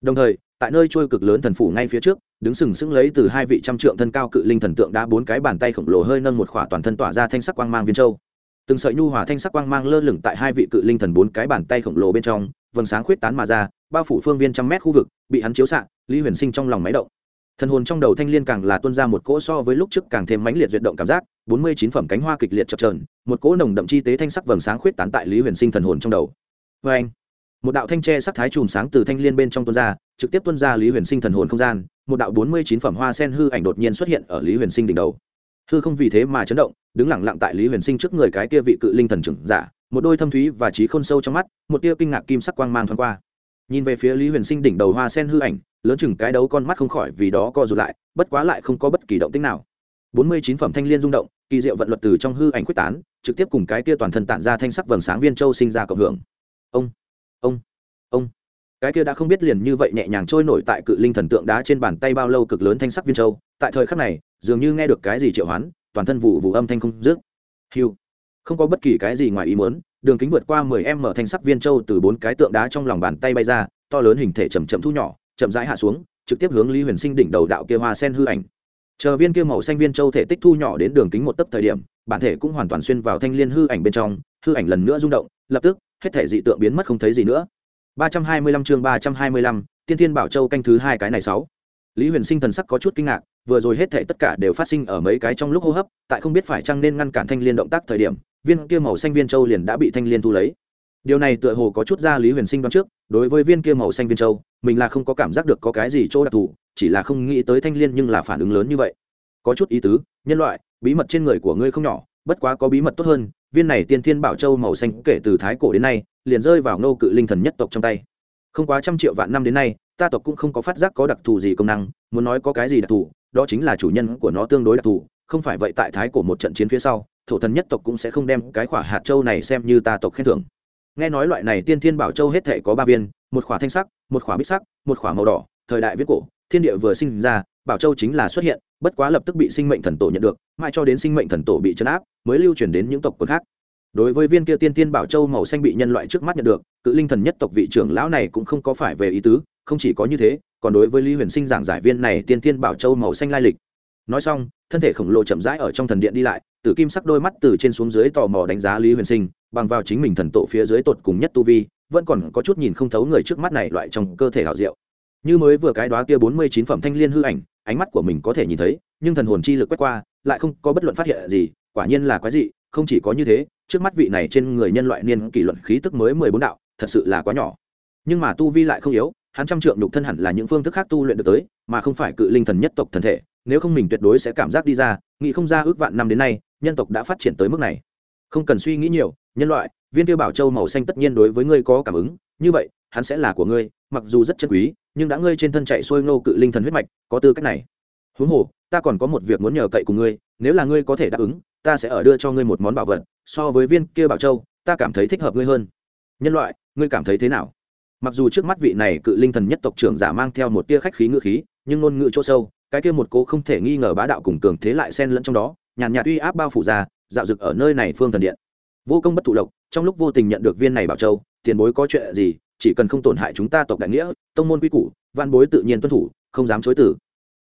A: Đồng thời, tại nơi trôi cực lớn thần phủ ngay phía trước đứng sừng sững lấy từ hai vị trăm trượng thân cao cự linh thần tượng đã bốn cái bàn tay khổng lồ hơi nâng một khỏa toàn thân tỏa ra thanh sắc quang mang viên châu. Từng sợi nhu hòa thanh sắc quang mang lơ lửng tại hai vị cự linh thần bốn cái bàn tay khổng lồ bên trong, vầng sáng khuyết tán mà ra, bao phủ phương viên trăm mét khu vực, bị hắn chiếu xạ, lý huyền sinh trong lòng máy động. Thần hồn trong đầu thanh liên càng là tuân ra một cỗ so với lúc trước càng thêm mãnh liệt duyệt động cảm giác, bốn mươi chín phẩm cánh hoa kịch liệt chập trờn một cỗ nồng đậm chi tế thanh sắc vầng sáng khuyết tán tại lý huyền sinh thần hồn trong đầu. Vê anh một đạo thanh tre sắc thái chùm sáng từ thanh liên bên trong tuân ra, trực tiếp tuân ra lý huyền sinh thần hồn không gian. Một đạo bốn mươi chín phẩm hoa sen hư ảnh đột nhiên xuất hiện ở lý huyền sinh đỉnh đầu. Hư không vì thế mà chấn động, đứng lẳng lặng tại lý huyền sinh trước người cái kia vị cự linh thần trưởng giả, một đôi thâm thúy và trí khôn sâu trong mắt, một tia kinh ngạc kim sắc quang mang thoáng qua. Nhìn về phía lý huyền sinh đỉnh đầu hoa sen hư ảnh, lớn chừng cái đấu con mắt không khỏi vì đó co rụt lại, bất quá lại không có bất kỳ động tích nào. Bốn mươi chín phẩm thanh liên rung động, kỳ diệu vận luật từ trong hư ảnh quyết tán, trực tiếp cùng cái kia toàn thân tản ra thanh sắc vầng sáng viên châu sinh ra cộng hưởng. Ông! Ông ông. Cái kia đã không biết liền như vậy nhẹ nhàng trôi nổi tại cự linh thần tượng đá trên bàn tay bao lâu cực lớn thanh sắc viên châu. Tại thời khắc này, dường như nghe được cái gì triệu hoán, toàn thân vụ vụ âm thanh không dứt. Hiu. Không có bất kỳ cái gì ngoài ý muốn, đường kính vượt qua mười em mở thanh sắc viên châu từ bốn cái tượng đá trong lòng bàn tay bay ra, to lớn hình thể chầm chậm thu nhỏ, chậm rãi hạ xuống, trực tiếp hướng lý huyền sinh đỉnh đầu đạo kia hoa sen hư ảnh. Chờ viên kia màu xanh viên châu thể tích thu nhỏ đến đường kính một tấc thời điểm, bản thể cũng hoàn toàn xuyên vào thanh liên hư ảnh bên trong, hư ảnh lần nữa rung động, lập tức hết thể dị tượng biến mất không thấy gì nữa. ba trăm hai mươi lăm chương ba trăm hai mươi lăm, tiên thiên bảo châu canh thứ hai cái này sáu. Lý huyền sinh thần sắc có chút kinh ngạc, vừa rồi hết thể tất cả đều phát sinh ở mấy cái trong lúc hô hấp, tại không biết phải chăng nên ngăn cản thanh liên động tác thời điểm, viên kia màu xanh viên châu liền đã bị thanh liên thu lấy. Điều này tựa hồ có chút ra lý huyền sinh đoán trước, đối với viên kia màu xanh viên châu, mình là không có cảm giác được có cái gì chỗ đặc thù, chỉ là không nghĩ tới thanh liên nhưng là phản ứng lớn như vậy. Có chút ý tứ, nhân loại, bí mật trên người của ngươi không nhỏ, bất quá có bí mật tốt hơn viên này tiên thiên bảo châu màu xanh kể từ thái cổ đến nay, liền rơi vào nô cự linh thần nhất tộc trong tay. Không quá trăm triệu vạn năm đến nay, ta tộc cũng không có phát giác có đặc thù gì công năng, muốn nói có cái gì đặc thù, đó chính là chủ nhân của nó tương đối đặc thù, không phải vậy tại thái cổ một trận chiến phía sau, thổ thần nhất tộc cũng sẽ không đem cái khỏa hạt châu này xem như ta tộc khen thưởng. Nghe nói loại này tiên thiên bảo châu hết thể có ba viên, một khỏa thanh sắc, một khỏa bích sắc, một khỏa màu đỏ, thời đại viết cổ, thiên địa vừa sinh ra, bảo châu chính là xuất hiện bất quá lập tức bị sinh mệnh thần tổ nhận được, mãi cho đến sinh mệnh thần tổ bị chấn áp, mới lưu truyền đến những tộc quần khác. Đối với viên kia tiên tiên bảo châu màu xanh bị nhân loại trước mắt nhận được, cự linh thần nhất tộc vị trưởng lão này cũng không có phải về ý tứ, không chỉ có như thế, còn đối với lý huyền sinh giảng giải viên này tiên tiên bảo châu màu xanh lai lịch. Nói xong, thân thể khổng lồ chậm rãi ở trong thần điện đi lại, tử kim sắc đôi mắt từ trên xuống dưới tò mò đánh giá lý huyền sinh, bằng vào chính mình thần tổ phía dưới tột cùng nhất tu vi, vẫn còn có chút nhìn không thấu người trước mắt này loại trong cơ thể hảo diệu. Như mới vừa cái đó kia bốn mươi chín phẩm thanh liên hư ảnh ánh mắt của mình có thể nhìn thấy, nhưng thần hồn chi lực quét qua, lại không có bất luận phát hiện gì, quả nhiên là quái dị, không chỉ có như thế, trước mắt vị này trên người nhân loại niên kỷ luận khí tức mới mười bốn đạo, thật sự là quá nhỏ. Nhưng mà tu vi lại không yếu, hắn trăm trượng nhục thân hẳn là những phương thức khác tu luyện được tới, mà không phải cự linh thần nhất tộc thần thể, nếu không mình tuyệt đối sẽ cảm giác đi ra, nghĩ không ra ước vạn năm đến nay, nhân tộc đã phát triển tới mức này. Không cần suy nghĩ nhiều, nhân loại, viên tiêu bảo châu màu xanh tất nhiên đối với ngươi có cảm ứng, như vậy hắn sẽ là của ngươi, mặc dù rất chân quý, nhưng đã ngươi trên thân chạy xuôi ngô cự linh thần huyết mạch, có tư cách này. Huống hồ, ta còn có một việc muốn nhờ cậy cùng ngươi, nếu là ngươi có thể đáp ứng, ta sẽ ở đưa cho ngươi một món bảo vật, so với viên kia bảo châu, ta cảm thấy thích hợp ngươi hơn. Nhân loại, ngươi cảm thấy thế nào? Mặc dù trước mắt vị này cự linh thần nhất tộc trưởng giả mang theo một tia khách khí ngự khí, nhưng ngôn ngữ chỗ sâu, cái kia một cố không thể nghi ngờ bá đạo cùng cường thế lại xen lẫn trong đó, nhàn nhạt uy áp bao phủ ra, dạo dực ở nơi này phương thần điện. Vô công bất thụ lộc, trong lúc vô tình nhận được viên này bảo châu, tiền bối có chuyện gì chỉ cần không tổn hại chúng ta tộc đại nghĩa, tông môn quy củ, văn bối tự nhiên tuân thủ, không dám chối tử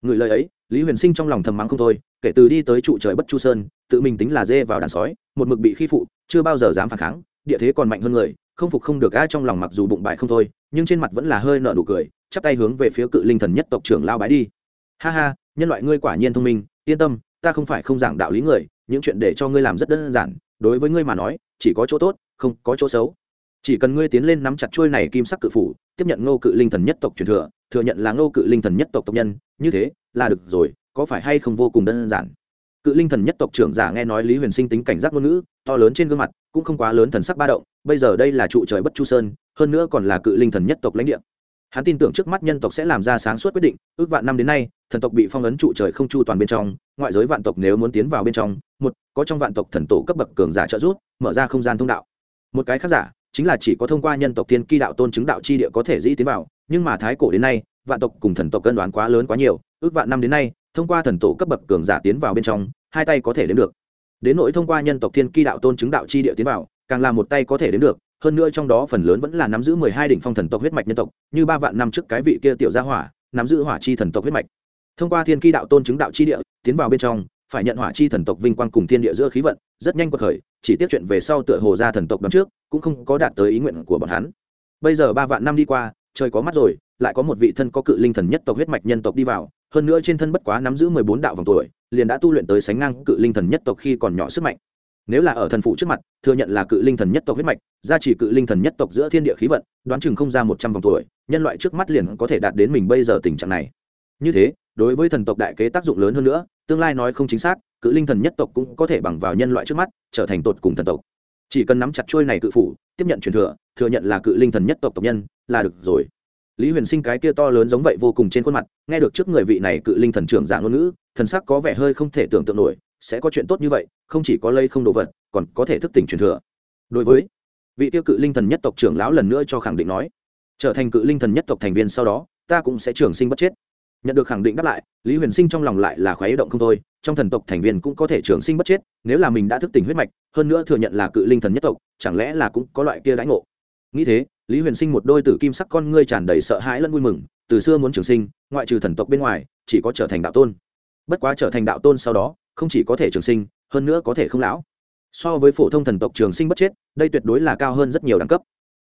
A: người lời ấy, lý huyền sinh trong lòng thầm mắng không thôi, kể từ đi tới trụ trời bất chu sơn, tự mình tính là dê vào đàn sói, một mực bị khi phụ, chưa bao giờ dám phản kháng, địa thế còn mạnh hơn người, không phục không được ai trong lòng mặc dù bụng bại không thôi, nhưng trên mặt vẫn là hơi nợ nụ cười, chắp tay hướng về phía cự linh thần nhất tộc trưởng lao bái đi. Ha ha, nhân loại ngươi quả nhiên thông minh, yên tâm, ta không phải không giảng đạo lý người, những chuyện để cho ngươi làm rất đơn giản, đối với ngươi mà nói, chỉ có chỗ tốt, không có chỗ xấu chỉ cần ngươi tiến lên nắm chặt chuôi này kim sắc cự phủ, tiếp nhận ngô cự linh thần nhất tộc truyền thừa thừa nhận là ngô cự linh thần nhất tộc tộc nhân, như thế là được rồi, có phải hay không vô cùng đơn giản? Cự linh thần nhất tộc trưởng giả nghe nói lý huyền sinh tính cảnh giác ngôn ngữ, to lớn trên gương mặt, cũng không quá lớn thần sắc ba động, bây giờ đây là trụ trời bất chu sơn, hơn nữa còn là cự linh thần nhất tộc lãnh địa. Hắn tin tưởng trước mắt nhân tộc sẽ làm ra sáng suốt quyết định, ước vạn năm đến nay, thần tộc bị phong ấn trụ trời không chu toàn bên trong, ngoại giới vạn tộc nếu muốn tiến vào bên trong, một, có trong vạn tộc thần tổ cấp bậc cường giả trợ giúp, mở ra không gian thông đạo. Một cái khác giả chính là chỉ có thông qua nhân tộc tiên kỳ đạo tôn chứng đạo chi địa có thể dĩ tiến vào, nhưng mà thái cổ đến nay, vạn tộc cùng thần tộc cân đoán quá lớn quá nhiều, ước vạn năm đến nay, thông qua thần tổ cấp bậc cường giả tiến vào bên trong, hai tay có thể đến được. Đến nỗi thông qua nhân tộc thiên kỳ đạo tôn chứng đạo chi địa tiến vào, càng là một tay có thể đến được, hơn nữa trong đó phần lớn vẫn là nắm giữ mười hai đỉnh phong thần tộc huyết mạch nhân tộc, như ba vạn năm trước cái vị kia tiểu gia hỏa, nắm giữ hỏa chi thần tộc huyết mạch. Thông qua thiên kỳ đạo tôn chứng đạo chi địa, tiến vào bên trong phải nhận hỏa chi thần tộc vinh quang cùng thiên địa giữa khí vận, rất nhanh cuộc khởi, chỉ tiếp chuyện về sau tựa hồ ra thần tộc đón trước, cũng không có đạt tới ý nguyện của bọn hắn. Bây giờ ba vạn năm đi qua, trời có mắt rồi, lại có một vị thân có cự linh thần nhất tộc huyết mạch nhân tộc đi vào, hơn nữa trên thân bất quá nắm giữ mười bốn đạo vòng tuổi, liền đã tu luyện tới sánh ngang cự linh thần nhất tộc khi còn nhỏ sức mạnh. Nếu là ở thần phụ trước mặt, thừa nhận là cự linh thần nhất tộc huyết mạch, gia trì cự linh thần nhất tộc giữa thiên địa khí vận, đoán chừng không ra một trăm vòng tuổi, nhân loại trước mắt liền có thể đạt đến mình bây giờ tình trạng này. Như thế, đối với thần tộc đại kế tác dụng lớn hơn nữa tương lai nói không chính xác, cự linh thần nhất tộc cũng có thể bằng vào nhân loại trước mắt, trở thành tột cùng thần tộc. Chỉ cần nắm chặt trôi này cự phủ, tiếp nhận truyền thừa thừa nhận là cự linh thần nhất tộc tộc nhân, là được rồi. Lý huyền sinh cái kia to lớn giống vậy vô cùng trên khuôn mặt, nghe được trước người vị này cự linh thần trưởng dạng ngôn ngữ, thần sắc có vẻ hơi không thể tưởng tượng nổi, sẽ có chuyện tốt như vậy, không chỉ có lây không đồ vật, còn có thể thức tỉnh truyền thừa. Đối với vị tiêu cự linh thần nhất tộc trưởng lão lần nữa cho khẳng định nói, trở thành cự linh thần nhất tộc thành viên sau đó, ta cũng sẽ trường sinh bất chết nhận được khẳng định đáp lại, lý huyền sinh trong lòng lại là khoái động không thôi, trong thần tộc thành viên cũng có thể trường sinh bất chết, nếu là mình đã thức tỉnh huyết mạch, hơn nữa thừa nhận là cự linh thần nhất tộc, chẳng lẽ là cũng có loại kia đãi ngộ? Nghĩ thế, lý huyền sinh một đôi tử kim sắc con ngươi tràn đầy sợ hãi lẫn vui mừng, từ xưa muốn trường sinh, ngoại trừ thần tộc bên ngoài, chỉ có trở thành đạo tôn. Bất quá trở thành đạo tôn sau đó, không chỉ có thể trường sinh, hơn nữa có thể không lão. So với phổ thông thần tộc trường sinh bất chết, đây tuyệt đối là cao hơn rất nhiều đẳng cấp.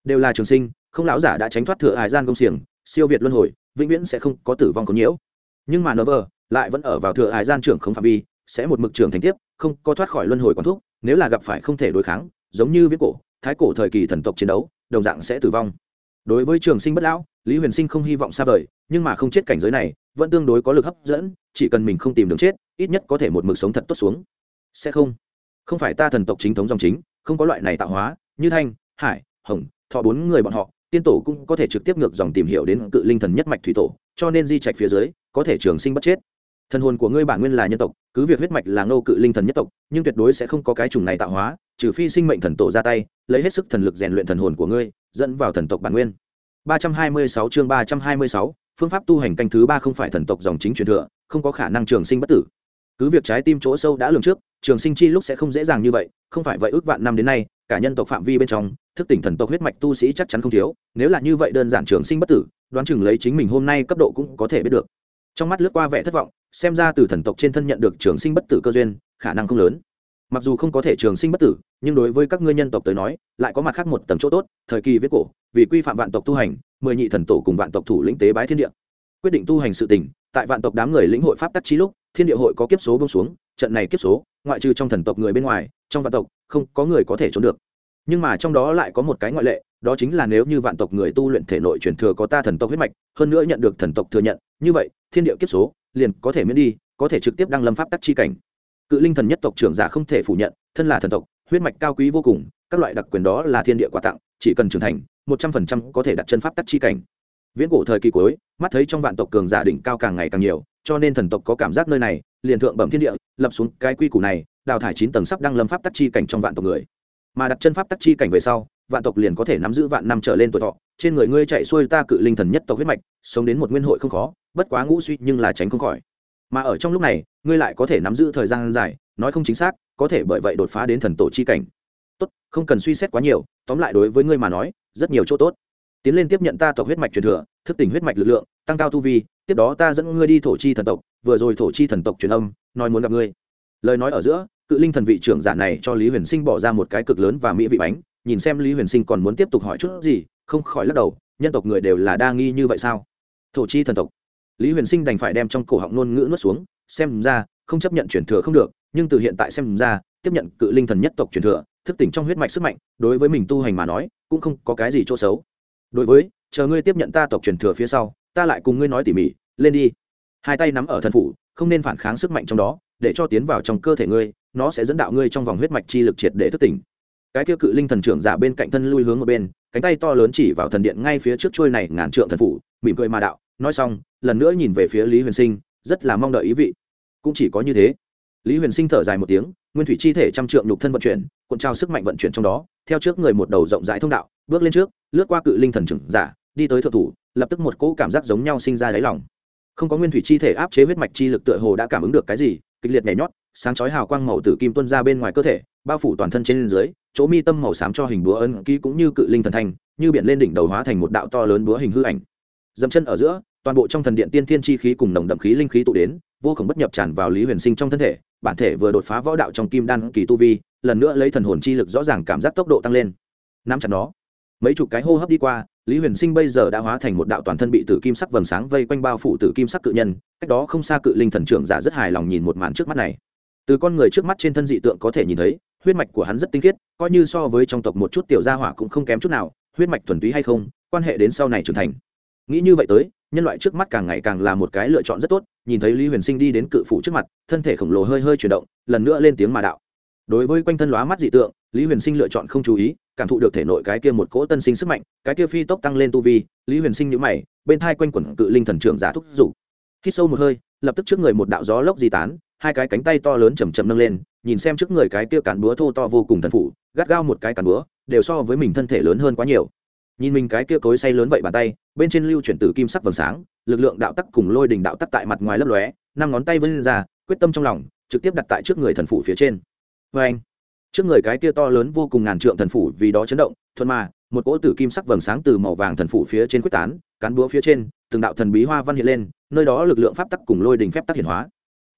A: Đều là trường sinh, không lão giả đã tránh thoát thừa hải gian công xiềng siêu việt luân hồi, vĩnh viễn sẽ không có tử vong có nhiễu. Nhưng mà nơ vờ lại vẫn ở vào thừa hải gian trưởng không phạm vi, sẽ một mực trường thành tiếp, không có thoát khỏi luân hồi quán thúc. nếu là gặp phải không thể đối kháng, giống như viết cổ, thái cổ thời kỳ thần tộc chiến đấu, đồng dạng sẽ tử vong. Đối với trường sinh bất lão, lý huyền sinh không hy vọng xa vời, nhưng mà không chết cảnh giới này, vẫn tương đối có lực hấp dẫn, chỉ cần mình không tìm đường chết, ít nhất có thể một mực sống thật tốt xuống. Sẽ không. Không phải ta thần tộc chính thống dòng chính, không có loại này tạo hóa, như thanh, hải, hồng, thọ bốn người bọn họ tiên tổ cũng có thể trực tiếp ngược dòng tìm hiểu đến cự linh thần nhất mạch thủy tổ cho nên di trạch phía dưới có thể trường sinh bất chết. Thần hồn của ngươi bản nguyên là nhân tộc cứ việc huyết mạch là ngô cự linh thần nhất tộc nhưng tuyệt đối sẽ không có cái chủng này tạo hóa trừ phi sinh mệnh thần tổ ra tay lấy hết sức thần lực rèn luyện thần hồn của ngươi dẫn vào thần tộc bản nguyên. 326 chương 326, phương pháp tu hành canh thứ ba không phải thần tộc dòng chính truyền thừa không có khả năng trường sinh bất tử cứ việc trái tim chỗ sâu đã lường trước, trường sinh chi lúc sẽ không dễ dàng như vậy, không phải vậy ước vạn năm đến nay, cả nhân tộc phạm vi bên trong, thức tỉnh thần tộc huyết mạch tu sĩ chắc chắn không thiếu, nếu là như vậy đơn giản trường sinh bất tử, đoán chừng lấy chính mình hôm nay cấp độ cũng có thể biết được. Trong mắt lướt qua vẻ thất vọng, xem ra từ thần tộc trên thân nhận được trường sinh bất tử cơ duyên, khả năng không lớn. Mặc dù không có thể trường sinh bất tử, nhưng đối với các ngươi nhân tộc tới nói, lại có mặt khác một tầng chỗ tốt, thời kỳ viết cổ, vì quy phạm vạn tộc tu hành, mười nhị thần tổ cùng vạn tộc thủ lĩnh tế bái thiên địa. Quyết định tu hành sự tỉnh tại vạn tộc đám người lĩnh hội pháp tắc trí lúc thiên địa hội có kiếp số bông xuống, trận này kiếp số, ngoại trừ trong thần tộc người bên ngoài, trong vạn tộc, không có người có thể trốn được. Nhưng mà trong đó lại có một cái ngoại lệ, đó chính là nếu như vạn tộc người tu luyện thể nội truyền thừa có ta thần tộc huyết mạch, hơn nữa nhận được thần tộc thừa nhận, như vậy, thiên địa kiếp số liền có thể miễn đi, có thể trực tiếp đăng lâm pháp tắc chi cảnh. Cự linh thần nhất tộc trưởng giả không thể phủ nhận, thân là thần tộc, huyết mạch cao quý vô cùng, các loại đặc quyền đó là thiên địa quà tặng, chỉ cần trưởng thành, một trăm phần trăm có thể đặt chân pháp tắc chi cảnh. Viễn cổ thời kỳ cuối, mắt thấy trong vạn tộc cường giả đỉnh cao càng ngày càng nhiều cho nên thần tộc có cảm giác nơi này, liền thượng bẩm thiên địa, lập xuống cái quy củ này, đào thải chín tầng sắp đăng lâm pháp tắc chi cảnh trong vạn tộc người. Mà đặt chân pháp tắc chi cảnh về sau, vạn tộc liền có thể nắm giữ vạn năm trở lên tuổi thọ. Trên người ngươi chạy xuôi ta cự linh thần nhất tộc huyết mạch, sống đến một nguyên hội không khó, bất quá ngũ suy nhưng là tránh không khỏi. Mà ở trong lúc này, ngươi lại có thể nắm giữ thời gian dài, nói không chính xác, có thể bởi vậy đột phá đến thần tổ chi cảnh. Tốt, không cần suy xét quá nhiều, tóm lại đối với ngươi mà nói, rất nhiều chỗ tốt. Tiến lên tiếp nhận ta tộc huyết mạch truyền thừa, thức tỉnh huyết mạch lực lượng tăng cao tu vi, tiếp đó ta dẫn ngươi đi thổ chi thần tộc, vừa rồi thổ chi thần tộc truyền âm, nói muốn gặp ngươi. Lời nói ở giữa, cự linh thần vị trưởng giả này cho lý huyền sinh bỏ ra một cái cực lớn và mỹ vị bánh, nhìn xem lý huyền sinh còn muốn tiếp tục hỏi chút gì, không khỏi lắc đầu, nhân tộc người đều là đa nghi như vậy sao? Thổ chi thần tộc. Lý huyền sinh đành phải đem trong cổ họng ngôn ngữ nuốt xuống, xem ra, không chấp nhận truyền thừa không được, nhưng từ hiện tại xem ra, tiếp nhận cự linh thần nhất tộc truyền thừa, thức tỉnh trong huyết mạch sức mạnh, đối với mình tu hành mà nói, cũng không có cái gì chỗ xấu. Đối với, chờ ngươi tiếp nhận ta tộc truyền thừa phía sau ta lại cùng ngươi nói tỉ mỉ, lên đi. Hai tay nắm ở thần phủ, không nên phản kháng sức mạnh trong đó, để cho tiến vào trong cơ thể ngươi, nó sẽ dẫn đạo ngươi trong vòng huyết mạch chi lực triệt để thức tỉnh. Cái kia cự linh thần trưởng giả bên cạnh thân lui hướng một bên, cánh tay to lớn chỉ vào thần điện ngay phía trước chuôi này ngàn trượng thần phủ, mỉm cười mà đạo, nói xong, lần nữa nhìn về phía lý huyền sinh, rất là mong đợi ý vị. Cũng chỉ có như thế. Lý huyền sinh thở dài một tiếng, nguyên thủy chi thể trăm trượng nhục thân vận chuyển, cuộn trao sức mạnh vận chuyển trong đó, theo trước người một đầu rộng rãi thông đạo, bước lên trước, lướt qua cự linh thần trưởng giả, đi tới thượng thủ lập tức một cỗ cảm giác giống nhau sinh ra đáy lòng. Không có nguyên thủy chi thể áp chế huyết mạch chi lực tựa hồ đã cảm ứng được cái gì, kịch liệt nhảy nhót, sáng chói hào quang màu tử kim tuân ra bên ngoài cơ thể, bao phủ toàn thân trên dưới, chỗ mi tâm màu xám cho hình búa ân ký cũng như cự linh thần thanh như biển lên đỉnh đầu hóa thành một đạo to lớn búa hình hư ảnh. Dậm chân ở giữa, toàn bộ trong thần điện tiên thiên chi khí cùng nồng đậm khí linh khí tụ đến, vô cùng bất nhập tràn vào lý huyền sinh trong thân thể, bản thể vừa đột phá võ đạo trong kim đan kỳ tu vi, lần nữa lấy thần hồn chi lực rõ ràng cảm giác tốc độ tăng lên. Nắm chặt nó, mấy chục cái hô hấp đi qua lý huyền sinh bây giờ đã hóa thành một đạo toàn thân bị tử kim sắc vầng sáng vây quanh bao phủ tử kim sắc cự nhân, cách đó không xa cự linh thần trưởng giả rất hài lòng nhìn một màn trước mắt này. Từ con người trước mắt trên thân dị tượng có thể nhìn thấy, huyết mạch của hắn rất tinh khiết, coi như so với trong tộc một chút tiểu gia hỏa cũng không kém chút nào, huyết mạch thuần túy hay không, quan hệ đến sau này trưởng thành. Nghĩ như vậy tới, nhân loại trước mắt càng ngày càng là một cái lựa chọn rất tốt, nhìn thấy lý huyền sinh đi đến cự phủ trước mặt, thân thể khổng lồ hơi hơi chuyển động, lần nữa lên tiếng mà đạo đối với quanh thân lóa mắt dị tượng, lý huyền sinh lựa chọn không chú ý, cảm thụ được thể nội cái kia một cỗ tân sinh sức mạnh, cái kia phi tốc tăng lên tu vi, lý huyền sinh nhữ mày, bên thai quanh quẩn cự linh thần trưởng giả thúc giục. Khi sâu một hơi, lập tức trước người một đạo gió lốc di tán, hai cái cánh tay to lớn chầm chầm nâng lên, nhìn xem trước người cái kia cản búa thô to vô cùng thần phủ, gắt gao một cái cản búa, đều so với mình thân thể lớn hơn quá nhiều. Nhìn mình cái kia cối say lớn vậy bàn tay, bên trên lưu chuyển từ kim sắc vầng sáng, lực lượng đạo tắc cùng lôi đình đạo tắc tại mặt ngoài lấp lóe, năm ngón tay vươn ra, quyết tâm trong lòng, trực tiếp đặt tại trước người thần phủ phía trên vê anh, trước người cái kia to lớn vô cùng ngàn trượng thần phủ vì đó chấn động, thuận mà, một cỗ tử kim sắc vầng sáng từ màu vàng thần phủ phía trên quyết tán, cán búa phía trên, từng đạo thần bí hoa văn hiện lên, nơi đó lực lượng pháp tắc cùng lôi đình phép tắc hiển hóa.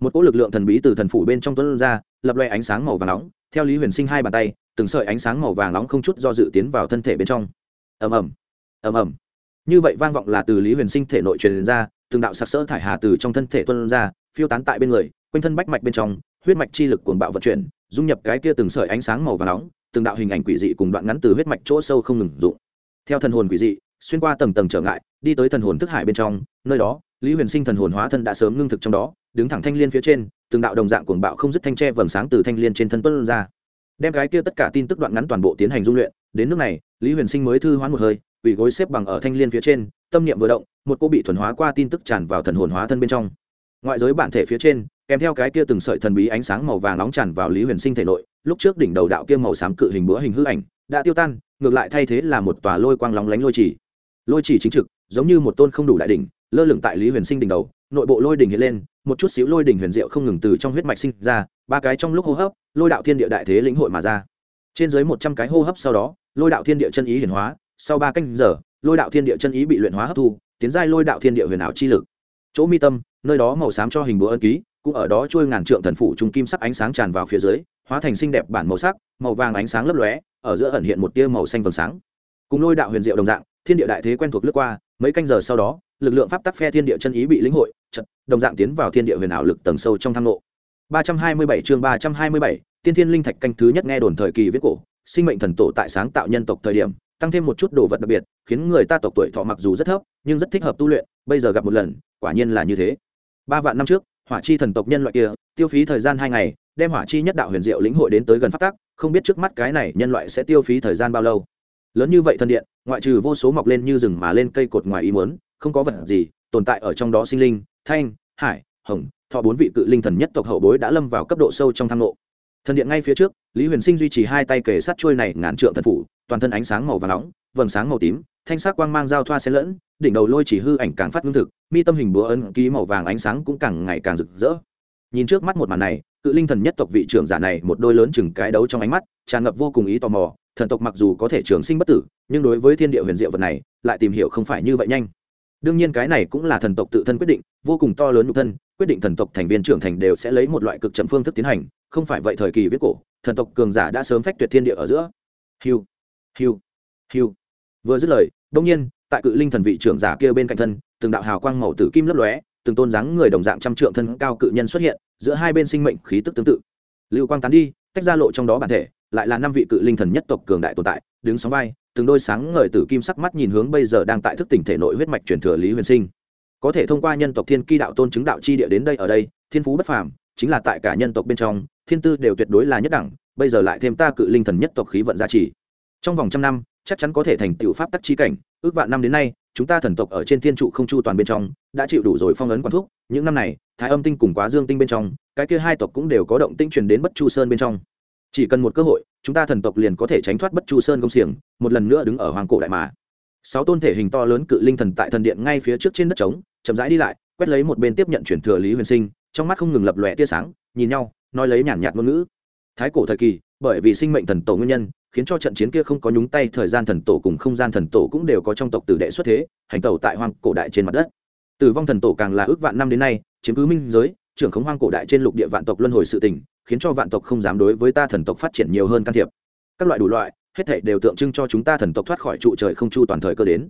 A: Một cỗ lực lượng thần bí từ thần phủ bên trong tuấn ra, lập loe ánh sáng màu vàng nóng, theo lý huyền sinh hai bàn tay, từng sợi ánh sáng màu vàng nóng không chút do dự tiến vào thân thể bên trong. Ầm ầm ầm ầm. Như vậy vang vọng là từ lý huyền sinh thể nội truyền ra, từng đạo sặc sỡ thải hà từ trong thân thể tuân ra, phiêu tán tại bên người, quanh thân bách mạch bên trong, huyết mạch chi lực cuồng bạo vận chuyển dung nhập cái kia từng sợi ánh sáng màu vàng nóng, từng đạo hình ảnh quỷ dị cùng đoạn ngắn từ huyết mạch chỗ sâu không ngừng dụng. Theo thần hồn quỷ dị, xuyên qua tầng tầng trở ngại, đi tới thần hồn thức hải bên trong, nơi đó, lý huyền sinh thần hồn hóa thân đã sớm ngưng thực trong đó, đứng thẳng thanh liên phía trên, từng đạo đồng dạng cuồng bạo không dứt thanh tre vầng sáng từ thanh liên trên thân tuân ra. Đem cái kia tất cả tin tức đoạn ngắn toàn bộ tiến hành dung luyện, đến nước này, lý huyền sinh mới thư hoán một hơi ủy gối xếp bằng ở thanh liên phía trên, tâm niệm vừa động, một cô bị thuần hóa qua tin tức tràn vào thần hồn hóa thân bên trong. Ngoại giới bản thể phía trên kèm theo cái kia từng sợi thần bí ánh sáng màu vàng nóng tràn vào lý huyền sinh thể nội, lúc trước đỉnh đầu đạo kia màu xám cự hình bữa hình hư ảnh, đã tiêu tan, ngược lại thay thế là một tòa lôi quang lóng lánh lôi chỉ. Lôi chỉ chính trực, giống như một tôn không đủ đại đỉnh, lơ lửng tại lý huyền sinh đỉnh đầu, nội bộ lôi đỉnh hiện lên, một chút xíu lôi đỉnh huyền diệu không ngừng từ trong huyết mạch sinh ra, ba cái trong lúc hô hấp, lôi đạo thiên địa đại thế lĩnh hội mà ra. Trên dưới một trăm cái hô hấp sau đó, lôi đạo thiên địa chân ý hiển hóa, sau ba canh giờ, lôi đạo thiên địa chân ý bị luyện hóa hấp thu, tiến giai lôi đạo thiên địa huyền ảo chi lực. Chỗ mi tâm, nơi đó màu xám cho hình búa ân ký cũng ở đó trôi ngàn trượng thần phủ trung kim sắc ánh sáng tràn vào phía dưới hóa thành xinh đẹp bản màu sắc màu vàng ánh sáng lấp lóe ở giữa ẩn hiện một tia màu xanh vầng sáng. Cùng lôi đạo huyền diệu đồng dạng thiên địa đại thế quen thuộc lướt qua mấy canh giờ sau đó lực lượng pháp tắc phe thiên địa chân ý bị lĩnh hội trận đồng dạng tiến vào thiên địa huyền ảo lực tầng sâu trong tham lộ 327 chương 327, tiên thiên linh thạch canh thứ nhất nghe đồn thời kỳ viết cổ sinh mệnh thần tổ tại sáng tạo nhân tộc thời điểm tăng thêm một chút đồ vật đặc biệt khiến người ta tộc tuổi thọ mặc dù rất thấp nhưng rất thích hợp tu luyện bây giờ gặp một lần quả nhiên là như thế. Ba vạn năm trước hỏa chi thần tộc nhân loại kia, tiêu phí thời gian hai ngày, đem hỏa chi nhất đạo huyền diệu lĩnh hội đến tới gần phát tắc, không biết trước mắt cái này nhân loại sẽ tiêu phí thời gian bao lâu. Lớn như vậy thần điện, ngoại trừ vô số mọc lên như rừng mà lên cây cột ngoài ý muốn, không có vật gì tồn tại ở trong đó sinh linh, thanh, hải, hồng, thọ bốn vị cự linh thần nhất tộc hậu bối đã lâm vào cấp độ sâu trong thang lộ thần điện ngay phía trước, lý huyền sinh duy trì hai tay kề sát trôi này ngàn trượng thần phủ, toàn thân ánh sáng màu và nóng vầng sáng màu tím, thanh sắc quang mang giao thoa xen lẫn, đỉnh đầu lôi chỉ hư ảnh càng phát ngưng thực, mi tâm hình búa ấn ký màu vàng ánh sáng cũng càng ngày càng rực rỡ. Nhìn trước mắt một màn này, cự linh thần nhất tộc vị trưởng giả này một đôi lớn chừng cái đấu trong ánh mắt, tràn ngập vô cùng ý tò mò, thần tộc mặc dù có thể trường sinh bất tử, nhưng đối với thiên địa huyền diệu vật này, lại tìm hiểu không phải như vậy nhanh. Đương nhiên cái này cũng là thần tộc tự thân quyết định, vô cùng to lớn nhục thân, quyết định thần tộc thành viên trưởng thành đều sẽ lấy một loại cực chậm phương thức tiến hành, không phải vậy thời kỳ viết cổ, thần tộc cường giả đã sớm phách tuyệt thiên địa ở giữa. Hiu hiu hiu vừa dứt lời đông nhiên, tại cự linh thần vị trưởng giả kia bên cạnh thân, từng đạo hào quang màu tử kim lấp lóe, từng tôn dáng người đồng dạng trăm trượng thân cao cự nhân xuất hiện, giữa hai bên sinh mệnh khí tức tương tự. Lưu quang tán đi, tách ra lộ trong đó bản thể, lại là năm vị cự linh thần nhất tộc cường đại tồn tại, đứng sóng vai, từng đôi sáng ngời tử kim sắc mắt nhìn hướng bây giờ đang tại thức tỉnh thể nội huyết mạch truyền thừa lý huyền sinh. Có thể thông qua nhân tộc thiên ki đạo tôn chứng đạo chi địa đến đây ở đây, thiên phú bất phàm, chính là tại cả nhân tộc bên trong, thiên tư đều tuyệt đối là nhất đẳng, bây giờ lại thêm ta cự linh thần nhất tộc khí vận gia trì. Trong vòng trăm năm chắc chắn có thể thành tựu pháp tắc chi cảnh. Ước vạn năm đến nay, chúng ta thần tộc ở trên thiên trụ không chu toàn bên trong, đã chịu đủ rồi phong ấn quán thuốc những năm này, thái âm tinh cùng quá dương tinh bên trong, cái kia hai tộc cũng đều có động tinh truyền đến bất chu sơn bên trong. Chỉ cần một cơ hội, chúng ta thần tộc liền có thể tránh thoát bất chu sơn công xiềng, một lần nữa đứng ở hoàng cổ đại mà sáu tôn thể hình to lớn cự linh thần tại thần điện ngay phía trước trên đất trống, chậm rãi đi lại, quét lấy một bên tiếp nhận chuyển thừa lý huyền sinh, trong mắt không ngừng lập lòe tia sáng, nhìn nhau, nói lấy nhàn nhạt ngôn ngữ. Thái cổ thời kỳ, bởi vì sinh mệnh thần tổ nguyên nhân khiến cho trận chiến kia không có nhúng tay, thời gian thần tổ cùng không gian thần tổ cũng đều có trong tộc tử đệ xuất thế, hành tẩu tại hoang cổ đại trên mặt đất. Tử vong thần tổ càng là ước vạn năm đến nay, chiếm cứ minh giới, trưởng khống hoang cổ đại trên lục địa vạn tộc luân hồi sự tình, khiến cho vạn tộc không dám đối với ta thần tộc phát triển nhiều hơn can thiệp. Các loại đủ loại, hết thảy đều tượng trưng cho chúng ta thần tộc thoát khỏi trụ trời không chu toàn thời cơ đến.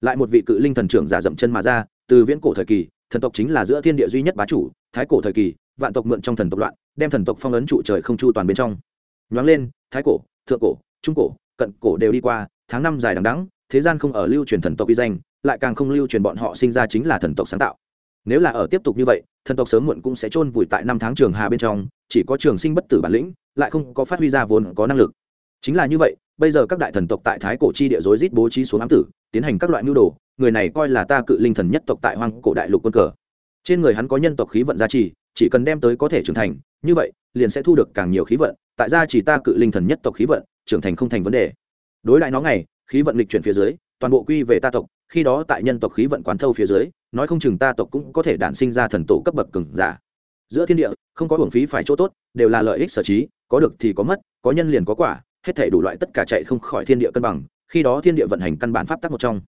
A: Lại một vị cự linh thần trưởng giả dậm chân mà ra, từ viễn cổ thời kỳ, thần tộc chính là giữa thiên địa duy nhất bá chủ, thái cổ thời kỳ, vạn tộc mượn trong thần tộc loạn, đem thần tộc phong ấn trụ trời không chu toàn bên trong. Nhoáng lên, thái cổ thượng cổ, trung cổ, cận cổ đều đi qua, tháng năm dài đằng đẵng, thế gian không ở lưu truyền thần tộc uy danh, lại càng không lưu truyền bọn họ sinh ra chính là thần tộc sáng tạo. Nếu là ở tiếp tục như vậy, thần tộc sớm muộn cũng sẽ chôn vùi tại năm tháng trường hà bên trong, chỉ có trường sinh bất tử bản lĩnh, lại không có phát huy ra vốn có năng lực. Chính là như vậy, bây giờ các đại thần tộc tại thái cổ chi địa rối rít bố trí xuống ám tử, tiến hành các loại mưu đồ, người này coi là ta cự linh thần nhất tộc tại hoang cổ đại lục quân cờ. Trên người hắn có nhân tộc khí vận gia trì, chỉ cần đem tới có thể trưởng thành, như vậy, liền sẽ thu được càng nhiều khí vận tại gia chỉ ta cự linh thần nhất tộc khí vận, trưởng thành không thành vấn đề. Đối lại nó ngày, khí vận lịch chuyển phía dưới, toàn bộ quy về ta tộc, khi đó tại nhân tộc khí vận quán thâu phía dưới, nói không chừng ta tộc cũng có thể đản sinh ra thần tổ cấp bậc cường giả. Giữa thiên địa, không có hưởng phí phải chỗ tốt, đều là lợi ích sở trí, có được thì có mất, có nhân liền có quả, hết thể đủ loại tất cả chạy không khỏi thiên địa cân bằng, khi đó thiên địa vận hành căn bản pháp tắc một trong.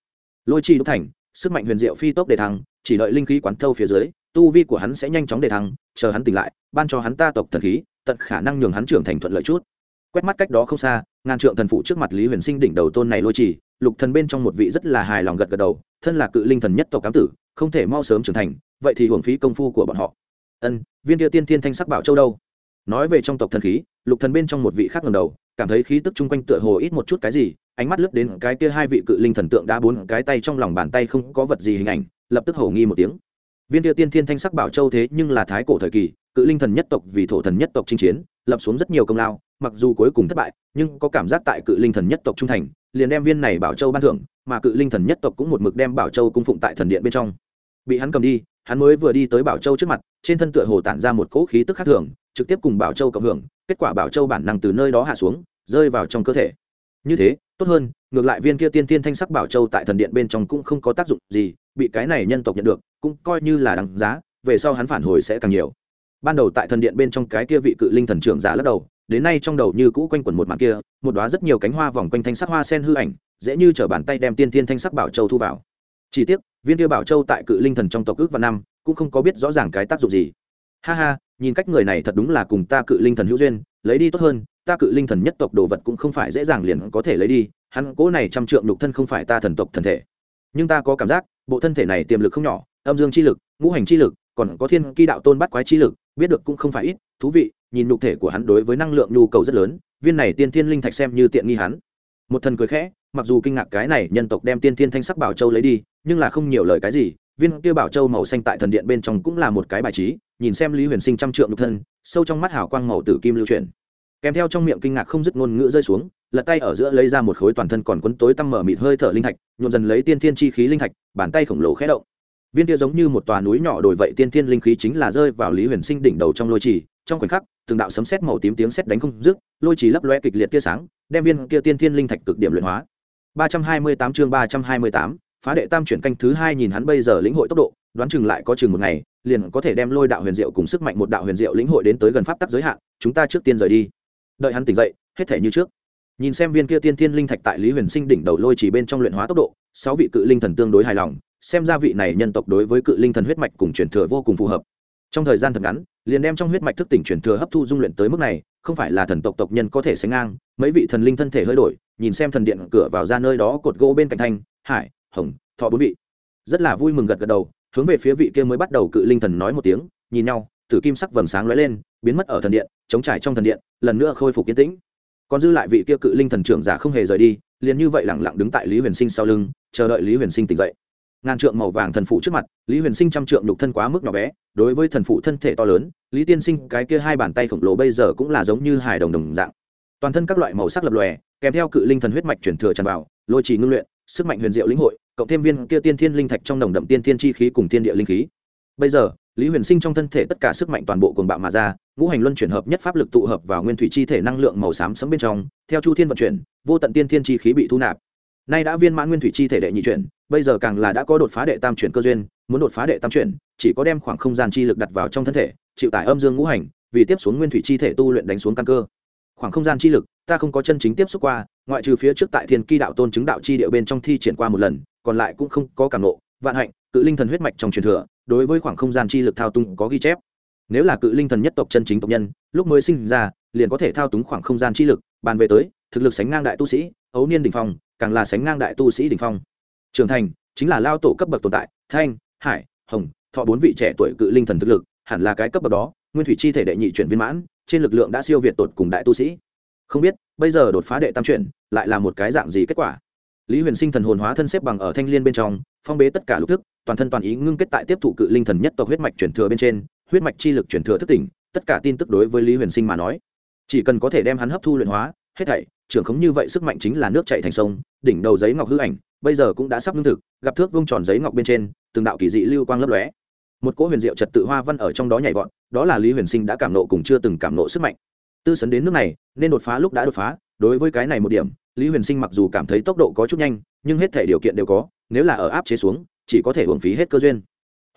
A: Lôi chi đúc thành, sức mạnh huyền diệu phi tốc đề thăng, chỉ đợi linh khí quán thâu phía dưới, tu vi của hắn sẽ nhanh chóng đề thăng, chờ hắn tỉnh lại, ban cho hắn ta tộc thần khí tận khả năng nhường hắn trưởng thành thuận lợi chút. Quét mắt cách đó không xa, ngàn trượng thần phụ trước mặt lý huyền sinh đỉnh đầu tôn này lôi trì, lục thần bên trong một vị rất là hài lòng gật gật đầu, thân là cự linh thần nhất tộc cám tử, không thể mau sớm trưởng thành, vậy thì hưởng phí công phu của bọn họ. Ân, viên kia tiên thiên thanh sắc bảo châu đâu? Nói về trong tộc thần khí, lục thần bên trong một vị khác ngầm đầu, cảm thấy khí tức chung quanh tựa hồ ít một chút cái gì, ánh mắt lướt đến cái kia hai vị cự linh thần tượng đã bốn cái tay trong lòng bàn tay không có vật gì hình ảnh, lập tức hổ nghi một tiếng. Viên kia tiên thiên thanh sắc bảo châu thế nhưng là thái cổ thời kỳ cự linh thần nhất tộc vì thổ thần nhất tộc chinh chiến, lập xuống rất nhiều công lao, mặc dù cuối cùng thất bại, nhưng có cảm giác tại cự linh thần nhất tộc trung thành, liền đem viên này bảo châu ban thưởng, mà cự linh thần nhất tộc cũng một mực đem bảo châu cung phụng tại thần điện bên trong. Bị hắn cầm đi, hắn mới vừa đi tới bảo châu trước mặt, trên thân tựa hồ tản ra một cỗ khí tức khác thường, trực tiếp cùng bảo châu cộng hưởng, kết quả bảo châu bản năng từ nơi đó hạ xuống, rơi vào trong cơ thể. Như thế, tốt hơn, ngược lại viên kia tiên tiên thanh sắc bảo châu tại thần điện bên trong cũng không có tác dụng gì, bị cái này nhân tộc nhận được, cũng coi như là đáng giá, về sau hắn phản hồi sẽ càng nhiều ban đầu tại thần điện bên trong cái kia vị cự linh thần trưởng giả lắc đầu, đến nay trong đầu như cũ quanh quẩn một màn kia, một đoá rất nhiều cánh hoa vòng quanh thanh sắc hoa sen hư ảnh, dễ như t bàn tay đem tiên thiên thanh sắc bảo châu thu vào. Chỉ tiếc, viên kia bảo châu tại cự linh thần trong tộc ước và năm, cũng không có biết rõ ràng cái tác dụng gì. Ha ha, nhìn cách người này thật đúng là cùng ta cự linh thần hữu duyên, lấy đi tốt hơn, ta cự linh thần nhất tộc đồ vật cũng không phải dễ dàng liền có thể lấy đi, hắn cố này trăm trượng nhục thân không phải ta thần tộc thần thể. Nhưng ta có cảm giác, bộ thân thể này tiềm lực không nhỏ, âm dương chi lực, ngũ hành chi lực, còn có thiên kỳ đạo tôn bắt quái chi lực biết được cũng không phải ít, thú vị, nhìn nhục thể của hắn đối với năng lượng nhu cầu rất lớn, viên này tiên thiên linh thạch xem như tiện nghi hắn. Một thần cười khẽ, mặc dù kinh ngạc cái này nhân tộc đem tiên thiên thanh sắc bảo châu lấy đi, nhưng là không nhiều lời cái gì, viên kia bảo châu màu xanh tại thần điện bên trong cũng là một cái bài trí, nhìn xem lý huyền sinh trăm trượng nhục thân, sâu trong mắt hào quang màu tử kim lưu chuyển. Kèm theo trong miệng kinh ngạc không dứt ngôn ngữ rơi xuống, lật tay ở giữa lấy ra một khối toàn thân còn quấn tối tăm mở mịt hơi thở linh thạch, nhuộm dần lấy tiên thiên chi khí linh thạch, bàn tay khổng lồ khẽ động viên kia giống như một tòa núi nhỏ đổi vậy tiên thiên linh khí chính là rơi vào lý huyền sinh đỉnh đầu trong lôi trì. Trong khoảnh khắc từng đạo sấm sét màu tím tiếng sét đánh không dứt lôi trì lấp loe kịch liệt tia sáng đem viên kia tiên thiên linh thạch cực điểm luyện hóa. 328 chương 328, phá đệ tam chuyển canh thứ hai nhìn hắn bây giờ lĩnh hội tốc độ đoán chừng lại có chừng một ngày liền có thể đem lôi đạo huyền diệu cùng sức mạnh một đạo huyền diệu lĩnh hội đến tới gần pháp tắc giới hạn chúng ta trước tiên rời đi. Đợi hắn tỉnh dậy hết thể như trước. Nhìn xem viên kia tiên thiên linh thạch tại lý huyền sinh đỉnh đầu lôi chỉ bên trong luyện hóa tốc độ sáu vị cự linh thần tương đối hài lòng xem ra vị này nhân tộc đối với cự linh thần huyết mạch cùng truyền thừa vô cùng phù hợp. Trong thời gian thật ngắn, liền đem trong huyết mạch thức tỉnh truyền thừa hấp thu dung luyện tới mức này, không phải là thần tộc tộc nhân có thể sánh ngang, mấy vị thần linh thân thể hơi đổi, nhìn xem thần điện cửa vào ra nơi đó cột gỗ bên cạnh thanh, hải, hồng, thọ bốn vị. Rất là vui mừng gật gật đầu, hướng về phía vị kia mới bắt đầu cự linh thần nói một tiếng, nhìn nhau, tử kim sắc vầng sáng lóe lên, biến mất ở thần điện, chống trải trong thần điện, lần nữa khôi phục kiến tĩnh. Còn dư lại vị kia cự linh thần trưởng giả không hề rời đi, liền như vậy lẳng lặng đứng tại lý huyền sinh sau lưng, chờ đợi lý huyền sinh tỉnh dậy ngàn trượng màu vàng thần phụ trước mặt, lý huyền sinh trăm trượng nhục thân quá mức nhỏ bé, đối với thần phụ thân thể to lớn, lý tiên sinh cái kia hai bàn tay khổng lồ bây giờ cũng là giống như hài đồng đồng dạng. Toàn thân các loại màu sắc lập lòe, kèm theo cự linh thần huyết mạch chuyển thừa tràn vào, lôi trì ngưng luyện, sức mạnh huyền diệu lĩnh hội, cộng thêm viên kia tiên thiên linh thạch trong nồng đậm tiên thiên chi khí cùng tiên địa linh khí. Bây giờ, lý huyền sinh trong thân thể tất cả sức mạnh toàn bộ cuồng bạo mà ra, ngũ hành luân chuyển hợp nhất pháp lực tụ hợp vào nguyên thủy chi thể năng lượng màu xám sấm bên trong, theo chu thiên vận chuyển, vô tận tiên thiên chi khí bị thu nạp. Nay đã viên mãn nguyên thủy chi thể đệ nhị chuyển bây giờ càng là đã có đột phá đệ tam chuyển cơ duyên, muốn đột phá đệ tam chuyển, chỉ có đem khoảng không gian chi lực đặt vào trong thân thể, chịu tải âm dương ngũ hành, vì tiếp xuống nguyên thủy chi thể tu luyện đánh xuống căn cơ. Khoảng không gian chi lực, ta không có chân chính tiếp xúc qua, ngoại trừ phía trước tại thiên kỳ đạo tôn chứng đạo chi địa bên trong thi triển qua một lần, còn lại cũng không có cảm nộ, vạn hạnh, cự linh thần huyết mạch trong truyền thừa, đối với khoảng không gian chi lực thao túng có ghi chép. Nếu là cự linh thần nhất tộc chân chính tộc nhân, lúc mới sinh ra, liền có thể thao túng khoảng không gian chi lực, bàn về tới, thực lực sánh ngang đại tu sĩ, ấu niên đình phong, càng là sánh ngang đại tu sĩ đình phong trưởng thành chính là lao tổ cấp bậc tồn tại, thanh, hải, hồng, thọ bốn vị trẻ tuổi cự linh thần thực lực, hẳn là cái cấp bậc đó, nguyên thủy chi thể đệ nhị chuyển viên mãn, trên lực lượng đã siêu việt tột cùng đại tu sĩ. Không biết, bây giờ đột phá đệ tam chuyển lại là một cái dạng gì kết quả? Lý huyền sinh thần hồn hóa thân xếp bằng ở thanh l i ê n bên trong, phong bế tất cả lục thức, toàn thân toàn ý ngưng kết tại tiếp thụ cự linh thần nhất tộc huyết mạch chuyển thừa bên trên, huyết mạch chi lực chuyển thừa thất tỉnh, tất cả tin tức đối với lý huyền sinh mà nói, chỉ cần có thể đem hắn hấp thu luyện hóa, hết thảy, trưởng khống như vậy sức mạnh chính là nước chạy thành sông, đỉnh đầu giấy ngọc hư ảnh bây giờ cũng đã sắp lương thực, gặp thước vung tròn giấy ngọc bên trên, từng đạo kỳ dị lưu quang lấp lóe. Một cỗ huyền diệu trật tự hoa văn ở trong đó nhảy vọt, đó là lý huyền sinh đã cảm nộ cùng chưa từng cảm nộ sức mạnh. Tư sấn đến nước này, nên đột phá lúc đã đột phá, đối với cái này một điểm, lý huyền sinh mặc dù cảm thấy tốc độ có chút nhanh, nhưng hết thể điều kiện đều có, nếu là ở áp chế xuống, chỉ có thể hưởng phí hết cơ duyên.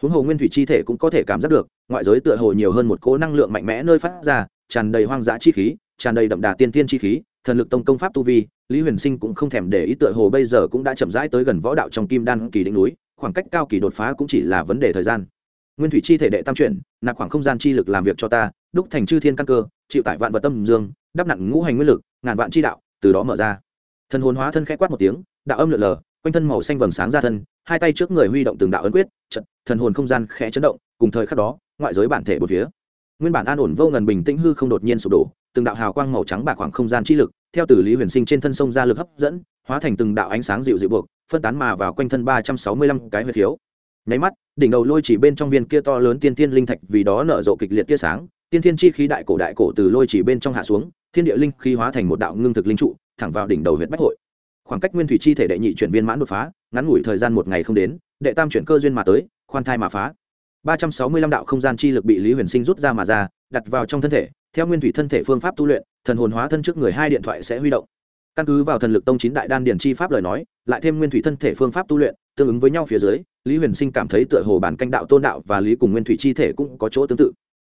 A: Huống hồ nguyên thủy chi thể cũng có thể cảm giác được, ngoại giới tựa hồ nhiều hơn một cỗ năng lượng mạnh mẽ nơi phát ra, tràn đầy hoang dã chi khí, tràn đầy đậm đà tiên tiên chi khí, thần lực tông công pháp tu vi lý huyền sinh cũng không thèm để ý tựa hồ bây giờ cũng đã chậm rãi tới gần võ đạo trong kim đan kỳ đỉnh núi, khoảng cách cao kỳ đột phá cũng chỉ là vấn đề thời gian. Nguyên thủy chi thể đệ tam chuyển, nạp khoảng không gian chi lực làm việc cho ta, đúc thành chư thiên căn cơ, chịu tải vạn vật tâm dương, đắp nặng ngũ hành nguyên lực, ngàn vạn chi đạo, từ đó mở ra. Thần hồn hóa thân khẽ quát một tiếng, đạo âm lượn lờ, quanh thân màu xanh vầng sáng ra thân, hai tay trước người huy động từng đạo ấn quyết trận thần hồn không gian khẽ chấn động, cùng thời khắc đó, ngoại giới bản thể một phía. Nguyên bản an ổn vô ngần bình tĩnh hư không đột nhiên sụp đổ, từng đạo hào quang màu trắng bạc khoảng không gian chi lực theo từ lý huyền sinh trên thân sông ra lực hấp dẫn, hóa thành từng đạo ánh sáng dịu dịu buộc, phân tán mà vào quanh thân ba trăm sáu mươi lăm cái huyệt thiếu nháy mắt, đỉnh đầu lôi chỉ bên trong viên kia to lớn tiên tiên linh thạch vì đó nở rộ kịch liệt tia sáng, tiên thiên chi khí đại cổ đại cổ từ lôi chỉ bên trong hạ xuống, thiên địa linh khí hóa thành một đạo ngưng thực linh trụ, thẳng vào đỉnh đầu huyện bách hội. Khoảng cách nguyên thủy chi thể đệ nhị chuyển viên mãn đột phá, ngắn ngủi thời gian một ngày không đến, đệ tam chuyển cơ duyên mà tới, khoan thai mà phá. ba trăm sáu mươi lăm đạo không gian chi lực bị lý huyền sinh rút ra mà ra, đặt vào trong thân thể, theo nguyên thủy thân thể phương pháp tu luyện thần hồn hóa thân trước người hai điện thoại sẽ huy động. Căn cứ vào thần lực tông chín đại đan điển chi pháp lời nói, lại thêm nguyên thủy thân thể phương pháp tu luyện, tương ứng với nhau phía dưới, lý huyền sinh cảm thấy tựa hồ bản canh đạo tôn đạo và lý cùng nguyên thủy chi thể cũng có chỗ tương tự.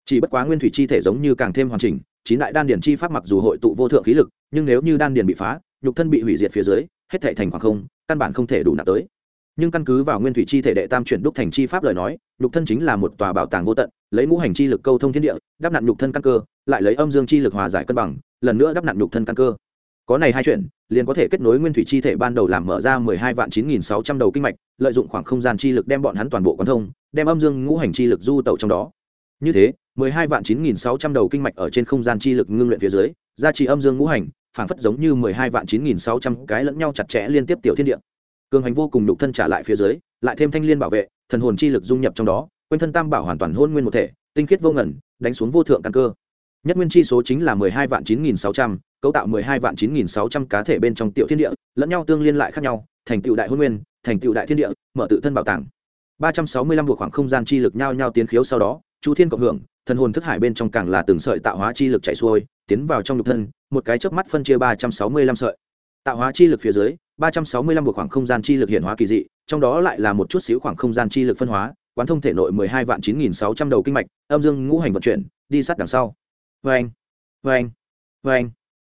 A: Chỉ bất quá nguyên thủy chi thể giống như càng thêm hoàn chỉnh, chín đại đan điển chi pháp mặc dù hội tụ vô thượng khí lực, nhưng nếu như đan điển bị phá, nhục thân bị hủy diệt phía dưới, hết thể thành khoảng không, căn bản không thể đủ nạp tới. Nhưng căn cứ vào nguyên thủy chi thể đệ tam chuyển đúc thành chi pháp lời nói, nhục thân chính là một tòa bảo tàng vô tận, lấy ngũ hành chi lực câu thông thiên địa đắp nặn nhục thân căn cơ, lại lấy âm dương chi lực hòa giải cân bằng lần nữa đắp nặn nhục thân căn cơ. Có này hai chuyện, liền có thể kết nối nguyên thủy chi thể ban đầu làm mở ra mười hai vạn chín nghìn sáu trăm đầu kinh mạch, lợi dụng khoảng không gian chi lực đem bọn hắn toàn bộ quán thông, đem âm dương ngũ hành chi lực du tẩu trong đó. Như thế, mười hai vạn chín nghìn sáu trăm đầu kinh mạch ở trên không gian chi lực ngưng luyện phía dưới, gia trì âm dương ngũ hành phảng phất giống như mười hai vạn chín nghìn sáu trăm cái lẫn nhau chặt chẽ liên tiếp tiểu thiên địa. Cường hành vô cùng nhục thân trả lại phía dưới, lại thêm thanh liên bảo vệ, thần hồn chi lực dung nhập trong đó, quanh thân tam bảo hoàn toàn hôn nguyên một thể, tinh khiết vô ngẩn đánh xuống vô thượng căn cơ nhất nguyên chi số chính là mười hai vạn chín nghìn sáu trăm, cấu tạo mười hai vạn chín nghìn sáu trăm cá thể bên trong tiểu thiên địa, lẫn nhau tương liên lại khác nhau, thành tựu đại hôn nguyên, thành tựu đại thiên địa, mở tự thân bảo tàng. Ba trăm sáu mươi lăm buộc khoảng không gian chi lực nhao nhao tiến khiếu sau đó chú thiên cộng hưởng, thần hồn thức hải bên trong càng là từng sợi tạo hóa chi lực chạy xuôi, tiến vào trong nhục thân, một cái chớp mắt phân chia ba trăm sáu mươi lăm sợi. Tạo hóa chi lực phía dưới, ba trăm sáu mươi lăm buộc khoảng không gian chi lực hiện hóa kỳ dị, trong đó lại là một chút xíu khoảng không gian chi lực phân hóa, quán thông thể nội mười hai vạn chín nghìn sáu trăm đầu kinh mạch, âm dương ngũ hành vận chuyển, đi sát đằng sau vê anh vê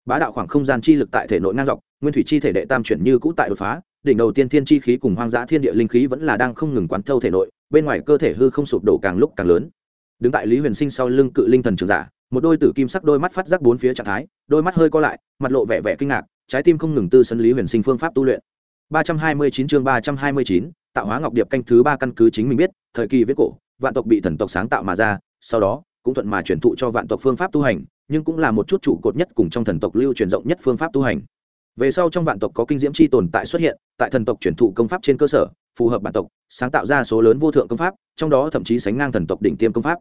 A: bá đạo khoảng không gian chi lực tại thể nội ngang dọc nguyên thủy chi thể đệ tam chuyển như cũ tại đột phá. Đỉnh đầu tiên thiên chi khí cùng hoang dã thiên địa linh khí vẫn là đang không ngừng quán thâu thể nội bên ngoài cơ thể hư không sụp đổ càng lúc càng lớn. Đứng tại lý huyền sinh sau lưng cự linh thần trường giả một đôi tử kim sắc đôi mắt phát giác bốn phía trạng thái đôi mắt hơi co lại mặt lộ vẻ vẻ kinh ngạc trái tim không ngừng tư sân lý huyền sinh phương pháp tu luyện. 329 chương 329, tạo hóa ngọc điệp canh thứ ba căn cứ chính mình biết thời kỳ viết cổ vạn tộc bị thần tộc sáng tạo mà ra sau đó cũng thuận mà truyền thụ cho vạn tộc phương pháp tu hành, nhưng cũng là một chút trụ cột nhất cùng trong thần tộc lưu truyền rộng nhất phương pháp tu hành. Về sau trong vạn tộc có kinh diễm chi tồn tại xuất hiện, tại thần tộc truyền thụ công pháp trên cơ sở, phù hợp bản tộc, sáng tạo ra số lớn vô thượng công pháp, trong đó thậm chí sánh ngang thần tộc đỉnh tiêm công pháp.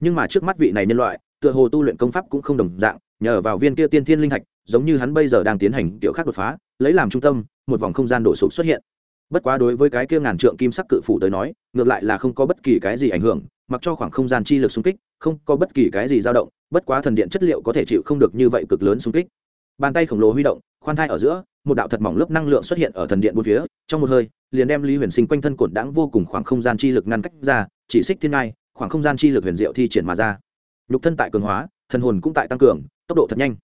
A: Nhưng mà trước mắt vị này nhân loại, tựa hồ tu luyện công pháp cũng không đồng dạng, nhờ vào viên kia tiên thiên linh thạch, giống như hắn bây giờ đang tiến hành tiểu khác đột phá, lấy làm trung tâm, một vòng không gian đổ sụp xuất hiện. Bất quá đối với cái kia ngàn trượng kim sắc cự phủ tới nói, ngược lại là không có bất kỳ cái gì ảnh hưởng, mặc cho khoảng không gian chi lực xung kích không có bất kỳ cái gì dao động, bất quá thần điện chất liệu có thể chịu không được như vậy cực lớn xung kích. Bàn tay khổng lồ huy động, khoan thai ở giữa, một đạo thật mỏng lớp năng lượng xuất hiện ở thần điện bốn phía, trong một hơi, liền đem lý huyền sinh quanh thân cổn đãng vô cùng khoảng không gian chi lực ngăn cách ra, chỉ xích thiên ngai, khoảng không gian chi lực huyền diệu thi triển mà ra. Nhục thân tại cường hóa, thần hồn cũng tại tăng cường, tốc độ thật nhanh.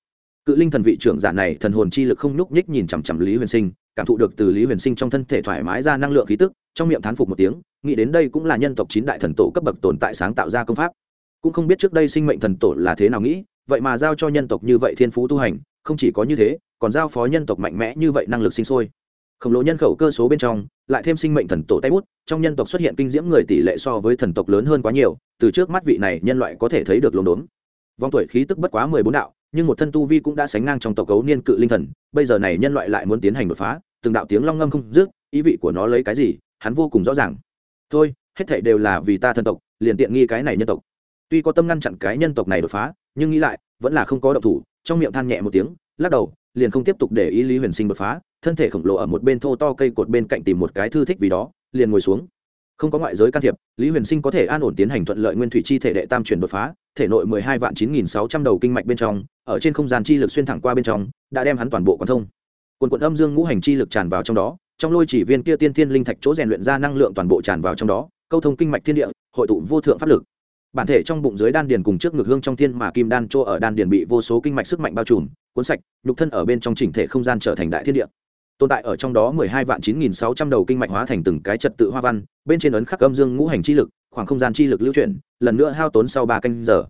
A: Cự linh thần vị trưởng giả này thần hồn chi lực không nhúc nhích nhìn chằm chằm lý huyền sinh, cảm thụ được từ lý huyền sinh trong thân thể thoải mái ra năng lượng khí tức, trong miệng thán phục một tiếng, nghĩ đến đây cũng là nhân tộc chín đại thần tổ cấp bậc tồn tại sáng tạo ra công pháp cũng không biết trước đây sinh mệnh thần tổ là thế nào nghĩ, vậy mà giao cho nhân tộc như vậy thiên phú tu hành, không chỉ có như thế, còn giao phó nhân tộc mạnh mẽ như vậy năng lực sinh sôi. Khổng lồ nhân khẩu cơ số bên trong, lại thêm sinh mệnh thần tổ tay bút, trong nhân tộc xuất hiện kinh diễm người tỷ lệ so với thần tộc lớn hơn quá nhiều, từ trước mắt vị này nhân loại có thể thấy được lồn đốn vòng tuổi khí tức bất quá mười bốn đạo, nhưng một thân tu vi cũng đã sánh ngang trong tộc cấu niên cự linh thần, bây giờ này nhân loại lại muốn tiến hành đột phá, từng đạo tiếng long ngâm không dứt, ý vị của nó lấy cái gì, hắn vô cùng rõ ràng. Thôi, hết thảy đều là vì ta thần tộc, liền tiện nghi cái này nhân tộc tuy có tâm ngăn chặn cái nhân tộc này đột phá, nhưng nghĩ lại, vẫn là không có động thủ, trong miệng than nhẹ một tiếng, lắc đầu, liền không tiếp tục để ý lý huyền sinh đột phá, thân thể khổng lồ ở một bên thô to cây cột bên cạnh tìm một cái thư thích vì đó, liền ngồi xuống. Không có ngoại giới can thiệp, lý huyền sinh có thể an ổn tiến hành thuận lợi nguyên thủy chi thể đệ tam chuyển đột phá, thể nội mười hai vạn chín nghìn sáu trăm đầu kinh mạch bên trong, ở trên không gian chi lực xuyên thẳng qua bên trong, đã đem hắn toàn bộ quan thông. Quần quận âm dương ngũ hành chi lực tràn vào trong đó, trong lôi chỉ viên kia tiên thiên linh thạch chỗ rèn luyện ra năng lượng toàn bộ tràn vào trong đó, câu thông kinh mạch thiên địa, hội tụ vô thượng pháp lực bản thể trong bụng dưới đan điền cùng trước ngực hương trong thiên mà kim đan chỗ ở đan điền bị vô số kinh mạch sức mạnh bao trùm, cuốn sạch, nhục thân ở bên trong chỉnh thể không gian trở thành đại thiên địa. Tồn tại ở trong đó mười hai vạn chín nghìn sáu trăm đầu kinh mạch hóa thành từng cái trật tự hoa văn, bên trên ấn khắc âm dương ngũ hành chi lực, khoảng không gian chi lực lưu chuyển, lần nữa hao tốn sau ba canh giờ.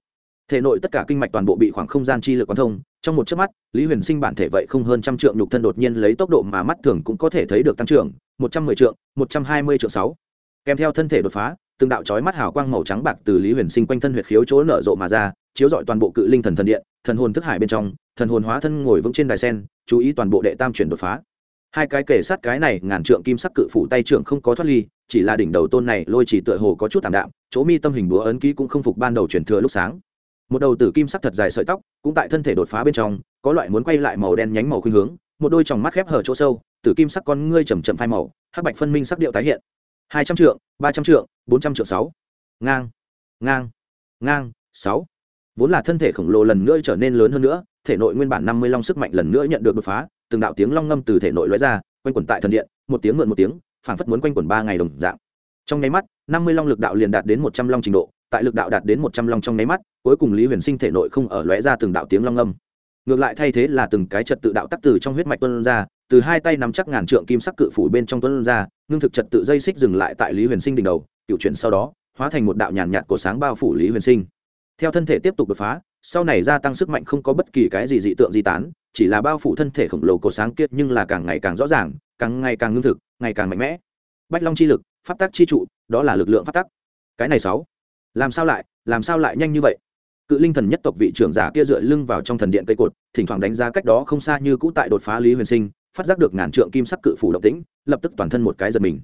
A: Thể nội tất cả kinh mạch toàn bộ bị khoảng không gian chi lực quán thông, trong một chớp mắt, lý huyền sinh bản thể vậy không hơn trăm trượng nhục thân đột nhiên lấy tốc độ mà mắt thường cũng có thể thấy được tăng trưởng, một trăm mười trượng, một trăm hai mươi trượng sáu. Kèm theo thân thể đột phá từng đạo chói mắt hào quang màu trắng bạc từ lý huyền sinh quanh thân huyệt khiếu chỗ nở rộ mà ra, chiếu rọi toàn bộ cự linh thần thần điện, thần hồn thức hải bên trong, thần hồn hóa thân ngồi vững trên đài sen, chú ý toàn bộ đệ tam chuyển đột phá. Hai cái kể sát cái này, ngàn trượng kim sắc cự phủ tay trưởng không có thoát ly, chỉ là đỉnh đầu tôn này lôi chỉ tựa hồ có chút tạm đạm, chỗ mi tâm hình búa ấn ký cũng không phục ban đầu chuyển thừa lúc sáng. Một đầu tử kim sắc thật dài sợi tóc, cũng tại thân thể đột phá bên trong, có loại muốn quay lại màu đen nhánh màu khuynh hướng, một đôi tròng mắt khép hở chỗ sâu, tử kim sắc con ngươi chầm chậm phai màu, hắc bạch phân minh sắc điệu tái hiện hai trăm trượng, ba trăm trượng, bốn trăm trượng sáu. Ngang ngang ngang, sáu. Vốn là thân thể khổng lồ lần nữa trở nên lớn hơn nữa, thể nội nguyên bản năm mươi long sức mạnh lần nữa nhận được đột phá, từng đạo tiếng long ngâm từ thể nội lóe ra, quanh quẩn tại thần điện, một tiếng mượn một tiếng, phảng phất muốn quanh quẩn ba ngày đồng dạng. Trong nháy mắt, năm mươi long lực đạo liền đạt đến một trăm long trình độ, tại lực đạo đạt đến một trăm long trong nháy mắt, cuối cùng lý huyền sinh thể nội không ở lóe ra từng đạo tiếng long ngâm. Ngược lại thay thế là từng cái trật tự đạo tắc từ trong huyết mạch tuân ra từ hai tay nắm chắc ngàn trượng kim sắc cự phủ bên trong tuấn ra, ngưng thực trật tự dây xích dừng lại tại lý huyền sinh đỉnh đầu cựu chuyển sau đó, hóa thành một đạo nhàn nhạt của sáng bao phủ lý huyền sinh. Theo thân thể tiếp tục đột phá, sau này gia tăng sức mạnh không có bất kỳ cái gì dị tượng di tán, chỉ là bao phủ thân thể khổng lồ cổ sáng kiệt nhưng là càng ngày càng rõ ràng, càng ngày càng ngưng thực, ngày càng mạnh mẽ. Bách long chi lực, pháp tắc chi trụ, đó là lực lượng pháp tắc. Cái này sáu, làm sao lại, làm sao lại nhanh như vậy? Cự linh thần nhất tộc vị trưởng giả kia dựa lưng vào trong thần điện cây cột, thỉnh thoảng đánh giá cách đó không xa như cũ tại đột phá lý huyền sinh phát giác được ngàn trượng kim sắc cự phủ động tĩnh, lập tức toàn thân một cái giật mình.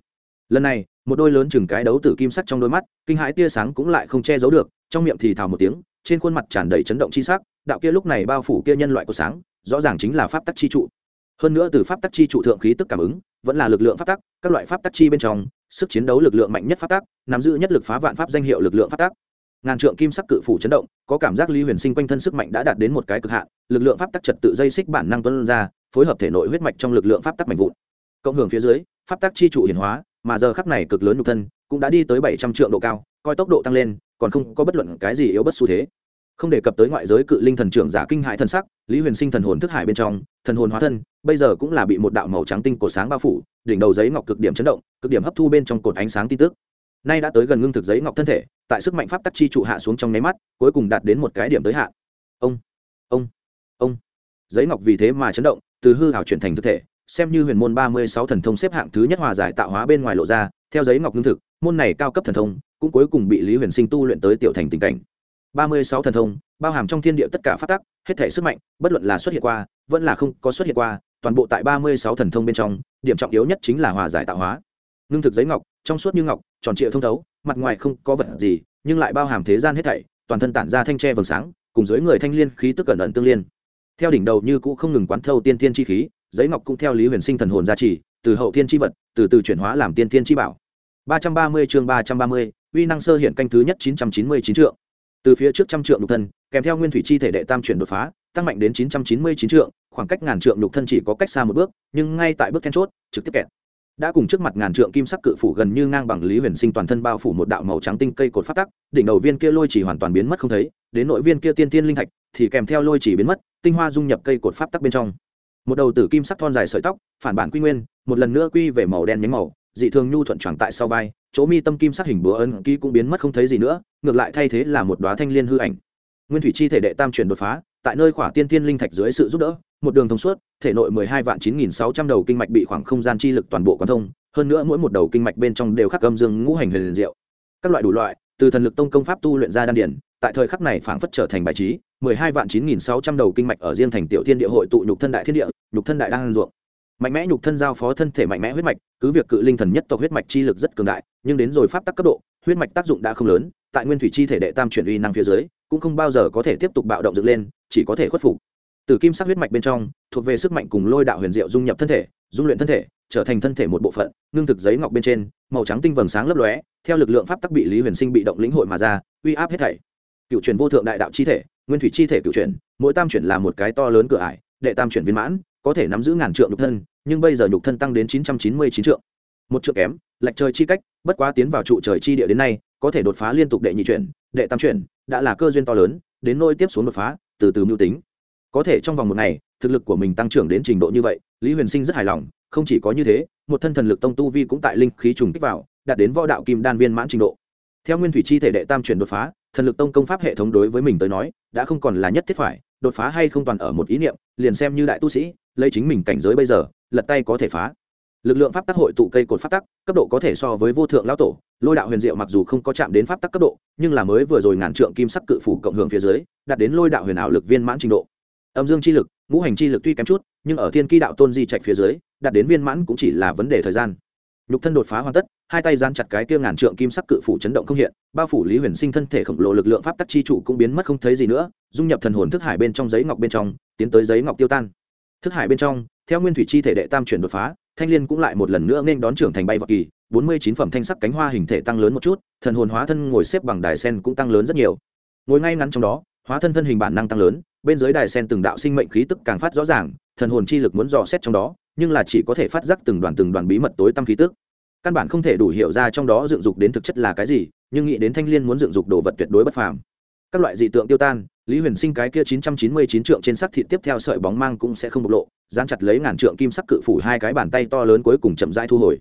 A: Lần này, một đôi lớn chừng cái đấu tử kim sắc trong đôi mắt, kinh hãi tia sáng cũng lại không che giấu được, trong miệng thì thào một tiếng, trên khuôn mặt tràn đầy chấn động chi sắc, đạo kia lúc này bao phủ kia nhân loại của sáng, rõ ràng chính là pháp tắc chi trụ. Hơn nữa từ pháp tắc chi trụ thượng khí tức cảm ứng, vẫn là lực lượng pháp tắc, các loại pháp tắc chi bên trong, sức chiến đấu lực lượng mạnh nhất pháp tắc, nắm giữ nhất lực phá vạn pháp danh hiệu lực lượng pháp tắc ngàn trượng kim sắc cự phủ chấn động, có cảm giác lý huyền sinh quanh thân sức mạnh đã đạt đến một cái cực hạn, lực lượng pháp tắc trật tự dây xích bản năng tuân ra, phối hợp thể nội huyết mạch trong lực lượng pháp tắc mạnh vụn. Cộng hưởng phía dưới, pháp tắc chi trụ hiển hóa, mà giờ khắc này cực lớn nhục thân cũng đã đi tới bảy trăm triệu độ cao, coi tốc độ tăng lên, còn không có bất luận cái gì yếu bất xu thế. Không đề cập tới ngoại giới cự linh thần trưởng giả kinh hại thân sắc, lý huyền sinh thần hồn thức hải bên trong, thần hồn hóa thân, bây giờ cũng là bị một đạo màu trắng tinh cổ sáng bao phủ, đỉnh đầu giấy ngọc cực điểm chấn động, cực điểm hấp thu bên trong cột ánh sáng tin tức. Nay đã tới gần ngưng thực giấy ngọc thân thể tại sức mạnh pháp tắc chi trụ hạ xuống trong nháy mắt, cuối cùng đạt đến một cái điểm tới hạn ông ông ông. Giấy ngọc vì thế mà chấn động, từ hư hảo chuyển thành thực thể, xem như huyền môn ba mươi sáu thần thông xếp hạng thứ nhất hòa giải tạo hóa bên ngoài lộ ra, theo giấy ngọc ngưng thực, môn này cao cấp thần thông cũng cuối cùng bị lý huyền sinh tu luyện tới tiểu thành tình cảnh. ba mươi sáu thần thông, bao hàm trong thiên địa tất cả phát tắc, hết thể sức mạnh, bất luận là xuất hiện qua, vẫn là không có xuất hiện qua, toàn bộ tại ba mươi sáu thần thông bên trong, điểm trọng yếu nhất chính là hòa giải tạo hóa. Ngưng thực giấy ngọc, trong suốt như ngọc tròn trịa thông thấu, mặt ngoài không có vật gì, nhưng lại bao hàm thế gian hết thảy, toàn thân tản ra thanh tre vầng sáng, cùng dưới người thanh liên khí tức cẩn ẩn tương liên. Theo đỉnh đầu như cũ không ngừng quán thâu tiên tiên chi khí, giấy ngọc cũng theo lý huyền sinh thần hồn gia trì, từ hậu thiên chi vật, từ từ chuyển hóa làm tiên tiên chi bảo. ba trăm ba mươi chương ba trăm ba mươi, uy năng sơ hiện canh thứ nhất chín trăm chín mươi chín trượng. Từ phía trước trăm trượng lục thân, kèm theo nguyên thủy chi thể đệ tam chuyển đột phá, tăng mạnh đến chín trăm chín mươi chín trượng, khoảng cách ngàn trượng lục thân chỉ có cách xa một bước, nhưng ngay tại bước then chốt, trực tiếp kẹt đã cùng trước mặt ngàn trượng kim sắc cự phủ gần như ngang bằng lý huyền sinh toàn thân bao phủ một đạo màu trắng tinh cây cột phát tắc, đỉnh đầu viên kia lôi chỉ hoàn toàn biến mất không thấy, đến nội viên kia tiên tiên linh thạch thì kèm theo lôi chỉ biến mất, tinh hoa dung nhập cây cột pháp tắc bên trong. Một đầu tử kim sắc thon dài sợi tóc, phản bản quy nguyên, một lần nữa quy về màu đen nhánh màu, dị thường nhu thuận choàng tại sau vai, chỗ mi tâm kim sắc hình búa ân ký cũng biến mất không thấy gì nữa, ngược lại thay thế là một đoá thanh liên hư ảnh. Nguyên thủy chi thể đệ tam chuyển đột phá, tại nơi khỏa tiên tiên linh thạch dưới sự giúp đỡ một đường thông suốt, thể nội mười hai vạn chín nghìn sáu trăm đầu kinh mạch bị khoảng không gian chi lực toàn bộ quan thông, hơn nữa mỗi một đầu kinh mạch bên trong đều khắc âm dương ngũ hành huyền diệu. Các loại đủ loại, từ thần lực tông công pháp tu luyện ra đan điển, tại thời khắc này phảng phất trở thành bài trí, mười hai vạn chín nghìn sáu trăm đầu kinh mạch ở riêng thành tiểu thiên địa hội tụ nhục thân đại thiên địa, nhục thân đại đang ruộng mạnh mẽ nhục thân giao phó thân thể mạnh mẽ huyết mạch, cứ việc cự linh thần nhất tộc huyết mạch chi lực rất cường đại, nhưng đến rồi pháp tắc cấp độ, huyết mạch tác dụng đã không lớn, tại nguyên thủy chi thể đệ tam chuyển uy năng phía dưới, cũng không bao giờ có thể tiếp tục bạo động dựng lên, chỉ có thể khuất phục từ kim sắc huyết mạch bên trong, thuộc về sức mạnh cùng lôi đạo huyền diệu dung nhập thân thể, dung luyện thân thể, trở thành thân thể một bộ phận, ngưng thực giấy ngọc bên trên, màu trắng tinh vầng sáng lấp lóe, theo lực lượng pháp tắc bị lý huyền sinh bị động lĩnh hội mà ra, uy áp hết thảy. Cựu truyền vô thượng đại đạo chi thể, nguyên thủy chi thể cựu truyền, mỗi tam chuyển là một cái to lớn cửa ải, đệ tam chuyển viên mãn, có thể nắm giữ ngàn trượng nhục thân, nhưng bây giờ nhục thân tăng đến chín trăm chín mươi chín trượng. Một trượng kém, lệch trời chi cách, bất quá tiến vào trụ trời chi địa đến nay, có thể đột phá liên tục đệ nhị chuyển đệ tam chuyển đã là cơ duyên to lớn, đến nôi tiếp xuống đột phá, từ từ mưu tính có thể trong vòng một ngày, thực lực của mình tăng trưởng đến trình độ như vậy, lý huyền sinh rất hài lòng, không chỉ có như thế, một thân thần lực tông tu vi cũng tại linh khí trùng kích vào, đạt đến võ đạo kim đan viên mãn trình độ. Theo nguyên thủy chi thể đệ tam chuyển đột phá, thần lực tông công pháp hệ thống đối với mình tới nói, đã không còn là nhất thiết phải, đột phá hay không toàn ở một ý niệm, liền xem như đại tu sĩ, lấy chính mình cảnh giới bây giờ, lật tay có thể phá. Lực lượng pháp tắc hội tụ cây cột pháp tắc, cấp độ có thể so với vô thượng lão tổ, lôi đạo huyền diệu mặc dù không có chạm đến pháp tắc cấp độ, nhưng là mới vừa rồi ngàn trượng kim sắc cự phủ cộng hưởng phía dưới, đạt đến lôi đạo huyền ảo lực viên mãn trình độ âm dương chi lực, ngũ hành chi lực tuy kém chút, nhưng ở thiên kỳ đạo tôn di trạch phía dưới, đạt đến viên mãn cũng chỉ là vấn đề thời gian. Nhục thân đột phá hoàn tất, hai tay gian chặt cái kia ngàn trượng kim sắc cự phủ chấn động không hiện, bao phủ lý huyền sinh thân thể khổng lồ lực lượng pháp tắc chi trụ cũng biến mất không thấy gì nữa, dung nhập thần hồn thức hải bên trong giấy ngọc bên trong, tiến tới giấy ngọc tiêu tan. Thức hải bên trong, theo nguyên thủy chi thể đệ tam chuyển đột phá, thanh liên cũng lại một lần nữa nên đón trưởng thành bay vào kỳ, bốn mươi chín phẩm thanh sắc cánh hoa hình thể tăng lớn một chút, thần hồn hóa thân ngồi xếp bằng đài sen cũng tăng lớn rất nhiều. Ngồi ngay ngắn trong đó, hóa thân thân hình bản năng tăng lớn bên dưới đài sen từng đạo sinh mệnh khí tức càng phát rõ ràng, thần hồn chi lực muốn dò xét trong đó, nhưng là chỉ có thể phát giác từng đoàn từng đoàn bí mật tối tăm khí tức. Căn bản không thể đủ hiểu ra trong đó dựng dục đến thực chất là cái gì, nhưng nghĩ đến thanh liên muốn dựng dục đồ vật tuyệt đối bất phàm. Các loại dị tượng tiêu tan, lý huyền sinh cái kia chín trăm chín mươi chín trượng trên sắc thịt tiếp theo sợi bóng mang cũng sẽ không bộc lộ, dán chặt lấy ngàn trượng kim sắc cự phủ hai cái bàn tay to lớn cuối cùng chậm rãi thu hồi.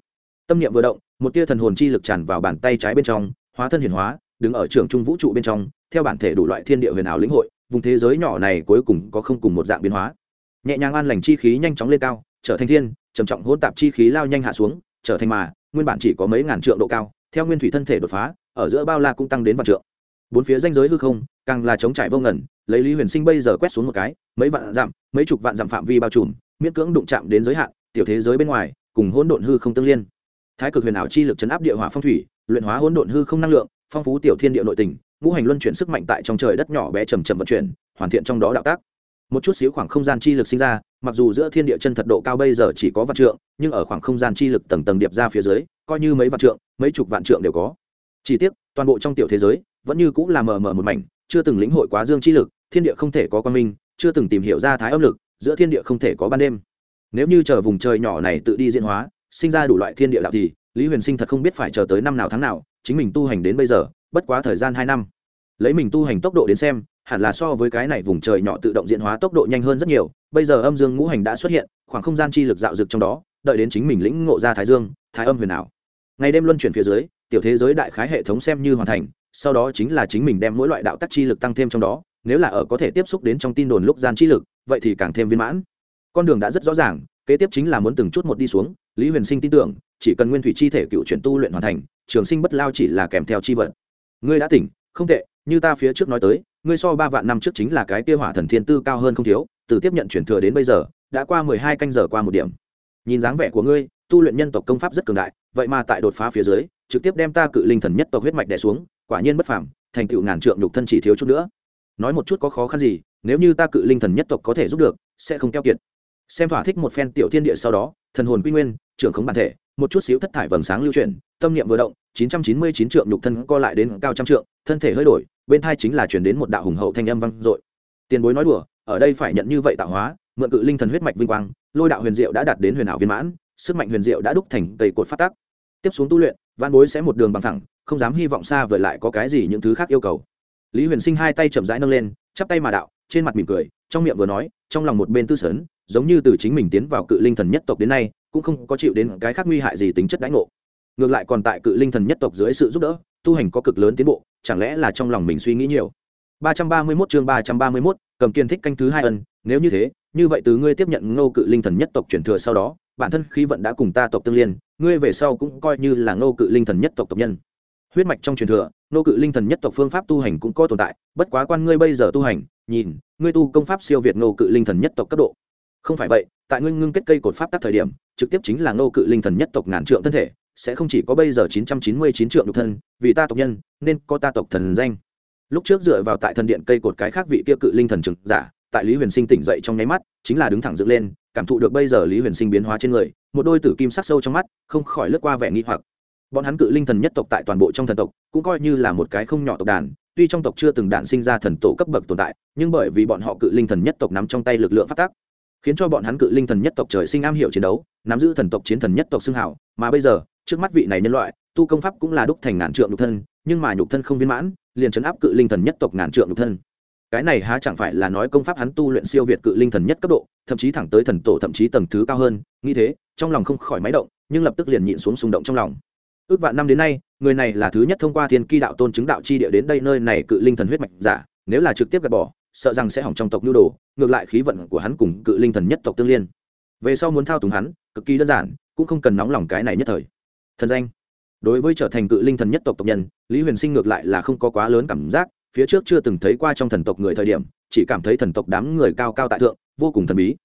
A: Tâm niệm vừa động, một tia thần hồn chi lực tràn vào bàn tay trái bên trong, hóa thân hiển hóa, đứng ở trường trung vũ trụ bên trong, theo bản thể đủ loại thiên địa huyền ảo lĩnh hội vùng thế giới nhỏ này cuối cùng có không cùng một dạng biến hóa. Nhẹ nhàng an lành chi khí nhanh chóng lên cao, trở thành thiên, trầm trọng hỗn tạp chi khí lao nhanh hạ xuống, trở thành mà, nguyên bản chỉ có mấy ngàn trượng độ cao, theo nguyên thủy thân thể đột phá, ở giữa bao la cũng tăng đến vạn trượng. Bốn phía danh giới hư không, càng là chống trải vô ngần, lấy lý huyền sinh bây giờ quét xuống một cái, mấy vạn dặm, mấy chục vạn dặm phạm vi bao trùm, miễn cưỡng đụng chạm đến giới hạn, tiểu thế giới bên ngoài, cùng hỗn độn hư không tương liên. Thái cực huyền ảo chi lực chấn áp địa hỏa phong thủy, luyện hóa hỗn độn hư không năng lượng, phong phú tiểu thiên địa nội tình ngũ hành luân chuyển sức mạnh tại trong trời đất nhỏ bé chầm chậm vận chuyển, hoàn thiện trong đó đạo tác. Một chút xíu khoảng không gian chi lực sinh ra, mặc dù giữa thiên địa chân thật độ cao bây giờ chỉ có vạn trượng, nhưng ở khoảng không gian chi lực tầng tầng điệp ra phía dưới, coi như mấy vạn trượng, mấy chục vạn trượng đều có. Chỉ tiếc, toàn bộ trong tiểu thế giới, vẫn như cũng là mờ mờ một mảnh, chưa từng lĩnh hội quá dương chi lực, thiên địa không thể có quan minh, chưa từng tìm hiểu ra thái âm lực, giữa thiên địa không thể có ban đêm. Nếu như chờ vùng trời nhỏ này tự đi diễn hóa, sinh ra đủ loại thiên địa đạo thì, lý huyền sinh thật không biết phải chờ tới năm nào tháng nào, chính mình tu hành đến bây giờ bất quá thời gian hai năm. Lấy mình tu hành tốc độ đến xem, hẳn là so với cái này vùng trời nhỏ tự động diễn hóa tốc độ nhanh hơn rất nhiều. Bây giờ âm dương ngũ hành đã xuất hiện, khoảng không gian chi lực dạo dực trong đó, đợi đến chính mình lĩnh ngộ ra thái dương, thái âm huyền ảo. Ngày đêm luân chuyển phía dưới, tiểu thế giới đại khái hệ thống xem như hoàn thành, sau đó chính là chính mình đem mỗi loại đạo tắc chi lực tăng thêm trong đó, nếu là ở có thể tiếp xúc đến trong tin đồn lúc gian chi lực, vậy thì càng thêm viên mãn. Con đường đã rất rõ ràng, kế tiếp chính là muốn từng chút một đi xuống, lý huyền sinh tin tưởng, chỉ cần nguyên thủy chi thể cựu chuyển tu luyện hoàn thành, trường sinh bất lao chỉ là kèm theo chi vật ngươi đã tỉnh, không tệ, như ta phía trước nói tới, ngươi so ba vạn năm trước chính là cái kia hỏa thần thiên tư cao hơn không thiếu, từ tiếp nhận chuyển thừa đến bây giờ, đã qua mười hai canh giờ qua một điểm. Nhìn dáng vẻ của ngươi, tu luyện nhân tộc công pháp rất cường đại, vậy mà tại đột phá phía dưới, trực tiếp đem ta cự linh thần nhất tộc huyết mạch đẻ xuống, quả nhiên bất phàm, thành tựu ngàn trượng nhục thân chỉ thiếu chút nữa. Nói một chút có khó khăn gì, nếu như ta cự linh thần nhất tộc có thể giúp được, sẽ không keo kiệt. Xem thỏa thích một phen tiểu thiên địa sau đó, thần hồn quy nguyên, trưởng khống bản thể, một chút xíu thất thải vầng sáng lưu chuyển, tâm niệm vừa động chín trăm chín mươi chín trượng nhục thân co lại đến cao trăm trượng, thân thể hơi đổi, bên thai chính là chuyển đến một đạo hùng hậu thanh âm vang dội. Tiền bối nói đùa, ở đây phải nhận như vậy tạo hóa, mượn cự linh thần huyết mạch vinh quang, lôi đạo huyền diệu đã đạt đến huyền ảo viên mãn, sức mạnh huyền diệu đã đúc thành tẩy cột phát tác tiếp xuống tu luyện, văn bối sẽ một đường bằng thẳng, không dám hy vọng xa vời lại có cái gì những thứ khác yêu cầu. Lý huyền sinh hai tay chậm rãi nâng lên, chắp tay mà đạo, trên mặt mỉm cười, trong miệng vừa nói, trong lòng một bên tư sấn, giống như từ chính mình tiến vào cự linh thần nhất tộc đến nay, cũng không có chịu đến cái khác nguy hại gì tính chất đãi ngộ ngược lại còn tại cự linh thần nhất tộc dưới sự giúp đỡ tu hành có cực lớn tiến bộ chẳng lẽ là trong lòng mình suy nghĩ nhiều? 331 chương 331, cầm kiên thích canh thứ hai ân nếu như thế như vậy từ ngươi tiếp nhận ngô cự linh thần nhất tộc truyền thừa sau đó bản thân khí vận đã cùng ta tộc tương liên ngươi về sau cũng coi như là ngô cự linh thần nhất tộc tộc nhân. Huyết mạch trong truyền thừa ngô cự linh thần nhất tộc phương pháp tu hành cũng có tồn tại bất quá quan ngươi bây giờ tu hành nhìn ngươi tu công pháp siêu việt ngô cự linh thần nhất tộc cấp độ. Không phải vậy tại ngươi ngưng kết cây cột pháp tắc thời điểm trực tiếp chính là ngô cự linh thần nhất tộc ngàn trượng thân thể sẽ không chỉ có bây giờ chín trăm chín mươi chín trượng nhục thân, vì ta tộc nhân, nên có ta tộc thần danh. Lúc trước dựa vào tại thần điện cây cột cái khác vị kia cự linh thần trực giả, tại lý huyền sinh tỉnh dậy trong nháy mắt, chính là đứng thẳng dựng lên, cảm thụ được bây giờ lý huyền sinh biến hóa trên người, một đôi tử kim sắc sâu trong mắt, không khỏi lướt qua vẻ nghi hoặc. Bọn hắn cự linh thần nhất tộc tại toàn bộ trong thần tộc, cũng coi như là một cái không nhỏ tộc đàn, tuy trong tộc chưa từng đản sinh ra thần tổ cấp bậc tồn tại, nhưng bởi vì bọn họ cự linh thần nhất tộc nắm trong tay lực lượng phát tác, khiến cho bọn hắn cự linh thần nhất tộc trời sinh am hiểu chiến đấu, nắm giữ thần tộc chiến thần nhất tộc xưng hảo mà bây giờ trước mắt vị này nhân loại, tu công pháp cũng là đúc thành ngàn trượng nhục thân, nhưng mà nhục thân không viên mãn, liền chấn áp cự linh thần nhất tộc ngàn trượng nhục thân. Cái này há chẳng phải là nói công pháp hắn tu luyện siêu việt cự linh thần nhất cấp độ, thậm chí thẳng tới thần tổ thậm chí tầng thứ cao hơn, nghĩ thế, trong lòng không khỏi máy động, nhưng lập tức liền nhịn xuống xung động trong lòng. Ước vạn năm đến nay, người này là thứ nhất thông qua thiên ki đạo tôn chứng đạo chi địa đến đây nơi này cự linh thần huyết mạch giả, nếu là trực tiếp gạt bỏ, sợ rằng sẽ hỏng trong tộc nhu đồ, ngược lại khí vận của hắn cùng cự linh thần nhất tộc tương liên. Về sau muốn thao túng hắn, cực kỳ đơn giản, cũng không cần nóng lòng cái này nhất thời thần danh. Đối với trở thành cự linh thần nhất tộc tộc nhân, lý huyền sinh ngược lại là không có quá lớn cảm giác, phía trước chưa từng thấy qua trong thần tộc người thời điểm, chỉ cảm thấy thần tộc đám người cao cao tại thượng, vô cùng thần bí.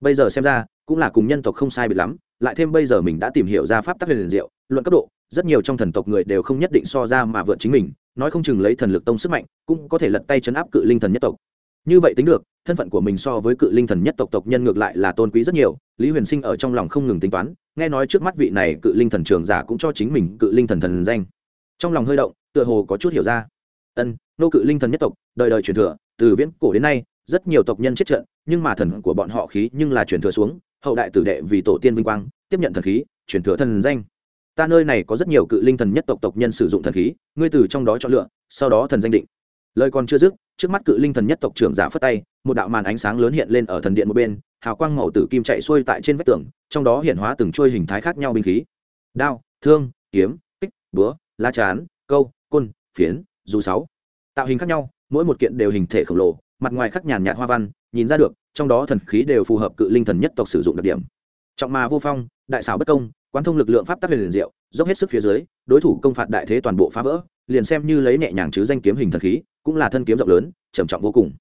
A: Bây giờ xem ra, cũng là cùng nhân tộc không sai biệt lắm, lại thêm bây giờ mình đã tìm hiểu ra pháp tắc huyền diệu, luận cấp độ, rất nhiều trong thần tộc người đều không nhất định so ra mà vượt chính mình, nói không chừng lấy thần lực tông sức mạnh, cũng có thể lật tay chấn áp cự linh thần nhất tộc như vậy tính được, thân phận của mình so với cự linh thần nhất tộc tộc nhân ngược lại là tôn quý rất nhiều, lý huyền sinh ở trong lòng không ngừng tính toán, nghe nói trước mắt vị này cự linh thần trường giả cũng cho chính mình cự linh thần thần danh. Trong lòng hơi động, tựa hồ có chút hiểu ra. Ân, nô cự linh thần nhất tộc, đời đời truyền thừa, từ viễn cổ đến nay, rất nhiều tộc nhân chết trận, nhưng mà thần của bọn họ khí nhưng là truyền thừa xuống, hậu đại tử đệ vì tổ tiên vinh quang, tiếp nhận thần khí, truyền thừa thần danh. Ta nơi này có rất nhiều cự linh thần nhất tộc tộc nhân sử dụng thần khí, ngươi từ trong đó chọn lựa, sau đó thần danh định lời còn chưa dứt, trước mắt cự linh thần nhất tộc trưởng giả phất tay, một đạo màn ánh sáng lớn hiện lên ở thần điện một bên, hào quang màu tử kim chạy xuôi tại trên vách tường, trong đó hiện hóa từng trôi hình thái khác nhau binh khí. Đao, thương, kiếm, kích, búa, lá chán, câu, côn, phiến, dù sáu. Tạo hình khác nhau, mỗi một kiện đều hình thể khổng lồ, mặt ngoài khắc nhàn nhạt hoa văn, nhìn ra được, trong đó thần khí đều phù hợp cự linh thần nhất tộc sử dụng đặc điểm. Trọng mà vô phong, đại xảo bất công, quán thông lực lượng pháp tắc liền diệu, dốc hết sức phía dưới, đối thủ công phạt đại thế toàn bộ phá vỡ liền xem như lấy nhẹ nhàng chứ danh kiếm hình thần khí, cũng là thân kiếm rộng lớn, trầm trọng vô cùng.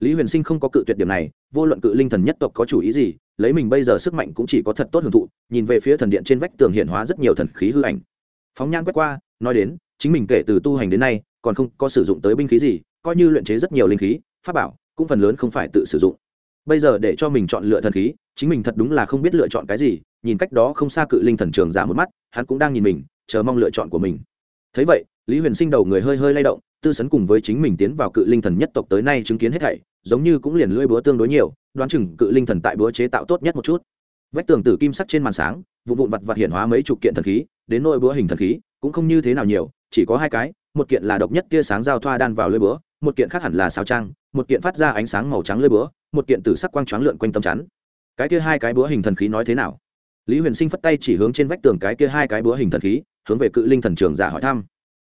A: Lý huyền sinh không có cự tuyệt điểm này, vô luận cự linh thần nhất tộc có chủ ý gì, lấy mình bây giờ sức mạnh cũng chỉ có thật tốt hưởng thụ, nhìn về phía thần điện trên vách tường hiện hóa rất nhiều thần khí hư ảnh. Phóng nhan quét qua, nói đến, chính mình kể từ tu hành đến nay, còn không có sử dụng tới binh khí gì, coi như luyện chế rất nhiều linh khí, pháp bảo, cũng phần lớn không phải tự sử dụng. Bây giờ để cho mình chọn lựa thần khí, chính mình thật đúng là không biết lựa chọn cái gì, nhìn cách đó không xa cự linh thần trường giả một mắt, hắn cũng đang nhìn mình, chờ mong lựa chọn của mình. Thấy vậy lý huyền sinh đầu người hơi hơi lay động, tư sấn cùng với chính mình tiến vào cự linh thần nhất tộc tới nay chứng kiến hết thảy, giống như cũng liền lưỡi búa tương đối nhiều, đoán chừng cự linh thần tại búa chế tạo tốt nhất một chút. Vách tường tử kim sắc trên màn sáng vụ vụn vặt vặt hiện hóa mấy chục kiện thần khí, đến nỗi búa hình thần khí, cũng không như thế nào nhiều, chỉ có hai cái, một kiện là độc nhất tia sáng giao thoa đan vào lưỡi búa, một kiện khác hẳn là sao trang, một kiện phát ra ánh sáng màu trắng lưỡi búa, một kiện tử sắc quang choáng lượn quanh tâm chắn. Cái kia hai cái búa hình thần khí nói thế nào? Lý huyền sinh phất tay chỉ hướng trên vách tường cái kia hai cái búa hình thần khí, hướng về cự linh thần trường giả hỏi thăm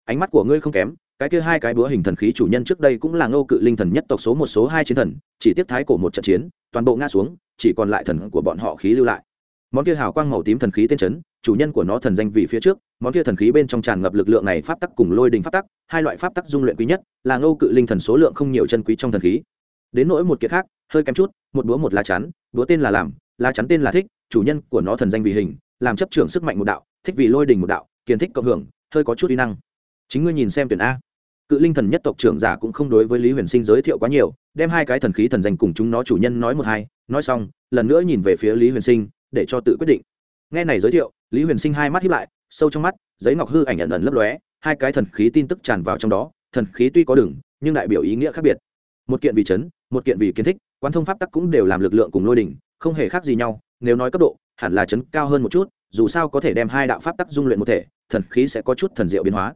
A: ánh mắt của ngươi không kém, cái kia hai cái búa hình thần khí chủ nhân trước đây cũng là ngô cự linh thần nhất tộc số một số hai chiến thần, chỉ tiếp thái cổ một trận chiến, toàn bộ ngã xuống, chỉ còn lại thần của bọn họ khí lưu lại. Món kia hào quang màu tím thần khí tên chấn, chủ nhân của nó thần danh vị phía trước, món kia thần khí bên trong tràn ngập lực lượng này pháp tắc cùng lôi đình pháp tắc, hai loại pháp tắc dung luyện quý nhất, là ngô cự linh thần số lượng không nhiều chân quý trong thần khí. Đến nỗi một kiệt khác, hơi kém chút, một búa một lá chắn, búa tên là làm, lá chắn tên là thích, chủ nhân của nó thần danh vì hình, làm chấp trưởng sức mạnh một đạo, thích vì lôi đình một đạo kiến thích cộng hưởng, hơi có chút uy năng chính ngươi nhìn xem tuyển a. Cự linh thần nhất tộc trưởng giả cũng không đối với lý huyền sinh giới thiệu quá nhiều, đem hai cái thần khí thần danh cùng chúng nó chủ nhân nói một hai, nói xong, lần nữa nhìn về phía lý huyền sinh, để cho tự quyết định. Nghe này giới thiệu, lý huyền sinh hai mắt hiếp lại, sâu trong mắt, giấy ngọc hư ảnh ẩn ẩn lấp lóe, hai cái thần khí tin tức tràn vào trong đó, thần khí tuy có đừng, nhưng đại biểu ý nghĩa khác biệt. Một kiện vì chấn, một kiện vì kiến thích quan thông pháp tắc cũng đều làm lực lượng cùng lôi đỉnh, không hề khác gì nhau, nếu nói cấp độ, hẳn là chấn cao hơn một chút, dù sao có thể đem hai đạo pháp tắc dung luyện một thể, thần khí sẽ có chút thần diệu biến hóa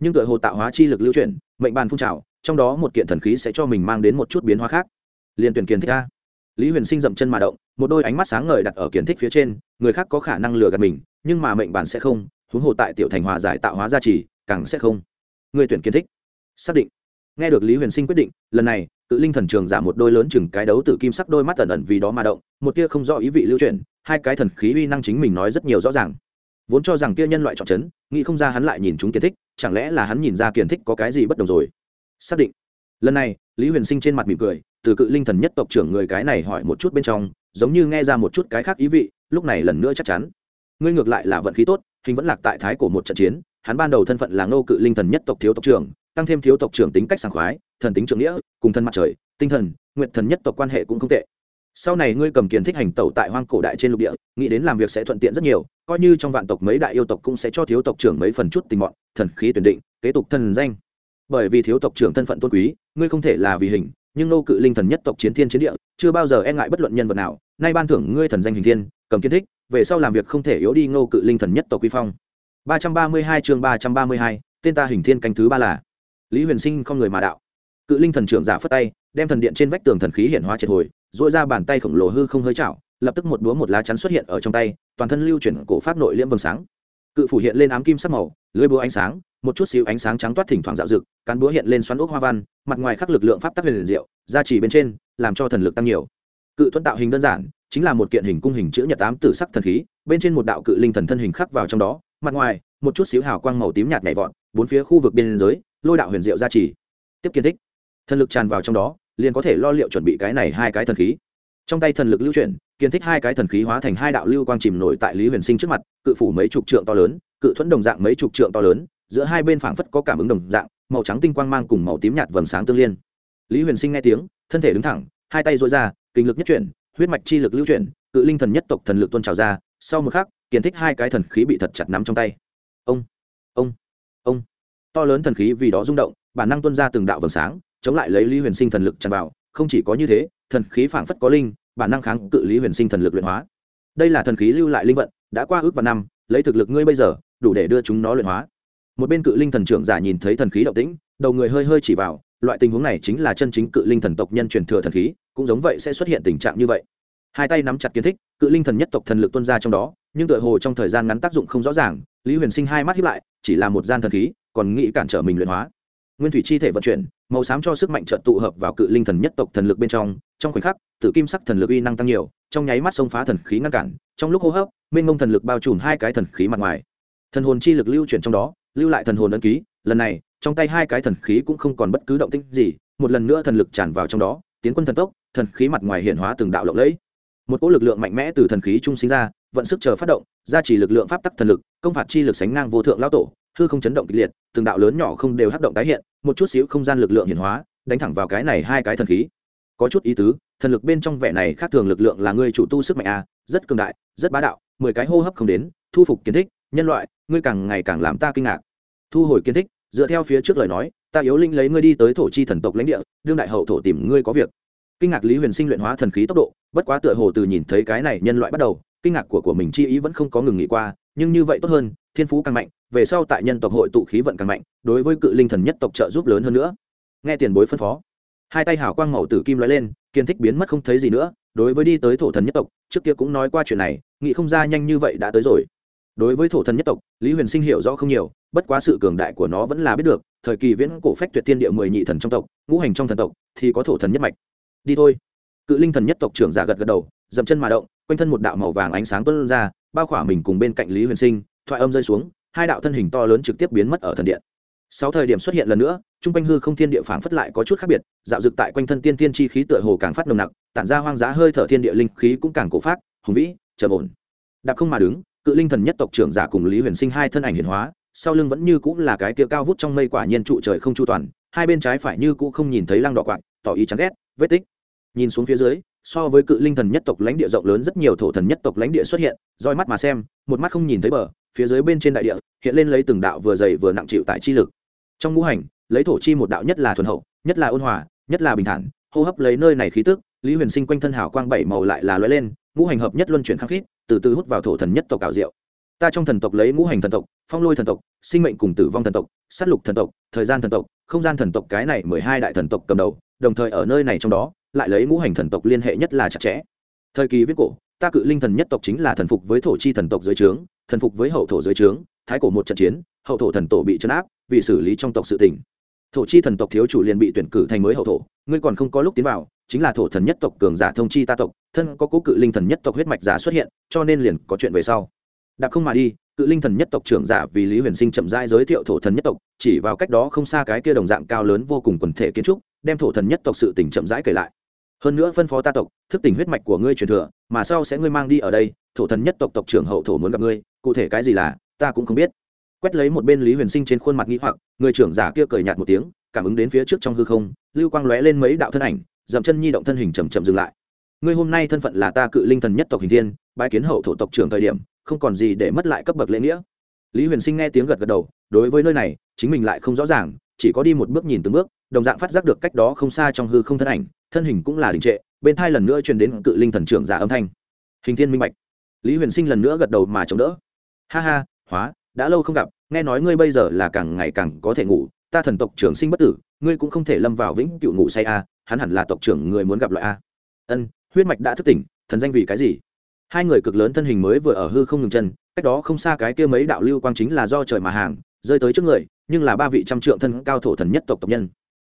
A: nhưng tựa hồ tạo hóa chi lực lưu chuyển, mệnh bàn phun trào, trong đó một kiện thần khí sẽ cho mình mang đến một chút biến hóa khác. Liền tuyển kiến thích a. Lý huyền sinh dậm chân mà động, một đôi ánh mắt sáng ngời đặt ở kiến thích phía trên, người khác có khả năng lừa gạt mình, nhưng mà mệnh bản sẽ không, huống hồ tại tiểu thành hòa giải tạo hóa gia trì, càng sẽ không. Người tuyển kiến thích. Xác định. Nghe được lý huyền sinh quyết định, lần này, tự linh thần trường giả một đôi lớn chừng cái đấu tử kim sắc đôi mắt ẩn ẩn vì đó mà động, một tia không rõ ý vị lưu chuyển, hai cái thần khí uy năng chính mình nói rất nhiều rõ ràng. Vốn cho rằng kia nhân loại chọn chấn nghĩ không ra hắn lại nhìn chúng kiến thích chẳng lẽ là hắn nhìn ra kiến thích có cái gì bất đồng rồi? Xác định. Lần này, lý huyền sinh trên mặt mỉm cười, từ cự linh thần nhất tộc trưởng người cái này hỏi một chút bên trong, giống như nghe ra một chút cái khác ý vị, lúc này lần nữa chắc chắn. Ngươi ngược lại là vận khí tốt, hình vẫn lạc tại thái của một trận chiến, hắn ban đầu thân phận là ngô cự linh thần nhất tộc thiếu tộc trưởng, tăng thêm thiếu tộc trưởng tính cách sảng khoái, thần tính trưởng nghĩa, cùng thân mặt trời, tinh thần nguyện thần nhất tộc quan hệ cũng không tệ sau này ngươi cầm kiến thích hành tẩu tại hoang cổ đại trên lục địa, nghĩ đến làm việc sẽ thuận tiện rất nhiều, coi như trong vạn tộc mấy đại yêu tộc cũng sẽ cho thiếu tộc trưởng mấy phần chút tình mọn, thần khí tuyển định, kế tục thần danh. Bởi vì thiếu tộc trưởng thân phận tôn quý, ngươi không thể là vì hình, nhưng nô cự linh thần nhất tộc chiến thiên chiến địa, chưa bao giờ e ngại bất luận nhân vật nào, nay ban thưởng ngươi thần danh hình thiên, cầm kiến thích, về sau làm việc không thể yếu đi ngô cự linh thần nhất tộc quy phong. ba trăm ba mươi hai chương ba trăm ba mươi hai, tên ta hình thiên canh thứ ba là lý huyền sinh không người mà đạo. Cự linh thần trưởng giả phất tay, đem thần điện trên vách tường thần khí hiển hóa triệt hồi dội ra bàn tay khổng lồ hư không hơi chảo lập tức một đúa một lá chắn xuất hiện ở trong tay toàn thân lưu chuyển cổ pháp nội liễm vầng sáng. Cự phủ hiện lên ám kim sắc màu lưới búa ánh sáng một chút xíu ánh sáng trắng toát thỉnh thoảng dạo rực cán búa hiện lên xoắn ốc hoa văn mặt ngoài khắc lực lượng pháp tắc liền diệu gia trì bên trên làm cho thần lực tăng nhiều. Cự thuẫn tạo hình đơn giản chính là một kiện hình cung hình chữ nhật tám tử sắc thần khí bên trên một đạo cự linh thần thân hình khắc vào trong đó mặt ngoài một chút xíu hào quang màu tím nhạt nhảy vọt bốn phía khu vực biên giới lôi đạo huyền diệu gia trì, tiếp kiến thích. Thần lực tràn vào trong đó liền có thể lo liệu chuẩn bị cái này hai cái thần khí. Trong tay thần lực lưu chuyển, kiến thích hai cái thần khí hóa thành hai đạo lưu quang chìm nổi tại lý huyền sinh trước mặt, cự phủ mấy chục trượng to lớn, cự thuẫn đồng dạng mấy chục trượng to lớn, giữa hai bên phảng phất có cảm ứng đồng dạng, màu trắng tinh quang mang cùng màu tím nhạt vầng sáng tương liên. Lý huyền sinh nghe tiếng, thân thể đứng thẳng, hai tay dội ra, kinh lực nhất chuyển, huyết mạch chi lực lưu chuyển, cự linh thần nhất tộc thần lực tuôn trào ra, sau một khắc, kiến thích hai cái thần khí bị thật chặt nắm trong tay. Ông ông ông. To lớn thần khí vì đó rung động, bản năng tuôn ra từng đạo vầng sáng chống lại lấy lý huyền sinh thần lực tràn vào, không chỉ có như thế, thần khí phảng phất có linh, bản năng kháng cự lý huyền sinh thần lực luyện hóa. Đây là thần khí lưu lại linh vận, đã qua ước và năm, lấy thực lực ngươi bây giờ, đủ để đưa chúng nó luyện hóa. Một bên cự linh thần trưởng giả nhìn thấy thần khí động tĩnh, đầu người hơi hơi chỉ vào, loại tình huống này chính là chân chính cự linh thần tộc nhân truyền thừa thần khí, cũng giống vậy sẽ xuất hiện tình trạng như vậy. Hai tay nắm chặt kiến thích, cự linh thần nhất tộc thần lực tuân ra trong đó, nhưng tựa hồ trong thời gian ngắn tác dụng không rõ ràng, lý huyền sinh hai mắt hiếp lại, chỉ là một gian thần khí, còn nghĩ cản trở mình luyện hóa. Nguyên thủy chi thể vận chuyển màu xám cho sức mạnh trợ tụ hợp vào cự linh thần nhất tộc thần lực bên trong trong khoảnh khắc tự kim sắc thần lực uy năng tăng nhiều, trong nháy mắt xông phá thần khí ngăn cản, trong lúc hô hấp, mênh mông thần lực bao trùm hai cái thần khí mặt ngoài. Thần hồn chi lực lưu chuyển trong đó, lưu lại thần hồn ấn ký, lần này, trong tay hai cái thần khí cũng không còn bất cứ động tĩnh gì, một lần nữa thần lực tràn vào trong đó, tiến quân thần tốc, thần khí mặt ngoài hiện hóa từng đạo lộng lẫy. Một cỗ lực lượng mạnh mẽ từ thần khí trung sinh ra, vận sức chờ phát động, gia trì lực lượng pháp tắc thần lực, công phạt chi lực sánh ngang vô thượng lão tổ hư không chấn động kịch liệt, từng đạo lớn nhỏ không đều hấp động tái hiện, một chút xíu không gian lực lượng hiển hóa, đánh thẳng vào cái này hai cái thần khí. Có chút ý tứ, thần lực bên trong vẻ này khác thường lực lượng là ngươi chủ tu sức mạnh a, rất cường đại, rất bá đạo, mười cái hô hấp không đến, thu phục kiến thích, nhân loại, ngươi càng ngày càng làm ta kinh ngạc. Thu hồi kiến thích, dựa theo phía trước lời nói, ta yếu linh lấy ngươi đi tới thổ chi thần tộc lãnh địa, đương đại hậu thổ tìm ngươi có việc. Kinh ngạc lý huyền sinh luyện hóa thần khí tốc độ, bất quá tựa hồ từ nhìn thấy cái này nhân loại bắt đầu, kinh ngạc của của mình chi ý vẫn không có ngừng nghỉ qua, nhưng như vậy tốt hơn thiên phú càng mạnh, về sau tại nhân tộc hội tụ khí vận càng mạnh, đối với cự linh thần nhất tộc trợ giúp lớn hơn nữa. Nghe tiền bối phân phó, hai tay hảo quang màu tử kim nói lên, kiên thích biến mất không thấy gì nữa, đối với đi tới thổ thần nhất tộc, trước kia cũng nói qua chuyện này, nghĩ không ra nhanh như vậy đã tới rồi. Đối với thổ thần nhất tộc, lý huyền sinh hiểu rõ không nhiều, bất quá sự cường đại của nó vẫn là biết được, thời kỳ viễn cổ phách tuyệt thiên địa mười nhị thần trong tộc, ngũ hành trong thần tộc thì có thổ thần nhất mạch. Đi thôi. Cự linh thần nhất tộc trưởng giả gật gật đầu, dậm chân mà động, quanh thân một đạo màu vàng ánh sáng tuân ra, bao khỏa mình cùng bên cạnh lý huyền sinh thoại âm rơi xuống, hai đạo thân hình to lớn trực tiếp biến mất ở thần điện. Sáu thời điểm xuất hiện lần nữa, trung quanh hư không thiên địa phảng phất lại có chút khác biệt, dạo dực tại quanh thân tiên tiên chi khí tựa hồ càng phát nồng nặc, tản ra hoang dã hơi thở thiên địa linh khí cũng càng cổ phát hùng vĩ, trầm ổn. Đạp không mà đứng, cự linh thần nhất tộc trưởng giả cùng lý huyền sinh hai thân ảnh hiển hóa, sau lưng vẫn như cũng là cái kia cao vút trong mây quả nhiên trụ trời không chu toàn, hai bên trái phải như cũ không nhìn thấy lăng đỏ quạng, tỏ ý chán ghét, vết tích. Nhìn xuống phía dưới, so với cự linh thần nhất tộc lãnh địa rộng lớn rất nhiều thổ thần nhất tộc lãnh địa xuất hiện, roi mắt mà xem, một mắt không nhìn thấy bờ phía dưới bên trên đại địa, hiện lên lấy từng đạo vừa dày vừa nặng chịu tại chi lực. Trong ngũ hành, lấy thổ chi một đạo nhất là thuần hậu, nhất là ôn hòa, nhất là bình thản, hô hấp lấy nơi này khí tức, lý huyền sinh quanh thân hào quang bảy màu lại là lóe lên, ngũ hành hợp nhất luân chuyển khắc khít, từ từ hút vào thổ thần nhất tộc ảo diệu. Ta trong thần tộc lấy ngũ hành thần tộc, phong lôi thần tộc, sinh mệnh cùng tử vong thần tộc s á t lục thần tộc, thời gian thần tộc, không gian thần tộc cái này mười hai đại thần tộc cầm đầu, đồng thời ở nơi này trong đó, lại lấy ngũ hành thần tộc liên hệ nhất là chặt chẽ. Thời kỳ viết cổ, ta cự linh thần nhất tộc chính là thần phục với thổ chi thần tộc dưới trướng thần phục với hậu thổ dưới trướng, thái cổ một trận chiến, hậu thổ thần tổ bị chấn áp, vì xử lý trong tộc sự tỉnh thổ chi thần tộc thiếu chủ liền bị tuyển cử thành mới hậu thổ, ngươi còn không có lúc tiến vào, chính là thổ thần nhất tộc cường giả thông chi ta tộc, thân có cố cự linh thần nhất tộc huyết mạch giả xuất hiện, cho nên liền có chuyện về sau. Đạp không mà đi, cự linh thần nhất tộc trưởng giả vì lý huyền sinh chậm rãi giới thiệu thổ thần nhất tộc, chỉ vào cách đó không xa cái kia đồng dạng cao lớn vô cùng quần thể kiến trúc, đem thổ thần nhất tộc sự tỉnh chậm rãi kể lại hơn nữa phân phó ta tộc, thức tỉnh huyết mạch của ngươi truyền thừa, mà sau sẽ ngươi mang đi ở đây, thổ thần nhất tộc tộc trưởng hậu thổ muốn gặp ngươi, cụ thể cái gì là, ta cũng không biết. Quét lấy một bên lý huyền sinh trên khuôn mặt nghĩ hoặc, người trưởng giả kia cười nhạt một tiếng, cảm ứng đến phía trước trong hư không, lưu quang lóe lên mấy đạo thân ảnh, dậm chân nhi động thân hình chầm chậm dừng lại. Ngươi hôm nay thân phận là ta cự linh thần nhất tộc hình thiên, bái kiến hậu thổ tộc trưởng thời điểm, không còn gì để mất lại cấp bậc lễ nghĩa. Lý huyền sinh nghe tiếng gật gật đầu, đối với nơi này, chính mình lại không rõ ràng chỉ có đi một bước nhìn từng bước, đồng dạng phát giác được cách đó không xa trong hư không thân ảnh, thân hình cũng là đình trệ, bên thai lần nữa truyền đến cự linh thần trưởng giả âm thanh. Hình thiên minh bạch. Lý huyền sinh lần nữa gật đầu mà chống đỡ. Ha ha, hóa, đã lâu không gặp, nghe nói ngươi bây giờ là càng ngày càng có thể ngủ, ta thần tộc trưởng sinh bất tử, ngươi cũng không thể lâm vào vĩnh cựu ngủ say a, hắn hẳn là tộc trưởng người muốn gặp loại a. Ân, huyết mạch đã thức tỉnh, thần danh vì cái gì? Hai người cực lớn thân hình mới vừa ở hư không ngừng chân, cách đó không xa cái kia mấy đạo lưu quang chính là do trời mà hàng, rơi tới trước người nhưng là ba vị trăm trượng thân cao thổ thần nhất tộc tộc nhân.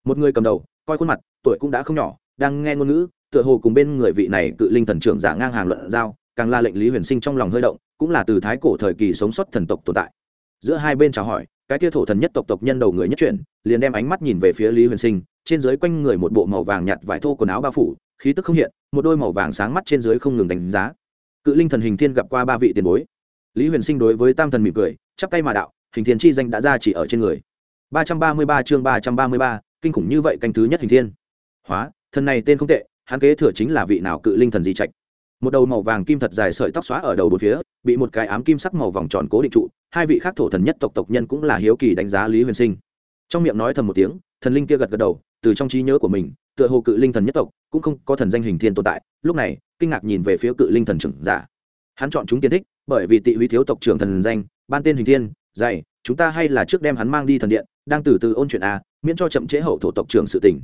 A: Một người cầm đầu, coi khuôn mặt, tuổi cũng đã không nhỏ, đang nghe ngôn ngữ, tựa hồ cùng bên người vị này cự linh thần trưởng giả ngang hàng luận giao, càng là lệnh lý huyền sinh trong lòng hơi động, cũng là từ thái cổ thời kỳ sống sót thần tộc tồn tại. Giữa hai bên chào hỏi, cái kia thổ thần nhất tộc tộc nhân đầu người nhất chuyển, liền đem ánh mắt nhìn về phía lý huyền sinh, trên dưới quanh người một bộ màu vàng nhạt vải thô quần áo bao phủ, khí tức không hiện, một đôi màu vàng sáng mắt trên dưới không ngừng đánh giá. Cự linh thần hình thiên gặp qua ba vị tiền bối. Lý huyền sinh đối với tam thần mỉm cười, chắp tay mà đạo hình thiên chi danh đã ra chỉ ở trên người. ba trăm ba mươi ba chương ba trăm ba mươi ba, kinh khủng như vậy canh thứ nhất hình thiên. Hóa thần này tên không tệ, hắn kế thừa chính là vị nào cự linh thần di trạch. Một đầu màu vàng kim thật dài sợi tóc xóa ở đầu bốn phía, bị một cái ám kim sắc màu vòng tròn cố định trụ, hai vị khác thổ thần nhất tộc tộc nhân cũng là hiếu kỳ đánh giá lý huyền sinh. Trong miệng nói thầm một tiếng, thần linh kia gật gật đầu, từ trong trí nhớ của mình, tựa hồ cự linh thần nhất tộc, cũng không có thần danh hình thiên tồn tại, lúc này, kinh ngạc nhìn về phía cự linh thần trưởng giả. Hắn chọn chúng kiến thích, bởi vì tị huy thiếu tộc trưởng thần danh, ban tên hình thiên dày chúng ta hay là trước đem hắn mang đi thần điện, đang từ từ ôn chuyện a miễn cho chậm trễ hậu thổ tộc trưởng sự tình.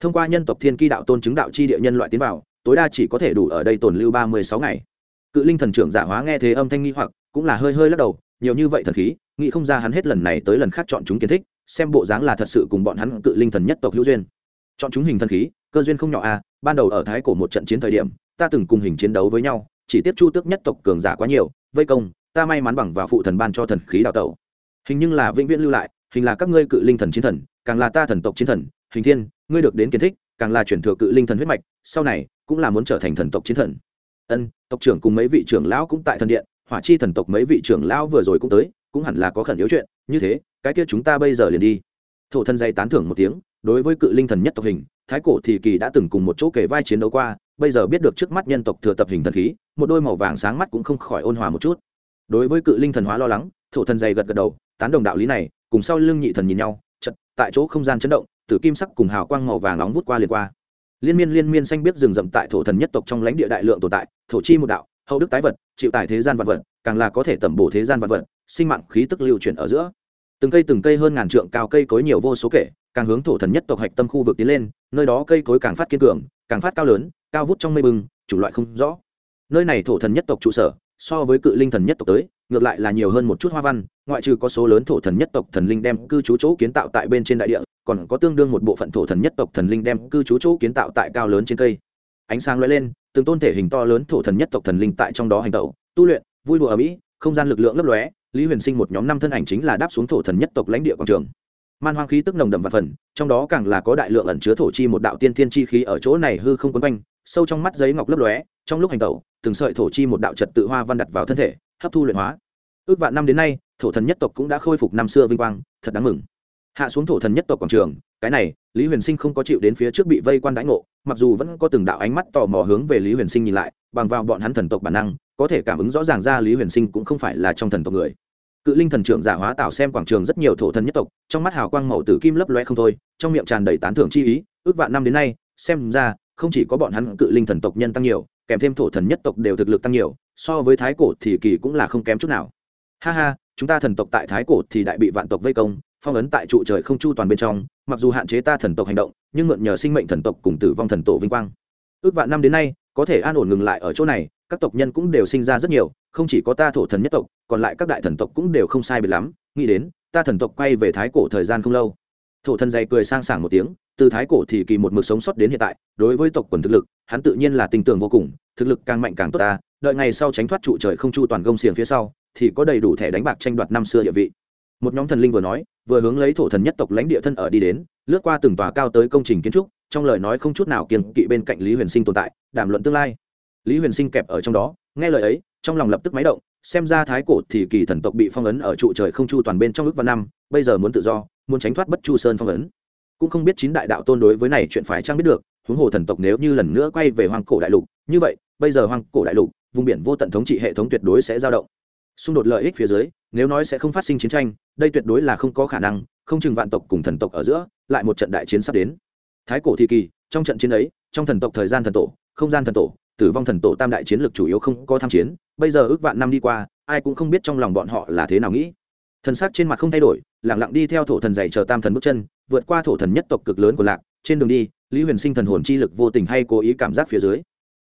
A: Thông qua nhân tộc thiên ki đạo tôn chứng đạo chi địa nhân loại tiến vào, tối đa chỉ có thể đủ ở đây tồn lưu ba mươi sáu ngày. Cự linh thần trưởng giả hóa nghe thế âm thanh nghi hoặc, cũng là hơi hơi lắc đầu, nhiều như vậy thần khí, nghĩ không ra hắn hết lần này tới lần khác chọn chúng kiến thích, xem bộ dáng là thật sự cùng bọn hắn cự linh thần nhất tộc hữu duyên. Chọn chúng hình thần khí, cơ duyên không nhỏ a ban đầu ở thái cổ một trận chiến thời điểm, ta từng cùng hình chiến đấu với nhau, chỉ tiếp chu tước nhất tộc cường giả quá nhiều, vây công ta may mắn bằng và phụ thần ban cho thần khí đào tẩu. Hình nhưng là vĩnh viễn lưu lại, hình là các ngươi cự linh thần chiến thần, càng là ta thần tộc chiến thần, hình thiên, ngươi được đến kiến thích, càng là chuyển thừa cự linh thần huyết mạch, sau này cũng là muốn trở thành thần tộc chiến thần. Ân, tộc trưởng cùng mấy vị trưởng lão cũng tại thần điện, hỏa chi thần tộc mấy vị trưởng lão vừa rồi cũng tới, cũng hẳn là có khẩn yếu chuyện, như thế, cái kia chúng ta bây giờ liền đi. Thổ thân dây tán thưởng một tiếng, đối với cự linh thần nhất tộc hình, thái cổ thì kỳ đã từng cùng một chỗ kể vai chiến đấu qua, bây giờ biết được trước mắt nhân tộc thừa tập hình thần khí, một đôi màu vàng sáng mắt cũng không khỏi ôn hòa một chút đối với cự linh thần hóa lo lắng, thổ thần dày gật gật đầu, tán đồng đạo lý này, cùng sau lưng nhị thần nhìn nhau, chật, tại chỗ không gian chấn động, tử kim sắc cùng hào quang màu vàng nóng vút qua liền qua. Liên miên liên miên xanh biết rừng rậm tại thổ thần nhất tộc trong lãnh địa đại lượng tồn tại, thổ chi một đạo, hậu đức tái vật, chịu tải thế gian vật vật, càng là có thể tẩm bổ thế gian vật vật, sinh mạng khí tức lưu chuyển ở giữa. Từng cây từng cây hơn ngàn trượng cao cây cối nhiều vô số kể, càng hướng thổ thần nhất tộc hạch tâm khu vực tiến lên, nơi đó cây cối càng phát kiên cường, càng phát cao lớn, cao vút trong mây bừng chủ loại không rõ. Nơi này thổ thần nhất tộc trụ sở so với cự linh thần nhất tộc tới, ngược lại là nhiều hơn một chút hoa văn, ngoại trừ có số lớn thổ thần nhất tộc thần linh đem cư trú chỗ kiến tạo tại bên trên đại địa, còn có tương đương một bộ phận thổ thần nhất tộc thần linh đem cư trú chỗ kiến tạo tại cao lớn trên cây. Ánh sáng lóe lên, từng tôn thể hình to lớn thổ thần nhất tộc thần linh tại trong đó hành tẩu, tu luyện, vui đùa ở mỹ không gian lực lượng lấp lóe, lý huyền sinh một nhóm năm thân ảnh chính là đáp xuống thổ thần nhất tộc lãnh địa quảng trường. Man hoang khí tức nồng đậm và phần, trong đó càng là có đại lượng ẩn chứa thổ chi một đạo tiên thiên chi khí ở chỗ này hư không quấn quanh, sâu trong mắt giấy ngọc lấp lóe trong lúc hành tẩu, từng sợi thổ chi một đạo trật tự hoa văn đặt vào thân thể, hấp thu luyện hóa. Ước vạn năm đến nay, thổ thần nhất tộc cũng đã khôi phục năm xưa vinh quang, thật đáng mừng. Hạ xuống thổ thần nhất tộc quảng trường, cái này, lý huyền sinh không có chịu đến phía trước bị vây quan đãi ngộ, mặc dù vẫn có từng đạo ánh mắt tò mò hướng về lý huyền sinh nhìn lại, bằng vào bọn hắn thần tộc bản năng, có thể cảm ứng rõ ràng ra lý huyền sinh cũng không phải là trong thần tộc người. Cự linh thần trưởng giả hóa tạo xem quảng trường rất nhiều thổ thần nhất tộc, trong mắt hào quang màu tử kim lấp loe không thôi, trong miệng tràn đầy tán thưởng chi ý, ước vạn năm đến nay, xem ra, không chỉ có bọn hắn cự linh thần tộc nhân tăng nhiều kèm thêm thổ thần nhất tộc đều thực lực tăng nhiều, so với thái cổ thì kỳ cũng là không kém chút nào. Ha ha, chúng ta thần tộc tại thái cổ thì đại bị vạn tộc vây công, phong ấn tại trụ trời không chu toàn bên trong, mặc dù hạn chế ta thần tộc hành động, nhưng mượn nhờ sinh mệnh thần tộc cùng tử vong thần tổ vinh quang. Ước vạn năm đến nay, có thể an ổn ngừng lại ở chỗ này, các tộc nhân cũng đều sinh ra rất nhiều, không chỉ có ta thổ thần nhất tộc, còn lại các đại thần tộc cũng đều không sai biệt lắm. Nghĩ đến, ta thần tộc quay về thái cổ thời gian không lâu. Thổ thần dày cười sang sảng một tiếng từ thái cổ thì kỳ một mực sống sót đến hiện tại, đối với tộc quần thực lực, hắn tự nhiên là tình tưởng vô cùng, thực lực càng mạnh càng tốt ta, đợi ngày sau tránh thoát trụ trời không chu toàn gông xiềng phía sau, thì có đầy đủ thẻ đánh bạc tranh đoạt năm xưa địa vị. Một nhóm thần linh vừa nói, vừa hướng lấy thổ thần nhất tộc lãnh địa thân ở đi đến, lướt qua từng tòa cao tới công trình kiến trúc, trong lời nói không chút nào kiêng kỵ bên cạnh lý huyền sinh tồn tại, đàm luận tương lai. Lý huyền sinh kẹp ở trong đó, nghe lời ấy, trong lòng lập tức máy động, xem ra thái cổ thì kỳ thần tộc bị phong ấn ở trụ trời không chu toàn bên trong ước văn năm, bây giờ muốn tự do, muốn tránh thoát bất chu sơn phong ấn cũng không biết chín đại đạo tôn đối với này chuyện phải trang biết được, huống hồ thần tộc nếu như lần nữa quay về hoang cổ đại lục, như vậy, bây giờ hoang cổ đại lục, vùng biển vô tận thống trị hệ thống tuyệt đối sẽ dao động. Xung đột lợi ích phía dưới, nếu nói sẽ không phát sinh chiến tranh, đây tuyệt đối là không có khả năng, không chừng vạn tộc cùng thần tộc ở giữa, lại một trận đại chiến sắp đến. Thái cổ thi kỳ, trong trận chiến ấy, trong thần tộc thời gian thần tổ, không gian thần tổ, tử vong thần tổ tam đại chiến lược chủ yếu không có tham chiến, bây giờ ước vạn năm đi qua, ai cũng không biết trong lòng bọn họ là thế nào nghĩ thần sắc trên mặt không thay đổi lẳng lặng đi theo thổ thần dạy chờ tam thần bước chân, vượt qua thổ thần nhất tộc cực lớn của lạc, trên đường đi, lý huyền sinh thần hồn chi lực vô tình hay cố ý cảm giác phía dưới.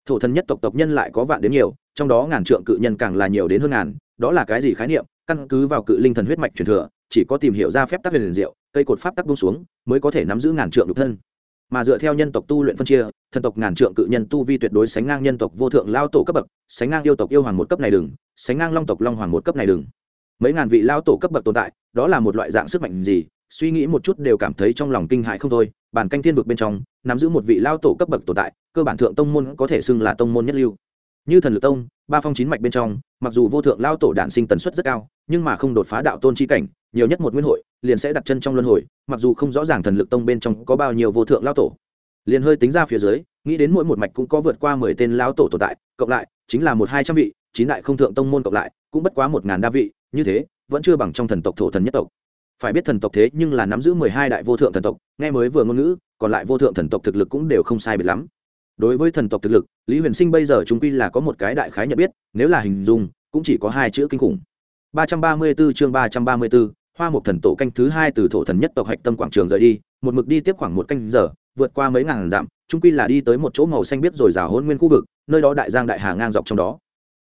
A: Thổ thần nhất tộc tộc nhân lại có vạn đến nhiều, trong đó ngàn trượng cự nhân càng là nhiều đến hơn ngàn, đó là cái gì khái niệm? Căn cứ vào cự linh thần huyết mạch truyền thừa, chỉ có tìm hiểu ra phép tắc huyền diệu, cây cột pháp tắc bung xuống, mới có thể nắm giữ ngàn trượng đục thân. Mà dựa theo nhân tộc tu luyện phân chia, thần tộc ngàn trượng cự nhân tu vi tuyệt đối sánh ngang nhân tộc vô thượng lao tổ cấp bậc, sánh ngang yêu tộc yêu hoàng một cấp này đừng, sánh ngang long tộc long hoàng một cấp này đừng mấy ngàn vị lao tổ cấp bậc tồn tại, đó là một loại dạng sức mạnh gì? Suy nghĩ một chút đều cảm thấy trong lòng kinh hại không thôi. Bản canh thiên vực bên trong, nắm giữ một vị lao tổ cấp bậc tồn tại, cơ bản thượng tông môn có thể xưng là tông môn nhất lưu. Như thần lực tông, ba phong chín mạch bên trong, mặc dù vô thượng lao tổ đản sinh tần suất rất cao, nhưng mà không đột phá đạo tôn chi cảnh, nhiều nhất một nguyên hội, liền sẽ đặt chân trong luân hồi, mặc dù không rõ ràng thần lực tông bên trong có bao nhiêu vô thượng lao tổ. Liền hơi tính ra phía dưới, nghĩ đến mỗi một mạch cũng có vượt qua mười tên lao tổ tồn tại, cộng lại, chính là một hai trăm vị, chín đại không thượng tông môn cộng lại, cũng bất quá một ngàn đa vị như thế vẫn chưa bằng trong thần tộc thổ thần nhất tộc. Phải biết thần tộc thế nhưng là nắm giữ mười hai đại vô thượng thần tộc nghe mới vừa ngôn ngữ còn lại vô thượng thần tộc thực lực cũng đều không sai biệt lắm. Đối với thần tộc thực lực lý huyền sinh bây giờ chúng quy là có một cái đại khái nhận biết nếu là hình dung cũng chỉ có hai chữ kinh khủng. ba trăm ba mươi 334 chương ba trăm ba mươi 334, hoa một thần tổ canh thứ hai từ thổ thần nhất tộc hạch tâm quảng trường rời đi một mực đi tiếp khoảng một canh giờ vượt qua mấy ngàn dặm trung quy là đi tới một chỗ màu xanh biết rồi rào hôn nguyên khu vực nơi đó đại giang đại hà ngang dọc trong đó.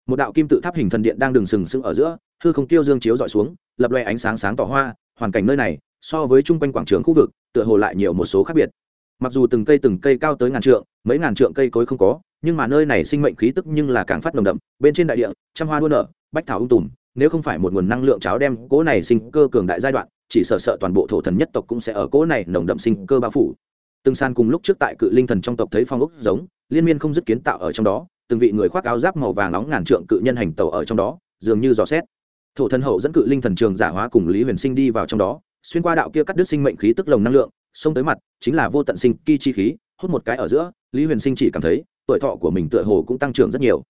A: Một đạo kim tự tháp hình thần điện đang đường sừng sững ở giữa hư không tiêu dương chiếu dọi xuống, lập loe ánh sáng sáng tỏ hoa, hoàn cảnh nơi này, so với chung quanh quảng trường khu vực, tựa hồ lại nhiều một số khác biệt. Mặc dù từng cây từng cây cao tới ngàn trượng, mấy ngàn trượng cây cối không có, nhưng mà nơi này sinh mệnh khí tức nhưng là càng phát nồng đậm, bên trên đại địa, trăm hoa đua nở, bách thảo ung tùm, nếu không phải một nguồn năng lượng cháo đem cỗ này sinh cơ cường đại giai đoạn, chỉ sợ sợ toàn bộ thổ thần nhất tộc cũng sẽ ở cỗ này nồng đậm sinh cơ bao phủ. Từng san cùng lúc trước tại cự linh thần trong tộc thấy phong ốc giống, liên miên không dứt kiến tạo ở trong đó, từng vị người khoác áo giáp màu vàng nóng ngàn trượng cự nhân hành tàu ở trong đó, dường như dò xét thổ thần hậu dẫn cự linh thần trường giả hóa cùng lý huyền sinh đi vào trong đó, xuyên qua đạo kia cắt đứt sinh mệnh khí tức lồng năng lượng, xông tới mặt, chính là vô tận sinh ki chi khí, hút một cái ở giữa, lý huyền sinh chỉ cảm thấy, tuổi thọ của mình tựa hồ cũng tăng trưởng rất nhiều.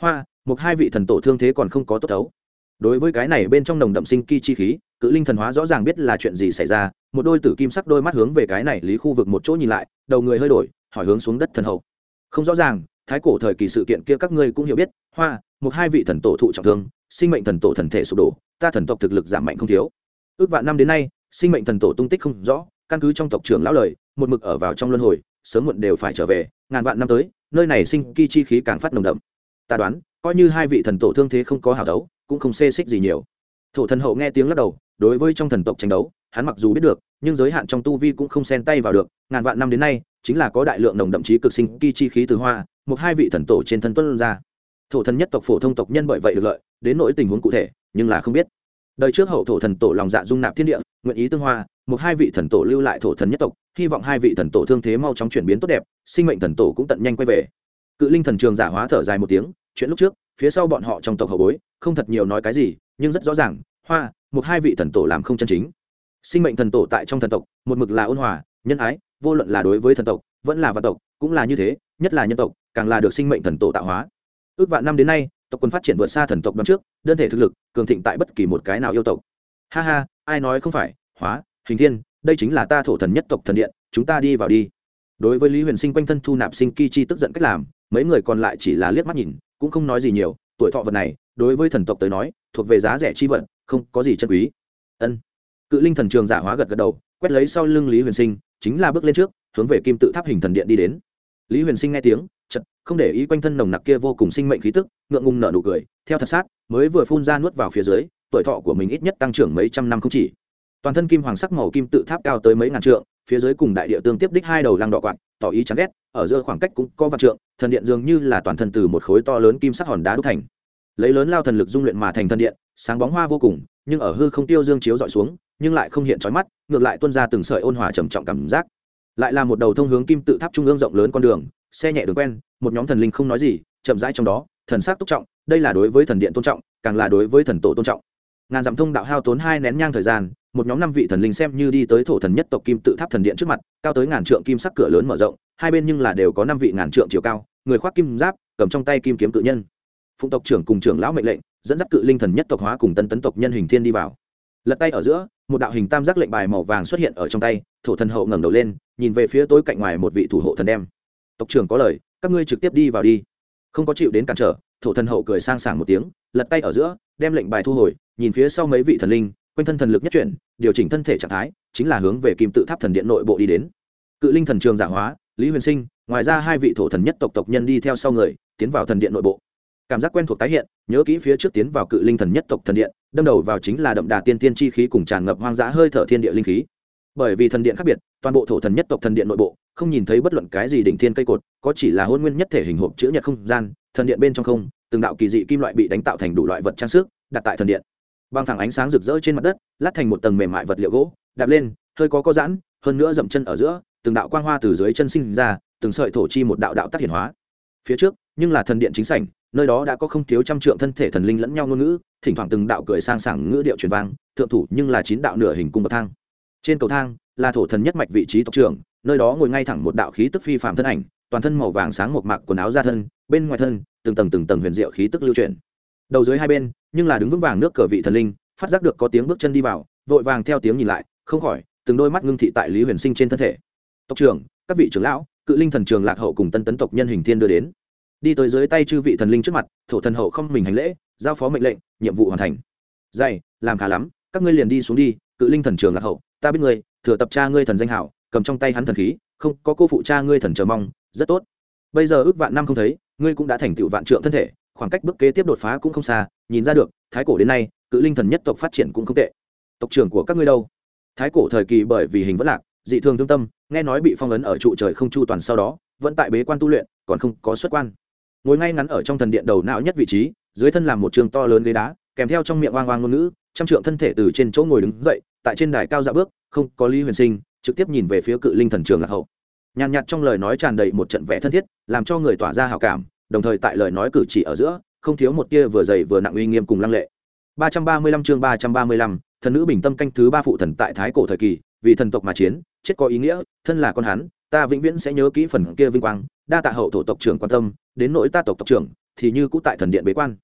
A: Hoa, một hai vị thần tổ thương thế còn không có tốt thấu. Đối với cái này bên trong nồng đậm sinh ki chi khí, cự linh thần hóa rõ ràng biết là chuyện gì xảy ra, một đôi tử kim sắc đôi mắt hướng về cái này lý khu vực một chỗ nhìn lại, đầu người hơi đổi, hỏi hướng xuống đất thần hậu. Không rõ ràng, thái cổ thời kỳ sự kiện kia các ngươi cũng hiểu biết, hoa một hai vị thần tổ thụ trọng thương, sinh mệnh thần tổ thần thể sụp đổ, ta thần tộc thực lực giảm mạnh không thiếu. Ước vạn năm đến nay, sinh mệnh thần tổ tung tích không rõ, căn cứ trong tộc trưởng lão lời, một mực ở vào trong luân hồi, sớm muộn đều phải trở về, ngàn vạn năm tới, nơi này sinh kỳ chi khí càng phát nồng đậm. Ta đoán, coi như hai vị thần tổ thương thế không có hào đấu, cũng không xê xích gì nhiều. Thổ thần hậu nghe tiếng lắc đầu, đối với trong thần tộc tranh đấu, hắn mặc dù biết được, nhưng giới hạn trong tu vi cũng không xen tay vào được, ngàn vạn năm đến nay, chính là có đại lượng nồng đậm chí cực sinh kỳ chi khí từ hoa, một hai vị thần tổ trên thân tuân ra thổ thần nhất tộc phổ thông tộc nhân bởi vậy được lợi, đến nỗi tình huống cụ thể, nhưng là không biết. Đời trước hậu thổ thần tổ lòng dạ dung nạp thiên địa, nguyện ý tương hoa, một hai vị thần tổ lưu lại thổ thần nhất tộc, hy vọng hai vị thần tổ thương thế mau chóng chuyển biến tốt đẹp, sinh mệnh thần tổ cũng tận nhanh quay về. Cự linh thần trường giả hóa thở dài một tiếng, chuyện lúc trước, phía sau bọn họ trong tộc hậu bối, không thật nhiều nói cái gì, nhưng rất rõ ràng, hoa, một hai vị thần tổ làm không chân chính. Sinh mệnh thần tổ tại trong thần tộc, một mực là ôn hòa, nhân ái, vô luận là đối với thần tộc, vẫn là vạn tộc, cũng là như thế, nhất là nhân tộc, càng là được sinh mệnh thần tổ tạo hóa ước vạn năm đến nay, tộc quân phát triển vượt xa thần tộc đón trước, đơn thể thực lực, cường thịnh tại bất kỳ một cái nào yêu tộc. Ha ha, ai nói không phải? Hóa, hình thiên, đây chính là ta thổ thần nhất tộc thần điện, chúng ta đi vào đi. Đối với lý huyền sinh quanh thân thu nạp sinh ki chi tức giận cách làm, mấy người còn lại chỉ là liếc mắt nhìn, cũng không nói gì nhiều, tuổi thọ vật này, đối với thần tộc tới nói, thuộc về giá rẻ chi vật, không có gì chân quý. Ân. Cự linh thần trường giả hóa gật gật đầu, quét lấy sau lưng lý huyền sinh, chính là bước lên trước, hướng về kim tự tháp hình thần điện đi đến. Lý huyền sinh nghe tiếng chật, không để ý quanh thân nồng nặc kia vô cùng sinh mệnh khí tức, ngượng ngùng nở nụ cười, theo thật sát, mới vừa phun ra nuốt vào phía dưới, tuổi thọ của mình ít nhất tăng trưởng mấy trăm năm không chỉ. Toàn thân kim hoàng sắc màu kim tự tháp cao tới mấy ngàn trượng, phía dưới cùng đại địa tương tiếp đích hai đầu lăng đỏ quạt, tỏ ý chán ghét, ở giữa khoảng cách cũng có vạn trượng, thần điện dường như là toàn thân từ một khối to lớn kim sắc hòn đá đúc thành. Lấy lớn lao thần lực dung luyện mà thành thần điện, sáng bóng hoa vô cùng, nhưng ở hư không tiêu dương chiếu dọi xuống, nhưng lại không hiện trói mắt, ngược lại tuôn ra từng sợi ôn hòa trầm trọng cảm giác. Lại là một đầu thông hướng kim tự tháp trung ương rộng lớn con đường xe nhẹ đường quen, một nhóm thần linh không nói gì, chậm rãi trong đó, thần sắc túc trọng, đây là đối với thần điện tôn trọng, càng là đối với thần tổ tôn trọng. Ngàn dặm thông đạo hao tốn hai nén nhang thời gian, một nhóm năm vị thần linh xem như đi tới thổ thần nhất tộc kim tự tháp thần điện trước mặt, cao tới ngàn trượng kim sắc cửa lớn mở rộng, hai bên nhưng là đều có năm vị ngàn trượng chiều cao, người khoác kim giáp, cầm trong tay kim kiếm tự nhân. Phụng tộc trưởng cùng trưởng lão mệnh lệnh, dẫn dắt cự linh thần nhất tộc hóa cùng tân tấn tộc nhân hình thiên đi vào. Lật tay ở giữa, một đạo hình tam giác lệnh bài màu vàng xuất hiện ở trong tay, thổ thần hậu ngẩng đầu lên, nhìn về phía tối cạnh ngoài một vị thủ hộ thần đem tộc trưởng có lời, các ngươi trực tiếp đi vào đi. Không có chịu đến cản trở, thổ thần hậu cười sang sảng một tiếng, lật tay ở giữa, đem lệnh bài thu hồi, nhìn phía sau mấy vị thần linh, quanh thân thần lực nhất chuyển, điều chỉnh thân thể trạng thái, chính là hướng về kim tự tháp thần điện nội bộ đi đến. Cự linh thần trường giả hóa, lý huyền sinh, ngoài ra hai vị thổ thần nhất tộc tộc nhân đi theo sau người, tiến vào thần điện nội bộ. Cảm giác quen thuộc tái hiện, nhớ kỹ phía trước tiến vào cự linh thần nhất tộc thần điện, đâm đầu vào chính là đậm đà tiên tiên chi khí cùng tràn ngập hoang dã hơi thở thiên địa linh khí. Bởi vì thần điện khác biệt, toàn bộ thổ thần nhất tộc thần điện nội bộ không nhìn thấy bất luận cái gì đỉnh thiên cây cột, có chỉ là hôn nguyên nhất thể hình hộp chữ nhật không gian, thần điện bên trong không, từng đạo kỳ dị kim loại bị đánh tạo thành đủ loại vật trang sức, đặt tại thần điện. Băng thẳng ánh sáng rực rỡ trên mặt đất, lát thành một tầng mềm mại vật liệu gỗ, đạp lên, hơi có có giãn, hơn nữa dậm chân ở giữa, từng đạo quang hoa từ dưới chân sinh ra, từng sợi thổ chi một đạo đạo tác hiển hóa. Phía trước, nhưng là thần điện chính sảnh, nơi đó đã có không thiếu trăm trượng thân thể thần linh lẫn nhau ngôn ngữ, thỉnh thoảng từng đạo cười sang sảng ngữ điệu truyền vang, thượng thủ nhưng là chín đạo nửa hình cung bậc thang. Trên cầu thang là thổ thần nhất mạch vị trí tộc trưởng nơi đó ngồi ngay thẳng một đạo khí tức phi phạm thân ảnh, toàn thân màu vàng sáng một mặc quần áo ra thân, bên ngoài thân, từng tầng từng tầng huyền diệu khí tức lưu chuyển. Đầu dưới hai bên, nhưng là đứng vững vàng nước cờ vị thần linh, phát giác được có tiếng bước chân đi vào, vội vàng theo tiếng nhìn lại, không khỏi, từng đôi mắt ngưng thị tại lý huyền sinh trên thân thể. Tộc trưởng, các vị trưởng lão, cự linh thần trường lạc hậu cùng tân tấn tộc nhân hình thiên đưa đến. Đi tới dưới tay chư vị thần linh trước mặt, thổ thần hậu không mình hành lễ, giao phó mệnh lệnh, nhiệm vụ hoàn thành. Dày làm khá lắm, các ngươi liền đi xuống đi, cự linh thần trường lạc hậu, ta biết ngươi, thừa tập cha ngươi thần danh hảo cầm trong tay hắn thần khí, không, có cô phụ cha ngươi thần chờ mong, rất tốt. Bây giờ ước vạn năm không thấy, ngươi cũng đã thành tựu vạn trượng thân thể, khoảng cách bước kế tiếp đột phá cũng không xa, nhìn ra được, thái cổ đến nay, cự linh thần nhất tộc phát triển cũng không tệ. Tộc trưởng của các ngươi đâu? Thái cổ thời kỳ bởi vì hình vẫn lạc, dị thường thương tâm, nghe nói bị phong ấn ở trụ trời không chu toàn sau đó, vẫn tại bế quan tu luyện, còn không có xuất quan. Ngồi ngay ngắn ở trong thần điện đầu não nhất vị trí, dưới thân làm một trường to lớn ghế đá, kèm theo trong miệng oang oang ngôn ngữ, trăm trượng thân thể từ trên chỗ ngồi đứng dậy, tại trên đài cao dạ bước, không có lý huyền sinh trực tiếp nhìn về phía cự linh thần trường lạc hậu. Nhàn nhạt trong lời nói tràn đầy một trận vẽ thân thiết làm cho người tỏa ra hào cảm đồng thời tại lời nói cử chỉ ở giữa không thiếu một tia vừa dày vừa nặng uy nghiêm cùng lăng lệ. 335 chương 335, thần nữ bình tâm canh thứ ba phụ thần tại thái cổ thời kỳ vì thần tộc mà chiến chết có ý nghĩa thân là con hắn ta vĩnh viễn sẽ nhớ kỹ phần kia vinh quang đa tạ hậu thổ tộc trưởng quan tâm đến nỗi ta tộc tộc trưởng thì như cũ tại thần điện bế quan.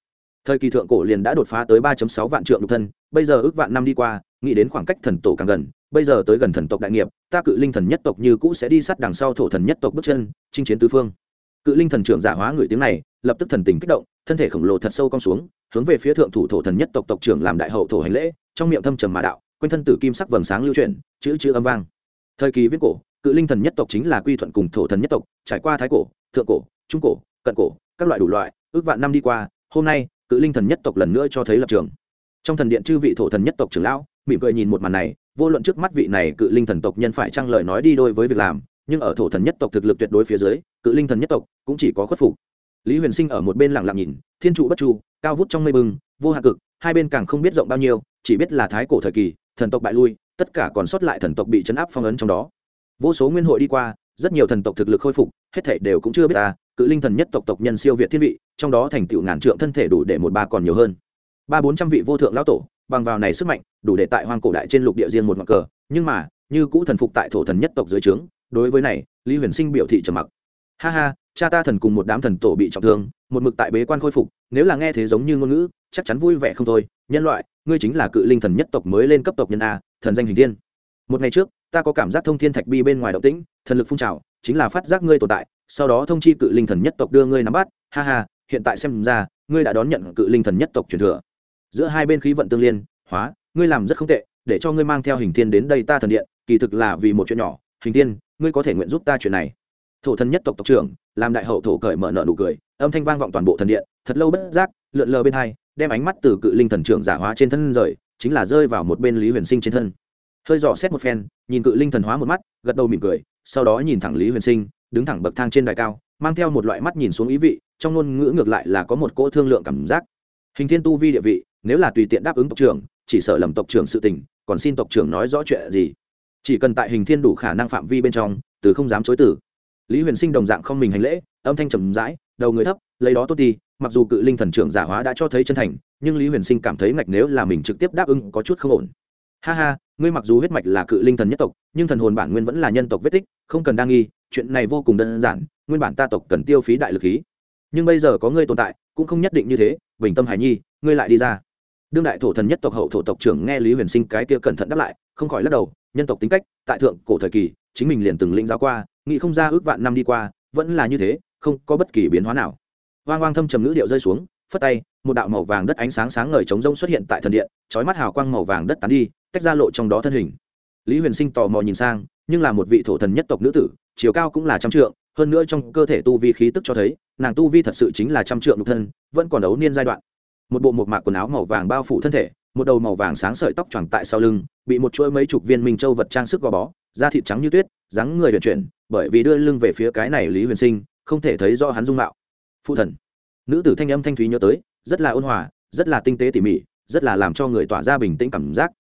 A: Thời kỳ thượng cổ liền đã đột phá tới ba sáu vạn trượng lục thân bây giờ ước vạn năm đi qua nghĩ đến khoảng cách thần tổ càng gần, bây giờ tới gần thần tộc đại nghiệp, ta cự linh thần nhất tộc như cũ sẽ đi sát đằng sau thổ thần nhất tộc bước chân, chinh chiến tứ phương. Cự linh thần trưởng giả hóa người tiếng này, lập tức thần tình kích động, thân thể khổng lồ thật sâu cong xuống, hướng về phía thượng thủ thổ thần nhất tộc tộc trưởng làm đại hậu thổ hành lễ, trong miệng thâm trầm mà đạo, quanh thân tử kim sắc vầng sáng lưu chuyển, chữ chữ âm vang. Thời kỳ viết cổ, cự linh thần nhất tộc chính là quy thuận cùng thổ thần nhất tộc, trải qua thái cổ, thượng cổ, trung cổ, cận cổ, các loại đủ loại, ước vạn năm đi qua, hôm nay, cự linh thần nhất tộc lần nữa cho thấy lập trường. Trong thần điện chư vị thổ thần nhất tộc trưởng lão mỉm cười nhìn một màn này, vô luận trước mắt vị này cự linh thần tộc nhân phải trăng lời nói đi đôi với việc làm, nhưng ở thổ thần nhất tộc thực lực tuyệt đối phía dưới, cự linh thần nhất tộc cũng chỉ có khuất phục. Lý huyền sinh ở một bên lặng lặng nhìn, thiên trụ bất chu, cao vút trong mây bừng, vô hạn cực, hai bên càng không biết rộng bao nhiêu, chỉ biết là thái cổ thời kỳ, thần tộc bại lui, tất cả còn sót lại thần tộc bị chấn áp phong ấn trong đó. Vô số nguyên hội đi qua, rất nhiều thần tộc thực lực khôi phục, hết thảy đều cũng chưa biết ta, cự linh thần nhất tộc tộc nhân siêu việt thiên vị, trong đó thành tựu ngàn trượng thân thể đủ để một ba còn nhiều hơn. Ba bốn trăm vị vô thượng lão tổ bằng vào này sức mạnh, đủ để tại hoang cổ đại trên lục địa riêng một ngọn cờ, nhưng mà, như cũ thần phục tại thổ thần nhất tộc dưới trướng, đối với này, lý huyền sinh biểu thị trầm mặc. Ha ha, cha ta thần cùng một đám thần tổ bị trọng thương, một mực tại bế quan khôi phục, nếu là nghe thế giống như ngôn ngữ, chắc chắn vui vẻ không thôi. Nhân loại, ngươi chính là cự linh thần nhất tộc mới lên cấp tộc nhân a, thần danh hình thiên. Một ngày trước, ta có cảm giác thông thiên thạch bi bên ngoài động tĩnh, thần lực phun trào, chính là phát giác ngươi tồn tại, sau đó thông chi cự linh thần nhất tộc đưa ngươi nắm bắt. Ha ha, hiện tại xem ra, ngươi đã đón nhận cự linh thần nhất tộc truyền thừa giữa hai bên khí vận tương liên, hóa, ngươi làm rất không tệ, để cho ngươi mang theo hình thiên đến đây ta thần điện, kỳ thực là vì một chuyện nhỏ. Hình thiên, ngươi có thể nguyện giúp ta chuyện này. Thổ thần nhất tộc tộc trưởng, làm đại hậu thổ cởi mở nợ nụ cười, âm thanh vang vọng toàn bộ thần điện, thật lâu bất giác, lượn lờ bên hai, đem ánh mắt từ cự linh thần trưởng giả hóa trên thân rời, chính là rơi vào một bên lý huyền sinh trên thân. Hơi dò xét một phen, nhìn cự linh thần hóa một mắt, gật đầu mỉm cười, sau đó nhìn thẳng lý huyền sinh, đứng thẳng bậc thang trên đài cao, mang theo một loại mắt nhìn xuống ý vị, trong ngôn ngữ ngược lại là có một cỗ thương lượng cảm giác. Hình thiên tu vi địa vị nếu là tùy tiện đáp ứng tộc trưởng, chỉ sợ lầm tộc trưởng sự tình, còn xin tộc trưởng nói rõ chuyện gì? Chỉ cần tại hình thiên đủ khả năng phạm vi bên trong, từ không dám chối tử lý huyền sinh đồng dạng không mình hành lễ, âm thanh trầm rãi, đầu người thấp, lấy đó tốt đi, mặc dù cự linh thần trưởng giả hóa đã cho thấy chân thành, nhưng lý huyền sinh cảm thấy ngạch nếu là mình trực tiếp đáp ứng có chút không ổn. Ha ha, ngươi mặc dù huyết mạch là cự linh thần nhất tộc, nhưng thần hồn bản nguyên vẫn là nhân tộc vết tích, không cần đa nghi, chuyện này vô cùng đơn giản, nguyên bản ta tộc cần tiêu phí đại lực khí. Nhưng bây giờ có ngươi tồn tại, cũng không nhất định như thế, bình tâm hải nhi, ngươi lại đi ra đương đại thổ thần nhất tộc hậu thổ tộc trưởng nghe lý huyền sinh cái kia cẩn thận đáp lại, không khỏi lắc đầu, nhân tộc tính cách, tại thượng cổ thời kỳ, chính mình liền từng lĩnh giáo qua, nghĩ không ra ước vạn năm đi qua, vẫn là như thế, không có bất kỳ biến hóa nào. Hoang hoang thâm trầm ngữ điệu rơi xuống, phất tay, một đạo màu vàng đất ánh sáng sáng ngời trống rông xuất hiện tại thần điện trói mắt hào quang màu vàng đất tán đi, tách ra lộ trong đó thân hình. Lý huyền sinh tò mò nhìn sang, nhưng là một vị thổ thần nhất tộc nữ tử, chiều cao cũng là trăm trượng, hơn nữa trong cơ thể tu vi khí tức cho thấy, nàng tu vi thật sự chính là trăm trượng nhục thân, vẫn còn đấu niên giai đoạn một bộ một mạc quần áo màu vàng bao phủ thân thể, một đầu màu vàng sáng sợi tóc choàng tại sau lưng, bị một chuỗi mấy chục viên minh châu vật trang sức gò bó, da thịt trắng như tuyết, dáng người vận chuyển, bởi vì đưa lưng về phía cái này lý huyền sinh, không thể thấy do hắn dung mạo. Phụ thần. Nữ tử thanh âm thanh thúy nhớ tới, rất là ôn hòa, rất là tinh tế tỉ mỉ, rất là làm cho người tỏa ra bình tĩnh cảm giác.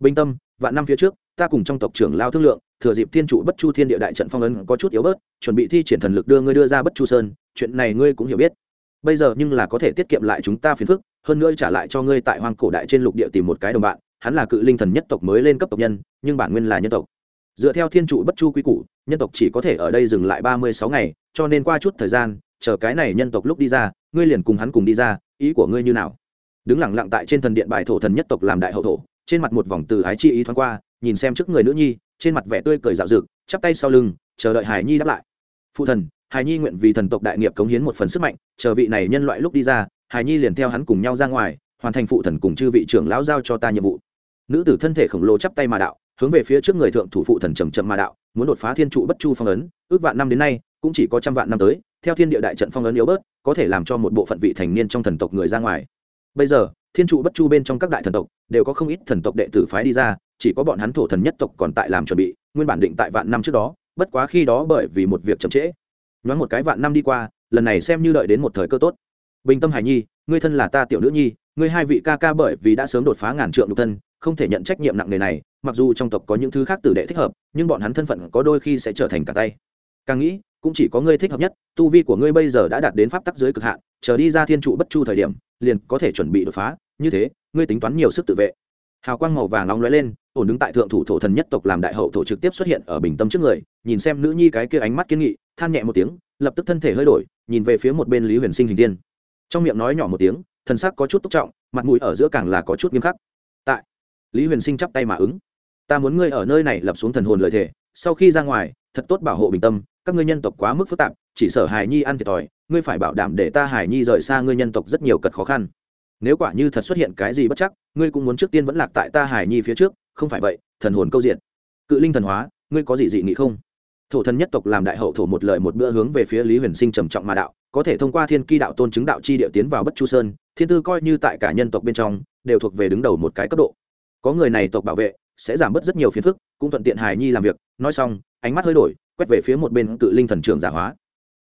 A: Bình tâm, vạn năm phía trước, ta cùng trong tộc trưởng lao thương lượng, thừa dịp thiên trụ bất chu thiên địa đại trận phong ấn có chút yếu bớt, chuẩn bị thi triển thần lực đưa ngươi đưa ra bất chu sơn, chuyện này ngươi cũng hiểu biết. Bây giờ nhưng là có thể tiết kiệm lại chúng ta phiền phức hơn nữa trả lại cho ngươi tại hoang cổ đại trên lục địa tìm một cái đồng bạn, hắn là cự linh thần nhất tộc mới lên cấp tộc nhân, nhưng bản nguyên là nhân tộc. Dựa theo thiên trụ bất chu quy củ, nhân tộc chỉ có thể ở đây dừng lại ba mươi sáu ngày, cho nên qua chút thời gian, chờ cái này nhân tộc lúc đi ra, ngươi liền cùng hắn cùng đi ra, ý của ngươi như nào? Đứng lặng lặng tại trên thần điện bài thổ thần nhất tộc làm đại hậu thổ, trên mặt một vòng từ ái chi ý thoáng qua, nhìn xem trước người nữ nhi, trên mặt vẻ tươi cười dạo dực, chắp tay sau lưng, chờ đợi hải nhi đáp lại. Phụ thần, hải nhi nguyện vì thần tộc đại nghiệp cống hiến một phần sức mạnh, chờ vị này nhân loại lúc đi ra hải nhi liền theo hắn cùng nhau ra ngoài, hoàn thành phụ thần cùng chư vị trưởng lão giao cho ta nhiệm vụ. Nữ tử thân thể khổng lồ chắp tay mà đạo, hướng về phía trước người thượng thủ phụ thần trầm trầm mà đạo, muốn đột phá thiên trụ bất chu phong ấn, ước vạn năm đến nay, cũng chỉ có trăm vạn năm tới, theo thiên địa đại trận phong ấn yếu bớt, có thể làm cho một bộ phận vị thành niên trong thần tộc người ra ngoài. Bây giờ, thiên trụ bất chu bên trong các đại thần tộc, đều có không ít thần tộc đệ tử phái đi ra, chỉ có bọn hắn thổ thần nhất tộc còn tại làm chuẩn bị, nguyên bản định tại vạn năm trước đó, bất quá khi đó bởi vì một việc chậm trễ. Nhoáng một cái vạn năm đi qua, lần này xem như đợi đến một thời cơ tốt bình tâm hải nhi, ngươi thân là ta tiểu nữ nhi, ngươi hai vị ca ca bởi vì đã sớm đột phá ngàn trượng độc thân, không thể nhận trách nhiệm nặng nề này, mặc dù trong tộc có những thứ khác tử đệ thích hợp, nhưng bọn hắn thân phận có đôi khi sẽ trở thành cả tay. Càng nghĩ, cũng chỉ có ngươi thích hợp nhất, tu vi của ngươi bây giờ đã đạt đến pháp tắc dưới cực hạn, chờ đi ra thiên trụ bất chu thời điểm, liền có thể chuẩn bị đột phá, như thế, ngươi tính toán nhiều sức tự vệ. Hào quang màu vàng nóng lóe lên, ổn đứng tại thượng thủ thổ thần nhất tộc làm đại hậu thổ trực tiếp xuất hiện ở bình tâm trước người, nhìn xem nữ nhi cái kia ánh mắt kiên nghị, than nhẹ một tiếng, lập tức thân thể hơi đổi, nhìn về phía một bên lý huyền sinh hình tiên trong miệng nói nhỏ một tiếng thần sắc có chút túc trọng, mặt mũi ở giữa càng là có chút nghiêm khắc. Tại, lý huyền sinh chắp tay mà ứng. Ta muốn ngươi ở nơi này lập xuống thần hồn lời thề, sau khi ra ngoài, thật tốt bảo hộ bình tâm, các ngươi nhân tộc quá mức phức tạp, chỉ sở hài nhi ăn thiệt thòi, ngươi phải bảo đảm để ta hài nhi rời xa ngươi nhân tộc rất nhiều cật khó khăn. Nếu quả như thật xuất hiện cái gì bất chắc, ngươi cũng muốn trước tiên vẫn lạc tại ta hài nhi phía trước, không phải vậy, thần hồn câu diện. Cự linh thần hóa, ngươi có gì dị nghị không? Thổ thần nhất tộc làm đại hậu thổ một lời một bữa hướng về phía lý huyền sinh trầm trọng mà đạo có thể thông qua thiên ki đạo tôn chứng đạo chi địa tiến vào bất chu sơn thiên tư coi như tại cả nhân tộc bên trong đều thuộc về đứng đầu một cái cấp độ có người này tộc bảo vệ sẽ giảm bớt rất nhiều phiền phức cũng thuận tiện hài nhi làm việc nói xong ánh mắt hơi đổi quét về phía một bên cự linh thần trưởng giả hóa